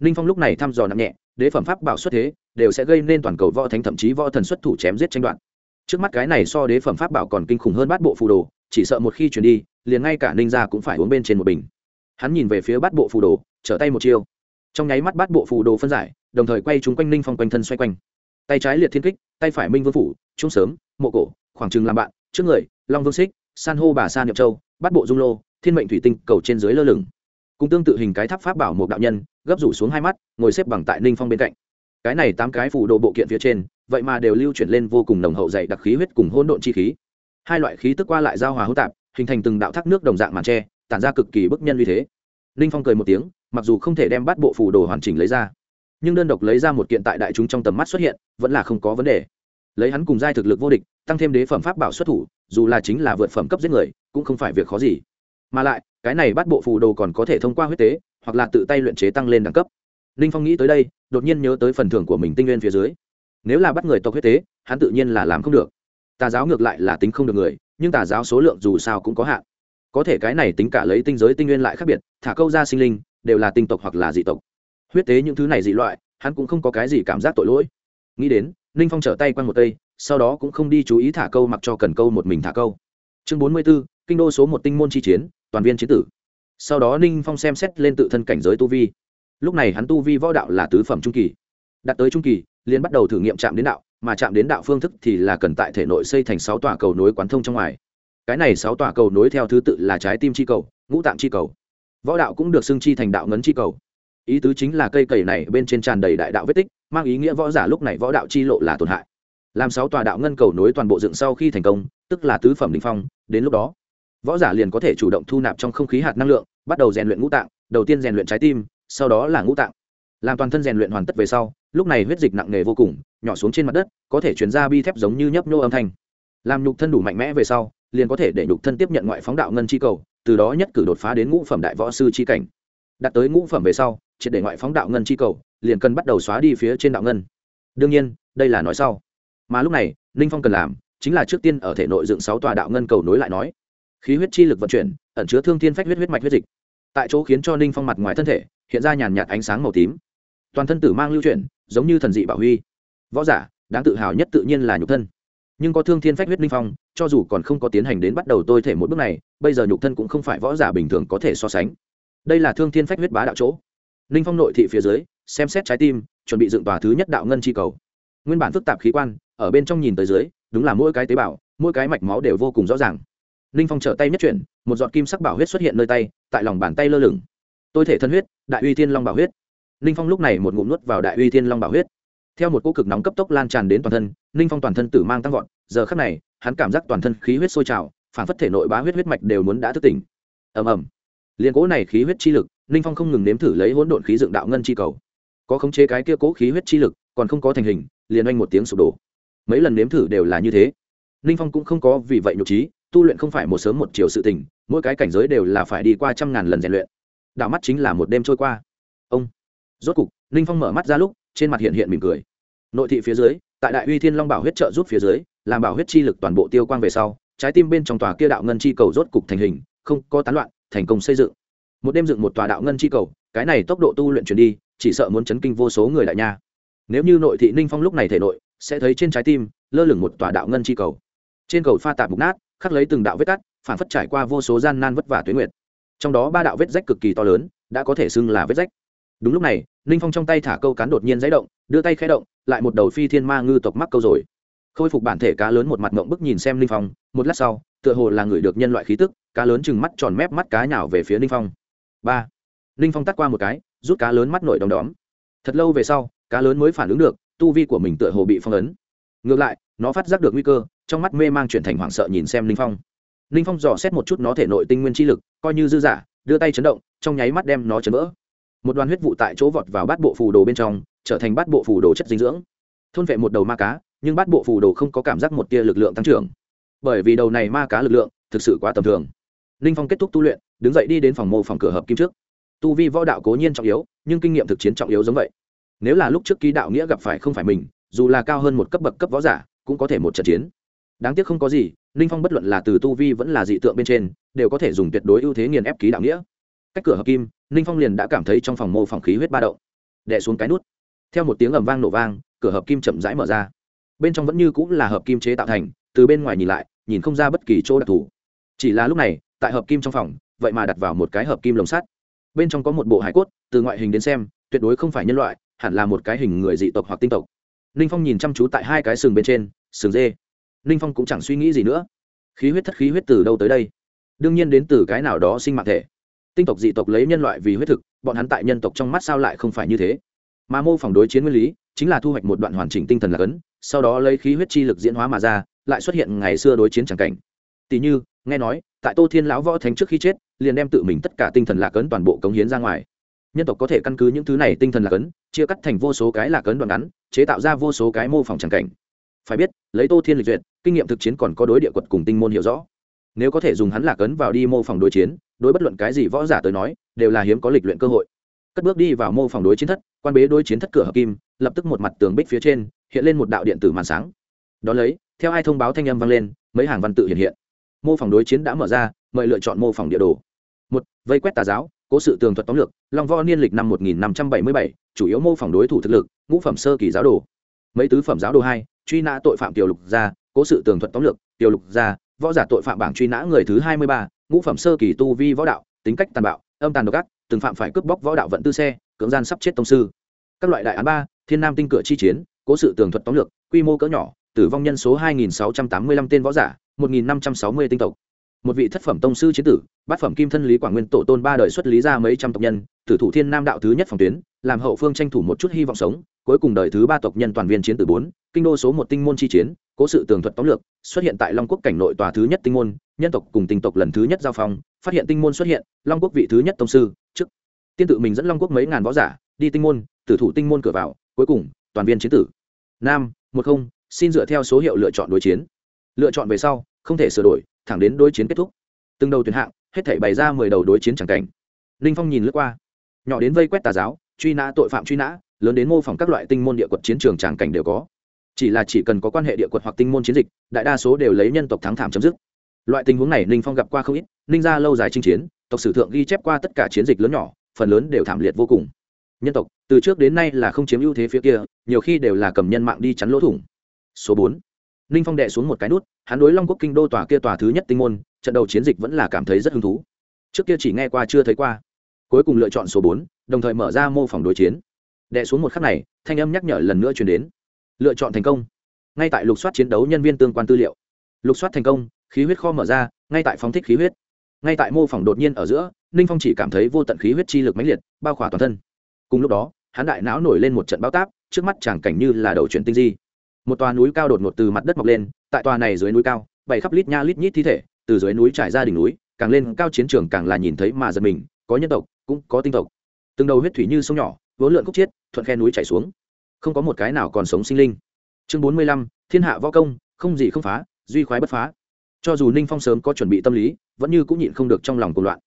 Ninh phong lúc này thăm dò nặng nhẹ, đế phẩm pháp bảo xuất thế đều sẽ gây nên toàn cầu võ thánh thậm chí võ thần xuất thủ chém giết tranh đoạt. Trước mắt cái này so đế phẩm pháp bảo còn kinh khủng hơn bát bộ phù đồ, chỉ sợ một khi truyền đi, liền ngay cả ninh gia cũng phải uống bên trên một bình. Hắn nhìn về phía bát bộ phù đồ, trở tay một chiêu. Trong nháy mắt bát bộ phù đồ phân giải, đồng thời quay chúng quanh ninh phong quanh thân xoay quanh. Tay trái liệt thiên kích, tay phải minh vương phủ, trung sớm, mộ cổ, khoảng trừng làm bạn, trước người, long vương xích, san hô bà sa niệm châu, bát bộ dung lô, thiên mệnh thủy tinh, cầu trên dưới lơ lửng. Cùng tương tự hình cái tháp pháp bảo một đạo nhân, gấp rủ xuống hai mắt, ngồi xếp bằng tại ninh phong bên cạnh cái này tám cái phù đồ bộ kiện phía trên, vậy mà đều lưu chuyển lên vô cùng nồng hậu dày đặc khí huyết cùng hỗn độn chi khí. Hai loại khí tức qua lại giao hòa hỗn tạp, hình thành từng đạo thác nước đồng dạng màn tre, tản ra cực kỳ bức nhân như thế. Ninh phong cười một tiếng, mặc dù không thể đem bắt bộ phù đồ hoàn chỉnh lấy ra, nhưng đơn độc lấy ra một kiện tại đại chúng trong tầm mắt xuất hiện, vẫn là không có vấn đề. Lấy hắn cùng giai thực lực vô địch, tăng thêm đế phẩm pháp bảo xuất thủ, dù là chính là vượt phẩm cấp giết người, cũng không phải việc khó gì. Mà lại, cái này bắt bộ phù đồ còn có thể thông qua huyết tế, hoặc là tự tay luyện chế tăng lên đẳng cấp. Ninh phong nghĩ tới đây đột nhiên nhớ tới phần thưởng của mình tinh nguyên phía dưới. Nếu là bắt người tộc huyết tế, hắn tự nhiên là làm không được. Tà giáo ngược lại là tính không được người, nhưng tà giáo số lượng dù sao cũng có hạn. Có thể cái này tính cả lấy tinh giới tinh nguyên lại khác biệt, thả câu ra sinh linh, đều là tinh tộc hoặc là dị tộc. Huyết tế những thứ này dị loại, hắn cũng không có cái gì cảm giác tội lỗi. Nghĩ đến, ninh phong trở tay quanh một cây sau đó cũng không đi chú ý thả câu mặc cho cần câu một mình thả câu. Chương bốn mươi b ố kinh đô số một tinh môn chi chiến, toàn viên chiến tử. Sau đó ninh phong xem xét lên tự thân cảnh giới tu vi lúc này hắn tu vi võ đạo là tứ phẩm trung kỳ. Đạt tới trung kỳ, liền bắt đầu thử nghiệm chạm đến đạo, mà chạm đến đạo phương thức thì là cần tại thể nội xây thành sáu tòa cầu nối quán thông trong ngoài. Cái này sáu tòa cầu nối theo thứ tự là trái tim chi cầu, ngũ tạng chi cầu. Võ đạo cũng được xưng chi thành đạo ngấn chi cầu. Ý tứ chính là cây cầy này bên trên tràn đầy đại đạo vết tích, mang ý nghĩa võ giả lúc này võ đạo chi lộ là tổn hại. Làm sáu tòa đạo ngân cầu nối toàn bộ dựng sau khi thành công, tức là tứ phẩm đình phong, đến lúc đó, võ giả liền có thể chủ động thu nạp trong không khí hạt năng lượng, bắt đầu rèn luyện ngũ tạng, đầu tiên rèn luyện trái tim sau đó là ngũ tạng. Làm toàn thân rèn luyện hoàn tất về sau, lúc này huyết dịch nặng nề vô cùng, nhỏ xuống trên mặt đất, có thể chuyển ra bi thép giống như nhấp nhô âm thanh. Làm nhục thân đủ mạnh mẽ về sau, liền có thể để nhục thân tiếp nhận ngoại phóng đạo ngân chi cầu, từ đó nhất cử đột phá đến ngũ phẩm đại võ sư chi cảnh. Đạt tới ngũ phẩm về sau, triệt để ngoại phóng đạo ngân chi cầu, liền cần bắt đầu xóa đi phía trên đạo ngân. Đương nhiên, đây là nói sau. Mà lúc này, ninh phong cần làm, chính là trước tiên ở thể nội dựng sáu tòa đạo ngân cầu nối lại nói. Khí huyết chi lực vận chuyển, ẩn chứa thương thiên phách huyết huyết mạch huyết dịch. Tại chỗ khiến cho ninh phong mặt ngoài thân thể hiện ra nhàn nhạt ánh sáng màu tím. Toàn thân tử mang lưu chuyển, giống như thần dị bảo huy. Võ giả, đáng tự hào nhất tự nhiên là nhục thân. Nhưng có thương thiên phách huyết linh phong, cho dù còn không có tiến hành đến bắt đầu tôi thể một bước này, bây giờ nhục thân cũng không phải võ giả bình thường có thể so sánh. Đây là thương thiên phách huyết bá đạo chỗ. Linh phong nội thị phía dưới, xem xét trái tim, chuẩn bị dựng tòa thứ nhất đạo ngân chi cầu. Nguyên bản phức tạp khí quan, ở bên trong nhìn tới dưới, đúng là mỗi cái tế bào, mỗi cái mạch máu đều vô cùng rõ ràng. Ninh phong trở tay nhất chuyển, một giọt kim sắc bảo huyết xuất hiện nơi tay, tại lòng bàn tay lơ lửng tôi thể thân huyết, đại uy thiên long bảo huyết. Ninh phong lúc này một ngụm nuốt vào đại uy thiên long bảo huyết. Theo một cỗ cực nóng cấp tốc lan tràn đến toàn thân, ninh phong toàn thân tử mang tăng vọt. Giờ khắc này, hắn cảm giác toàn thân khí huyết sôi trào, phản phất thể nội bá huyết huyết mạch đều muốn đã thức tỉnh. Ầm ầm. Liền cỗ này khí huyết chi lực, ninh phong không ngừng nếm thử lấy hỗn độn khí dựng đạo ngân chi cầu. Có khống chế cái kia cỗ khí huyết chi lực, còn không có thành hình, liền oanh một tiếng sụp đổ. Mấy lần nếm thử đều là như thế. Ninh phong cũng không có vì vậy nhục trí, tu luyện không phải một sớm một chiều sự tình, mỗi cái cảnh giới đều là phải đi qua trăm ngàn lần rèn luyện đạo mắt chính là một đêm trôi qua. Ông. Rốt cục, ninh phong mở mắt ra lúc, trên mặt hiện hiện mỉm cười. Nội thị phía dưới, tại đại uy thiên long bảo huyết trợ giúp phía dưới, làm bảo huyết chi lực toàn bộ tiêu quang về sau, trái tim bên trong tòa kia đạo ngân chi cầu rốt cục thành hình, không có tán loạn, thành công xây dựng. Một đêm dựng một tòa đạo ngân chi cầu, cái này tốc độ tu luyện chuyển đi, chỉ sợ muốn chấn kinh vô số người đại nha. Nếu như nội thị ninh phong lúc này thể nội, sẽ thấy trên trái tim, lơ lửng một tòa đạo ngân chi cầu. Trên cầu pha tạp mục nát, khắc lấy từng đạo vết cắt phản phất trải qua vô số gian nan vất vả tuyến nguyệt trong đó ba đạo vết rách cực kỳ to lớn, đã có thể xưng là vết rách. Đúng lúc này, ninh phong trong tay thả câu cán đột nhiên dãy động, đưa tay khé động, lại một đầu phi thiên ma ngư tộc mắc câu rồi. Khôi phục bản thể cá lớn một mặt mộng bức nhìn xem ninh phong, một lát sau, tựa hồ là người được nhân loại khí tức, cá lớn chừng mắt tròn mép mắt cá nhào về phía ninh phong. Ba. Ninh phong tắt qua một cái, rút cá lớn mắt nổi đom đóm. Thật lâu về sau, cá lớn mới phản ứng được, tu vi của mình tựa hồ bị phong ấn. Ngược lại, nó phát giác được nguy cơ, trong mắt mê mang chuyển thành hoảng sợ nhìn xem ninh phong ninh phong dò xét một chút nó thể nội tinh nguyên chi lực, coi như dư giả, đưa tay chấn động, trong nháy mắt đem nó chấn vỡ. Một đoàn huyết vụ tại chỗ vọt vào bát bộ phù đồ bên trong, trở thành bát bộ phù đồ chất dinh dưỡng. Thôn vệ một đầu ma cá, nhưng bát bộ phù đồ không có cảm giác một tia lực lượng tăng trưởng. Bởi vì đầu này ma cá lực lượng thực sự quá tầm thường. Ninh phong kết thúc tu luyện, đứng dậy đi đến phòng mô phòng cửa hợp kim trước. Tu vi võ đạo cố nhiên trọng yếu, nhưng kinh nghiệm thực chiến trọng yếu giống vậy. Nếu là lúc trước ký đạo nghĩa gặp phải không phải mình, dù là cao hơn một cấp bậc cấp võ giả, cũng có thể một trận chiến đáng tiếc không có gì, ninh phong bất luận là từ tu vi vẫn là dị tượng bên trên, đều có thể dùng tuyệt đối ưu thế nghiền ép ký đạo nghĩa. Cách cửa hợp kim, ninh phong liền đã cảm thấy trong phòng mô phòng khí huyết ba đậu đẻ xuống cái nút. Theo một tiếng ầm vang nổ vang, cửa hợp kim chậm rãi mở ra. Bên trong vẫn như cũng là hợp kim chế tạo thành, từ bên ngoài nhìn lại, nhìn không ra bất kỳ chỗ đặc thù. Chỉ là lúc này, tại hợp kim trong phòng, vậy mà đặt vào một cái hợp kim lồng sắt. Bên trong có một bộ hải cốt, từ ngoại hình đến xem, tuyệt đối không phải nhân loại, hẳn là một cái hình người dị tộc hoặc tinh tộc. Ninh phong nhìn chăm chú tại hai cái sừng bên trên, sừng dê ninh phong cũng chẳng suy nghĩ gì nữa. Khí huyết thất khí huyết từ đâu tới đây? Đương nhiên đến từ cái nào đó sinh mạng thể. Tinh tộc dị tộc lấy nhân loại vì huyết thực, bọn hắn tại nhân tộc trong mắt sao lại không phải như thế? Mà mô phỏng đối chiến nguyên lý, chính là thu hoạch một đoạn hoàn chỉnh tinh thần lạc ấn sau đó lấy khí huyết chi lực diễn hóa mà ra, lại xuất hiện ngày xưa đối chiến c cảnh. Tỷ như, nghe nói, tại tô thiên lão võ thánh trước khi chết, liền đem tự mình tất cả tinh thần lạc ấn toàn bộ cống hiến ra ngoài. Nhân tộc có thể căn cứ những thứ này tinh thần lạc ấn chia cắt thành vô số cái lạc ấn đoạn ngắn, chế tạo ra vô số cái mô phỏng tràng cảnh. Phải biết, lấy tô thiên lịch duyệt kinh nghiệm thực chiến còn có đối địa quật cùng tinh môn hiểu rõ. Nếu có thể dùng hắn lạc ấn vào đi mô phỏng đối chiến, đối bất luận cái gì võ giả tới nói, đều là hiếm có lịch luyện cơ hội. Cất bước đi vào mô phỏng đối chiến thất, quan bế đối chiến thất cửa hợp kim, lập tức một mặt tường bích phía trên, hiện lên một đạo điện tử màn sáng. Đón lấy, theo hai thông báo thanh âm vang lên, mấy hàng văn tự hiện hiện. Mô phỏng đối chiến đã mở ra, mời lựa chọn mô phỏng địa đồ. Một, vây quét tà giáo, cố sự tường thuật tóm lược, long võ niên lịch năm một nghìn năm trăm bảy mươi bảy, chủ yếu mô phỏng đối thủ thực lực, ngũ phẩm sơ kỳ giáo đồ. Mấy tứ phẩm giáo đồ hai, truy nã tội phạm tiểu lục gia cố sự tường thuật tóm lược tiểu lục gia, võ giả tội phạm bảng truy nã người thứ hai mươi ba, ngũ phẩm sơ kỳ tu vi võ đạo, tính cách tàn bạo, âm tàn độc ác, từng phạm phải cướp bóc võ đạo vận tư xe, cưỡng gian sắp chết tông sư. Các loại đại án ba, thiên nam tinh cửa chi chiến, cố sự tường thuật tóm lược, quy mô cỡ nhỏ, tử vong nhân số 2.685 tên võ giả 1.560 tinh tộc. Một vị thất phẩm tông sư chiến tử, bát phẩm kim thân lý quảng nguyên tổ tôn ba đời xuất lý ra mấy trăm tộc nhân, tử thủ thiên nam đạo thứ nhất phòng tuyến, làm hậu phương tranh thủ một chút hy vọng sống, cuối cùng đời thứ ba tộc nhân toàn viên chiến tử bốn kinh đô số một tinh môn chi chiến, cố sự tường thuật tóm lược, xuất hiện tại long quốc cảnh nội tòa thứ nhất tinh môn, nhân tộc cùng tinh tộc lần thứ nhất giao phong, phát hiện tinh môn xuất hiện, long quốc vị thứ nhất tông sư, trước. Tiên tự mình dẫn long quốc mấy ngàn võ giả, đi tinh môn, tử thủ tinh môn cửa vào, cuối cùng, toàn viên chiến tử. Nam, một không, xin dựa theo số hiệu lựa chọn đối chiến. Lựa chọn về sau, không thể sửa đổi, thẳng đến đối chiến kết thúc. Từng đầu tuyển hạng, hết thể bày ra mười đầu đối chiến c cảnh. Ninh phong nhìn lướt qua. Nhỏ đến vây quét tà giáo, truy nã tội phạm truy nã, lớn đến mô phỏng các loại tinh môn địa quật chiến trường tràng cảnh đều có chỉ là chỉ cần có quan hệ địa quật hoặc tinh môn chiến dịch, đại đa số đều lấy nhân tộc thắng thảm chấm dứt. Loại tình huống này ninh phong gặp qua không ít, ninh ra lâu dài chinh chiến, tộc sử thượng ghi chép qua tất cả chiến dịch lớn nhỏ, phần lớn đều thảm liệt vô cùng. Nhân tộc, từ trước đến nay là không chiếm ưu thế phía kia, nhiều khi đều là cầm nhân mạng đi chắn lỗ thủng. Số bốn, ninh phong đệ xuống một cái nút, hắn đối long quốc kinh đô tòa kia tòa thứ nhất tinh môn, trận đầu chiến dịch vẫn là cảm thấy rất hứng thú. Trước kia chỉ nghe qua chưa thấy qua. Cuối cùng lựa chọn số bốn, đồng thời mở ra mô phỏng đối chiến. Đệ xuống một khắc này, thanh âm nhắc nhở lần nữa chuyển đến lựa chọn thành công. Ngay tại lục soát chiến đấu nhân viên tương quan tư liệu. Lục soát thành công, khí huyết kho mở ra, ngay tại phóng thích khí huyết. Ngay tại mô phỏng đột nhiên ở giữa, ninh phong chỉ cảm thấy vô tận khí huyết chi lực mãnh liệt, bao khỏa toàn thân. Cùng lúc đó, hắn đại não nổi lên một trận bao táp, trước mắt chàng cảnh như là đầu chuyển tinh di. Một tòa núi cao đột ngột từ mặt đất mọc lên, tại tòa này dưới núi cao, bảy khắp lít nha lít nhít thi thể, từ dưới núi trải ra đỉnh núi, càng lên cao chiến trường càng là nhìn thấy mà giật mình, có nhân tộc, cũng có tinh tộc. Từng đầu huyết thủy như sông nhỏ vốn lượn khúc chiết, thuận khe núi chảy xuống không có một cái nào còn sống sinh linh. Chương bốn mươi lăm, thiên hạ võ công, không gì không phá, duy khoái bất phá. Cho dù ninh phong sớm có chuẩn bị tâm lý, vẫn như cũng nhịn không được trong lòng cuộc loạn.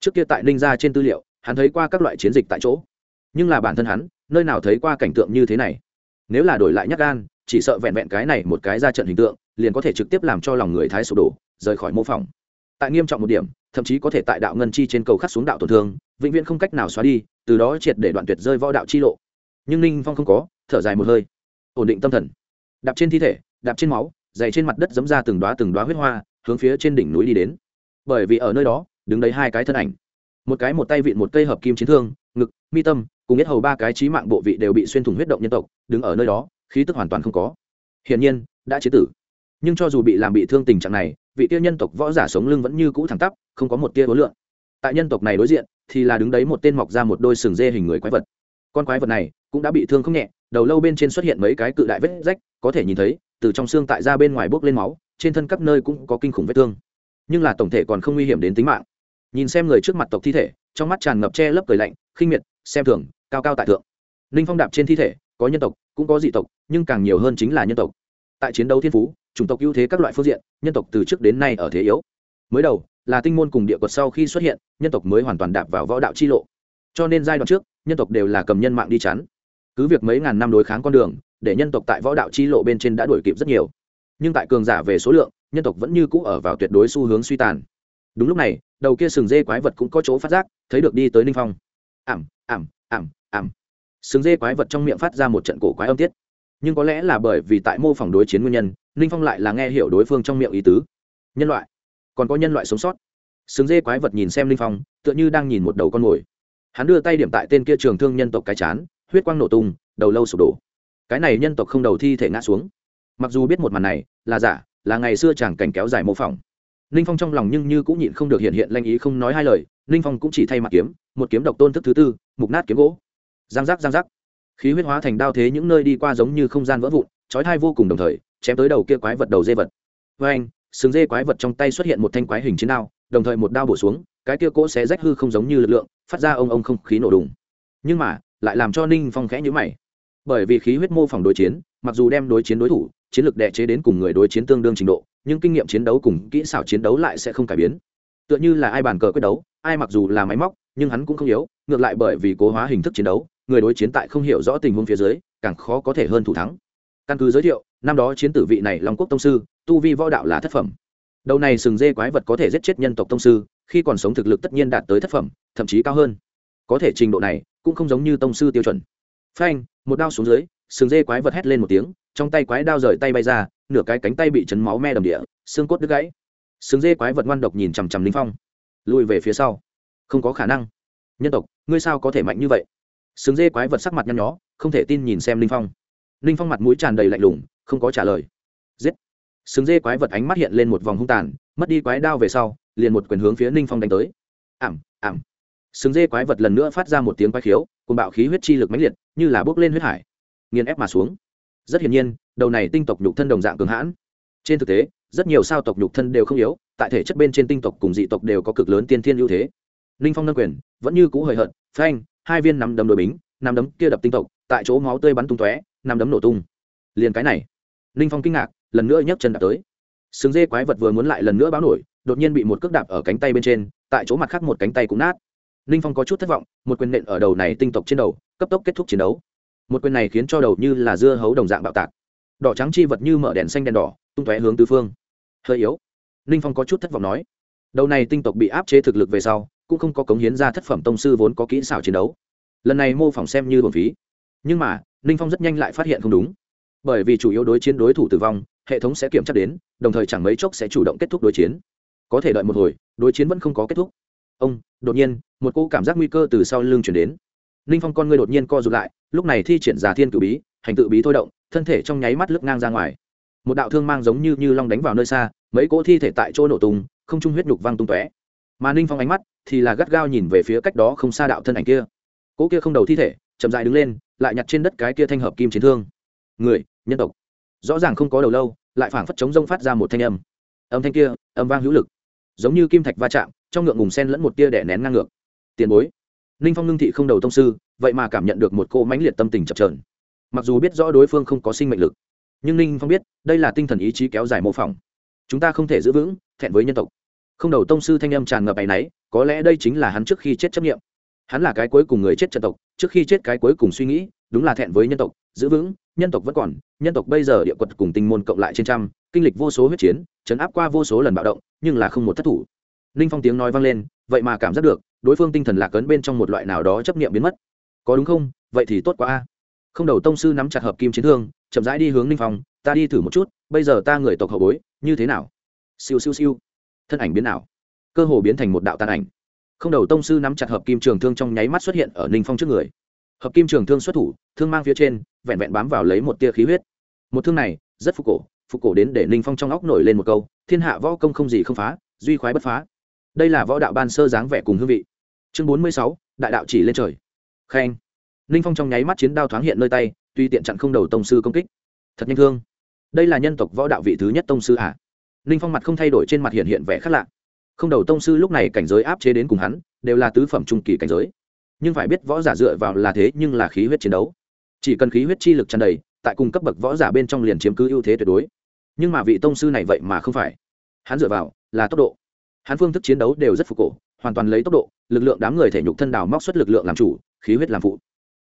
Trước kia tại ninh ra trên tư liệu, hắn thấy qua các loại chiến dịch tại chỗ. Nhưng là bản thân hắn, nơi nào thấy qua cảnh tượng như thế này? Nếu là đổi lại nhắc gan, chỉ sợ vẹn vẹn cái này một cái ra trận hình tượng, liền có thể trực tiếp làm cho lòng người thái sụp đổ, rời khỏi mô phỏng. Tại nghiêm trọng một điểm, thậm chí có thể tại đạo ngân chi trên cầu khắc xuống đạo tổn thương, vĩnh viễn không cách nào xóa đi, từ đó triệt để đoạn tuyệt rơi võ đạo chi lộ. Nhưng ninh phong không có thở dài một hơi. Ổn định tâm thần. Đạp trên thi thể, đạp trên máu, dày trên mặt đất giấm ra từng đoá từng đoá huyết hoa, hướng phía trên đỉnh núi đi đến. Bởi vì ở nơi đó, đứng đấy hai cái thân ảnh. Một cái một tay vịn một cây hợp kim chiến thương, ngực, mi tâm, cùng nhất hầu ba cái trí mạng bộ vị đều bị xuyên thủng huyết động nhân tộc, đứng ở nơi đó, khí tức hoàn toàn không có. Hiển nhiên, đã chế tử. Nhưng cho dù bị làm bị thương tình trạng này, vị tiêu nhân tộc võ giả sống lưng vẫn như cũ thẳng tắp, không có một tia hối lượng tại nhân tộc này đối diện, thì là đứng đấy một tên mọc ra một đôi sừng dê hình người quái vật. Con quái vật này cũng đã bị thương không nhẹ đầu lâu bên trên xuất hiện mấy cái cự đại vết rách, có thể nhìn thấy, từ trong xương tại ra bên ngoài bốc lên máu, trên thân các nơi cũng có kinh khủng vết thương. Nhưng là tổng thể còn không nguy hiểm đến tính mạng. Nhìn xem người trước mặt tộc thi thể, trong mắt tràn ngập che lấp cười lạnh, khinh miệt, xem thường, cao cao tại thượng. Ninh phong đạp trên thi thể, có nhân tộc, cũng có dị tộc, nhưng càng nhiều hơn chính là nhân tộc. Tại chiến đấu thiên phú, chủng tộc ưu thế các loại phương diện, nhân tộc từ trước đến nay ở thế yếu. Mới đầu, là tinh môn cùng địa quật sau khi xuất hiện, nhân tộc mới hoàn toàn đạp vào võ đạo chi lộ. Cho nên giai đoạn trước, nhân tộc đều là cầm nhân mạng đi chắn cứ việc mấy ngàn năm đối kháng con đường, để nhân tộc tại võ đạo chi lộ bên trên đã đuổi kịp rất nhiều. Nhưng tại cường giả về số lượng, nhân tộc vẫn như cũ ở vào tuyệt đối xu hướng suy tàn. Đúng lúc này, đầu kia sừng dê quái vật cũng có chỗ phát giác, thấy được đi tới ninh phong. Ảm ảm ảm ảm. Sừng dê quái vật trong miệng phát ra một trận cổ quái âm tiết. Nhưng có lẽ là bởi vì tại mô phỏng đối chiến nguyên nhân, ninh phong lại là nghe hiểu đối phương trong miệng ý tứ. Nhân loại. Còn có nhân loại sống sót. Sừng dê quái vật nhìn xem linh phong, tựa như đang nhìn một đầu con mồi. Hắn đưa tay điểm tại tên kia trường thương nhân tộc cái chán huyết quang nổ tung, đầu lâu sụp đổ. Cái này nhân tộc không đầu thi thể ngã xuống. Mặc dù biết một màn này, là giả, là ngày xưa chàng cảnh kéo dài mô phỏng. Ninh phong trong lòng nhưng như cũng nhịn không được hiện hiện lanh ý không nói hai lời ninh phong cũng chỉ thay mặt kiếm, một kiếm độc tôn thức thứ tư, mục nát kiếm gỗ. Giang giác giang giác. Khí huyết hóa thành đao thế những nơi đi qua giống như không gian vỡ vụn, trói thai vô cùng đồng thời, chém tới đầu kia quái vật đầu dê vật. Vê anh, sừng dê quái vật trong tay xuất hiện một thanh quái hình chiến đao, đồng thời một đao bổ xuống, cái kia cỗ xé rách hư không giống như lực lượng, phát ra ông ông không khí nổ đùng. Nhưng mà lại làm cho ninh phong khẽ nhữ mày. Bởi vì khí huyết mô phỏng đối chiến, mặc dù đem đối chiến đối thủ, chiến lược đệ chế đến cùng người đối chiến tương đương trình độ, nhưng kinh nghiệm chiến đấu cùng kỹ xảo chiến đấu lại sẽ không cải biến. Tựa như là ai bàn cờ quyết đấu, ai mặc dù là máy móc, nhưng hắn cũng không yếu, ngược lại bởi vì cố hóa hình thức chiến đấu, người đối chiến tại không hiểu rõ tình huống phía dưới, càng khó có thể hơn thủ thắng. Căn cứ giới thiệu, năm đó chiến tử vị này long quốc tông sư, tu vi võ đạo là thất phẩm. Đầu này sừng dê quái vật có thể giết chết nhân tộc tông sư, khi còn sống thực lực tất nhiên đạt tới thất phẩm, thậm chí cao hơn. Có thể trình độ này cũng không giống như tông sư tiêu chuẩn. Phanh, một đao xuống dưới, sừng dê quái vật hét lên một tiếng, trong tay quái đao rời tay bay ra, nửa cái cánh tay bị chấn máu me đầm địa, xương cốt đứt gãy. Sừng dê quái vật ngoan độc nhìn chằm chằm linh phong. Lùi về phía sau. Không có khả năng. Nhân tộc, ngươi sao có thể mạnh như vậy? Sừng dê quái vật sắc mặt nhăn nhó, không thể tin nhìn xem linh phong. Linh phong mặt mũi tràn đầy lạnh lùng, không có trả lời. Giết. Sừng dê quái vật ánh mắt hiện lên một vòng hung tàn, mất đi quái đao về sau, liền một quyền hướng phía ninh phong đánh tới. Ảm ảm sừng dê quái vật lần nữa phát ra một tiếng quái khiếu cùng bạo khí huyết chi lực mãnh liệt, như là bước lên huyết hải, nghiền ép mà xuống. Rất hiển nhiên, đầu này tinh tộc nhục thân đồng dạng cường hãn. Trên thực tế, rất nhiều sao tộc nhục thân đều không yếu, tại thể chất bên trên tinh tộc cùng dị tộc đều có cực lớn tiên thiên ưu thế. Ninh phong nâng quyền, vẫn như cũ hời hợt, phanh, hai viên nắm đấm đội bính, nắm đấm kia đập tinh tộc, tại chỗ máu tươi bắn tung tóe, nắm đấm nổ tung. Liền cái này ninh phong kinh ngạc, lần nữa nhấc chân đạp tới. Sừng dê quái vật vừa muốn lại lần nữa báo nổi, đột nhiên bị một cước đạp ở cánh tay bên trên, tại chỗ mặt khác một cánh tay cũng nát ninh phong có chút thất vọng, một quyền nện ở đầu này tinh tộc trên đầu, cấp tốc kết thúc chiến đấu. Một quyền này khiến cho đầu như là dưa hấu đồng dạng bạo tạc. Đỏ trắng chi vật như mở đèn xanh đèn đỏ, tung tóe hướng tứ phương. Hơi yếu. Ninh phong có chút thất vọng nói, đầu này tinh tộc bị áp chế thực lực về sau, cũng không có cống hiến ra thất phẩm tông sư vốn có kỹ xảo chiến đấu. Lần này mô phỏng xem như bổn phí. Nhưng mà, ninh phong rất nhanh lại phát hiện không đúng. Bởi vì chủ yếu đối chiến đối thủ tử vong, hệ thống sẽ kiểm tra đến, đồng thời chẳng mấy chốc sẽ chủ động kết thúc đối chiến. Có thể đợi một hồi, đối chiến vẫn không có kết thúc ông, đột nhiên, một cô cảm giác nguy cơ từ sau lưng chuyển đến. Ninh phong con ngươi đột nhiên co rụt lại, lúc này thi triển giả thiên cử bí, hành tự bí thôi động, thân thể trong nháy mắt lướt ngang ra ngoài. Một đạo thương mang giống như như long đánh vào nơi xa, mấy cỗ thi thể tại chỗ nổ tung, không trung huyết nhục văng tung tóe. Mà ninh phong ánh mắt thì là gắt gao nhìn về phía cách đó không xa đạo thân ảnh kia. Cỗ kia không đầu thi thể, chậm dại đứng lên, lại nhặt trên đất cái kia thanh hợp kim chiến thương. Người, nhân tộc. Rõ ràng không có đầu lâu, lại phảng phất chống rông phát ra một thanh âm. Âm thanh kia, âm vang hữu lực. Giống như kim thạch va chạm trong ngượng ngùng sen lẫn một tia đẻ nén ngang ngược. Tiền bối, ninh phong ngưng thị không đầu tông sư, vậy mà cảm nhận được một cô mãnh liệt tâm tình chập trờn mặc dù biết rõ đối phương không có sinh mệnh lực, nhưng ninh phong biết đây là tinh thần ý chí kéo dài mô phỏng. Chúng ta không thể giữ vững, thẹn với nhân tộc. Không đầu tông sư thanh âm tràn ngập áy náy, có lẽ đây chính là hắn trước khi chết chấp nghiệm hắn là cái cuối cùng người chết trận tộc, trước khi chết cái cuối cùng suy nghĩ, đúng là thẹn với nhân tộc, giữ vững, nhân tộc vẫn còn, nhân tộc bây giờ địa quật cùng tinh môn cộng lại trên trăm, kinh lịch vô số huyết chiến, chấn áp qua vô số lần bạo động, nhưng là không một thất thủ ninh phong tiếng nói vang lên, vậy mà cảm giác được, đối phương tinh thần lạc ấn bên trong một loại nào đó chấp nghiệm biến mất. Có đúng không? Vậy thì tốt quá a. Không đầu tông sư nắm chặt hợp kim chiến thương, chậm rãi đi hướng ninh phong, ta đi thử một chút, bây giờ ta người tộc hậu bối, như thế nào? Siêu siêu siêu. Thân ảnh biến nào cơ hồ biến thành một đạo tàn ảnh. Không đầu tông sư nắm chặt hợp kim trường thương trong nháy mắt xuất hiện ở ninh phong trước người. Hợp kim trường thương xuất thủ, thương mang phía trên, vẹn vẹn bám vào lấy một tia khí huyết. Một thương này, rất phục cổ phục cổ đến để ninh phong trong óc nổi lên một câu, thiên hạ võ công không gì không phá, duy khoái bất phá đây là võ đạo ban sơ dáng vẻ cùng hương vị. Chương bốn mươi sáu, đại đạo chỉ lên trời. Khen. Ninh phong trong nháy mắt chiến đao thoáng hiện nơi tay, tuy tiện chặn không đầu tông sư công kích. Thật nhanh thương. Đây là nhân tộc võ đạo vị thứ nhất tông sư à ninh phong mặt không thay đổi trên mặt hiện hiện vẻ khác lạ. Không đầu tông sư lúc này cảnh giới áp chế đến cùng hắn, đều là tứ phẩm trung kỳ cảnh giới. Nhưng phải biết võ giả dựa vào là thế nhưng là khí huyết chiến đấu. Chỉ cần khí huyết chi lực tràn đầy, tại cùng cấp bậc võ giả bên trong liền chiếm cứ ưu thế tuyệt đối. Nhưng mà vị tông sư này vậy mà không phải. Hắn dựa vào là tốc độ hắn phương thức chiến đấu đều rất phục cổ, hoàn toàn lấy tốc độ, lực lượng đám người thể nhục thân đào móc xuất lực lượng làm chủ, khí huyết làm phụ.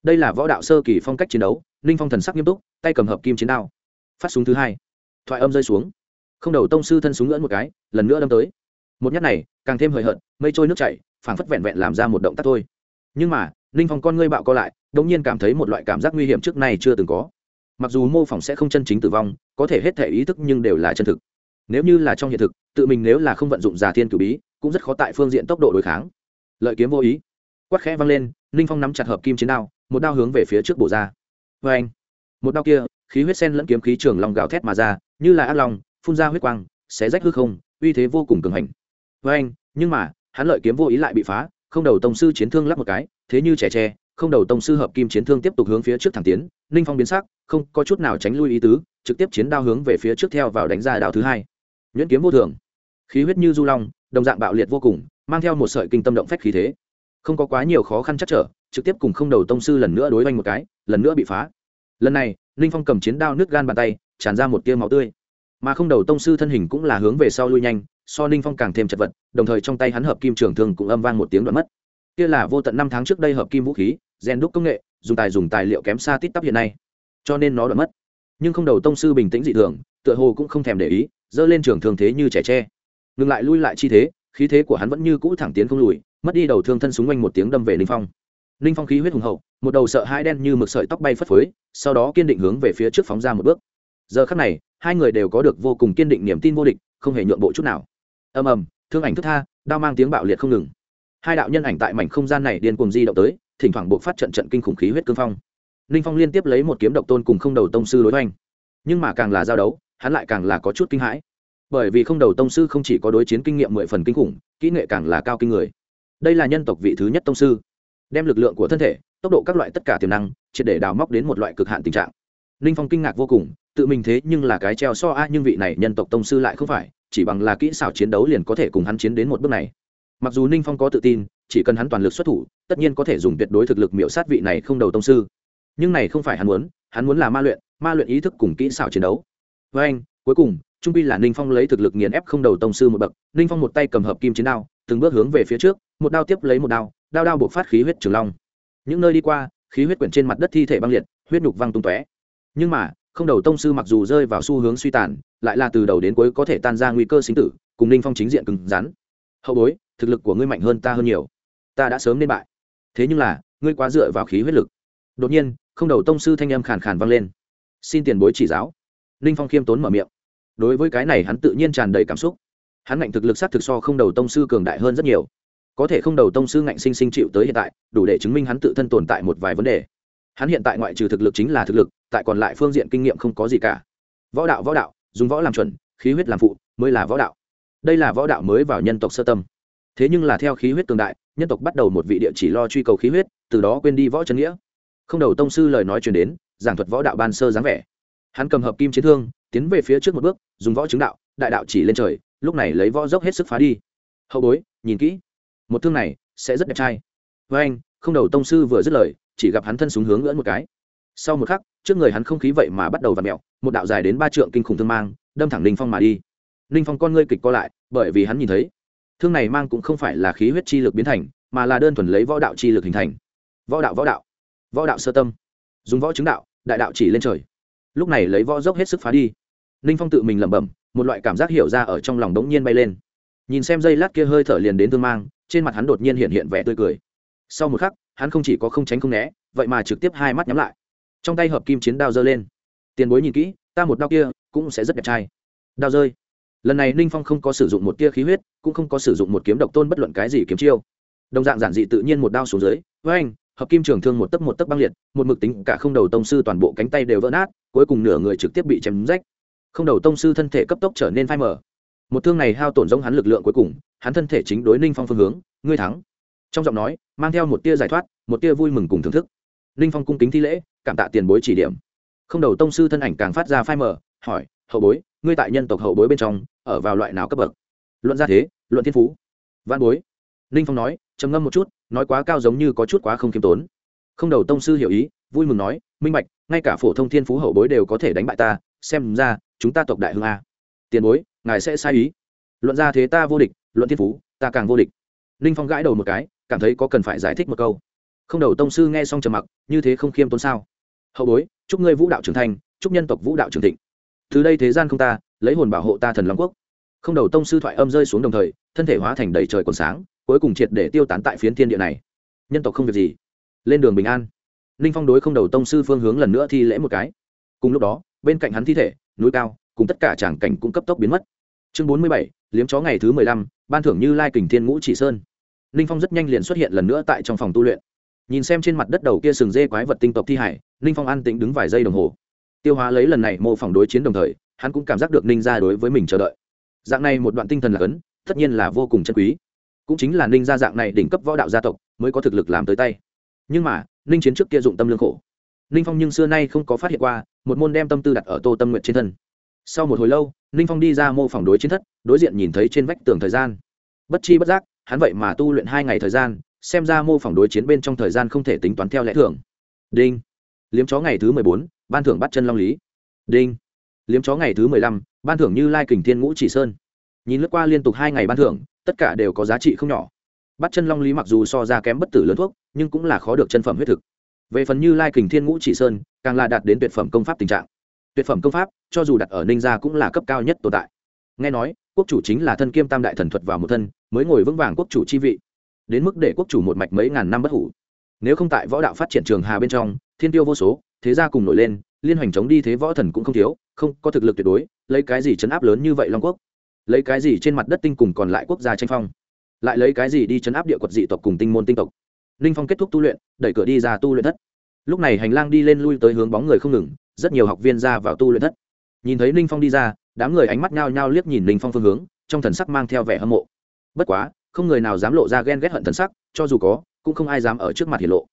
Đây là võ đạo sơ kỳ phong cách chiến đấu ninh phong thần sắc nghiêm túc, tay cầm hợp kim chiến đao. Phát súng thứ hai. Thoại âm rơi xuống. Không đầu tông sư thân súng ngưỡn một cái, lần nữa đâm tới. Một nhát này, càng thêm hời hợt, mây trôi nước chảy, phảng phất vẹn vẹn làm ra một động tác thôi. Nhưng mà ninh phong con ngươi bạo co lại đ ỗ n g nhiên cảm thấy một loại cảm giác nguy hiểm trước nay chưa từng có. Mặc dù mô phỏng sẽ không chân chính tử vong, có thể hết thể ý thức nhưng đều là chân thực nếu như là trong hiện thực, tự mình nếu là không vận dụng giả thiên cử bí, cũng rất khó tại phương diện tốc độ đối kháng. Lợi kiếm vô ý. Quát khẽ văng lên ninh phong nắm chặt hợp kim chiến đao, một đao hướng về phía trước bổ ra. Vê anh, một đao kia, khí huyết sen lẫn kiếm khí trường long gào thét mà ra, như là ác long, phun ra huyết quang, xé rách hư không, uy thế vô cùng cường hành. Vê anh, nhưng mà, hắn lợi kiếm vô ý lại bị phá, không đầu tông sư chiến thương lắp một cái, thế như trẻ tre, không đầu tông sư hợp kim chiến thương tiếp tục hướng phía trước thẳng tiến ninh phong biến sắc, không có chút nào tránh lui ý tứ, trực tiếp chiến đao hướng về phía trước theo vào đánh ra đao thứ hai nhuyễn kiếm vô thường, khí huyết như du long, đồng dạng bạo liệt vô cùng, mang theo một sợi kinh tâm động phách khí thế. Không có quá nhiều khó khăn chắc trở, trực tiếp cùng không đầu tông sư lần nữa đối oanh một cái, lần nữa bị phá. Lần này ninh phong cầm chiến đao nước gan bàn tay, tràn ra một tia máu tươi. Mà không đầu tông sư thân hình cũng là hướng về sau lui nhanh, so ninh phong càng thêm chật vật, đồng thời trong tay hắn hợp kim trường thương cũng âm vang một tiếng đoạn mất. Kia là vô tận năm tháng trước đây hợp kim vũ khí, rèn đúc công nghệ, dùng tài dùng tài liệu kém xa tít tắp hiện nay. Cho nên nó đoạn mất. Nhưng không đầu tông sư bình tĩnh dị thường, tựa hồ cũng không thèm để ý giơ lên trường thương thế như trẻ tre. Ngừng lại lui lại chi thế, khí thế của hắn vẫn như cũ thẳng tiến không lùi, mất đi đầu thương thân súng quanh một tiếng đâm về ninh phong. Ninh phong khí huyết hùng hậu, một đầu sợ hai đen như mực sợi tóc bay phất phới, sau đó kiên định hướng về phía trước phóng ra một bước. Giờ khắc này, hai người đều có được vô cùng kiên định niềm tin vô địch, không hề nhượng bộ chút nào. Ầm ầm, thương ảnh thức tha, đao mang tiếng bạo liệt không ngừng. Hai đạo nhân ảnh tại mảnh không gian này điên cuồng di động tới, thỉnh thoảng buộc phát trận trận kinh khủng khí huyết cương phong. Ninh phong liên tiếp lấy một kiếm độc tôn cùng không đầu tông sư đối hoành. Nhưng mà càng là giao đấu hắn lại càng là có chút kinh hãi. Bởi vì không đầu tông sư không chỉ có đối chiến kinh nghiệm mười phần kinh khủng, kỹ nghệ càng là cao kinh người. Đây là nhân tộc vị thứ nhất tông sư. Đem lực lượng của thân thể, tốc độ các loại tất cả tiềm năng, triệt để đào móc đến một loại cực hạn tình trạng. Ninh phong kinh ngạc vô cùng, tự mình thế nhưng là cái treo so a, nhưng vị này nhân tộc tông sư lại không phải, chỉ bằng là kỹ xảo chiến đấu liền có thể cùng hắn chiến đến một bước này. Mặc dù ninh phong có tự tin, chỉ cần hắn toàn lực xuất thủ, tất nhiên có thể dùng tuyệt đối thực lực miễu sát vị này không đầu tông sư. Nhưng này không phải hắn muốn hắn muốn là ma luyện ma luyện ý thức cùng kỹ xảo chiến đấu với anh, cuối cùng, trung pi là ninh phong lấy thực lực nghiền ép không đầu tông sư một bậc. Ninh phong một tay cầm hợp kim chiến đao, từng bước hướng về phía trước, một đao tiếp lấy một đao đao đao buộc phát khí huyết trường long. Những nơi đi qua, khí huyết quyển trên mặt đất thi thể băng liệt, huyết nhục văng tung tóe. Nhưng mà, không đầu tông sư mặc dù rơi vào xu hướng suy tàn, lại là từ đầu đến cuối có thể tan ra nguy cơ sinh tử, cùng ninh phong chính diện cứng rắn. Hậu bối, thực lực của ngươi mạnh hơn ta hơn nhiều. Ta đã sớm nên bại. Thế nhưng là, ngươi quá dựa vào khí huyết lực. Đột nhiên, không đầu tông sư thanh âm khàn khàn vang lên. Xin tiền bối chỉ giáo ninh phong khiêm tốn mở miệng. Đối với cái này hắn tự nhiên tràn đầy cảm xúc. Hắn ngạnh thực lực s á t thực so không đầu tông sư cường đại hơn rất nhiều. Có thể không đầu tông sư ngạnh sinh sinh chịu tới hiện tại, đủ để chứng minh hắn tự thân tồn tại một vài vấn đề. Hắn hiện tại ngoại trừ thực lực chính là thực lực, tại còn lại phương diện kinh nghiệm không có gì cả. Võ đạo võ đạo, dùng võ làm chuẩn, khí huyết làm phụ, mới là võ đạo. Đây là võ đạo mới vào nhân tộc sơ tâm. Thế nhưng là theo khí huyết cường đại, nhân tộc bắt đầu một vị địa chỉ lo truy cầu khí huyết, từ đó quên đi võ trần nghĩa. Không đầu tông sư lời nói truyền đến, giảng thuật võ đạo ban sơ dáng vẻ hắn cầm hợp kim chiến thương, tiến về phía trước một bước, dùng võ chứng đạo, đại đạo chỉ lên trời, lúc này lấy võ dốc hết sức phá đi. Hậu bối, nhìn kỹ. Một thương này sẽ rất đẹp trai. Với anh, không đầu tông sư vừa dứt lời, chỉ gặp hắn thân súng hướng ngưỡng một cái. Sau một khắc, trước người hắn không khí vậy mà bắt đầu v ặ mẹo một đạo dài đến ba trượng kinh khủng thương mang, đâm thẳng ninh phong mà đi. Ninh phong con ngươi kịch co lại, bởi vì hắn nhìn thấy, thương này mang cũng không phải là khí huyết chi lực biến thành, mà là đơn thuần lấy võ đạo chi lực hình thành. Võ đạo võ đạo. Võ đạo sơ tâm. Dùng võ chứng đạo, đại đạo chỉ lên trời lúc này lấy võ dốc hết sức phá đi. Ninh phong tự mình lẩm bẩm, một loại cảm giác hiểu ra ở trong lòng đống nhiên bay lên. Nhìn xem dây lát kia hơi thở liền đến thương mang, trên mặt hắn đột nhiên hiện hiện vẻ tươi cười. Sau một khắc, hắn không chỉ có không tránh không né, vậy mà trực tiếp hai mắt nhắm lại. Trong tay hợp kim chiến đao giơ lên. Tiền bối nhìn kỹ, ta một đao kia cũng sẽ rất đẹp trai. Đao rơi. Lần này ninh phong không có sử dụng một tia khí huyết, cũng không có sử dụng một kiếm độc tôn bất luận cái gì kiếm chiêu. Đồng dạng giản dị tự nhiên một đao xuống dưới với anh hợp kim trường thương một tấc một tấc băng liệt một mực tính cả không đầu tông sư toàn bộ cánh tay đều vỡ nát cuối cùng nửa người trực tiếp bị chém rách. Không đầu tông sư thân thể cấp tốc trở nên phai mờ. một thương này hao tổn giống hắn lực lượng cuối cùng hắn thân thể chính đối ninh phong phương hướng ngươi thắng. Trong giọng nói mang theo một tia giải thoát một tia vui mừng cùng thưởng thức. Ninh phong cung kính thi lễ cảm tạ tiền bối chỉ điểm. Không đầu tông sư thân ảnh càng phát ra phai mờ, hỏi hậu bối ngươi tại nhân tộc hậu bối bên trong ở vào loại nào cấp bậc? Luận ra thế luận thiên phú. Văn bối. Ninh phong nói trầm ngâm một chút nói quá cao giống như có chút quá không khiêm tốn. Không đầu tông sư hiểu ý, vui mừng nói, minh bạch, ngay cả phổ thông thiên phú hậu bối đều có thể đánh bại ta, xem ra, chúng ta tộc đại hương a. Tiền bối, ngài sẽ sai ý. Luận ra thế ta vô địch, luận thiên phú, ta càng vô địch. Ninh phong gãi đầu một cái, cảm thấy có cần phải giải thích một câu. Không đầu tông sư nghe xong trầm mặc, như thế không khiêm tốn sao? Hậu bối, chúc ngươi vũ đạo trưởng thành, chúc nhân tộc vũ đạo trưởng thịnh. Từ đây thế gian không ta, lấy hồn bảo hộ ta thần long quốc. Không đầu tông sư thoại âm rơi xuống đồng thời, thân thể hóa thành đầy trời còn sáng cuối cùng triệt để tiêu tán tại phiến thiên địa này. Nhân tộc không việc gì. Lên đường bình an. Ninh phong đối không đầu tông sư phương hướng lần nữa thi lễ một cái. Cùng lúc đó, bên cạnh hắn thi thể, núi cao, cùng tất cả tràng cảnh cũng cấp tốc biến mất. Chương bốn mươi bảy, liếm chó ngày thứ mười lăm, ban thưởng như lai kình thiên ngũ chỉ sơn. Ninh phong rất nhanh liền xuất hiện lần nữa tại trong phòng tu luyện. Nhìn xem trên mặt đất đầu kia sừng dê quái vật tinh tộc thi hải, ninh phong an tĩnh đứng vài giây đồng hồ. Tiêu hóa lấy lần này mô phỏng đối chiến đồng thời, hắn cũng cảm giác được ninh ra đối với mình chờ đợi. Dạng này một đoạn tinh thần là cấn tất nhiên là vô cùng chân quý cũng chính là ninh gia dạng này đỉnh cấp võ đạo gia tộc mới có thực lực làm tới tay. Nhưng mà, ninh chiến trước kia dụng tâm lương khổ. Ninh phong nhưng xưa nay không có phát hiện qua, một môn đem tâm tư đặt ở tô tâm nguyện trên thân. Sau một hồi lâu, ninh phong đi ra mô phỏng đối chiến thất, đối diện nhìn thấy trên vách tường thời gian. Bất chi bất giác, hắn vậy mà tu luyện hai ngày thời gian, xem ra mô phỏng đối chiến bên trong thời gian không thể tính toán theo lẽ thường. Đinh. Liếm chó ngày thứ mười bốn, ban thưởng bắt chân long lý. Đinh. Liếm chó ngày thứ mười lăm, ban thưởng như lai kình thiên ngũ chỉ sơn. Nhìn lướt qua liên tục hai ngày ban thưởng tất cả đều có giá trị không nhỏ. Bắt chân long lý mặc dù so ra kém bất tử lớn thuốc, nhưng cũng là khó được chân phẩm huyết thực. Về phần như lai kình thiên ngũ chỉ sơn, càng là đạt đến tuyệt phẩm công pháp tình trạng. Tuyệt phẩm công pháp, cho dù đặt ở ninh gia cũng là cấp cao nhất tồn tại. Nghe nói, quốc chủ chính là thân kiêm tam đại thần thuật vào một thân, mới ngồi vững vàng quốc chủ chi vị. Đến mức để quốc chủ một mạch mấy ngàn năm bất hủ. Nếu không tại võ đạo phát triển trường hà bên trong, thiên tiêu vô số, thế gia cùng nổi lên, liên hoành chống đi thế võ thần cũng không thiếu, không có thực lực tuyệt đối, lấy cái gì chấn áp lớn như vậy long quốc? Lấy cái gì trên mặt đất tinh cùng còn lại quốc gia tranh phong? Lại lấy cái gì đi chấn áp địa quật dị tộc cùng tinh môn tinh tộc? Ninh phong kết thúc tu luyện, đẩy cửa đi ra tu luyện thất. Lúc này hành lang đi lên lui tới hướng bóng người không ngừng, rất nhiều học viên ra vào tu luyện thất. Nhìn thấy ninh phong đi ra, đám người ánh mắt nhao nhao liếc nhìn ninh phong phương hướng, trong thần sắc mang theo vẻ hâm mộ. Bất quá, không người nào dám lộ ra ghen ghét hận thần sắc, cho dù có, cũng không ai dám ở trước mặt hiển lộ.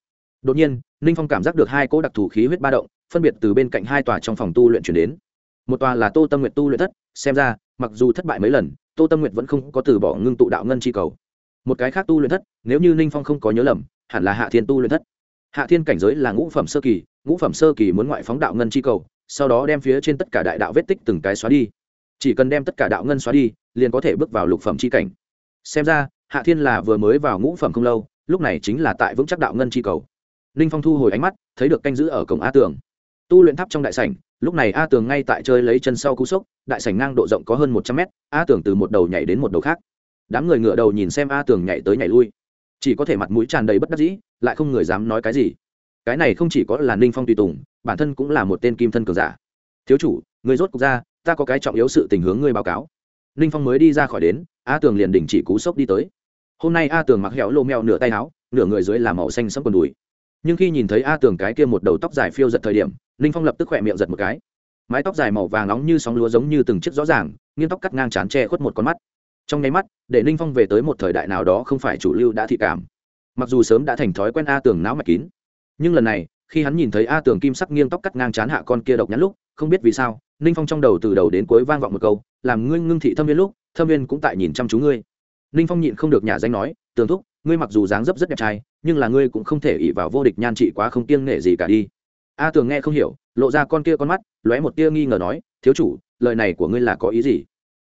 Đột nhiên, ninh phong cảm giác được hai cỗ đặc thù khí huyết ba động, phân biệt từ bên cạnh hai tòa trong phòng tu luyện chuyển đến một tòa là tô tâm nguyện tu luyện thất, xem ra, mặc dù thất bại mấy lần, tô tâm nguyện vẫn không có từ bỏ ngưng tụ đạo ngân chi cầu. Một cái khác tu luyện thất, nếu như ninh phong không có nhớ lầm, hẳn là hạ thiên tu luyện thất. Hạ thiên cảnh giới là ngũ phẩm sơ kỳ, ngũ phẩm sơ kỳ muốn ngoại phóng đạo ngân chi cầu, sau đó đem phía trên tất cả đại đạo vết tích từng cái xóa đi. Chỉ cần đem tất cả đạo ngân xóa đi, liền có thể bước vào lục phẩm chi cảnh. Xem ra, hạ thiên là vừa mới vào ngũ phẩm không lâu, lúc này chính là tại vững chắc đạo ngân chi cầu. Ninh phong thu hồi ánh mắt, thấy được canh giữ ở cổng a tường. Tu luyện tháp trong đại sảnh lúc này a tường ngay tại chơi lấy chân sau cú sốc, đại sảnh ngang độ rộng có hơn một trăm mét, a tường từ một đầu nhảy đến một đầu khác. Đám người ngựa đầu nhìn xem a tường nhảy tới nhảy lui. Chỉ có thể mặt mũi tràn đầy bất đắc dĩ, lại không người dám nói cái gì. Cái này không chỉ có là ninh phong tùy tùng, bản thân cũng là một tên kim thân cường giả. Thiếu chủ, người rốt cục ra, ta có cái trọng yếu sự tình hướng ngươi báo cáo. Ninh phong mới đi ra khỏi đến, a tường liền đình chỉ cú sốc đi tới. Hôm nay a tường mặc hẻo lô mèo nửa tay áo, nửa người dưới làm màu xanh sẫm quần đùi nhưng khi nhìn thấy a tường cái kia một đầu tóc dài phiêu giật thời điểm, ninh phong lập tức khỏe miệng giật một cái. Mái tóc dài màu vàng nóng như sóng lúa giống như từng chiếc rõ ràng, nghiêng tóc cắt ngang trán che khuất một con mắt. Trong nháy mắt, để ninh phong về tới một thời đại nào đó không phải chủ lưu đã thị cảm. Mặc dù sớm đã thành thói quen a tường não mạch kín, nhưng lần này, khi hắn nhìn thấy a tường kim sắc nghiêng tóc cắt ngang chán hạ con kia độc nhắn lúc, không biết vì sao, ninh phong trong đầu từ đầu đến cuối vang vọng một câu, làm ngươi ngưng thị thâm viên lúc, thâm viên cũng tại nhìn chăm chú ngươi. Ninh phong nhịn không được nhà danh nói, tường thúc, ngươi mặc dù dáng dấp rất đẹp trai nhưng là ngươi cũng không thể ỷ vào vô địch nhan trị quá không kiêng nể gì cả đi. A tường nghe không hiểu, lộ ra con kia con mắt, lóe một tia nghi ngờ nói, thiếu chủ, lời này của ngươi là có ý gì?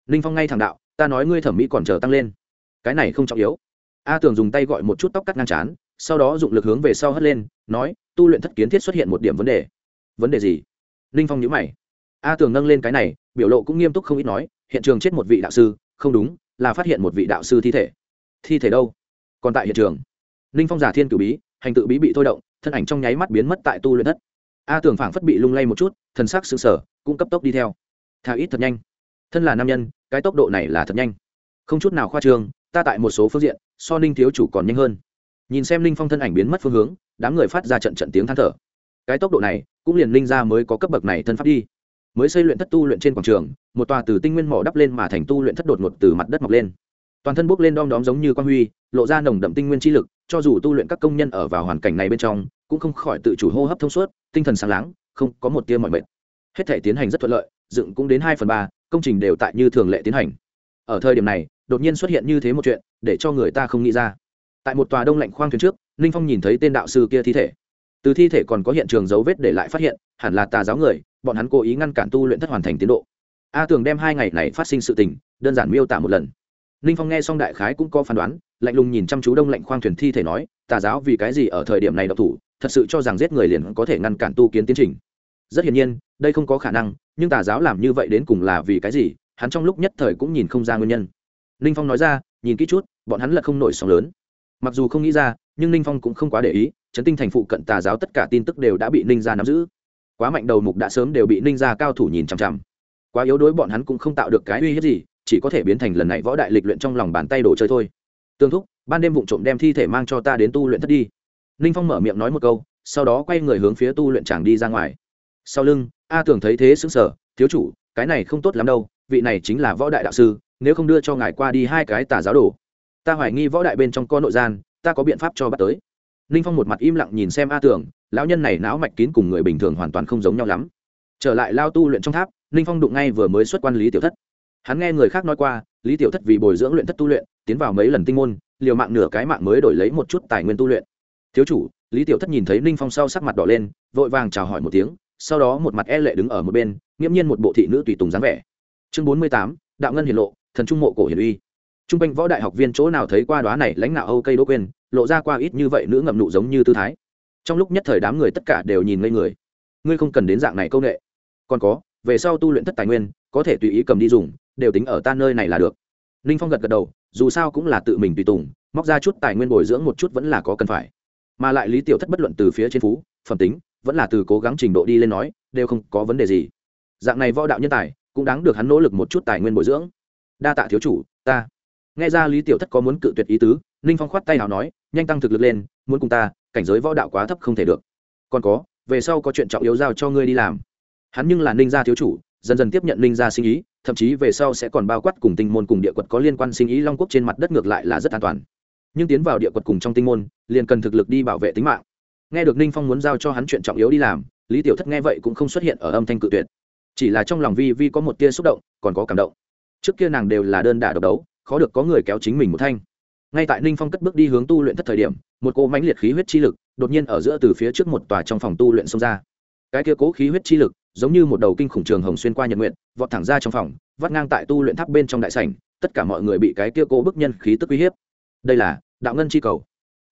Ninh phong ngay thẳng đạo, ta nói ngươi thẩm mỹ còn chờ tăng lên. Cái này không trọng yếu. A tường dùng tay gọi một chút tóc cắt ngang chán sau đó dụng lực hướng về sau hất lên, nói, tu luyện thất kiến thiết xuất hiện một điểm vấn đề. Vấn đề gì? Ninh phong nhữ mày. A tường nâng lên cái này, biểu lộ cũng nghiêm túc không ít nói, hiện trường chết một vị đạo sư, không đúng, là phát hiện một vị đạo sư thi thể. Thi thể đâu? Còn tại hiện trường ninh phong giả thiên cử bí hành tự bí bị thôi động thân ảnh trong nháy mắt biến mất tại tu luyện thất. A tường phảng phất bị lung lay một chút thần sắc sự sở, cũng cấp tốc đi theo. Thà ít thật nhanh. Thân là nam nhân cái tốc độ này là thật nhanh. Không chút nào khoa trương ta tại một số phương diện so ninh thiếu chủ còn nhanh hơn. Nhìn xem ninh phong thân ảnh biến mất phương hướng đám người phát ra trận trận tiếng than thở. Cái tốc độ này cũng liền ninh ra mới có cấp bậc này thân pháp đi. Mới xây luyện thất tu luyện trên quảng trường một tòa từ tinh nguyên mỏ đắp lên mà thành tu luyện thất đột ngột từ mặt đất mọc lên. Toàn thân bốc lên đom đóm giống như quan huy lộ ra nồng đậm tinh nguyên chi lực cho dù tu luyện các công nhân ở vào hoàn cảnh này bên trong, cũng không khỏi tự chủ hô hấp thông suốt, tinh thần sáng láng, không có một tia mọi mệt. Hết thể tiến hành rất thuận lợi, dựng cũng đến hai phần ba, công trình đều tại như thường lệ tiến hành. Ở thời điểm này, đột nhiên xuất hiện như thế một chuyện, để cho người ta không nghĩ ra. Tại một tòa đông lạnh khoang thuyền trước, ninh phong nhìn thấy tên đạo sư kia thi thể. Từ thi thể còn có hiện trường dấu vết để lại phát hiện, hẳn là tà giáo người, bọn hắn cố ý ngăn cản tu luyện thất hoàn thành tiến độ. A tường đem hai ngày này phát sinh sự tình, đơn giản miêu tả một lần. Ninh phong nghe xong đại khái cũng có phán đoán lạnh lùng nhìn chăm chú đông lạnh khoang thuyền thi thể nói, tà giáo vì cái gì ở thời điểm này độc thủ, thật sự cho rằng giết người liền có thể ngăn cản tu kiến tiến trình? Rất hiển nhiên, đây không có khả năng, nhưng tà giáo làm như vậy đến cùng là vì cái gì, hắn trong lúc nhất thời cũng nhìn không ra nguyên nhân. Ninh phong nói ra, nhìn kỹ chút, bọn hắn là không nổi sóng lớn. Mặc dù không nghĩ ra, nhưng ninh phong cũng không quá để ý, chấn tinh thành phụ cận tà giáo tất cả tin tức đều đã bị ninh gia nắm giữ. Quá mạnh đầu mục đã sớm đều bị ninh gia cao thủ nhìn chằm chằm. Quá yếu đuối bọn hắn cũng không tạo được cái uy hiếp gì, chỉ có thể biến thành lần này võ đại lịch luyện trong lòng bàn tay đồ chơi thôi tương thúc, ban đêm vụ trộm đem thi thể mang cho ta đến tu luyện thất đi. Ninh phong mở miệng nói một câu, sau đó quay người hướng phía tu luyện chàng đi ra ngoài. Sau lưng, a tưởng thấy thế xứng sở thiếu chủ, cái này không tốt lắm đâu, vị này chính là võ đại đạo sư, nếu không đưa cho ngài qua đi hai cái tà giáo đồ. Ta hoài nghi võ đại bên trong có nội gian, ta có biện pháp cho bắt tới. Ninh phong một mặt im lặng nhìn xem a tưởng lão nhân này não mạch kín cùng người bình thường hoàn toàn không giống nhau lắm. Trở lại lao tu luyện trong tháp, ninh phong đụng ngay vừa mới xuất quan lý tiểu thất. Hắn nghe người khác nói qua, lý tiểu thất vì bồi dưỡng luyện thất tu luyện tiến vào mấy lần tinh môn, liều mạng nửa cái mạng mới đổi lấy một chút tài nguyên tu luyện. Thiếu chủ, lý tiểu thất nhìn thấy ninh phong sau sắc mặt đỏ lên, vội vàng chào hỏi một tiếng, sau đó một mặt e lệ đứng ở một bên, nghiễm nhiên một bộ thị nữ tùy tùng dáng vẻ. Chương bốn mươi tám, đạo ngân hiền lộ, thần trung mộ cổ hiền uy. T r u n g quanh võ đại học viên chỗ nào thấy qua đoá này lãnh đạo âu cây đỗ quên lộ ra qua ít như vậy nữ ngậm nụ giống như tư thái. Trong lúc nhất thời đám người tất cả đều nhìn ngây người. Ngươi không cần đến dạng này công nghệ còn có, về sau tu luyện thất tài nguyên, có thể tùy ý cầm đi dùng, đều tính ở ta nơi này là được. Ninh phong gật gật đầu dù sao cũng là tự mình tùy tùng, móc ra chút tài nguyên bồi dưỡng một chút vẫn là có cần phải. Mà lại lý tiểu thất bất luận từ phía trên phú, phẩm tính, vẫn là từ cố gắng trình độ đi lên nói, đều không có vấn đề gì. Dạng này võ đạo nhân tài, cũng đáng được hắn nỗ lực một chút tài nguyên bồi dưỡng. Đa tạ thiếu chủ, ta. Nghe ra lý tiểu thất có muốn cự tuyệt ý tứ, ninh phong khoát tay nào nói, nhanh tăng thực lực lên, muốn cùng ta, cảnh giới võ đạo quá thấp không thể được. Còn có, về sau có chuyện trọng yếu giao cho ngươi đi làm. Hắn nhưng là ninh gia thiếu chủ, dần dần tiếp nhận ninh gia sinh ý thậm chí về sau sẽ còn bao quát cùng tinh môn cùng địa quật có liên quan sinh ý long quốc trên mặt đất ngược lại là rất an toàn. Nhưng tiến vào địa quật cùng trong tinh môn, liền cần thực lực đi bảo vệ tính mạng. Nghe được ninh phong muốn giao cho hắn chuyện trọng yếu đi làm, lý tiểu thất nghe vậy cũng không xuất hiện ở âm thanh cự tuyệt. Chỉ là trong lòng vi vi có một tia xúc động, còn có cảm động. Trước kia nàng đều là đơn đả độc đấu, khó được có người kéo chính mình một thanh. Ngay tại ninh phong cất bước đi hướng tu luyện thất thời điểm, một cỗ mãnh liệt khí huyết chi lực đột nhiên ở giữa từ phía trước một tòa trong phòng tu luyện xông ra. Cái kia cố khí huyết chi lực giống như một đầu kinh khủng trường hồng xuyên qua nhật nguyện vọt thẳng ra trong phòng, vắt ngang tại tu luyện tháp bên trong đại sảnh, tất cả mọi người bị cái kia cố bức nhân khí tức uy hiếp. Đây là đạo ngân chi cầu.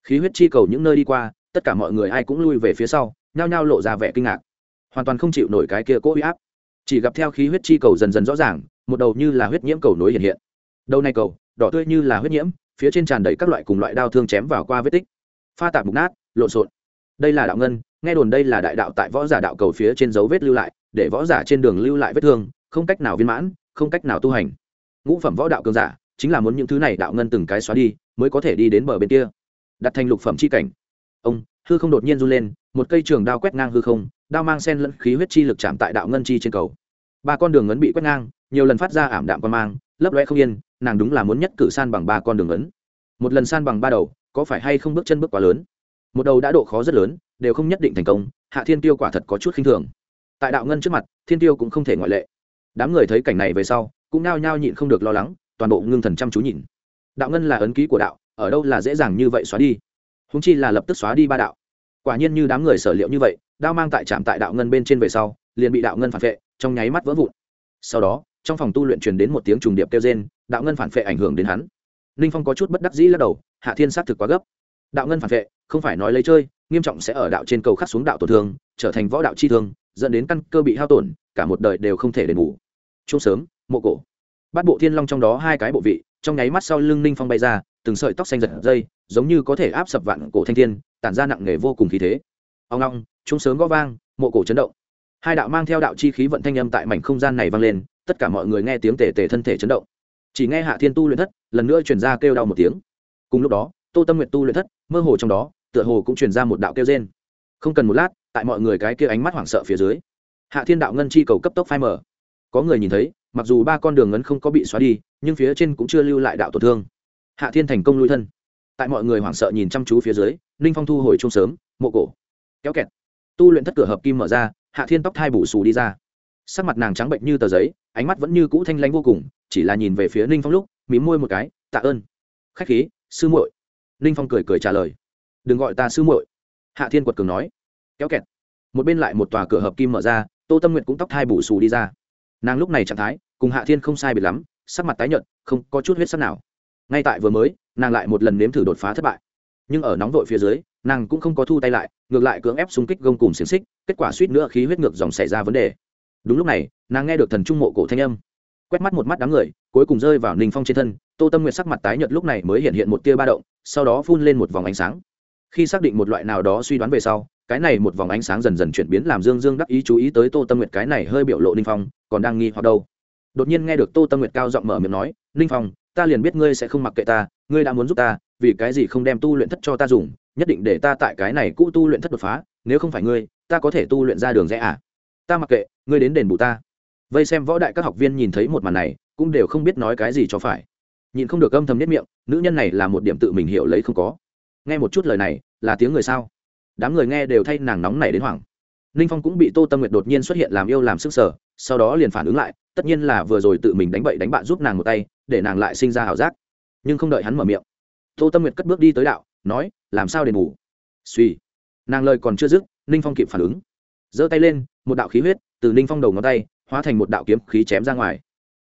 Khí huyết chi cầu những nơi đi qua, tất cả mọi người ai cũng lui về phía sau, nhao nhao lộ ra vẻ kinh ngạc. Hoàn toàn không chịu nổi cái kia cố uy áp. Chỉ gặp theo khí huyết chi cầu dần dần rõ ràng, một đầu như là huyết nhiễm cầu nối hiện hiện. Đầu này cầu, đỏ tươi như là huyết nhiễm, phía trên tràn đầy các loại cùng loại đao thương chém vào qua vết tích. Pha tạp mục nát, lộn xộn. Đây là đạo ngân nghe đồn đây là đại đạo tại võ giả đạo cầu phía trên dấu vết lưu lại, để võ giả trên đường lưu lại vết thương, không cách nào viên mãn, không cách nào tu hành. Ngũ phẩm võ đạo cường giả, chính là muốn những thứ này đạo ngân từng cái xóa đi, mới có thể đi đến bờ bên kia. Đặt thành lục phẩm chi cảnh. Ông, hư không đột nhiên run lên, một cây trường đao quét ngang hư không, đao mang sen lẫn khí huyết chi lực chạm tại đạo ngân chi trên cầu. Ba con đường ngấn bị quét ngang, nhiều lần phát ra ảm đạm quan mang, lấp loe không yên, nàng đúng là muốn nhất cử san bằng ba con đường ngấn một lần san bằng ba đầu, có phải hay không bước chân bước quá lớn? Một đầu đã độ khó rất lớn, đều không nhất định thành công, hạ thiên tiêu quả thật có chút khinh thường. Tại đạo ngân trước mặt, thiên tiêu cũng không thể ngoại lệ. Đám người thấy cảnh này về sau, cũng nao nhao nhịn không được lo lắng, toàn bộ ngưng thần chăm chú nhìn. Đạo ngân là ấn ký của đạo, ở đâu là dễ dàng như vậy xóa đi? Húng chi là lập tức xóa đi ba đạo. Quả nhiên như đám người sở liệu như vậy, đao mang tại trạm tại đạo ngân bên trên về sau, liền bị đạo ngân phản vệ trong nháy mắt vỡ vụn. Sau đó, trong phòng tu luyện truyền đến một tiếng trùng điệp kêu trên đạo ngân phản vệ ảnh hưởng đến hắn. Ninh phong có chút bất đắc dĩ lắc đầu, hạ thiên xác thực quá gấp đạo ngân phản vệ, không phải nói lấy chơi, nghiêm trọng sẽ ở đạo trên cầu khắc xuống đạo tổn thương, trở thành võ đạo chi thương, dẫn đến căn cơ bị hao tổn, cả một đời đều không thể đền bù. Chung sớm, mộ cổ. Bắt bộ thiên long trong đó hai cái bộ vị, trong nháy mắt sau lưng ninh phong bay ra, từng sợi tóc xanh giật dây, giống như có thể áp sập vạn cổ thanh thiên, tản ra nặng nề vô cùng khí thế. Ông long chung sớm gõ vang, mộ cổ chấn động. Hai đạo mang theo đạo chi khí vận thanh âm tại mảnh không gian này vang lên, tất cả mọi người nghe tiếng tề tề thân thể chấn động. Chỉ nghe hạ thiên tu luyện thất, lần nữa truyền ra kêu đau một tiếng. Cùng lúc đó tô tâm nguyện tu luyện thất, mơ hồ trong đó, tựa hồ cũng truyền ra một đạo kêu trên không cần một lát, tại mọi người cái kia ánh mắt hoảng sợ phía dưới, hạ thiên đạo ngân chi cầu cấp tốc phai mở có người nhìn thấy, mặc dù ba con đường ngấn không có bị xóa đi, nhưng phía trên cũng chưa lưu lại đạo tổn thương. Hạ thiên thành công lui thân. Tại mọi người hoảng sợ nhìn chăm chú phía dưới, ninh phong thu hồi chung sớm, mộ cổ, kéo kẹt. Tu luyện thất cửa hợp kim mở ra, hạ thiên tóc thai bù xù đi ra. Sắc mặt nàng trắng bệnh như tờ giấy, ánh mắt vẫn như cũ thanh lanh vô cùng, chỉ là nhìn về phía ninh phong lúc, mím môi một cái, tạ ơn. Khách khí, sư muội ninh phong cười cười trả lời. Đừng gọi ta sư muội. Hạ thiên quật cường nói. Kéo kẹt. Một bên lại một tòa cửa hợp kim mở ra, tô tâm nguyện cũng tóc thai bù xù đi ra. Nàng lúc này trạng thái, cùng hạ thiên không sai biệt lắm, sắc mặt tái nhợt, không có chút huyết sắc nào. Ngay tại vừa mới, nàng lại một lần nếm thử đột phá thất bại. Nhưng ở nóng vội phía dưới, nàng cũng không có thu tay lại, ngược lại cưỡng ép xung kích gông cùng xiềng xích, kết quả suýt nữa khí huyết ngược dòng xảy ra vấn đề. Đúng lúc này, nàng nghe được thần trung mộ cổ thanh âm quét mắt một mắt đám người, cuối cùng rơi vào ninh phong trên thân, tô tâm nguyệt sắc mặt tái nhợt lúc này mới hiện hiện một tia ba động, sau đó phun lên một vòng ánh sáng. Khi xác định một loại nào đó suy đoán về sau, cái này một vòng ánh sáng dần dần chuyển biến làm dương dương đắc ý chú ý tới tô tâm nguyệt cái này hơi biểu lộ ninh phong, còn đang nghi hoặc đâu. Đột nhiên nghe được tô tâm nguyệt cao giọng mở miệng nói, ninh phong, ta liền biết ngươi sẽ không mặc kệ ta, ngươi đã muốn giúp ta, vì cái gì không đem tu luyện thất cho ta dùng, nhất định để ta tại cái này cũ tu luyện thất đột phá, nếu không phải ngươi, ta có thể tu luyện ra đường rẽ à? Ta mặc kệ, ngươi đến đền bù ta vây xem võ đại các học viên nhìn thấy một màn này, cũng đều không biết nói cái gì cho phải. Nhìn không được âm thầm nếp miệng, nữ nhân này là một điểm tự mình hiểu lấy không có. Nghe một chút lời này, là tiếng người sao? Đám người nghe đều thay nàng nóng nảy đến hoảng. Ninh phong cũng bị tô tâm nguyệt đột nhiên xuất hiện làm yêu làm sức sở, sau đó liền phản ứng lại, tất nhiên là vừa rồi tự mình đánh bậy đánh bạn giúp nàng một tay, để nàng lại sinh ra ảo giác. Nhưng không đợi hắn mở miệng, tô tâm nguyệt cất bước đi tới đạo, nói, làm sao đền bù? Suy. Nàng lời còn chưa dứt, ninh phong kịp phản ứng. Giơ tay lên, một đạo khí huyết từ ninh phong đầu ngón tay hóa thành một đạo kiếm khí chém ra ngoài.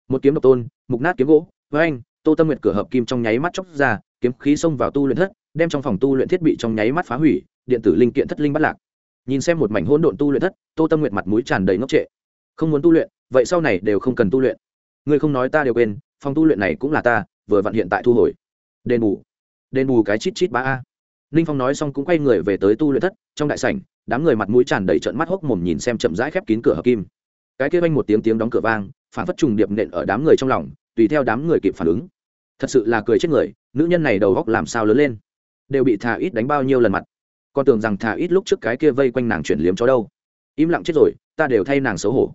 Một kiếm độc tôn, mục nát kiếm gỗ, với anh, tô tâm nguyệt cửa hợp kim trong nháy mắt chóc ra, kiếm khí xông vào tu luyện thất, đem trong phòng tu luyện thiết bị trong nháy mắt phá hủy, điện tử linh kiện thất linh bắt lạc. Nhìn xem một mảnh hỗn độn tu luyện thất, tô tâm nguyệt mặt mũi tràn đầy ngốc trệ. Không muốn tu luyện, vậy sau này đều không cần tu luyện. Ngươi không nói ta đều quên, phòng tu luyện này cũng là ta, vừa vặn hiện tại thu hồi. Đền bù. Đền bù cái chít chít ba a. Ninh phong nói xong cũng quay người về tới tu luyện thất, trong đại sảnh, đám người mặt mũi tràn đầy trận mắt hốc mồm nhìn xem chậm rãi khép kín cửa hợp kim cái kia vang một tiếng tiếng đóng cửa vang phản phất trùng điệp nện ở đám người trong lòng, tùy theo đám người kịp phản ứng. Thật sự là cười chết người, nữ nhân này đầu góc làm sao lớn lên. Đều bị thà ít đánh bao nhiêu lần mặt. Con tưởng rằng thà ít lúc trước cái kia vây quanh nàng chuyển liếm cho đâu. Im lặng chết rồi, ta đều thay nàng xấu hổ.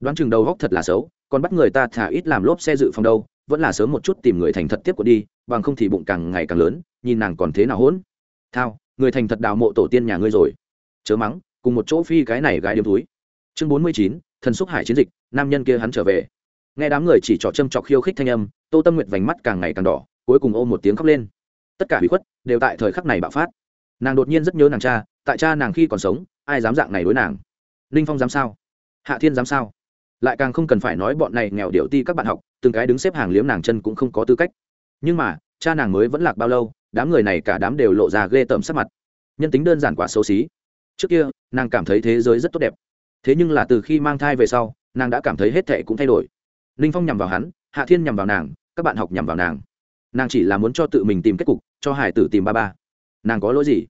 Đoán chừng đầu góc thật là xấu, còn bắt người ta thà ít làm lốp xe dự phòng đâu, vẫn là sớm một chút tìm người thành thật tiếp của đi, bằng không thì bụng càng ngày càng lớn, nhìn nàng còn thế nào hỗn. Thao, người thành thật đào mộ tổ tiên nhà ngươi rồi. Chớ mắng, cùng một chỗ phi cái này gái điếm túi. Chương bốn mươi chín thần xúc hải chiến dịch, nam nhân kia hắn trở về. Nghe đám người chỉ trỏ châm chọc khiêu khích thanh âm, tô tâm nguyệt vành mắt càng ngày càng đỏ, cuối cùng ôm một tiếng khóc lên. Tất cả bị khuất đều tại thời khắc này bạo phát. Nàng đột nhiên rất nhớ nàng cha, tại cha nàng khi còn sống, ai dám dạng này đối nàng? Ninh phong dám sao? Hạ thiên dám sao? Lại càng không cần phải nói bọn này nghèo điệu ti các bạn học, từng cái đứng xếp hàng liếm nàng chân cũng không có tư cách. Nhưng mà, cha nàng mới vẫn lạc bao lâu, đám người này cả đám đều lộ ra ghê tởm sắc mặt. Nhân tính đơn giản quả xấu xí. Trước kia, nàng cảm thấy thế giới rất tốt đẹp thế nhưng là từ khi mang thai về sau, nàng đã cảm thấy hết thệ cũng thay đổi. Ninh phong nhằm vào hắn, hạ thiên nhằm vào nàng, các bạn học nhằm vào nàng. Nàng chỉ là muốn cho tự mình tìm kết cục, cho hải tử tìm ba ba. Nàng có lỗi gì?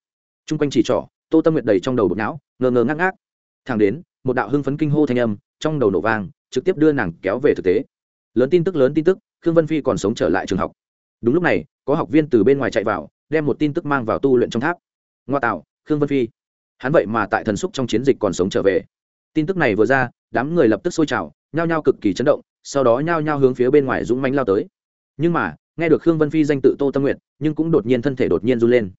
T r u n g quanh chỉ trỏ, tô tâm nguyệt đầy trong đầu bột não ngờ ngờ ngác ngác. Thẳng đến, một đạo hưng phấn kinh hô thanh âm, trong đầu nổ vang, trực tiếp đưa nàng kéo về thực tế. Lớn tin tức, lớn tin tức, khương vân phi còn sống trở lại trường học. Đúng lúc này, có học viên từ bên ngoài chạy vào, đem một tin tức mang vào tu luyện trong tháp. Ngoa tạo, khương vân phi. Hắn vậy mà tại thần xúc trong chiến dịch còn sống trở về tin tức này vừa ra, đám người lập tức sôi trào, nhao nhao cực kỳ chấn động, sau đó nhao nhao hướng phía bên ngoài dũng mánh lao tới. Nhưng mà, nghe được khương vân phi danh tự tô tâm nguyện nhưng cũng đột nhiên thân thể đột nhiên run lên.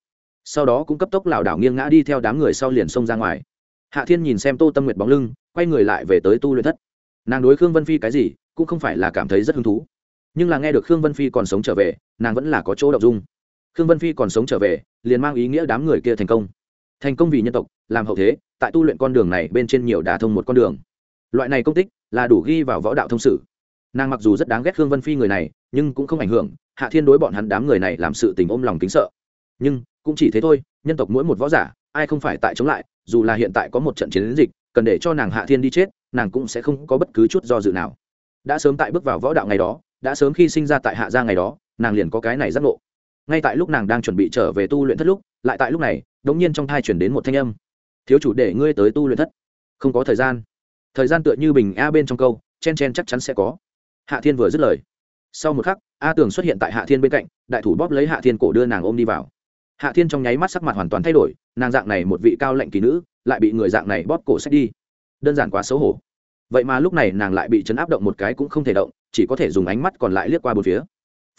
Sau đó cũng cấp tốc lảo đảo nghiêng ngã đi theo đám người sau liền xông ra ngoài. Hạ thiên nhìn xem tô tâm nguyện bóng lưng, quay người lại về tới tu luyện thất. Nàng đối khương vân phi cái gì, cũng không phải là cảm thấy rất hứng thú. Nhưng là nghe được khương vân phi còn sống trở về, nàng vẫn là có chỗ đ ộ n g dung. Khương vân phi còn sống trở về, liền mang ý nghĩa đám người kia thành công. Thành công vì nhân tộc, làm hậu thế tại tu luyện con đường này bên trên nhiều đà thông một con đường. Loại này công tích là đủ ghi vào võ đạo thông sử. Nàng mặc dù rất đáng ghét khương vân phi người này, nhưng cũng không ảnh hưởng, hạ thiên đối bọn hắn đám người này làm sự tình ôm lòng kính sợ. Nhưng, cũng chỉ thế thôi, nhân tộc mỗi một võ giả, ai không phải tại chống lại, dù là hiện tại có một trận chiến dịch, cần để cho nàng hạ thiên đi chết, nàng cũng sẽ không có bất cứ chút do dự nào. Đã sớm tại bước vào võ đạo ngày đó, đã sớm khi sinh ra tại hạ gia ngày đó, nàng liền có cái này giác ngộ. Ngay tại lúc nàng đang chuẩn bị trở về tu luyện thất lúc, lại tại lúc này đống nhiên trong thai chuyển đến một thanh âm thiếu chủ để ngươi tới tu luyện thất. Không có thời gian. Thời gian tựa như bình a bên trong câu, chen chen chắc chắn sẽ có. Hạ thiên vừa dứt lời. Sau một khắc, a tường xuất hiện tại hạ thiên bên cạnh, đại thủ bóp lấy hạ thiên cổ đưa nàng ôm đi vào. Hạ thiên trong nháy mắt sắc mặt hoàn toàn thay đổi, nàng dạng này một vị cao lệnh kỳ nữ, lại bị người dạng này bóp cổ sách đi. Đơn giản quá xấu hổ. Vậy mà lúc này nàng lại bị chấn áp động một cái cũng không thể động, chỉ có thể dùng ánh mắt còn lại liếc qua bốn phía.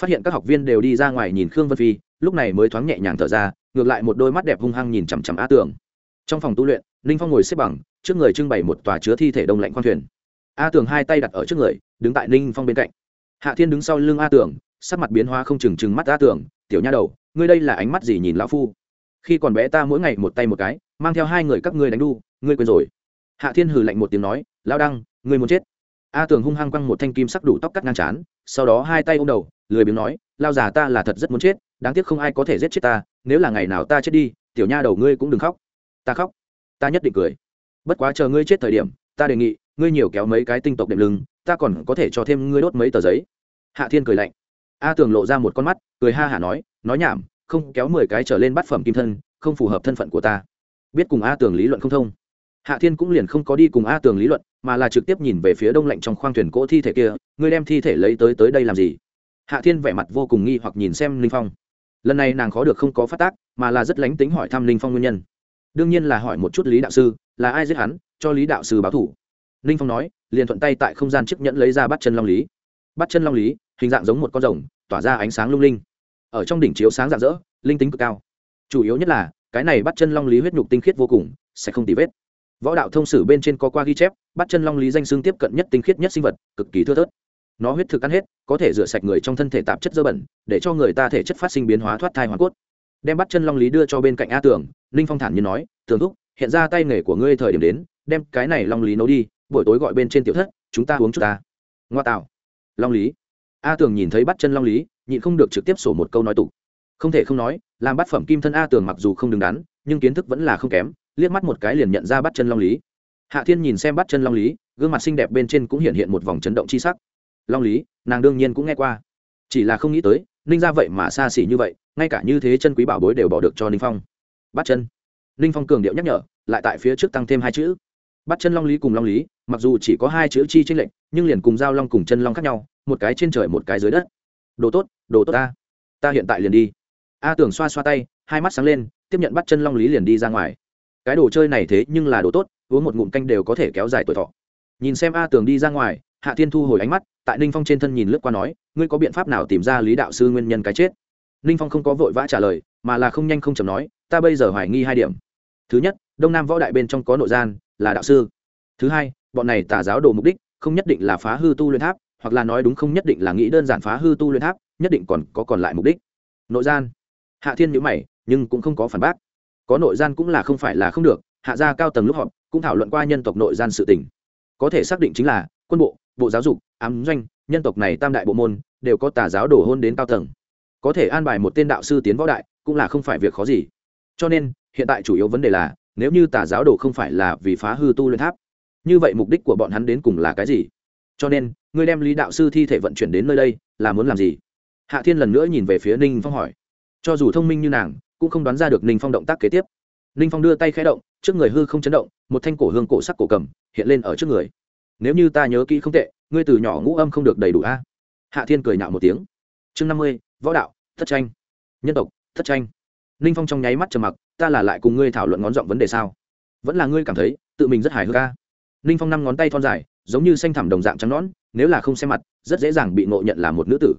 Phát hiện các học viên đều đi ra ngoài nhìn khương vân phi, lúc này mới thoáng nhẹ nhàng thở ra, ngược lại một đôi mắt đẹp hung hăng nhìn chằm chằm a tường trong phòng tu luyện, ninh phong ngồi xếp bằng, trước người trưng bày một tòa chứa thi thể đông lạnh khoang thuyền. A tường hai tay đặt ở trước người, đứng tại ninh phong bên cạnh. Hạ thiên đứng sau lưng a tường, sắc mặt biến hóa không chừng chừng mắt a tường, tiểu nha đầu, ngươi đây là ánh mắt gì nhìn lão phu? Khi còn bé ta mỗi ngày một tay một cái, mang theo hai người các ngươi đánh đu, ngươi quên rồi. Hạ thiên hừ lạnh một tiếng nói lao đăng, ngươi muốn chết. A tường hung hăng quăng một thanh kim sắc đủ tóc cắt ngang chán sau đó hai tay ôm đầu, lười biếng nói lao già ta là thật rất muốn chết, đáng tiếc không ai có thể giết chết ta, nếu là ngày nào ta chết đi, tiểu nha đầu ngươi cũng đừng khóc ta khóc. Ta nhất định cười. Bất quá chờ ngươi chết thời điểm, ta đề nghị, ngươi nhiều kéo mấy cái tinh tộc đệm lưng, ta còn có thể cho thêm ngươi đốt mấy tờ giấy. Hạ thiên cười lạnh. A tường lộ ra một con mắt, cười ha hả nói nói nhảm, không kéo mười cái trở lên bát phẩm kim thân, không phù hợp thân phận của ta. Biết cùng a tường lý luận không thông. Hạ thiên cũng liền không có đi cùng a tường lý luận, mà là trực tiếp nhìn về phía đông lạnh trong khoang thuyền cỗ thi thể kia, ngươi đem thi thể lấy tới tới đây làm gì? Hạ thiên vẻ mặt vô cùng nghi hoặc nhìn xem linh phong. Lần này nàng khó được không có phát tác, mà là rất lánh tính hỏi thăm linh phong nguyên nhân đương nhiên là hỏi một chút lý đạo sư, là ai giết hắn, cho lý đạo sư báo thủ. Ninh phong nói, liền thuận tay tại không gian chiếc nhẫn lấy ra bắt chân long lý. Bắt chân long lý, hình dạng giống một con rồng, tỏa ra ánh sáng lung linh. Ở trong đỉnh chiếu sáng rạng rỡ, linh tính cực cao. Chủ yếu nhất là, cái này bắt chân long lý huyết nhục tinh khiết vô cùng, sẽ không tì vết. Võ đạo thông sử bên trên có qua ghi chép bắt chân long lý danh xương tiếp cận nhất tinh khiết nhất sinh vật, cực kỳ thưa thớt. Nó huyết thực ăn hết, có thể rửa sạch người trong thân thể tạp chất dơ bẩn, để cho người ta thể chất phát sinh biến hóa thoát thai hoàn cốt. Đem bắt chân long lý đưa cho bên cạnh a tường ninh phong thản như nói, tường thúc, hiện ra tay nghề của ngươi thời điểm đến, đem cái này long lý nấu đi, buổi tối gọi bên trên tiểu thất, chúng ta uống chút ta. Ngoa tạo. Long lý. A tường nhìn thấy bắt chân long lý, nhịn không được trực tiếp sổ một câu nói tục. Không thể không nói, làm bát phẩm kim thân a tường mặc dù không đứng đắn, nhưng kiến thức vẫn là không kém, liếc mắt một cái liền nhận ra bắt chân long lý. Hạ thiên nhìn xem bắt chân long lý, gương mặt xinh đẹp bên trên cũng hiện hiện một vòng chấn động c h i sắc. Long lý, nàng đương nhiên cũng nghe qua. Chỉ là không nghĩ tới, ninh ra vậy mà xa xỉ như vậy, ngay cả như thế chân quý bảo bối đều bỏ được cho ninh phong bắt chân. Ninh phong cường điệu nhắc nhở, lại tại phía trước tăng thêm hai chữ. Bắt chân long lý cùng long lý, mặc dù chỉ có hai chữ chi tranh lệch, nhưng liền cùng giao long cùng chân long khác nhau, một cái trên trời một cái dưới đất. Đồ tốt đồ tốt ta. Ta hiện tại liền đi. A tưởng xoa xoa tay, hai mắt sáng lên, tiếp nhận bắt chân long lý liền đi ra ngoài. Cái đồ chơi này thế nhưng là đồ tốt, uống một ngụm canh đều có thể kéo dài tuổi thọ. Nhìn xem a tường đi ra ngoài, hạ thiên thu hồi ánh mắt, tại ninh phong trên thân nhìn lướt qua nói, ngươi có biện pháp nào tìm ra lý đạo sư nguyên nhân cái chết? Ninh phong không có vội vã trả lời, mà là không nhanh không chầm nói ta bây giờ hoài nghi hai điểm. Thứ nhất, đông nam võ đại bên trong có nội gian, là đạo sư. Thứ hai, bọn này tả giáo đồ mục đích, không nhất định là phá hư tu luyện tháp, hoặc là nói đúng không nhất định là nghĩ đơn giản phá hư tu luyện tháp, nhất định còn có còn lại mục đích. Nội gian. Hạ thiên nhữ mày, nhưng cũng không có phản bác. Có nội gian cũng là không phải là không được, hạ gia cao tầng lúc họp, cũng thảo luận qua nhân tộc nội gian sự tình. Có thể xác định chính là, quân bộ bộ giáo dục, ám doanh, nhân tộc này tam đại bộ môn, đều có tà giáo đổ hôn đến cao tầng. Có thể an bài một tên đạo sư tiến võ đại, cũng là không phải việc khó gì cho nên, hiện tại chủ yếu vấn đề là, nếu như tà giáo đồ không phải là vì phá hư tu luyện tháp, như vậy mục đích của bọn hắn đến cùng là cái gì? Cho nên, ngươi đem lý đạo sư thi thể vận chuyển đến nơi đây, là muốn làm gì? Hạ thiên lần nữa nhìn về phía ninh phong hỏi. Cho dù thông minh như nàng, cũng không đoán ra được ninh phong động tác kế tiếp. Ninh phong đưa tay khẽ động, trước người hư không chấn động, một thanh cổ hương cổ sắc cổ cầm, hiện lên ở trước người. Nếu như ta nhớ kỹ không tệ, ngươi từ nhỏ ngũ âm không được đầy đủ a. Hạ thiên cười nhạo một tiếng. Chương năm mươi, võ đạo, thất tranh. Nhân tộc, thất tranh ninh phong trong nháy mắt trầm mặc, ta là lại cùng ngươi thảo luận ngón giọng vấn đề sao? Vẫn là ngươi cảm thấy, tự mình rất hài hước ca ninh phong năm ngón tay thon dài, giống như xanh thẳm đồng dạng trắng nõn, nếu là không xem mặt, rất dễ dàng bị ngộ nhận là một nữ tử.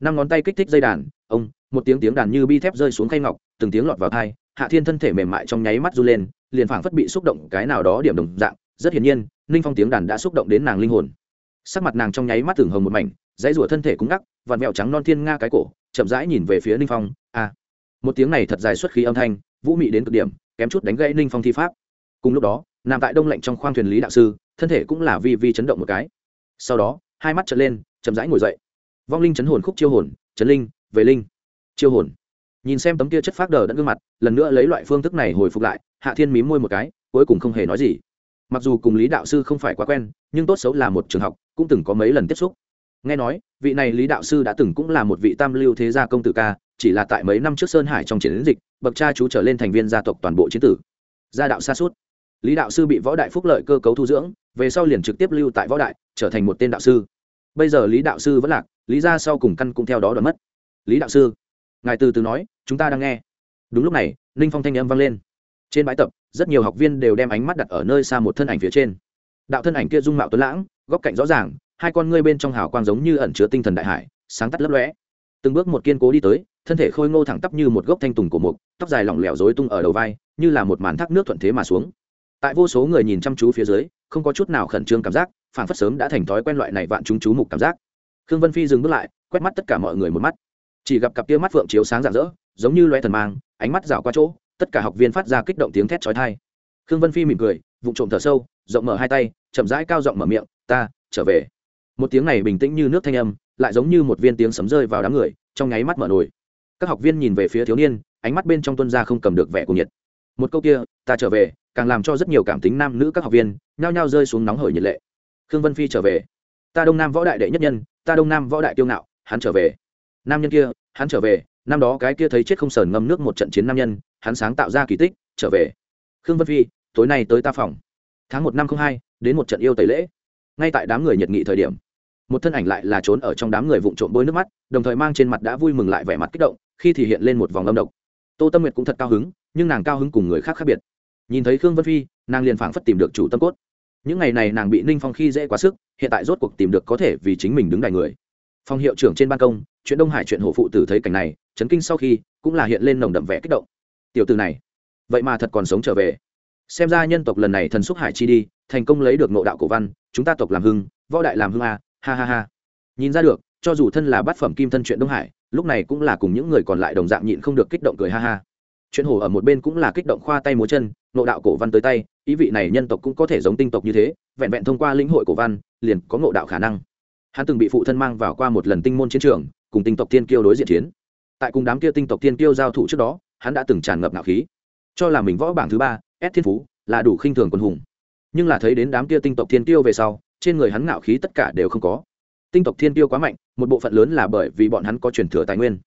Năm ngón tay kích thích dây đàn, ông, một tiếng tiếng đàn như bi thép rơi xuống khay ngọc, từng tiếng lọt vào thai, hạ thiên thân thể mềm mại trong nháy mắt r u lên, liền phảng phất bị xúc động cái nào đó điểm đồng dạng. Rất hiển nhiên, ninh phong tiếng đàn đã xúc động đến nàng linh hồn. Sắc mặt nàng trong nháy mắt tưởng hồng một mảnh, dãy rủa thân thể cúng ngắc vạt mẹo trắng non thiên nga cái cổ, chậm rãi nhìn về phía ninh phong a à một tiếng này thật dài xuất khí âm thanh, vũ mị đến cực điểm, kém chút đánh gãy ninh phong thi pháp. Cùng lúc đó, nằm tại đông lạnh trong khoang thuyền lý đạo sư, thân thể cũng là vi vi chấn động một cái. Sau đó, hai mắt trở lên, chậm rãi ngồi dậy. Vong linh chấn hồn khúc chiêu hồn, chấn linh, về linh. Chiêu hồn. Nhìn xem tấm kia chất phát đờ đẫn gương mặt, lần nữa lấy loại phương thức này hồi phục lại, hạ thiên mím môi một cái, cuối cùng không hề nói gì. Mặc dù cùng lý đạo sư không phải quá quen, nhưng tốt xấu là một trường học, cũng từng có mấy lần tiếp xúc nghe nói, vị này lý đạo sư đã từng cũng là một vị tam lưu thế gia công tử ca, chỉ là tại mấy năm trước sơn hải trong chiến dịch, bậc cha chú trở lên thành viên gia tộc toàn bộ chiến tử. Gia đạo xa suốt lý đạo sư bị võ đại phúc lợi cơ cấu thu dưỡng, về sau liền trực tiếp lưu tại võ đại, trở thành một tên đạo sư. Bây giờ lý đạo sư vẫn lạc, lý ra sau cùng căn cũng theo đó đoán mất. Lý đạo sư, ngài từ từ nói, chúng ta đang nghe. Đúng lúc này, ninh phong thanh âm vang lên. Trên bãi tập, rất nhiều học viên đều đem ánh mắt đặt ở nơi xa một thân ảnh phía trên. Đạo thân ảnh kia dung mạo tuấn lãng, góc cạnh rõ ràng hai con ngươi bên trong hào quang giống như ẩn chứa tinh thần đại hải, sáng tắt lấp lóe. Từng bước một kiên cố đi tới, thân thể khôi ngô thẳng tắp như một gốc thanh tùng của mục, tóc dài lỏng lẻo rối tung ở đầu vai, như là một màn thác nước thuận thế mà xuống. Tại vô số người nhìn chăm chú phía dưới, không có chút nào khẩn trương cảm giác phản phất sớm đã thành thói quen loại này vạn chúng chú mục cảm giác. Khương vân phi dừng bước lại, quét mắt tất cả mọi người một mắt. Chỉ gặp cặp tia mắt phượng chiếu sáng rạng rỡ, giống như loe thần mang, ánh mắt rảo qua chỗ, tất cả học viên phát ra kích động tiếng thét chói tai. Khương vân phi mỉm cười vụ trộm thở sâu, rộng mở hai tay, chậm rãi cao giọng mở miệng, ta, trở về một tiếng này bình tĩnh như nước thanh âm, lại giống như một viên tiếng sấm rơi vào đám người, trong nháy mắt mở nổi các học viên nhìn về phía thiếu niên, ánh mắt bên trong tuân ra không cầm được vẻ cuồng nhiệt. Một câu kia, ta trở về, càng làm cho rất nhiều cảm tính nam nữ các học viên, nhao nhao rơi xuống nóng hởi nhiệt lệ. Khương vân phi trở về. Ta đông nam võ đại đệ nhất nhân, ta đông nam võ đại kiêu ngạo, hắn trở về. Nam nhân kia, hắn trở về, năm đó cái kia thấy chết không sờn ngâm nước một trận chiến nam nhân, hắn sáng tạo ra kỳ tích, trở về. Khương vân phi, tối nay tới ta phòng. Tháng một năm không hai, đến một trận yêu tẩy lễ. Ngay tại đám người nhiệt nghị thời điểm một thân ảnh lại là trốn ở trong đám người vụn trộm bôi nước mắt, đồng thời mang trên mặt đã vui mừng lại vẻ mặt kích động, khi thì hiện lên một vòng âm độc. Tô tâm nguyệt cũng thật cao hứng, nhưng nàng cao hứng cùng người khác khác biệt. Nhìn thấy khương vân phi, nàng liền phảng phất tìm được chủ tâm cốt. Những ngày này nàng bị ninh phong khi dễ quá sức, hiện tại rốt cuộc tìm được có thể vì chính mình đứng đài người. Phòng hiệu trưởng trên ban công, chuyện đông hải chuyện hổ phụ tử thấy cảnh này, chấn kinh sau khi, cũng là hiện lên nồng đậm vẻ kích động. Tiểu từ này, vậy mà thật còn sống trở về. Xem ra nhân tộc lần này thần xúc hải chi đi, thành công lấy được nộ đạo cổ văn, chúng ta tộc làm hưng, võ đại làm hưng a ha ha ha. Nhìn ra được, cho dù thân là bát phẩm kim thân chuyện đông hải, lúc này cũng là cùng những người còn lại đồng dạng nhịn không được kích động cười ha ha. Chuyện hổ ở một bên cũng là kích động khoa tay múa chân, nộ đạo cổ văn tới tay, ý vị này nhân tộc cũng có thể giống tinh tộc như thế, vẹn vẹn thông qua lĩnh hội cổ văn, liền có ngộ đạo khả năng. Hắn từng bị phụ thân mang vào qua một lần tinh môn chiến trường, cùng tinh tộc tiên kiêu đối diện chiến. Tại cùng đám kia tinh tộc tiên kiêu giao thủ trước đó, hắn đã từng tràn ngập ngạo khí. Cho là mình võ bảng thứ ba ép thiên phú, là đủ khinh thường quân hùng. Nhưng là thấy đến đám kia tinh tộc thiên tiêu về sau trên người hắn ngạo khí tất cả đều không có. Tinh tộc thiên tiêu quá mạnh, một bộ phận lớn là bởi vì bọn hắn có truyền thừa tài nguyên.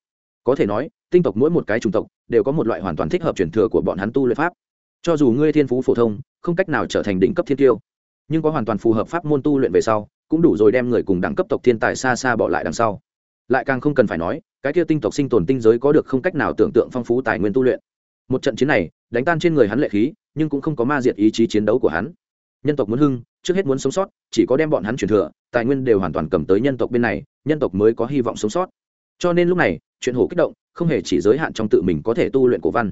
Có thể nói, tinh tộc mỗi một cái chủng tộc đều có một loại hoàn toàn thích hợp truyền thừa của bọn hắn tu luyện pháp. Cho dù ngươi thiên phú phổ thông, không cách nào trở thành đỉnh cấp thiên tiêu, nhưng có hoàn toàn phù hợp pháp môn tu luyện về sau, cũng đủ rồi đem người cùng đẳng cấp tộc thiên tài xa xa bỏ lại đằng sau. Lại càng không cần phải nói, cái kia tinh tộc sinh tồn tinh giới có được không cách nào tưởng tượng phong phú tài nguyên tu luyện. Một trận chiến này, đánh tan trên người hắn lệ khí, nhưng cũng không có ma diệt ý chí chiến đấu của hắn nhân tộc muốn hưng, trước hết muốn sống sót, chỉ có đem bọn hắn truyền thừa, tài nguyên đều hoàn toàn cầm tới nhân tộc bên này, nhân tộc mới có hy vọng sống sót. Cho nên lúc này, chuyện hổ kích động, không hề chỉ giới hạn trong tự mình có thể tu luyện cổ văn.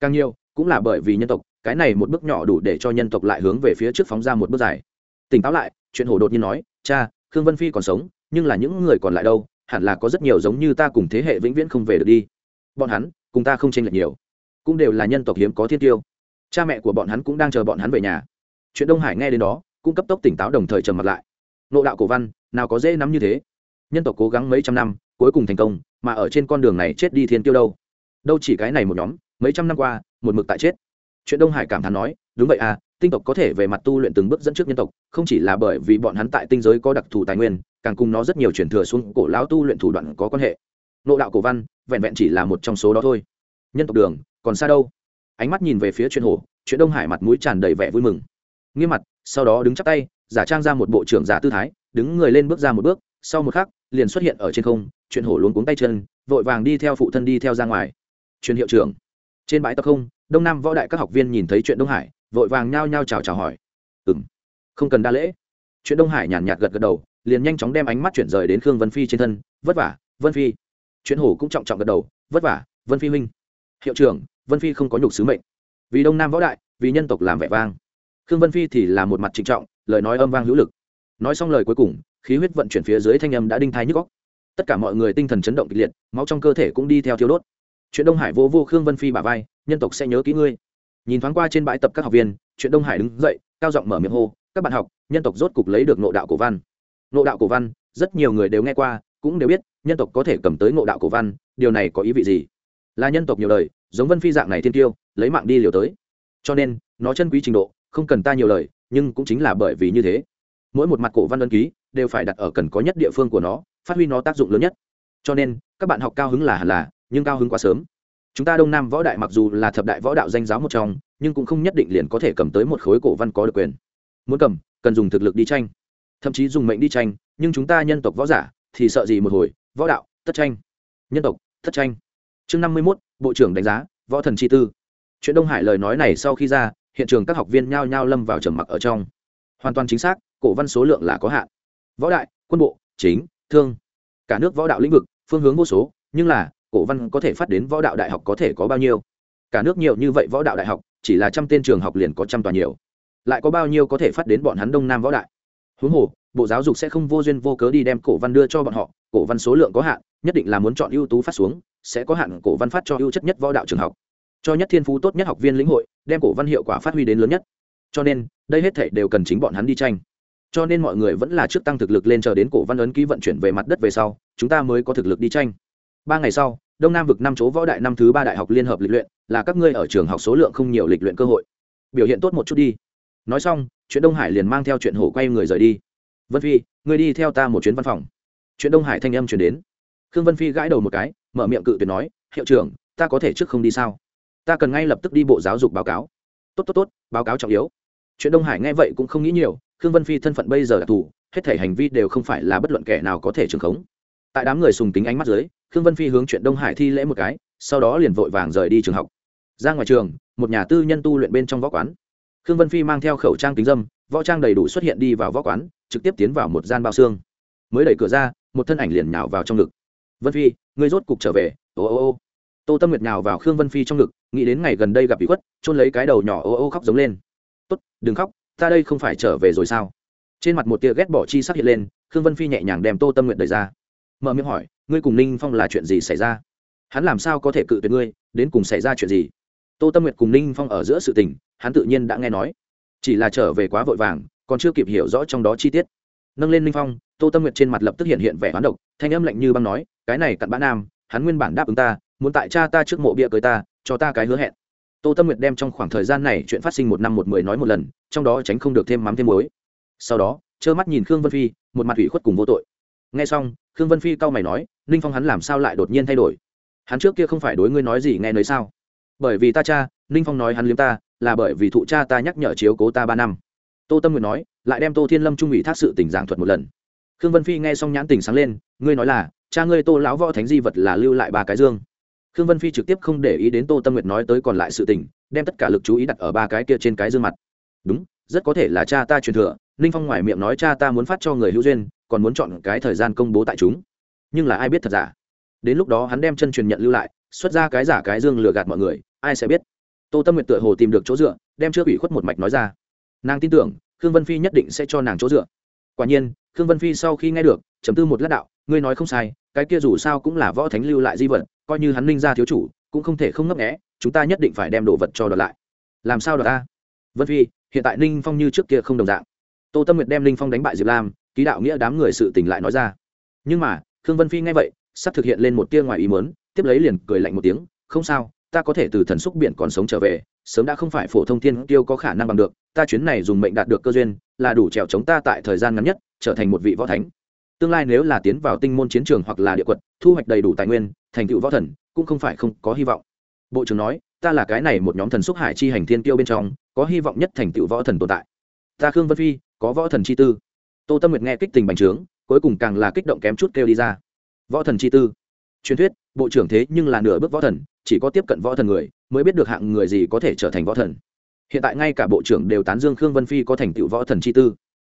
Càng nhiều, cũng là bởi vì nhân tộc, cái này một bước nhỏ đủ để cho nhân tộc lại hướng về phía trước phóng ra một bước dài. Tỉnh táo lại, chuyện hổ đột nhiên nói, cha, khương vân phi còn sống, nhưng là những người còn lại đâu? Hẳn là có rất nhiều giống như ta cùng thế hệ vĩnh viễn không về được đi. Bọn hắn, cùng ta không tranh lệch nhiều, cũng đều là nhân tộc hiếm có thiên tiêu. Cha mẹ của bọn hắn cũng đang chờ bọn hắn về nhà chuyện đông hải nghe đến đó, cũng cấp tốc tỉnh táo đồng thời trầm mặt lại. Nộ đạo cổ văn, nào có dễ nắm như thế. Nhân tộc cố gắng mấy trăm năm, cuối cùng thành công, mà ở trên con đường này chết đi thiên tiêu đâu? Đâu chỉ cái này một nhóm, mấy trăm năm qua, một mực tại chết. Chuyện đông hải cảm thán nói, đúng vậy à tinh tộc có thể về mặt tu luyện từng bước dẫn trước nhân tộc, không chỉ là bởi vì bọn hắn tại tinh giới có đặc thù tài nguyên, càng cùng nó rất nhiều truyền thừa xuống cổ lão tu luyện thủ đoạn có quan hệ. Nộ đạo cổ văn, vẹn vẹn chỉ là một trong số đó thôi. Nhân tộc đường, còn xa đâu? Ánh mắt nhìn về phía chuyện hổ chuyện đông hải mặt mũi tràn đầy vẻ vui mừng nghiêm mặt, sau đó đứng chắp tay, giả trang ra một bộ trưởng giả tư thái, đứng người lên bước ra một bước, sau một khắc, liền xuất hiện ở trên không, chuyện hổ luống cuống tay chân, vội vàng đi theo phụ thân đi theo ra ngoài. Truyền hiệu trưởng. Trên bãi tập không, đông nam võ đại các học viên nhìn thấy chuyện đông hải, vội vàng nhao nhao chào chào hỏi. Ừ m không cần đa lễ. Chuyện đông hải nhàn nhạt gật gật đầu, liền nhanh chóng đem ánh mắt chuyển rời đến khương vân phi trên thân. Vất vả, vân phi. Chuyện hổ cũng trọng trọng gật đầu, vất vả, vân phi huynh. Hiệu trưởng, vân phi không có nhục sứ mệnh. Vì đông nam võ đại, vì nhân tộc làm vẻ vang khương vân phi thì là một mặt trịnh trọng lời nói âm vang hữu lực. Nói xong lời cuối cùng khí huyết vận chuyển phía dưới thanh âm đã đinh thai nhức góc tất cả mọi người tinh thần chấn động kịch liệt máu trong cơ thể cũng đi theo thiếu đốt. Chuyện đông hải vô vô khương vân phi bà vai nhân tộc sẽ nhớ kỹ ngươi. Nhìn thoáng qua trên bãi tập các học viên chuyện đông hải đứng dậy cao giọng mở miệng hô các bạn học nhân tộc rốt cục lấy được nộ đạo cổ văn. Nộ đạo cổ văn rất nhiều người đều nghe qua cũng đều biết nhân tộc có thể cầm tới nộ đạo cổ văn điều này có ý vị gì? Là nhân tộc nhiều đời, giống vân phi dạng này thiên tiêu lấy mạng đi liều tới. Cho nên nó chân quý trình độ không cần ta nhiều lời, nhưng cũng chính là bởi vì như thế. Mỗi một mặt cổ văn ân ký đều phải đặt ở cần có nhất địa phương của nó, phát huy nó tác dụng lớn nhất. Cho nên, các bạn học cao hứng là hẳn là, nhưng cao hứng quá sớm. Chúng ta đông nam võ đại mặc dù là thập đại võ đạo danh giáo một trong, nhưng cũng không nhất định liền có thể cầm tới một khối cổ văn có được quyền. Muốn cầm, cần dùng thực lực đi tranh. Thậm chí dùng mệnh đi tranh, nhưng chúng ta nhân tộc võ giả thì sợ gì một hồi, võ đạo tất tranh. Nhân tộc tất tranh. Chương năm mươi mốt, bộ trưởng đánh giá, võ thần chi tư. Chuyện đông hải lời nói này sau khi ra hiện trường các học viên nhao nhao lâm vào trầm mặc ở trong. Hoàn toàn chính xác, cổ văn số lượng là có hạn. Võ đại, quân bộ, chính, thương. Cả nước võ đạo lĩnh vực, phương hướng vô số, nhưng là, cổ văn có thể phát đến võ đạo đại học có thể có bao nhiêu? Cả nước nhiều như vậy võ đạo đại học, chỉ là trăm tên trường học liền có trăm tòa nhiều. Lại có bao nhiêu có thể phát đến bọn hắn đông nam võ đại? Huống hồ, bộ giáo dục sẽ không vô duyên vô cớ đi đem cổ văn đưa cho bọn họ, cổ văn số lượng có hạn, nhất định là muốn chọn ưu tú phát xuống, sẽ có hạn cổ văn phát cho ưu chất nhất võ đạo trường học. Cho nhất thiên phú tốt nhất học viên lĩnh hội đem cổ văn hiệu quả phát huy đến lớn nhất. Cho nên, đây hết thể đều cần chính bọn hắn đi tranh. Cho nên mọi người vẫn là trước tăng thực lực lên chờ đến cổ văn ấn ký vận chuyển về mặt đất về sau, chúng ta mới có thực lực đi tranh. Ba ngày sau, đông nam vực năm chỗ võ đại năm thứ ba đại học liên hợp lịch luyện, là các ngươi ở trường học số lượng không nhiều lịch luyện cơ hội. Biểu hiện tốt một chút đi. Nói xong, chuyện đông hải liền mang theo chuyện hổ quay người rời đi. Vân phi, ngươi đi theo ta một chuyến văn phòng. Chuyện đông hải thanh âm chuyển đến. Khương vân phi gãi đầu một cái, mở miệng cự tuyệt nói, hiệu trưởng, ta có thể trước không đi sao? Ta cần ngay lập tức đi bộ giáo dục báo cáo. Tốt tốt tốt, báo cáo trọng yếu. Chuyện đông hải nghe vậy cũng không nghĩ nhiều, khương vân phi thân phận bây giờ đặc thù hết thể hành vi đều không phải là bất luận kẻ nào có thể trường khống. Tại đám người sùng tính ánh mắt dưới, khương vân phi hướng chuyện đông hải thi lễ một cái, sau đó liền vội vàng rời đi trường học. Ra ngoài trường, một nhà tư nhân tu luyện bên trong võ quán. Khương vân phi mang theo khẩu trang kính dâm, võ trang đầy đủ xuất hiện đi vào võ quán, trực tiếp tiến vào một gian bao xương. Mới đẩy cửa ra, một thân ảnh liền nhào vào trong ngực. Vân phi, ngươi rốt cục trở về. Ô ô ô tô tâm nguyệt nhào vào khương vân phi trong ngực, nghĩ đến ngày gần đây gặp bị khuất trôn lấy cái đầu nhỏ ô ô khóc giống lên. Tốt, đừng khóc, ta đây không phải trở về rồi sao? Trên mặt một tia ghét bỏ chi sắc hiện lên, khương vân phi nhẹ nhàng đem tô tâm nguyệt đẩy ra. Mở miệng hỏi, ngươi cùng ninh phong là chuyện gì xảy ra? Hắn làm sao có thể cự tuyệt ngươi, đến cùng xảy ra chuyện gì? Tô tâm nguyệt cùng ninh phong ở giữa sự tình, hắn tự nhiên đã nghe nói. Chỉ là trở về quá vội vàng, còn chưa kịp hiểu rõ trong đó chi tiết. Nâng lên ninh phong, tô tâm nguyệt trên mặt lập tức hiện hiện vẻ hoán độc, thanh âm lạnh như băng nói, cái này cặn bã nam, hắn nguyên bản đáp ứng ta muốn tại cha ta trước mộ bia cưới ta, cho ta cái hứa hẹn. Tô tâm nguyệt đem trong khoảng thời gian này chuyện phát sinh một năm một mười nói một lần, trong đó tránh không được thêm mắm thêm muối. Sau đó, trơ mắt nhìn khương vân phi, một mặt ủy khuất cùng vô tội. Nghe xong, khương vân phi cau mày nói, ninh phong hắn làm sao lại đột nhiên thay đổi? Hắn trước kia không phải đối ngươi nói gì nghe nấy sao? Bởi vì ta cha, ninh phong nói hắn liếm ta, là bởi vì thụ cha ta nhắc nhở chiếu cố ta ba năm. Tô tâm nguyệt nói, lại đem tô thiên lâm trung ủy thác sự tình giảng thuật một lần. Khương vân phi nghe xong nhãn tình sáng lên, ngươi nói là, cha ngươi tô lão võ thánh di vật là lưu lại ba cái dương khương vân phi trực tiếp không để ý đến tô tâm nguyệt nói tới còn lại sự tình, đem tất cả lực chú ý đặt ở ba cái kia trên cái dương mặt. Đúng, rất có thể là cha ta truyền thừa, ninh phong ngoài miệng nói cha ta muốn phát cho người hữu duyên, còn muốn chọn cái thời gian công bố tại chúng. Nhưng là ai biết thật giả? Đến lúc đó hắn đem chân truyền nhận lưu lại, xuất ra cái giả cái dương lừa gạt mọi người, ai sẽ biết? Tô tâm nguyệt tựa hồ tìm được chỗ dựa, đem trước ủy khuất một mạch nói ra. Nàng tin tưởng, khương vân phi nhất định sẽ cho nàng chỗ dựa. Quả nhiên, khương vân phi sau khi nghe được chấm tư một lát đạo, ngươi nói không sai cái kia dù sao cũng là võ thánh lưu lại di vật, coi như hắn ninh ra thiếu chủ, cũng không thể không ngấp nghẽ chúng ta nhất định phải đem đồ vật cho đợt lại. Làm sao đợt ta? Vân phi, hiện tại ninh phong như trước kia không đồng dạng. Tô tâm nguyệt đem ninh phong đánh bại diệp lam, ký đạo nghĩa đám người sự tỉnh lại nói ra. Nhưng mà, khương vân phi nghe vậy, sắp thực hiện lên một tia ngoài ý mớn tiếp lấy liền cười lạnh một tiếng, không sao, ta có thể từ thần xúc biển còn sống trở về, sớm đã không phải phổ thông thiên tiêu có khả năng bằng được, ta chuyến này dùng mệnh đạt được cơ duyên, là đủ trèo chống ta tại thời gian ngắn nhất, trở thành một vị võ thánh tương lai nếu là tiến vào tinh môn chiến trường hoặc là địa quật, thu hoạch đầy đủ tài nguyên, thành tựu võ thần, cũng không phải không có hy vọng. Bộ trưởng nói, ta là cái này một nhóm thần xúc hải chi hành thiên tiêu bên trong, có hy vọng nhất thành tựu võ thần tồn tại. Ta khương vân phi, có võ thần chi tư. Tô tâm nguyệt nghe kích tình bành trướng, cuối cùng càng là kích động kém chút kêu đi ra. Võ thần chi tư. Truyền thuyết, bộ trưởng thế nhưng là nửa bước võ thần, chỉ có tiếp cận võ thần người, mới biết được hạng người gì có thể trở thành võ thần. Hiện tại ngay cả bộ trưởng đều tán dương khương vân phi có thành tựu võ thần chi tư.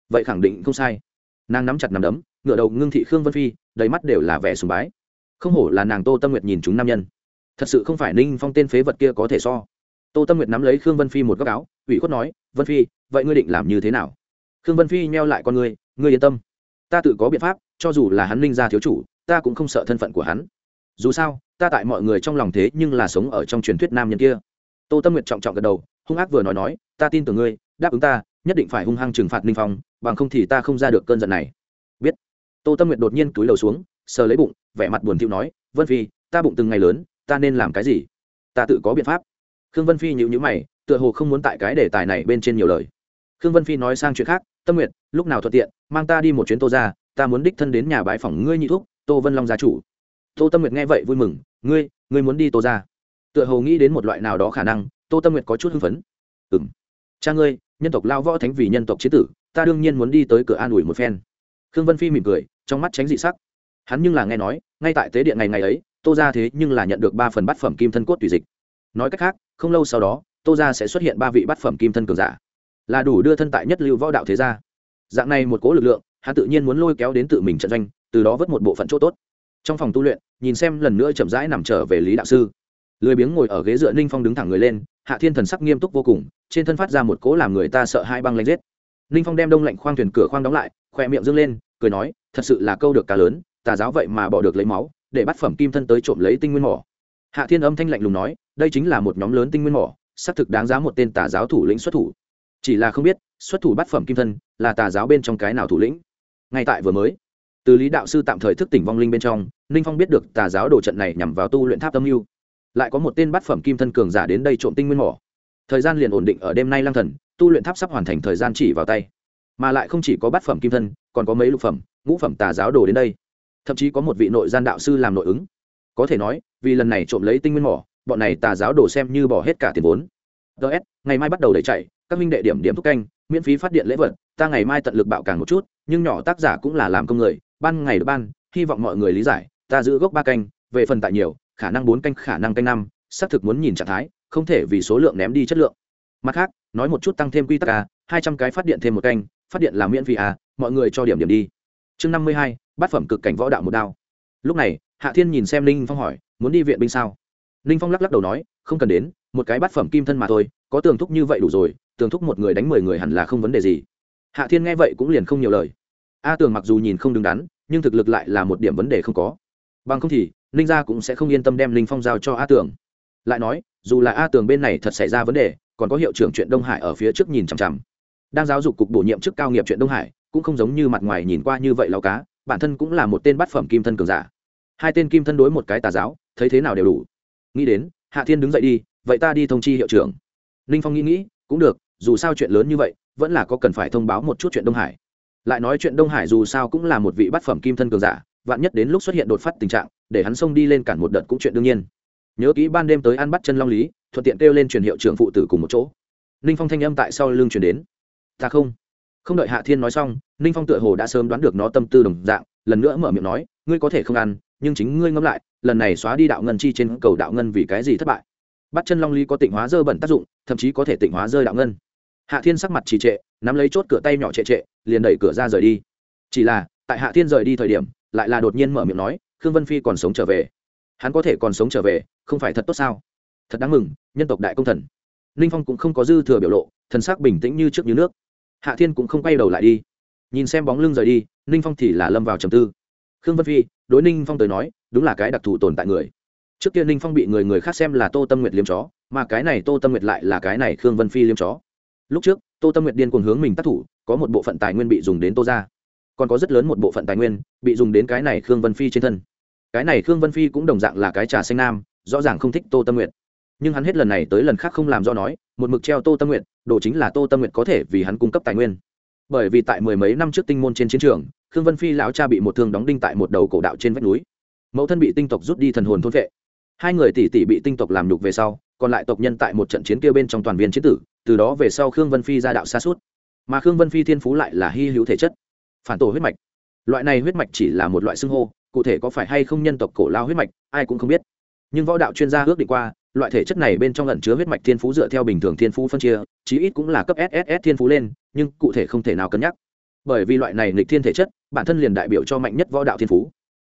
Vậy khẳng định không sai. Nàng nắm chặt nắm đấm ngựa đầu ngưng thị khương vân phi, đầy mắt đều là vẻ sùng bái. Không hổ là nàng tô tâm nguyệt nhìn chúng nam nhân. Thật sự không phải ninh phong tên phế vật kia có thể so. Tô tâm nguyệt nắm lấy khương vân phi một góc áo, ủy khuất nói, vân phi, vậy ngươi định làm như thế nào? Khương vân phi meo lại con ngươi ngươi yên tâm. Ta tự có biện pháp, cho dù là hắn ninh gia thiếu chủ, ta cũng không sợ thân phận của hắn. Dù sao, ta tại mọi người trong lòng thế nhưng là sống ở trong truyền thuyết nam nhân kia. Tô tâm nguyệt trọng trọng gật đầu, hung ác vừa nói nói, ta tin tưởng ngươi, đáp ứng ta, nhất định phải hung hăng trừng phạt ninh phong, bằng không thì ta không ra được cơn giận này tô tâm nguyệt đột nhiên túi đầu xuống, sờ lấy bụng, vẻ mặt buồn thiu nói, vân phi, ta bụng từng ngày lớn, ta nên làm cái gì? Ta tự có biện pháp. Khương vân phi nhịu nhữ mày, tựa hồ không muốn tại cái đề tài này bên trên nhiều lời. Khương vân phi nói sang chuyện khác, tâm nguyện lúc nào thuận tiện, mang ta đi một chuyến tô ra ta muốn đích thân đến nhà bãi phòng ngươi nhị thúc, tô vân long gia chủ. Tô tâm nguyệt nghe vậy vui mừng, ngươi ngươi muốn đi tô ra tựa hồ nghĩ đến một loại nào đó khả năng, tô tâm nguyệt có chút hưng phấn. Ừ m cha ngươi, nhân tộc lao võ thánh vì nhân tộc chế tử, ta đương nhiên muốn đi tới cửa an ủi một phen. Khương vân phi mỉm cười trong mắt tránh dị sắc. Hắn nhưng là nghe nói, ngay tại tế điện ngày ngày ấy, tô ra thế nhưng là nhận được ba phần bát phẩm kim thân cốt tùy dịch. Nói cách khác, không lâu sau đó, tô ra sẽ xuất hiện ba vị bát phẩm kim thân cường giả. Là đủ đưa thân tại nhất lưu võ đạo thế gia. Dạng này một cố lực lượng, hắn tự nhiên muốn lôi kéo đến tự mình trận doanh, từ đó vớt một bộ phận chỗ tốt. Trong phòng tu luyện, nhìn xem lần nữa chậm rãi nằm trở về lý đạo sư. Lười biếng ngồi ở ghế dựa ninh phong đứng thẳng người lên, hạ thiên thần sắc nghiêm túc vô cùng, trên thân phát ra một cố làm người ta sợ hai băng lanh giết. Ninh phong đem đông lạnh khoang thuyền cửa khoang đóng lại, khoe miệng dâng lên, cười nói thật sự là câu được cá lớn, tà giáo vậy mà bỏ được lấy máu, để bắt phẩm kim thân tới trộm lấy tinh nguyên mỏ. Hạ thiên âm thanh lạnh lùng nói, đây chính là một nhóm lớn tinh nguyên mỏ, xác thực đáng giá một tên tà giáo thủ lĩnh xuất thủ. Chỉ là không biết, xuất thủ bắt phẩm kim thân, là tà giáo bên trong cái nào thủ lĩnh. Ngay tại vừa mới, từ lý đạo sư tạm thời thức tỉnh vong linh bên trong, ninh phong biết được tà giáo đồ trận này nhằm vào tu luyện tháp tâm mưu. Lại có một tên bắt phẩm kim thân cường giả đến đây trộm tinh nguyên mỏ. Thời gian liền ổn định ở đêm nay lang thần, tu luyện tháp sắp hoàn thành thời gian chỉ vào tay mà lại không chỉ có bát phẩm kim thân, còn có mấy lục phẩm, ngũ phẩm tà giáo đồ đến đây. Thậm chí có một vị nội gian đạo sư làm nội ứng. Có thể nói, vì lần này trộm lấy tinh nguyên mỏ, bọn này tà giáo đồ xem như bỏ hết cả tiền vốn. Ts ngày mai bắt đầu đẩy chạy, các minh đệ điểm điểm thúc canh, miễn phí phát điện lễ vật, ta ngày mai tận lực bạo càng một chút, nhưng nhỏ tác giả cũng là làm công người, ban ngày được ban, hy vọng mọi người lý giải, ta giữ gốc ba canh, về phần tại nhiều, khả năng bốn canh, khả năng canh năm, xác thực muốn nhìn trạng thái, không thể vì số lượng ném đi chất lượng. Mặt khác, nói một chút tăng thêm quy tắc a hai trăm cái phát điện thêm một canh phát điện là miễn phí à? mọi người cho điểm điểm đi. Chương năm mươi hai, bát phẩm cực cảnh võ đạo một đao. Lúc này, hạ thiên nhìn xem ninh phong hỏi, muốn đi viện binh sao? Ninh phong lắc lắc đầu nói, không cần đến, một cái bát phẩm kim thân mà thôi, có tường thúc như vậy đủ rồi, tường thúc một người đánh mười người hẳn là không vấn đề gì. Hạ thiên nghe vậy cũng liền không nhiều lời. A tường mặc dù nhìn không đứng đắn, nhưng thực lực lại là một điểm vấn đề không có. Bằng không thì, ninh gia cũng sẽ không yên tâm đem ninh phong giao cho a tường. Lại nói, dù là a tường bên này thật xảy ra vấn đề, còn có hiệu trưởng chuyện đông hải ở phía trước nhìn chằm chằm đang giáo dục cục bổ nhiệm chức cao nghiệp chuyện đông hải, cũng không giống như mặt ngoài nhìn qua như vậy lao cá, bản thân cũng là một tên bát phẩm kim thân cường giả. Hai tên kim thân đối một cái tà giáo, thấy thế nào đều đủ. Nghĩ đến, hạ thiên đứng dậy đi, vậy ta đi thông chi hiệu trưởng. Ninh phong nghĩ nghĩ, cũng được, dù sao chuyện lớn như vậy, vẫn là có cần phải thông báo một chút chuyện đông hải. Lại nói chuyện đông hải dù sao cũng là một vị bát phẩm kim thân cường giả, vạn nhất đến lúc xuất hiện đột phát tình trạng, để hắn xông đi lên cản một đợt cũng chuyện đương nhiên. Nhớ kỹ ban đêm tới ăn bắt chân long lý, thuận tiện kêu lên truyền hiệu trưởng phụ tử cùng một chỗ. Ninh phong thanh âm tại sau lưng truyền đến ta không. Không đợi hạ thiên nói xong, ninh phong tựa hồ đã sớm đoán được nó tâm tư đồng dạng, lần nữa mở miệng nói, ngươi có thể không ăn, nhưng chính ngươi ngẫm lại, lần này xóa đi đạo ngân chi trên cầu đạo ngân vì cái gì thất bại? Bắt chân long ly có tịnh hóa dơ bẩn tác dụng, thậm chí có thể tịnh hóa rơi đạo ngân. Hạ thiên sắc mặt trì trệ, nắm lấy chốt cửa tay nhỏ trệ trệ, liền đẩy cửa ra rời đi. Chỉ là, tại hạ thiên rời đi thời điểm, lại là đột nhiên mở miệng nói, khương vân phi còn sống trở về. Hắn có thể còn sống trở về, không phải thật tốt sao? Thật đáng mừng, nhân tộc đại công thần. Ninh phong cũng không có dư thừa biểu lộ, thần sắc bình tĩnh như trước như nước hạ thiên cũng không quay đầu lại đi. Nhìn xem bóng lưng rời đi, ninh phong thì là lâm vào trầm tư. Khương vân phi, đối ninh phong tới nói, đúng là cái đặc thù tồn tại người. Trước kia ninh phong bị người người khác xem là tô tâm nguyệt liêm chó, mà cái này tô tâm nguyệt lại là cái này khương vân phi liêm chó. Lúc trước, tô tâm nguyệt điên cuồng hướng mình tác thủ, có một bộ phận tài nguyên bị dùng đến tô ra còn có rất lớn một bộ phận tài nguyên bị dùng đến cái này khương vân phi trên thân. Cái này khương vân phi cũng đồng dạng là cái trà xanh nam, rõ ràng không thích tô tâm nguyệt. Nhưng hắn hết lần này tới lần khác không làm do nói một mực treo tô tâm nguyện, đồ chính là tô tâm nguyện có thể vì hắn cung cấp tài nguyên. Bởi vì tại mười mấy năm trước tinh môn trên chiến trường khương vân phi lão cha bị một thương đóng đinh tại một đầu cổ đạo trên vách núi. Mẫu thân bị tinh tộc rút đi thần hồn thôn vệ. Hai người tỷ tỷ bị tinh tộc làm nhục về sau còn lại tộc nhân tại một trận chiến kia bên trong toàn viên chiến tử từ đó về sau khương vân phi ra đạo xa suốt. Mà khương vân phi thiên phú lại là hy hữu thể chất. Phản tổ huyết mạch. Loại này huyết mạch chỉ là một loại xưng hô cụ thể có phải hay không nhân tộc cổ lao huyết mạch ai cũng không biết. Nhưng võ đạo chuyên gia ước định qua loại thể chất này bên trong lẩn chứa huyết mạch thiên phú dựa theo bình thường thiên phú phân chia, chí ít cũng là cấp sss thiên phú lên, nhưng cụ thể không thể nào cân nhắc. Bởi vì loại này nghịch thiên thể chất, bản thân liền đại biểu cho mạnh nhất võ đạo thiên phú.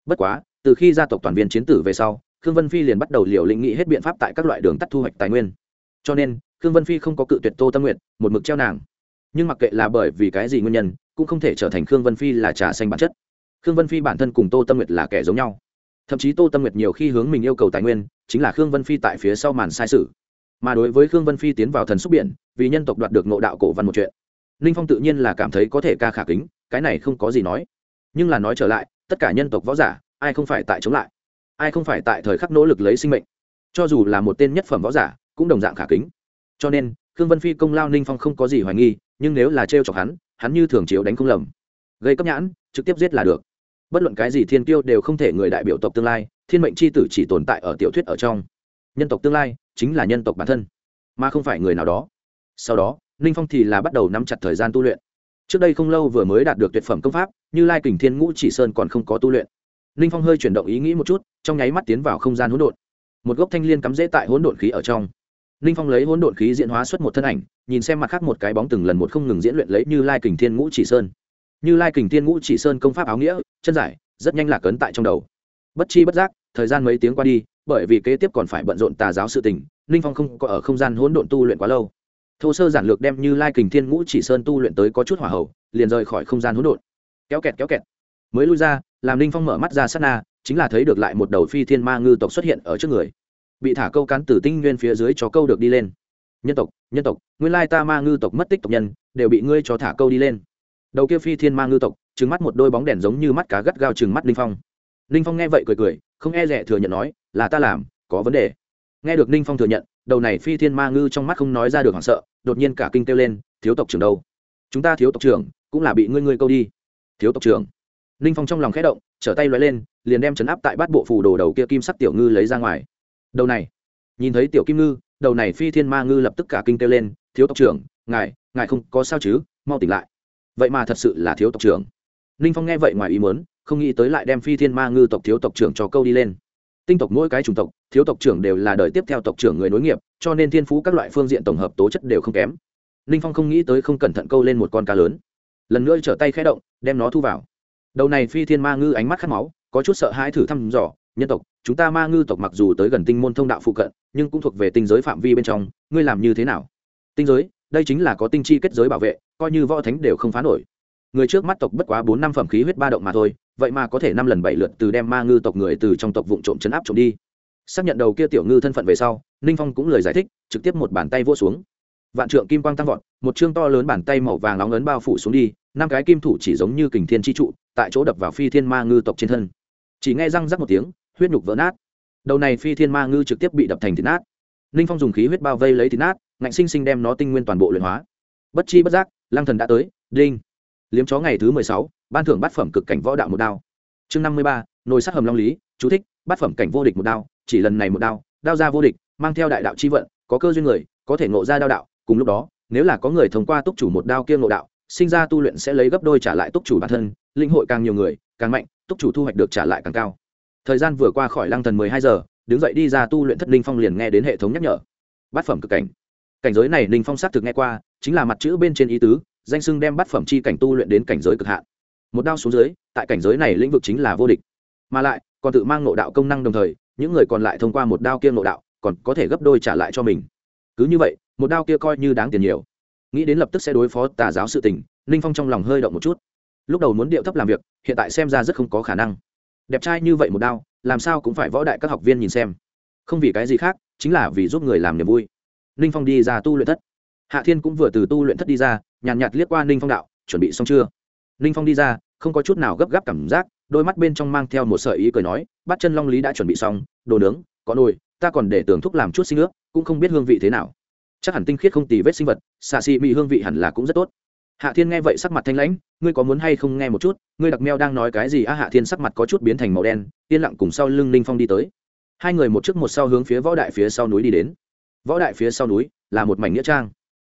Bất quá, từ khi gia tộc toàn viên chiến tử về sau, khương vân phi liền bắt đầu liều lĩnh nghị hết biện pháp tại các loại đường tắt thu hoạch tài nguyên. Cho nên, khương vân phi không có cự tuyệt tô tâm nguyện một mực treo nàng. Nhưng mặc kệ là bởi vì cái gì nguyên nhân, cũng không thể trở thành khương vân phi là trà xanh bản chất. Khương vân phi bản thân cùng tô tâm nguyệt là kẻ giống nhau. Thậm chí tô tâm nguyệt nhiều khi hướng mình yêu cầu tài nguyên chính là khương vân phi tại phía sau màn sai sự. Mà đối với khương vân phi tiến vào thần xúc biển, vì nhân tộc đoạt được nộ đạo cổ văn một chuyện. Ninh phong tự nhiên là cảm thấy có thể ca khả kính, cái này không có gì nói. Nhưng là nói trở lại, tất cả nhân tộc võ giả, ai không phải tại chống lại? Ai không phải tại thời khắc nỗ lực lấy sinh mệnh? Cho dù là một tên nhất phẩm võ giả, cũng đồng dạng khả kính. Cho nên, khương vân phi công lao ninh phong không có gì hoài nghi, nhưng nếu là trêu chọc hắn hắn như thường chiếu đánh không lầm. Gây cấp nhãn, trực tiếp giết là được. Bất luận cái gì thiên tiêu đều không thể người đại biểu tộc tương lai thiên mệnh c h i tử chỉ tồn tại ở tiểu thuyết ở trong. Nhân tộc tương lai chính là nhân tộc bản thân, mà không phải người nào đó. Sau đó, ninh phong thì là bắt đầu nắm chặt thời gian tu luyện. Trước đây không lâu vừa mới đạt được tuyệt phẩm công pháp, như lai kình thiên ngũ chỉ sơn còn không có tu luyện. Ninh phong hơi chuyển động ý nghĩ một chút, trong nháy mắt tiến vào không gian hỗn độn. Một gốc thanh l i ê n cắm rễ tại hỗn độn khí ở trong. Ninh phong lấy hỗn độn khí diễn hóa xuất một thân ảnh, nhìn xem mặt khác một cái bóng từng lần một không ngừng diễn luyện lấy như lai kình thiên ngũ chỉ sơn. Như lai kình thiên ngũ chỉ sơn công pháp áo nghĩa, chân giải, rất nhanh lạc ấn tại trong đầu. Bất chi bất giác thời gian mấy tiếng qua đi, bởi vì kế tiếp còn phải bận rộn tà giáo sự tình, ninh phong không có ở không gian hỗn độn tu luyện quá lâu. Thô sơ giản lược đem như lai kình thiên ngũ chỉ sơn tu luyện tới có chút hỏa hậu, liền rời khỏi không gian hỗn độn. Kéo kẹt kéo kẹt. Mới lui ra, làm ninh phong mở mắt ra sát na, chính là thấy được lại một đầu phi thiên ma ngư tộc xuất hiện ở trước người. Bị thả câu cán từ tinh nguyên phía dưới cho câu được đi lên. Nhân tộc nhân tộc, nguyên lai ta ma ngư tộc mất tích tộc nhân, đều bị ngươi cho thả câu đi lên. Đầu kia phi thiên ma ngư tộc trứng mắt một đôi bóng đèn giống như mắt cá gắt gao trừng mắt ninh phong. Ninh phong nghe vậy cười cười không e rẻ thừa nhận nói, là ta làm, có vấn đề. Nghe được ninh phong thừa nhận, đầu này phi thiên ma ngư trong mắt không nói ra được hoảng sợ, đột nhiên cả kinh kêu lên, thiếu tộc trưởng đâu? Chúng ta thiếu tộc trưởng, cũng là bị ngươi ngươi câu đi. Thiếu tộc trưởng? Ninh phong trong lòng khẽ động, trở tay l lên, liền đem chấn áp tại bát bộ phù đồ đầu kia kim sắc tiểu ngư lấy ra ngoài. Đầu này. Nhìn thấy tiểu kim ngư, đầu này phi thiên ma ngư lập tức cả kinh kêu lên, thiếu tộc trưởng, ngài ngài không có sao chứ, mau tỉnh lại. Vậy mà thật sự là thiếu tộc trưởng. Ninh phong nghe vậy ngoài ý muốn không nghĩ tới lại đem phi thiên ma ngư tộc thiếu tộc trưởng cho câu đi lên. Tinh tộc mỗi cái chủng tộc, thiếu tộc trưởng đều là đời tiếp theo tộc trưởng người nối nghiệp, cho nên thiên phú các loại phương diện tổng hợp tố chất đều không kém. Ninh phong không nghĩ tới không cẩn thận câu lên một con cá lớn. Lần nữa trở tay khẽ động, đem nó thu vào. Đầu này phi thiên ma ngư ánh mắt khát máu, có chút sợ hãi thử thăm dò, nhân tộc, chúng ta ma ngư tộc mặc dù tới gần tinh môn thông đạo phụ cận, nhưng cũng thuộc về tinh giới phạm vi bên trong, ngươi làm như thế nào? Tinh giới, đây chính là có tinh chi kết giới bảo vệ, coi như võ thánh đều không phá nổi. Người trước mắt tộc bất quá bốn năm phẩm khí huyết ba động mà thôi vậy mà có thể năm lần bảy lượt từ đem ma ngư tộc người từ trong tộc vụ trộm chấn áp trộm đi. Xác nhận đầu kia tiểu ngư thân phận về sau, ninh phong cũng lời giải thích, trực tiếp một bàn tay vỗ xuống. Vạn trượng kim quang tăng vọt, một chương to lớn bàn tay màu vàng nóng lớn bao phủ xuống đi, năm cái kim thủ chỉ giống như kình thiên chi trụ, tại chỗ đập vào phi thiên ma ngư tộc trên thân. Chỉ nghe răng rắc một tiếng, huyết nhục vỡ nát. Đầu này phi thiên ma ngư trực tiếp bị đập thành thịt nát. Ninh phong dùng khí huyết bao vây lấy thịt nát, ngạnh sinh sinh đem nó tinh nguyên toàn bộ luyện hóa. Bất chi bất giác lang thần đã tới, đinh. Liếm chó ngày thứ mười sáu ban thưởng bát phẩm cực cảnh võ đạo một đao. Chương năm mươi ba, nồi sắt hầm long lý, chú thích, bát phẩm cảnh vô địch một đao, chỉ lần này một đao đao ra vô địch, mang theo đại đạo chi vận, có cơ duyên người, có thể ngộ ra đao đạo, cùng lúc đó, nếu là có người thông qua túc chủ một đao kia ngộ đạo, sinh ra tu luyện sẽ lấy gấp đôi trả lại túc chủ bản thân, linh hội càng nhiều người, càng mạnh, túc chủ thu hoạch được trả lại càng cao. Thời gian vừa qua khỏi lăng thần mười hai giờ, đứng dậy đi ra tu luyện thất linh phong liền nghe đến hệ thống nhắc nhở. Bát phẩm cực cảnh. Cảnh giới này linh phong xác thực nghe qua, chính là mặt chữ bên trên ý tứ, danh sưng đem bát phẩm chi cảnh tu luyện đến cảnh giới cực hạn một đao xuống dưới tại cảnh giới này lĩnh vực chính là vô địch. Mà lại còn tự mang ngộ đạo công năng đồng thời những người còn lại thông qua một đao kia ngộ đạo còn có thể gấp đôi trả lại cho mình. Cứ như vậy một đao kia coi như đáng tiền nhiều. Nghĩ đến lập tức sẽ đối phó tà giáo sự tình ninh phong trong lòng hơi động một chút. Lúc đầu muốn điệu thấp làm việc hiện tại xem ra rất không có khả năng. Đẹp trai như vậy một đao làm sao cũng phải võ đại các học viên nhìn xem. Không vì cái gì khác chính là vì giúp người làm niềm vui. Ninh phong đi ra tu luyện thất. Hạ thiên cũng vừa từ tu luyện thất đi ra nhàn nhạt, nhạt liếc qua ninh phong đạo chuẩn bị xong chưa? Ninh phong đi ra, không có chút nào gấp gáp cảm giác, đôi mắt bên trong mang theo một sợi ý cười nói bắt chân long lý đã chuẩn bị xong, đồ nướng, có nồi, ta còn để tưởng thúc làm chút sinh nước cũng không biết hương vị thế nào. Chắc hẳn tinh khiết không tì vết sinh vật, xạ xị mị hương vị hẳn là cũng rất tốt. Hạ thiên nghe vậy sắc mặt thanh lãnh, ngươi có muốn hay không nghe một chút? Ngươi đặc meo đang nói cái gì? A hạ thiên sắc mặt có chút biến thành màu đen, yên lặng cùng sau lưng ninh phong đi tới. Hai người một trước một sau hướng phía võ đại phía sau núi đi đến. Võ đại phía sau núi là một mảnh nghĩa trang.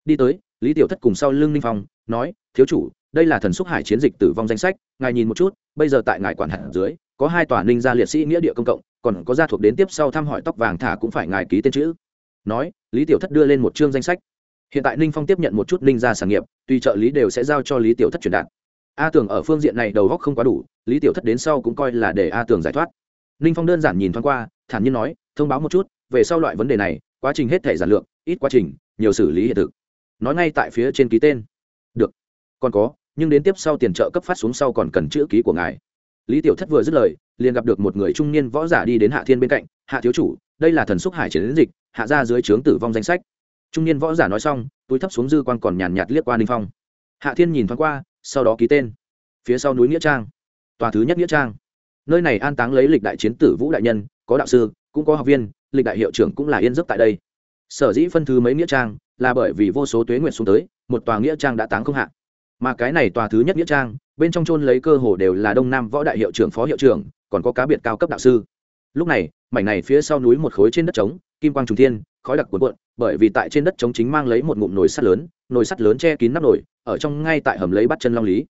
Đi tới, lý tiểu thất cùng sau lưng ninh phong, nói, thiếu chủ đây là thần xúc hải chiến dịch tử vong danh sách, ngài nhìn một chút, bây giờ tại ngài quản hạt dưới, có hai tòa ninh gia liệt sĩ nghĩa địa công cộng, còn có gia thuộc đến tiếp sau thăm hỏi tóc vàng thả cũng phải ngài ký tên chữ. Nói, lý tiểu thất đưa lên một chương danh sách. Hiện tại ninh phong tiếp nhận một chút ninh gia sản nghiệp, tùy trợ lý đều sẽ giao cho lý tiểu thất truyền đạt. A tưởng ở phương diện này đầu góc không quá đủ, lý tiểu thất đến sau cũng coi là để a tưởng giải thoát. Ninh phong đơn giản nhìn thoáng qua, thản nhiên nói, thông báo một chút, về sau loại vấn đề này, quá trình hết thể giản lượng ít quá trình, nhiều xử lý hiện thực. Nói ngay tại phía trên ký tên. Được. Còn có nhưng đến tiếp sau tiền trợ cấp phát xuống sau còn cần chữ ký của ngài. Lý tiểu thất vừa dứt lời, liền gặp được một người trung niên võ giả đi đến hạ thiên bên cạnh, hạ thiếu chủ, đây là thần xúc hải chiến dịch, hạ ra dưới trướng tử vong danh sách. Trung niên võ giả nói xong, túi thấp xuống dư quan còn nhàn nhạt liếc qua ninh phong. Hạ thiên nhìn thoáng qua, sau đó ký tên. Phía sau núi nghĩa trang. Tòa thứ nhất nghĩa trang. Nơi này an táng lấy lịch đại chiến tử vũ đại nhân, có đạo sư, cũng có học viên, lịch đại hiệu trưởng cũng là yên giấc tại đây. Sở dĩ phân thứ mấy nghĩa trang là bởi vì vô số tuế nguyện xuống tới, một tòa nghĩa trang đã táng không hạ mà cái này tòa thứ nhất nghĩa trang, bên trong chôn lấy cơ hồ đều là đông nam võ đại hiệu trưởng, phó hiệu trưởng, còn có cá biệt cao cấp đạo sư. Lúc này, mảnh này phía sau núi một khối trên đất trống, kim quang trùng thiên, khói đặc cuộn cuộn, bởi vì tại trên đất trống chính mang lấy một ngụm nồi sắt lớn, nồi sắt lớn che kín nắp nồi, ở trong ngay tại hầm lấy bắt chân long lý.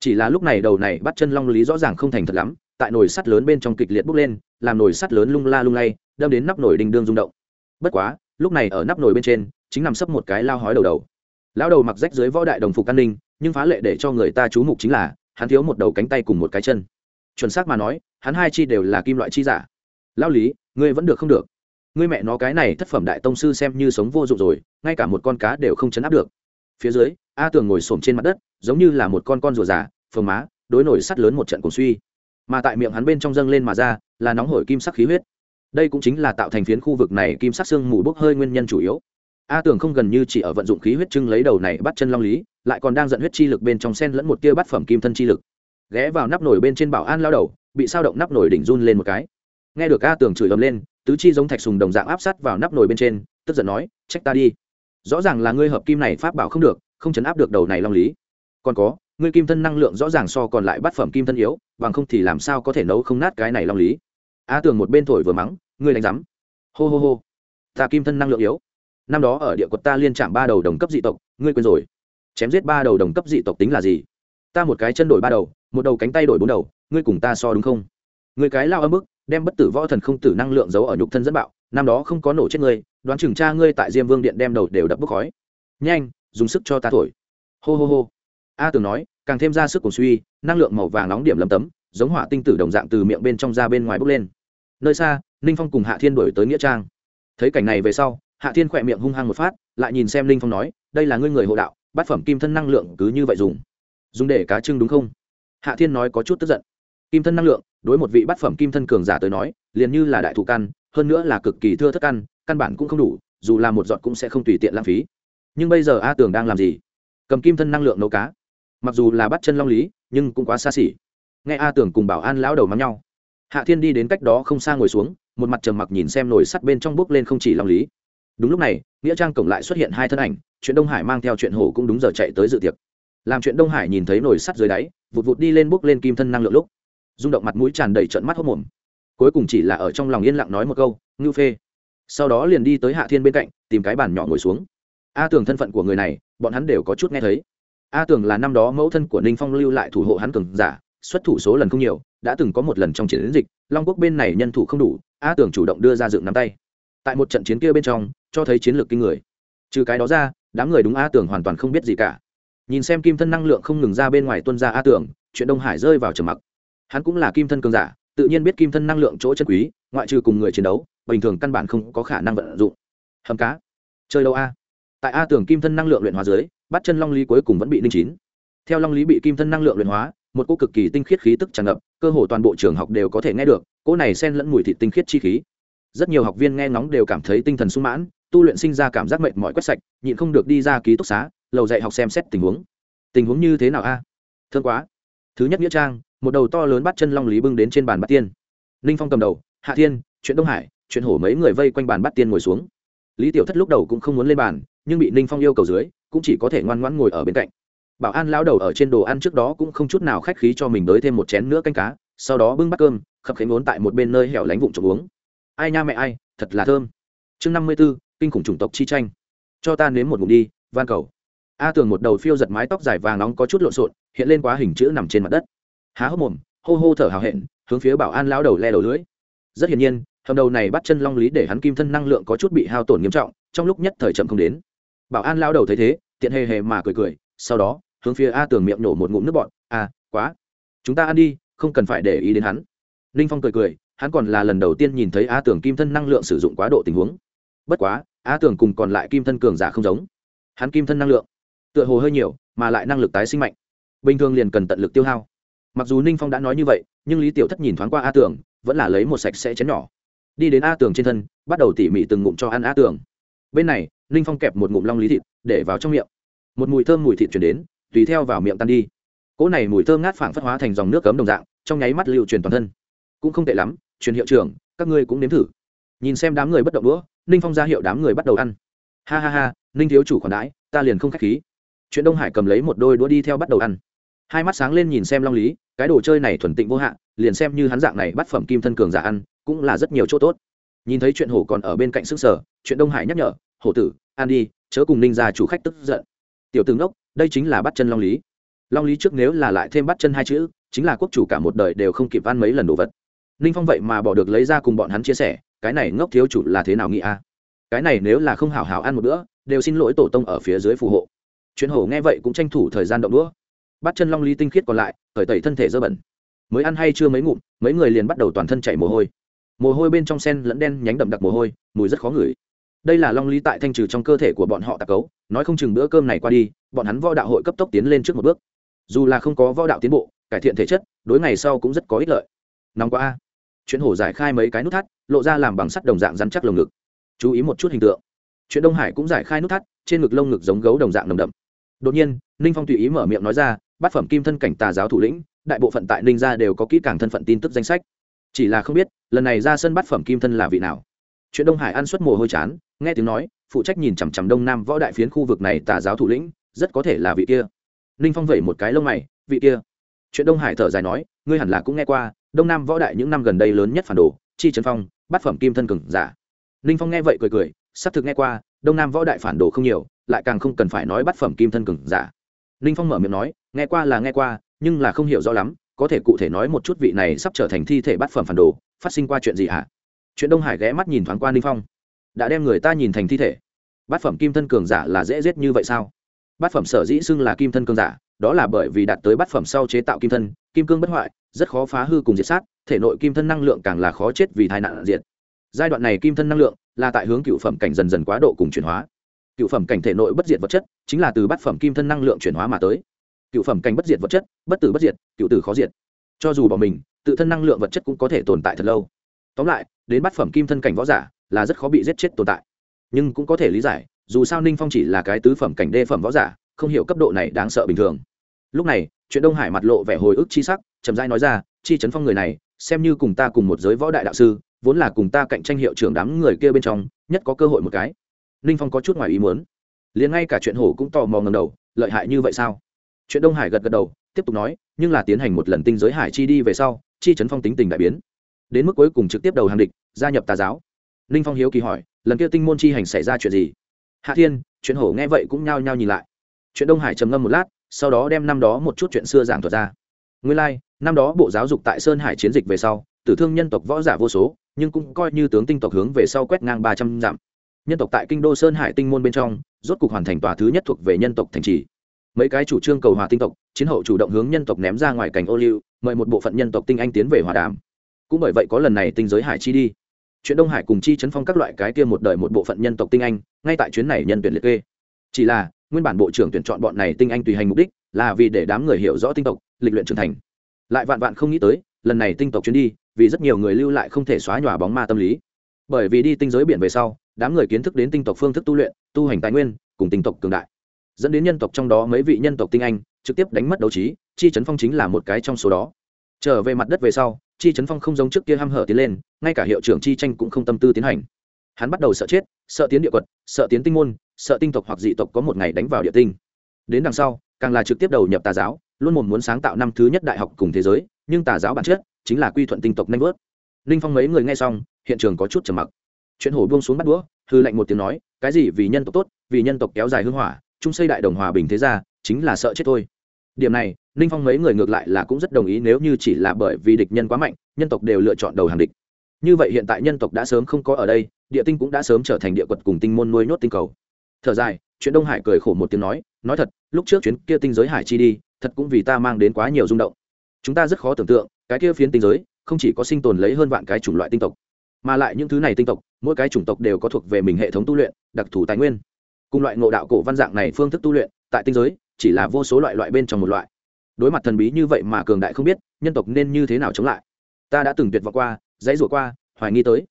Chỉ là lúc này đầu này bắt chân long lý rõ ràng không thành thật lắm, tại nồi sắt lớn bên trong kịch liệt bốc lên, làm nồi sắt lớn lung la lung lay, đâm đến nắp nồi đình đương rung động. Bất quá, lúc này ở nắp nồi bên trên, chính nằm sấp một cái lao hói đầu đầu. Lão đầu mặc rách dưới võ đại đồng phục an ninh nhưng phá lệ để cho người ta chú mục chính là, hắn thiếu một đầu cánh tay cùng một cái chân. Chuẩn xác mà nói, hắn hai chi đều là kim loại chi giả. Lao lý, ngươi vẫn được không được? Ngươi mẹ nó cái này thất phẩm đại tông sư xem như sống vô dụng rồi, ngay cả một con cá đều không chấn áp được. Phía dưới, a tường ngồi xổm trên mặt đất, giống như là một con con rùa già phường má, đối nổi sắt lớn một trận cùng suy. Mà tại miệng hắn bên trong dâng lên mà ra, là nóng hổi kim sắc khí huyết. Đây cũng chính là tạo thành phiến khu vực này kim sắc xương mù bốc hơi nguyên nhân chủ yếu a tưởng không gần như chỉ ở vận dụng khí huyết trưng lấy đầu này bắt chân long lý, lại còn đang dẫn huyết chi lực bên trong sen lẫn một tia bát phẩm kim thân chi lực. Ghé vào nắp nồi bên trên bảo an lao đầu, bị sao động nắp nồi đỉnh run lên một cái. Nghe được a tưởng chửi ầm lên, tứ chi giống thạch sùng đồng dạng áp sát vào nắp nồi bên trên, tức giận nói, trách ta đi. Rõ ràng là ngươi hợp kim này pháp bảo không được, không chấn áp được đầu này long lý. Còn có, ngươi kim thân năng lượng rõ ràng so còn lại bát phẩm kim thân yếu, bằng không thì làm sao có thể nấu không nát cái này long lý? A tưởng một bên thổi vừa mắng, ngươi đánh rắm hô hô hô. Ta kim thân năng lượng yếu năm đó ở địa quật ta liên chạm ba đầu đồng cấp dị tộc, ngươi quên rồi. Chém giết ba đầu đồng cấp dị tộc tính là gì? Ta một cái chân đổi ba đầu, một đầu cánh tay đổi bốn đầu, ngươi cùng ta so đúng không? Người cái lao âm bức, đem bất tử võ thần không tử năng lượng giấu ở nhục thân dẫn bạo, năm đó không có nổ chết ngươi, đoán chừng cha ngươi tại diêm vương điện đem đầu đều đập bốc khói. Nhanh, dùng sức cho ta thổi. Hô hô hô. A tường nói, càng thêm ra sức cùng suy, năng lượng màu vàng nóng điểm lấm tấm, giống hỏa tinh tử đồng dạng từ miệng bên trong ra bên ngoài bốc lên. Nơi xa, ninh phong cùng hạ thiên đổi tới nghĩa trang. Thấy cảnh này về sau hạ thiên khỏe miệng hung hăng một phát, lại nhìn xem ninh phong nói, đây là ngươi người hộ đạo, bát phẩm kim thân năng lượng cứ như vậy dùng. Dùng để cá trưng đúng không? Hạ thiên nói có chút tức giận. Kim thân năng lượng, đối một vị bát phẩm kim thân cường giả tới nói, liền như là đại thủ căn, hơn nữa là cực kỳ thưa thất căn căn bản cũng không đủ, dù là một giọt cũng sẽ không tùy tiện lãng phí. Nhưng bây giờ a tường đang làm gì? Cầm kim thân năng lượng nấu cá. Mặc dù là bắt chân long lý, nhưng cũng quá xa xỉ. Nghe a tường cùng bảo an lão đầu mắm nhau. Hạ thiên đi đến cách đó không xa ngồi xuống, một mặt trầm mặc nhìn xem nồi sắt bên trong bước lên không chỉ long lý đúng lúc này, nghĩa trang cổng lại xuất hiện hai thân ảnh, chuyện đông hải mang theo chuyện hổ cũng đúng giờ chạy tới dự tiệc. Làm chuyện đông hải nhìn thấy nồi sắt dưới đáy, vụt vụt đi lên bước lên kim thân năng lượng lúc, rung động mặt mũi tràn đầy trận mắt hốc mồm. Cuối cùng chỉ là ở trong lòng yên lặng nói một câu, ngưu phê. Sau đó liền đi tới hạ thiên bên cạnh, tìm cái bàn nhỏ ngồi xuống. A tưởng thân phận của người này, bọn hắn đều có chút nghe thấy. A tưởng là năm đó mẫu thân của ninh phong lưu lại thủ hộ hắn cường giả, xuất thủ số lần không nhiều, đã từng có một lần trong chiến dịch, long quốc bên này nhân thủ không đủ, a tưởng chủ động đưa ra dựng nắm tay. Tại một trận chiến kia bên trong cho thấy chiến lược kinh người. Trừ cái đó ra đám người đúng a Tưởng hoàn toàn không biết gì cả. Nhìn xem kim thân năng lượng không ngừng ra bên ngoài tuân ra a Tưởng, chuyện đông hải rơi vào trầm mặc. Hắn cũng là kim thân cường giả tự nhiên biết kim thân năng lượng chỗ chân quý ngoại trừ cùng người chiến đấu bình thường căn bản không có khả năng vận dụng. Hầm cá. Chơi đâu a? Tại a Tưởng kim thân năng lượng luyện hóa dưới bắt chân long lý cuối cùng vẫn bị linh chín. Theo long lý bị kim thân năng lượng luyện hóa một cô cực kỳ tinh khiết khí tức tràn ngập cơ hồ toàn bộ trường học đều có thể nghe được cô này xen lẫn mùi thị tinh khiết chi khí. Rất nhiều học viên nghe ngóng đều cảm thấy tinh thần sung mãn tu luyện sinh ra cảm giác mệt mỏi quét sạch, nhịn không được đi ra ký túc xá, lầu dạy học xem xét tình huống. Tình huống như thế nào a? Thương quá. Thứ nhất nghĩa trang, một đầu to lớn bắt chân long lý bưng đến trên bàn bát tiên. Ninh phong cầm đầu, hạ thiên, chuyện đông hải, chuyện hổ mấy người vây quanh bàn bát tiên ngồi xuống. Lý tiểu thất lúc đầu cũng không muốn lên bàn, nhưng bị ninh phong yêu cầu dưới, cũng chỉ có thể ngoan ngoãn ngồi ở bên cạnh. Bảo an lão đầu ở trên đồ ăn trước đó cũng không chút nào khách khí cho mình đới thêm một chén nữa canh cá, sau đó bưng bát cơm, khập khánh vốn tại một bên nơi hẻo lánh vụng trộm uống. Ai nha mẹ ai, thật là thơm. Chương năm mươi b ố kinh khủng chủng tộc chi tranh. Cho ta nếm một ngụm đi van cầu. A tường một đầu phiêu giật mái tóc dài vàng nóng có chút lộn xộn, hiện lên quá hình chữ nằm trên mặt đất. Há hốc mồm, hô hô thở hào hẹn, hướng phía bảo an lão đầu le đầu lưỡi. Rất hiển nhiên, hầm đầu này bắt chân long lý để hắn kim thân năng lượng có chút bị hao tổn nghiêm trọng, trong lúc nhất thời chậm không đến. Bảo an lão đầu thấy thế, tiện hề hề mà cười cười, sau đó, hướng phía a tường miệng nổ một ngụm nước bọn a à, quá. Chúng ta ăn đi, không cần phải để ý đến hắn. Ninh phong cười cười, hắn còn là lần đầu tiên nhìn thấy a tường kim thân năng lượng sử dụng quá độ tình huống. Bất quá a tường cùng còn lại kim thân cường giả không giống. Hắn kim thân năng lượng, tựa hồ hơi nhiều, mà lại năng lực tái sinh mạnh. Bình thường liền cần tận lực tiêu hao. Mặc dù ninh phong đã nói như vậy, nhưng lý tiểu thất nhìn thoáng qua a tường vẫn là lấy một sạch sẽ chén nhỏ. Đi đến a tường trên thân, bắt đầu tỉ mỉ từng ngụm cho ăn a tường bên này, ninh phong kẹp một ngụm long lý thịt, để vào trong miệng. Một mùi thơm mùi thịt chuyển đến, tùy theo vào miệng tan đi. Cỗ này mùi thơm ngát phảng phất hóa thành dòng nước cấm đồng dạng, trong nháy mắt liệu truyền toàn thân. Cũng không tệ lắm, truyền hiệu trưởng, các ngươi cũng nếm thử. Nhìn xem đám người bất động đũa ninh phong ra hiệu đám người bắt đầu ăn. Ha ha ha, ninh thiếu chủ khoản đãi, ta liền không k h á c h khí. Chuyện đông hải cầm lấy một đôi đũa đi theo bắt đầu ăn. Hai mắt sáng lên nhìn xem long lý, cái đồ chơi này thuần tịnh vô hạn, liền xem như hắn dạng này bắt phẩm kim thân cường giả ăn, cũng là rất nhiều chỗ tốt. Nhìn thấy chuyện hổ còn ở bên cạnh sức sở, chuyện đông hải nhắc nhở, hổ tử, ăn đi, chớ cùng ninh ra chủ khách tức giận. Tiểu tướng đốc đây chính là bắt chân long lý. Long lý trước nếu là lại thêm bắt chân hai chữ, chính là quốc chủ cả một đời đều không kịp ăn mấy lần đồ vật. Ninh phong vậy mà bỏ được lấy ra cùng bọn hắn chia sẻ cái này ngốc thiếu chủ là thế nào nghĩ a cái này nếu là không hảo hảo ăn một bữa, đều xin lỗi tổ tông ở phía dưới phù hộ. Chuyện hổ nghe vậy cũng tranh thủ thời gian động đũa. Bắt chân long lý tinh khiết còn lại khởi tẩy thân thể dơ bẩn. Mới ăn hay chưa mấy ngụm, mấy người liền bắt đầu toàn thân chảy mồ hôi. Mồ hôi bên trong sen lẫn đen nhánh đậm đặc mồ hôi, mùi rất khó ngửi. Đây là long lý tại thanh trừ trong cơ thể của bọn họ tạc cấu, nói không chừng bữa cơm này qua đi, bọn hắn võ đạo hội cấp tốc tiến lên trước một bước. Dù là không có võ đạo tiến bộ, cải thiện thể chất, đối ngày sau cũng rất có ích lợi. Nóng quá a chuyện hổ giải khai mấy cái nút thắt, lộ ra làm bằng sắt đồng dạng rắn chắc lồng ngực. Chú ý một chút hình tượng. Chuyện đông hải cũng giải khai nút thắt, trên ngực lông ngực giống gấu đồng dạng nồng đậm. Đột nhiên, ninh phong tùy ý mở miệng nói ra, bát phẩm kim thân cảnh tà giáo thủ lĩnh, đại bộ phận tại ninh gia đều có kỹ càng thân phận tin tức danh sách. Chỉ là không biết, lần này ra sân bát phẩm kim thân là vị nào. Chuyện đông hải ăn suất mồ hôi chán, nghe tiếng nói, phụ trách nhìn chằm chằm đông nam võ đại phiến khu vực này tà giáo thủ lĩnh, rất có thể là vị kia. Ninh phong vẩy một cái lông mày, vị kia. Chuyện đông hải thở dài nói, ngươi hẳn là cũng nghe qua đông nam võ đại những năm gần đây lớn nhất phản đồ, chi trần phong, bát phẩm kim thân cường giả. Ninh phong nghe vậy cười cười, xác thực nghe qua, đông nam võ đại phản đồ không nhiều, lại càng không cần phải nói bắt phẩm kim thân cường giả. Ninh phong mở miệng nói, nghe qua là nghe qua, nhưng là không hiểu rõ lắm, có thể cụ thể nói một chút vị này sắp trở thành thi thể bắt phẩm phản đồ, phát sinh qua chuyện gì hả? Chuyện đông hải ghé mắt nhìn thoáng qua ninh phong. Đã đem người ta nhìn thành thi thể. Bát phẩm kim thân cường giả là dễ giết như vậy sao? Bát phẩm sở dĩ xưng là kim thân cường giả, đó là bởi vì đạt tới bát phẩm sau chế tạo kim thân kim cương bất hoại, rất khó phá hư cùng diệt sát, thể nội kim thân năng lượng càng là khó chết vì tai nạn diệt. Giai đoạn này kim thân năng lượng là tại hướng cựu phẩm cảnh dần dần quá độ cùng chuyển hóa. Cựu phẩm cảnh thể nội bất diệt vật chất chính là từ bát phẩm kim thân năng lượng chuyển hóa mà tới. Cựu phẩm cảnh bất diệt vật chất, bất tử bất diệt, cựu tử khó diệt. Cho dù bỏ mình, tự thân năng lượng vật chất cũng có thể tồn tại thật lâu. Tóm lại, đến bát phẩm kim thân cảnh võ giả là rất khó bị giết chết tồn tại. Nhưng cũng có thể lý giải, dù sao ninh phong chỉ là cái tứ phẩm cảnh đê phẩm võ giả, không hiểu cấp độ này đáng sợ bình thường. Lúc này chuyện đông hải mặt lộ vẻ hồi ức chi sắc, chậm rãi nói ra, chi chấn phong người này, xem như cùng ta cùng một giới võ đại đạo sư, vốn là cùng ta cạnh tranh hiệu trưởng đám người kia bên trong, nhất có cơ hội một cái. Ninh phong có chút ngoài ý muốn. Liền ngay cả chuyện hổ cũng tò mò ngầm đầu, lợi hại như vậy sao? Chuyện đông hải gật gật đầu, tiếp tục nói, nhưng là tiến hành một lần tinh giới hải chi đi về sau, chi chấn phong tính tình đại biến. Đến mức cuối cùng trực tiếp đầu hàng địch, gia nhập tà giáo. Ninh phong hiếu kỳ hỏi, lần kia tinh môn chi hành xảy ra chuyện gì? Hạ thiên, chuyện hổ nghe vậy cũng nhao nhao nhìn lại. Chuyện đông hải trầm ngâm một lát sau đó đem năm đó một chút chuyện xưa giảng thuật ra. Nguyên lai、like, năm đó bộ giáo dục tại sơn hải chiến dịch về sau tử thương nhân tộc võ giả vô số nhưng cũng coi như tướng tinh tộc hướng về sau quét ngang ba trăm dặm. Nhân tộc tại kinh đô sơn hải tinh môn bên trong rốt cục hoàn thành tòa thứ nhất thuộc về nhân tộc thành trì. Mấy cái chủ trương cầu hòa tinh tộc chiến hậu chủ động hướng nhân tộc ném ra ngoài cảnh ô liu mời một bộ phận nhân tộc tinh anh tiến về hòa đàm. Cũng bởi vậy có lần này tinh giới hải chi đi. Chuyện đông hải cùng chi chấn phong các loại cái kia một đời một bộ phận nhân tộc tinh anh ngay tại chuyến này nhân tuyển liệt kê. Chỉ là nguyên bản bộ trưởng tuyển chọn bọn này tinh anh tùy hành mục đích là vì để đám người hiểu rõ tinh tộc, lịch luyện trưởng thành. Lại vạn vạn không nghĩ tới, lần này tinh tộc chuyến đi, vì rất nhiều người lưu lại không thể xóa nhòa bóng ma tâm lý. Bởi vì đi tinh giới biển về sau, đám người kiến thức đến tinh tộc phương thức tu luyện, tu hành tài nguyên, cùng tinh tộc cường đại. Dẫn đến nhân tộc trong đó mấy vị nhân tộc tinh anh trực tiếp đánh mất đấu trí, chi trấn phong chính là một cái trong số đó. Trở về mặt đất về sau, chi trấn phong không giống trước kia h hở tiến lên, ngay cả hiệu trưởng chi tranh cũng không tâm tư tiến hành. Hắn bắt đầu sợ chết, sợ tiến địa quật, sợ tiến tinh môn sợ tinh tộc hoặc dị tộc có một ngày đánh vào địa tinh. Đến đằng sau, càng là trực tiếp đầu nhập tà giáo, luôn mồm muốn sáng tạo năm thứ nhất đại học cùng thế giới, nhưng tà giáo bản chất chính là quy thuận tinh tộc nanh vớt. Ninh phong mấy người nghe xong, hiện trường có chút trầm mặc. Chuyện hổ buông xuống bắt đũa, hư lạnh một tiếng nói, cái gì? Vì nhân tộc tốt, vì nhân tộc kéo dài hưng hỏa, chung xây đại đồng hòa bình thế ra chính là sợ chết thôi. Điểm này ninh phong mấy người ngược lại là cũng rất đồng ý nếu như chỉ là bởi vì địch nhân quá mạnh, nhân tộc đều lựa chọn đầu hàng địch. Như vậy hiện tại nhân tộc đã sớm không có ở đây, địa tinh cũng đã sớm trở thành địa quật cùng tinh môn nuôi nhốt tinh cầu thở dài, chuyện đông hải cười khổ một tiếng nói nói thật, lúc trước chuyến kia tinh giới hải chi đi, thật cũng vì ta mang đến quá nhiều rung động. Chúng ta rất khó tưởng tượng, cái kia phiến tinh giới, không chỉ có sinh tồn lấy hơn vạn cái chủng loại tinh tộc, mà lại những thứ này tinh tộc, mỗi cái chủng tộc đều có thuộc về mình hệ thống tu luyện, đặc thù tài nguyên. Cùng loại ngộ đạo cổ văn dạng này phương thức tu luyện, tại tinh giới, chỉ là vô số loại loại bên trong một loại. Đối mặt thần bí như vậy mà cường đại không biết, nhân tộc nên như thế nào chống lại? Ta đã từng tuyệt vọng qua, dãy rủa qua, hoài nghi tới.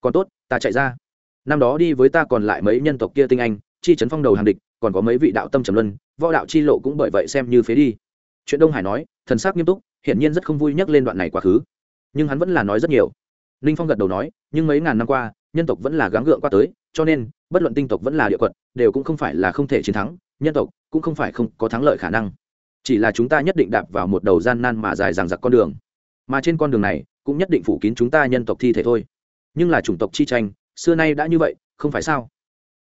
Còn tốt, ta chạy ra. Năm đó đi với ta còn lại mấy nhân tộc kia tinh anh chi Trấn phong đầu hàng địch, còn có mấy vị đạo tâm trầm luân, võ đạo chi lộ cũng bởi vậy xem như phế đi. Chuyện đông hải nói, thần sắc nghiêm túc, hiển nhiên rất không vui nhắc lên đoạn này quá khứ. Nhưng hắn vẫn là nói rất nhiều. Ninh phong gật đầu nói, nhưng mấy ngàn năm qua, nhân tộc vẫn là gắng gượng qua tới, cho nên, bất luận tinh tộc vẫn là địa quận, đều cũng không phải là không thể chiến thắng, nhân tộc cũng không phải không có thắng lợi khả năng. Chỉ là chúng ta nhất định đạp vào một đầu gian nan mà dài dằng dặc con đường. Mà trên con đường này, cũng nhất định phủ kín chúng ta nhân tộc thi thể thôi. Nhưng là chủng tộc chi tranh, xưa nay đã như vậy, không phải sao?